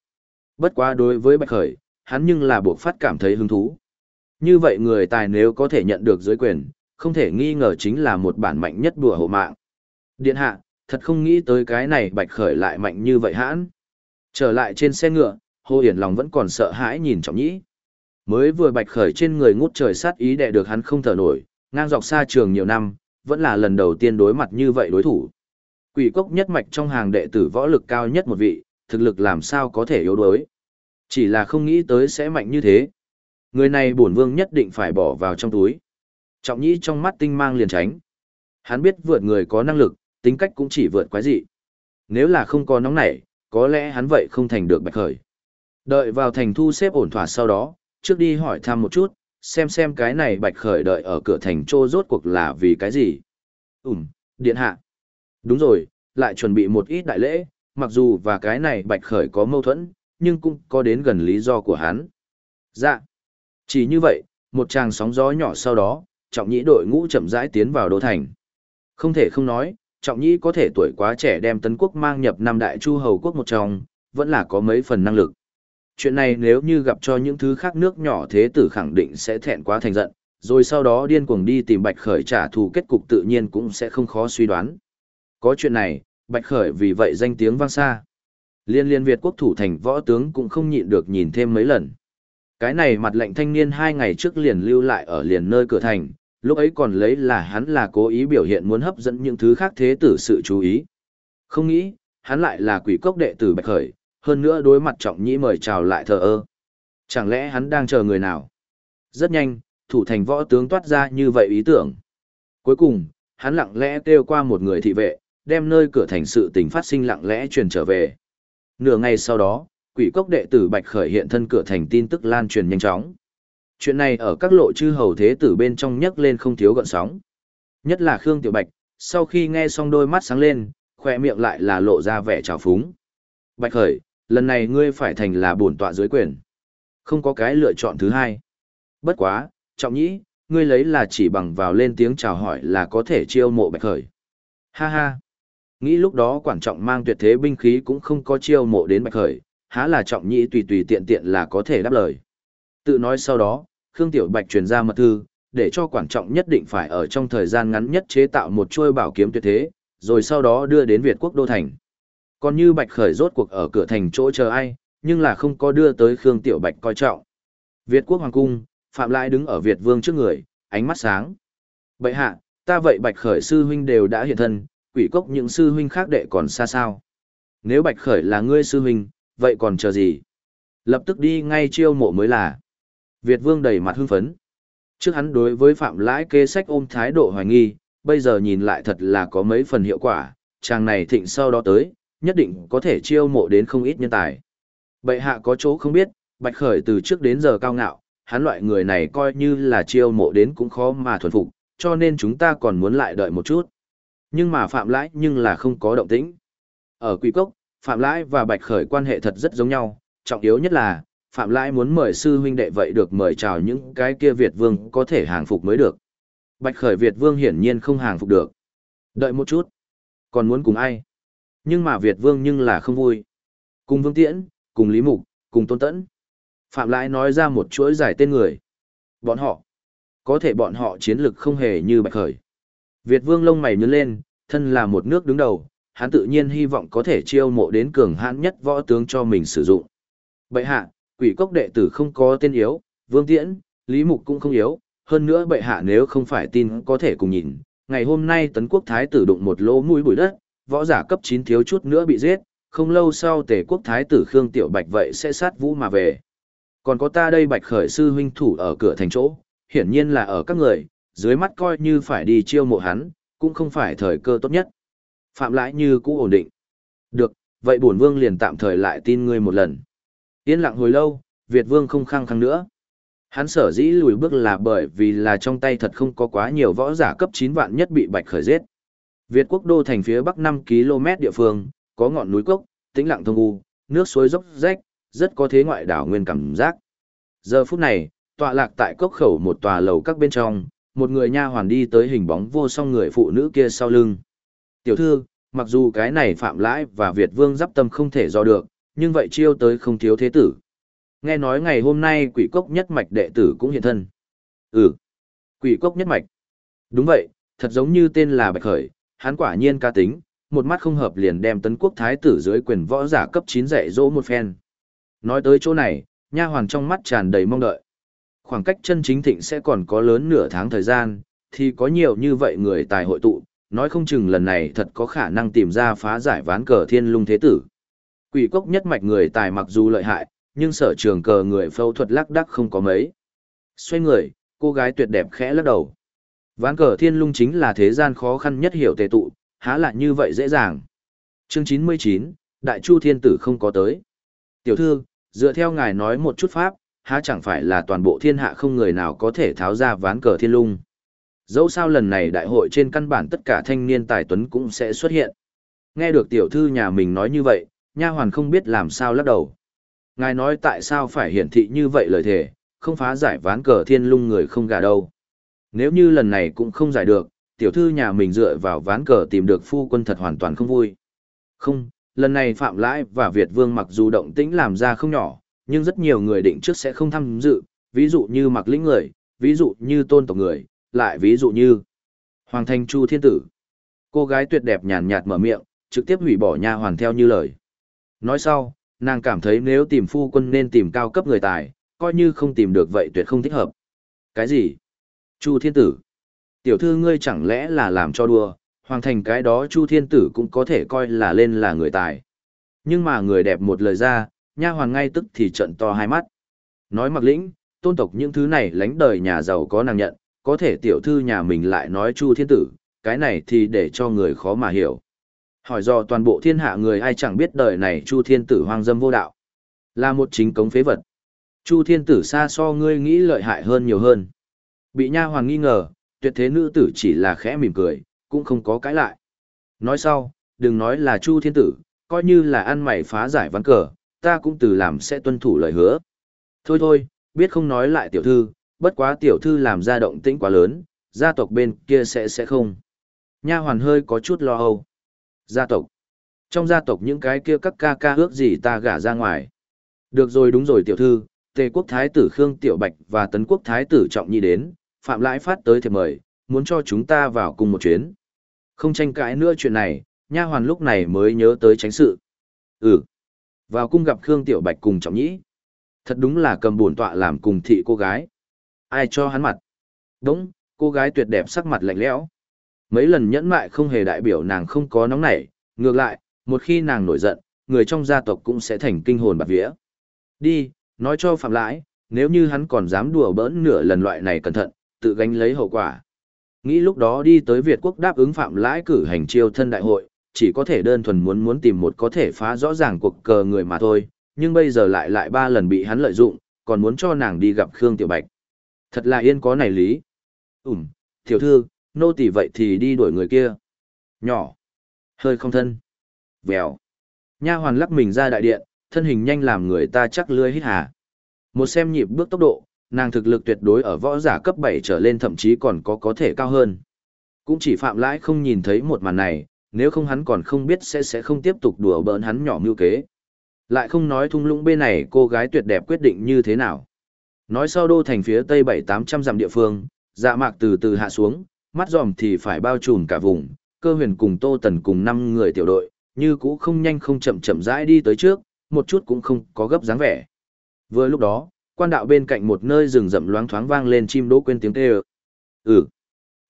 Bất quá đối với bạch khởi, hắn nhưng là buộc phát cảm thấy hứng thú. Như vậy người tài nếu có thể nhận được dưới quyền, không thể nghi ngờ chính là một bản mạnh nhất đùa hộ mạng. Điện hạ, thật không nghĩ tới cái này bạch khởi lại mạnh như vậy hãn. Trở lại trên xe ngựa, Hồ Hiển lòng vẫn còn sợ hãi nhìn trọng nhĩ. Mới vừa bạch khởi trên người ngút trời sát ý đè được hắn không thở nổi, ngang dọc xa trường nhiều năm, vẫn là lần đầu tiên đối mặt như vậy đối thủ. Quỷ cốc nhất mạch trong hàng đệ tử võ lực cao nhất một vị, thực lực làm sao có thể yếu đuối. Chỉ là không nghĩ tới sẽ mạnh như thế. Người này bổn vương nhất định phải bỏ vào trong túi. Trọng nhĩ trong mắt tinh mang liền tránh. Hắn biết vượt người có năng lực, tính cách cũng chỉ vượt quái dị. Nếu là không có nóng nảy, có lẽ hắn vậy không thành được bạch khởi. Đợi vào thành thu xếp ổn thỏa sau đó, trước đi hỏi thăm một chút, xem xem cái này bạch khởi đợi ở cửa thành trô rốt cuộc là vì cái gì. Ừm, điện hạ. Đúng rồi, lại chuẩn bị một ít đại lễ, mặc dù và cái này bạch khởi có mâu thuẫn, nhưng cũng có đến gần lý do của hắn. Dạ. Chỉ như vậy, một tràng sóng gió nhỏ sau đó, trọng nhĩ đội ngũ chậm rãi tiến vào đô thành. Không thể không nói, trọng nhĩ có thể tuổi quá trẻ đem tấn quốc mang nhập năm đại chu hầu quốc một trong, vẫn là có mấy phần năng lực. Chuyện này nếu như gặp cho những thứ khác nước nhỏ thế tử khẳng định sẽ thẹn quá thành giận, rồi sau đó điên cuồng đi tìm Bạch Khởi trả thù kết cục tự nhiên cũng sẽ không khó suy đoán. Có chuyện này, Bạch Khởi vì vậy danh tiếng vang xa. Liên liên Việt quốc thủ thành võ tướng cũng không nhịn được nhìn thêm mấy lần. Cái này mặt lệnh thanh niên hai ngày trước liền lưu lại ở liền nơi cửa thành, lúc ấy còn lấy là hắn là cố ý biểu hiện muốn hấp dẫn những thứ khác thế tử sự chú ý. Không nghĩ, hắn lại là quỷ cốc đệ tử Bạch Khởi, hơn nữa đối mặt trọng nhĩ mời chào lại thờ ơ. Chẳng lẽ hắn đang chờ người nào? Rất nhanh, thủ thành võ tướng toát ra như vậy ý tưởng. Cuối cùng, hắn lặng lẽ kêu qua một người thị vệ, đem nơi cửa thành sự tình phát sinh lặng lẽ truyền trở về. Nửa ngày sau đó, quỷ cốc đệ tử Bạch Khởi hiện thân cửa thành tin tức lan truyền nhanh chóng. Chuyện này ở các lộ chư hầu thế tử bên trong nhấc lên không thiếu gợn sóng. Nhất là Khương Tiểu Bạch, sau khi nghe xong đôi mắt sáng lên, khỏe miệng lại là lộ ra vẻ trào phúng. Bạch Khởi, lần này ngươi phải thành là bổn tọa dưới quyền. Không có cái lựa chọn thứ hai. Bất quá, trọng nhĩ, ngươi lấy là chỉ bằng vào lên tiếng chào hỏi là có thể chiêu mộ Bạch Khởi. Ha ha. Nghĩ lúc đó quản trọng mang tuyệt thế binh khí cũng không có chiêu mộ đến Bạch Khởi, há là trọng nhĩ tùy tùy tiện tiện là có thể đáp lời. Tự nói sau đó, Khương Tiểu Bạch truyền ra mật thư, để cho quản trọng nhất định phải ở trong thời gian ngắn nhất chế tạo một chuôi bảo kiếm tuyệt thế, rồi sau đó đưa đến Việt quốc đô thành. Còn như Bạch Khởi rốt cuộc ở cửa thành chỗ chờ ai, nhưng là không có đưa tới Khương Tiểu Bạch coi trọng. Việt quốc hoàng cung, Phạm Lại đứng ở Việt vương trước người, ánh mắt sáng. Bậy hạ, ta vậy Bạch Khởi sư huynh đều đã hiện thân, quỷ cốc những sư huynh khác đệ còn xa sao. Nếu Bạch Khởi là ngươi sư huynh, vậy còn chờ gì? Lập tức đi ngay chiêu mộ mới là. Việt vương đầy mặt hưng phấn. Trước hắn đối với Phạm Lãi kê sách ôm thái độ hoài nghi, bây giờ nhìn lại thật là có mấy phần hiệu quả, chàng này thịnh sau đó tới, nhất định có thể chiêu mộ đến không ít nhân tài. Bệ hạ có chỗ không biết, Bạch Khởi từ trước đến giờ cao ngạo, hắn loại người này coi như là chiêu mộ đến cũng khó mà thuần phục, cho nên chúng ta còn muốn lại đợi một chút. Nhưng mà Phạm Lãi nhưng là không có động tĩnh. Ở Quỷ Cốc, Phạm Lãi và Bạch Khởi quan hệ thật rất giống nhau, trọng yếu nhất là, Phạm Lãi muốn mời sư huynh đệ vậy được mời chào những cái kia Việt Vương có thể hàng phục mới được. Bạch Khởi Việt Vương hiển nhiên không hàng phục được. Đợi một chút. Còn muốn cùng ai? Nhưng mà Việt Vương nhưng là không vui. Cùng Vương Tiễn, cùng Lý Mục, cùng Tôn Tẫn. Phạm Lãi nói ra một chuỗi giải tên người. Bọn họ. Có thể bọn họ chiến lực không hề như Bạch Khởi. Việt Vương lông mày nhướng lên, thân là một nước đứng đầu, hắn tự nhiên hy vọng có thể chiêu mộ đến cường hãn nhất võ tướng cho mình sử dụng. Bệ hạ, quỷ cốc đệ tử không có tên yếu, Vương Tiễn, Lý Mục cũng không yếu, hơn nữa bệ hạ nếu không phải tin có thể cùng nhìn, ngày hôm nay tấn quốc thái tử đụng một lỗ mũi bụi đất, võ giả cấp 9 thiếu chút nữa bị giết, không lâu sau tề quốc thái tử Khương Tiểu Bạch vậy sẽ sát vũ mà về. Còn có ta đây Bạch khởi sư huynh thủ ở cửa thành chỗ, hiển nhiên là ở các người, dưới mắt coi như phải đi chiêu mộ hắn, cũng không phải thời cơ tốt nhất. Phạm lãi như cũ ổn định. Được, Vậy bổn vương liền tạm thời lại tin ngươi một lần. Yên lặng hồi lâu, Việt vương không khăng khăng nữa. Hắn sở dĩ lùi bước là bởi vì là trong tay thật không có quá nhiều võ giả cấp 9 vạn nhất bị bạch khởi giết. Việt quốc đô thành phía bắc 5 km địa phương, có ngọn núi cốc, tĩnh lặng thông u, nước suối dốc rách, rất có thế ngoại đảo nguyên cảm giác. Giờ phút này, tọa lạc tại cốc khẩu một tòa lầu các bên trong, một người nha hoàn đi tới hình bóng vô song người phụ nữ kia sau lưng. Tiểu thư, mặc dù cái này phạm lãi và Việt vương giáp tâm không thể do được, nhưng vậy chiêu tới không thiếu thế tử. Nghe nói ngày hôm nay quỷ cốc nhất mạch đệ tử cũng hiện thân. Ừ, quỷ cốc nhất mạch. Đúng vậy, thật giống như tên là Bạch Khởi, hắn quả nhiên ca tính, một mắt không hợp liền đem tấn quốc thái tử dưới quyền võ giả cấp 9 dạy dỗ một phen. Nói tới chỗ này, nha hoàn trong mắt tràn đầy mong đợi. Khoảng cách chân chính thịnh sẽ còn có lớn nửa tháng thời gian, thì có nhiều như vậy người tài hội tụ, nói không chừng lần này thật có khả năng tìm ra phá giải ván cờ thiên lung thế tử. Quỷ cốc nhất mạch người tài mặc dù lợi hại, nhưng sở trường cờ người phẫu thuật lắc đắc không có mấy. Xoay người, cô gái tuyệt đẹp khẽ lắc đầu. Ván cờ thiên lung chính là thế gian khó khăn nhất hiểu tề tụ, há lại như vậy dễ dàng. Chương 99, Đại Chu Thiên Tử không có tới. Tiểu thư, dựa theo ngài nói một chút pháp, há chẳng phải là toàn bộ thiên hạ không người nào có thể tháo ra ván cờ thiên lung. Dẫu sao lần này đại hội trên căn bản tất cả thanh niên tài tuấn cũng sẽ xuất hiện. Nghe được tiểu thư nhà mình nói như vậy, nha hoàn không biết làm sao lắc đầu. Ngài nói tại sao phải hiển thị như vậy lời thề, không phá giải ván cờ thiên lung người không gả đâu. Nếu như lần này cũng không giải được, tiểu thư nhà mình dựa vào ván cờ tìm được phu quân thật hoàn toàn không vui. Không, lần này Phạm Lãi và Việt Vương mặc dù động tĩnh làm ra không nhỏ, nhưng rất nhiều người định trước sẽ không tham dự, ví dụ như mặc lĩnh người, ví dụ như tôn tộc người, lại ví dụ như Hoàng Thanh Chu Thiên Tử. Cô gái tuyệt đẹp nhàn nhạt mở miệng, trực tiếp hủy bỏ nha hoàn theo như lời. Nói sau, nàng cảm thấy nếu tìm phu quân nên tìm cao cấp người tài, coi như không tìm được vậy tuyệt không thích hợp. Cái gì? Chu Thiên Tử. Tiểu thư ngươi chẳng lẽ là làm cho đùa, hoàng thành cái đó Chu Thiên Tử cũng có thể coi là lên là người tài. Nhưng mà người đẹp một lời ra, nha hoàng ngay tức thì trận to hai mắt. Nói mặc lĩnh, tôn tộc những thứ này lánh đời nhà giàu có nàng nhận, có thể tiểu thư nhà mình lại nói Chu Thiên Tử, cái này thì để cho người khó mà hiểu. Hỏi dò toàn bộ thiên hạ người ai chẳng biết đời này Chu Thiên Tử hoang dâm vô đạo. Là một chính cống phế vật. Chu Thiên Tử xa so ngươi nghĩ lợi hại hơn nhiều hơn. Bị nha hoàng nghi ngờ, tuyệt thế nữ tử chỉ là khẽ mỉm cười, cũng không có cãi lại. Nói sau, đừng nói là Chu Thiên Tử, coi như là ăn mày phá giải ván cờ, ta cũng từ làm sẽ tuân thủ lời hứa. Thôi thôi, biết không nói lại tiểu thư, bất quá tiểu thư làm ra động tĩnh quá lớn, gia tộc bên kia sẽ sẽ không. Nha hoàn hơi có chút lo âu. Gia tộc. Trong gia tộc những cái kia các ca ca ước gì ta gả ra ngoài. Được rồi đúng rồi tiểu thư, Tề quốc thái tử Khương Tiểu Bạch và Tấn quốc thái tử Trọng Nhi đến, Phạm Lãi phát tới thiệp mời, muốn cho chúng ta vào cùng một chuyến. Không tranh cãi nữa chuyện này, nha hoàn lúc này mới nhớ tới tránh sự. Ừ. Vào cung gặp Khương Tiểu Bạch cùng Trọng Nhĩ. Thật đúng là cầm bổn tọa làm cùng thị cô gái. Ai cho hắn mặt? Đúng, cô gái tuyệt đẹp sắc mặt lạnh lẽo. Mấy lần nhẫn mại không hề đại biểu nàng không có nóng nảy, ngược lại, một khi nàng nổi giận, người trong gia tộc cũng sẽ thành kinh hồn bạc vía. Đi, nói cho Phạm Lãi, nếu như hắn còn dám đùa bỡn nửa lần loại này cẩn thận, tự gánh lấy hậu quả. Nghĩ lúc đó đi tới Việt quốc đáp ứng Phạm Lãi cử hành chiêu thân đại hội, chỉ có thể đơn thuần muốn muốn tìm một có thể phá rõ ràng cuộc cờ người mà thôi, nhưng bây giờ lại lại ba lần bị hắn lợi dụng, còn muốn cho nàng đi gặp Khương Tiểu Bạch. Thật là yên có này lý. Ừm, tiểu thư, nô tỳ vậy thì đi đuổi người kia. Nhỏ, hơi không thân. Vèo. Nha hoàn lắc mình ra đại điện, thân hình nhanh làm người ta chắc lưỡi hít hà. Một xem nhịp bước tốc độ, nàng thực lực tuyệt đối ở võ giả cấp 7 trở lên thậm chí còn có có thể cao hơn. Cũng chỉ phạm lãi không nhìn thấy một màn này, nếu không hắn còn không biết sẽ sẽ không tiếp tục đùa bỡn hắn nhỏ mưu kế. Lại không nói thung lũng bên này cô gái tuyệt đẹp quyết định như thế nào. Nói sau đô thành phía tây 7-800 dặm địa phương, dạ mạc từ từ hạ xuống, mắt dòm thì phải bao trùm cả vùng, cơ huyền cùng tô tần cùng năm người tiểu đội, như cũ không nhanh không chậm chậm rãi đi tới trước, một chút cũng không có gấp dáng vẻ. Vừa lúc đó, quan đạo bên cạnh một nơi rừng rậm loáng thoáng vang lên chim đỗ quên tiếng kêu. Ừ.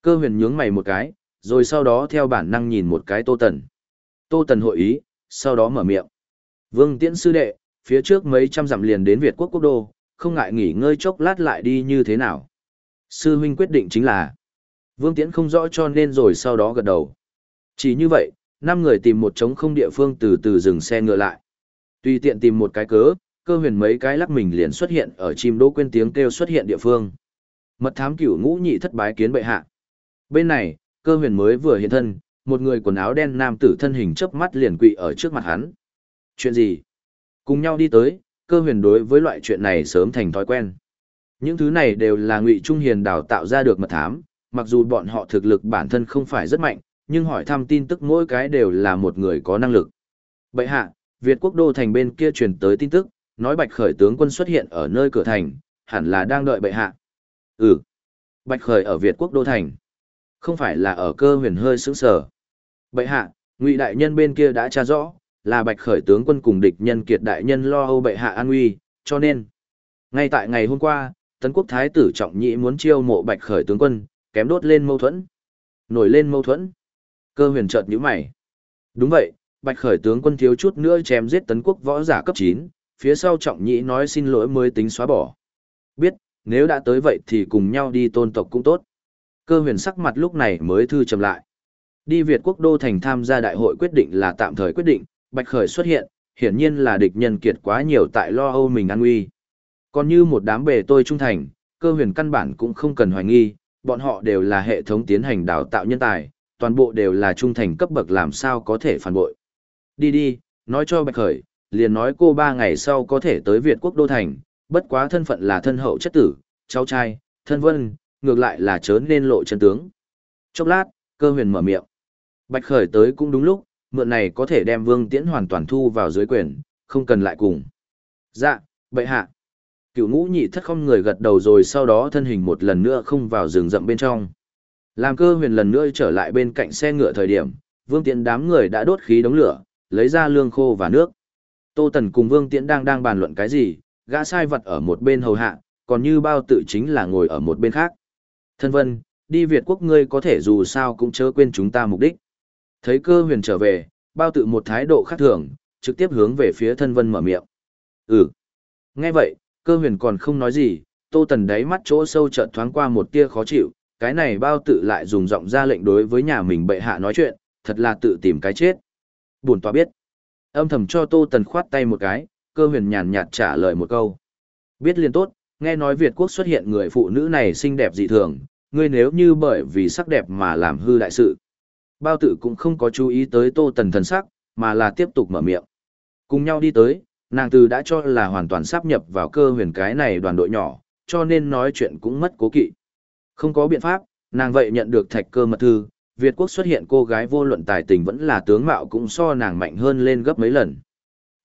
Cơ huyền nhướng mày một cái, rồi sau đó theo bản năng nhìn một cái Tô Tần. Tô Tần hội ý, sau đó mở miệng. Vương Tiễn sư đệ, phía trước mấy trăm dặm liền đến Việt quốc quốc đô, không ngại nghỉ ngơi chốc lát lại đi như thế nào. Sư huynh quyết định chính là. Vương Tiễn không rõ cho nên rồi sau đó gật đầu. Chỉ như vậy, năm người tìm một trống không địa phương từ từ dừng xe ngựa lại. Tùy tiện tìm một cái cớ, cơ huyền mấy cái lắc mình liền xuất hiện ở chim đỗ quên tiếng kêu xuất hiện địa phương. Mật thám cửu ngũ nhị thất bái kiến bệ hạ. Bên này, cơ huyền mới vừa hiện thân, một người quần áo đen nam tử thân hình chớp mắt liền quỵ ở trước mặt hắn. Chuyện gì? Cùng nhau đi tới, cơ huyền đối với loại chuyện này sớm thành thói quen. Những thứ này đều là ngụy trung hiền đào tạo ra được mật thám, mặc dù bọn họ thực lực bản thân không phải rất mạnh, nhưng hỏi thăm tin tức mỗi cái đều là một người có năng lực. Bệ hạ, Việt quốc đô thành bên kia truyền tới tin tức, nói Bạch Khởi tướng quân xuất hiện ở nơi cửa thành, hẳn là đang đợi bệ hạ. Ừ. Bạch Khởi ở Việt quốc đô thành. Không phải là ở cơ huyền hơi sững sờ. Bệ hạ, Ngụy đại nhân bên kia đã tra rõ, là Bạch Khởi tướng quân cùng địch nhân kiệt đại nhân lo âu bệ hạ an nguy, cho nên ngay tại ngày hôm qua, Tấn quốc thái tử trọng nhĩ muốn chiêu mộ Bạch Khởi tướng quân, kém đốt lên mâu thuẫn. Nổi lên mâu thuẫn. Cơ huyền chợt nhíu mày. Đúng vậy, Bạch Khởi tướng quân thiếu chút nữa chém giết tấn quốc võ giả cấp 9, phía sau trọng nhĩ nói xin lỗi mới tính xóa bỏ. Biết, nếu đã tới vậy thì cùng nhau đi tôn tộc cũng tốt. Cơ huyền sắc mặt lúc này mới thư trầm lại. Đi Việt quốc đô thành tham gia đại hội quyết định là tạm thời quyết định, Bạch Khởi xuất hiện, hiển nhiên là địch nhân kiệt quá nhiều tại lo âu mình an nguy. Còn như một đám bề tôi trung thành, cơ huyền căn bản cũng không cần hoài nghi, bọn họ đều là hệ thống tiến hành đào tạo nhân tài, toàn bộ đều là trung thành cấp bậc làm sao có thể phản bội. Đi đi, nói cho Bạch Khởi, liền nói cô ba ngày sau có thể tới Việt quốc đô thành, bất quá thân phận là thân hậu chất tử, cháu trai, thân vân, ngược lại là chớ nên lộ chân tướng. Chốc lát, cơ huyền mở miệng. Bạch Khởi tới cũng đúng lúc, mượn này có thể đem Vương Tiễn hoàn toàn thu vào dưới quyền, không cần lại cùng. Dạ, bệ hạ. Cựu ngũ nhị thất không người gật đầu rồi sau đó thân hình một lần nữa không vào rừng rậm bên trong. Làm cơ huyền lần nữa trở lại bên cạnh xe ngựa thời điểm, Vương Tiễn đám người đã đốt khí đống lửa, lấy ra lương khô và nước. Tô Tần cùng Vương Tiễn đang đang bàn luận cái gì, gã sai vật ở một bên hầu hạ, còn như bao tự chính là ngồi ở một bên khác. Thân vân, đi Việt quốc ngươi có thể dù sao cũng chớ quên chúng ta mục đích. Thấy cơ huyền trở về, bao tự một thái độ khác thường, trực tiếp hướng về phía thân vân mở miệng. Ừ. Nghe vậy, cơ huyền còn không nói gì, tô tần đáy mắt chỗ sâu chợt thoáng qua một tia khó chịu, cái này bao tự lại dùng giọng ra lệnh đối với nhà mình bệ hạ nói chuyện, thật là tự tìm cái chết. Buồn tòa biết. Âm thầm cho tô tần khoát tay một cái, cơ huyền nhàn nhạt trả lời một câu. Biết liền tốt, nghe nói Việt quốc xuất hiện người phụ nữ này xinh đẹp dị thường, ngươi nếu như bởi vì sắc đẹp mà làm hư đại sự. Bao tử cũng không có chú ý tới tô tần thần sắc, mà là tiếp tục mở miệng. Cùng nhau đi tới, nàng từ đã cho là hoàn toàn sắp nhập vào cơ huyền cái này đoàn đội nhỏ, cho nên nói chuyện cũng mất cố kỵ. Không có biện pháp, nàng vậy nhận được thạch cơ mật thư, Việt quốc xuất hiện cô gái vô luận tài tình vẫn là tướng mạo cũng so nàng mạnh hơn lên gấp mấy lần.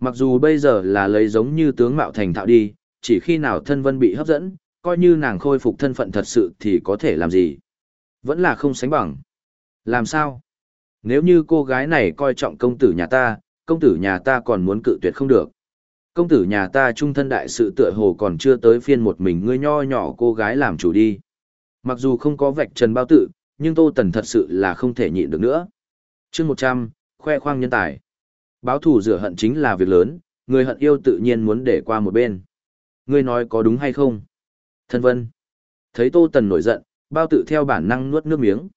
Mặc dù bây giờ là lấy giống như tướng mạo thành thạo đi, chỉ khi nào thân vân bị hấp dẫn, coi như nàng khôi phục thân phận thật sự thì có thể làm gì. Vẫn là không sánh bằng. Làm sao? Nếu như cô gái này coi trọng công tử nhà ta, công tử nhà ta còn muốn cự tuyệt không được. Công tử nhà ta trung thân đại sự tựa hồ còn chưa tới phiên một mình ngươi nho nhỏ cô gái làm chủ đi. Mặc dù không có vạch trần bao tự, nhưng Tô Tần thật sự là không thể nhịn được nữa. chương 100, khoe khoang nhân tài. Báo thù rửa hận chính là việc lớn, người hận yêu tự nhiên muốn để qua một bên. Ngươi nói có đúng hay không? Thân vân. Thấy Tô Tần nổi giận, bao tự theo bản năng nuốt nước miếng.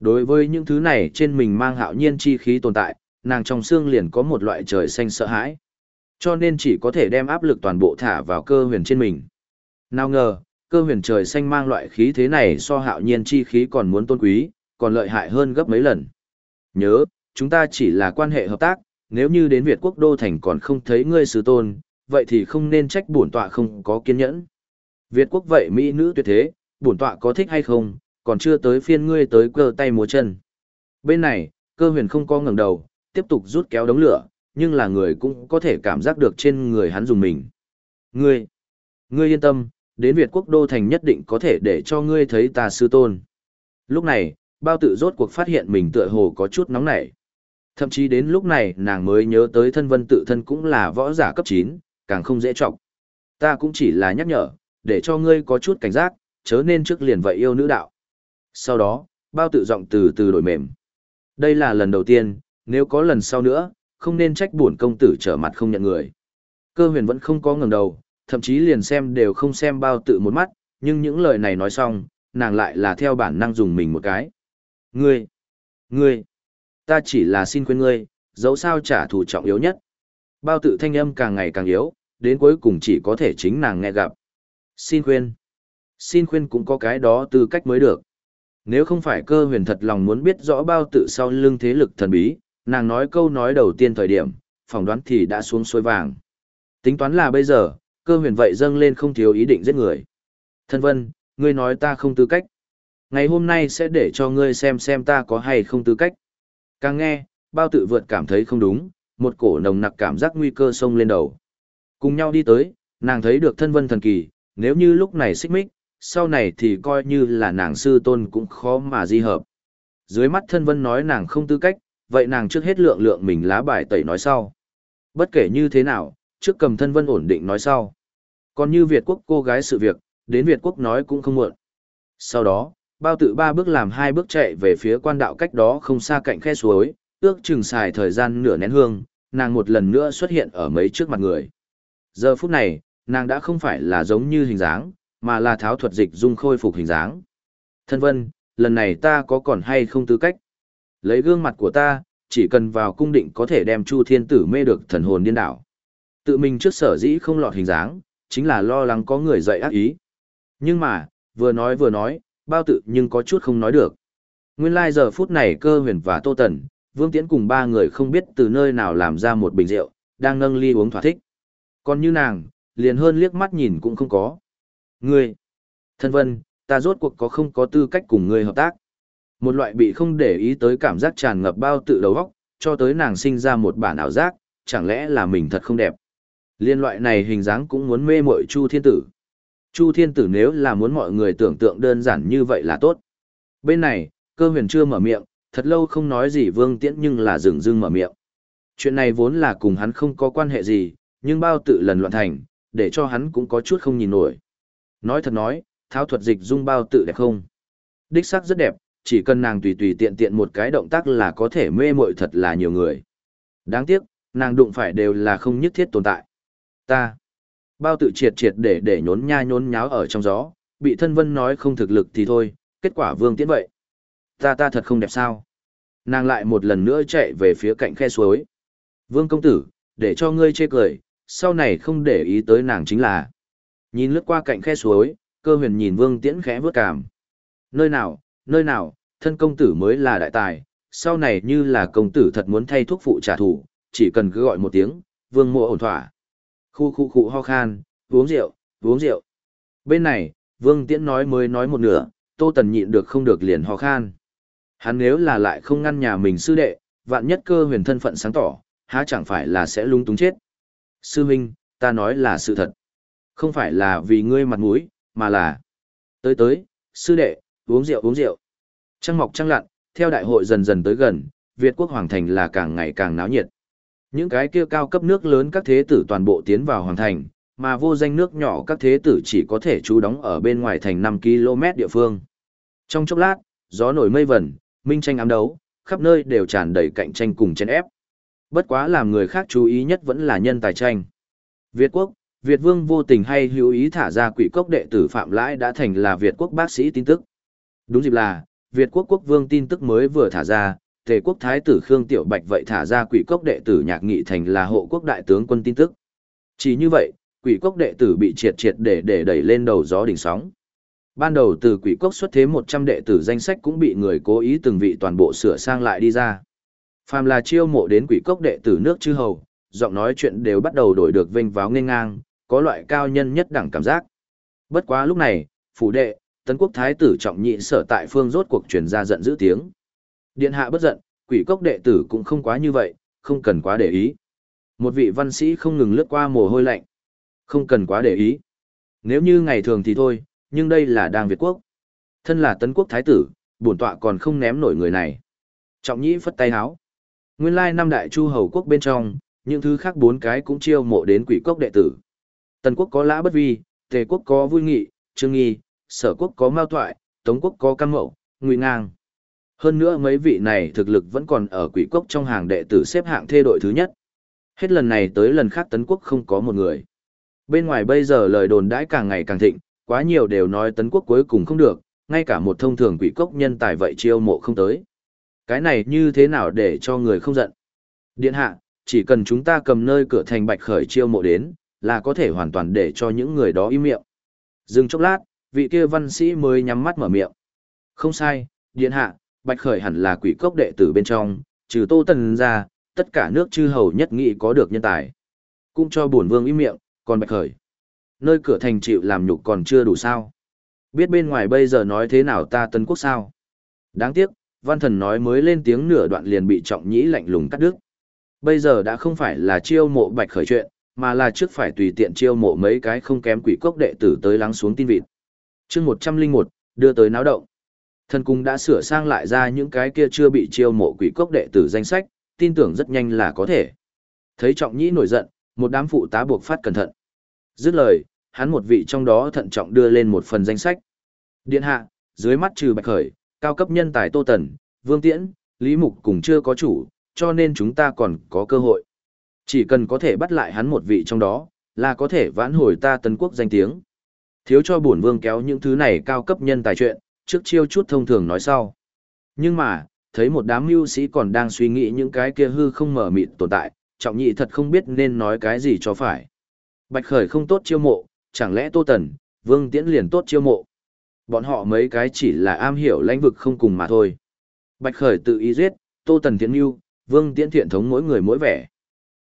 Đối với những thứ này trên mình mang hạo nhiên chi khí tồn tại, nàng trong xương liền có một loại trời xanh sợ hãi. Cho nên chỉ có thể đem áp lực toàn bộ thả vào cơ huyền trên mình. Nào ngờ, cơ huyền trời xanh mang loại khí thế này so hạo nhiên chi khí còn muốn tôn quý, còn lợi hại hơn gấp mấy lần. Nhớ, chúng ta chỉ là quan hệ hợp tác, nếu như đến Việt quốc đô thành còn không thấy ngươi sứ tôn, vậy thì không nên trách bổn tọa không có kiên nhẫn. Việt quốc vậy mỹ nữ tuyệt thế, bổn tọa có thích hay không, còn chưa tới phiên ngươi tới cơ tay múa chân. Bên này, cơ huyền không có ngẩng đầu, tiếp tục rút kéo đống lửa, nhưng là người cũng có thể cảm giác được trên người hắn dùng mình. Ngươi, ngươi yên tâm, đến Việt quốc đô thành nhất định có thể để cho ngươi thấy ta sư tôn. Lúc này, bao tự rốt cuộc phát hiện mình tựa hồ có chút nóng nảy. Thậm chí đến lúc này nàng mới nhớ tới thân vân tự thân cũng là võ giả cấp 9, càng không dễ trọng. Ta cũng chỉ là nhắc nhở, để cho ngươi có chút cảnh giác, chớ nên trước liền vậy yêu nữ đạo. Sau đó, bao tự giọng từ từ đổi mềm. Đây là lần đầu tiên, nếu có lần sau nữa, không nên trách buồn công tử trở mặt không nhận người. Cơ huyền vẫn không có ngẩng đầu, thậm chí liền xem đều không xem bao tự một mắt, nhưng những lời này nói xong, nàng lại là theo bản năng dùng mình một cái. Ngươi! Ngươi! Ta chỉ là xin khuyên ngươi, dẫu sao trả thù trọng yếu nhất. Bao tự thanh âm càng ngày càng yếu, đến cuối cùng chỉ có thể chính nàng nghe gặp. Xin khuyên. Xin khuyên cũng có cái đó tư cách mới được. Nếu không phải cơ huyền thật lòng muốn biết rõ bao tự sau lưng thế lực thần bí, nàng nói câu nói đầu tiên thời điểm, phỏng đoán thì đã xuống suối vàng. Tính toán là bây giờ, cơ huyền vậy dâng lên không thiếu ý định giết người. Thân vân, ngươi nói ta không tư cách. Ngày hôm nay sẽ để cho ngươi xem xem ta có hay không tư cách. Càng nghe, bao tự vượt cảm thấy không đúng, một cổ nồng nặc cảm giác nguy cơ sông lên đầu. Cùng nhau đi tới, nàng thấy được thân vân thần kỳ, nếu như lúc này xích mích, sau này thì coi như là nàng sư tôn cũng khó mà di hợp. Dưới mắt thân vân nói nàng không tư cách, vậy nàng trước hết lượng lượng mình lá bài tẩy nói sau. Bất kể như thế nào, trước cầm thân vân ổn định nói sau. Còn như Việt quốc cô gái sự việc, đến Việt quốc nói cũng không muộn. Sau đó, bao tự ba bước làm hai bước chạy về phía quan đạo cách đó không xa cạnh khe suối, ước chừng xài thời gian nửa nén hương, nàng một lần nữa xuất hiện ở mấy trước mặt người. Giờ phút này, nàng đã không phải là giống như hình dáng, mà là tháo thuật dịch dung khôi phục hình dáng. Thân vân, lần này ta có còn hay không tư cách? Lấy gương mặt của ta, chỉ cần vào cung định có thể đem Chu Thiên Tử mê được thần hồn điên đảo. Tự mình trước sở dĩ không lọt hình dáng, chính là lo lắng có người dạy ác ý. Nhưng mà, vừa nói vừa nói, bao tự nhưng có chút không nói được. Nguyên lai like giờ phút này cơ huyền và Tô Tần, Vương Tiễn cùng ba người không biết từ nơi nào làm ra một bình rượu, đang nâng ly uống thỏa thích. Còn như nàng, liền hơn liếc mắt nhìn cũng không có. Ngươi, thân vân, ta rốt cuộc có không có tư cách cùng ngươi hợp tác. Một loại bị không để ý tới cảm giác tràn ngập bao tự đầu óc, cho tới nàng sinh ra một bản ảo giác, chẳng lẽ là mình thật không đẹp. Liên loại này hình dáng cũng muốn mê mội Chu Thiên Tử. Chu Thiên Tử nếu là muốn mọi người tưởng tượng đơn giản như vậy là tốt. Bên này, cơ huyền chưa mở miệng, thật lâu không nói gì vương tiễn nhưng là dừng dưng mở miệng. Chuyện này vốn là cùng hắn không có quan hệ gì, nhưng bao tự lần loạn thành, để cho hắn cũng có chút không nhìn nổi. Nói thật nói, tháo thuật dịch dung bao tự đẹp không? Đích sắc rất đẹp, chỉ cần nàng tùy tùy tiện tiện một cái động tác là có thể mê mội thật là nhiều người. Đáng tiếc, nàng đụng phải đều là không nhất thiết tồn tại. Ta, bao tự triệt triệt để để nhốn nha nhốn nháo ở trong gió, bị thân vân nói không thực lực thì thôi, kết quả vương tiễn vậy. Ta ta thật không đẹp sao? Nàng lại một lần nữa chạy về phía cạnh khe suối. Vương công tử, để cho ngươi chê cười, sau này không để ý tới nàng chính là. Nhìn lướt qua cạnh khe suối, cơ huyền nhìn vương tiễn khẽ vớt cảm. Nơi nào, nơi nào, thân công tử mới là đại tài, sau này như là công tử thật muốn thay thuốc phụ trả thù, chỉ cần cứ gọi một tiếng, vương mộ ổn thỏa. Khu khu khu ho khan, uống rượu, uống rượu. Bên này, vương tiễn nói mới nói một nửa, tô tần nhịn được không được liền ho khan. Hắn nếu là lại không ngăn nhà mình sư đệ, vạn nhất cơ huyền thân phận sáng tỏ, há chẳng phải là sẽ lung túng chết. Sư huynh, ta nói là sự thật. Không phải là vì ngươi mặt mũi, mà là... Tới tới, sư đệ, uống rượu uống rượu. Trăng mọc trăng lặn, theo đại hội dần dần tới gần, Việt quốc hoàng thành là càng ngày càng náo nhiệt. Những cái kia cao cấp nước lớn các thế tử toàn bộ tiến vào hoàng thành, mà vô danh nước nhỏ các thế tử chỉ có thể trú đóng ở bên ngoài thành 5 km địa phương. Trong chốc lát, gió nổi mây vẩn, minh tranh ám đấu, khắp nơi đều tràn đầy cạnh tranh cùng chen ép. Bất quá làm người khác chú ý nhất vẫn là nhân tài tranh. Việt quốc, Việt vương vô tình hay hữu ý thả ra quỷ cốc đệ tử Phạm Lãi đã thành là Việt quốc bác sĩ tin tức. Đúng dịp là, Việt quốc quốc vương tin tức mới vừa thả ra, Tề quốc thái tử Khương Tiểu Bạch vậy thả ra quỷ cốc đệ tử nhạc nghị thành là hộ quốc đại tướng quân tin tức. Chỉ như vậy, quỷ cốc đệ tử bị triệt triệt để để đẩy lên đầu gió đỉnh sóng. Ban đầu từ quỷ cốc xuất thế 100 đệ tử danh sách cũng bị người cố ý từng vị toàn bộ sửa sang lại đi ra. Phàm là chiêu mộ đến quỷ cốc đệ tử nước chư hầu, giọng nói chuyện đều bắt đầu đổi được vinh váo nghênh ngang, có loại cao nhân nhất đẳng cảm giác. Bất quá lúc này, phủ đệ, tấn quốc thái tử trọng nhị sở tại phương rốt cuộc truyền ra giận dữ tiếng. Điện hạ bất giận, quỷ cốc đệ tử cũng không quá như vậy, không cần quá để ý. Một vị văn sĩ không ngừng lướt qua mồ hôi lạnh. Không cần quá để ý. Nếu như ngày thường thì thôi, nhưng đây là đang Việt quốc. Thân là tấn quốc thái tử, bổn tọa còn không ném nổi người này. Trọng nhĩ phất tay háo. Nguyên lai năm đại chu hầu quốc bên trong, những thứ khác bốn cái cũng chiêu mộ đến quỷ cốc đệ tử. Tần quốc có lã bất vi, tề quốc có vui nghị, trương nghi, sở quốc có mao thoại, tống quốc có cam mậu, nguy ngang. Hơn nữa mấy vị này thực lực vẫn còn ở quỷ cốc trong hàng đệ tử xếp hạng thê đội thứ nhất. Hết lần này tới lần khác tấn quốc không có một người. Bên ngoài bây giờ lời đồn đãi càng ngày càng thịnh, quá nhiều đều nói tấn quốc cuối cùng không được, ngay cả một thông thường quỷ cốc nhân tài vậy chiêu mộ không tới. Cái này như thế nào để cho người không giận? Điện hạ, chỉ cần chúng ta cầm nơi cửa thành bạch khởi chiêu mộ đến, là có thể hoàn toàn để cho những người đó im miệng. Dừng chốc lát, vị kia văn sĩ mới nhắm mắt mở miệng. Không sai, điện hạ, bạch khởi hẳn là quỷ cốc đệ tử bên trong, trừ tô tần ra, tất cả nước chư hầu nhất nghị có được nhân tài. Cũng cho bổn vương im miệng, còn bạch khởi. Nơi cửa thành chịu làm nhục còn chưa đủ sao. Biết bên ngoài bây giờ nói thế nào ta tân quốc sao. Đáng tiếc, văn thần nói mới lên tiếng nửa đoạn liền bị trọng nhĩ lạnh lùng cắt đứt. Bây giờ đã không phải là chiêu mộ bạch khởi chuyện, mà là trước phải tùy tiện chiêu mộ mấy cái không kém quỷ cốc đệ tử tới lắng xuống tin vịt chương một trăm linh một đưa tới náo động. Thần cung đã sửa sang lại ra những cái kia chưa bị chiêu mộ quỷ cốc đệ tử danh sách, tin tưởng rất nhanh là có thể. Thấy trọng nhĩ nổi giận, một đám phụ tá buộc phát cẩn thận. Dứt lời, hắn một vị trong đó thận trọng đưa lên một phần danh sách. Điện hạ, dưới mắt trừ bạch khởi, cao cấp nhân tài Tô Tần, Vương Tiễn, Lý Mục cùng chưa có chủ, cho nên chúng ta còn có cơ hội. Chỉ cần có thể bắt lại hắn một vị trong đó, là có thể vãn hồi ta tấn quốc danh tiếng. Thiếu cho bổn vương kéo những thứ này cao cấp nhân tài chuyện, trước chiêu chút thông thường nói sau. Nhưng mà, thấy một đám mưu sĩ còn đang suy nghĩ những cái kia hư không mở mịt tồn tại, trọng nhị thật không biết nên nói cái gì cho phải. Bạch khởi không tốt chiêu mộ, chẳng lẽ tô tần, vương tiễn liền tốt chiêu mộ. Bọn họ mấy cái chỉ là am hiểu lãnh vực không cùng mà thôi. Bạch khởi tự ý giết, tô tần tiễn mưu, vương tiễn thiện thống mỗi người mỗi vẻ.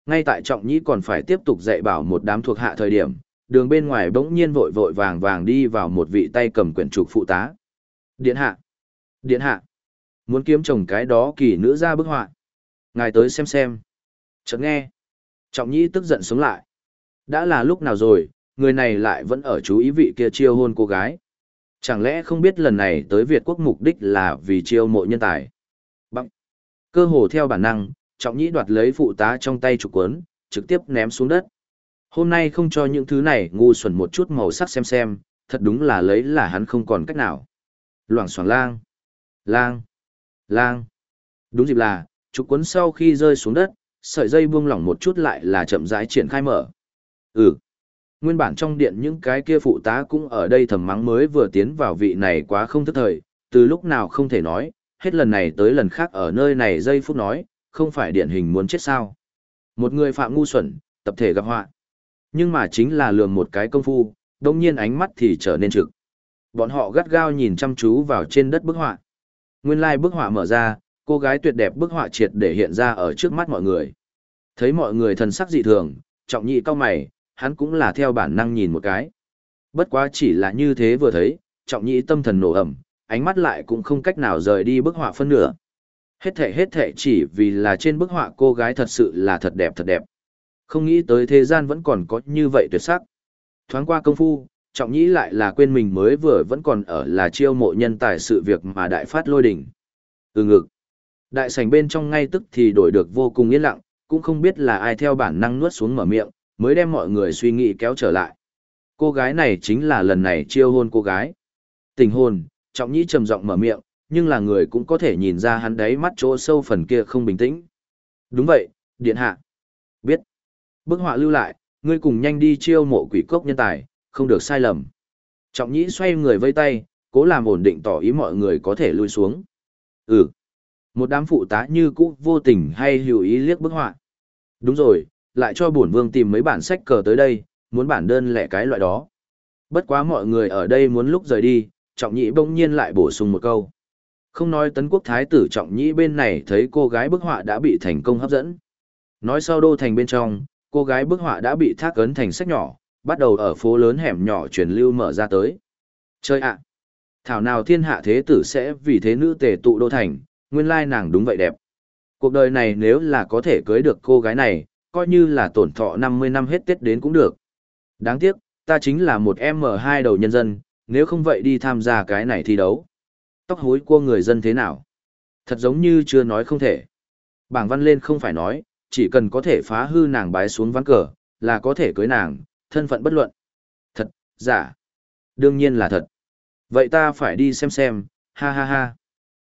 Ngay tại trọng nhị còn phải tiếp tục dạy bảo một đám thuộc hạ thời điểm, đường bên ngoài bỗng nhiên vội vội vàng vàng đi vào một vị tay cầm quyển trục phụ tá. Điện hạ! Điện hạ! Muốn kiếm chồng cái đó kỳ nữ ra bức họa. Ngài tới xem xem. Chợt nghe. Trọng nhĩ tức giận sống lại. Đã là lúc nào rồi, người này lại vẫn ở chú ý vị kia chiêu hôn cô gái. Chẳng lẽ không biết lần này tới Việt quốc mục đích là vì chiêu mộ nhân tài? Bằng. Cơ hồ theo bản năng, trọng nhĩ đoạt lấy phụ tá trong tay trục cuốn trực tiếp ném xuống đất. Hôm nay không cho những thứ này ngu xuẩn một chút màu sắc xem xem, thật đúng là lấy là hắn không còn cách nào. Loảng xoảng lang. Lang. Lang. Đúng dịp là, trục quấn sau khi rơi xuống đất, sợi dây buông lỏng một chút lại là chậm rãi triển khai mở. Ừ. Nguyên bản trong điện những cái kia phụ tá cũng ở đây thầm mắng mới vừa tiến vào vị này quá không thức thời, từ lúc nào không thể nói, hết lần này tới lần khác ở nơi này giây phút nói, không phải điển hình muốn chết sao. Một người phạm ngu xuẩn, tập thể gặp họa. Nhưng mà chính là lường một cái công phu, đồng nhiên ánh mắt thì trở nên trực. Bọn họ gắt gao nhìn chăm chú vào trên đất bức họa. Nguyên lai like bức họa mở ra, cô gái tuyệt đẹp bức họa triệt để hiện ra ở trước mắt mọi người. Thấy mọi người thần sắc dị thường, trọng nhị cao mày, hắn cũng là theo bản năng nhìn một cái. Bất quá chỉ là như thế vừa thấy, trọng nhị tâm thần nổ ẩm, ánh mắt lại cũng không cách nào rời đi bức họa phân nửa. Hết thệ hết thệ chỉ vì là trên bức họa cô gái thật sự là thật đẹp thật đẹp. Không nghĩ tới thế gian vẫn còn có như vậy tuyệt sắc. Thoáng qua công phu, trọng nhĩ lại là quên mình mới vừa vẫn còn ở là chiêu mộ nhân tài sự việc mà đại phát lôi đỉnh. Ừ ngực. Đại sảnh bên trong ngay tức thì đổi được vô cùng yên lặng, cũng không biết là ai theo bản năng nuốt xuống mở miệng, mới đem mọi người suy nghĩ kéo trở lại. Cô gái này chính là lần này chiêu hôn cô gái. Tình hôn, trọng nhĩ trầm giọng mở miệng, nhưng là người cũng có thể nhìn ra hắn đấy mắt chỗ sâu phần kia không bình tĩnh. Đúng vậy, điện hạ. Biết. Bức họa lưu lại, ngươi cùng nhanh đi chiêu mộ quỷ cốc nhân tài, không được sai lầm. Trọng nhĩ xoay người vây tay, cố làm ổn định tỏ ý mọi người có thể lui xuống. Ừ. Một đám phụ tá như cũ vô tình hay hữu ý liếc bức họa. Đúng rồi, lại cho bổn vương tìm mấy bản sách cờ tới đây, muốn bản đơn lẻ cái loại đó. Bất quá mọi người ở đây muốn lúc rời đi, trọng nhĩ bỗng nhiên lại bổ sung một câu. Không nói tấn quốc thái tử trọng nhĩ bên này thấy cô gái bức họa đã bị thành công hấp dẫn. Nói sau đô thành bên trong, cô gái bức họa đã bị thác ấn thành sách nhỏ, bắt đầu ở phố lớn hẻm nhỏ truyền lưu mở ra tới. Chơi ạ! thảo nào thiên hạ thế tử sẽ vì thế nữ tề tụ đô thành, nguyên lai nàng đúng vậy đẹp. Cuộc đời này nếu là có thể cưới được cô gái này, coi như là tổn thọ 50 năm hết Tết đến cũng được. Đáng tiếc, ta chính là một M2 đầu nhân dân, nếu không vậy đi tham gia cái này thi đấu. Tóc hối của người dân thế nào? Thật giống như chưa nói không thể. Bảng văn lên không phải nói, chỉ cần có thể phá hư nàng bái xuống ván cờ, là có thể cưới nàng, thân phận bất luận. Thật, giả. Đương nhiên là thật. Vậy ta phải đi xem xem, ha ha ha.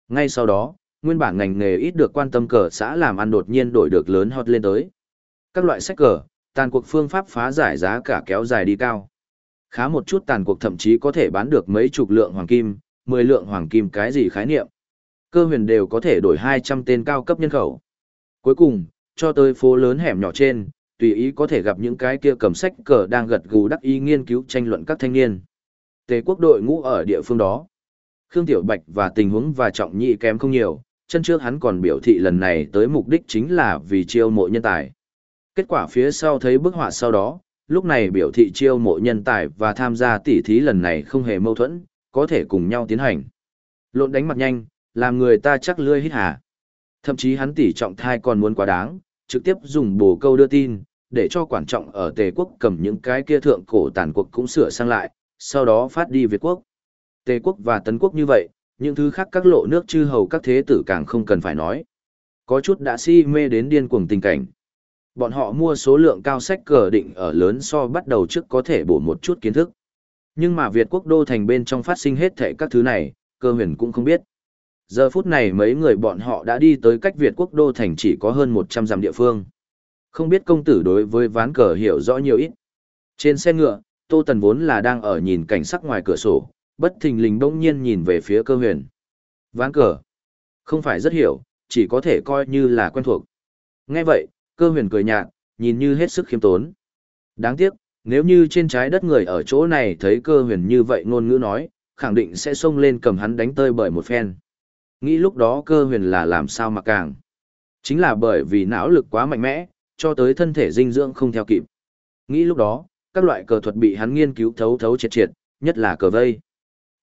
Ngay sau đó, nguyên bản ngành nghề ít được quan tâm cờ xã làm ăn đột nhiên đổi được lớn hot lên tới. Các loại sách cờ, tàn cuộc phương pháp phá giải giá cả kéo dài đi cao. Khá một chút tàn cuộc thậm chí có thể bán được mấy chục lượng hoàng kim, 10 lượng hoàng kim cái gì khái niệm. Cơ huyền đều có thể đổi 200 tên cao cấp nhân khẩu. Cuối cùng, cho tới phố lớn hẻm nhỏ trên, tùy ý có thể gặp những cái kia cầm sách cờ đang gật gù đắc ý nghiên cứu tranh luận các thanh niên. Tề quốc đội ngũ ở địa phương đó. Khương Tiểu Bạch và tình huống và trọng nhị kém không nhiều, chân trước hắn còn biểu thị lần này tới mục đích chính là vì chiêu mộ nhân tài. Kết quả phía sau thấy bức họa sau đó, lúc này biểu thị chiêu mộ nhân tài và tham gia tỉ thí lần này không hề mâu thuẫn, có thể cùng nhau tiến hành. Lộn đánh mặt nhanh, làm người ta chắc lươi hít hà. Thậm chí hắn tỉ trọng thai còn muốn quá đáng, trực tiếp dùng bồ câu đưa tin, để cho quản trọng ở Tề quốc cầm những cái kia thượng cổ tàn cuộc cũng sửa sang lại, sau đó phát đi Việt quốc. Tề quốc và Tấn quốc như vậy, những thứ khác các lộ nước chư hầu các thế tử càng không cần phải nói. Có chút đã si mê đến điên cuồng tình cảnh. Bọn họ mua số lượng cao sách cờ định ở lớn so bắt đầu trước có thể bổ một chút kiến thức. Nhưng mà Việt quốc đô thành bên trong phát sinh hết thảy các thứ này, cơ huyền cũng không biết. Giờ phút này mấy người bọn họ đã đi tới cách Việt quốc đô thành chỉ có hơn 100 dặm địa phương. Không biết công tử đối với ván cờ hiểu rõ nhiều ít. Trên xe ngựa, Tô Tần vốn là đang ở nhìn cảnh sắc ngoài cửa sổ, bất thình lình đông nhiên nhìn về phía cơ huyền. Ván cờ. Không phải rất hiểu, chỉ có thể coi như là quen thuộc. Nghe vậy, cơ huyền cười nhạt, nhìn như hết sức khiêm tốn. Đáng tiếc, nếu như trên trái đất người ở chỗ này thấy cơ huyền như vậy ngôn ngữ nói, khẳng định sẽ xông lên cầm hắn đánh tơi bởi một phen. Nghĩ lúc đó cơ huyền là làm sao mà càng. Chính là bởi vì não lực quá mạnh mẽ, cho tới thân thể dinh dưỡng không theo kịp. Nghĩ lúc đó, các loại cờ thuật bị hắn nghiên cứu thấu thấu triệt triệt, nhất là cờ vây.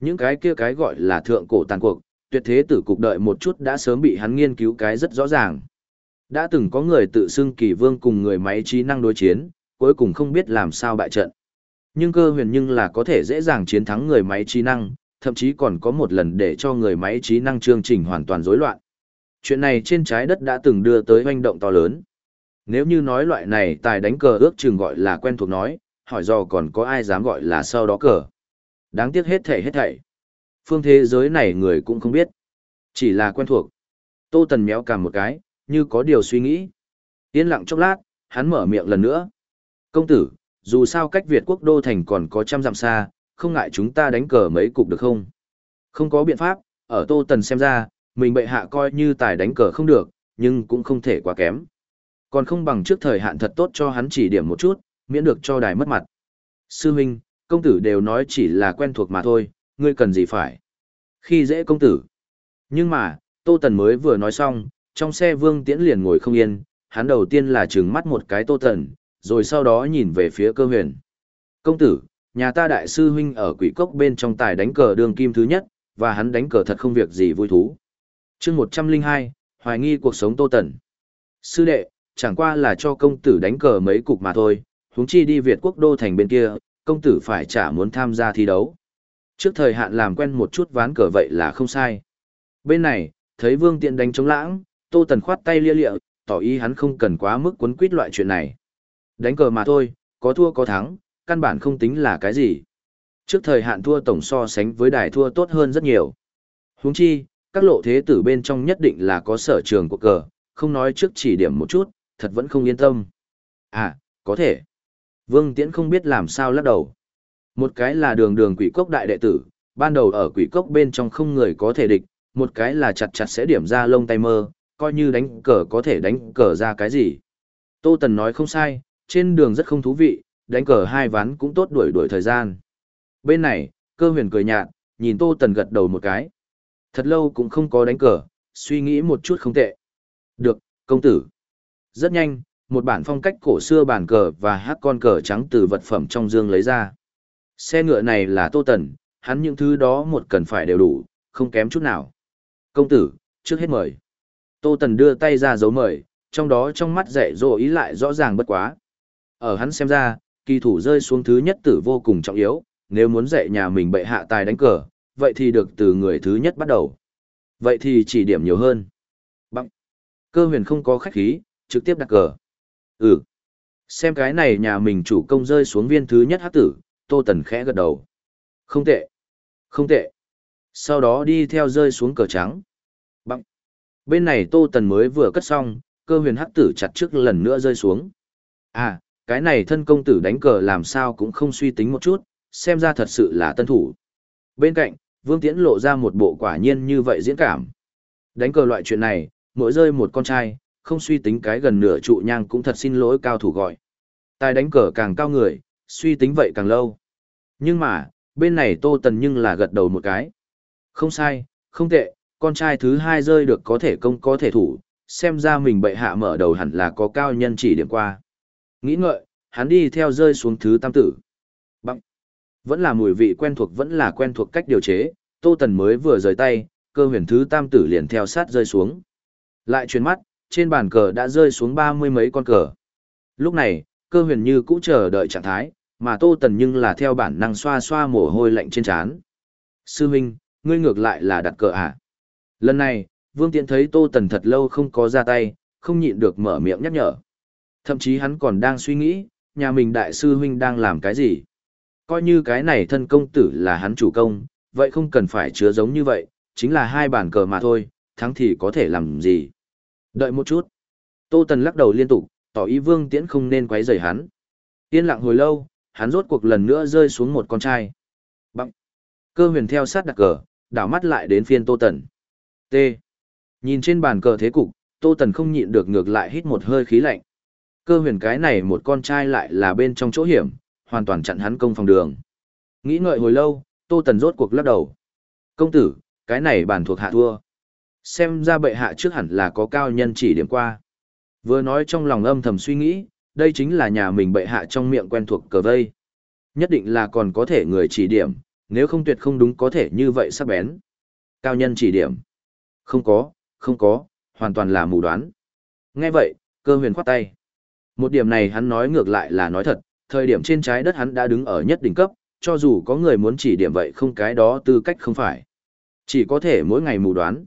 Những cái kia cái gọi là thượng cổ tàn cuộc, tuyệt thế tử cục đợi một chút đã sớm bị hắn nghiên cứu cái rất rõ ràng. Đã từng có người tự xưng kỳ vương cùng người máy trí năng đối chiến, cuối cùng không biết làm sao bại trận. Nhưng cơ huyền nhưng là có thể dễ dàng chiến thắng người máy trí năng, thậm chí còn có một lần để cho người máy trí năng chương trình hoàn toàn rối loạn. Chuyện này trên trái đất đã từng đưa tới hoành động to lớn. Nếu như nói loại này tài đánh cờ ước chừng gọi là quen thuộc nói, hỏi do còn có ai dám gọi là sau đó cờ. Đáng tiếc hết thảy hết thảy. Phương thế giới này người cũng không biết. Chỉ là quen thuộc. Tô Tần méo cả một cái, như có điều suy nghĩ. Yên lặng chốc lát, hắn mở miệng lần nữa. Công tử, dù sao cách Việt quốc đô thành còn có trăm dặm xa, không ngại chúng ta đánh cờ mấy cục được không? Không có biện pháp, ở Tô Tần xem ra, mình bệ hạ coi như tài đánh cờ không được, nhưng cũng không thể quá kém. Còn không bằng trước thời hạn thật tốt cho hắn chỉ điểm một chút, miễn được cho đài mất mặt. Sư huynh, công tử đều nói chỉ là quen thuộc mà thôi, ngươi cần gì phải. Khi dễ công tử. Nhưng mà, Tô Tần mới vừa nói xong, trong xe Vương Tiễn liền ngồi không yên, hắn đầu tiên là trừng mắt một cái Tô Tần, rồi sau đó nhìn về phía cơ huyền. Công tử, nhà ta đại sư huynh ở quỷ cốc bên trong tài đánh cờ đường kim thứ nhất, và hắn đánh cờ thật không việc gì vui thú. chương 102, hoài nghi cuộc sống Tô Tần. Sư đệ, chẳng qua là cho công tử đánh cờ mấy cục mà thôi, huống chi đi Việt quốc đô thành bên kia, công tử phải trả muốn tham gia thi đấu. Trước thời hạn làm quen một chút ván cờ vậy là không sai. Bên này, thấy Vương Tiện đánh chống lãng, Tô Tần khoát tay lia lịa, tỏ ý hắn không cần quá mức quấn quýt loại chuyện này. Đánh cờ mà thôi, có thua có thắng, căn bản không tính là cái gì. Trước thời hạn thua tổng so sánh với đài thua tốt hơn rất nhiều. Huống chi, các lộ thế tử bên trong nhất định là có sở trường của cờ, không nói trước chỉ điểm một chút, thật vẫn không yên tâm. À, có thể. Vương Tiễn không biết làm sao lắc đầu. Một cái là đường đường quỷ cốc đại đệ tử, ban đầu ở quỷ cốc bên trong không người có thể địch, một cái là chặt chặt sẽ điểm ra lông tay mơ, coi như đánh cờ có thể đánh cờ ra cái gì. Tô Tần nói không sai, trên đường rất không thú vị, đánh cờ hai ván cũng tốt đuổi đuổi thời gian. Bên này, cơ huyền cười nhạt, nhìn Tô Tần gật đầu một cái. Thật lâu cũng không có đánh cờ, suy nghĩ một chút không tệ. Được, công tử. Rất nhanh, một bản phong cách cổ xưa bản cờ và hát con cờ trắng từ vật phẩm trong dương lấy ra. Xe ngựa này là Tô Tần, hắn những thứ đó một cần phải đều đủ, không kém chút nào. Công tử, trước hết mời. Tô Tần đưa tay ra dấu mời, trong đó trong mắt dạy dỗ ý lại rõ ràng bất quá. Ở hắn xem ra, kỳ thủ rơi xuống thứ nhất tử vô cùng trọng yếu, nếu muốn dạy nhà mình bệ hạ tài đánh cờ, vậy thì được từ người thứ nhất bắt đầu. Vậy thì chỉ điểm nhiều hơn. Bằng. Cơ huyền không có khách khí, trực tiếp đặt cờ. Ừ. Xem cái này nhà mình chủ công rơi xuống viên thứ nhất hát tử, Tô Tần khẽ gật đầu. Không tệ. Không tệ. Sau đó đi theo rơi xuống cờ trắng. Bằng. Bên này Tô Tần mới vừa cất xong, cơ huyền hát tử chặt trước lần nữa rơi xuống. À, cái này thân công tử đánh cờ làm sao cũng không suy tính một chút, xem ra thật sự là tân thủ. Bên cạnh, Vương Tiễn lộ ra một bộ quả nhiên như vậy diễn cảm. Đánh cờ loại chuyện này, mỗi rơi một con trai, không suy tính cái gần nửa trụ nhang cũng thật xin lỗi cao thủ gọi. Tài đánh cờ càng cao người, suy tính vậy càng lâu. Nhưng mà, bên này Tô Tần nhưng là gật đầu một cái. Không sai, không tệ, con trai thứ hai rơi được có thể công có thể thủ, xem ra mình bệ hạ mở đầu hẳn là có cao nhân chỉ điểm qua. Nghĩ ngợi, hắn đi theo rơi xuống thứ tam tử. Bằng. Vẫn là mùi vị quen thuộc vẫn là quen thuộc cách điều chế, Tô Tần mới vừa rời tay, cơ huyền thứ tam tử liền theo sát rơi xuống. Lại chuyển mắt, trên bàn cờ đã rơi xuống ba mươi mấy con cờ. Lúc này, cơ huyền như cũ chờ đợi trạng thái, mà Tô Tần nhưng là theo bản năng xoa xoa mồ hôi lạnh trên trán. Sư huynh, ngươi ngược lại là đặt cờ à? Lần này, Vương Tiễn thấy Tô Tần thật lâu không có ra tay, không nhịn được mở miệng nhắc nhở. Thậm chí hắn còn đang suy nghĩ, nhà mình đại sư huynh đang làm cái gì? Coi như cái này thân công tử là hắn chủ công, vậy không cần phải chứa giống như vậy, chính là hai bàn cờ mà thôi, thắng thì có thể làm gì? Đợi một chút. Tô Tần lắc đầu liên tục, tỏ ý Vương Tiễn không nên quấy rầy hắn. Yên lặng hồi lâu, hắn rốt cuộc lần nữa rơi xuống một con trai. Bằng. Cơ huyền theo sát đặt cờ, đảo mắt lại đến phiên Tô Tần. T. Nhìn trên bàn cờ thế cục, Tô Tần không nhịn được ngược lại hít một hơi khí lạnh. Cơ huyền cái này một con trai lại là bên trong chỗ hiểm, hoàn toàn chặn hắn công phòng đường. Nghĩ ngợi hồi lâu, Tô Tần rốt cuộc lắc đầu. Công tử, cái này bản thuộc hạ thua. Xem ra bệ hạ trước hẳn là có cao nhân chỉ điểm qua. Vừa nói trong lòng âm thầm suy nghĩ, đây chính là nhà mình bệ hạ trong miệng quen thuộc cờ vây. Nhất định là còn có thể người chỉ điểm, nếu không tuyệt không đúng có thể như vậy sắp bén. Cao nhân chỉ điểm. Không có, không có, hoàn toàn là mù đoán. Nghe vậy, cơ huyền khoát tay. Một điểm này hắn nói ngược lại là nói thật, thời điểm trên trái đất hắn đã đứng ở nhất đỉnh cấp, cho dù có người muốn chỉ điểm vậy không cái đó tư cách không phải. Chỉ có thể mỗi ngày mù đoán.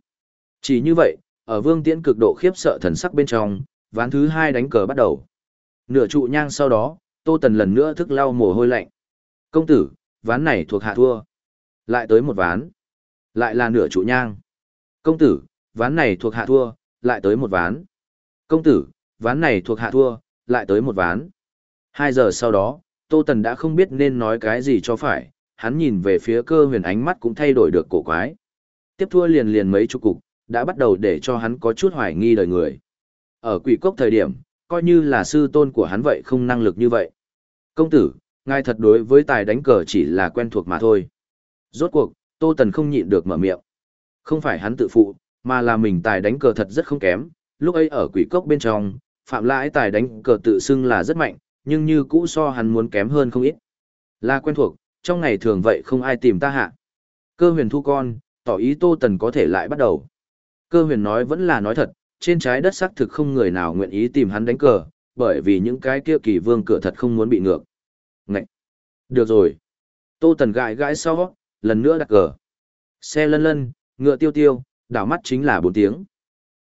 Chỉ như vậy, ở vương tiễn cực độ khiếp sợ thần sắc bên trong, ván thứ hai đánh cờ bắt đầu. Nửa trụ nhang sau đó, Tô Tần lần nữa thức lau mồ hôi lạnh. Công tử, ván này thuộc hạ thua. Lại tới một ván. Lại là nửa trụ nhang. Công tử, ván này thuộc hạ thua, lại tới một ván. Công tử, ván này thuộc hạ thua, lại tới một ván. Hai giờ sau đó, Tô Tần đã không biết nên nói cái gì cho phải, hắn nhìn về phía cơ huyền ánh mắt cũng thay đổi được cổ quái. Tiếp thua liền liền mấy chục cục, đã bắt đầu để cho hắn có chút hoài nghi đời người. Ở quỷ cốc thời điểm, coi như là sư tôn của hắn vậy không năng lực như vậy. Công tử, ngài thật đối với tài đánh cờ chỉ là quen thuộc mà thôi. Rốt cuộc, Tô Tần không nhịn được mở miệng. Không phải hắn tự phụ, mà là mình tài đánh cờ thật rất không kém. Lúc ấy ở quỷ cốc bên trong, Phạm Lãi tài đánh cờ tự xưng là rất mạnh, nhưng như cũ so hắn muốn kém hơn không ít. Là quen thuộc, trong ngày thường vậy không ai tìm ta hạ. Cơ huyền thu con, tỏ ý Tô Tần có thể lại bắt đầu. Cơ huyền nói vẫn là nói thật, trên trái đất xác thực không người nào nguyện ý tìm hắn đánh cờ, bởi vì những cái kia kỳ vương cửa thật không muốn bị ngược. Ngậy! Được rồi. Tô Tần gãi gãi sau, lần nữa đặt cờ. Xe lân lân, ngựa tiêu tiêu, đảo mắt chính là bốn tiếng.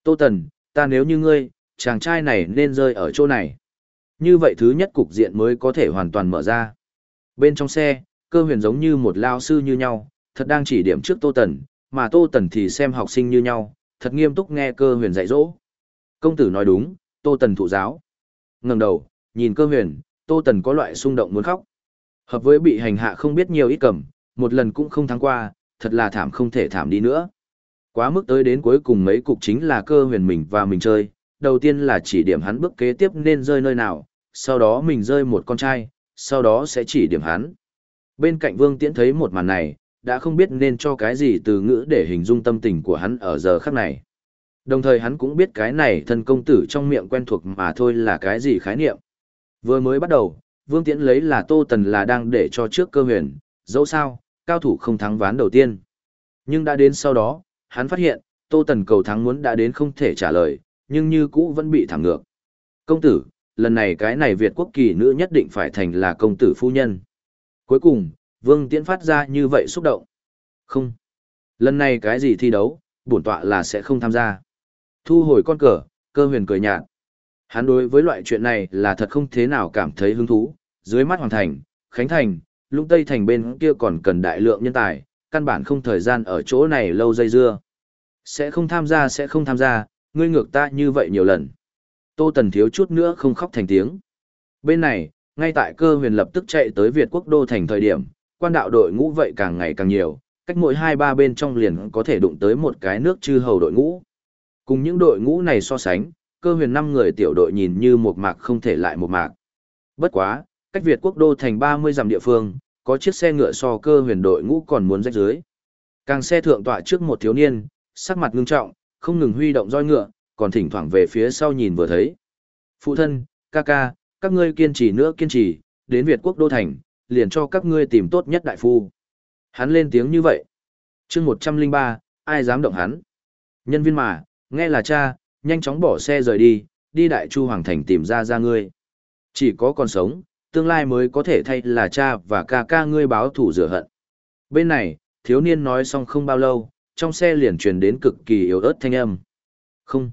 Tô Tần, ta nếu như ngươi, chàng trai này nên rơi ở chỗ này. Như vậy thứ nhất cục diện mới có thể hoàn toàn mở ra. Bên trong xe, cơ huyền giống như một lao sư như nhau, thật đang chỉ điểm trước Tô Tần, mà Tô Tần thì xem học sinh như nhau, thật nghiêm túc nghe cơ huyền dạy dỗ. Công tử nói đúng, Tô Tần thụ giáo. ngẩng đầu, nhìn cơ huyền, Tô Tần có loại xung động muốn khóc. Hợp với bị hành hạ không biết nhiều ít cầm, một lần cũng không thắng qua, thật là thảm không thể thảm đi nữa. Quá mức tới đến cuối cùng mấy cục chính là cơ huyền mình và mình chơi, đầu tiên là chỉ điểm hắn bước kế tiếp nên rơi nơi nào, sau đó mình rơi một con trai, sau đó sẽ chỉ điểm hắn. Bên cạnh Vương Tiễn thấy một màn này, đã không biết nên cho cái gì từ ngữ để hình dung tâm tình của hắn ở giờ khắc này. Đồng thời hắn cũng biết cái này thân công tử trong miệng quen thuộc mà thôi là cái gì khái niệm. Vừa mới bắt đầu, Vương Tiễn lấy là Tô Tần là đang để cho trước cơ huyền, dẫu sao, cao thủ không thắng ván đầu tiên. Nhưng đã đến sau đó, hắn phát hiện, Tô Tần cầu thắng muốn đã đến không thể trả lời, nhưng như cũ vẫn bị thẳng ngược. Công tử, lần này cái này Việt quốc kỳ nữ nhất định phải thành là công tử phu nhân. Cuối cùng, Vương Tiễn phát ra như vậy xúc động. Không. Lần này cái gì thi đấu, bổn tọa là sẽ không tham gia. Thu hồi con cờ, cơ huyền cười nhạt. Hắn đối với loại chuyện này là thật không thế nào cảm thấy hứng thú. Dưới mắt Hoàng Thành, Khánh Thành, Lũng Tây Thành bên kia còn cần đại lượng nhân tài, căn bản không thời gian ở chỗ này lâu dây dưa. Sẽ không tham gia sẽ không tham gia, ngươi ngược ta như vậy nhiều lần. Tô Tần thiếu chút nữa không khóc thành tiếng. Bên này, ngay tại cơ huyền lập tức chạy tới Việt quốc đô thành thời điểm, quan đạo đội ngũ vậy càng ngày càng nhiều, cách mỗi hai ba bên trong liền có thể đụng tới một cái nước chư hầu đội ngũ. Cùng những đội ngũ này so sánh, cơ huyền năm người tiểu đội nhìn như một mạc không thể lại một mạc. Bất quá, cách Việt quốc đô thành 30 dặm địa phương, có chiếc xe ngựa so cơ huyền đội ngũ còn muốn rách dưới. Càng xe thượng tọa trước một thiếu niên, sắc mặt ngưng trọng, không ngừng huy động roi ngựa, còn thỉnh thoảng về phía sau nhìn vừa thấy. Phụ thân, ca ca, các ngươi kiên trì nữa kiên trì, đến Việt quốc đô thành, liền cho các ngươi tìm tốt nhất đại phu. Hắn lên tiếng như vậy. chương 103, ai dám động hắn? Nhân viên mà, nghe là cha, nhanh chóng bỏ xe rời đi, đi đại chu hoàng thành tìm ra ra ngươi. Chỉ có còn sống, tương lai mới có thể thay là cha và ca ca ngươi báo thủ rửa hận. Bên này, thiếu niên nói xong không bao lâu, trong xe liền truyền đến cực kỳ yếu ớt thanh âm. Không.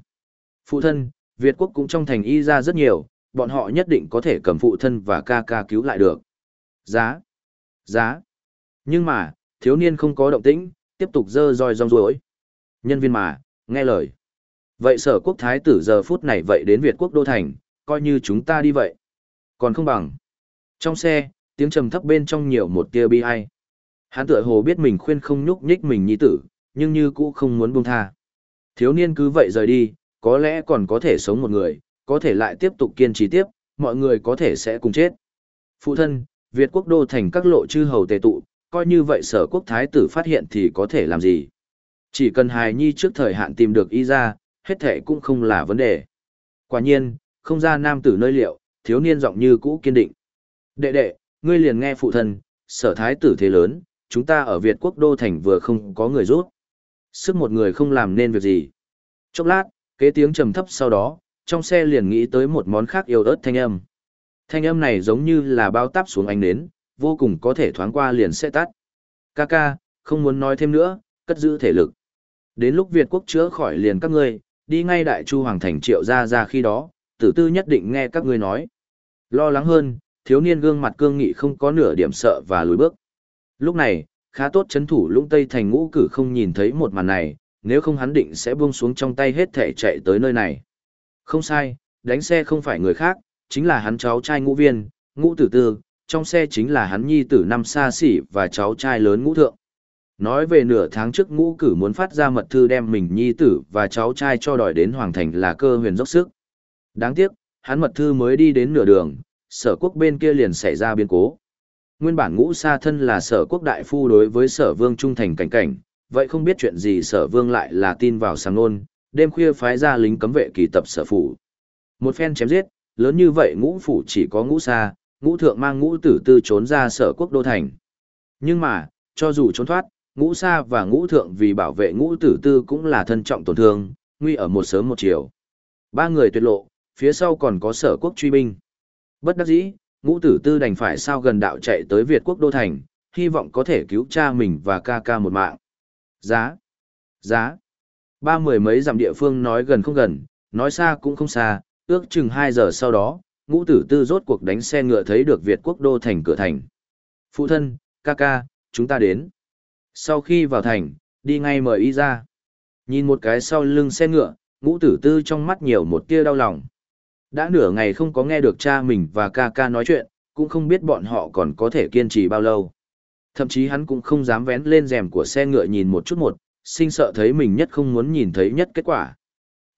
Phụ thân, Việt quốc cũng trong thành y ra rất nhiều, bọn họ nhất định có thể cầm phụ thân và ca ca cứu lại được. Giá. Giá. Nhưng mà, thiếu niên không có động tĩnh, tiếp tục dơ roi rong ruổi. Nhân viên mà, nghe lời. Vậy sở quốc thái tử giờ phút này vậy đến Việt quốc đô thành, coi như chúng ta đi vậy. Còn không bằng. Trong xe, tiếng trầm thấp bên trong nhiều một tia bi ai. Hắn tựa hồ biết mình khuyên không nhúc nhích mình nhi tử, nhưng như cũ không muốn buông tha. Thiếu niên cứ vậy rời đi, có lẽ còn có thể sống một người, có thể lại tiếp tục kiên trì tiếp, mọi người có thể sẽ cùng chết. Phụ thân, Việt quốc đô thành các lộ chư hầu tề tụ, coi như vậy sở quốc thái tử phát hiện thì có thể làm gì. Chỉ cần hài nhi trước thời hạn tìm được y ra, hết thể cũng không là vấn đề. Quả nhiên, không ra nam tử nơi liệu, thiếu niên giọng như cũ kiên định. Đệ đệ, ngươi liền nghe phụ thân, sở thái tử thế lớn, chúng ta ở Việt quốc đô thành vừa không có người rút. Sức một người không làm nên việc gì. Chốc lát, kế tiếng trầm thấp sau đó, trong xe liền nghĩ tới một món khác yêu ớt thanh âm. Thanh âm này giống như là bao táp xuống ánh nến, vô cùng có thể thoáng qua liền sẽ tắt. Ca ca, không muốn nói thêm nữa, cất giữ thể lực. Đến lúc Việt quốc chữa khỏi liền các ngươi, đi ngay đại chu hoàng thành triệu ra ra khi đó, tử tư nhất định nghe các ngươi nói. Lo lắng hơn, thiếu niên gương mặt cương nghị không có nửa điểm sợ và lùi bước. Lúc này, khá tốt chấn thủ lũng tây thành ngũ cử không nhìn thấy một màn này, nếu không hắn định sẽ buông xuống trong tay hết thể chạy tới nơi này. Không sai, đánh xe không phải người khác, chính là hắn cháu trai ngũ viên, ngũ tử tư, trong xe chính là hắn nhi tử năm xa xỉ và cháu trai lớn ngũ thượng. Nói về nửa tháng trước ngũ cử muốn phát ra mật thư đem mình nhi tử và cháu trai cho đòi đến Hoàng Thành là cơ huyền dốc sức. Đáng tiếc, hắn mật thư mới đi đến nửa đường, sở quốc bên kia liền xảy ra biến cố. Nguyên bản ngũ sa thân là sở quốc đại phu đối với sở vương trung thành cảnh cảnh, vậy không biết chuyện gì sở vương lại là tin vào sang nôn, đêm khuya phái ra lính cấm vệ kỳ tập sở phủ. Một phen chém giết, lớn như vậy ngũ phủ chỉ có ngũ sa, ngũ thượng mang ngũ tử tư trốn ra sở quốc đô thành. Nhưng mà, cho dù trốn thoát, ngũ sa và ngũ thượng vì bảo vệ ngũ tử tư cũng là thân trọng tổn thương, nguy ở một sớm một chiều. Ba người tuyệt lộ, phía sau còn có sở quốc truy binh. Bất đắc dĩ, ngũ tử tư đành phải sao gần đạo chạy tới Việt quốc đô thành, hy vọng có thể cứu cha mình và ca ca một mạng. Giá! Giá! Ba mười mấy dặm địa phương nói gần không gần, nói xa cũng không xa, ước chừng hai giờ sau đó, ngũ tử tư rốt cuộc đánh xe ngựa thấy được Việt quốc đô thành cửa thành. Phụ thân, ca ca, chúng ta đến. Sau khi vào thành, đi ngay mời y ra. Nhìn một cái sau lưng xe ngựa, ngũ tử tư trong mắt nhiều một tia đau lòng. Đã nửa ngày không có nghe được cha mình và ca ca nói chuyện, cũng không biết bọn họ còn có thể kiên trì bao lâu. Thậm chí hắn cũng không dám vén lên rèm của xe ngựa nhìn một chút một, sinh sợ thấy mình nhất không muốn nhìn thấy nhất kết quả.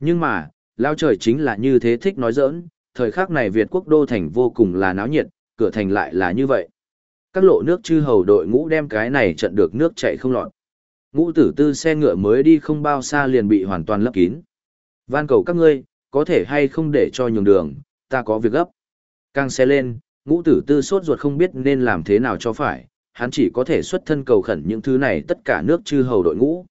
Nhưng mà, lao trời chính là như thế thích nói giỡn, thời khắc này Việt quốc đô thành vô cùng là náo nhiệt, cửa thành lại là như vậy. Các lộ nước chư hầu đội ngũ đem cái này trận được nước chạy không lọt. Ngũ tử tư xe ngựa mới đi không bao xa liền bị hoàn toàn lấp kín. Van cầu các ngươi, có thể hay không để cho nhường đường, ta có việc gấp. Càng xe lên, ngũ tử tư sốt ruột không biết nên làm thế nào cho phải, hắn chỉ có thể xuất thân cầu khẩn những thứ này tất cả nước chư hầu đội ngũ.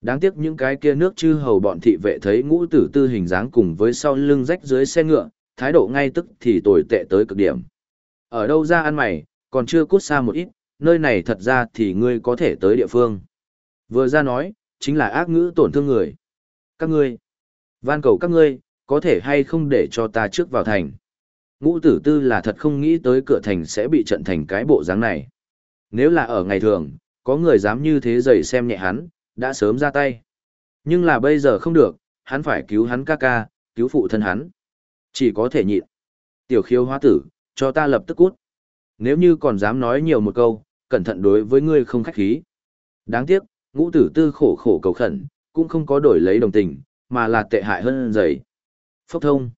Đáng tiếc những cái kia nước chư hầu bọn thị vệ thấy ngũ tử tư hình dáng cùng với sau lưng rách dưới xe ngựa, thái độ ngay tức thì tồi tệ tới cực điểm. Ở đâu ra ăn mày, còn chưa cút xa một ít, nơi này thật ra thì ngươi có thể tới địa phương. Vừa ra nói, chính là ác ngữ tổn thương người. Các ngươi, van cầu các ngươi, có thể hay không để cho ta trước vào thành. Ngũ tử tư là thật không nghĩ tới cửa thành sẽ bị trận thành cái bộ dáng này. Nếu là ở ngày thường, có người dám như thế dày xem nhẹ hắn, đã sớm ra tay. Nhưng là bây giờ không được, hắn phải cứu hắn ca ca, cứu phụ thân hắn. Chỉ có thể nhịn. Tiểu khiêu hóa tử, cho ta lập tức cút. Nếu như còn dám nói nhiều một câu, cẩn thận đối với ngươi không khách khí. Đáng tiếc, ngũ tử tư khổ khổ cầu khẩn, cũng không có đổi lấy đồng tình, mà là tệ hại hơn dày. Phốc thông.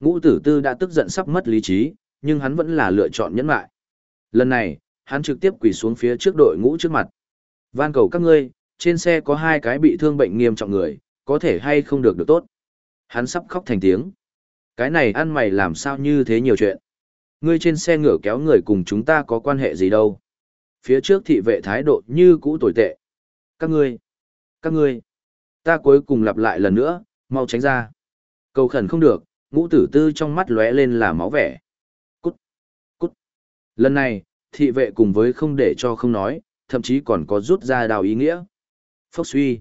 Ngũ tử tư đã tức giận sắp mất lý trí, nhưng hắn vẫn là lựa chọn nhẫn lại. Lần này, hắn trực tiếp quỳ xuống phía trước đội ngũ trước mặt. Van cầu các ngươi, trên xe có hai cái bị thương bệnh nghiêm trọng người, có thể hay không được được tốt. Hắn sắp khóc thành tiếng. Cái này ăn mày làm sao như thế nhiều chuyện. Ngươi trên xe ngựa kéo người cùng chúng ta có quan hệ gì đâu. Phía trước thị vệ thái độ như cũ tồi tệ. Các ngươi, các ngươi, ta cuối cùng lặp lại lần nữa, mau tránh ra. Cầu khẩn không được, ngũ tử tư trong mắt lóe lên là máu vẻ. Cút, cút. Lần này, thị vệ cùng với không để cho không nói, thậm chí còn có rút ra đào ý nghĩa. Phốc suy.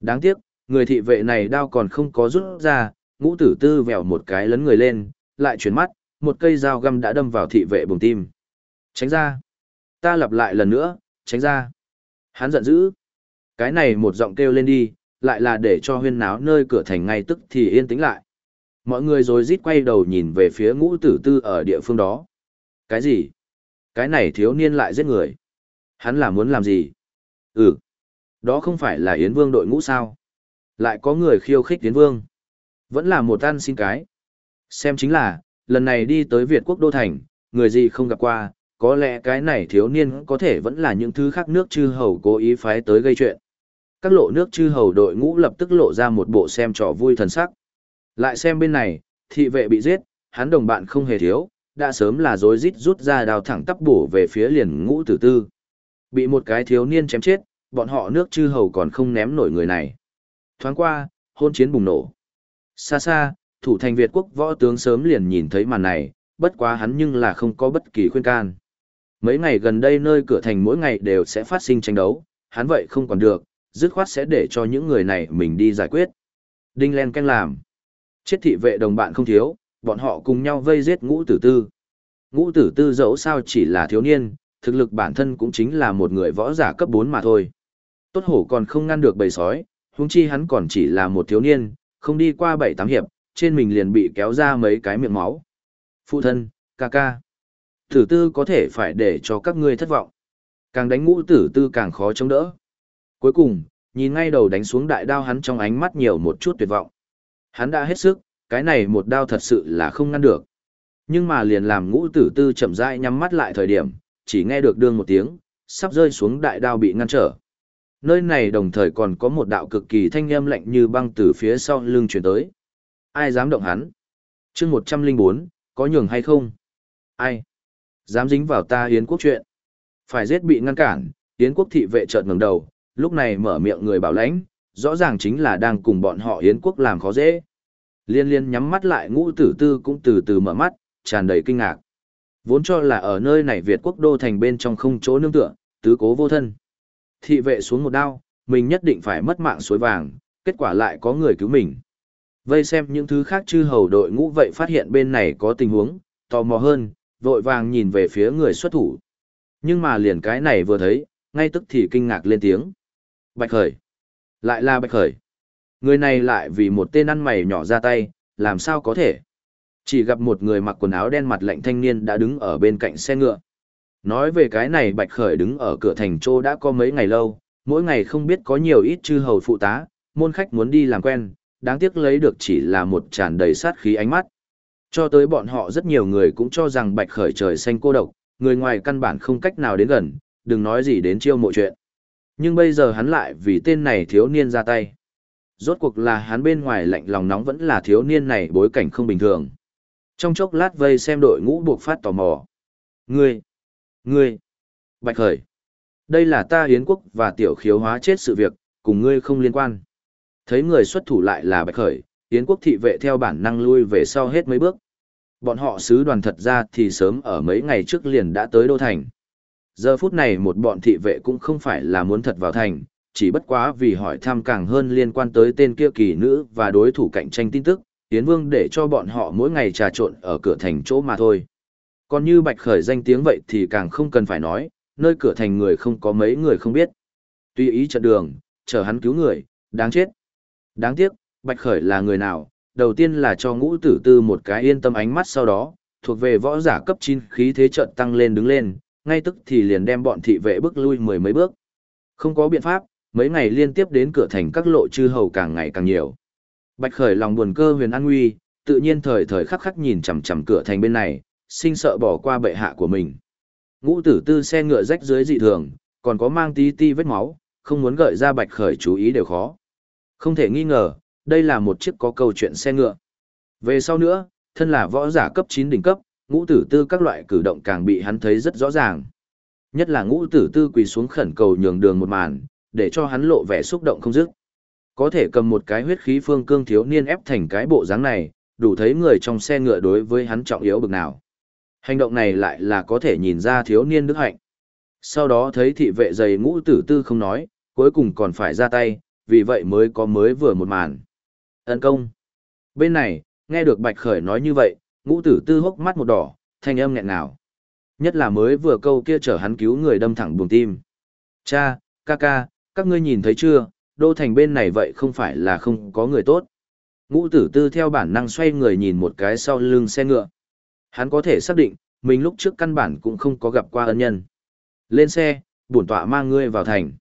Đáng tiếc, người thị vệ này đao còn không có rút ra, ngũ tử tư vèo một cái lấn người lên, lại chuyển mắt, một cây dao găm đã đâm vào thị vệ bùng tim. Tránh ra. Ta lặp lại lần nữa, tránh ra. Hắn giận dữ. Cái này một giọng kêu lên đi, lại là để cho huyên náo nơi cửa thành ngay tức thì yên tĩnh lại. Mọi người rồi rít quay đầu nhìn về phía ngũ tử tư ở địa phương đó. Cái gì? Cái này thiếu niên lại giết người. Hắn là muốn làm gì? Ừ. Đó không phải là Yến Vương đội ngũ sao? Lại có người khiêu khích Yến Vương. Vẫn là một ăn xin cái. Xem chính là, lần này đi tới Việt quốc đô thành, người gì không gặp qua, có lẽ cái này thiếu niên có thể vẫn là những thứ khác nước chư hầu cố ý phái tới gây chuyện. Các lộ nước chư hầu đội ngũ lập tức lộ ra một bộ xem trò vui thần sắc. Lại xem bên này, thị vệ bị giết, hắn đồng bạn không hề thiếu, đã sớm là rối rít rút ra đào thẳng tắp bổ về phía liền ngũ tử tư. Bị một cái thiếu niên chém chết, bọn họ nước chư hầu còn không ném nổi người này. Thoáng qua, hôn chiến bùng nổ. Xa xa, thủ thành Việt quốc võ tướng sớm liền nhìn thấy màn này, bất quá hắn nhưng là không có bất kỳ khuyên can. Mấy ngày gần đây nơi cửa thành mỗi ngày đều sẽ phát sinh tranh đấu, hắn vậy không còn được, dứt khoát sẽ để cho những người này mình đi giải quyết. Đinh Len canh làm. Chết thị vệ đồng bạn không thiếu, bọn họ cùng nhau vây giết ngũ tử tư. Ngũ tử tư dẫu sao chỉ là thiếu niên, thực lực bản thân cũng chính là một người võ giả cấp 4 mà thôi. Tốt hổ còn không ngăn được bầy sói, huống chi hắn còn chỉ là một thiếu niên, không đi qua 7-8 hiệp, trên mình liền bị kéo ra mấy cái miệng máu. Phụ thân, ca ca. Tử tư có thể phải để cho các ngươi thất vọng. Càng đánh ngũ tử tư càng khó chống đỡ. Cuối cùng, nhìn ngay đầu đánh xuống đại đao hắn trong ánh mắt nhiều một chút tuyệt vọng. Hắn đã hết sức, cái này một đao thật sự là không ngăn được. Nhưng mà liền làm ngũ tử tư chậm rãi nhắm mắt lại thời điểm, chỉ nghe được đương một tiếng, sắp rơi xuống đại đao bị ngăn trở. Nơi này đồng thời còn có một đạo cực kỳ thanh âm lạnh như băng từ phía sau lưng chuyển tới. Ai dám động hắn? chương 104, có nhường hay không? Ai? Dám dính vào ta Yến quốc chuyện? Phải giết bị ngăn cản, Yến quốc thị vệ chợt ngẩng đầu, lúc này mở miệng người bảo lãnh, rõ ràng chính là đang cùng bọn họ Yến quốc làm khó dễ. Liên liên nhắm mắt lại ngũ tử tư cũng từ từ mở mắt, tràn đầy kinh ngạc. Vốn cho là ở nơi này Việt quốc đô thành bên trong không chỗ nương tựa, tứ cố vô thân. Thị vệ xuống một đao, mình nhất định phải mất mạng suối vàng, kết quả lại có người cứu mình. Vây xem những thứ khác chư hầu đội ngũ vậy phát hiện bên này có tình huống, tò mò hơn, vội vàng nhìn về phía người xuất thủ. Nhưng mà liền cái này vừa thấy, ngay tức thì kinh ngạc lên tiếng. Bạch Khởi. Lại là Bạch Khởi. Người này lại vì một tên ăn mày nhỏ ra tay, làm sao có thể. Chỉ gặp một người mặc quần áo đen mặt lạnh thanh niên đã đứng ở bên cạnh xe ngựa. Nói về cái này Bạch Khởi đứng ở cửa thành trô đã có mấy ngày lâu, mỗi ngày không biết có nhiều ít chư hầu phụ tá, môn khách muốn đi làm quen, đáng tiếc lấy được chỉ là một tràn đầy sát khí ánh mắt. Cho tới bọn họ rất nhiều người cũng cho rằng Bạch Khởi trời xanh cô độc, người ngoài căn bản không cách nào đến gần, đừng nói gì đến chiêu mộ chuyện. Nhưng bây giờ hắn lại vì tên này thiếu niên ra tay. Rốt cuộc là hắn bên ngoài lạnh lòng nóng vẫn là thiếu niên này bối cảnh không bình thường. Trong chốc lát vây xem đội ngũ buộc phát tò mò. Ngươi! Ngươi! Bạch Khởi! Đây là ta hiến quốc và tiểu khiếu hóa chết sự việc, cùng ngươi không liên quan. Thấy người xuất thủ lại là Bạch Khởi, hiến quốc thị vệ theo bản năng lui về sau hết mấy bước. Bọn họ sứ đoàn thật ra thì sớm ở mấy ngày trước liền đã tới Đô Thành. Giờ phút này một bọn thị vệ cũng không phải là muốn thật vào thành, chỉ bất quá vì hỏi thăm càng hơn liên quan tới tên kia kỳ nữ và đối thủ cạnh tranh tin tức, Yến Vương để cho bọn họ mỗi ngày trà trộn ở cửa thành chỗ mà thôi. Còn như Bạch Khởi danh tiếng vậy thì càng không cần phải nói, nơi cửa thành người không có mấy người không biết. Tuy ý trận đường, chờ hắn cứu người, đáng chết. Đáng tiếc, Bạch Khởi là người nào, đầu tiên là cho ngũ tử tư một cái yên tâm ánh mắt sau đó, thuộc về võ giả cấp 9 khí thế trận tăng lên đứng lên, ngay tức thì liền đem bọn thị vệ bước lui mười mấy bước. Không có biện pháp, mấy ngày liên tiếp đến cửa thành các lộ chư hầu càng ngày càng nhiều. Bạch Khởi lòng buồn cơ huyền an nguy, tự nhiên thời thời khắc khắc nhìn chằm chằm cửa thành bên này, sinh sợ bỏ qua bệ hạ của mình. Ngũ tử tư xe ngựa rách dưới dị thường, còn có mang tí ti vết máu, không muốn gợi ra Bạch Khởi chú ý đều khó. Không thể nghi ngờ, đây là một chiếc có câu chuyện xe ngựa. Về sau nữa, thân là võ giả cấp 9 đỉnh cấp, ngũ tử tư các loại cử động càng bị hắn thấy rất rõ ràng. Nhất là ngũ tử tư quỳ xuống khẩn cầu nhường đường một màn, để cho hắn lộ vẻ xúc động không dứt. Có thể cầm một cái huyết khí phương cương thiếu niên ép thành cái bộ dáng này, đủ thấy người trong xe ngựa đối với hắn trọng yếu bực nào. Hành động này lại là có thể nhìn ra thiếu niên đức hạnh. Sau đó thấy thị vệ dày ngũ tử tư không nói, cuối cùng còn phải ra tay, vì vậy mới có mới vừa một màn. Ấn công. Bên này, nghe được Bạch Khởi nói như vậy, ngũ tử tư hốc mắt một đỏ, thanh âm nghẹn nào. Nhất là mới vừa câu kia chở hắn cứu người đâm thẳng buồng tim. Cha, ca ca, các ngươi nhìn thấy chưa, đô thành bên này vậy không phải là không có người tốt. Ngũ tử tư theo bản năng xoay người nhìn một cái sau lưng xe ngựa. Hắn có thể xác định, mình lúc trước căn bản cũng không có gặp qua ân nhân. Lên xe, bổn tọa mang ngươi vào thành.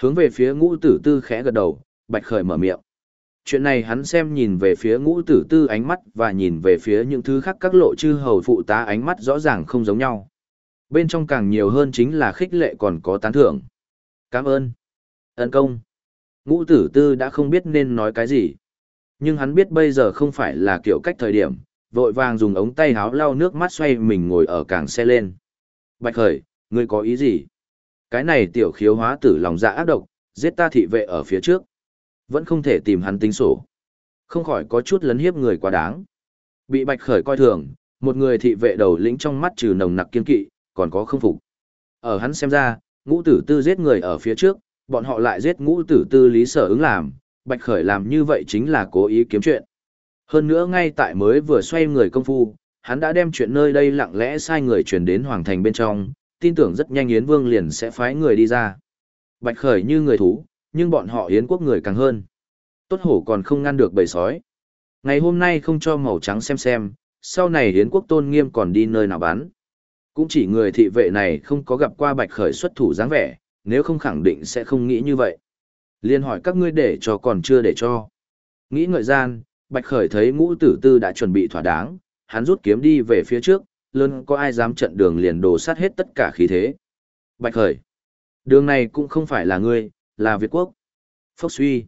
Hướng về phía ngũ tử tư khẽ gật đầu, bạch khởi mở miệng. Chuyện này hắn xem nhìn về phía ngũ tử tư ánh mắt và nhìn về phía những thứ khác các lộ chư hầu phụ tá ánh mắt rõ ràng không giống nhau. Bên trong càng nhiều hơn chính là khích lệ còn có tán thưởng. Cảm ơn. Ấn công. Ngũ tử tư đã không biết nên nói cái gì. Nhưng hắn biết bây giờ không phải là kiểu cách thời điểm, vội vàng dùng ống tay háo lau nước mắt xoay mình ngồi ở càng xe lên. Bạch khởi, ngươi có ý gì? Cái này tiểu khiếu hóa tử lòng dạ ác độc, giết ta thị vệ ở phía trước. Vẫn không thể tìm hắn tính sổ. Không khỏi có chút lấn hiếp người quá đáng. Bị bạch khởi coi thường, một người thị vệ đầu lĩnh trong mắt trừ nồng nặc kiên kỵ, còn có không phục. Ở hắn xem ra, ngũ tử tư giết người ở phía trước, bọn họ lại giết ngũ tử tư lý sở ứng làm, bạch khởi làm như vậy chính là cố ý kiếm chuyện. Hơn nữa ngay tại mới vừa xoay người công phu, hắn đã đem chuyện nơi đây lặng lẽ sai người truyền đến hoàng thành bên trong, tin tưởng rất nhanh Yến Vương liền sẽ phái người đi ra. Bạch khởi như người thú, nhưng bọn họ Yến quốc người càng hơn. Tốt hổ còn không ngăn được bầy sói. Ngày hôm nay không cho màu trắng xem xem, sau này Yến quốc tôn nghiêm còn đi nơi nào bán. Cũng chỉ người thị vệ này không có gặp qua bạch khởi xuất thủ dáng vẻ, nếu không khẳng định sẽ không nghĩ như vậy. Liên hỏi các ngươi để cho còn chưa để cho. Nghĩ ngợi gian, bạch khởi thấy ngũ tử tư đã chuẩn bị thỏa đáng, hắn rút kiếm đi về phía trước, lớn có ai dám trận đường liền đổ sát hết tất cả khí thế. Bạch khởi, đường này cũng không phải là ngươi, là Việt quốc. Phốc suy,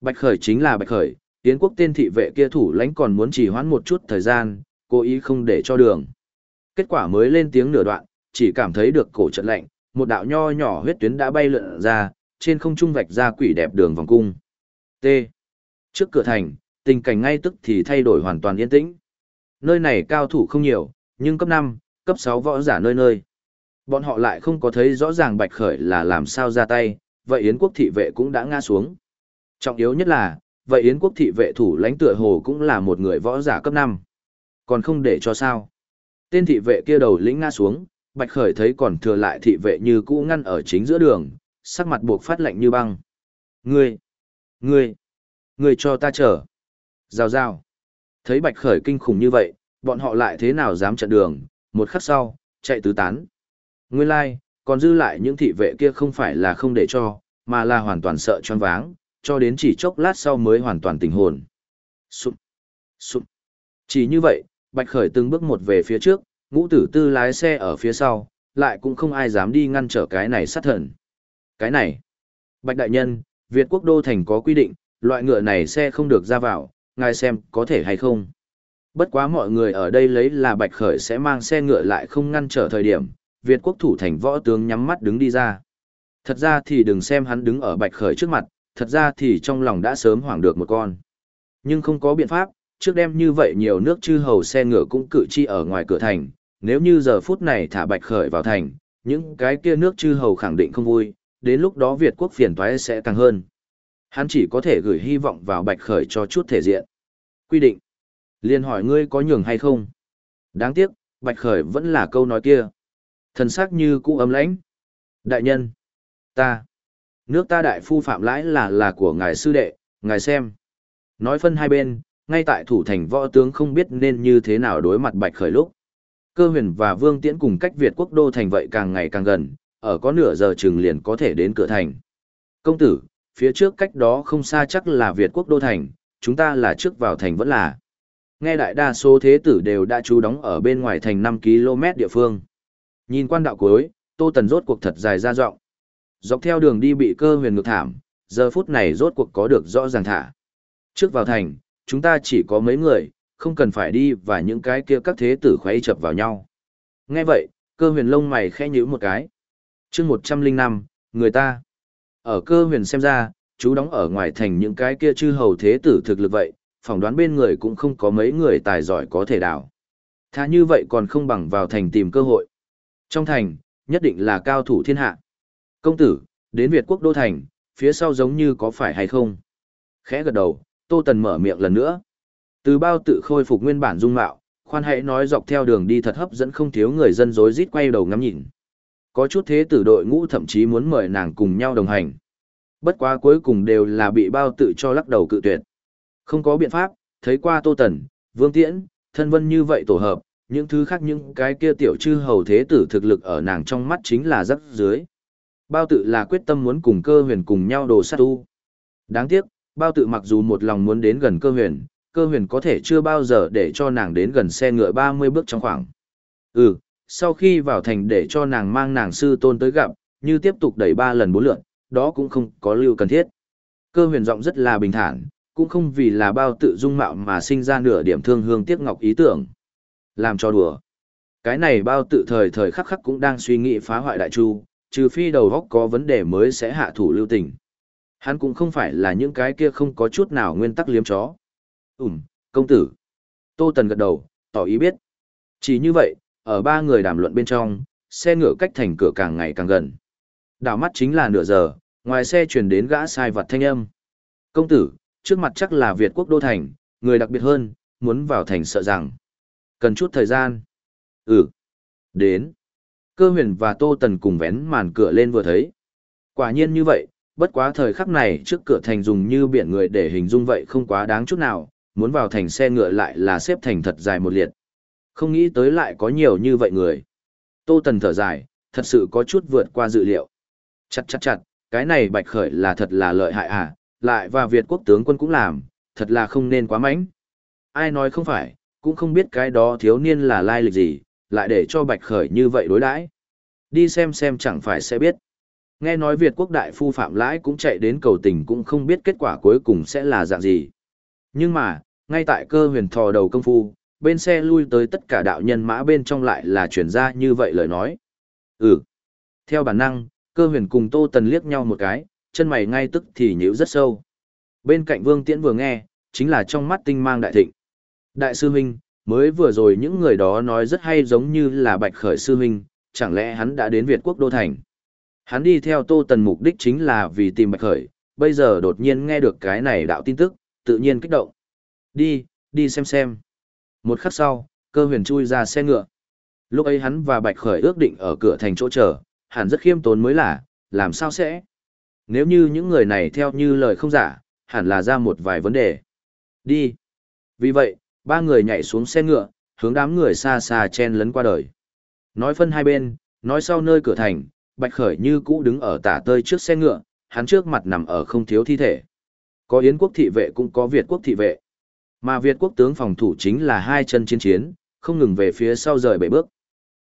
bạch khởi chính là bạch khởi, tiến quốc tên thị vệ kia thủ lãnh còn muốn trì hoãn một chút thời gian, cố ý không để cho đường. Kết quả mới lên tiếng nửa đoạn, chỉ cảm thấy được cổ trận lạnh, một đạo nho nhỏ huyết tuyến đã bay lượn ra, trên không trung vạch ra quỷ đẹp đường vòng cung. T. Trước cửa thành, tình cảnh ngay tức thì thay đổi hoàn toàn yên tĩnh. Nơi này cao thủ không nhiều, nhưng cấp 5, cấp 6 võ giả nơi nơi. Bọn họ lại không có thấy rõ ràng Bạch Khởi là làm sao ra tay, vậy Yến quốc thị vệ cũng đã ngã xuống. Trọng yếu nhất là, vậy Yến quốc thị vệ thủ lãnh tựa hồ cũng là một người võ giả cấp 5. Còn không để cho sao. Tên thị vệ kia đầu lĩnh ngã xuống, Bạch Khởi thấy còn thừa lại thị vệ như cũ ngăn ở chính giữa đường, sắc mặt buộc phát lạnh như băng. Ngươi! Ngươi! Ngươi cho ta chờ! Rào rào! Thấy Bạch Khởi kinh khủng như vậy, bọn họ lại thế nào dám chặn đường, một khắc sau, chạy tứ tán. Nguyên lai, like, còn dư lại những thị vệ kia không phải là không để cho, mà là hoàn toàn sợ choáng váng, cho đến chỉ chốc lát sau mới hoàn toàn tỉnh hồn. Sụp! Sụp! Chỉ như vậy, Bạch Khởi từng bước một về phía trước, ngũ tử tư lái xe ở phía sau, lại cũng không ai dám đi ngăn trở cái này sát thần. Cái này, Bạch Đại Nhân, Việt Quốc Đô Thành có quy định, loại ngựa này xe không được ra vào, ngài xem có thể hay không. Bất quá mọi người ở đây lấy là Bạch Khởi sẽ mang xe ngựa lại không ngăn trở thời điểm, Việt Quốc thủ thành võ tướng nhắm mắt đứng đi ra. Thật ra thì đừng xem hắn đứng ở Bạch Khởi trước mặt, thật ra thì trong lòng đã sớm hoảng được một con. Nhưng không có biện pháp, trước đêm như vậy nhiều nước chư hầu xe ngựa cũng cử chi ở ngoài cửa thành, nếu như giờ phút này thả bạch khởi vào thành, những cái kia nước chư hầu khẳng định không vui, đến lúc đó Việt quốc phiền toái sẽ càng hơn. Hắn chỉ có thể gửi hy vọng vào bạch khởi cho chút thể diện. Quy định. Liên hỏi ngươi có nhường hay không? Đáng tiếc, bạch khởi vẫn là câu nói kia. Thần sắc như cũ ấm lãnh. Đại nhân. Ta. Nước ta đại phu phạm lãi là là của ngài sư đệ, ngài xem. Nói phân hai bên, ngay tại thủ thành võ tướng không biết nên như thế nào đối mặt bạch khởi lúc. Cơ huyền và vương tiễn cùng cách Việt quốc đô thành vậy càng ngày càng gần, ở có nửa giờ chừng liền có thể đến cửa thành. Công tử, phía trước cách đó không xa chắc là Việt quốc đô thành, chúng ta là trước vào thành vẫn là. Nghe đại đa số thế tử đều đã trú đóng ở bên ngoài thành 5 km địa phương. Nhìn quan đạo cuối, Tô Tần rốt cuộc thật dài ra rộng. Dọc theo đường đi bị cơ huyền ngược thảm, giờ phút này rốt cuộc có được rõ ràng thả. Trước vào thành, chúng ta chỉ có mấy người, không cần phải đi và những cái kia các thế tử khuấy chập vào nhau. Nghe vậy, cơ huyền lông mày khẽ nhíu một cái. chương 105, người ta. Ở cơ huyền xem ra, chú đóng ở ngoài thành những cái kia chư hầu thế tử thực lực vậy, phỏng đoán bên người cũng không có mấy người tài giỏi có thể đào. Thà như vậy còn không bằng vào thành tìm cơ hội. Trong thành, nhất định là cao thủ thiên hạ. Công tử, đến Việt quốc đô thành, phía sau giống như có phải hay không? Khẽ gật đầu, Tô Tần mở miệng lần nữa. Từ bao tự khôi phục nguyên bản dung mạo, khoan hãy nói dọc theo đường đi thật hấp dẫn không thiếu người dân rối rít quay đầu ngắm nhìn. Có chút thế tử đội ngũ thậm chí muốn mời nàng cùng nhau đồng hành. Bất quá cuối cùng đều là bị bao tự cho lắc đầu cự tuyệt. Không có biện pháp, thấy qua Tô Tần, Vương Tiễn, thân vân như vậy tổ hợp, những thứ khác những cái kia tiểu chư hầu thế tử thực lực ở nàng trong mắt chính là rất dưới. Bao tự là quyết tâm muốn cùng cơ huyền cùng nhau đồ sát tu. Đáng tiếc, bao tự mặc dù một lòng muốn đến gần cơ huyền, cơ huyền có thể chưa bao giờ để cho nàng đến gần xe ngựa 30 bước trong khoảng. Ừ, sau khi vào thành để cho nàng mang nàng sư tôn tới gặp, như tiếp tục đẩy ba lần bốn lượn, đó cũng không có lưu cần thiết. Cơ huyền giọng rất là bình thản, cũng không vì là bao tự dung mạo mà sinh ra nửa điểm thương hương tiếc ngọc ý tưởng. Làm cho đùa. Cái này bao tự thời thời khắc khắc cũng đang suy nghĩ phá hoại đại chu, trừ phi đầu góc có vấn đề mới sẽ hạ thủ lưu tình. Hắn cũng không phải là những cái kia không có chút nào nguyên tắc liếm chó. Ừm, công tử. Tô Tần gật đầu, tỏ ý biết. Chỉ như vậy, ở ba người đàm luận bên trong, xe ngựa cách thành cửa càng ngày càng gần. Đảo mắt chính là nửa giờ, ngoài xe chuyển đến gã sai vật thanh âm. Công tử, trước mặt chắc là Việt quốc đô thành, người đặc biệt hơn, muốn vào thành sợ rằng. Cần chút thời gian. Ừ. Đến. Cơ huyền và Tô Tần cùng vén màn cửa lên vừa thấy. Quả nhiên như vậy, bất quá thời khắc này trước cửa thành dùng như biển người để hình dung vậy không quá đáng chút nào, muốn vào thành xe ngựa lại là xếp thành thật dài một liệt. Không nghĩ tới lại có nhiều như vậy người. Tô Tần thở dài, thật sự có chút vượt qua dự liệu. Chặt chặt chặt, cái này bạch khởi là thật là lợi hại à, lại và Việt quốc tướng quân cũng làm, thật là không nên quá mánh. Ai nói không phải, cũng không biết cái đó thiếu niên là lai lịch gì, lại để cho bạch khởi như vậy đối đãi. Đi xem xem chẳng phải sẽ biết. Nghe nói Việt quốc đại phu Phạm Lãi cũng chạy đến cầu tình cũng không biết kết quả cuối cùng sẽ là dạng gì. Nhưng mà, ngay tại cơ huyền thò đầu công phu, bên xe lui tới tất cả đạo nhân mã bên trong lại là chuyển ra như vậy lời nói. Ừ. Theo bản năng, cơ huyền cùng Tô Tần liếc nhau một cái, chân mày ngay tức thì nhíu rất sâu. Bên cạnh Vương Tiễn vừa nghe, chính là trong mắt tinh mang đại thịnh. Đại sư huynh, mới vừa rồi những người đó nói rất hay giống như là Bạch Khởi sư huynh, chẳng lẽ hắn đã đến Việt quốc đô thành? Hắn đi theo Tô Tần mục đích chính là vì tìm Bạch Khởi, bây giờ đột nhiên nghe được cái này đạo tin tức, tự nhiên kích động. Đi, đi xem xem. Một khắc sau, cơ huyền chui ra xe ngựa. Lúc ấy hắn và Bạch Khởi ước định ở cửa thành chỗ chờ, hẳn rất khiêm tốn mới là, làm sao sẽ? Nếu như những người này theo như lời không giả, hẳn là ra một vài vấn đề. Đi. Vì vậy, ba người nhảy xuống xe ngựa, hướng đám người xa xa chen lấn qua đời. Nói phân hai bên, nói sau nơi cửa thành, Bạch Khởi như cũ đứng ở tả tơi trước xe ngựa, hắn trước mặt nằm ở không thiếu thi thể. Có Yến quốc thị vệ cũng có Việt quốc thị vệ. Mà Việt quốc tướng phòng thủ chính là hai chân chiến chiến, không ngừng về phía sau rời bảy bước.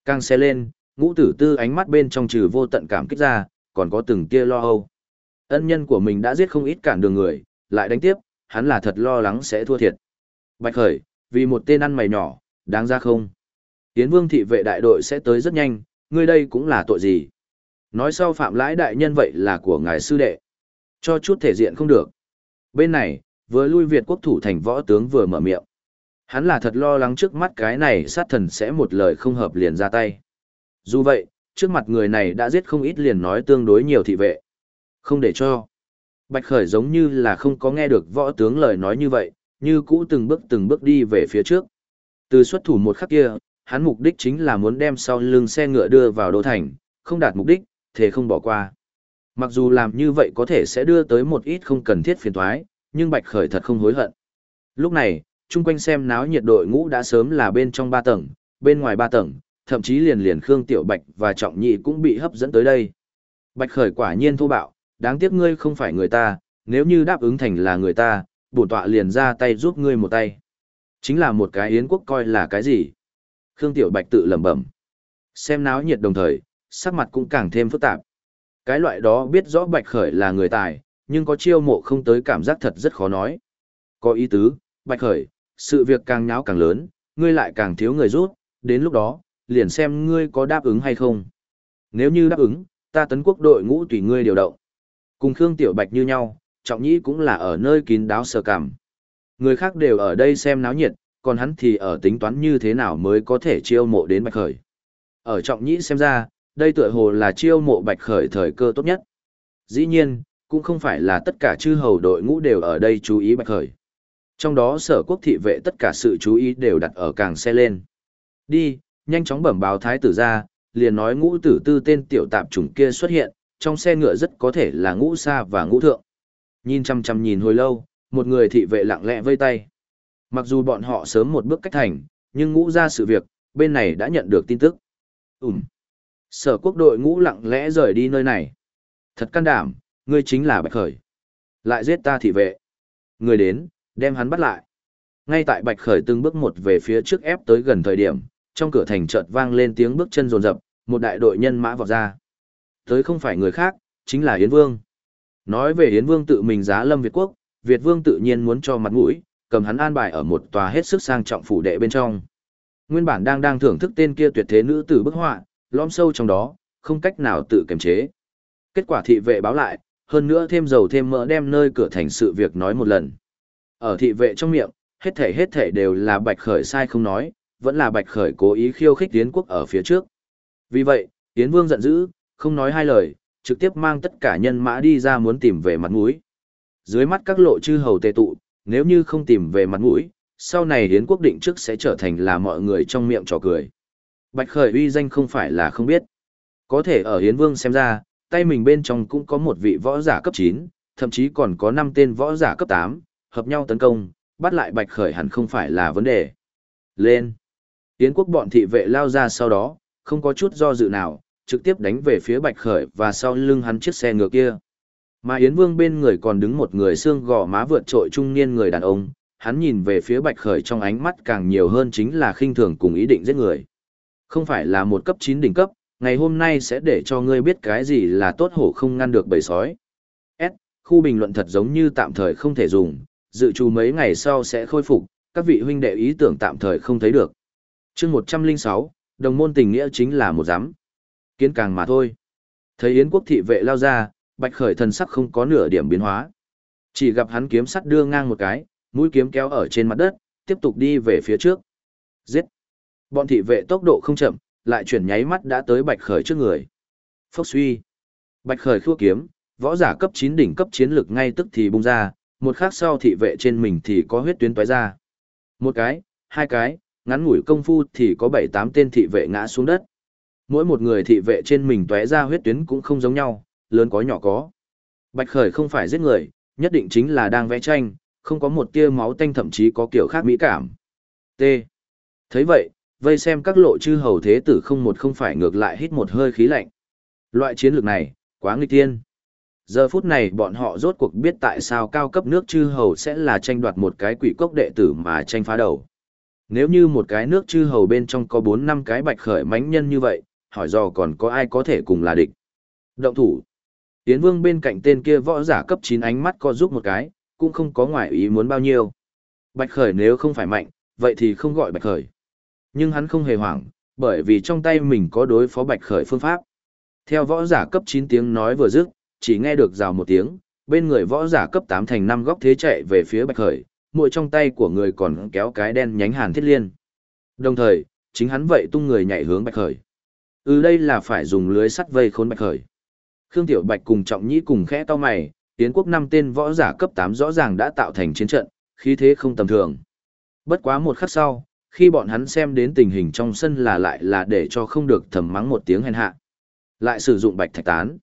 Càng xe lên, ngũ tử tư ánh mắt bên trong trừ vô tận cảm kích ra, còn có từng tia lo âu. Ân nhân của mình đã giết không ít cản đường người, lại đánh tiếp, hắn là thật lo lắng sẽ thua thiệt. Bạch Khởi, vì một tên ăn mày nhỏ, đáng ra không? Tiến vương thị vệ đại đội sẽ tới rất nhanh, ngươi đây cũng là tội gì? Nói sau phạm lãi đại nhân vậy là của ngài sư đệ. Cho chút thể diện không được. Bên này, vừa lui Việt quốc thủ thành võ tướng vừa mở miệng. Hắn là thật lo lắng trước mắt cái này sát thần sẽ một lời không hợp liền ra tay. Dù vậy, trước mặt người này đã giết không ít liền nói tương đối nhiều thị vệ. Không để cho. Bạch Khởi giống như là không có nghe được võ tướng lời nói như vậy, như cũ từng bước từng bước đi về phía trước. Từ xuất thủ một khắc kia, hắn mục đích chính là muốn đem sau lưng xe ngựa đưa vào đô thành, không đạt mục đích, thế không bỏ qua. Mặc dù làm như vậy có thể sẽ đưa tới một ít không cần thiết phiền toái, nhưng Bạch Khởi thật không hối hận. Lúc này, chung quanh xem náo nhiệt đội ngũ đã sớm là bên trong ba tầng, bên ngoài ba tầng, thậm chí liền liền Khương Tiểu Bạch và Trọng Nhị cũng bị hấp dẫn tới đây. Bạch Khởi quả nhiên thô bạo, đáng tiếc ngươi không phải người ta, nếu như đáp ứng thành là người ta, bổn tọa liền ra tay giúp ngươi một tay. Chính là một cái yến quốc coi là cái gì? Khương Tiểu Bạch tự lẩm bẩm. Xem náo nhiệt đồng thời, sắc mặt cũng càng thêm phức tạp. Cái loại đó biết rõ Bạch Khởi là người tài, nhưng có chiêu mộ không tới cảm giác thật rất khó nói. Có ý tứ, Bạch Khởi, sự việc càng nháo càng lớn, ngươi lại càng thiếu người rút, đến lúc đó, liền xem ngươi có đáp ứng hay không. Nếu như đáp ứng, ta tấn quốc đội ngũ tùy ngươi điều động. Cùng Khương Tiểu Bạch như nhau, Trọng Nhĩ cũng là ở nơi kín đáo sờ cảm. Người khác đều ở đây xem náo nhiệt, còn hắn thì ở tính toán như thế nào mới có thể chiêu mộ đến Bạch Khởi. Ở Trọng Nhĩ xem ra, đây tựa hồ là chiêu mộ Bạch Khởi thời cơ tốt nhất. Dĩ nhiên, cũng không phải là tất cả chư hầu đội ngũ đều ở đây chú ý Bạch Khởi. Trong đó sở quốc thị vệ tất cả sự chú ý đều đặt ở càng xe lên. Đi, nhanh chóng bẩm báo thái tử ra, liền nói ngũ tử tư tên tiểu tạp chủng kia xuất hiện, trong xe ngựa rất có thể là ngũ sa và ngũ thượng. Nhìn chăm chăm nhìn hồi lâu, một người thị vệ lặng lẽ vây tay. Mặc dù bọn họ sớm một bước cách thành, nhưng ngũ ra sự việc, bên này đã nhận được tin tức. Ừm. Sở quốc đội ngũ lặng lẽ rời đi nơi này. Thật can đảm, ngươi chính là Bạch Khởi. Lại giết ta thị vệ. Người đến, đem hắn bắt lại. Ngay tại Bạch Khởi từng bước một về phía trước ép tới gần thời điểm, trong cửa thành chợt vang lên tiếng bước chân rồn rập, một đại đội nhân mã vọt ra. Tới không phải người khác, chính là Yến Vương. Nói về Yến Vương tự mình giá lâm Việt Quốc, Việt Vương tự nhiên muốn cho mặt mũi, cầm hắn an bài ở một tòa hết sức sang trọng phủ đệ bên trong. Nguyên bản đang đang thưởng thức tên kia tuyệt thế nữ tử bức họa, lõm sâu trong đó, không cách nào tự kiềm chế. Kết quả thị vệ báo lại, hơn nữa thêm dầu thêm mỡ đem nơi cửa thành sự việc nói một lần. Ở thị vệ trong miệng, hết thể hết thể đều là bạch khởi sai không nói, vẫn là bạch khởi cố ý khiêu khích Yến quốc ở phía trước. Vì vậy, Yến Vương giận dữ, không nói hai lời, trực tiếp mang tất cả nhân mã đi ra muốn tìm về mặt mũi. Dưới mắt các lộ chư hầu tề tụ, nếu như không tìm về mặt mũi, sau này hiến quốc định trước sẽ trở thành là mọi người trong miệng trò cười. Bạch khởi uy danh không phải là không biết. Có thể ở hiến vương xem ra, tay mình bên trong cũng có một vị võ giả cấp 9, thậm chí còn có 5 tên võ giả cấp 8, hợp nhau tấn công, bắt lại bạch khởi hẳn không phải là vấn đề. Lên! Yến quốc bọn thị vệ lao ra sau đó, không có chút do dự nào, trực tiếp đánh về phía bạch khởi và sau lưng hắn chiếc xe ngựa kia. Mà Yến Vương bên người còn đứng một người xương gò má vượt trội trung niên người đàn ông, hắn nhìn về phía Bạch Khởi trong ánh mắt càng nhiều hơn chính là khinh thường cùng ý định giết người. Không phải là một cấp 9 đỉnh cấp, ngày hôm nay sẽ để cho ngươi biết cái gì là tốt hổ không ngăn được bầy sói. S, khu bình luận thật giống như tạm thời không thể dùng, dự trù mấy ngày sau sẽ khôi phục, các vị huynh đệ ý tưởng tạm thời không thấy được. chương 106, đồng môn tình nghĩa chính là một giám. Kiến càng mà thôi. Thấy Yến quốc thị vệ lao ra, Bạch Khởi thần sắc không có nửa điểm biến hóa. Chỉ gặp hắn kiếm sắt đưa ngang một cái, mũi kiếm kéo ở trên mặt đất, tiếp tục đi về phía trước. Giết! Bọn thị vệ tốc độ không chậm, lại chuyển nháy mắt đã tới Bạch Khởi trước người. Phốc suy! Bạch Khởi khua kiếm, võ giả cấp 9 đỉnh cấp chiến lực ngay tức thì bung ra, một khắc sau thị vệ trên mình thì có huyết tuyến tóe ra. Một cái, hai cái, ngắn ngủi công phu thì có 7-8 tên thị vệ ngã xuống đất. Mỗi một người thị vệ trên mình tóe ra huyết tuyến cũng không giống nhau, lớn có nhỏ có. Bạch Khởi không phải giết người, nhất định chính là đang vẽ tranh, không có một tia máu tanh thậm chí có kiểu khác mỹ cảm. T. thấy vậy, vây xem các lộ chư hầu thế tử không một không phải ngược lại hít một hơi khí lạnh. Loại chiến lược này, quá nguy tiên. Giờ phút này bọn họ rốt cuộc biết tại sao cao cấp nước chư hầu sẽ là tranh đoạt một cái quỷ cốc đệ tử mà tranh phá đầu. Nếu như một cái nước chư hầu bên trong có 4 năm cái bạch khởi mánh nhân như vậy, hỏi dò còn có ai có thể cùng là địch. Động thủ. Tiến vương bên cạnh tên kia võ giả cấp 9 ánh mắt co giúp một cái, cũng không có ngoại ý muốn bao nhiêu. Bạch khởi nếu không phải mạnh, vậy thì không gọi bạch khởi. Nhưng hắn không hề hoảng, bởi vì trong tay mình có đối phó bạch khởi phương pháp. Theo võ giả cấp 9 tiếng nói vừa dứt, chỉ nghe được rào một tiếng, bên người võ giả cấp 8 thành năm góc thế chạy về phía bạch khởi, mỗi trong tay của người còn kéo cái đen nhánh hàn thiết liên. Đồng thời, chính hắn vậy tung người nhảy hướng bạch khởi. Ừ đây là phải dùng lưới sắt vây khốn bạch khởi. Khương Tiểu Bạch cùng Trọng Nhĩ cùng khẽ to mày, tiến quốc năm tên võ giả cấp 8 rõ ràng đã tạo thành chiến trận, khí thế không tầm thường. Bất quá một khắc sau, khi bọn hắn xem đến tình hình trong sân là lại là để cho không được thầm mắng một tiếng hèn hạ. Lại sử dụng bạch thạch tán.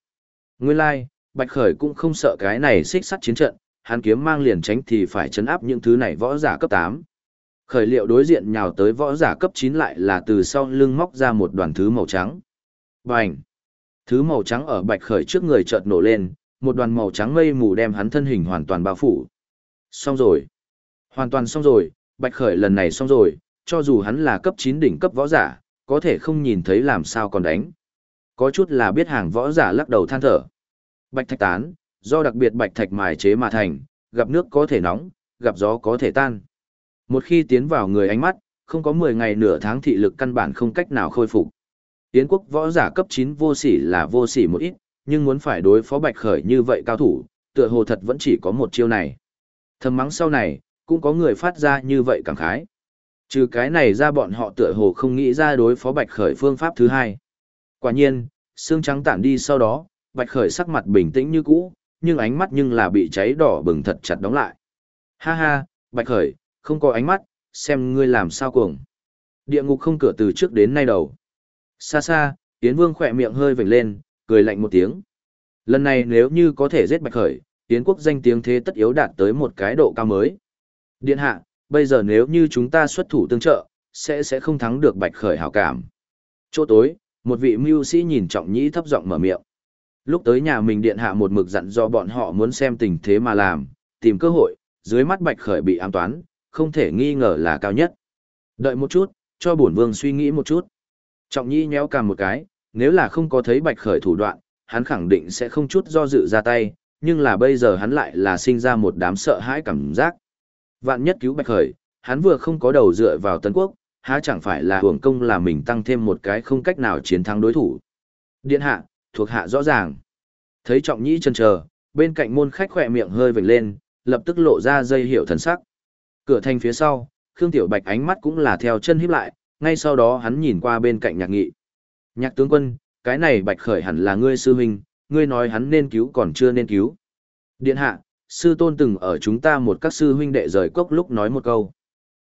Nguyên lai, like, bạch khởi cũng không sợ cái này xích sắt chiến trận, hắn kiếm mang liền tránh thì phải chấn áp những thứ này võ giả cấp 8. Khởi liệu đối diện nhào tới võ giả cấp 9 lại là từ sau lưng móc ra một đoàn thứ màu trắng. Bành! Thứ màu trắng ở bạch khởi trước người chợt nổ lên, một đoàn màu trắng mây mù đem hắn thân hình hoàn toàn bao phủ. Xong rồi. Hoàn toàn xong rồi, Bạch Khởi lần này xong rồi, cho dù hắn là cấp 9 đỉnh cấp võ giả, có thể không nhìn thấy làm sao còn đánh. Có chút là biết hàng võ giả lắc đầu than thở. Bạch thạch tán, do đặc biệt bạch thạch mài chế mà thành, gặp nước có thể nóng, gặp gió có thể tan. Một khi tiến vào người ánh mắt, không có 10 ngày nửa tháng thị lực căn bản không cách nào khôi phục. Yến quốc võ giả cấp 9 vô sỉ là vô sỉ một ít, nhưng muốn phải đối phó bạch khởi như vậy cao thủ, tựa hồ thật vẫn chỉ có một chiêu này. Thầm mắng sau này, cũng có người phát ra như vậy cảm khái. Trừ cái này ra bọn họ tựa hồ không nghĩ ra đối phó bạch khởi phương pháp thứ hai. Quả nhiên, xương trắng tản đi sau đó, bạch khởi sắc mặt bình tĩnh như cũ, nhưng ánh mắt nhưng là bị cháy đỏ bừng thật chặt đóng lại. Ha ha, bạch khởi, không có ánh mắt, xem ngươi làm sao cuồng. Địa ngục không cửa từ trước đến nay đầu. Xa xa, Yến Vương khỏe miệng hơi vểnh lên, cười lạnh một tiếng. Lần này nếu như có thể giết Bạch Khởi, Yến quốc danh tiếng thế tất yếu đạt tới một cái độ cao mới. Điện hạ, bây giờ nếu như chúng ta xuất thủ tương trợ, sẽ sẽ không thắng được Bạch Khởi hảo cảm. Chỗ tối, một vị mưu sĩ nhìn trọng nhĩ thấp giọng mở miệng. Lúc tới nhà mình điện hạ một mực dặn do bọn họ muốn xem tình thế mà làm, tìm cơ hội, dưới mắt Bạch Khởi bị ám toán, không thể nghi ngờ là cao nhất. Đợi một chút, cho bổn vương suy nghĩ một chút. Trọng Nhi nhéo cằm một cái, nếu là không có thấy Bạch Khởi thủ đoạn, hắn khẳng định sẽ không chút do dự ra tay, nhưng là bây giờ hắn lại là sinh ra một đám sợ hãi cảm giác. Vạn nhất cứu Bạch Khởi, hắn vừa không có đầu dựa vào Tân Quốc, há chẳng phải là hưởng công là mình tăng thêm một cái không cách nào chiến thắng đối thủ. Điện hạ, thuộc hạ rõ ràng. Thấy Trọng Nhĩ chân chờ, bên cạnh môn khách khỏe miệng hơi vểnh lên, lập tức lộ ra dây hiệu thần sắc. Cửa thành phía sau, Khương Tiểu Bạch ánh mắt cũng là theo chân híp lại, ngay sau đó hắn nhìn qua bên cạnh nhạc nghị. Nhạc tướng quân, cái này Bạch Khởi hẳn là ngươi sư huynh, ngươi nói hắn nên cứu còn chưa nên cứu. Điện hạ, sư tôn từng ở chúng ta một các sư huynh đệ rời cốc lúc nói một câu.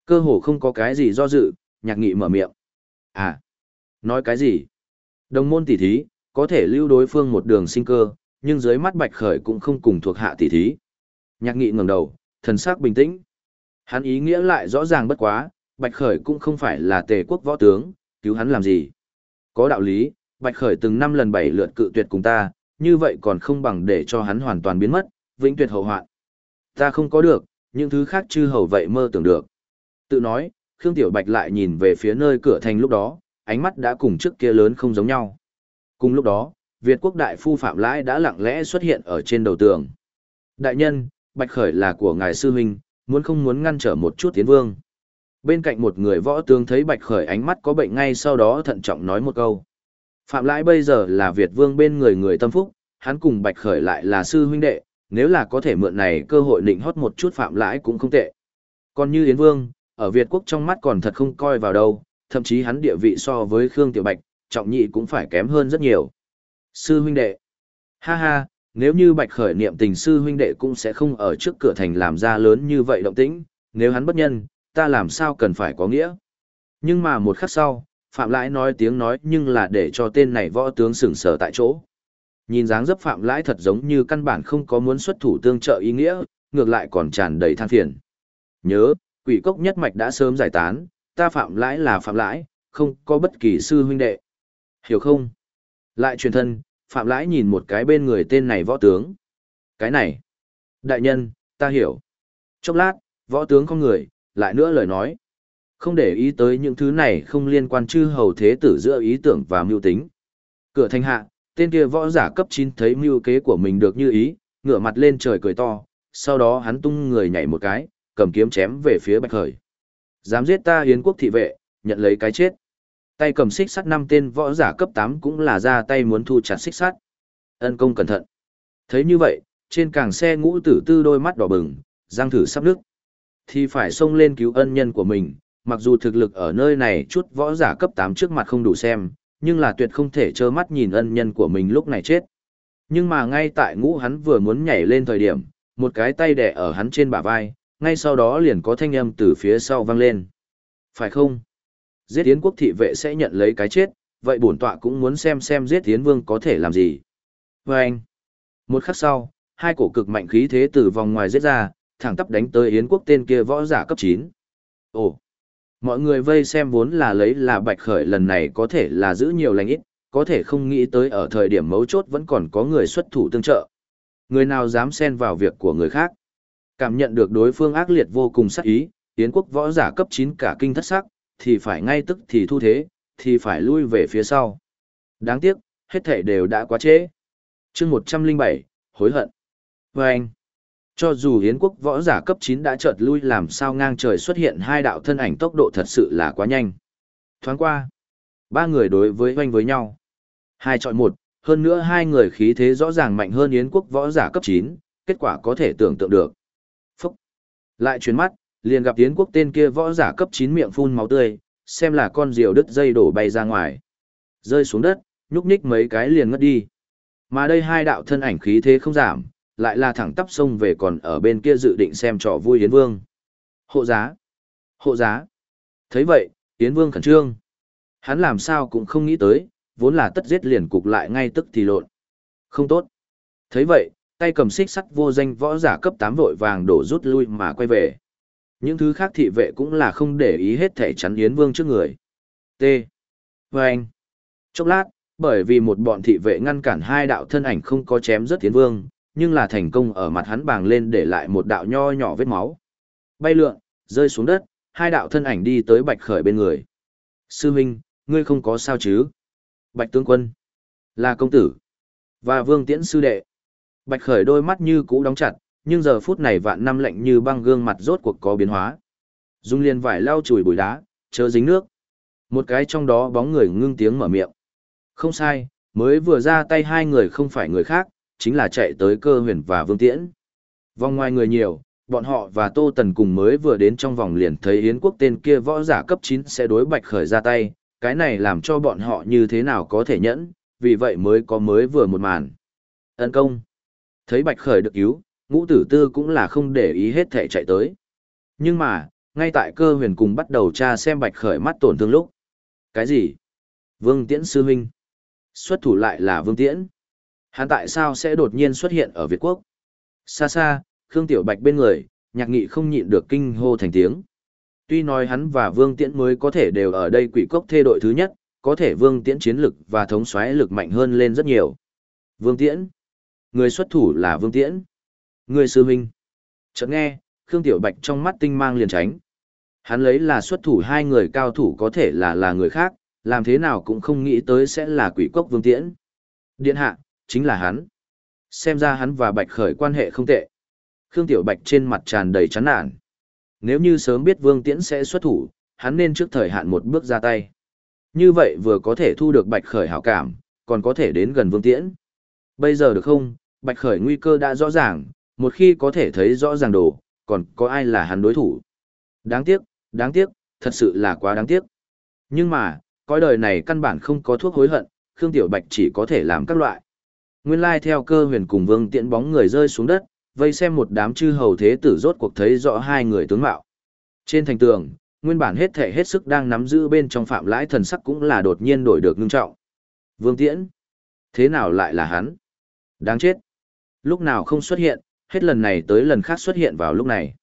Cơ hồ không có cái gì do dự, nhạc nghị mở miệng. À, nói cái gì? Đồng môn tỷ thí, có thể lưu đối phương một đường sinh cơ, nhưng dưới mắt Bạch Khởi cũng không cùng thuộc hạ tỷ thí. Nhạc nghị ngẩng đầu, thần sắc bình tĩnh. Hắn ý nghĩa lại rõ ràng bất quá, Bạch Khởi cũng không phải là tề quốc võ tướng, cứu hắn làm gì. Có đạo lý, Bạch Khởi từng năm lần bảy lượt cự tuyệt cùng ta, như vậy còn không bằng để cho hắn hoàn toàn biến mất, vĩnh tuyệt hậu hoạn. Ta không có được, những thứ khác chư hầu vậy mơ tưởng được. Tự nói, Khương Tiểu Bạch lại nhìn về phía nơi cửa thành lúc đó, ánh mắt đã cùng trước kia lớn không giống nhau. Cùng lúc đó, Việt quốc đại phu Phạm Lãi đã lặng lẽ xuất hiện ở trên đầu tường. Đại nhân, Bạch Khởi là của ngài sư huynh, muốn không muốn ngăn trở một chút tiến vương. Bên cạnh một người võ tướng thấy Bạch Khởi ánh mắt có bệnh ngay sau đó thận trọng nói một câu. Phạm Lãi bây giờ là Việt vương bên người người tâm phúc, hắn cùng Bạch Khởi lại là sư huynh đệ, nếu là có thể mượn này cơ hội định hót một chút Phạm Lãi cũng không tệ. Còn như Yến Vương, ở Việt quốc trong mắt còn thật không coi vào đâu, thậm chí hắn địa vị so với Khương Tiểu Bạch, trọng nhị cũng phải kém hơn rất nhiều. Sư huynh đệ. Ha ha, nếu như Bạch Khởi niệm tình sư huynh đệ cũng sẽ không ở trước cửa thành làm ra lớn như vậy động tĩnh, nếu hắn bất nhân, ta làm sao cần phải có nghĩa. Nhưng mà một khắc sau, Phạm Lãi nói tiếng nói nhưng là để cho tên này võ tướng sửng sở tại chỗ. Nhìn dáng dấp Phạm Lãi thật giống như căn bản không có muốn xuất thủ tương trợ ý nghĩa, ngược lại còn tràn đầy than phiền. Nhớ, quỷ cốc nhất mạch đã sớm giải tán, ta Phạm Lãi là Phạm Lãi, không có bất kỳ sư huynh đệ. Hiểu không? Lại truyền thân, Phạm Lãi nhìn một cái bên người tên này võ tướng. Cái này. Đại nhân, ta hiểu. Chốc lát, võ tướng con người, lại nữa lời nói. Không để ý tới những thứ này không liên quan chư hầu thế tử giữa ý tưởng và mưu tính. Cửa thanh hạ, tên kia võ giả cấp 9 thấy mưu kế của mình được như ý, ngửa mặt lên trời cười to, sau đó hắn tung người nhảy một cái, cầm kiếm chém về phía Bạch Khởi. Dám giết ta hiến quốc thị vệ, nhận lấy cái chết. Tay cầm xích sắt năm tên võ giả cấp 8 cũng là ra tay muốn thu chặt xích sắt. Ân công cẩn thận. Thấy như vậy, trên càng xe ngũ tử tư đôi mắt đỏ bừng, răng thử sắp nước. Thì phải xông lên cứu ân nhân của mình, mặc dù thực lực ở nơi này chút võ giả cấp 8 trước mặt không đủ xem, nhưng là tuyệt không thể trơ mắt nhìn ân nhân của mình lúc này chết. Nhưng mà ngay tại ngũ hắn vừa muốn nhảy lên thời điểm, một cái tay đẻ ở hắn trên bả vai, ngay sau đó liền có thanh âm từ phía sau vang lên. Phải không? Giết Yến quốc thị vệ sẽ nhận lấy cái chết, vậy bổn tọa cũng muốn xem xem giết Yến vương có thể làm gì. Và anh, một khắc sau, hai cổ cực mạnh khí thế từ vòng ngoài giết ra, thẳng tắp đánh tới Yến quốc tên kia võ giả cấp 9. Ồ, mọi người vây xem vốn là lấy là bạch khởi lần này có thể là giữ nhiều lành ít, có thể không nghĩ tới ở thời điểm mấu chốt vẫn còn có người xuất thủ tương trợ. Người nào dám xen vào việc của người khác. Cảm nhận được đối phương ác liệt vô cùng sắc ý, Yến quốc võ giả cấp 9 cả kinh thất sắc, thì phải ngay tức thì thu thế, thì phải lui về phía sau. Đáng tiếc, hết thể đều đã quá trễ. chương 107, hối hận. Và anh, cho dù Yến quốc võ giả cấp 9 đã chợt lui làm sao ngang trời xuất hiện hai đạo thân ảnh tốc độ thật sự là quá nhanh. Thoáng qua, ba người đối với hoanh với nhau. Hai chọi một, hơn nữa hai người khí thế rõ ràng mạnh hơn Yến quốc võ giả cấp 9, kết quả có thể tưởng tượng được. Phúc! Lại chuyển mắt, liền gặp Yến quốc tên kia võ giả cấp 9 miệng phun máu tươi, xem là con diều đứt dây đổ bay ra ngoài. Rơi xuống đất, nhúc nhích mấy cái liền ngất đi. Mà đây hai đạo thân ảnh khí thế không giảm, lại là thẳng tắp sông về còn ở bên kia dự định xem trò vui Yến Vương. Hộ giá! Hộ giá! thấy vậy, Yến Vương khẩn trương. Hắn làm sao cũng không nghĩ tới, vốn là tất giết liền cục lại ngay tức thì lộn. Không tốt. thấy vậy, tay cầm xích sắt vô danh võ giả cấp 8 vội vàng đổ rút lui mà quay về. Những thứ khác thị vệ cũng là không để ý hết thể chắn Yến Vương trước người. T. Vâng. Chốc lát, bởi vì một bọn thị vệ ngăn cản hai đạo thân ảnh không có chém rất Yến Vương, nhưng là thành công ở mặt hắn bàng lên để lại một đạo nho nhỏ vết máu. Bay lượn, rơi xuống đất, hai đạo thân ảnh đi tới Bạch Khởi bên người. Sư Minh, ngươi không có sao chứ? Bạch tướng quân, là công tử, và vương tiễn sư đệ. Bạch khởi đôi mắt như cũ đóng chặt, nhưng giờ phút này vạn năm lạnh như băng gương mặt rốt cuộc có biến hóa. Dung liên vải lau chùi bụi đá, chớ dính nước. Một cái trong đó bóng người ngưng tiếng mở miệng. Không sai, mới vừa ra tay hai người không phải người khác, chính là chạy tới cơ huyền và vương tiễn. Vòng ngoài người nhiều, bọn họ và Tô Tần cùng mới vừa đến trong vòng liền thấy Yến quốc tên kia võ giả cấp 9 sẽ đối bạch khởi ra tay, cái này làm cho bọn họ như thế nào có thể nhẫn, vì vậy mới có mới vừa một màn. Ấn công. Thấy Bạch Khởi được cứu, ngũ tử tư cũng là không để ý hết thể chạy tới. Nhưng mà, ngay tại cơ huyền cùng bắt đầu tra xem Bạch Khởi mắt tổn thương lúc. Cái gì? Vương Tiễn Sư Minh. Xuất thủ lại là Vương Tiễn. Hắn tại sao sẽ đột nhiên xuất hiện ở Việt Quốc? Xa xa, Khương Tiểu Bạch bên người, nhạc nghị không nhịn được kinh hô thành tiếng. Tuy nói hắn và Vương Tiễn mới có thể đều ở đây quỷ cốc thê đội thứ nhất, có thể Vương Tiễn chiến lực và thống soái lực mạnh hơn lên rất nhiều. Vương Tiễn. Người xuất thủ là Vương Tiễn. Người sư huynh. Chợt nghe, Khương Tiểu Bạch trong mắt tinh mang liền tránh. Hắn lấy là xuất thủ hai người cao thủ có thể là là người khác, làm thế nào cũng không nghĩ tới sẽ là quỷ cốc Vương Tiễn. Điện hạ, chính là hắn. Xem ra hắn và Bạch Khởi quan hệ không tệ. Khương Tiểu Bạch trên mặt tràn đầy chán nản. Nếu như sớm biết Vương Tiễn sẽ xuất thủ, hắn nên trước thời hạn một bước ra tay. Như vậy vừa có thể thu được Bạch Khởi hảo cảm, còn có thể đến gần Vương Tiễn. Bây giờ được không, Bạch Khởi nguy cơ đã rõ ràng, một khi có thể thấy rõ ràng đồ, còn có ai là hắn đối thủ. Đáng tiếc, đáng tiếc, thật sự là quá đáng tiếc. Nhưng mà, cõi đời này căn bản không có thuốc hối hận, Khương Tiểu Bạch chỉ có thể làm các loại. Nguyên lai theo cơ huyền cùng Vương Tiễn bóng người rơi xuống đất, vây xem một đám chư hầu thế tử rốt cuộc thấy rõ hai người tướng mạo. Trên thành tường, nguyên bản hết thể hết sức đang nắm giữ bên trong phạm lãi thần sắc cũng là đột nhiên đổi được ngưng trọng. Vương Tiễn, thế nào lại là hắn? Đáng chết. Lúc nào không xuất hiện, hết lần này tới lần khác xuất hiện vào lúc này.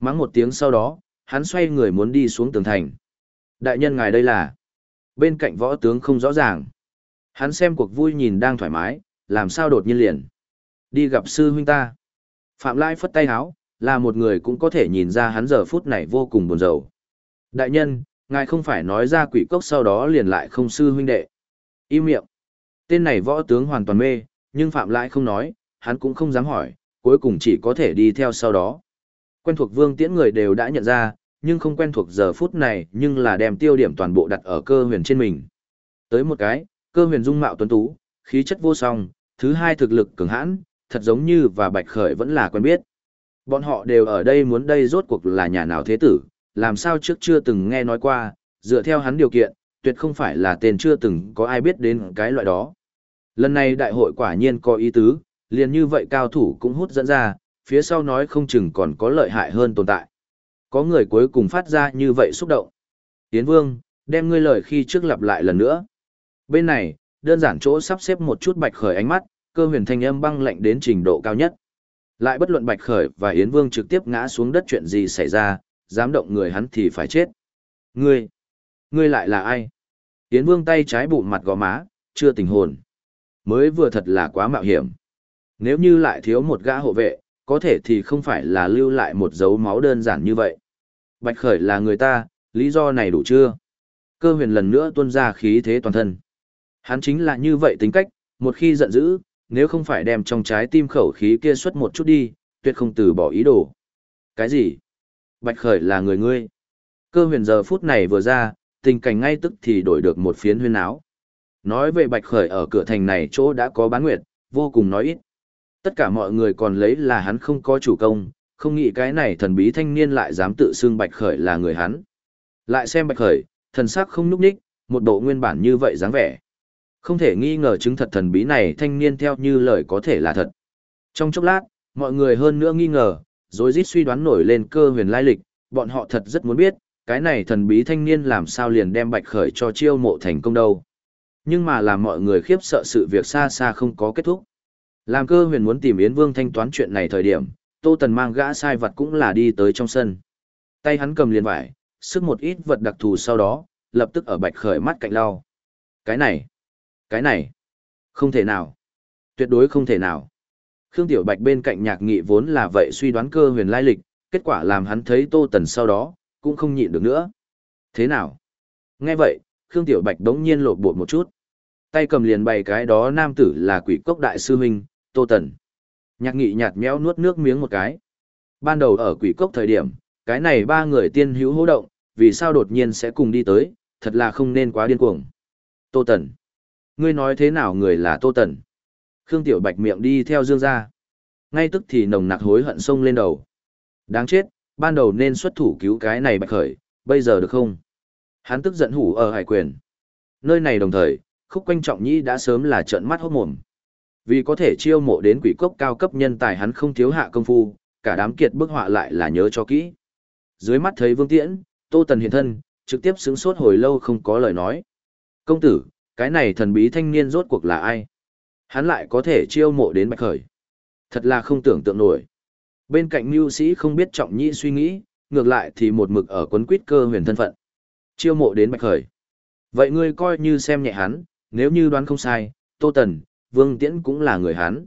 Mắng một tiếng sau đó, hắn xoay người muốn đi xuống tường thành. Đại nhân ngài đây là... Bên cạnh võ tướng không rõ ràng. Hắn xem cuộc vui nhìn đang thoải mái, làm sao đột nhiên liền. Đi gặp sư huynh ta. Phạm Lai phất tay háo, là một người cũng có thể nhìn ra hắn giờ phút này vô cùng buồn rầu. Đại nhân, ngài không phải nói ra quỷ cốc sau đó liền lại không sư huynh đệ. Im miệng. Tên này võ tướng hoàn toàn mê, nhưng Phạm Lai không nói, hắn cũng không dám hỏi, cuối cùng chỉ có thể đi theo sau đó. Quen thuộc vương tiễn người đều đã nhận ra, nhưng không quen thuộc giờ phút này nhưng là đem tiêu điểm toàn bộ đặt ở cơ huyền trên mình. Tới một cái, cơ huyền dung mạo tuấn tú, khí chất vô song, thứ hai thực lực cường hãn, thật giống như và Bạch Khởi vẫn là quen biết. Bọn họ đều ở đây muốn đây rốt cuộc là nhà nào thế tử, làm sao trước chưa từng nghe nói qua, dựa theo hắn điều kiện, tuyệt không phải là tên chưa từng có ai biết đến cái loại đó. Lần này đại hội quả nhiên có ý tứ, liền như vậy cao thủ cũng hút dẫn ra, phía sau nói không chừng còn có lợi hại hơn tồn tại. Có người cuối cùng phát ra như vậy xúc động. yến Vương, đem ngươi lời khi trước lặp lại lần nữa. Bên này, đơn giản chỗ sắp xếp một chút bạch khởi ánh mắt, cơ huyền thanh âm băng lạnh đến trình độ cao nhất. Lại bất luận Bạch Khởi và Yến Vương trực tiếp ngã xuống đất chuyện gì xảy ra, dám động người hắn thì phải chết. Ngươi, ngươi lại là ai? Yến Vương tay trái bụng mặt gò má, chưa tình hồn. Mới vừa thật là quá mạo hiểm. Nếu như lại thiếu một gã hộ vệ, có thể thì không phải là lưu lại một dấu máu đơn giản như vậy. Bạch Khởi là người ta, lý do này đủ chưa? Cơ huyền lần nữa tuôn ra khí thế toàn thân. Hắn chính là như vậy tính cách, một khi giận dữ, nếu không phải đem trong trái tim khẩu khí kia xuất một chút đi, tuyệt không từ bỏ ý đồ. Cái gì? Bạch Khởi là người ngươi. Cơ huyền giờ phút này vừa ra, tình cảnh ngay tức thì đổi được một phiến huyên áo. Nói về Bạch Khởi ở cửa thành này chỗ đã có bán nguyệt, vô cùng nói ít. Tất cả mọi người còn lấy là hắn không có chủ công, không nghĩ cái này thần bí thanh niên lại dám tự xưng Bạch Khởi là người hắn. Lại xem Bạch Khởi, thần sắc không núp ních, một bộ nguyên bản như vậy dáng vẻ. Không thể nghi ngờ chứng thật thần bí này thanh niên theo như lời có thể là thật. Trong chốc lát, mọi người hơn nữa nghi ngờ, rồi rít suy đoán nổi lên cơ huyền lai lịch, bọn họ thật rất muốn biết, cái này thần bí thanh niên làm sao liền đem Bạch Khởi cho chiêu mộ thành công đâu. Nhưng mà làm mọi người khiếp sợ sự việc xa xa không có kết thúc. Làm cơ huyền muốn tìm Yến Vương thanh toán chuyện này thời điểm, Tô Tần mang gã sai vật cũng là đi tới trong sân. Tay hắn cầm liền vải, sức một ít vật đặc thù sau đó, lập tức ở Bạch Khởi mắt cạnh lau. Cái này, cái này, không thể nào, tuyệt đối không thể nào. Khương Tiểu Bạch bên cạnh nhạc nghị vốn là vậy suy đoán cơ huyền lai lịch, kết quả làm hắn thấy Tô Tần sau đó, cũng không nhịn được nữa. Thế nào? Nghe vậy, Khương Tiểu Bạch đống nhiên lột bột một chút. Tay cầm liền bày cái đó nam tử là quỷ cốc đại sư huynh, Tô Tần. Nhạc nghị nhạt méo nuốt nước miếng một cái. Ban đầu ở quỷ cốc thời điểm, cái này ba người tiên hữu hô động, vì sao đột nhiên sẽ cùng đi tới, thật là không nên quá điên cuồng. Tô Tần. Ngươi nói thế nào người là Tô Tần? Khương Tiểu Bạch miệng đi theo Dương ra. Ngay tức thì nồng nặc hối hận sông lên đầu. Đáng chết, ban đầu nên xuất thủ cứu cái này Bạch Khởi, bây giờ được không? Hắn tức giận hủ ở hải quyền. Nơi này đồng thời, khúc quanh trọng nhĩ đã sớm là trợn mắt hốt mồm. Vì có thể chiêu mộ đến quỷ cốc cao cấp nhân tài hắn không thiếu hạ công phu, cả đám kiệt bức họa lại là nhớ cho kỹ. Dưới mắt thấy Vương Tiễn, Tô Tần hiện thân, trực tiếp xứng sốt hồi lâu không có lời nói. Công tử, cái này thần bí thanh niên rốt cuộc là ai? Hắn lại có thể chiêu mộ đến Bạch Khởi. Thật là không tưởng tượng nổi. Bên cạnh mưu sĩ không biết trọng nhĩ suy nghĩ, ngược lại thì một mực ở quấn quýt cơ huyền thân phận. Chiêu mộ đến Bạch Khởi. Vậy ngươi coi như xem nhẹ hắn, nếu như đoán không sai, Tô Tần, Vương Tiễn cũng là người Hán,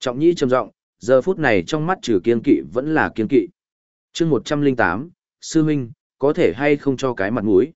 Trọng nhĩ trầm giọng, giờ phút này trong mắt trừ kiên kỵ vẫn là kiên kỵ. chương 108, Sư huynh có thể hay không cho cái mặt mũi.